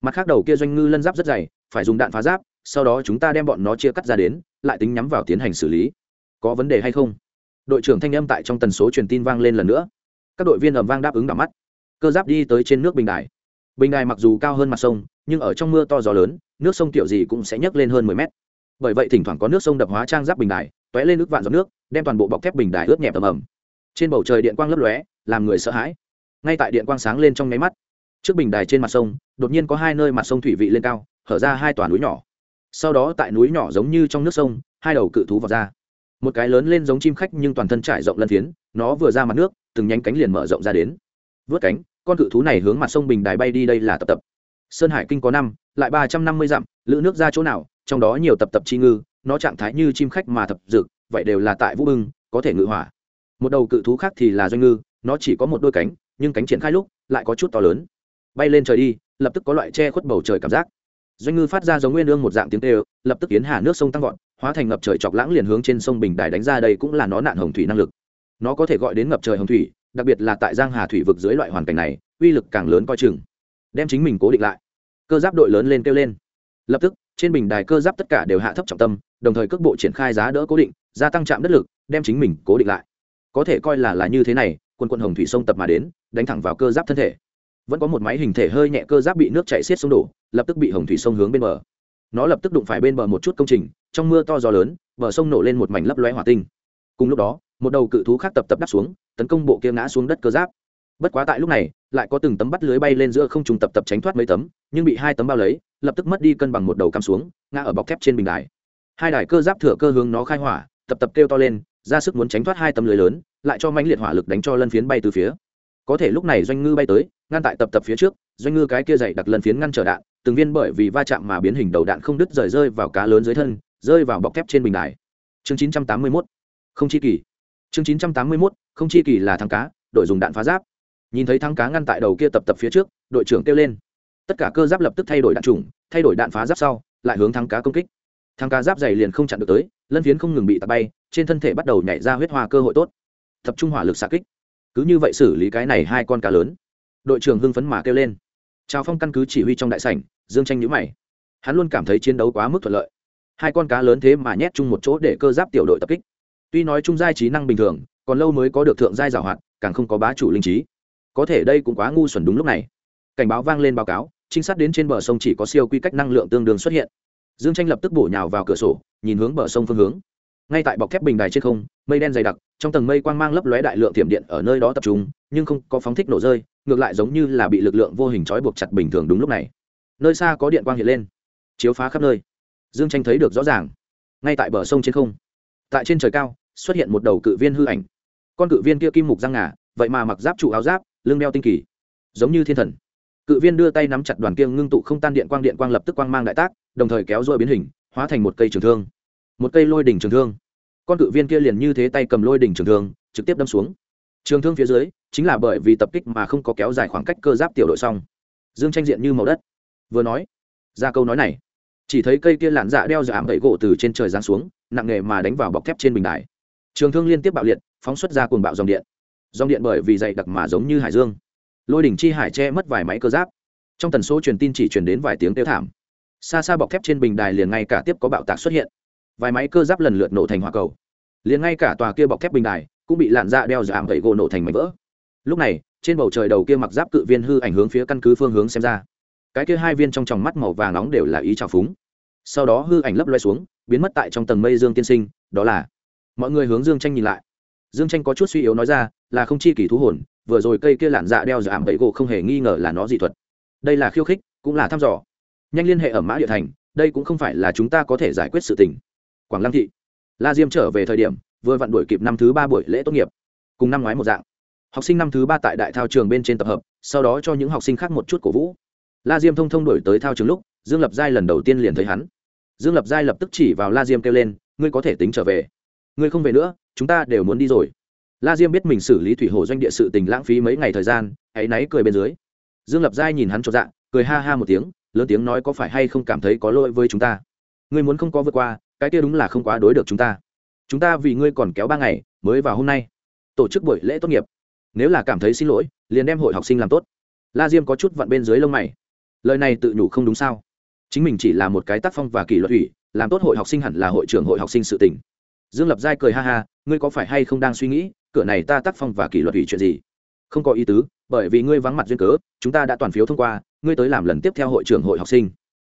mặt khác đầu kia doanh ngư lân giáp rất dày, phải dùng đạn phá giáp, sau đó chúng ta đem bọn nó chia cắt ra đến, lại tính nhắm vào tiến hành xử lý. Có vấn đề hay không? Đội trưởng thanh âm tại trong tần số truyền tin vang lên lần nữa. Các đội viên ẩm vang đáp ứng đỏ mắt. Cơ giáp đi tới trên nước bình đài. Bình đài mặc dù cao hơn mặt sông, nhưng ở trong mưa to gió lớn, nước sông kiểu gì cũng sẽ nhấc lên hơn mười mét. Bởi vậy thỉnh thoảng có nước sông đập hóa trang giáp bình đài t ó é lên nước vạn giọt nước, đem toàn bộ bọc thép bình đài ướt nhẹp ầm ầm. Trên bầu trời điện quang lấp lóe, làm người sợ hãi. Ngay tại điện quang sáng lên trong nháy mắt trước bình đài trên mặt sông, đột nhiên có hai nơi mặt sông thủy vị lên cao, hở ra hai tòa núi nhỏ. Sau đó tại núi nhỏ giống như trong nước sông, hai đầu cự thú vào ra. Một cái lớn lên giống chim khách nhưng toàn thân trải rộng lân phiến, nó vừa ra mặt nước, từng nhánh cánh liền mở rộng ra đến. Vớt cánh, con cự thú này hướng mặt sông bình đài bay đi đây là tập tập. Sơn hải kinh có năm, lại ba trăm năm mươi dặm, lữ nước ra chỗ nào, trong đó nhiều tập tập chi ngư, nó trạng thái như chim khách mà thập dực vậy đều là tại vũ bưng, có thể ngự hỏa. Một đầu cự thú khác thì là doanh ngư, nó chỉ có một đôi cánh, nhưng cánh triển khai lúc, lại có chút to lớn bay lên trời đi, lập tức có loại che khuất bầu trời cảm giác. Doanh ngư phát ra giống nguyên lương một dạng tiếng tê lập tức tiến hà nước sông tăng vọt, hóa thành ngập trời chọc lãng liền hướng trên sông bình đài đánh ra đây cũng là nó nạn hồng thủy năng lực. Nó có thể gọi đến ngập trời hồng thủy, đặc biệt là tại giang hà thủy vực dưới loại hoàn cảnh này, uy lực càng lớn coi chừng. Đem chính mình cố định lại. Cơ giáp đội lớn lên kêu lên. Lập tức, trên bình đài cơ giáp tất cả đều hạ thấp trọng tâm, đồng thời cước bộ triển khai giá đỡ cố định, gia tăng chạm đất lực, đem chính mình cố định lại. Có thể coi là là như thế này, quân quân hồng thủy sông tập mà đến, đánh thẳng vào cơ giáp thân thể vẫn có một máy hình thể hơi nhẹ cơ giáp bị nước chảy xiết sông đổ, lập tức bị hồng thủy sông hướng bên bờ. Nó lập tức đụng phải bên bờ một chút công trình, trong mưa to gió lớn, bờ sông nổ lên một mảnh lấp loe hỏa tinh. Cùng lúc đó, một đầu cự thú khác tập tập đắp xuống, tấn công bộ kia ngã xuống đất cơ giáp. Bất quá tại lúc này, lại có từng tấm bắt lưới bay lên giữa không trùng tập tập tránh thoát mấy tấm, nhưng bị hai tấm bao lấy, lập tức mất đi cân bằng một đầu cắm xuống, ngã ở bọc thép trên bình đài. Hai đài cơ giáp thừa cơ hướng nó khai hỏa, tập tập kêu to lên, ra sức muốn tránh thoát hai tấm lưới lớn, lại cho mãnh liệt hỏa lực đánh cho lân phiến bay từ phía có thể lúc này doanh ngư bay tới, ngăn tại tập tập phía trước, doanh ngư cái kia dày đặt lần phiến ngăn trở đạn, từng viên bởi vì va chạm mà biến hình đầu đạn không đứt rời rơi vào cá lớn dưới thân, rơi vào bọc thép trên bình đài. Chương 981 không chi kỳ. Chương 981 không chi kỳ là thắng cá, đội dùng đạn phá giáp. Nhìn thấy thắng cá ngăn tại đầu kia tập tập phía trước, đội trưởng kêu lên. Tất cả cơ giáp lập tức thay đổi đạn chủng, thay đổi đạn phá giáp sau, lại hướng thắng cá công kích. Thắng cá giáp dày liền không chặn được tới, lân phiến không ngừng bị tạt bay, trên thân thể bắt đầu nhảy ra huyết hoa cơ hội tốt. Tập trung hỏa lực xạ kích cứ như vậy xử lý cái này hai con cá lớn. Đội trưởng hưng phấn mà kêu lên. Trào phong căn cứ chỉ huy trong đại sảnh, dương tranh nhữ mày. Hắn luôn cảm thấy chiến đấu quá mức thuận lợi. Hai con cá lớn thế mà nhét chung một chỗ để cơ giáp tiểu đội tập kích. Tuy nói trung giai trí năng bình thường, còn lâu mới có được thượng giai giảo hoạt, càng không có bá chủ linh trí. Có thể đây cũng quá ngu xuẩn đúng lúc này. Cảnh báo vang lên báo cáo, trinh sát đến trên bờ sông chỉ có siêu quy cách năng lượng tương đương xuất hiện. Dương tranh lập tức bổ nhào vào cửa sổ, nhìn hướng bờ sông phương hướng. Ngay tại bọc thép bình đài trên không mây đen dày đặc, trong tầng mây quang mang lấp lóe đại lượng thiểm điện ở nơi đó tập trung, nhưng không có phóng thích nổ rơi, ngược lại giống như là bị lực lượng vô hình trói buộc chặt bình thường đúng lúc này. Nơi xa có điện quang hiện lên, chiếu phá khắp nơi. Dương tranh thấy được rõ ràng, ngay tại bờ sông trên không. Tại trên trời cao, xuất hiện một đầu cự viên hư ảnh. Con cự viên kia kim mục răng ngà, vậy mà mặc giáp trụ áo giáp, lưng đeo tinh kỳ, giống như thiên thần. Cự viên đưa tay nắm chặt đoàn kiêng ngưng tụ không tan điện quang điện quang lập tức quang mang đại tác, đồng thời kéo dội biến hình, hóa thành một cây trường thương. Một cây lôi đỉnh trường thương con cự viên kia liền như thế tay cầm lôi đỉnh trường thương, trực tiếp đâm xuống. Trường thương phía dưới, chính là bởi vì tập kích mà không có kéo dài khoảng cách cơ giáp tiểu đội xong. Dương tranh diện như màu đất. Vừa nói, ra câu nói này, chỉ thấy cây kia lạn dạ đeo dạ ảm gậy gỗ từ trên trời giáng xuống, nặng nề mà đánh vào bọc thép trên bình đài. Trường thương liên tiếp bạo liệt, phóng xuất ra cuồng bạo dòng điện. Dòng điện bởi vì dày đặc mà giống như hải dương. Lôi đỉnh chi hải che mất vài máy cơ giáp. Trong tần số truyền tin chỉ truyền đến vài tiếng tiêu thảm. Xa xa bọc thép trên bình đài liền ngay cả tiếp có bạo tạc xuất hiện vài máy cơ giáp lần lượt nổ thành hỏa cầu. Liền ngay cả tòa kia bọc thép bình đài cũng bị lạn dạ đeo giảm gậy gỗ nổ thành mảnh vỡ. Lúc này, trên bầu trời đầu kia mặc giáp cự viên hư ảnh hướng phía căn cứ phương hướng xem ra. Cái kia hai viên trong tròng mắt màu vàng nóng đều là ý trào phúng. Sau đó hư ảnh lấp loe xuống, biến mất tại trong tầng mây dương tiên sinh, đó là mọi người hướng dương tranh nhìn lại. Dương tranh có chút suy yếu nói ra, là không chi kỷ thú hồn, vừa rồi cây kia lạn dạ đeo giảm bẫy gỗ không hề nghi ngờ là nó dị thuật. Đây là khiêu khích, cũng là thăm dò. Nhanh liên hệ ở mã địa thành, đây cũng không phải là chúng ta có thể giải quyết sự tình quảng lăng thị. La diêm trở về thời điểm, vừa vặn đuổi kịp năm thứ ba buổi lễ tốt nghiệp. Cùng năm ngoái một dạng. Học sinh năm thứ ba tại đại thao trường bên trên tập hợp, sau đó cho những học sinh khác một chút cổ vũ. La diêm thông thông đổi tới thao trường lúc, dương lập giai lần đầu tiên liền thấy hắn. Dương lập giai lập tức chỉ vào la diêm kêu lên, ngươi có thể tính trở về. Ngươi không về nữa, chúng ta đều muốn đi rồi. La diêm biết mình xử lý thủy hồ doanh địa sự tình lãng phí mấy ngày thời gian hãy náy cười bên dưới. Dương lập giai nhìn hắn cho dạ cười ha ha một tiếng, lớn tiếng nói có phải hay không cảm thấy có lỗi với chúng ta? Ngươi muốn không có vượt qua cái kia đúng là không quá đối được chúng ta. Chúng ta vì ngươi còn kéo ba ngày, mới vào hôm nay. Tổ chức buổi lễ tốt nghiệp. Nếu là cảm thấy xin lỗi, liền đem hội học sinh làm tốt. La diêm có chút vặn bên dưới lông mày. Lời này tự nhủ không đúng sao? Chính mình chỉ là một cái tác phong và kỷ luật ủy, làm tốt hội học sinh hẳn là hội trưởng hội học sinh sự tỉnh dương lập giai cười ha ha, ngươi có phải hay không đang suy nghĩ, cửa này ta tác phong và kỷ luật ủy chuyện gì? Không có ý tứ, bởi vì ngươi vắng mặt duyên cớ, chúng ta đã toàn phiếu thông qua, ngươi tới làm lần tiếp theo hội trưởng hội học sinh.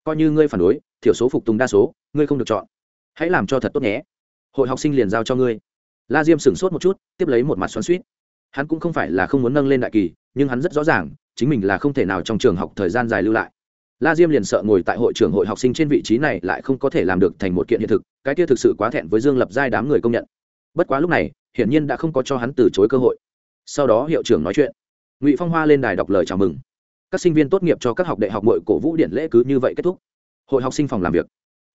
Coi như ngươi phản đối, thiểu số phục tùng đa số, ngươi không được chọn hãy làm cho thật tốt nhé. Hội học sinh liền giao cho ngươi. La diêm sửng sốt một chút, tiếp lấy một mặt xoắn suýt hắn cũng không phải là không muốn nâng lên đại kỳ, nhưng hắn rất rõ ràng, chính mình là không thể nào trong trường học thời gian dài lưu lại. La diêm liền sợ ngồi tại hội trưởng hội học sinh trên vị trí này lại không có thể làm được thành một kiện hiện thực, cái kia thực sự quá thẹn với dương lập giai đám người công nhận. Bất quá lúc này, hiển nhiên đã không có cho hắn từ chối cơ hội. Sau đó hiệu trưởng nói chuyện. Ngụy phong hoa lên đài đọc lời chào mừng. Các sinh viên tốt nghiệp cho các học đại học mội cổ vũ điện lễ cứ như vậy kết thúc. Hội học sinh phòng làm việc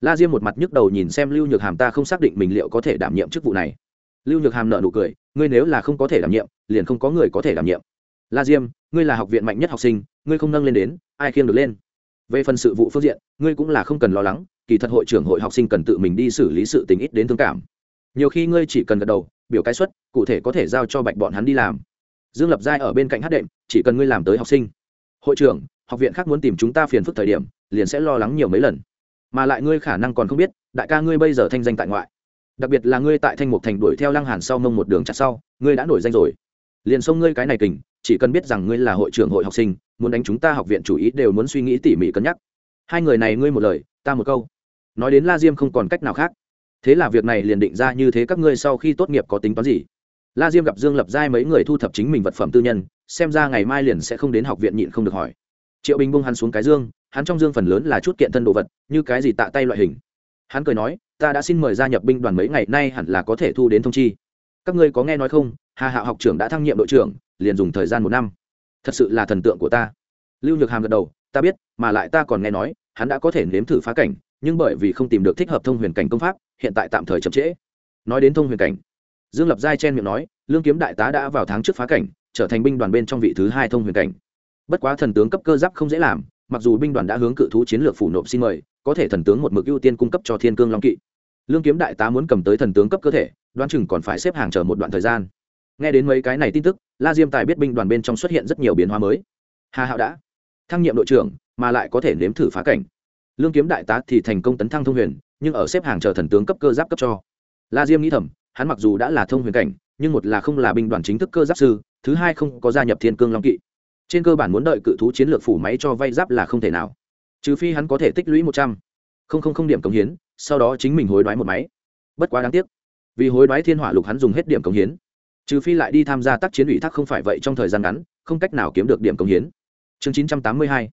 la diêm một mặt nhức đầu nhìn xem lưu nhược hàm, ta không xác định mình liệu có thể đảm nhiệm chức vụ này. Lưu nhược hàm nợ nụ cười, ngươi nếu là không có thể đảm nhiệm, liền không có người có thể đảm nhiệm. La diêm, ngươi là học viện mạnh nhất học sinh, ngươi không nâng lên đến, ai khiêng được lên? Về phần sự vụ phương diện, ngươi cũng là không cần lo lắng, kỳ thật hội trưởng hội học sinh cần tự mình đi xử lý sự tình ít đến thương cảm. Nhiều khi ngươi chỉ cần gật đầu, biểu cái xuất cụ thể có thể giao cho bạch bọn hắn đi làm. Dương lập giai ở bên cạnh hát đệm, chỉ cần ngươi làm tới học sinh. Hội trưởng, học viện khác muốn tìm chúng ta phiền phức thời điểm, liền sẽ lo lắng nhiều mấy lần mà lại ngươi khả năng còn không biết, đại ca ngươi bây giờ thanh danh tại ngoại. Đặc biệt là ngươi tại thanh mục thành đuổi theo lăng hàn sau mông một đường chặt sau, ngươi đã nổi danh rồi. Liền xông ngươi cái này kình, chỉ cần biết rằng ngươi là hội trưởng hội học sinh, muốn đánh chúng ta học viện chủ ý đều muốn suy nghĩ tỉ mỉ cân nhắc. Hai người này ngươi một lời, ta một câu. Nói đến la diêm không còn cách nào khác. Thế là việc này liền định ra như thế các ngươi sau khi tốt nghiệp có tính toán gì. La diêm gặp dương lập giai mấy người thu thập chính mình vật phẩm tư nhân, xem ra ngày mai liền sẽ không đến học viện nhịn không được hỏi. Triệu bình bung hắn xuống cái dương hắn trong dương phần lớn là chút kiện thân đồ vật, như cái gì tạ tay loại hình. Hắn cười nói, ta đã xin mời gia nhập binh đoàn mấy ngày nay hẳn là có thể thu đến thông chi. Các ngươi có nghe nói không? Hà hạo học trưởng đã thăng nhiệm đội trưởng, liền dùng thời gian một năm. Thật sự là thần tượng của ta. Lưu nhược hàm gật đầu, ta biết, mà lại ta còn nghe nói, hắn đã có thể nếm thử phá cảnh, nhưng bởi vì không tìm được thích hợp thông huyền cảnh công pháp, hiện tại tạm thời chậm trễ. Nói đến thông huyền cảnh, dương lập giai chen miệng nói, lương kiếm đại tá đã vào tháng trước phá cảnh, trở thành binh đoàn bên trong vị thứ hai thông huyền cảnh. Bất quá thần tướng cấp cơ giáp không dễ làm mặc dù binh đoàn đã hướng cự thú chiến lược phủ nộp xin mời, có thể thần tướng một mực ưu tiên cung cấp cho thiên cương long kỵ. Lương kiếm đại tá muốn cầm tới thần tướng cấp cơ thể, đoán chừng còn phải xếp hàng chờ một đoạn thời gian. Nghe đến mấy cái này tin tức, la diêm tài biết binh đoàn bên trong xuất hiện rất nhiều biến hóa mới. Hà hạo đã thăng nhiệm đội trưởng, mà lại có thể nếm thử phá cảnh. Lương kiếm đại tá thì thành công tấn thăng thông huyền, nhưng ở xếp hàng chờ thần tướng cấp cơ giáp cấp cho. La diêm nghĩ thầm, hắn mặc dù đã là thông huyền cảnh, nhưng một là không là binh đoàn chính thức cơ giáp sư, thứ hai không có gia nhập thiên cương long kỵ trên cơ bản muốn đợi cự thú chiến lược phủ máy cho vay giáp là không thể nào. Trừ phi hắn có thể tích lũy một trăm. Không không không điểm cống hiến, sau đó chính mình hối đoái một máy. Bất quá đáng tiếc, vì hối đoái thiên hỏa lục hắn dùng hết điểm cống hiến. Trừ phi lại đi tham gia tác chiến ủy thác không phải vậy trong thời gian ngắn, không cách nào kiếm được điểm cống hiến. Chương 982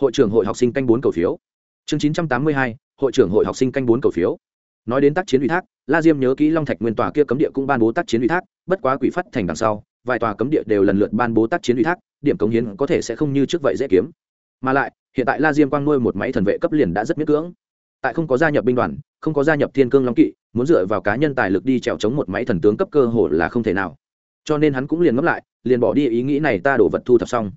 hội trưởng hội học sinh canh bốn cầu phiếu. Chương 982 hội trưởng hội học sinh canh bốn cầu phiếu. Nói đến tác chiến ủy thác, la diêm nhớ kỹ long thạch nguyên tòa kia cấm địa cũng ban bố tác chiến ủy thác, bất quá quỷ phát thành đằng sau, vài tòa cấm địa đều lần lượt ban bố tác chiến ủy thác điểm cống hiến có thể sẽ không như trước vậy dễ kiếm. Mà lại, hiện tại la diêm quang nuôi một máy thần vệ cấp liền đã rất miễn cưỡng. Tại không có gia nhập binh đoàn, không có gia nhập thiên cương long kỵ, muốn dựa vào cá nhân tài lực đi trèo chống một máy thần tướng cấp cơ hồ là không thể nào. Cho nên hắn cũng liền ngấp lại, liền bỏ đi ý nghĩ này ta đổ vật thu thập xong.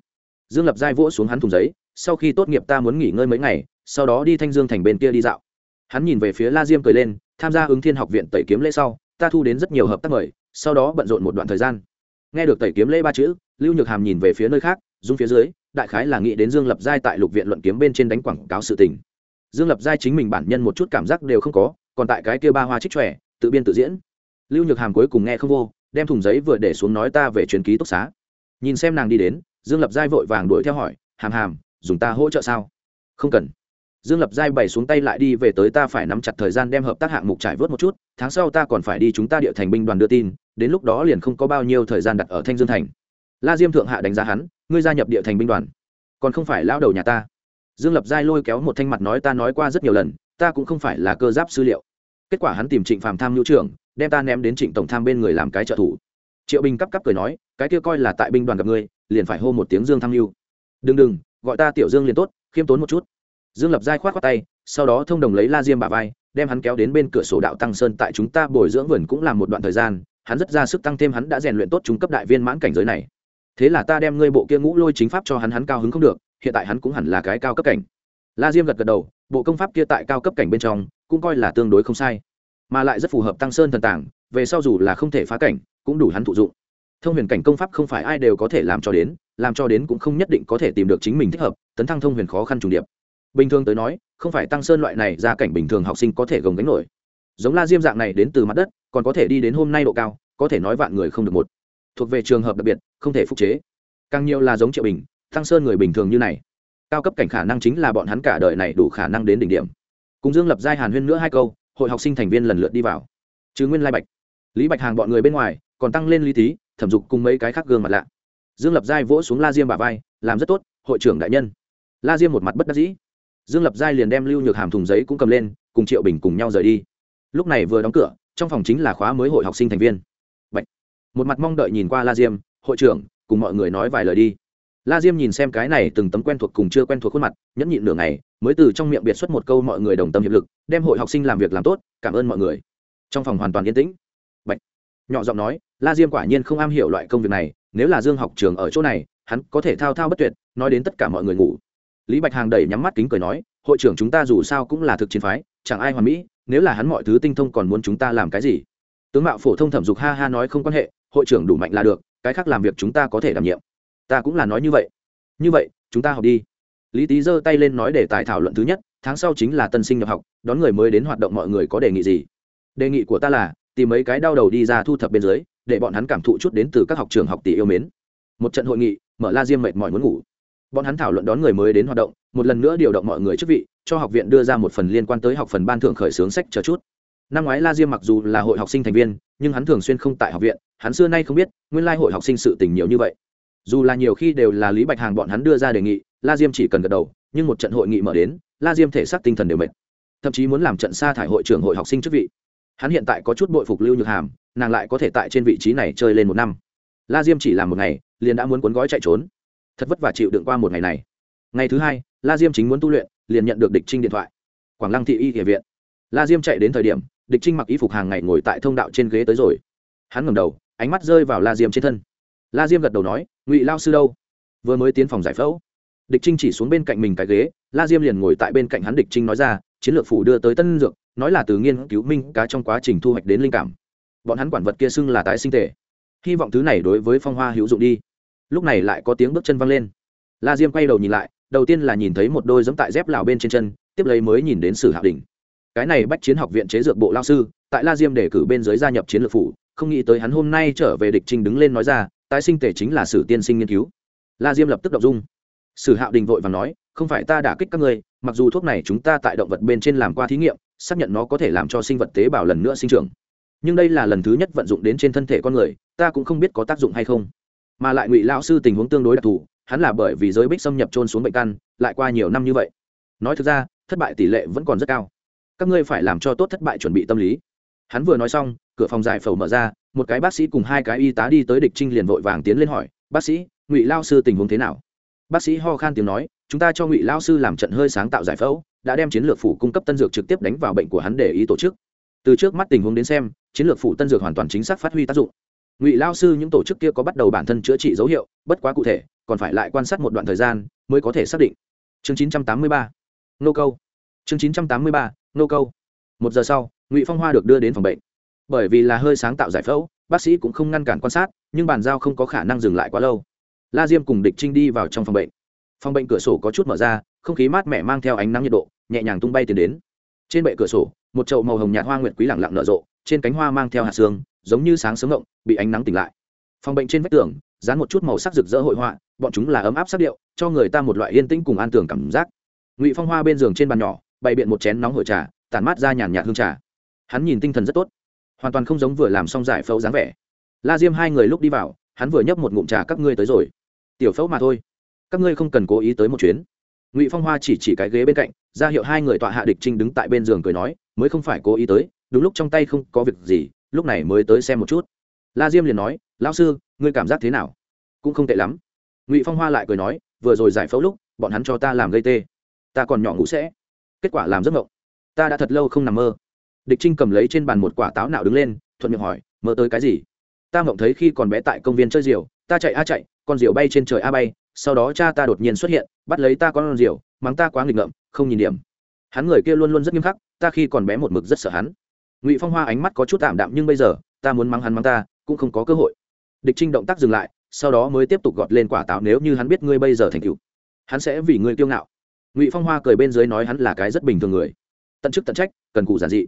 Dương lập giai vỗ xuống hắn thùng giấy, sau khi tốt nghiệp ta muốn nghỉ ngơi mấy ngày, sau đó đi thanh dương thành bên kia đi dạo. Hắn nhìn về phía la diêm cười lên, tham gia ứng thiên học viện tẩy kiếm lễ sau, ta thu đến rất nhiều hợp tác mời, sau đó bận rộn một đoạn thời gian nghe được tẩy kiếm lễ ba chữ, lưu nhược hàm nhìn về phía nơi khác, dung phía dưới, đại khái là nghĩ đến dương lập giai tại lục viện luận kiếm bên trên đánh quảng cáo sự tình. Dương lập giai chính mình bản nhân một chút cảm giác đều không có, còn tại cái kia ba hoa trích trẻ tự biên tự diễn. Lưu nhược hàm cuối cùng nghe không vô, đem thùng giấy vừa để xuống nói ta về truyền ký túc xá. Nhìn xem nàng đi đến, dương lập giai vội vàng đuổi theo hỏi, hàm hàm, dùng ta hỗ trợ sao? Không cần dương lập giai bày xuống tay lại đi về tới ta phải nắm chặt thời gian đem hợp tác hạng mục trải vớt một chút, tháng sau ta còn phải đi chúng ta địa thành binh đoàn đưa tin, đến lúc đó liền không có bao nhiêu thời gian đặt ở thanh dương thành. La diêm thượng hạ đánh giá hắn, ngươi gia nhập địa thành binh đoàn, còn không phải lão đầu nhà ta. Dương lập giai lôi kéo một thanh mặt nói ta nói qua rất nhiều lần, ta cũng không phải là cơ giáp sư liệu. Kết quả hắn tìm trịnh phàm tham nhu trưởng, đem ta ném đến trịnh tổng tham bên người làm cái trợ thủ. Triệu bình cắp cắp cười nói, cái kia coi là tại binh đoàn gặp ngươi, liền phải hô một tiếng dương tham mưu đừng đừng, gọi ta tiểu dương liền tốt, khiêm tốn một chút dương lập giai khoát khoát tay, sau đó thông đồng lấy la diêm bà vai, đem hắn kéo đến bên cửa sổ đạo tăng sơn tại chúng ta bồi dưỡng vườn cũng là một đoạn thời gian, hắn rất ra sức tăng thêm hắn đã rèn luyện tốt trung cấp đại viên mãn cảnh giới này. Thế là ta đem ngươi bộ kia ngũ lôi chính pháp cho hắn hắn cao hứng không được, hiện tại hắn cũng hẳn là cái cao cấp cảnh. La diêm gật gật đầu, bộ công pháp kia tại cao cấp cảnh bên trong, cũng coi là tương đối không sai, mà lại rất phù hợp tăng sơn thần tảng, về sau dù là không thể phá cảnh, cũng đủ hắn thụ dụng. Thông huyền cảnh công pháp không phải ai đều có thể làm cho đến, làm cho đến cũng không nhất định có thể tìm được chính mình thích hợp, tấn thăng thông huyền khó khăn trùng điệp bình thường tới nói, không phải tăng sơn loại này ra cảnh bình thường học sinh có thể gồng gánh nổi. Giống la diêm dạng này đến từ mặt đất, còn có thể đi đến hôm nay độ cao, có thể nói vạn người không được một. Thuộc về trường hợp đặc biệt, không thể phục chế. Càng nhiều là giống triệu bình, tăng sơn người bình thường như này. Cao cấp cảnh khả năng chính là bọn hắn cả đời này đủ khả năng đến đỉnh điểm. Cùng dương lập giai hàn huyên nữa hai câu, hội học sinh thành viên lần lượt đi vào. Chứ nguyên lai bạch, lý bạch hàng bọn người bên ngoài, còn tăng lên lý tý thẩm dục cùng mấy cái khác gương mặt lạ. Dương lập giai vỗ xuống la diêm bà vai, làm rất tốt, hội trưởng đại nhân. La diêm một mặt bất đắc dĩ dương lập giai liền đem lưu nhược hàm thùng giấy cũng cầm lên, cùng triệu bình cùng nhau rời đi. Lúc này vừa đóng cửa, trong phòng chính là khóa mới hội học sinh thành viên. Bạch. một mặt mong đợi nhìn qua la diêm, hội trưởng, cùng mọi người nói vài lời đi. La diêm nhìn xem cái này từng tấm quen thuộc cùng chưa quen thuộc khuôn mặt, nhẫn nhịn nửa ngày, mới từ trong miệng biệt xuất một câu mọi người đồng tâm hiệp lực, đem hội học sinh làm việc làm tốt, cảm ơn mọi người. Trong phòng hoàn toàn yên tĩnh. Bạch. nhỏ giọng nói, la diêm quả nhiên không am hiểu loại công việc này, nếu là dương học trường ở chỗ này, hắn có thể thao thao bất tuyệt, nói đến tất cả mọi người ngủ lý bạch hàng đẩy nhắm mắt kính cười nói, hội trưởng chúng ta dù sao cũng là thực chiến phái, chẳng ai hoàn mỹ, nếu là hắn mọi thứ tinh thông còn muốn chúng ta làm cái gì? Tướng mạo phổ thông thẩm dục ha ha nói không quan hệ, hội trưởng đủ mạnh là được, cái khác làm việc chúng ta có thể đảm nhiệm. Ta cũng là nói như vậy. Như vậy, chúng ta học đi. Lý tý giơ tay lên nói để tài thảo luận thứ nhất, tháng sau chính là tân sinh nhập học, đón người mới đến hoạt động mọi người có đề nghị gì? Đề nghị của ta là, tìm mấy cái đau đầu đi ra thu thập bên dưới, để bọn hắn cảm thụ chút đến từ các học trường học tỷ yêu mến. Một trận hội nghị, mở la diêm mệt mỏi muốn ngủ bọn hắn thảo luận đón người mới đến hoạt động, một lần nữa điều động mọi người chức vị, cho học viện đưa ra một phần liên quan tới học phần ban thượng khởi xướng sách chờ chút. Năm ngoái la diêm mặc dù là hội học sinh thành viên, nhưng hắn thường xuyên không tại học viện, hắn xưa nay không biết, nguyên lai hội học sinh sự tình nhiều như vậy. Dù là nhiều khi đều là lý bạch hàng bọn hắn đưa ra đề nghị, la diêm chỉ cần gật đầu, nhưng một trận hội nghị mở đến, la diêm thể xác tinh thần đều mệt. Thậm chí muốn làm trận sa thải hội trưởng hội học sinh chức vị. Hắn hiện tại có chút bội phục lưu nhược hàm, nàng lại có thể tại trên vị trí này chơi lên một năm. La diêm chỉ làm một ngày, liền đã muốn cuốn gói chạy trốn thật vất vả chịu đựng qua một ngày này. Ngày thứ hai, la diêm chính muốn tu luyện, liền nhận được địch trinh điện thoại. Quảng lăng thị y địa viện. La diêm chạy đến thời điểm, địch trinh mặc y phục hàng ngày ngồi tại thông đạo trên ghế tới rồi. Hắn ngẩng đầu, ánh mắt rơi vào la diêm trên thân. La diêm gật đầu nói, ngụy lao sư đâu? Vừa mới tiến phòng giải phẫu. Địch trinh chỉ xuống bên cạnh mình cái ghế, la diêm liền ngồi tại bên cạnh hắn địch trinh nói ra, chiến lược phủ đưa tới tân dược, nói là từ nghiên cứu minh cá trong quá trình thu hoạch đến linh cảm. Bọn hắn quản vật kia xưng là tái sinh thể hy vọng thứ này đối với phong hoa hữu dụng đi lúc này lại có tiếng bước chân văng lên. La diêm quay đầu nhìn lại, đầu tiên là nhìn thấy một đôi giẫm tại dép lào bên trên chân, tiếp lấy mới nhìn đến sử hạ đình. Cái này bách chiến học viện chế dược bộ lao sư, tại la diêm để cử bên dưới gia nhập chiến lược phủ, không nghĩ tới hắn hôm nay trở về địch trình đứng lên nói ra, tái sinh thể chính là sử tiên sinh nghiên cứu. La diêm lập tức đọc dung. Sử hạo đình vội và nói, không phải ta đả kích các ngươi, mặc dù thuốc này chúng ta tại động vật bên trên làm qua thí nghiệm, xác nhận nó có thể làm cho sinh vật tế bào lần nữa sinh trưởng. Nhưng đây là lần thứ nhất vận dụng đến trên thân thể con người, ta cũng không biết có tác dụng hay không mà lại ngụy lão sư tình huống tương đối đặc thù, hắn là bởi vì giới bích xâm nhập trôn xuống bệnh căn, lại qua nhiều năm như vậy. Nói thực ra, thất bại tỷ lệ vẫn còn rất cao. Các ngươi phải làm cho tốt thất bại chuẩn bị tâm lý. Hắn vừa nói xong, cửa phòng giải phẫu mở ra, một cái bác sĩ cùng hai cái y tá đi tới địch trinh liền vội vàng tiến lên hỏi, bác sĩ, ngụy lao sư tình huống thế nào? Bác sĩ ho khan tiếng nói, chúng ta cho ngụy lao sư làm trận hơi sáng tạo giải phẫu, đã đem chiến lược phủ cung cấp tân dược trực tiếp đánh vào bệnh của hắn để ý tổ chức. Từ trước mắt tình huống đến xem, chiến lược phủ tân dược hoàn toàn chính xác phát huy tác dụng ngụy lao sư những tổ chức kia có bắt đầu bản thân chữa trị dấu hiệu bất quá cụ thể còn phải lại quan sát một đoạn thời gian mới có thể xác định chương 983 nô câu chương 983 nô câu một giờ sau ngụy phong hoa được đưa đến phòng bệnh bởi vì là hơi sáng tạo giải phẫu bác sĩ cũng không ngăn cản quan sát nhưng bàn giao không có khả năng dừng lại quá lâu la diêm cùng địch trinh đi vào trong phòng bệnh phòng bệnh cửa sổ có chút mở ra không khí mát mẻ mang theo ánh nắng nhiệt độ nhẹ nhàng tung bay tiến đến trên bệ cửa sổ một chậu màu hồng nhạt hoa nguyệt quý lẳng lặng nở rộ trên cánh hoa mang theo hạt xương giống như sáng sớm ngộng, bị ánh nắng tỉnh lại. Phòng bệnh trên vách tường, dán một chút màu sắc rực rỡ hội họa, bọn chúng là ấm áp sắc điệu, cho người ta một loại yên tĩnh cùng an tưởng cảm giác. Ngụy phong hoa bên giường trên bàn nhỏ, bày biện một chén nóng hổi trà, tản mát ra nhàn nhạt hương trà. Hắn nhìn tinh thần rất tốt, hoàn toàn không giống vừa làm xong giải phẫu dáng vẻ. La diêm hai người lúc đi vào, hắn vừa nhấp một ngụm trà các ngươi tới rồi. Tiểu phẫu mà thôi, các ngươi không cần cố ý tới một chuyến. Ngụy phong hoa chỉ chỉ cái ghế bên cạnh, ra hiệu hai người tọa hạ địch trinh đứng tại bên giường cười nói, mới không phải cố ý tới đúng lúc trong tay không có việc gì, lúc này mới tới xem một chút. La diêm liền nói, lão sư, ngươi cảm giác thế nào? Cũng không tệ lắm. Ngụy phong hoa lại cười nói, vừa rồi giải phẫu lúc, bọn hắn cho ta làm gây tê. Ta còn nhỏ ngủ sẽ. Kết quả làm giấc mộng. Ta đã thật lâu không nằm mơ. Địch trinh cầm lấy trên bàn một quả táo nào đứng lên, thuận miệng hỏi, mơ tới cái gì? Ta mộng thấy khi còn bé tại công viên chơi diều ta chạy a chạy, con diều bay trên trời a bay, sau đó cha ta đột nhiên xuất hiện, bắt lấy ta con diều mắng ta quá nghịch ngợm, không nhìn điểm. Hắn người kia luôn luôn rất nghiêm khắc, ta khi còn bé một mực rất sợ hắn ngụy phong hoa ánh mắt có chút tạm đạm nhưng bây giờ ta muốn mắng hắn mắng ta cũng không có cơ hội địch trinh động tác dừng lại sau đó mới tiếp tục gọt lên quả táo nếu như hắn biết ngươi bây giờ thành cựu hắn sẽ vì ngươi kiêu ngạo ngụy phong hoa cười bên dưới nói hắn là cái rất bình thường người tận chức tận trách cần cụ giản dị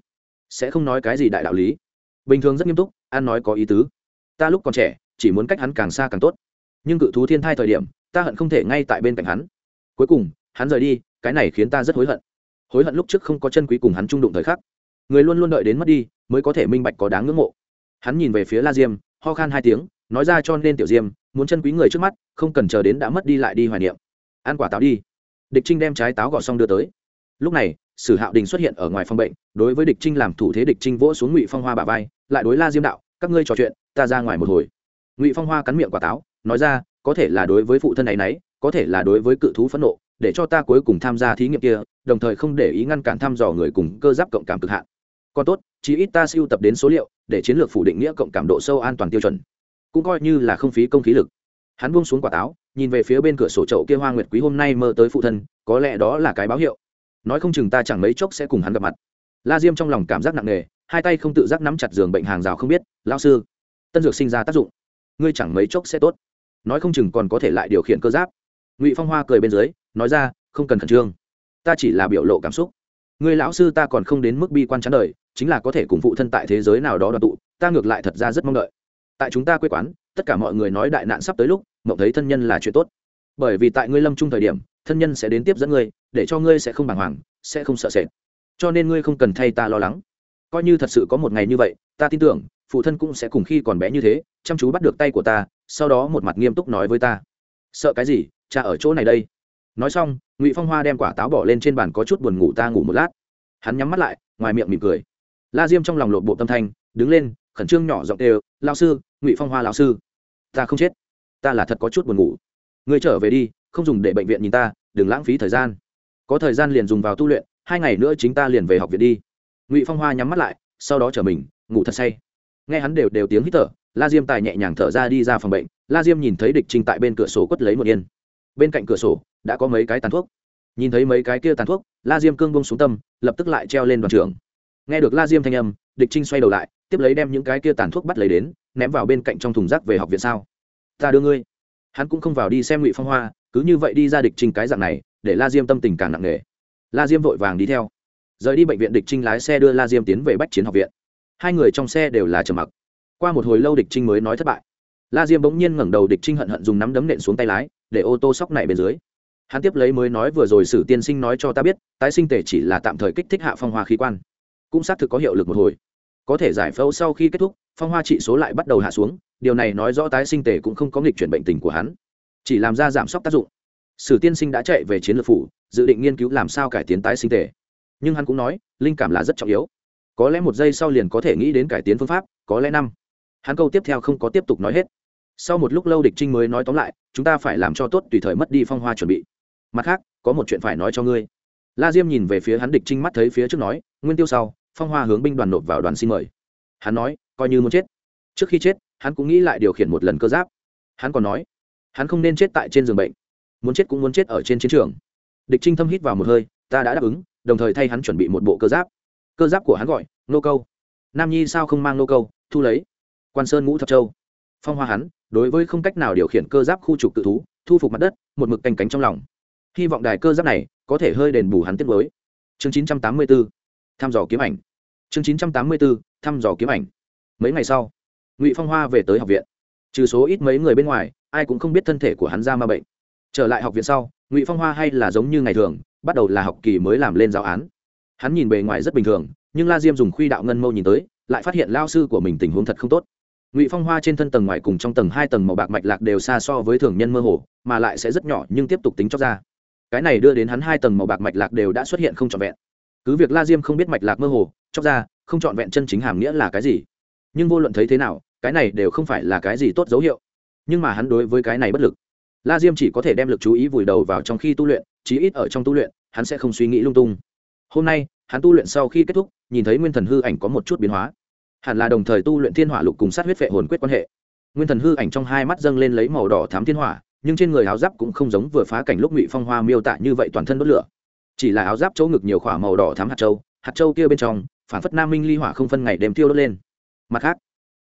sẽ không nói cái gì đại đạo lý bình thường rất nghiêm túc an nói có ý tứ ta lúc còn trẻ chỉ muốn cách hắn càng xa càng tốt nhưng cự thú thiên thai thời điểm ta hận không thể ngay tại bên cạnh hắn cuối cùng hắn rời đi cái này khiến ta rất hối hận hối hận lúc trước không có chân quý cùng hắn trung đụng thời khắc người luôn luôn đợi đến mất đi, mới có thể minh bạch có đáng ngưỡng mộ. Hắn nhìn về phía la diêm, ho khan hai tiếng, nói ra cho nên tiểu diêm, muốn chân quý người trước mắt, không cần chờ đến đã mất đi lại đi hoài niệm. Ăn quả táo đi. Địch trinh đem trái táo gọt xong đưa tới. Lúc này, sử hạo đình xuất hiện ở ngoài phòng bệnh, đối với địch trinh làm thủ thế địch trinh vỗ xuống ngụy phong hoa bà vai, lại đối la diêm đạo, các ngươi trò chuyện, ta ra ngoài một hồi. Ngụy phong hoa cắn miệng quả táo, nói ra, có thể là đối với phụ thân này nấy, có thể là đối với cự thú phẫn nộ, để cho ta cuối cùng tham gia thí nghiệm kia, đồng thời không để ý ngăn cản thăm dò người cùng cơ giáp cộng cảm cực hạn còn tốt chỉ ít ta siêu tập đến số liệu, để chiến lược phủ định nghĩa cộng cảm độ sâu an toàn tiêu chuẩn. Cũng coi như là không phí công khí lực. Hắn buông xuống quả táo, nhìn về phía bên cửa sổ chậu kia hoa nguyệt quý hôm nay mơ tới phụ thân, có lẽ đó là cái báo hiệu. Nói không chừng ta chẳng mấy chốc sẽ cùng hắn gặp mặt. La diêm trong lòng cảm giác nặng nề, hai tay không tự giác nắm chặt giường bệnh hàng rào không biết lao sư, tân dược sinh ra tác dụng. Ngươi chẳng mấy chốc sẽ tốt. Nói không chừng còn có thể lại điều khiển cơ giáp. Ngụy phong hoa cười bên dưới, nói ra, không cần khẩn trương. Ta chỉ là biểu lộ cảm xúc. Người lão sư ta còn không đến mức bi quan chán đời chính là có thể cùng phụ thân tại thế giới nào đó đoàn tụ, ta ngược lại thật ra rất mong đợi. Tại chúng ta quê quán, tất cả mọi người nói đại nạn sắp tới lúc, mộng thấy thân nhân là chuyện tốt. Bởi vì tại ngươi lâm chung thời điểm, thân nhân sẽ đến tiếp dẫn ngươi, để cho ngươi sẽ không bàng hoàng, sẽ không sợ sệt. Cho nên ngươi không cần thay ta lo lắng. Coi như thật sự có một ngày như vậy, ta tin tưởng, phụ thân cũng sẽ cùng khi còn bé như thế, chăm chú bắt được tay của ta, sau đó một mặt nghiêm túc nói với ta. Sợ cái gì, cha ở chỗ này đây. Nói xong, ngụy phong hoa đem quả táo bỏ lên trên bàn có chút buồn ngủ ta ngủ một lát. Hắn nhắm mắt lại, ngoài miệng mỉm cười la diêm trong lòng lộn bộ tâm thanh, đứng lên, khẩn trương nhỏ giọng đều lao sư, ngụy phong hoa lao sư, ta không chết, ta là thật có chút buồn ngủ. Ngươi trở về đi, không dùng để bệnh viện nhìn ta, đừng lãng phí thời gian. Có thời gian liền dùng vào tu luyện, hai ngày nữa chính ta liền về học viện đi. Ngụy phong hoa nhắm mắt lại, sau đó trở mình, ngủ thật say. Nghe hắn đều đều tiếng hít thở, la diêm tài nhẹ nhàng thở ra đi ra phòng bệnh, la diêm nhìn thấy địch trinh tại bên cửa sổ quất lấy một yên. Bên cạnh cửa sổ, đã có mấy cái tàn thuốc. Nhìn thấy mấy cái kia tàn thuốc, la diêm cương bông xuống tâm, lập tức lại treo lên đoàn trường nghe được la diêm thanh âm, địch trinh xoay đầu lại, tiếp lấy đem những cái kia tàn thuốc bắt lấy đến, ném vào bên cạnh trong thùng rác về học viện sao? Ta đưa ngươi. Hắn cũng không vào đi xem ngụy phong hoa, cứ như vậy đi ra địch trinh cái dạng này, để la diêm tâm tình càng nặng nề. La diêm vội vàng đi theo. Rời đi bệnh viện, địch trinh lái xe đưa la diêm tiến về bách chiến học viện. Hai người trong xe đều là trầm mặc. Qua một hồi lâu, địch trinh mới nói thất bại. La diêm bỗng nhiên ngẩng đầu, địch trinh hận hận dùng nắm đấm nện xuống tay lái, để ô tô sóc này bên dưới. Hắn tiếp lấy mới nói vừa rồi sử tiên sinh nói cho ta biết, tái sinh tể chỉ là tạm thời kích thích hạ phong hoa khí quan cũng xác thực có hiệu lực một hồi. Có thể giải phẫu sau khi kết thúc, phong hoa trị số lại bắt đầu hạ xuống, điều này nói rõ tái sinh tề cũng không có nghịch chuyển bệnh tình của hắn. Chỉ làm ra giảm sốc tác dụng. Sử tiên sinh đã chạy về chiến lược phủ, dự định nghiên cứu làm sao cải tiến tái sinh tề. Nhưng hắn cũng nói, linh cảm là rất trọng yếu. Có lẽ một giây sau liền có thể nghĩ đến cải tiến phương pháp, có lẽ năm. Hắn câu tiếp theo không có tiếp tục nói hết. Sau một lúc lâu địch trinh mới nói tóm lại, chúng ta phải làm cho tốt tùy thời mất đi phong hoa chuẩn bị. Mặt khác, có một chuyện phải nói cho ngươi. La diêm nhìn về phía hắn địch trinh mắt thấy phía trước nói, nguyên tiêu sau phong hoa hướng binh đoàn nộp vào đoàn xin mời. Hắn nói coi như muốn chết. Trước khi chết hắn cũng nghĩ lại điều khiển một lần cơ giáp. Hắn còn nói hắn không nên chết tại trên giường bệnh. Muốn chết cũng muốn chết ở trên chiến trường. Địch trinh thâm hít vào một hơi ta đã đáp ứng đồng thời thay hắn chuẩn bị một bộ cơ giáp. Cơ giáp của hắn gọi nô câu. Nam nhi sao không mang nô câu thu lấy. Quan sơn ngũ thập châu. Phong hoa hắn đối với không cách nào điều khiển cơ giáp khu trục tự thú thu phục mặt đất một mực canh cánh trong lòng. Hy vọng đài cơ giáp này có thể hơi đền bù hắn tiết mới. Chương 984, thăm dò kiếm ảnh. Chương 984, thăm dò kiếm ảnh. Mấy ngày sau ngụy phong hoa về tới học viện. Trừ số ít mấy người bên ngoài ai cũng không biết thân thể của hắn ra ma bệnh. Trở lại học viện sau ngụy phong hoa hay là giống như ngày thường bắt đầu là học kỳ mới làm lên giáo án. Hắn nhìn bề ngoài rất bình thường nhưng la diêm dùng khuy đạo ngân mâu nhìn tới lại phát hiện lao sư của mình tình huống thật không tốt. Ngụy phong hoa trên thân tầng ngoài cùng trong tầng hai tầng màu bạc mạch lạc đều xa so với thường nhân mơ hồ mà lại sẽ rất nhỏ nhưng tiếp tục tính chóc ra. Cái này đưa đến hắn hai tầng màu bạc mạch lạc đều đã xuất hiện không trọn vẹn cứ việc la diêm không biết mạch lạc mơ hồ, chóc ra, không trọn vẹn chân chính hàm nghĩa là cái gì. Nhưng vô luận thấy thế nào, cái này đều không phải là cái gì tốt dấu hiệu. Nhưng mà hắn đối với cái này bất lực. La diêm chỉ có thể đem lực chú ý vùi đầu vào trong khi tu luyện, chí ít ở trong tu luyện, hắn sẽ không suy nghĩ lung tung. Hôm nay, hắn tu luyện sau khi kết thúc, nhìn thấy nguyên thần hư ảnh có một chút biến hóa. Hẳn là đồng thời tu luyện thiên hỏa lục cùng sát huyết vệ hồn quyết quan hệ. Nguyên thần hư ảnh trong hai mắt dâng lên lấy màu đỏ thám thiên hỏa, nhưng trên người háo giáp cũng không giống vừa phá cảnh lúc ngụy phong hoa miêu tả như vậy toàn thân đốt lửa chỉ là áo giáp chỗ ngực nhiều khỏa màu đỏ thám hạt châu hạt châu kia bên trong, phản phất nam minh ly hỏa không phân ngày đêm tiêu đốt lên. Mặt khác,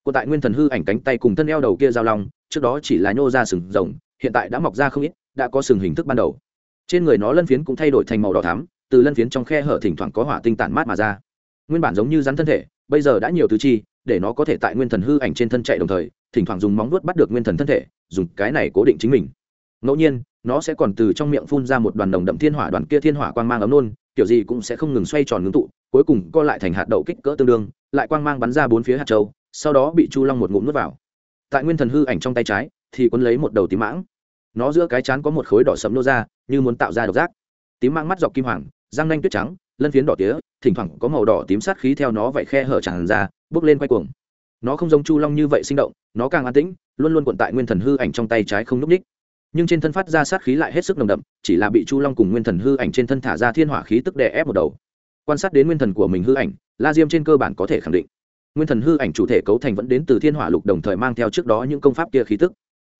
cô tại nguyên thần hư ảnh cánh tay cùng thân eo đầu kia giao long, trước đó chỉ là nhô ra sừng rồng, hiện tại đã mọc ra không ít, đã có sừng hình thức ban đầu. Trên người nó lân phiến cũng thay đổi thành màu đỏ thắm, từ lân phiến trong khe hở thỉnh thoảng có hỏa tinh tản mát mà ra. Nguyên bản giống như rắn thân thể, bây giờ đã nhiều thứ chi, để nó có thể tại nguyên thần hư ảnh trên thân chạy đồng thời, thỉnh thoảng dùng móng vuốt bắt được nguyên thần thân thể, dùng cái này cố định chính mình. Ngẫu nhiên nó sẽ còn từ trong miệng phun ra một đoàn đồng đậm thiên hỏa, đoàn kia thiên hỏa quang mang ấm nôn, kiểu gì cũng sẽ không ngừng xoay tròn ngưng tụ, cuối cùng co lại thành hạt đậu kích cỡ tương đương, lại quang mang bắn ra bốn phía hạt châu, sau đó bị chu long một ngụm nuốt vào. Tại nguyên thần hư ảnh trong tay trái, thì quấn lấy một đầu tím mãng. Nó giữa cái chán có một khối đỏ sẫm nô ra, như muốn tạo ra độc giác. Tím mãng mắt dọc kim hoàng, răng nanh tuyết trắng, lân phiến đỏ tía, thỉnh thoảng có màu đỏ tím sát khí theo nó vậy khe hở tràn ra, bước lên quay cuồng. Nó không giống chu long như vậy sinh động, nó càng an tĩnh, luôn luôn quận tại nguyên thần hư ảnh trong tay trái không n ú c ních nhưng trên thân phát ra sát khí lại hết sức nồng đậm, chỉ là bị chu long cùng nguyên thần hư ảnh trên thân thả ra thiên hỏa khí tức đè ép một đầu. Quan sát đến nguyên thần của mình hư ảnh, la diêm trên cơ bản có thể khẳng định, nguyên thần hư ảnh chủ thể cấu thành vẫn đến từ thiên hỏa lục đồng thời mang theo trước đó những công pháp kia khí tức.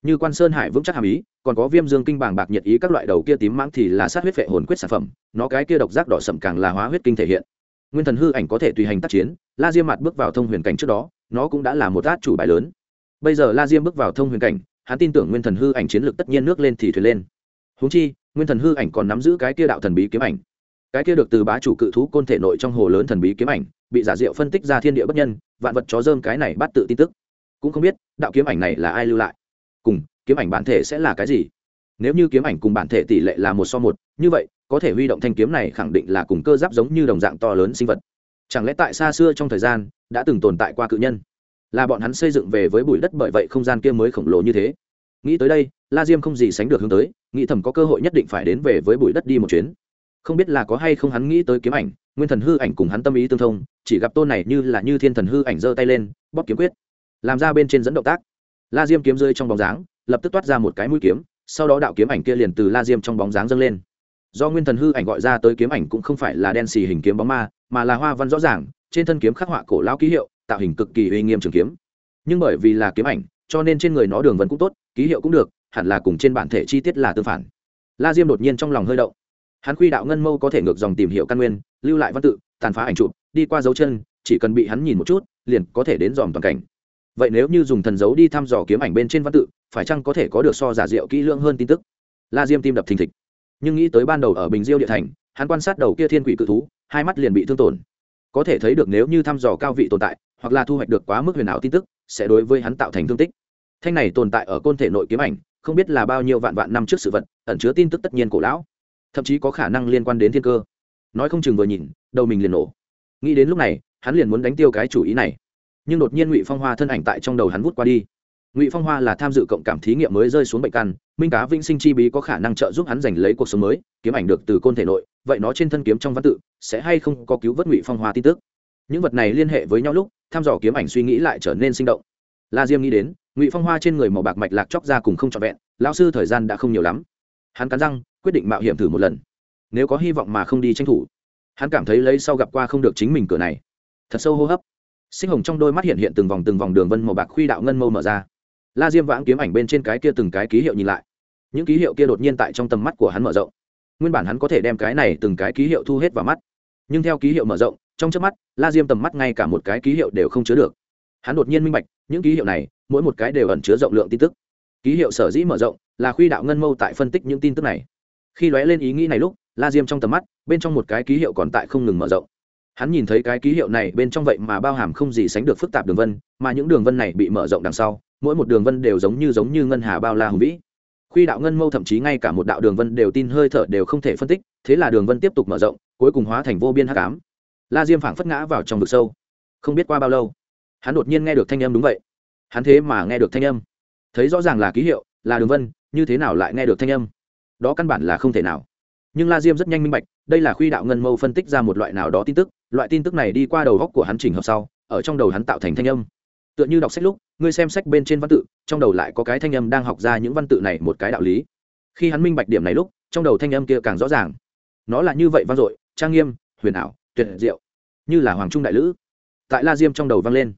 Như quan sơn hải vững chắc hàm ý, còn có viêm dương kinh bàng bạc nhiệt ý các loại đầu kia tím mãng thì là sát huyết vệ hồn quyết sản phẩm, nó cái kia độc giác đỏ sậm càng là hóa huyết kinh thể hiện. Nguyên thần hư ảnh có thể tùy hành tác chiến, la diêm mặt bước vào thông huyền cảnh trước đó, nó cũng đã là một át chủ bài lớn. Bây giờ la diêm bước vào thông huyền cảnh hắn tin tưởng nguyên thần hư ảnh chiến lược tất nhiên nước lên thì thuyền lên. Húng chi, nguyên thần hư ảnh còn nắm giữ cái kia đạo thần bí kiếm ảnh. Cái kia được từ bá chủ cự thú côn thể nội trong hồ lớn thần bí kiếm ảnh, bị giả diệu phân tích ra thiên địa bất nhân, vạn vật chó dơm cái này bắt tự tin tức. Cũng không biết, đạo kiếm ảnh này là ai lưu lại? Cùng, kiếm ảnh bản thể sẽ là cái gì? Nếu như kiếm ảnh cùng bản thể tỷ lệ là một so một, như vậy, có thể huy động thanh kiếm này khẳng định là cùng cơ giáp giống như đồng dạng to lớn sinh vật. Chẳng lẽ tại xa xưa trong thời gian, đã từng tồn tại qua cự nhân? Là bọn hắn xây dựng về với bụi đất bởi vậy không gian kia mới khổng lồ như thế. Nghĩ tới đây, la diêm không gì sánh được hướng tới, nghĩ thầm có cơ hội nhất định phải đến về với bụi đất đi một chuyến. Không biết là có hay không hắn nghĩ tới kiếm ảnh, nguyên thần hư ảnh cùng hắn tâm ý tương thông, chỉ gặp tôn này như là như thiên thần hư ảnh giơ tay lên, bóp kiếm quyết, làm ra bên trên dẫn động tác. La diêm kiếm rơi trong bóng dáng, lập tức toát ra một cái mũi kiếm, sau đó đạo kiếm ảnh kia liền từ la diêm trong bóng dáng dâng lên. Do nguyên thần hư ảnh gọi ra tới kiếm ảnh cũng không phải là đen xì hình kiếm bóng ma, mà là hoa văn rõ ràng, trên thân kiếm khắc họa cổ lão ký hiệu tạo hình cực kỳ uy nghiêm trường kiếm. Nhưng bởi vì là kiếm ảnh, cho nên trên người nó đường vân cũng tốt, ký hiệu cũng được, hẳn là cùng trên bản thể chi tiết là tương phản. La diêm đột nhiên trong lòng hơi động. Hắn khuy đạo ngân mâu có thể ngược dòng tìm hiểu căn nguyên, lưu lại văn tự, tàn phá ảnh chụp, đi qua dấu chân, chỉ cần bị hắn nhìn một chút, liền có thể đến dòm toàn cảnh. Vậy nếu như dùng thần dấu đi thăm dò kiếm ảnh bên trên văn tự, phải chăng có thể có được so giả diệu kỹ lưỡng hơn tin tức? La diêm tim đập thình thịch. Nhưng nghĩ tới ban đầu ở bình diêu địa thành, hắn quan sát đầu kia thiên quỷ cự thú, hai mắt liền bị thương tổn. Có thể thấy được nếu như thăm dò cao vị tồn tại hoặc là thu hoạch được quá mức huyền ảo tin tức, sẽ đối với hắn tạo thành thương tích. Thanh này tồn tại ở côn thể nội kiếm ảnh, không biết là bao nhiêu vạn vạn năm trước sự vật, ẩn chứa tin tức tất nhiên cổ lão, thậm chí có khả năng liên quan đến thiên cơ. Nói không chừng vừa nhìn, đầu mình liền nổ. Nghĩ đến lúc này, hắn liền muốn đánh tiêu cái chủ ý này. Nhưng đột nhiên ngụy phong hoa thân ảnh tại trong đầu hắn vút qua đi. Ngụy phong hoa là tham dự cộng cảm thí nghiệm mới rơi xuống bệnh căn, minh cá vĩnh sinh chi bí có khả năng trợ giúp hắn giành lấy cuộc sống mới, kiếm ảnh được từ côn thể nội, vậy nó trên thân kiếm trong văn tự, sẽ hay không có cứu vớt ngụy phong hoa tin tức? Những vật này liên hệ với nhau lúc thăm dò kiếm ảnh suy nghĩ lại trở nên sinh động. La diêm nghĩ đến, ngụy phong hoa trên người màu bạc mạch lạc chóc ra cùng không trọn vẹn, lão sư thời gian đã không nhiều lắm. Hắn cắn răng, quyết định mạo hiểm thử một lần. Nếu có hy vọng mà không đi tranh thủ. Hắn cảm thấy lấy sau gặp qua không được chính mình cửa này. Thật sâu hô hấp. Sinh hồng trong đôi mắt hiện hiện từng vòng từng vòng đường vân màu bạc khuy đạo ngân mâu mở ra. La diêm vãng kiếm ảnh bên trên cái kia từng cái ký hiệu nhìn lại. Những ký hiệu kia đột nhiên tại trong tầm mắt của hắn mở rộng. Nguyên bản hắn có thể đem cái này từng cái ký hiệu thu hết vào mắt. Nhưng theo ký hiệu mở rộng trong trước mắt, la diêm tầm mắt ngay cả một cái ký hiệu đều không chứa được. Hắn đột nhiên minh bạch, những ký hiệu này, mỗi một cái đều ẩn chứa rộng lượng tin tức. Ký hiệu sở dĩ mở rộng là khuy đạo ngân mâu tại phân tích những tin tức này. Khi lóe lên ý nghĩ này lúc, la diêm trong tầm mắt, bên trong một cái ký hiệu còn tại không ngừng mở rộng. Hắn nhìn thấy cái ký hiệu này bên trong vậy mà bao hàm không gì sánh được phức tạp đường vân, mà những đường vân này bị mở rộng đằng sau, mỗi một đường vân đều giống như giống như ngân hà bao la hùng vĩ. Khuy đạo ngân mâu thậm chí ngay cả một đạo đường vân đều tin hơi thở đều không thể phân tích, thế là đường vân tiếp tục mở rộng, cuối cùng hóa thành vô biên hắc ám la diêm phảng phất ngã vào trong vực sâu. Không biết qua bao lâu, hắn đột nhiên nghe được thanh âm đúng vậy. Hắn thế mà nghe được thanh âm. Thấy rõ ràng là ký hiệu, là đường vân, như thế nào lại nghe được thanh âm? Đó căn bản là không thể nào. Nhưng la diêm rất nhanh minh bạch, đây là khuy đạo ngân mâu phân tích ra một loại nào đó tin tức, loại tin tức này đi qua đầu góc của hắn chỉnh hợp sau, ở trong đầu hắn tạo thành thanh âm. Tựa như đọc sách lúc, ngươi xem sách bên trên văn tự, trong đầu lại có cái thanh âm đang học ra những văn tự này một cái đạo lý. Khi hắn minh bạch điểm này lúc, trong đầu thanh âm kia càng rõ ràng. Nó là như vậy vang dội, trang nghiêm, huyền ảo, tuyệt diệu như là hoàng trung đại lữ. Tại la diêm trong đầu vang lên.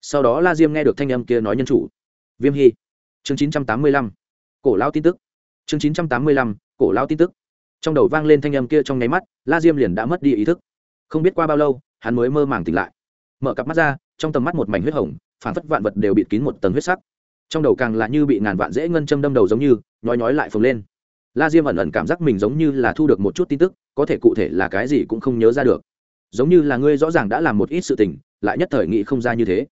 Sau đó la diêm nghe được thanh âm kia nói nhân chủ. Viêm hy. Chương chín trăm tám mươi lăm. Cổ lao tin tức. Chương chín trăm tám mươi lăm. Cổ lao tin tức. Trong đầu vang lên thanh âm kia trong nháy mắt, la diêm liền đã mất đi ý thức. Không biết qua bao lâu, hắn mới mơ màng tỉnh lại. Mở cặp mắt ra, trong tầm mắt một mảnh huyết hồng, phản phất vạn vật đều bịt kín một tầng huyết sắc. Trong đầu càng là như bị ngàn vạn dễ ngân châm đâm đầu giống như, nhói nhói lại phồng lên. La diêm ẩn ẩn cảm giác mình giống như là thu được một chút tin tức, có thể cụ thể là cái gì cũng không nhớ ra được giống như là ngươi rõ ràng đã làm một ít sự tình, lại nhất thời nghĩ không ra như thế.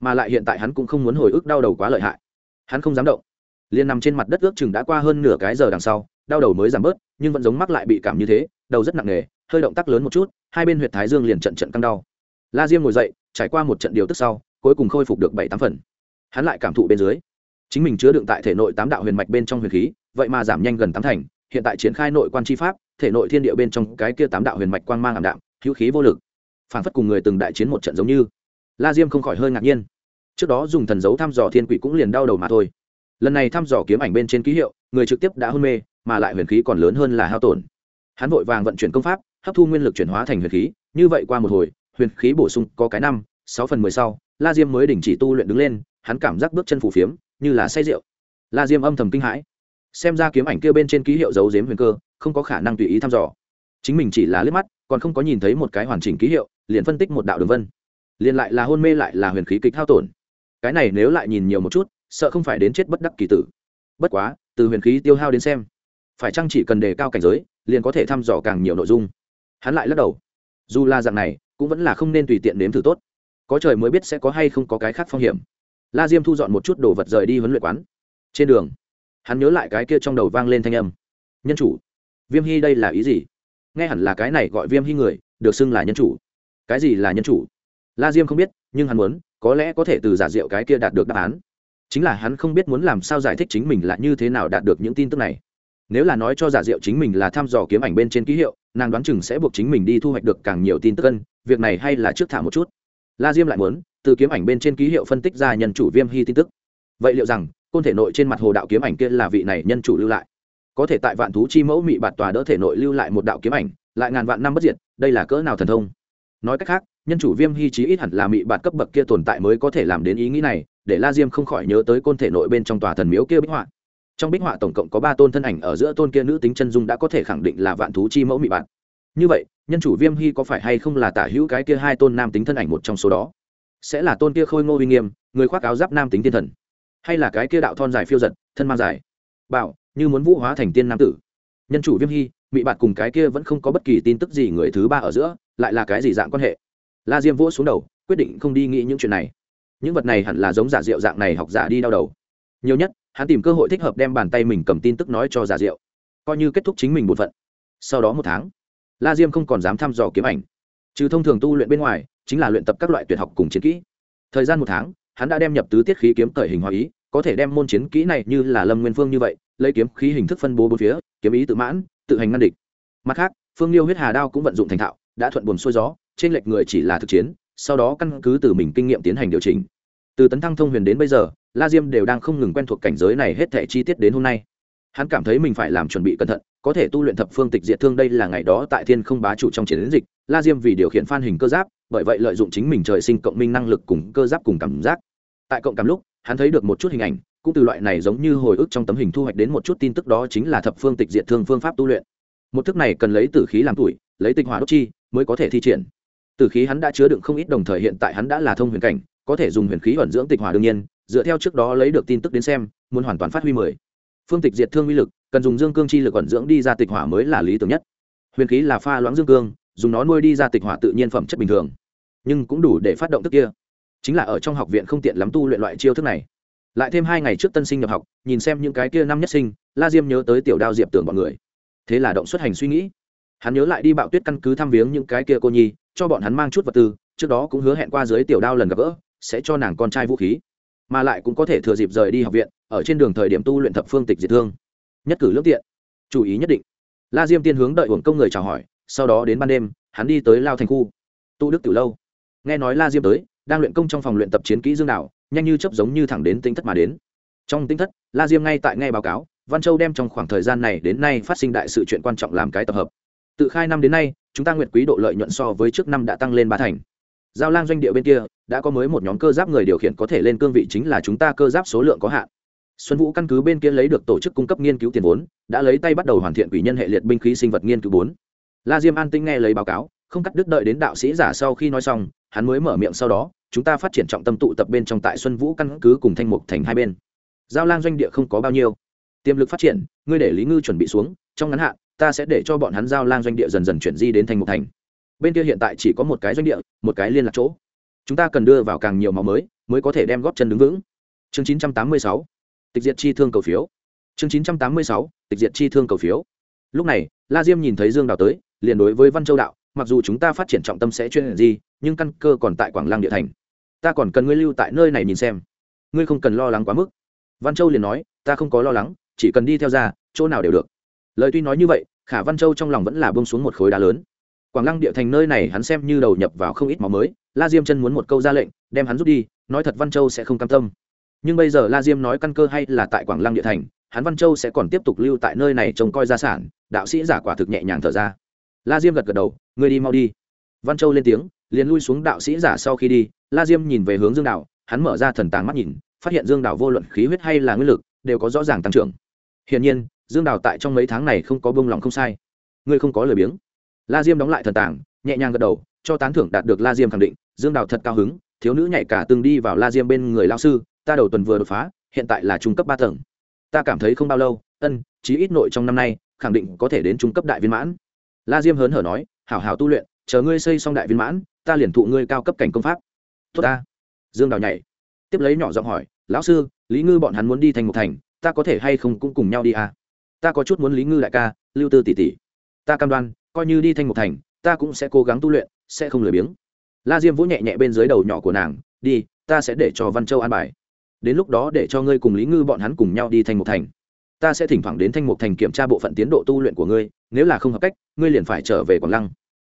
Mà lại hiện tại hắn cũng không muốn hồi ức đau đầu quá lợi hại. Hắn không dám động. Liền nằm trên mặt đất ước chừng đã qua hơn nửa cái giờ đằng sau, đau đầu mới giảm bớt, nhưng vẫn giống mắc lại bị cảm như thế, đầu rất nặng nề, hơi động tác lớn một chút, hai bên huyệt thái dương liền trận trận căng đau. La diêm ngồi dậy, trải qua một trận điều tức sau, cuối cùng khôi phục được bảy tám phần. Hắn lại cảm thụ bên dưới. Chính mình chứa đựng tại thể nội tám đạo huyền mạch bên trong huyền khí, vậy mà giảm nhanh gần tám thành, hiện tại triển khai nội quan chi pháp, thể nội thiên địa bên trong cái kia tám đạo huyền mạch quang mang ảm đạm hữu khí vô lực. Phản phất cùng người từng đại chiến một trận giống như. La diêm không khỏi hơi ngạc nhiên. Trước đó dùng thần dấu thăm dò thiên quỷ cũng liền đau đầu mà thôi. Lần này thăm dò kiếm ảnh bên trên ký hiệu, người trực tiếp đã hôn mê, mà lại huyền khí còn lớn hơn là hao tổn. Hắn vội vàng vận chuyển công pháp, hấp thu nguyên lực chuyển hóa thành huyền khí, như vậy qua một hồi, huyền khí bổ sung có cái năm, sáu phần mười sau, la diêm mới đình chỉ tu luyện đứng lên, hắn cảm giác bước chân phủ phiếm, như là say rượu. La diêm âm thầm kinh hãi. Xem ra kiếm ảnh kia bên trên ký hiệu dấu dếm huyền cơ, không có khả năng tùy ý thăm dò chính mình chỉ là liếc mắt, còn không có nhìn thấy một cái hoàn chỉnh ký hiệu, liền phân tích một đạo đường vân. Liền lại là hôn mê lại là huyền khí kịch hao tổn. Cái này nếu lại nhìn nhiều một chút, sợ không phải đến chết bất đắc kỳ tử. Bất quá, từ huyền khí tiêu hao đến xem, phải chăng chỉ cần đề cao cảnh giới, liền có thể thăm dò càng nhiều nội dung. Hắn lại lắc đầu. Dù là dạng này, cũng vẫn là không nên tùy tiện nếm thử tốt. Có trời mới biết sẽ có hay không có cái khác phong hiểm. La diêm thu dọn một chút đồ vật rời đi huấn luyện quán. Trên đường, hắn nhớ lại cái kia trong đầu vang lên thanh âm. Nhân chủ, viêm hy đây là ý gì? Nghe hẳn là cái này gọi viêm hy người, được xưng là nhân chủ. Cái gì là nhân chủ? La diêm không biết, nhưng hắn muốn, có lẽ có thể từ giả diệu cái kia đạt được đáp án. Chính là hắn không biết muốn làm sao giải thích chính mình là như thế nào đạt được những tin tức này. Nếu là nói cho giả diệu chính mình là thăm dò kiếm ảnh bên trên ký hiệu, nàng đoán chừng sẽ buộc chính mình đi thu hoạch được càng nhiều tin tức cân việc này hay là trước thả một chút. La diêm lại muốn, từ kiếm ảnh bên trên ký hiệu phân tích ra nhân chủ viêm hy tin tức. Vậy liệu rằng, côn thể nội trên mặt hồ đạo kiếm ảnh kia là vị này nhân chủ lưu lại? Có thể tại vạn thú chi mẫu mị bạt tòa đỡ thể nội lưu lại một đạo kiếm ảnh, lại ngàn vạn năm bất diệt, đây là cỡ nào thần thông? Nói cách khác, nhân chủ viêm hy chí ít hẳn là mị bạt cấp bậc kia tồn tại mới có thể làm đến ý nghĩ này, để la diêm không khỏi nhớ tới côn thể nội bên trong tòa thần miếu kia bích họa. Trong bích họa tổng cộng có ba tôn thân ảnh ở giữa tôn kia nữ tính chân dung đã có thể khẳng định là vạn thú chi mẫu mị bạt. Như vậy, nhân chủ viêm hy có phải hay không là tả hữu cái kia hai tôn nam tính thân ảnh một trong số đó? Sẽ là tôn kia khôi ngô uy nghiêm, người khoác áo giáp nam tính thiên thần, hay là cái kia đạo thon dài phiêu giật, thân mang dài? Bảo như muốn vũ hóa thành tiên nam tử. Nhân chủ viêm hy bị bạt cùng cái kia vẫn không có bất kỳ tin tức gì người thứ ba ở giữa, lại là cái gì dạng quan hệ? La diêm vỗ xuống đầu, quyết định không đi nghĩ những chuyện này. Những vật này hẳn là giống giả diệu dạng này học giả đi đau đầu. Nhiều nhất, hắn tìm cơ hội thích hợp đem bàn tay mình cầm tin tức nói cho giả diệu coi như kết thúc chính mình một phận. Sau đó một tháng, la diêm không còn dám thăm dò kiếm ảnh. Trừ thông thường tu luyện bên ngoài, chính là luyện tập các loại tuyệt học cùng chiến kỹ. Thời gian một tháng, hắn đã đem nhập tứ tiết khí kiếm cởi hình hóa ý có thể đem môn chiến kỹ này như là lâm nguyên phương như vậy, lấy kiếm khí hình thức phân bố bốn phía, kiếm ý tự mãn, tự hành ngăn địch. Mặt khác, phương liêu huyết hà đao cũng vận dụng thành thạo, đã thuận buồn xuôi gió, trên lệch người chỉ là thực chiến, sau đó căn cứ từ mình kinh nghiệm tiến hành điều chỉnh. Từ tấn thăng thông huyền đến bây giờ, la diêm đều đang không ngừng quen thuộc cảnh giới này hết thể chi tiết đến hôm nay. Hắn cảm thấy mình phải làm chuẩn bị cẩn thận, có thể tu luyện thập phương tịch diệt thương đây là ngày đó tại thiên không bá chủ trong chiến dịch, la diêm vì điều khiển phan hình cơ giáp, bởi vậy lợi dụng chính mình trời sinh cộng minh năng lực cùng cơ giáp cùng cảm giác. Tại cộng cảm lúc hắn thấy được một chút hình ảnh, cũng từ loại này giống như hồi ức trong tấm hình thu hoạch đến một chút tin tức đó chính là thập phương tịch diệt thương phương pháp tu luyện. Một thức này cần lấy tử khí làm tuổi, lấy tịch hỏa đốt chi mới có thể thi triển. Tử khí hắn đã chứa đựng không ít, đồng thời hiện tại hắn đã là thông huyền cảnh, có thể dùng huyền khí vận dưỡng tịch hỏa đương nhiên, dựa theo trước đó lấy được tin tức đến xem, muốn hoàn toàn phát huy mười. Phương tịch diệt thương uy lực, cần dùng dương cương chi lực vận dưỡng đi ra tịch hỏa mới là lý tưởng nhất. Huyền khí là pha loãng dương cương, dùng nó nuôi đi ra tịch hỏa tự nhiên phẩm chất bình thường, nhưng cũng đủ để phát động tức kia chính là ở trong học viện không tiện lắm tu luyện loại chiêu thức này. Lại thêm hai ngày trước tân sinh nhập học, nhìn xem những cái kia năm nhất sinh, la diêm nhớ tới tiểu đao diệp tưởng bọn người. Thế là động xuất hành suy nghĩ. Hắn nhớ lại đi bạo tuyết căn cứ thăm viếng những cái kia cô nhi, cho bọn hắn mang chút vật tư, trước đó cũng hứa hẹn qua dưới tiểu đao lần gặp gỡ, sẽ cho nàng con trai vũ khí. Mà lại cũng có thể thừa dịp rời đi học viện, ở trên đường thời điểm tu luyện thập phương tịch diệt thương. Nhất cử lương tiện. Chú ý nhất định. La diêm tiên hướng đợi hưởng công người chào hỏi, sau đó đến ban đêm, hắn đi tới lao thành khu. Tu đức từ lâu. Nghe nói la diêm tới đang luyện công trong phòng luyện tập chiến kỹ dương đảo, nhanh như chấp giống như thẳng đến tính thất mà đến. Trong tính thất la diêm ngay tại nghe báo cáo văn châu đem trong khoảng thời gian này đến nay phát sinh đại sự chuyện quan trọng làm cái tập hợp. Tự khai năm đến nay chúng ta nguyện quý độ lợi nhuận so với trước năm đã tăng lên ba thành. Giao lang doanh địa bên kia đã có mới một nhóm cơ giáp người điều khiển có thể lên cương vị chính là chúng ta cơ giáp số lượng có hạn. Xuân vũ căn cứ bên kia lấy được tổ chức cung cấp nghiên cứu tiền vốn đã lấy tay bắt đầu hoàn thiện quỷ nhân hệ liệt binh khí sinh vật nghiên cứu bốn. La diêm an tinh nghe lấy báo cáo không cắt đứt đợi đến đạo sĩ giả sau khi nói xong, hắn mới mở miệng sau đó, chúng ta phát triển trọng tâm tụ tập bên trong tại xuân vũ căn cứ cùng thanh mục thành hai bên. Giao lang doanh địa không có bao nhiêu. Tiềm lực phát triển, ngươi để lý ngư chuẩn bị xuống, trong ngắn hạn, ta sẽ để cho bọn hắn giao lang doanh địa dần dần chuyển di đến thanh mục thành. Bên kia hiện tại chỉ có một cái doanh địa, một cái liên lạc chỗ. Chúng ta cần đưa vào càng nhiều máu mới mới có thể đem góp chân đứng vững. Chương 986 tịch diệt chi thương cầu phiếu. Chương 986 tịch diệt chi thương cầu phiếu. Lúc này, la diêm nhìn thấy dương đào tới, liền đối với văn châu đạo mặc dù chúng ta phát triển trọng tâm sẽ chuyên gì nhưng căn cơ còn tại quảng lăng địa thành. Ta còn cần ngươi lưu tại nơi này nhìn xem. Ngươi không cần lo lắng quá mức. Văn châu liền nói, ta không có lo lắng, chỉ cần đi theo ra, chỗ nào đều được. Lời tuy nói như vậy, khả văn châu trong lòng vẫn là bông xuống một khối đá lớn. Quảng lăng địa thành nơi này hắn xem như đầu nhập vào không ít máu mới, la diêm chân muốn một câu ra lệnh, đem hắn rút đi, nói thật văn châu sẽ không cam tâm. Nhưng bây giờ la diêm nói căn cơ hay là tại quảng lăng địa thành, hắn văn châu sẽ còn tiếp tục lưu tại nơi này trông coi gia sản, đạo sĩ giả quả thực nhẹ nhàng thở ra la diêm gật gật đầu, ngươi đi mau đi. Văn châu lên tiếng, liền lui xuống đạo sĩ giả sau khi đi. La diêm nhìn về hướng dương đạo, hắn mở ra thần tàng mắt nhìn, phát hiện dương đạo vô luận khí huyết hay là nguyên lực, đều có rõ ràng tăng trưởng. Hiển nhiên, dương Đạo tại trong mấy tháng này không có bông lòng không sai. Ngươi không có lời biếng. La diêm đóng lại thần tàng, nhẹ nhàng gật đầu, cho tán thưởng đạt được la diêm khẳng định, dương Đạo thật cao hứng, thiếu nữ nhảy cả từng đi vào la diêm bên người lao sư, ta đầu tuần vừa đột phá, hiện tại là trung cấp ba tầng. Ta cảm thấy không bao lâu, ân, chí ít nội trong năm nay, khẳng định có thể đến trung cấp đại viên mãn la diêm hớn hở nói, hảo hảo tu luyện, chờ ngươi xây xong đại viên mãn, ta liền thụ ngươi cao cấp cảnh công pháp. Tốt ta. Dương đào nhảy. Tiếp lấy nhỏ giọng hỏi, lão sư, lý ngư bọn hắn muốn đi thành một thành, ta có thể hay không cũng cùng nhau đi à? ta có chút muốn lý ngư đại ca, lưu tư tỷ tỷ. Ta cam đoan, coi như đi thành một thành, ta cũng sẽ cố gắng tu luyện, sẽ không lười biếng. La diêm vỗ nhẹ nhẹ bên dưới đầu nhỏ của nàng, đi, ta sẽ để cho văn châu an bài. Đến lúc đó để cho ngươi cùng lý ngư bọn hắn cùng nhau đi thành một thành. Ta sẽ thỉnh thoảng đến thanh mục thành kiểm tra bộ phận tiến độ tu luyện của ngươi nếu là không hợp cách ngươi liền phải trở về quảng lăng.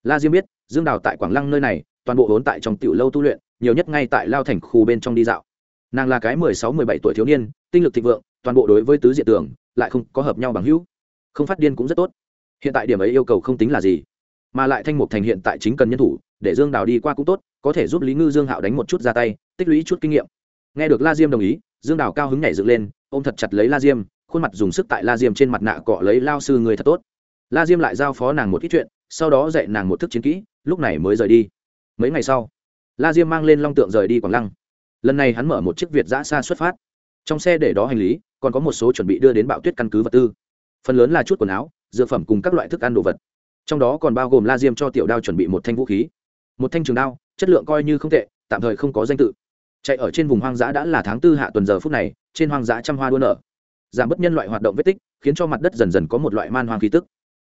La diêm biết dương đào tại quảng lăng nơi này toàn bộ vốn tại trong tiểu lâu tu luyện nhiều nhất ngay tại lao thành khu bên trong đi dạo. Nàng là cái mười sáu mười bảy tuổi thiếu niên tinh lực thịnh vượng toàn bộ đối với tứ diện tưởng, lại không có hợp nhau bằng hữu. Không phát điên cũng rất tốt. Hiện tại điểm ấy yêu cầu không tính là gì mà lại thanh mục thành hiện tại chính cần nhân thủ để dương đào đi qua cũng tốt có thể giúp lý ngư dương hạo đánh một chút ra tay tích lũy chút kinh nghiệm. Nghe được la diêm đồng ý dương đào cao hứng nhảy dựng lên ôm thật chặt lấy la diêm khuôn mặt dùng sức tại la diêm trên mặt nạ cọ lấy lao sư người thật tốt la diêm lại giao phó nàng một ít chuyện, sau đó dạy nàng một thức chiến kỹ, lúc này mới rời đi. Mấy ngày sau, la diêm mang lên long tượng rời đi quảng lăng. Lần này hắn mở một chiếc việt giã xa xuất phát. Trong xe để đó hành lý, còn có một số chuẩn bị đưa đến bạo tuyết căn cứ vật tư. Phần lớn là chút quần áo, dược phẩm cùng các loại thức ăn đồ vật. Trong đó còn bao gồm la diêm cho tiểu đao chuẩn bị một thanh vũ khí. Một thanh trường đao, chất lượng coi như không tệ, tạm thời không có danh tự. Chạy ở trên vùng hoang dã đã là tháng tư hạ tuần giờ phút này, trên hoang dã trăm hoa đua nở. Giảm bớt nhân loại hoạt động vết tích, khiến cho mặt đất dần dần có một loại man hoang khí tức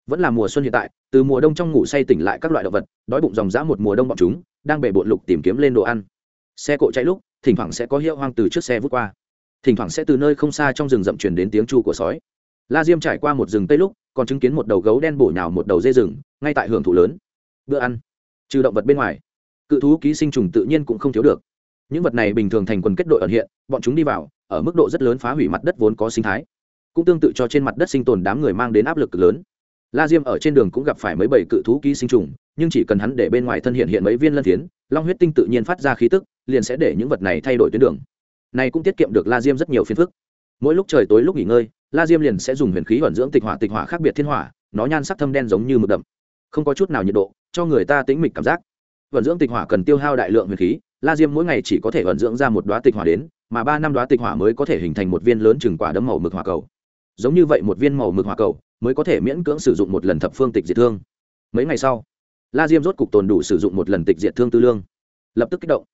vẫn là mùa xuân hiện tại, từ mùa đông trong ngủ say tỉnh lại các loại động vật, đói bụng dòng dã một mùa đông bọn chúng, đang bể bộn lục tìm kiếm lên đồ ăn. Xe cộ chạy lúc, thỉnh thoảng sẽ có hiệu hoang từ trước xe vút qua. Thỉnh thoảng sẽ từ nơi không xa trong rừng rậm truyền đến tiếng chu của sói. La diêm trải qua một rừng tây lúc, còn chứng kiến một đầu gấu đen bổ nhào một đầu dê rừng, ngay tại hưởng thụ lớn. Bữa ăn. Trừ động vật bên ngoài, cự thú ký sinh trùng tự nhiên cũng không thiếu được. Những vật này bình thường thành quần kết đội ẩn hiện, bọn chúng đi vào, ở mức độ rất lớn phá hủy mặt đất vốn có sinh thái. Cũng tương tự cho trên mặt đất sinh tồn đám người mang đến áp lực lớn la diêm ở trên đường cũng gặp phải mấy bảy cự thú ký sinh trùng, nhưng chỉ cần hắn để bên ngoài thân hiện hiện mấy viên lân thiến long huyết tinh tự nhiên phát ra khí tức, liền sẽ để những vật này thay đổi tuyến đường. Này cũng tiết kiệm được la diêm rất nhiều phiền phức. Mỗi lúc trời tối lúc nghỉ ngơi, la diêm liền sẽ dùng huyền khí vận dưỡng tịch hỏa tịch hỏa khác biệt thiên hỏa, nó nhan sắc thâm đen giống như mực đậm. Không có chút nào nhiệt độ, cho người ta tính mịch cảm giác. Vận dưỡng tịch hỏa cần tiêu hao đại lượng huyền khí, la diêm mỗi ngày chỉ có thể vận dưỡng ra một đoá tịch hỏa đến, mà ba năm đoá tịch hỏa mới có thể hình thành một viên lớn chừng quả đấm màu mực hỏa cầu giống như vậy một viên màu mực hỏa cầu mới có thể miễn cưỡng sử dụng một lần thập phương tịch diệt thương. Mấy ngày sau, la diêm rốt cục tồn đủ sử dụng một lần tịch diệt thương tư lương. Lập tức kích động.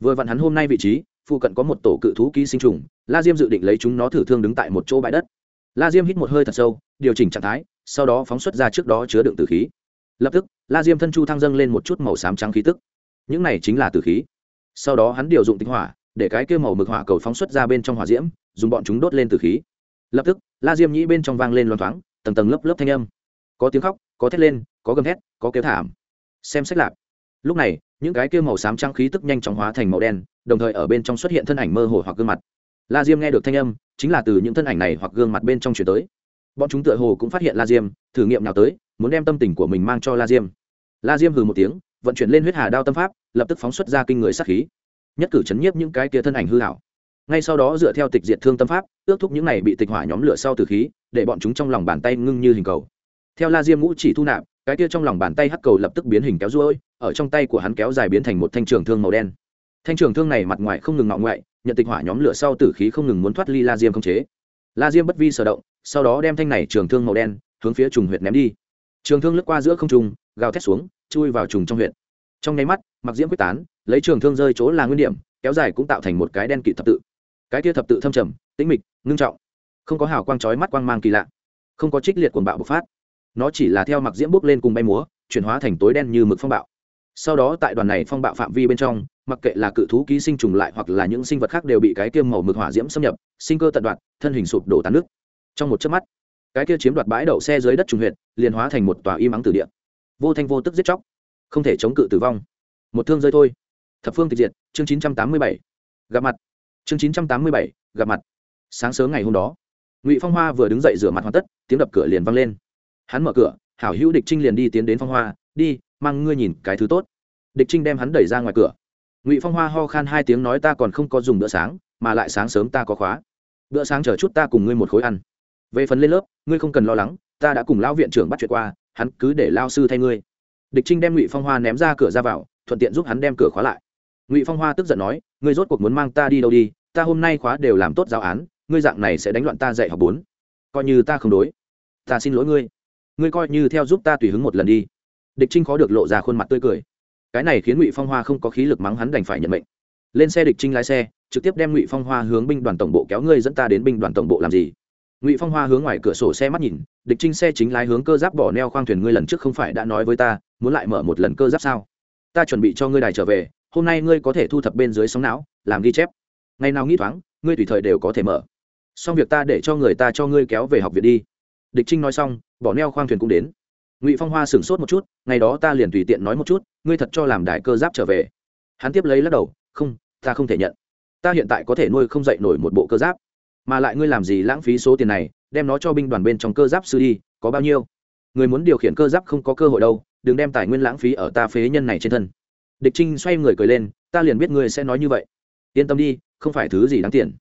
Vừa vặn hắn hôm nay vị trí, phụ cận có một tổ cự thú ký sinh trùng, la diêm dự định lấy chúng nó thử thương đứng tại một chỗ bãi đất. La diêm hít một hơi thật sâu, điều chỉnh trạng thái, sau đó phóng xuất ra trước đó chứa đựng tử khí. Lập tức, la diêm thân chu thăng dâng lên một chút màu xám trắng khí tức. Những này chính là tử khí. Sau đó hắn điều dụng tinh hỏa, để cái kêu màu mực hỏa cầu phóng xuất ra bên trong hỏa diễm, dùng bọn chúng đốt lên tử khí lập tức, la diêm nhĩ bên trong vang lên loan thoáng, tầng tầng lớp lớp thanh âm. Có tiếng khóc, có thét lên, có gầm thét, có kéo thảm. Xem sách lạp. Lúc này, những cái kêu màu xám trắng khí tức nhanh chóng hóa thành màu đen, đồng thời ở bên trong xuất hiện thân ảnh mơ hồ hoặc gương mặt. La diêm nghe được thanh âm, chính là từ những thân ảnh này hoặc gương mặt bên trong chuyển tới. Bọn chúng tựa hồ cũng phát hiện la diêm, thử nghiệm nào tới, muốn đem tâm tình của mình mang cho la diêm. La diêm hừ một tiếng, vận chuyển lên huyết hà đao tâm pháp, lập tức phóng xuất ra kinh người sát khí. Nhất cử chấn nhiếp những cái kia thân ảnh hư hảo ngay sau đó dựa theo tịch diệt thương tâm pháp, ước thúc những này bị tịch hỏa nhóm lửa sau từ khí, để bọn chúng trong lòng bàn tay ngưng như hình cầu. Theo la diêm ngũ chỉ thu nạp, cái kia trong lòng bàn tay hắc cầu lập tức biến hình kéo ruôi, ở trong tay của hắn kéo dài biến thành một thanh trường thương màu đen. Thanh trường thương này mặt ngoài không ngừng ngọ ngoại, nhận tịch hỏa nhóm lửa sau tử khí không ngừng muốn thoát ly la diêm không chế. La diêm bất vi sở động, sau đó đem thanh này trường thương màu đen, hướng phía trùng huyệt ném đi. Trường thương lướt qua giữa không trùng gào thét xuống, chui vào trùng trong huyệt. Trong nháy mắt, mặc diễm quyết tán, lấy trường thương rơi chỗ là nguyên điểm, kéo dài cũng tạo thành một cái đen kỵ thập tự cái kia thập tự thâm trầm, tĩnh mịch, ngưng trọng. Không có hào quang chói mắt quang mang kỳ lạ. Không có trích liệt cuồng bạo bộc phát. Nó chỉ là theo mặc diễm bước lên cùng bay múa, chuyển hóa thành tối đen như mực phong bạo. Sau đó tại đoàn này phong bạo phạm vi bên trong, mặc kệ là cự thú ký sinh trùng lại hoặc là những sinh vật khác đều bị cái kia màu mực hỏa diễm xâm nhập, sinh cơ tận đoạt, thân hình sụp đổ tàn nước trong một chớp mắt, cái kia chiếm đoạt bãi đậu xe dưới đất trùng huyệt, liền hóa thành một tòa im ắng tử địa. Vô thanh vô tức giết chóc, không thể chống cự tử vong. Một thương rơi thôi. Thập phương tịch diệt, chương chín trăm tám mươi bảy. Gặp mặt chương chín trăm tám mươi bảy, gặp mặt. Sáng sớm ngày hôm đó, ngụy phong hoa vừa đứng dậy rửa mặt hoàn tất, tiếng đập cửa liền vang lên. Hắn mở cửa, hảo hữu địch trinh liền đi tiến đến phong hoa, đi, mang ngươi nhìn cái thứ tốt. Địch trinh đem hắn đẩy ra ngoài cửa. Ngụy phong hoa ho khan hai tiếng nói, ta còn không có dùng bữa sáng, mà lại sáng sớm ta có khóa. Bữa sáng chờ chút ta cùng ngươi một khối ăn. Về phần lên lớp, ngươi không cần lo lắng, ta đã cùng lão viện trưởng bắt chuyện qua, hắn cứ để lao sư thay ngươi. Địch trinh đem ngụy phong hoa ném ra cửa ra vào, thuận tiện giúp hắn đem cửa khóa lại ngụy phong hoa tức giận nói ngươi rốt cuộc muốn mang ta đi đâu đi ta hôm nay khóa đều làm tốt giáo án ngươi dạng này sẽ đánh loạn ta dạy học bốn coi như ta không đối ta xin lỗi ngươi ngươi coi như theo giúp ta tùy hứng một lần đi địch trinh khó được lộ ra khuôn mặt tươi cười cái này khiến ngụy phong hoa không có khí lực mắng hắn đành phải nhận mệnh lên xe địch trinh lái xe trực tiếp đem ngụy phong hoa hướng binh đoàn tổng bộ kéo ngươi dẫn ta đến binh đoàn tổng bộ làm gì ngụy phong hoa hướng ngoài cửa sổ xe mắt nhìn địch trinh xe chính lái hướng cơ giáp bỏ neo khoang thuyền ngươi lần trước không phải đã nói với ta muốn lại mở một lần cơ giáp sao ta chuẩn bị cho ngươi đài trở về hôm nay ngươi có thể thu thập bên dưới sóng não, làm ghi chép. Ngày nào nghĩ thoáng, ngươi tùy thời đều có thể mở. Xong việc ta để cho người ta cho ngươi kéo về học viện đi. Địch trinh nói xong, bỏ neo khoang thuyền cũng đến. Ngụy phong hoa sửng sốt một chút, ngày đó ta liền tùy tiện nói một chút, ngươi thật cho làm đại cơ giáp trở về. Hắn tiếp lấy lắc đầu, không, ta không thể nhận. Ta hiện tại có thể nuôi không dậy nổi một bộ cơ giáp. Mà lại ngươi làm gì lãng phí số tiền này, đem nó cho binh đoàn bên trong cơ giáp sư đi, có bao nhiêu? Người muốn điều khiển cơ giáp không có cơ hội đâu, đừng đem tài nguyên lãng phí ở ta phế nhân này trên thân địch trinh xoay người cười lên, ta liền biết ngươi sẽ nói như vậy. Yên tâm đi, không phải thứ gì đáng tiền.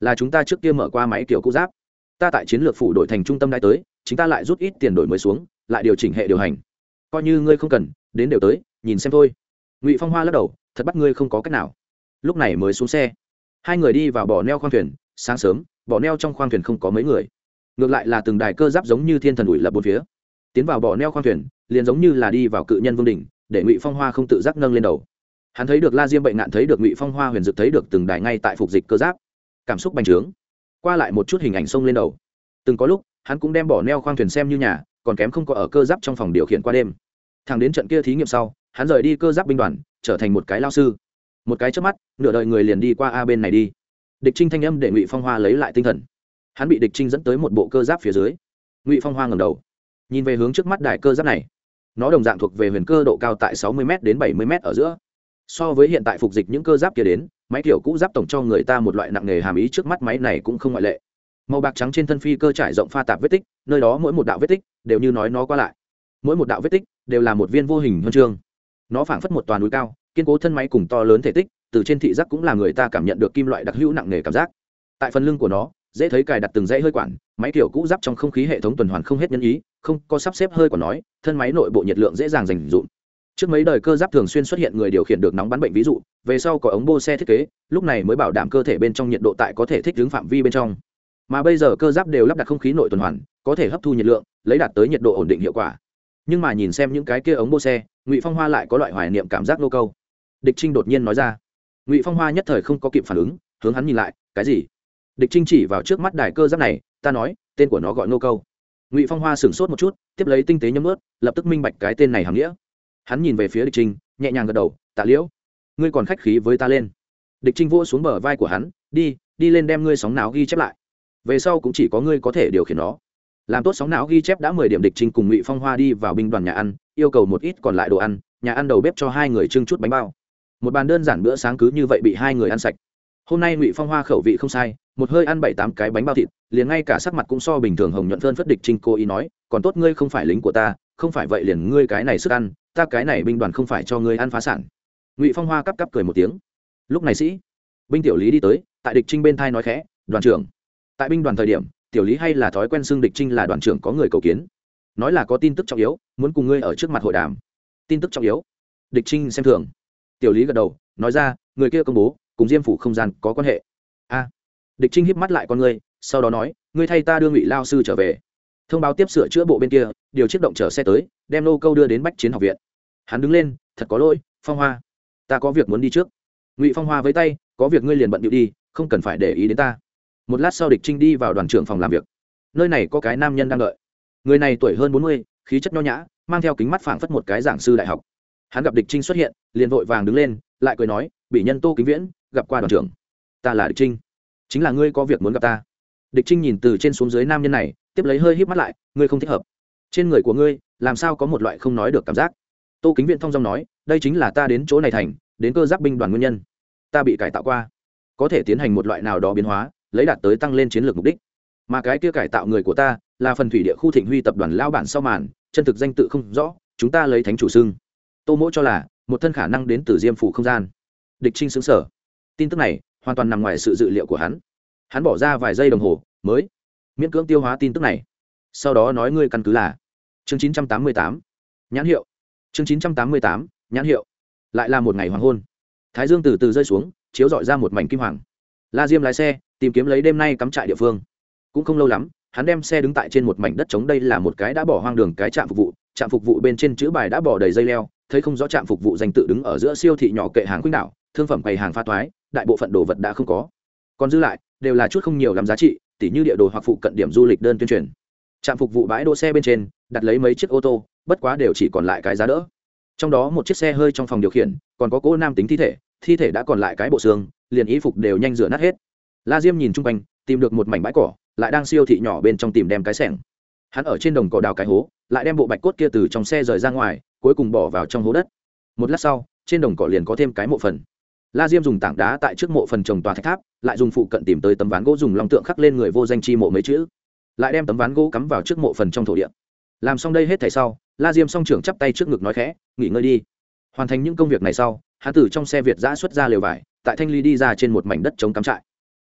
Là chúng ta trước kia mở qua máy kiểu cũ giáp. Ta tại chiến lược phủ đổi thành trung tâm đã tới chúng ta lại rút ít tiền đổi mới xuống, lại điều chỉnh hệ điều hành. Coi như ngươi không cần, đến đều tới, nhìn xem thôi. Ngụy phong hoa lắc đầu, thật bắt ngươi không có cách nào. Lúc này mới xuống xe. Hai người đi vào bỏ neo khoang thuyền, sáng sớm bỏ neo trong khoang thuyền không có mấy người. Ngược lại là từng đài cơ giáp giống như thiên thần ủi lập bốn phía. Tiến vào bỏ neo khoang thuyền, liền giống như là đi vào cự nhân vương đình để ngụy phong hoa không tự giác nâng lên đầu hắn thấy được la diêm bệnh nạn thấy được ngụy phong hoa huyền dực thấy được từng đài ngay tại phục dịch cơ giáp cảm xúc bành trướng qua lại một chút hình ảnh sông lên đầu từng có lúc hắn cũng đem bỏ neo khoang thuyền xem như nhà còn kém không có ở cơ giáp trong phòng điều khiển qua đêm thằng đến trận kia thí nghiệm sau hắn rời đi cơ giáp binh đoàn trở thành một cái lao sư một cái trước mắt nửa đời người liền đi qua a bên này đi địch trinh thanh âm để ngụy phong hoa lấy lại tinh thần hắn bị địch trinh dẫn tới một bộ cơ giáp phía dưới ngụy phong hoa ngầm đầu nhìn về hướng trước mắt đài cơ giáp này nó đồng dạng thuộc về huyền cơ độ cao tại sáu mươi m đến bảy mươi m ở giữa. So với hiện tại phục dịch những cơ giáp kia đến, máy kiểu cũ giáp tổng cho người ta một loại nặng nghề hàm ý trước mắt máy này cũng không ngoại lệ. Màu bạc trắng trên thân phi cơ trải rộng pha tạp vết tích, nơi đó mỗi một đạo vết tích đều như nói nó qua lại. Mỗi một đạo vết tích đều là một viên vô hình huân chương. Nó phảng phất một toàn núi cao, kiên cố thân máy cùng to lớn thể tích, từ trên thị giác cũng là người ta cảm nhận được kim loại đặc hữu nặng nghề cảm giác. Tại phần lưng của nó, dễ thấy cài đặt từng dãy hơi quản, máy kiểu cũ giáp trong không khí hệ thống tuần hoàn không hết nhân ý không có sắp xếp hơi còn nói, thân máy nội bộ nhiệt lượng dễ dàng dành dụm. Trước mấy đời cơ giáp thường xuyên xuất hiện người điều khiển được nóng bắn bệnh ví dụ, về sau có ống bô xe thiết kế, lúc này mới bảo đảm cơ thể bên trong nhiệt độ tại có thể thích ứng phạm vi bên trong. Mà bây giờ cơ giáp đều lắp đặt không khí nội tuần hoàn, có thể hấp thu nhiệt lượng, lấy đạt tới nhiệt độ ổn định hiệu quả. Nhưng mà nhìn xem những cái kia ống bô xe, ngụy phong hoa lại có loại hoài niệm cảm giác nô câu. Địch trinh đột nhiên nói ra. Ngụy phong hoa nhất thời không có kịp phản ứng, hướng hắn nhìn lại, cái gì? Địch trinh chỉ vào trước mắt đài cơ giáp này, ta nói, tên của nó gọi nô câu ngụy phong hoa sửng sốt một chút tiếp lấy tinh tế nhấm ướt lập tức minh bạch cái tên này hàm nghĩa hắn nhìn về phía địch trinh nhẹ nhàng gật đầu tạ liễu ngươi còn khách khí với ta lên địch trinh vỗ xuống bờ vai của hắn đi đi lên đem ngươi sóng não ghi chép lại về sau cũng chỉ có ngươi có thể điều khiển nó làm tốt sóng não ghi chép đã mười điểm địch trinh cùng ngụy phong hoa đi vào binh đoàn nhà ăn yêu cầu một ít còn lại đồ ăn nhà ăn đầu bếp cho hai người trưng chút bánh bao một bàn đơn giản bữa sáng cứ như vậy bị hai người ăn sạch hôm nay ngụy phong hoa khẩu vị không sai một hơi ăn bảy tám cái bánh bao thịt, liền ngay cả sắc mặt cũng so bình thường hồng nhuận phơn phất địch trinh cô ý nói, còn tốt ngươi không phải lính của ta, không phải vậy liền ngươi cái này sức ăn, ta cái này binh đoàn không phải cho ngươi ăn phá sản. Ngụy phong hoa cắp cắp cười một tiếng. Lúc này sĩ, binh tiểu lý đi tới, tại địch trinh bên thai nói khẽ, đoàn trưởng, tại binh đoàn thời điểm, tiểu lý hay là thói quen xưng địch trinh là đoàn trưởng có người cầu kiến. Nói là có tin tức trọng yếu, muốn cùng ngươi ở trước mặt hội đàm. Tin tức trọng yếu. Địch trinh xem thường. Tiểu lý gật đầu, nói ra, người kia công bố, cùng diêm phủ không gian có quan hệ. A địch trinh híp mắt lại con ngươi, sau đó nói, ngươi thay ta đưa ngụy lao sư trở về. Thông báo tiếp sửa chữa bộ bên kia, điều chiếc động chở xe tới, đem nô câu đưa đến bách chiến học viện. Hắn đứng lên, thật có lỗi, phong hoa. Ta có việc muốn đi trước. Ngụy phong hoa với tay, có việc ngươi liền bận điệu đi, không cần phải để ý đến ta. Một lát sau địch trinh đi vào đoàn trưởng phòng làm việc. Nơi này có cái nam nhân đang đợi. Người này tuổi hơn bốn mươi, khí chất nho nhã, mang theo kính mắt phảng phất một cái giảng sư đại học. Hắn gặp địch trinh xuất hiện, liền vội vàng đứng lên, lại cười nói bị nhân tô kính viễn, gặp qua đoàn trưởng. Ta là địch trinh chính là ngươi có việc muốn gặp ta. Địch trinh nhìn từ trên xuống dưới nam nhân này, tiếp lấy hơi híp mắt lại, ngươi không thích hợp. Trên người của ngươi, làm sao có một loại không nói được cảm giác? Tô kính viện thong dong nói, đây chính là ta đến chỗ này thành, đến cơ giáp binh đoàn nguyên nhân. Ta bị cải tạo qua. Có thể tiến hành một loại nào đó biến hóa, lấy đạt tới tăng lên chiến lược mục đích. Mà cái kia cải tạo người của ta, là phần thủy địa khu thịnh huy tập đoàn lao bản sau màn, chân thực danh tự không rõ, chúng ta lấy thánh chủ xưng. Tô mỗ cho là, một thân khả năng đến từ diêm phủ không gian. Địch trinh xứng sở tin tức này hoàn toàn nằm ngoài sự dự liệu của hắn. Hắn bỏ ra vài giây đồng hồ, mới miễn cưỡng tiêu hóa tin tức này. Sau đó nói ngươi căn cứ là chương chín trăm tám mươi tám, nhãn hiệu. Chương chín trăm tám mươi tám, nhãn hiệu. Lại là một ngày hoàng hôn. Thái dương từ từ rơi xuống, chiếu dọi ra một mảnh kim hoàng. La diêm lái xe, tìm kiếm lấy đêm nay cắm trại địa phương. Cũng không lâu lắm, hắn đem xe đứng tại trên một mảnh đất trống đây là một cái đã bỏ hoang đường, cái trạm phục vụ. Trạm phục vụ bên trên chữ bài đã bỏ đầy dây leo, thấy không rõ trạm phục vụ danh tự đứng ở giữa siêu thị nhỏ kệ hàng khuynh đảo, thương phẩm quầy hàng pha toái đại bộ phận đồ vật đã không có. Còn dư lại, đều là chút không nhiều làm giá trị, tỉ như địa đồ hoặc phụ cận điểm du lịch đơn tuyên truyền. Trạm phục vụ bãi đỗ xe bên trên, đặt lấy mấy chiếc ô tô, bất quá đều chỉ còn lại cái giá đỡ. Trong đó một chiếc xe hơi trong phòng điều khiển, còn có cỗ nam tính thi thể thi thể đã còn lại cái bộ xương, liền y phục đều nhanh rửa nát hết. La diêm nhìn chung quanh, tìm được một mảnh bãi cỏ, lại đang siêu thị nhỏ bên trong tìm đem cái sẻng. Hắn ở trên đồng cỏ đào cái hố, lại đem bộ bạch cốt kia từ trong xe rời ra ngoài, cuối cùng bỏ vào trong hố đất. Một lát sau, trên đồng cỏ liền có thêm cái mộ phần la diêm dùng tảng đá tại trước mộ phần trồng tòa thạch tháp, lại dùng phụ cận tìm tới tấm ván gỗ dùng long tượng khắc lên người vô danh chi mộ mấy chữ. Lại đem tấm ván gỗ cắm vào trước mộ phần trong thổ địa. Làm xong đây hết thảy sau, la diêm song trưởng chắp tay trước ngực nói khẽ, nghỉ ngơi đi. Hoàn thành những công việc này sau, hắn từ trong xe việt giã xuất ra lều vải, tại thanh ly đi ra trên một mảnh đất chống cắm trại.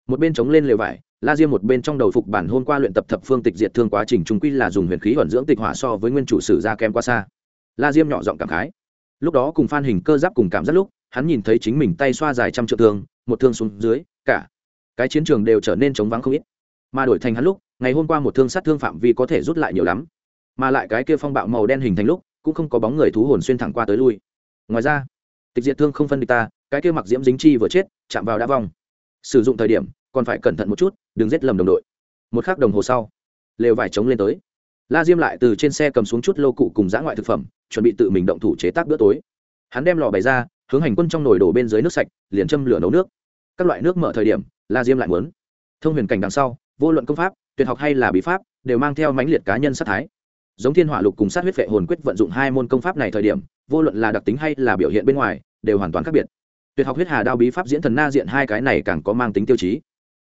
Một bên chống lên lều vải, la diêm một bên trong đầu phục bản hôm qua luyện tập thập phương tịch diệt thương quá trình trung quy là dùng huyền khí vận dưỡng tịch hỏa so với nguyên chủ sử ra kem quá xa. La diêm nhỏ giọng cảm khái. Lúc đó cùng phan hình cơ giáp cùng cảm giác lúc hắn nhìn thấy chính mình tay xoa dài trăm triệu thương, một thương xuống dưới, cả cái chiến trường đều trở nên trống vắng không ít. Mà đổi thành hắn lúc, ngày hôm qua một thương sát thương phạm vi có thể rút lại nhiều lắm. Mà lại cái kia phong bạo màu đen hình thành lúc, cũng không có bóng người thú hồn xuyên thẳng qua tới lui. Ngoài ra, tịch diệt thương không phân địch ta, cái kia mặc diễm dính chi vừa chết, chạm vào đã vong. Sử dụng thời điểm, còn phải cẩn thận một chút, đừng giết lầm đồng đội. Một khắc đồng hồ sau, lều vải trống lên tới. La diêm lại từ trên xe cầm xuống chút lô cụ cùng dã ngoại thực phẩm, chuẩn bị tự mình động thủ chế tác bữa tối. Hắn đem lò bày ra hướng hành quân trong nồi đổ bên dưới nước sạch, liền châm lửa nấu nước. Các loại nước mở thời điểm, la diêm lại muốn. Thông huyền cảnh đằng sau, vô luận công pháp, tuyệt học hay là bí pháp, đều mang theo mãnh liệt cá nhân sát thái. Giống thiên hỏa lục cùng sát huyết vệ hồn quyết vận dụng hai môn công pháp này thời điểm, vô luận là đặc tính hay là biểu hiện bên ngoài, đều hoàn toàn khác biệt. Tuyệt học huyết hà đao bí pháp diễn thần na diện hai cái này càng có mang tính tiêu chí.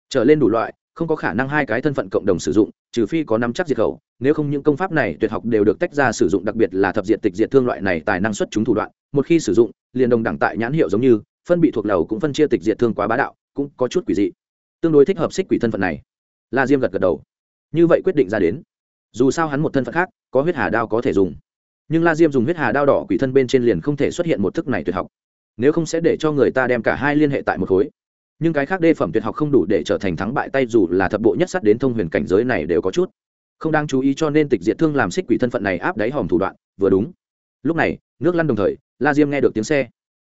Trở lên đủ loại, không có khả năng hai cái thân phận cộng đồng sử dụng, trừ phi có nắm chắc diệt khẩu, nếu không những công pháp này tuyệt học đều được tách ra sử dụng, đặc biệt là thập diện tịch diệt thương loại này tài năng xuất chúng thủ đoạn một khi sử dụng, liền đồng đẳng tại nhãn hiệu giống như, phân bị thuộc lầu cũng phân chia tịch diệt thương quá bá đạo, cũng có chút quỷ dị. Tương đối thích hợp xích quỷ thân phận này. La diêm gật gật đầu. Như vậy quyết định ra đến. Dù sao hắn một thân phận khác, có huyết hà đao có thể dùng. Nhưng la diêm dùng huyết hà đao đỏ quỷ thân bên trên liền không thể xuất hiện một thức này tuyệt học. Nếu không sẽ để cho người ta đem cả hai liên hệ tại một khối. Nhưng cái khác đê phẩm tuyệt học không đủ để trở thành thắng bại tay dù là thập bộ nhất sắt đến thông huyền cảnh giới này đều có chút. Không đáng chú ý cho nên tịch diệt thương làm xích quỷ thân phận này áp đáy hòm thủ đoạn, vừa đúng. Lúc này, nước lăn đồng thời la diêm nghe được tiếng xe.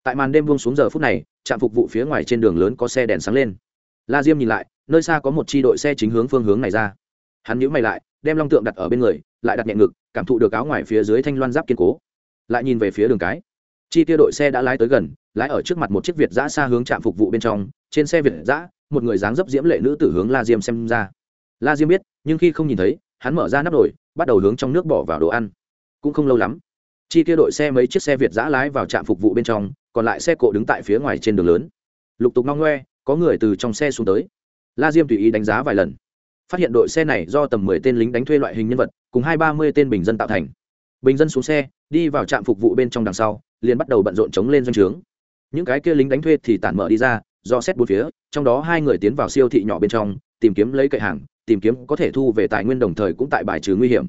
Tại màn đêm buông xuống giờ phút này, trạm phục vụ phía ngoài trên đường lớn có xe đèn sáng lên. La diêm nhìn lại, nơi xa có một c h i đội xe chính hướng phương hướng này ra. Hắn nhíu mày lại, đem long tượng đặt ở bên người, lại đặt nhẹ ngực, cảm thụ được áo ngoài phía dưới thanh loan giáp kiên cố. Lại nhìn về phía đường cái. Chi tiêu đội xe đã lái tới gần, lái ở trước mặt một chiếc việt giã xa hướng trạm phục vụ bên trong, trên xe việt giã, một người dáng dấp diễm lệ nữ tử hướng la diêm xem ra. La diêm biết, nhưng khi không nhìn thấy, hắn mở ra nắp đồi, bắt đầu hướng trong nước bỏ vào đồ ăn. Cũng không lâu lắm chi tiêu đội xe mấy chiếc xe việt giã lái vào trạm phục vụ bên trong, còn lại xe cộ đứng tại phía ngoài trên đường lớn. Lục tục ngong ngoe, có người từ trong xe xuống tới. La diêm tùy ý đánh giá vài lần. Phát hiện đội xe này do tầm mười tên lính đánh thuê loại hình nhân vật, cùng hai ba mươi tên bình dân tạo thành. Bình dân xuống xe, đi vào trạm phục vụ bên trong đằng sau, liền bắt đầu bận rộn chống lên doanh trướng. Những cái kia lính đánh thuê thì tản mở đi ra, do xét bốn phía, trong đó hai người tiến vào siêu thị nhỏ bên trong, tìm kiếm lấy cậy hàng, tìm kiếm có thể thu về tài nguyên đồng thời cũng tại bài trừ nguy hiểm.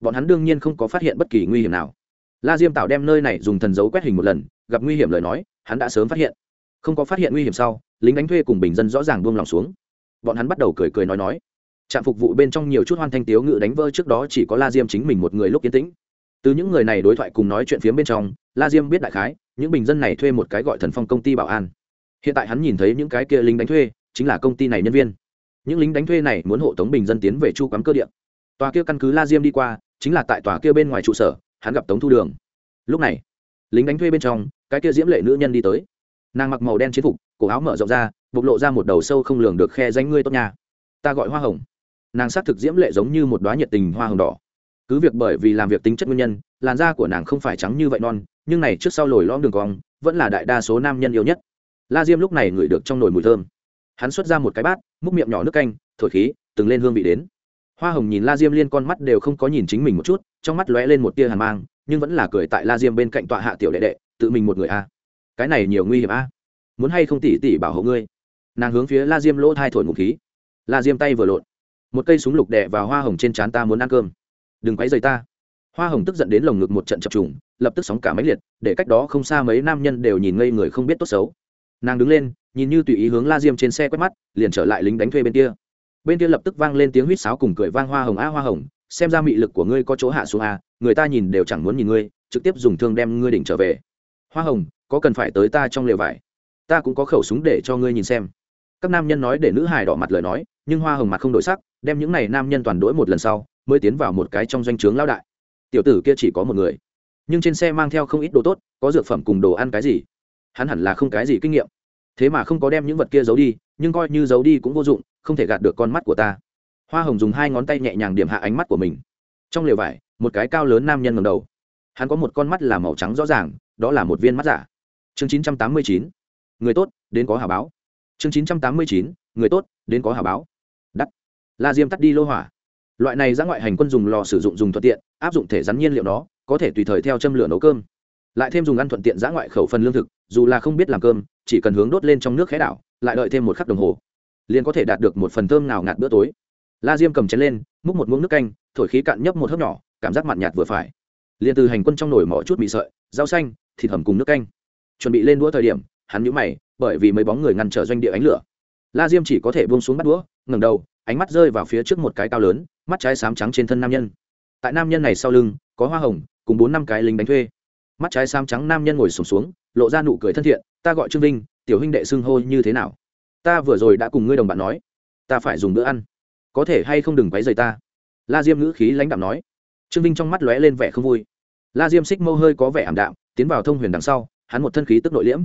Bọn hắn đương nhiên không có phát hiện bất kỳ nguy hiểm nào la diêm tạo đem nơi này dùng thần dấu quét hình một lần, gặp nguy hiểm lời nói, hắn đã sớm phát hiện. Không có phát hiện nguy hiểm sau, lính đánh thuê cùng bình dân rõ ràng buông lòng xuống. Bọn hắn bắt đầu cười cười nói nói. Trạm phục vụ bên trong nhiều chút hoan thanh tiếu ngự đánh vơ trước đó chỉ có la diêm chính mình một người lúc yên tĩnh. Từ những người này đối thoại cùng nói chuyện phía bên trong, la diêm biết đại khái, những bình dân này thuê một cái gọi thần phong công ty bảo an. Hiện tại hắn nhìn thấy những cái kia lính đánh thuê, chính là công ty này nhân viên. Những lính đánh thuê này muốn hộ tống bình dân tiến về chu cắm cơ điện tòa kia căn cứ la diêm đi qua, chính là tại tòa kia bên ngoài trụ sở hắn gặp tống thu đường lúc này lính đánh thuê bên trong cái kia diễm lệ nữ nhân đi tới nàng mặc màu đen chiến phục cổ áo mở rộng ra bộc lộ ra một đầu sâu không lường được khe danh ngươi tốt nhà ta gọi hoa hồng nàng xác thực diễm lệ giống như một đoá nhiệt tình hoa hồng đỏ cứ việc bởi vì làm việc tính chất nguyên nhân làn da của nàng không phải trắng như vậy non nhưng này trước sau lồi lõm đường cong vẫn là đại đa số nam nhân yêu nhất la diêm lúc này ngửi được trong nồi mùi thơm hắn xuất ra một cái bát múc miệng nhỏ nước canh thổi khí từng lên hương vị đến hoa hồng nhìn la diêm liên con mắt đều không có nhìn chính mình một chút, trong mắt lóe lên một tia hàn mang, nhưng vẫn là cười tại la diêm bên cạnh tọa hạ tiểu đệ đệ, tự mình một người a. Cái này nhiều nguy hiểm a. Muốn hay không tỉ tỉ bảo hộ ngươi? Nàng hướng phía la diêm lỗ thai thổi ngụ khí. La diêm tay vừa lộn, một cây súng lục đè vào hoa hồng trên trán ta muốn ăn cơm. Đừng quấy rầy ta. Hoa hồng tức giận đến lồng ngực một trận chập trùng, lập tức sóng cả máy liệt, để cách đó không xa mấy nam nhân đều nhìn ngây người không biết tốt xấu. Nàng đứng lên, nhìn như tùy ý hướng la diêm trên xe quét mắt, liền trở lại lính đánh thuê bên kia bên kia lập tức vang lên tiếng huýt sáo cùng cười vang hoa hồng a hoa hồng, xem ra mị lực của ngươi có chỗ hạ xuống a người ta nhìn đều chẳng muốn nhìn ngươi, trực tiếp dùng thương đem ngươi đỉnh trở về. Hoa hồng, có cần phải tới ta trong lều vải? Ta cũng có khẩu súng để cho ngươi nhìn xem. Các nam nhân nói để nữ hài đỏ mặt lời nói, nhưng hoa hồng mặt không đổi sắc, đem những n à y nam nhân toàn đ ổ i một lần sau, mới tiến vào một cái trong doanh trướng lao đại. Tiểu tử kia chỉ có một người, nhưng trên xe mang theo không ít đồ tốt, có dược phẩm cùng đồ ăn cái gì? Hắn hẳn là không cái gì kinh nghiệm thế mà không có đem những vật kia giấu đi, nhưng coi như giấu đi cũng vô dụng, không thể gạt được con mắt của ta. Hoa hồng dùng hai ngón tay nhẹ nhàng điểm hạ ánh mắt của mình. Trong lều vải, một cái cao lớn nam nhân ngầm đầu. Hắn có một con mắt là màu trắng rõ ràng, đó là một viên mắt giả. Chương chín trăm tám mươi chín. Người tốt, đến có hà báo. Chương chín trăm tám mươi chín. Người tốt, đến có hà báo. Đắt. La diêm tắt đi lô hỏa. Loại này ra ngoại hành quân dùng lò sử dụng dùng thuận tiện, áp dụng thể rắn nhiên liệu đó, có thể tùy thời theo châm lửa nấu cơm. Lại thêm dùng ăn thuận tiện giã ngoại khẩu phần lương thực, dù là không biết làm cơm chỉ cần hướng đốt lên trong nước khẽ đảo, lại đợi thêm một khắc đồng hồ, liền có thể đạt được một phần thơm nào ngạt bữa tối. La diêm cầm chén lên, múc một muỗng nước canh, thổi khí cạn nhấp một hớp nhỏ, cảm giác mặn nhạt vừa phải. Liền từ hành quân trong nồi mỏ chút mì sợi, rau xanh, thịt hầm cùng nước canh. Chuẩn bị lên đũa thời điểm, hắn nhũ mày, bởi vì mấy bóng người ngăn trở doanh địa ánh lửa. La diêm chỉ có thể buông xuống bắt đũa, ngẩng đầu, ánh mắt rơi vào phía trước một cái cao lớn, mắt trái xám trắng trên thân nam nhân. Tại nam nhân này sau lưng, có hoa hồng, cùng bốn năm cái lính đánh thuê mắt trái xám trắng nam nhân ngồi sùng xuống, xuống lộ ra nụ cười thân thiện ta gọi trương vinh tiểu huynh đệ xưng hô như thế nào? Ta vừa rồi đã cùng ngươi đồng bạn nói ta phải dùng bữa ăn. Có thể hay không đừng quấy rầy ta? La diêm ngữ khí lãnh đạm nói. Trương vinh trong mắt lóe lên vẻ không vui. La diêm xích mâu hơi có vẻ ảm đạm tiến vào thông huyền đằng sau hắn một thân khí tức nội liễm.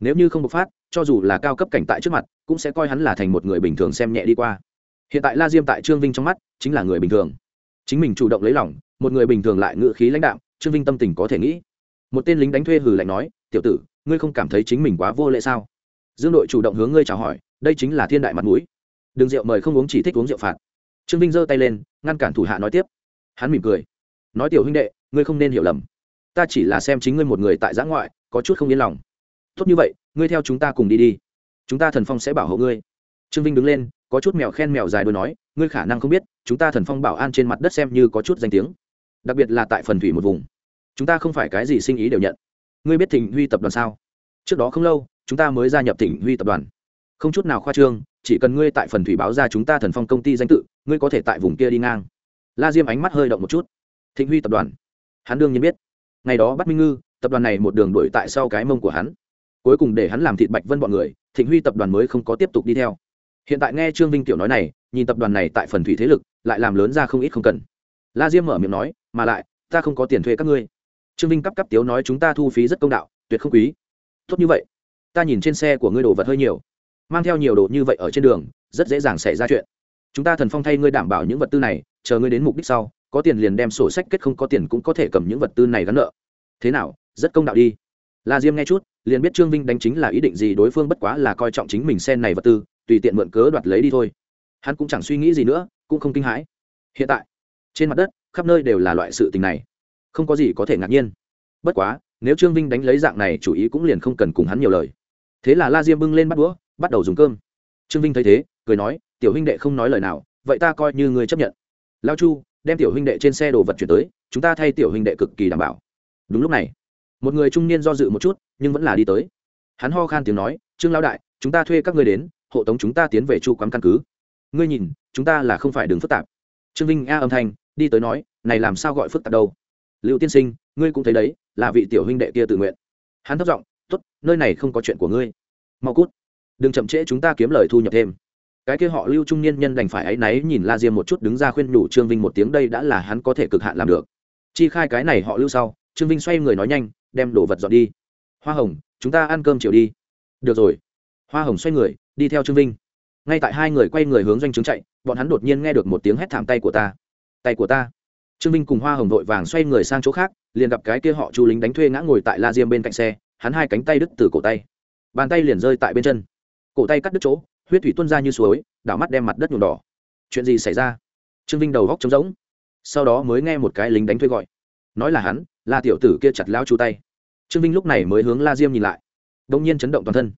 Nếu như không bộc phát cho dù là cao cấp cảnh tại trước mặt cũng sẽ coi hắn là thành một người bình thường xem nhẹ đi qua. Hiện tại la diêm tại trương vinh trong mắt chính là người bình thường. Chính mình chủ động lấy lòng một người bình thường lại ngự khí lãnh đạm trương vinh tâm tình có thể nghĩ một tên lính đánh thuê hừ lạnh nói, tiểu tử, ngươi không cảm thấy chính mình quá vô lệ sao? Dương đội chủ động hướng ngươi chào hỏi, đây chính là thiên đại mặt mũi. Đừng rượu mời không uống chỉ thích uống rượu phạt. Trương vinh giơ tay lên, ngăn cản thủ hạ nói tiếp. Hắn mỉm cười, nói tiểu huynh đệ, ngươi không nên hiểu lầm. Ta chỉ là xem chính ngươi một người tại giã ngoại, có chút không yên lòng. Tốt như vậy, ngươi theo chúng ta cùng đi đi. Chúng ta thần phong sẽ bảo hộ ngươi. Trương vinh đứng lên, có chút mèo khen mèo dài đôi nói, ngươi khả năng không biết, chúng ta thần phong bảo an trên mặt đất xem như có chút danh tiếng. Đặc biệt là tại phần thủy một vùng chúng ta không phải cái gì sinh ý đều nhận. Ngươi biết thịnh huy tập đoàn sao? Trước đó không lâu, chúng ta mới gia nhập thịnh huy tập đoàn. Không chút nào khoa trương, chỉ cần ngươi tại phần thủy báo ra chúng ta thần phong công ty danh tự, ngươi có thể tại vùng kia đi ngang. La diêm ánh mắt hơi động một chút. Thịnh huy tập đoàn. Hắn đương nhiên biết. Ngày đó bắt minh ngư, tập đoàn này một đường đuổi tại sau cái mông của hắn. Cuối cùng để hắn làm thịt bạch vân bọn người, thịnh huy tập đoàn mới không có tiếp tục đi theo. Hiện tại nghe trương vinh tiểu nói này, nhìn tập đoàn này tại phần thủy thế lực, lại làm lớn ra không ít không cần. La diêm mở miệng nói, mà lại, ta không có tiền thuê các ngươi trương vinh cắp cắp tiếu nói chúng ta thu phí rất công đạo, tuyệt không quý. Tốt như vậy. Ta nhìn trên xe của ngươi đồ vật hơi nhiều. Mang theo nhiều đồ như vậy ở trên đường, rất dễ dàng xảy ra chuyện. Chúng ta thần phong thay ngươi đảm bảo những vật tư này, chờ ngươi đến mục đích sau, có tiền liền đem sổ sách kết không có tiền cũng có thể cầm những vật tư này gắn nợ. Thế nào, rất công đạo đi. La diêm nghe chút, liền biết trương vinh đánh chính là ý định gì đối phương bất quá là coi trọng chính mình sen này vật tư, tùy tiện mượn cớ đoạt lấy đi thôi. Hắn cũng chẳng suy nghĩ gì nữa, cũng không kinh hãi. Hiện tại, trên mặt đất, khắp nơi đều là loại sự tình này không có gì có thể ngạc nhiên. Bất quá, nếu trương vinh đánh lấy dạng này chủ ý cũng liền không cần cùng hắn nhiều lời. Thế là la diêm bưng lên bắt đũa, bắt đầu dùng cơm. Trương vinh thấy thế, cười nói, tiểu huynh đệ không nói lời nào, vậy ta coi như người chấp nhận. Lao chu, đem tiểu huynh đệ trên xe đồ vật chuyển tới, chúng ta thay tiểu huynh đệ cực kỳ đảm bảo. Đúng lúc này, một người trung niên do dự một chút, nhưng vẫn là đi tới. Hắn ho khan tiếng nói, trương lao đại, chúng ta thuê các ngươi đến, hộ tống chúng ta tiến về chu quán căn cứ. Ngươi nhìn, chúng ta là không phải đường phức tạp. Trương vinh a âm thanh, đi tới nói, này làm sao gọi phức tạp đâu? Lưu tiên sinh, ngươi cũng thấy đấy, là vị tiểu huynh đệ kia tự nguyện. Hắn thất giọng t ố t nơi này không có chuyện của ngươi. Mau cút. Đừng chậm trễ chúng ta kiếm lời thu nhập thêm. Cái kia họ lưu trung niên nhân đành phải áy náy nhìn la diêm một chút đứng ra khuyên nhủ trương vinh một tiếng đây đã là hắn có thể cực hạn làm được. Chi khai cái này họ lưu sau, trương vinh xoay người nói nhanh, đem đồ vật dọn đi. Hoa hồng, chúng ta ăn cơm chiều đi. Được rồi. Hoa hồng xoay người, đi theo trương vinh. Ngay tại hai người quay người hướng doanh trướng chạy, bọn hắn đột nhiên nghe được một tiếng hét thảm tay của ta. Tay của ta trương vinh cùng hoa hồng vội vàng xoay người sang chỗ khác, liền gặp cái kia họ chu lính đánh thuê ngã ngồi tại la diêm bên cạnh xe, hắn hai cánh tay đứt từ cổ tay. Bàn tay liền rơi tại bên chân. Cổ tay cắt đứt chỗ, huyết thủy tuôn ra như suối, đảo mắt đem mặt đất nhuộm đỏ. Chuyện gì xảy ra? Trương vinh đầu góc trống rỗng. Sau đó mới nghe một cái lính đánh thuê gọi. Nói là hắn, là tiểu tử kia chặt lao chu tay. Trương vinh lúc này mới hướng la diêm nhìn lại. Đ ỗ n g nhiên chấn động toàn thân.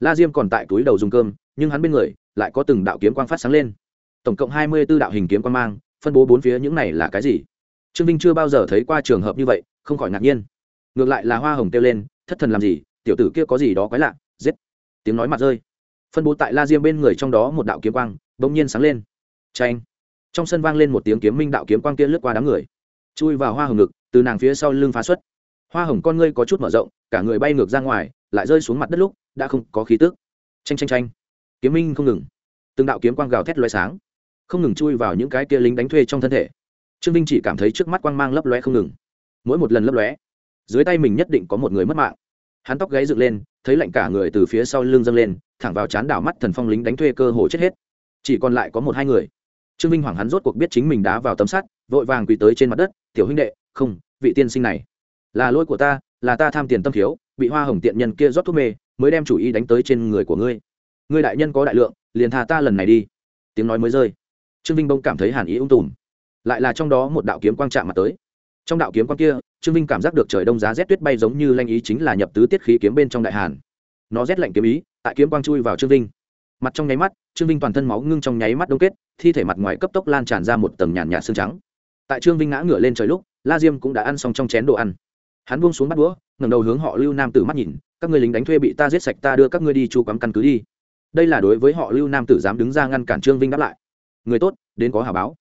La diêm còn tại túi đầu dùng cơm, nhưng hắn bên người lại có từng đạo kiếm quang phát sáng lên. Tổng cộng hai mươi b ố đạo hình kiếm quang mang phân bố bốn phía những này là cái gì? Trương vinh chưa bao giờ thấy qua trường hợp như vậy, không khỏi ngạc nhiên. Ngược lại là hoa hồng kêu lên, thất thần làm gì? Tiểu tử kia có gì đó quái lạ, giết. Tiếng nói mặt rơi. Phân bố tại la diêm bên người trong đó một đạo kiếm quang bỗng nhiên sáng lên. Tranh trong sân vang lên một tiếng kiếm minh đạo kiếm quang kia lướt qua đám người. Chui vào hoa hồng ngực, từ nàng phía sau lưng phá xuất. Hoa hồng con ngươi có chút mở rộng, cả người bay ngược ra ngoài, lại rơi xuống mặt đất lúc, đã không có khí tức. Tranh tranh tranh kiếm minh không ngừng. Từng đạo kiếm quang gào thét loé sáng không ngừng chui vào những cái kia lính đánh thuê trong thân thể. Trương vinh chỉ cảm thấy trước mắt quang mang lấp lóe không ngừng. Mỗi một lần lấp lóe, dưới tay mình nhất định có một người mất mạng. Hắn tóc gáy dựng lên, thấy lạnh cả người từ phía sau lưng dâng lên, thẳng vào chán đảo mắt thần phong lính đánh thuê cơ hồ chết hết. Chỉ còn lại có một hai người. Trương vinh hoảng hắn rốt cuộc biết chính mình đá vào tấm sắt, vội vàng quỳ tới trên mặt đất, tiểu huynh đệ, không, vị tiên sinh này là lỗi của ta, là ta tham tiền tâm thiếu, bị hoa hồng tiện nhân kia rót thuốc mê, mới đem chủ ý đánh tới trên người của ngươi. Ngươi đại nhân có đại lượng, liền thà ta lần này đi. Tiếng nói mới rơi trương vinh bông cảm thấy hàn ý ung tùm. Lại là trong đó một đạo kiếm quang chạm mặt tới. Trong đạo kiếm quang kia, trương vinh cảm giác được trời đông giá rét tuyết bay giống như lanh ý chính là nhập tứ tiết khí kiếm bên trong đại hàn. Nó rét lạnh kiếm ý, tại kiếm quang chui vào trương vinh. Mặt trong nháy mắt, trương vinh toàn thân máu ngưng trong nháy mắt đông kết, thi thể mặt ngoài cấp tốc lan tràn ra một tầng nhàn nhạt xương trắng. Tại trương vinh ngã ngửa lên trời lúc, la diêm cũng đã ăn xong trong chén đồ ăn. Hắn buông xuống bắt đũa, ngẩng đầu hướng họ lưu nam tử mắt nhìn, các người lính đánh thuê bị ta giết sạch, ta đưa các ngươi đi chu cắm căn cứ đi. Đây là đối với họ lưu nam tử dám đứng ra ngăn cản trương vinh đáp lại người tốt đến có hà báo.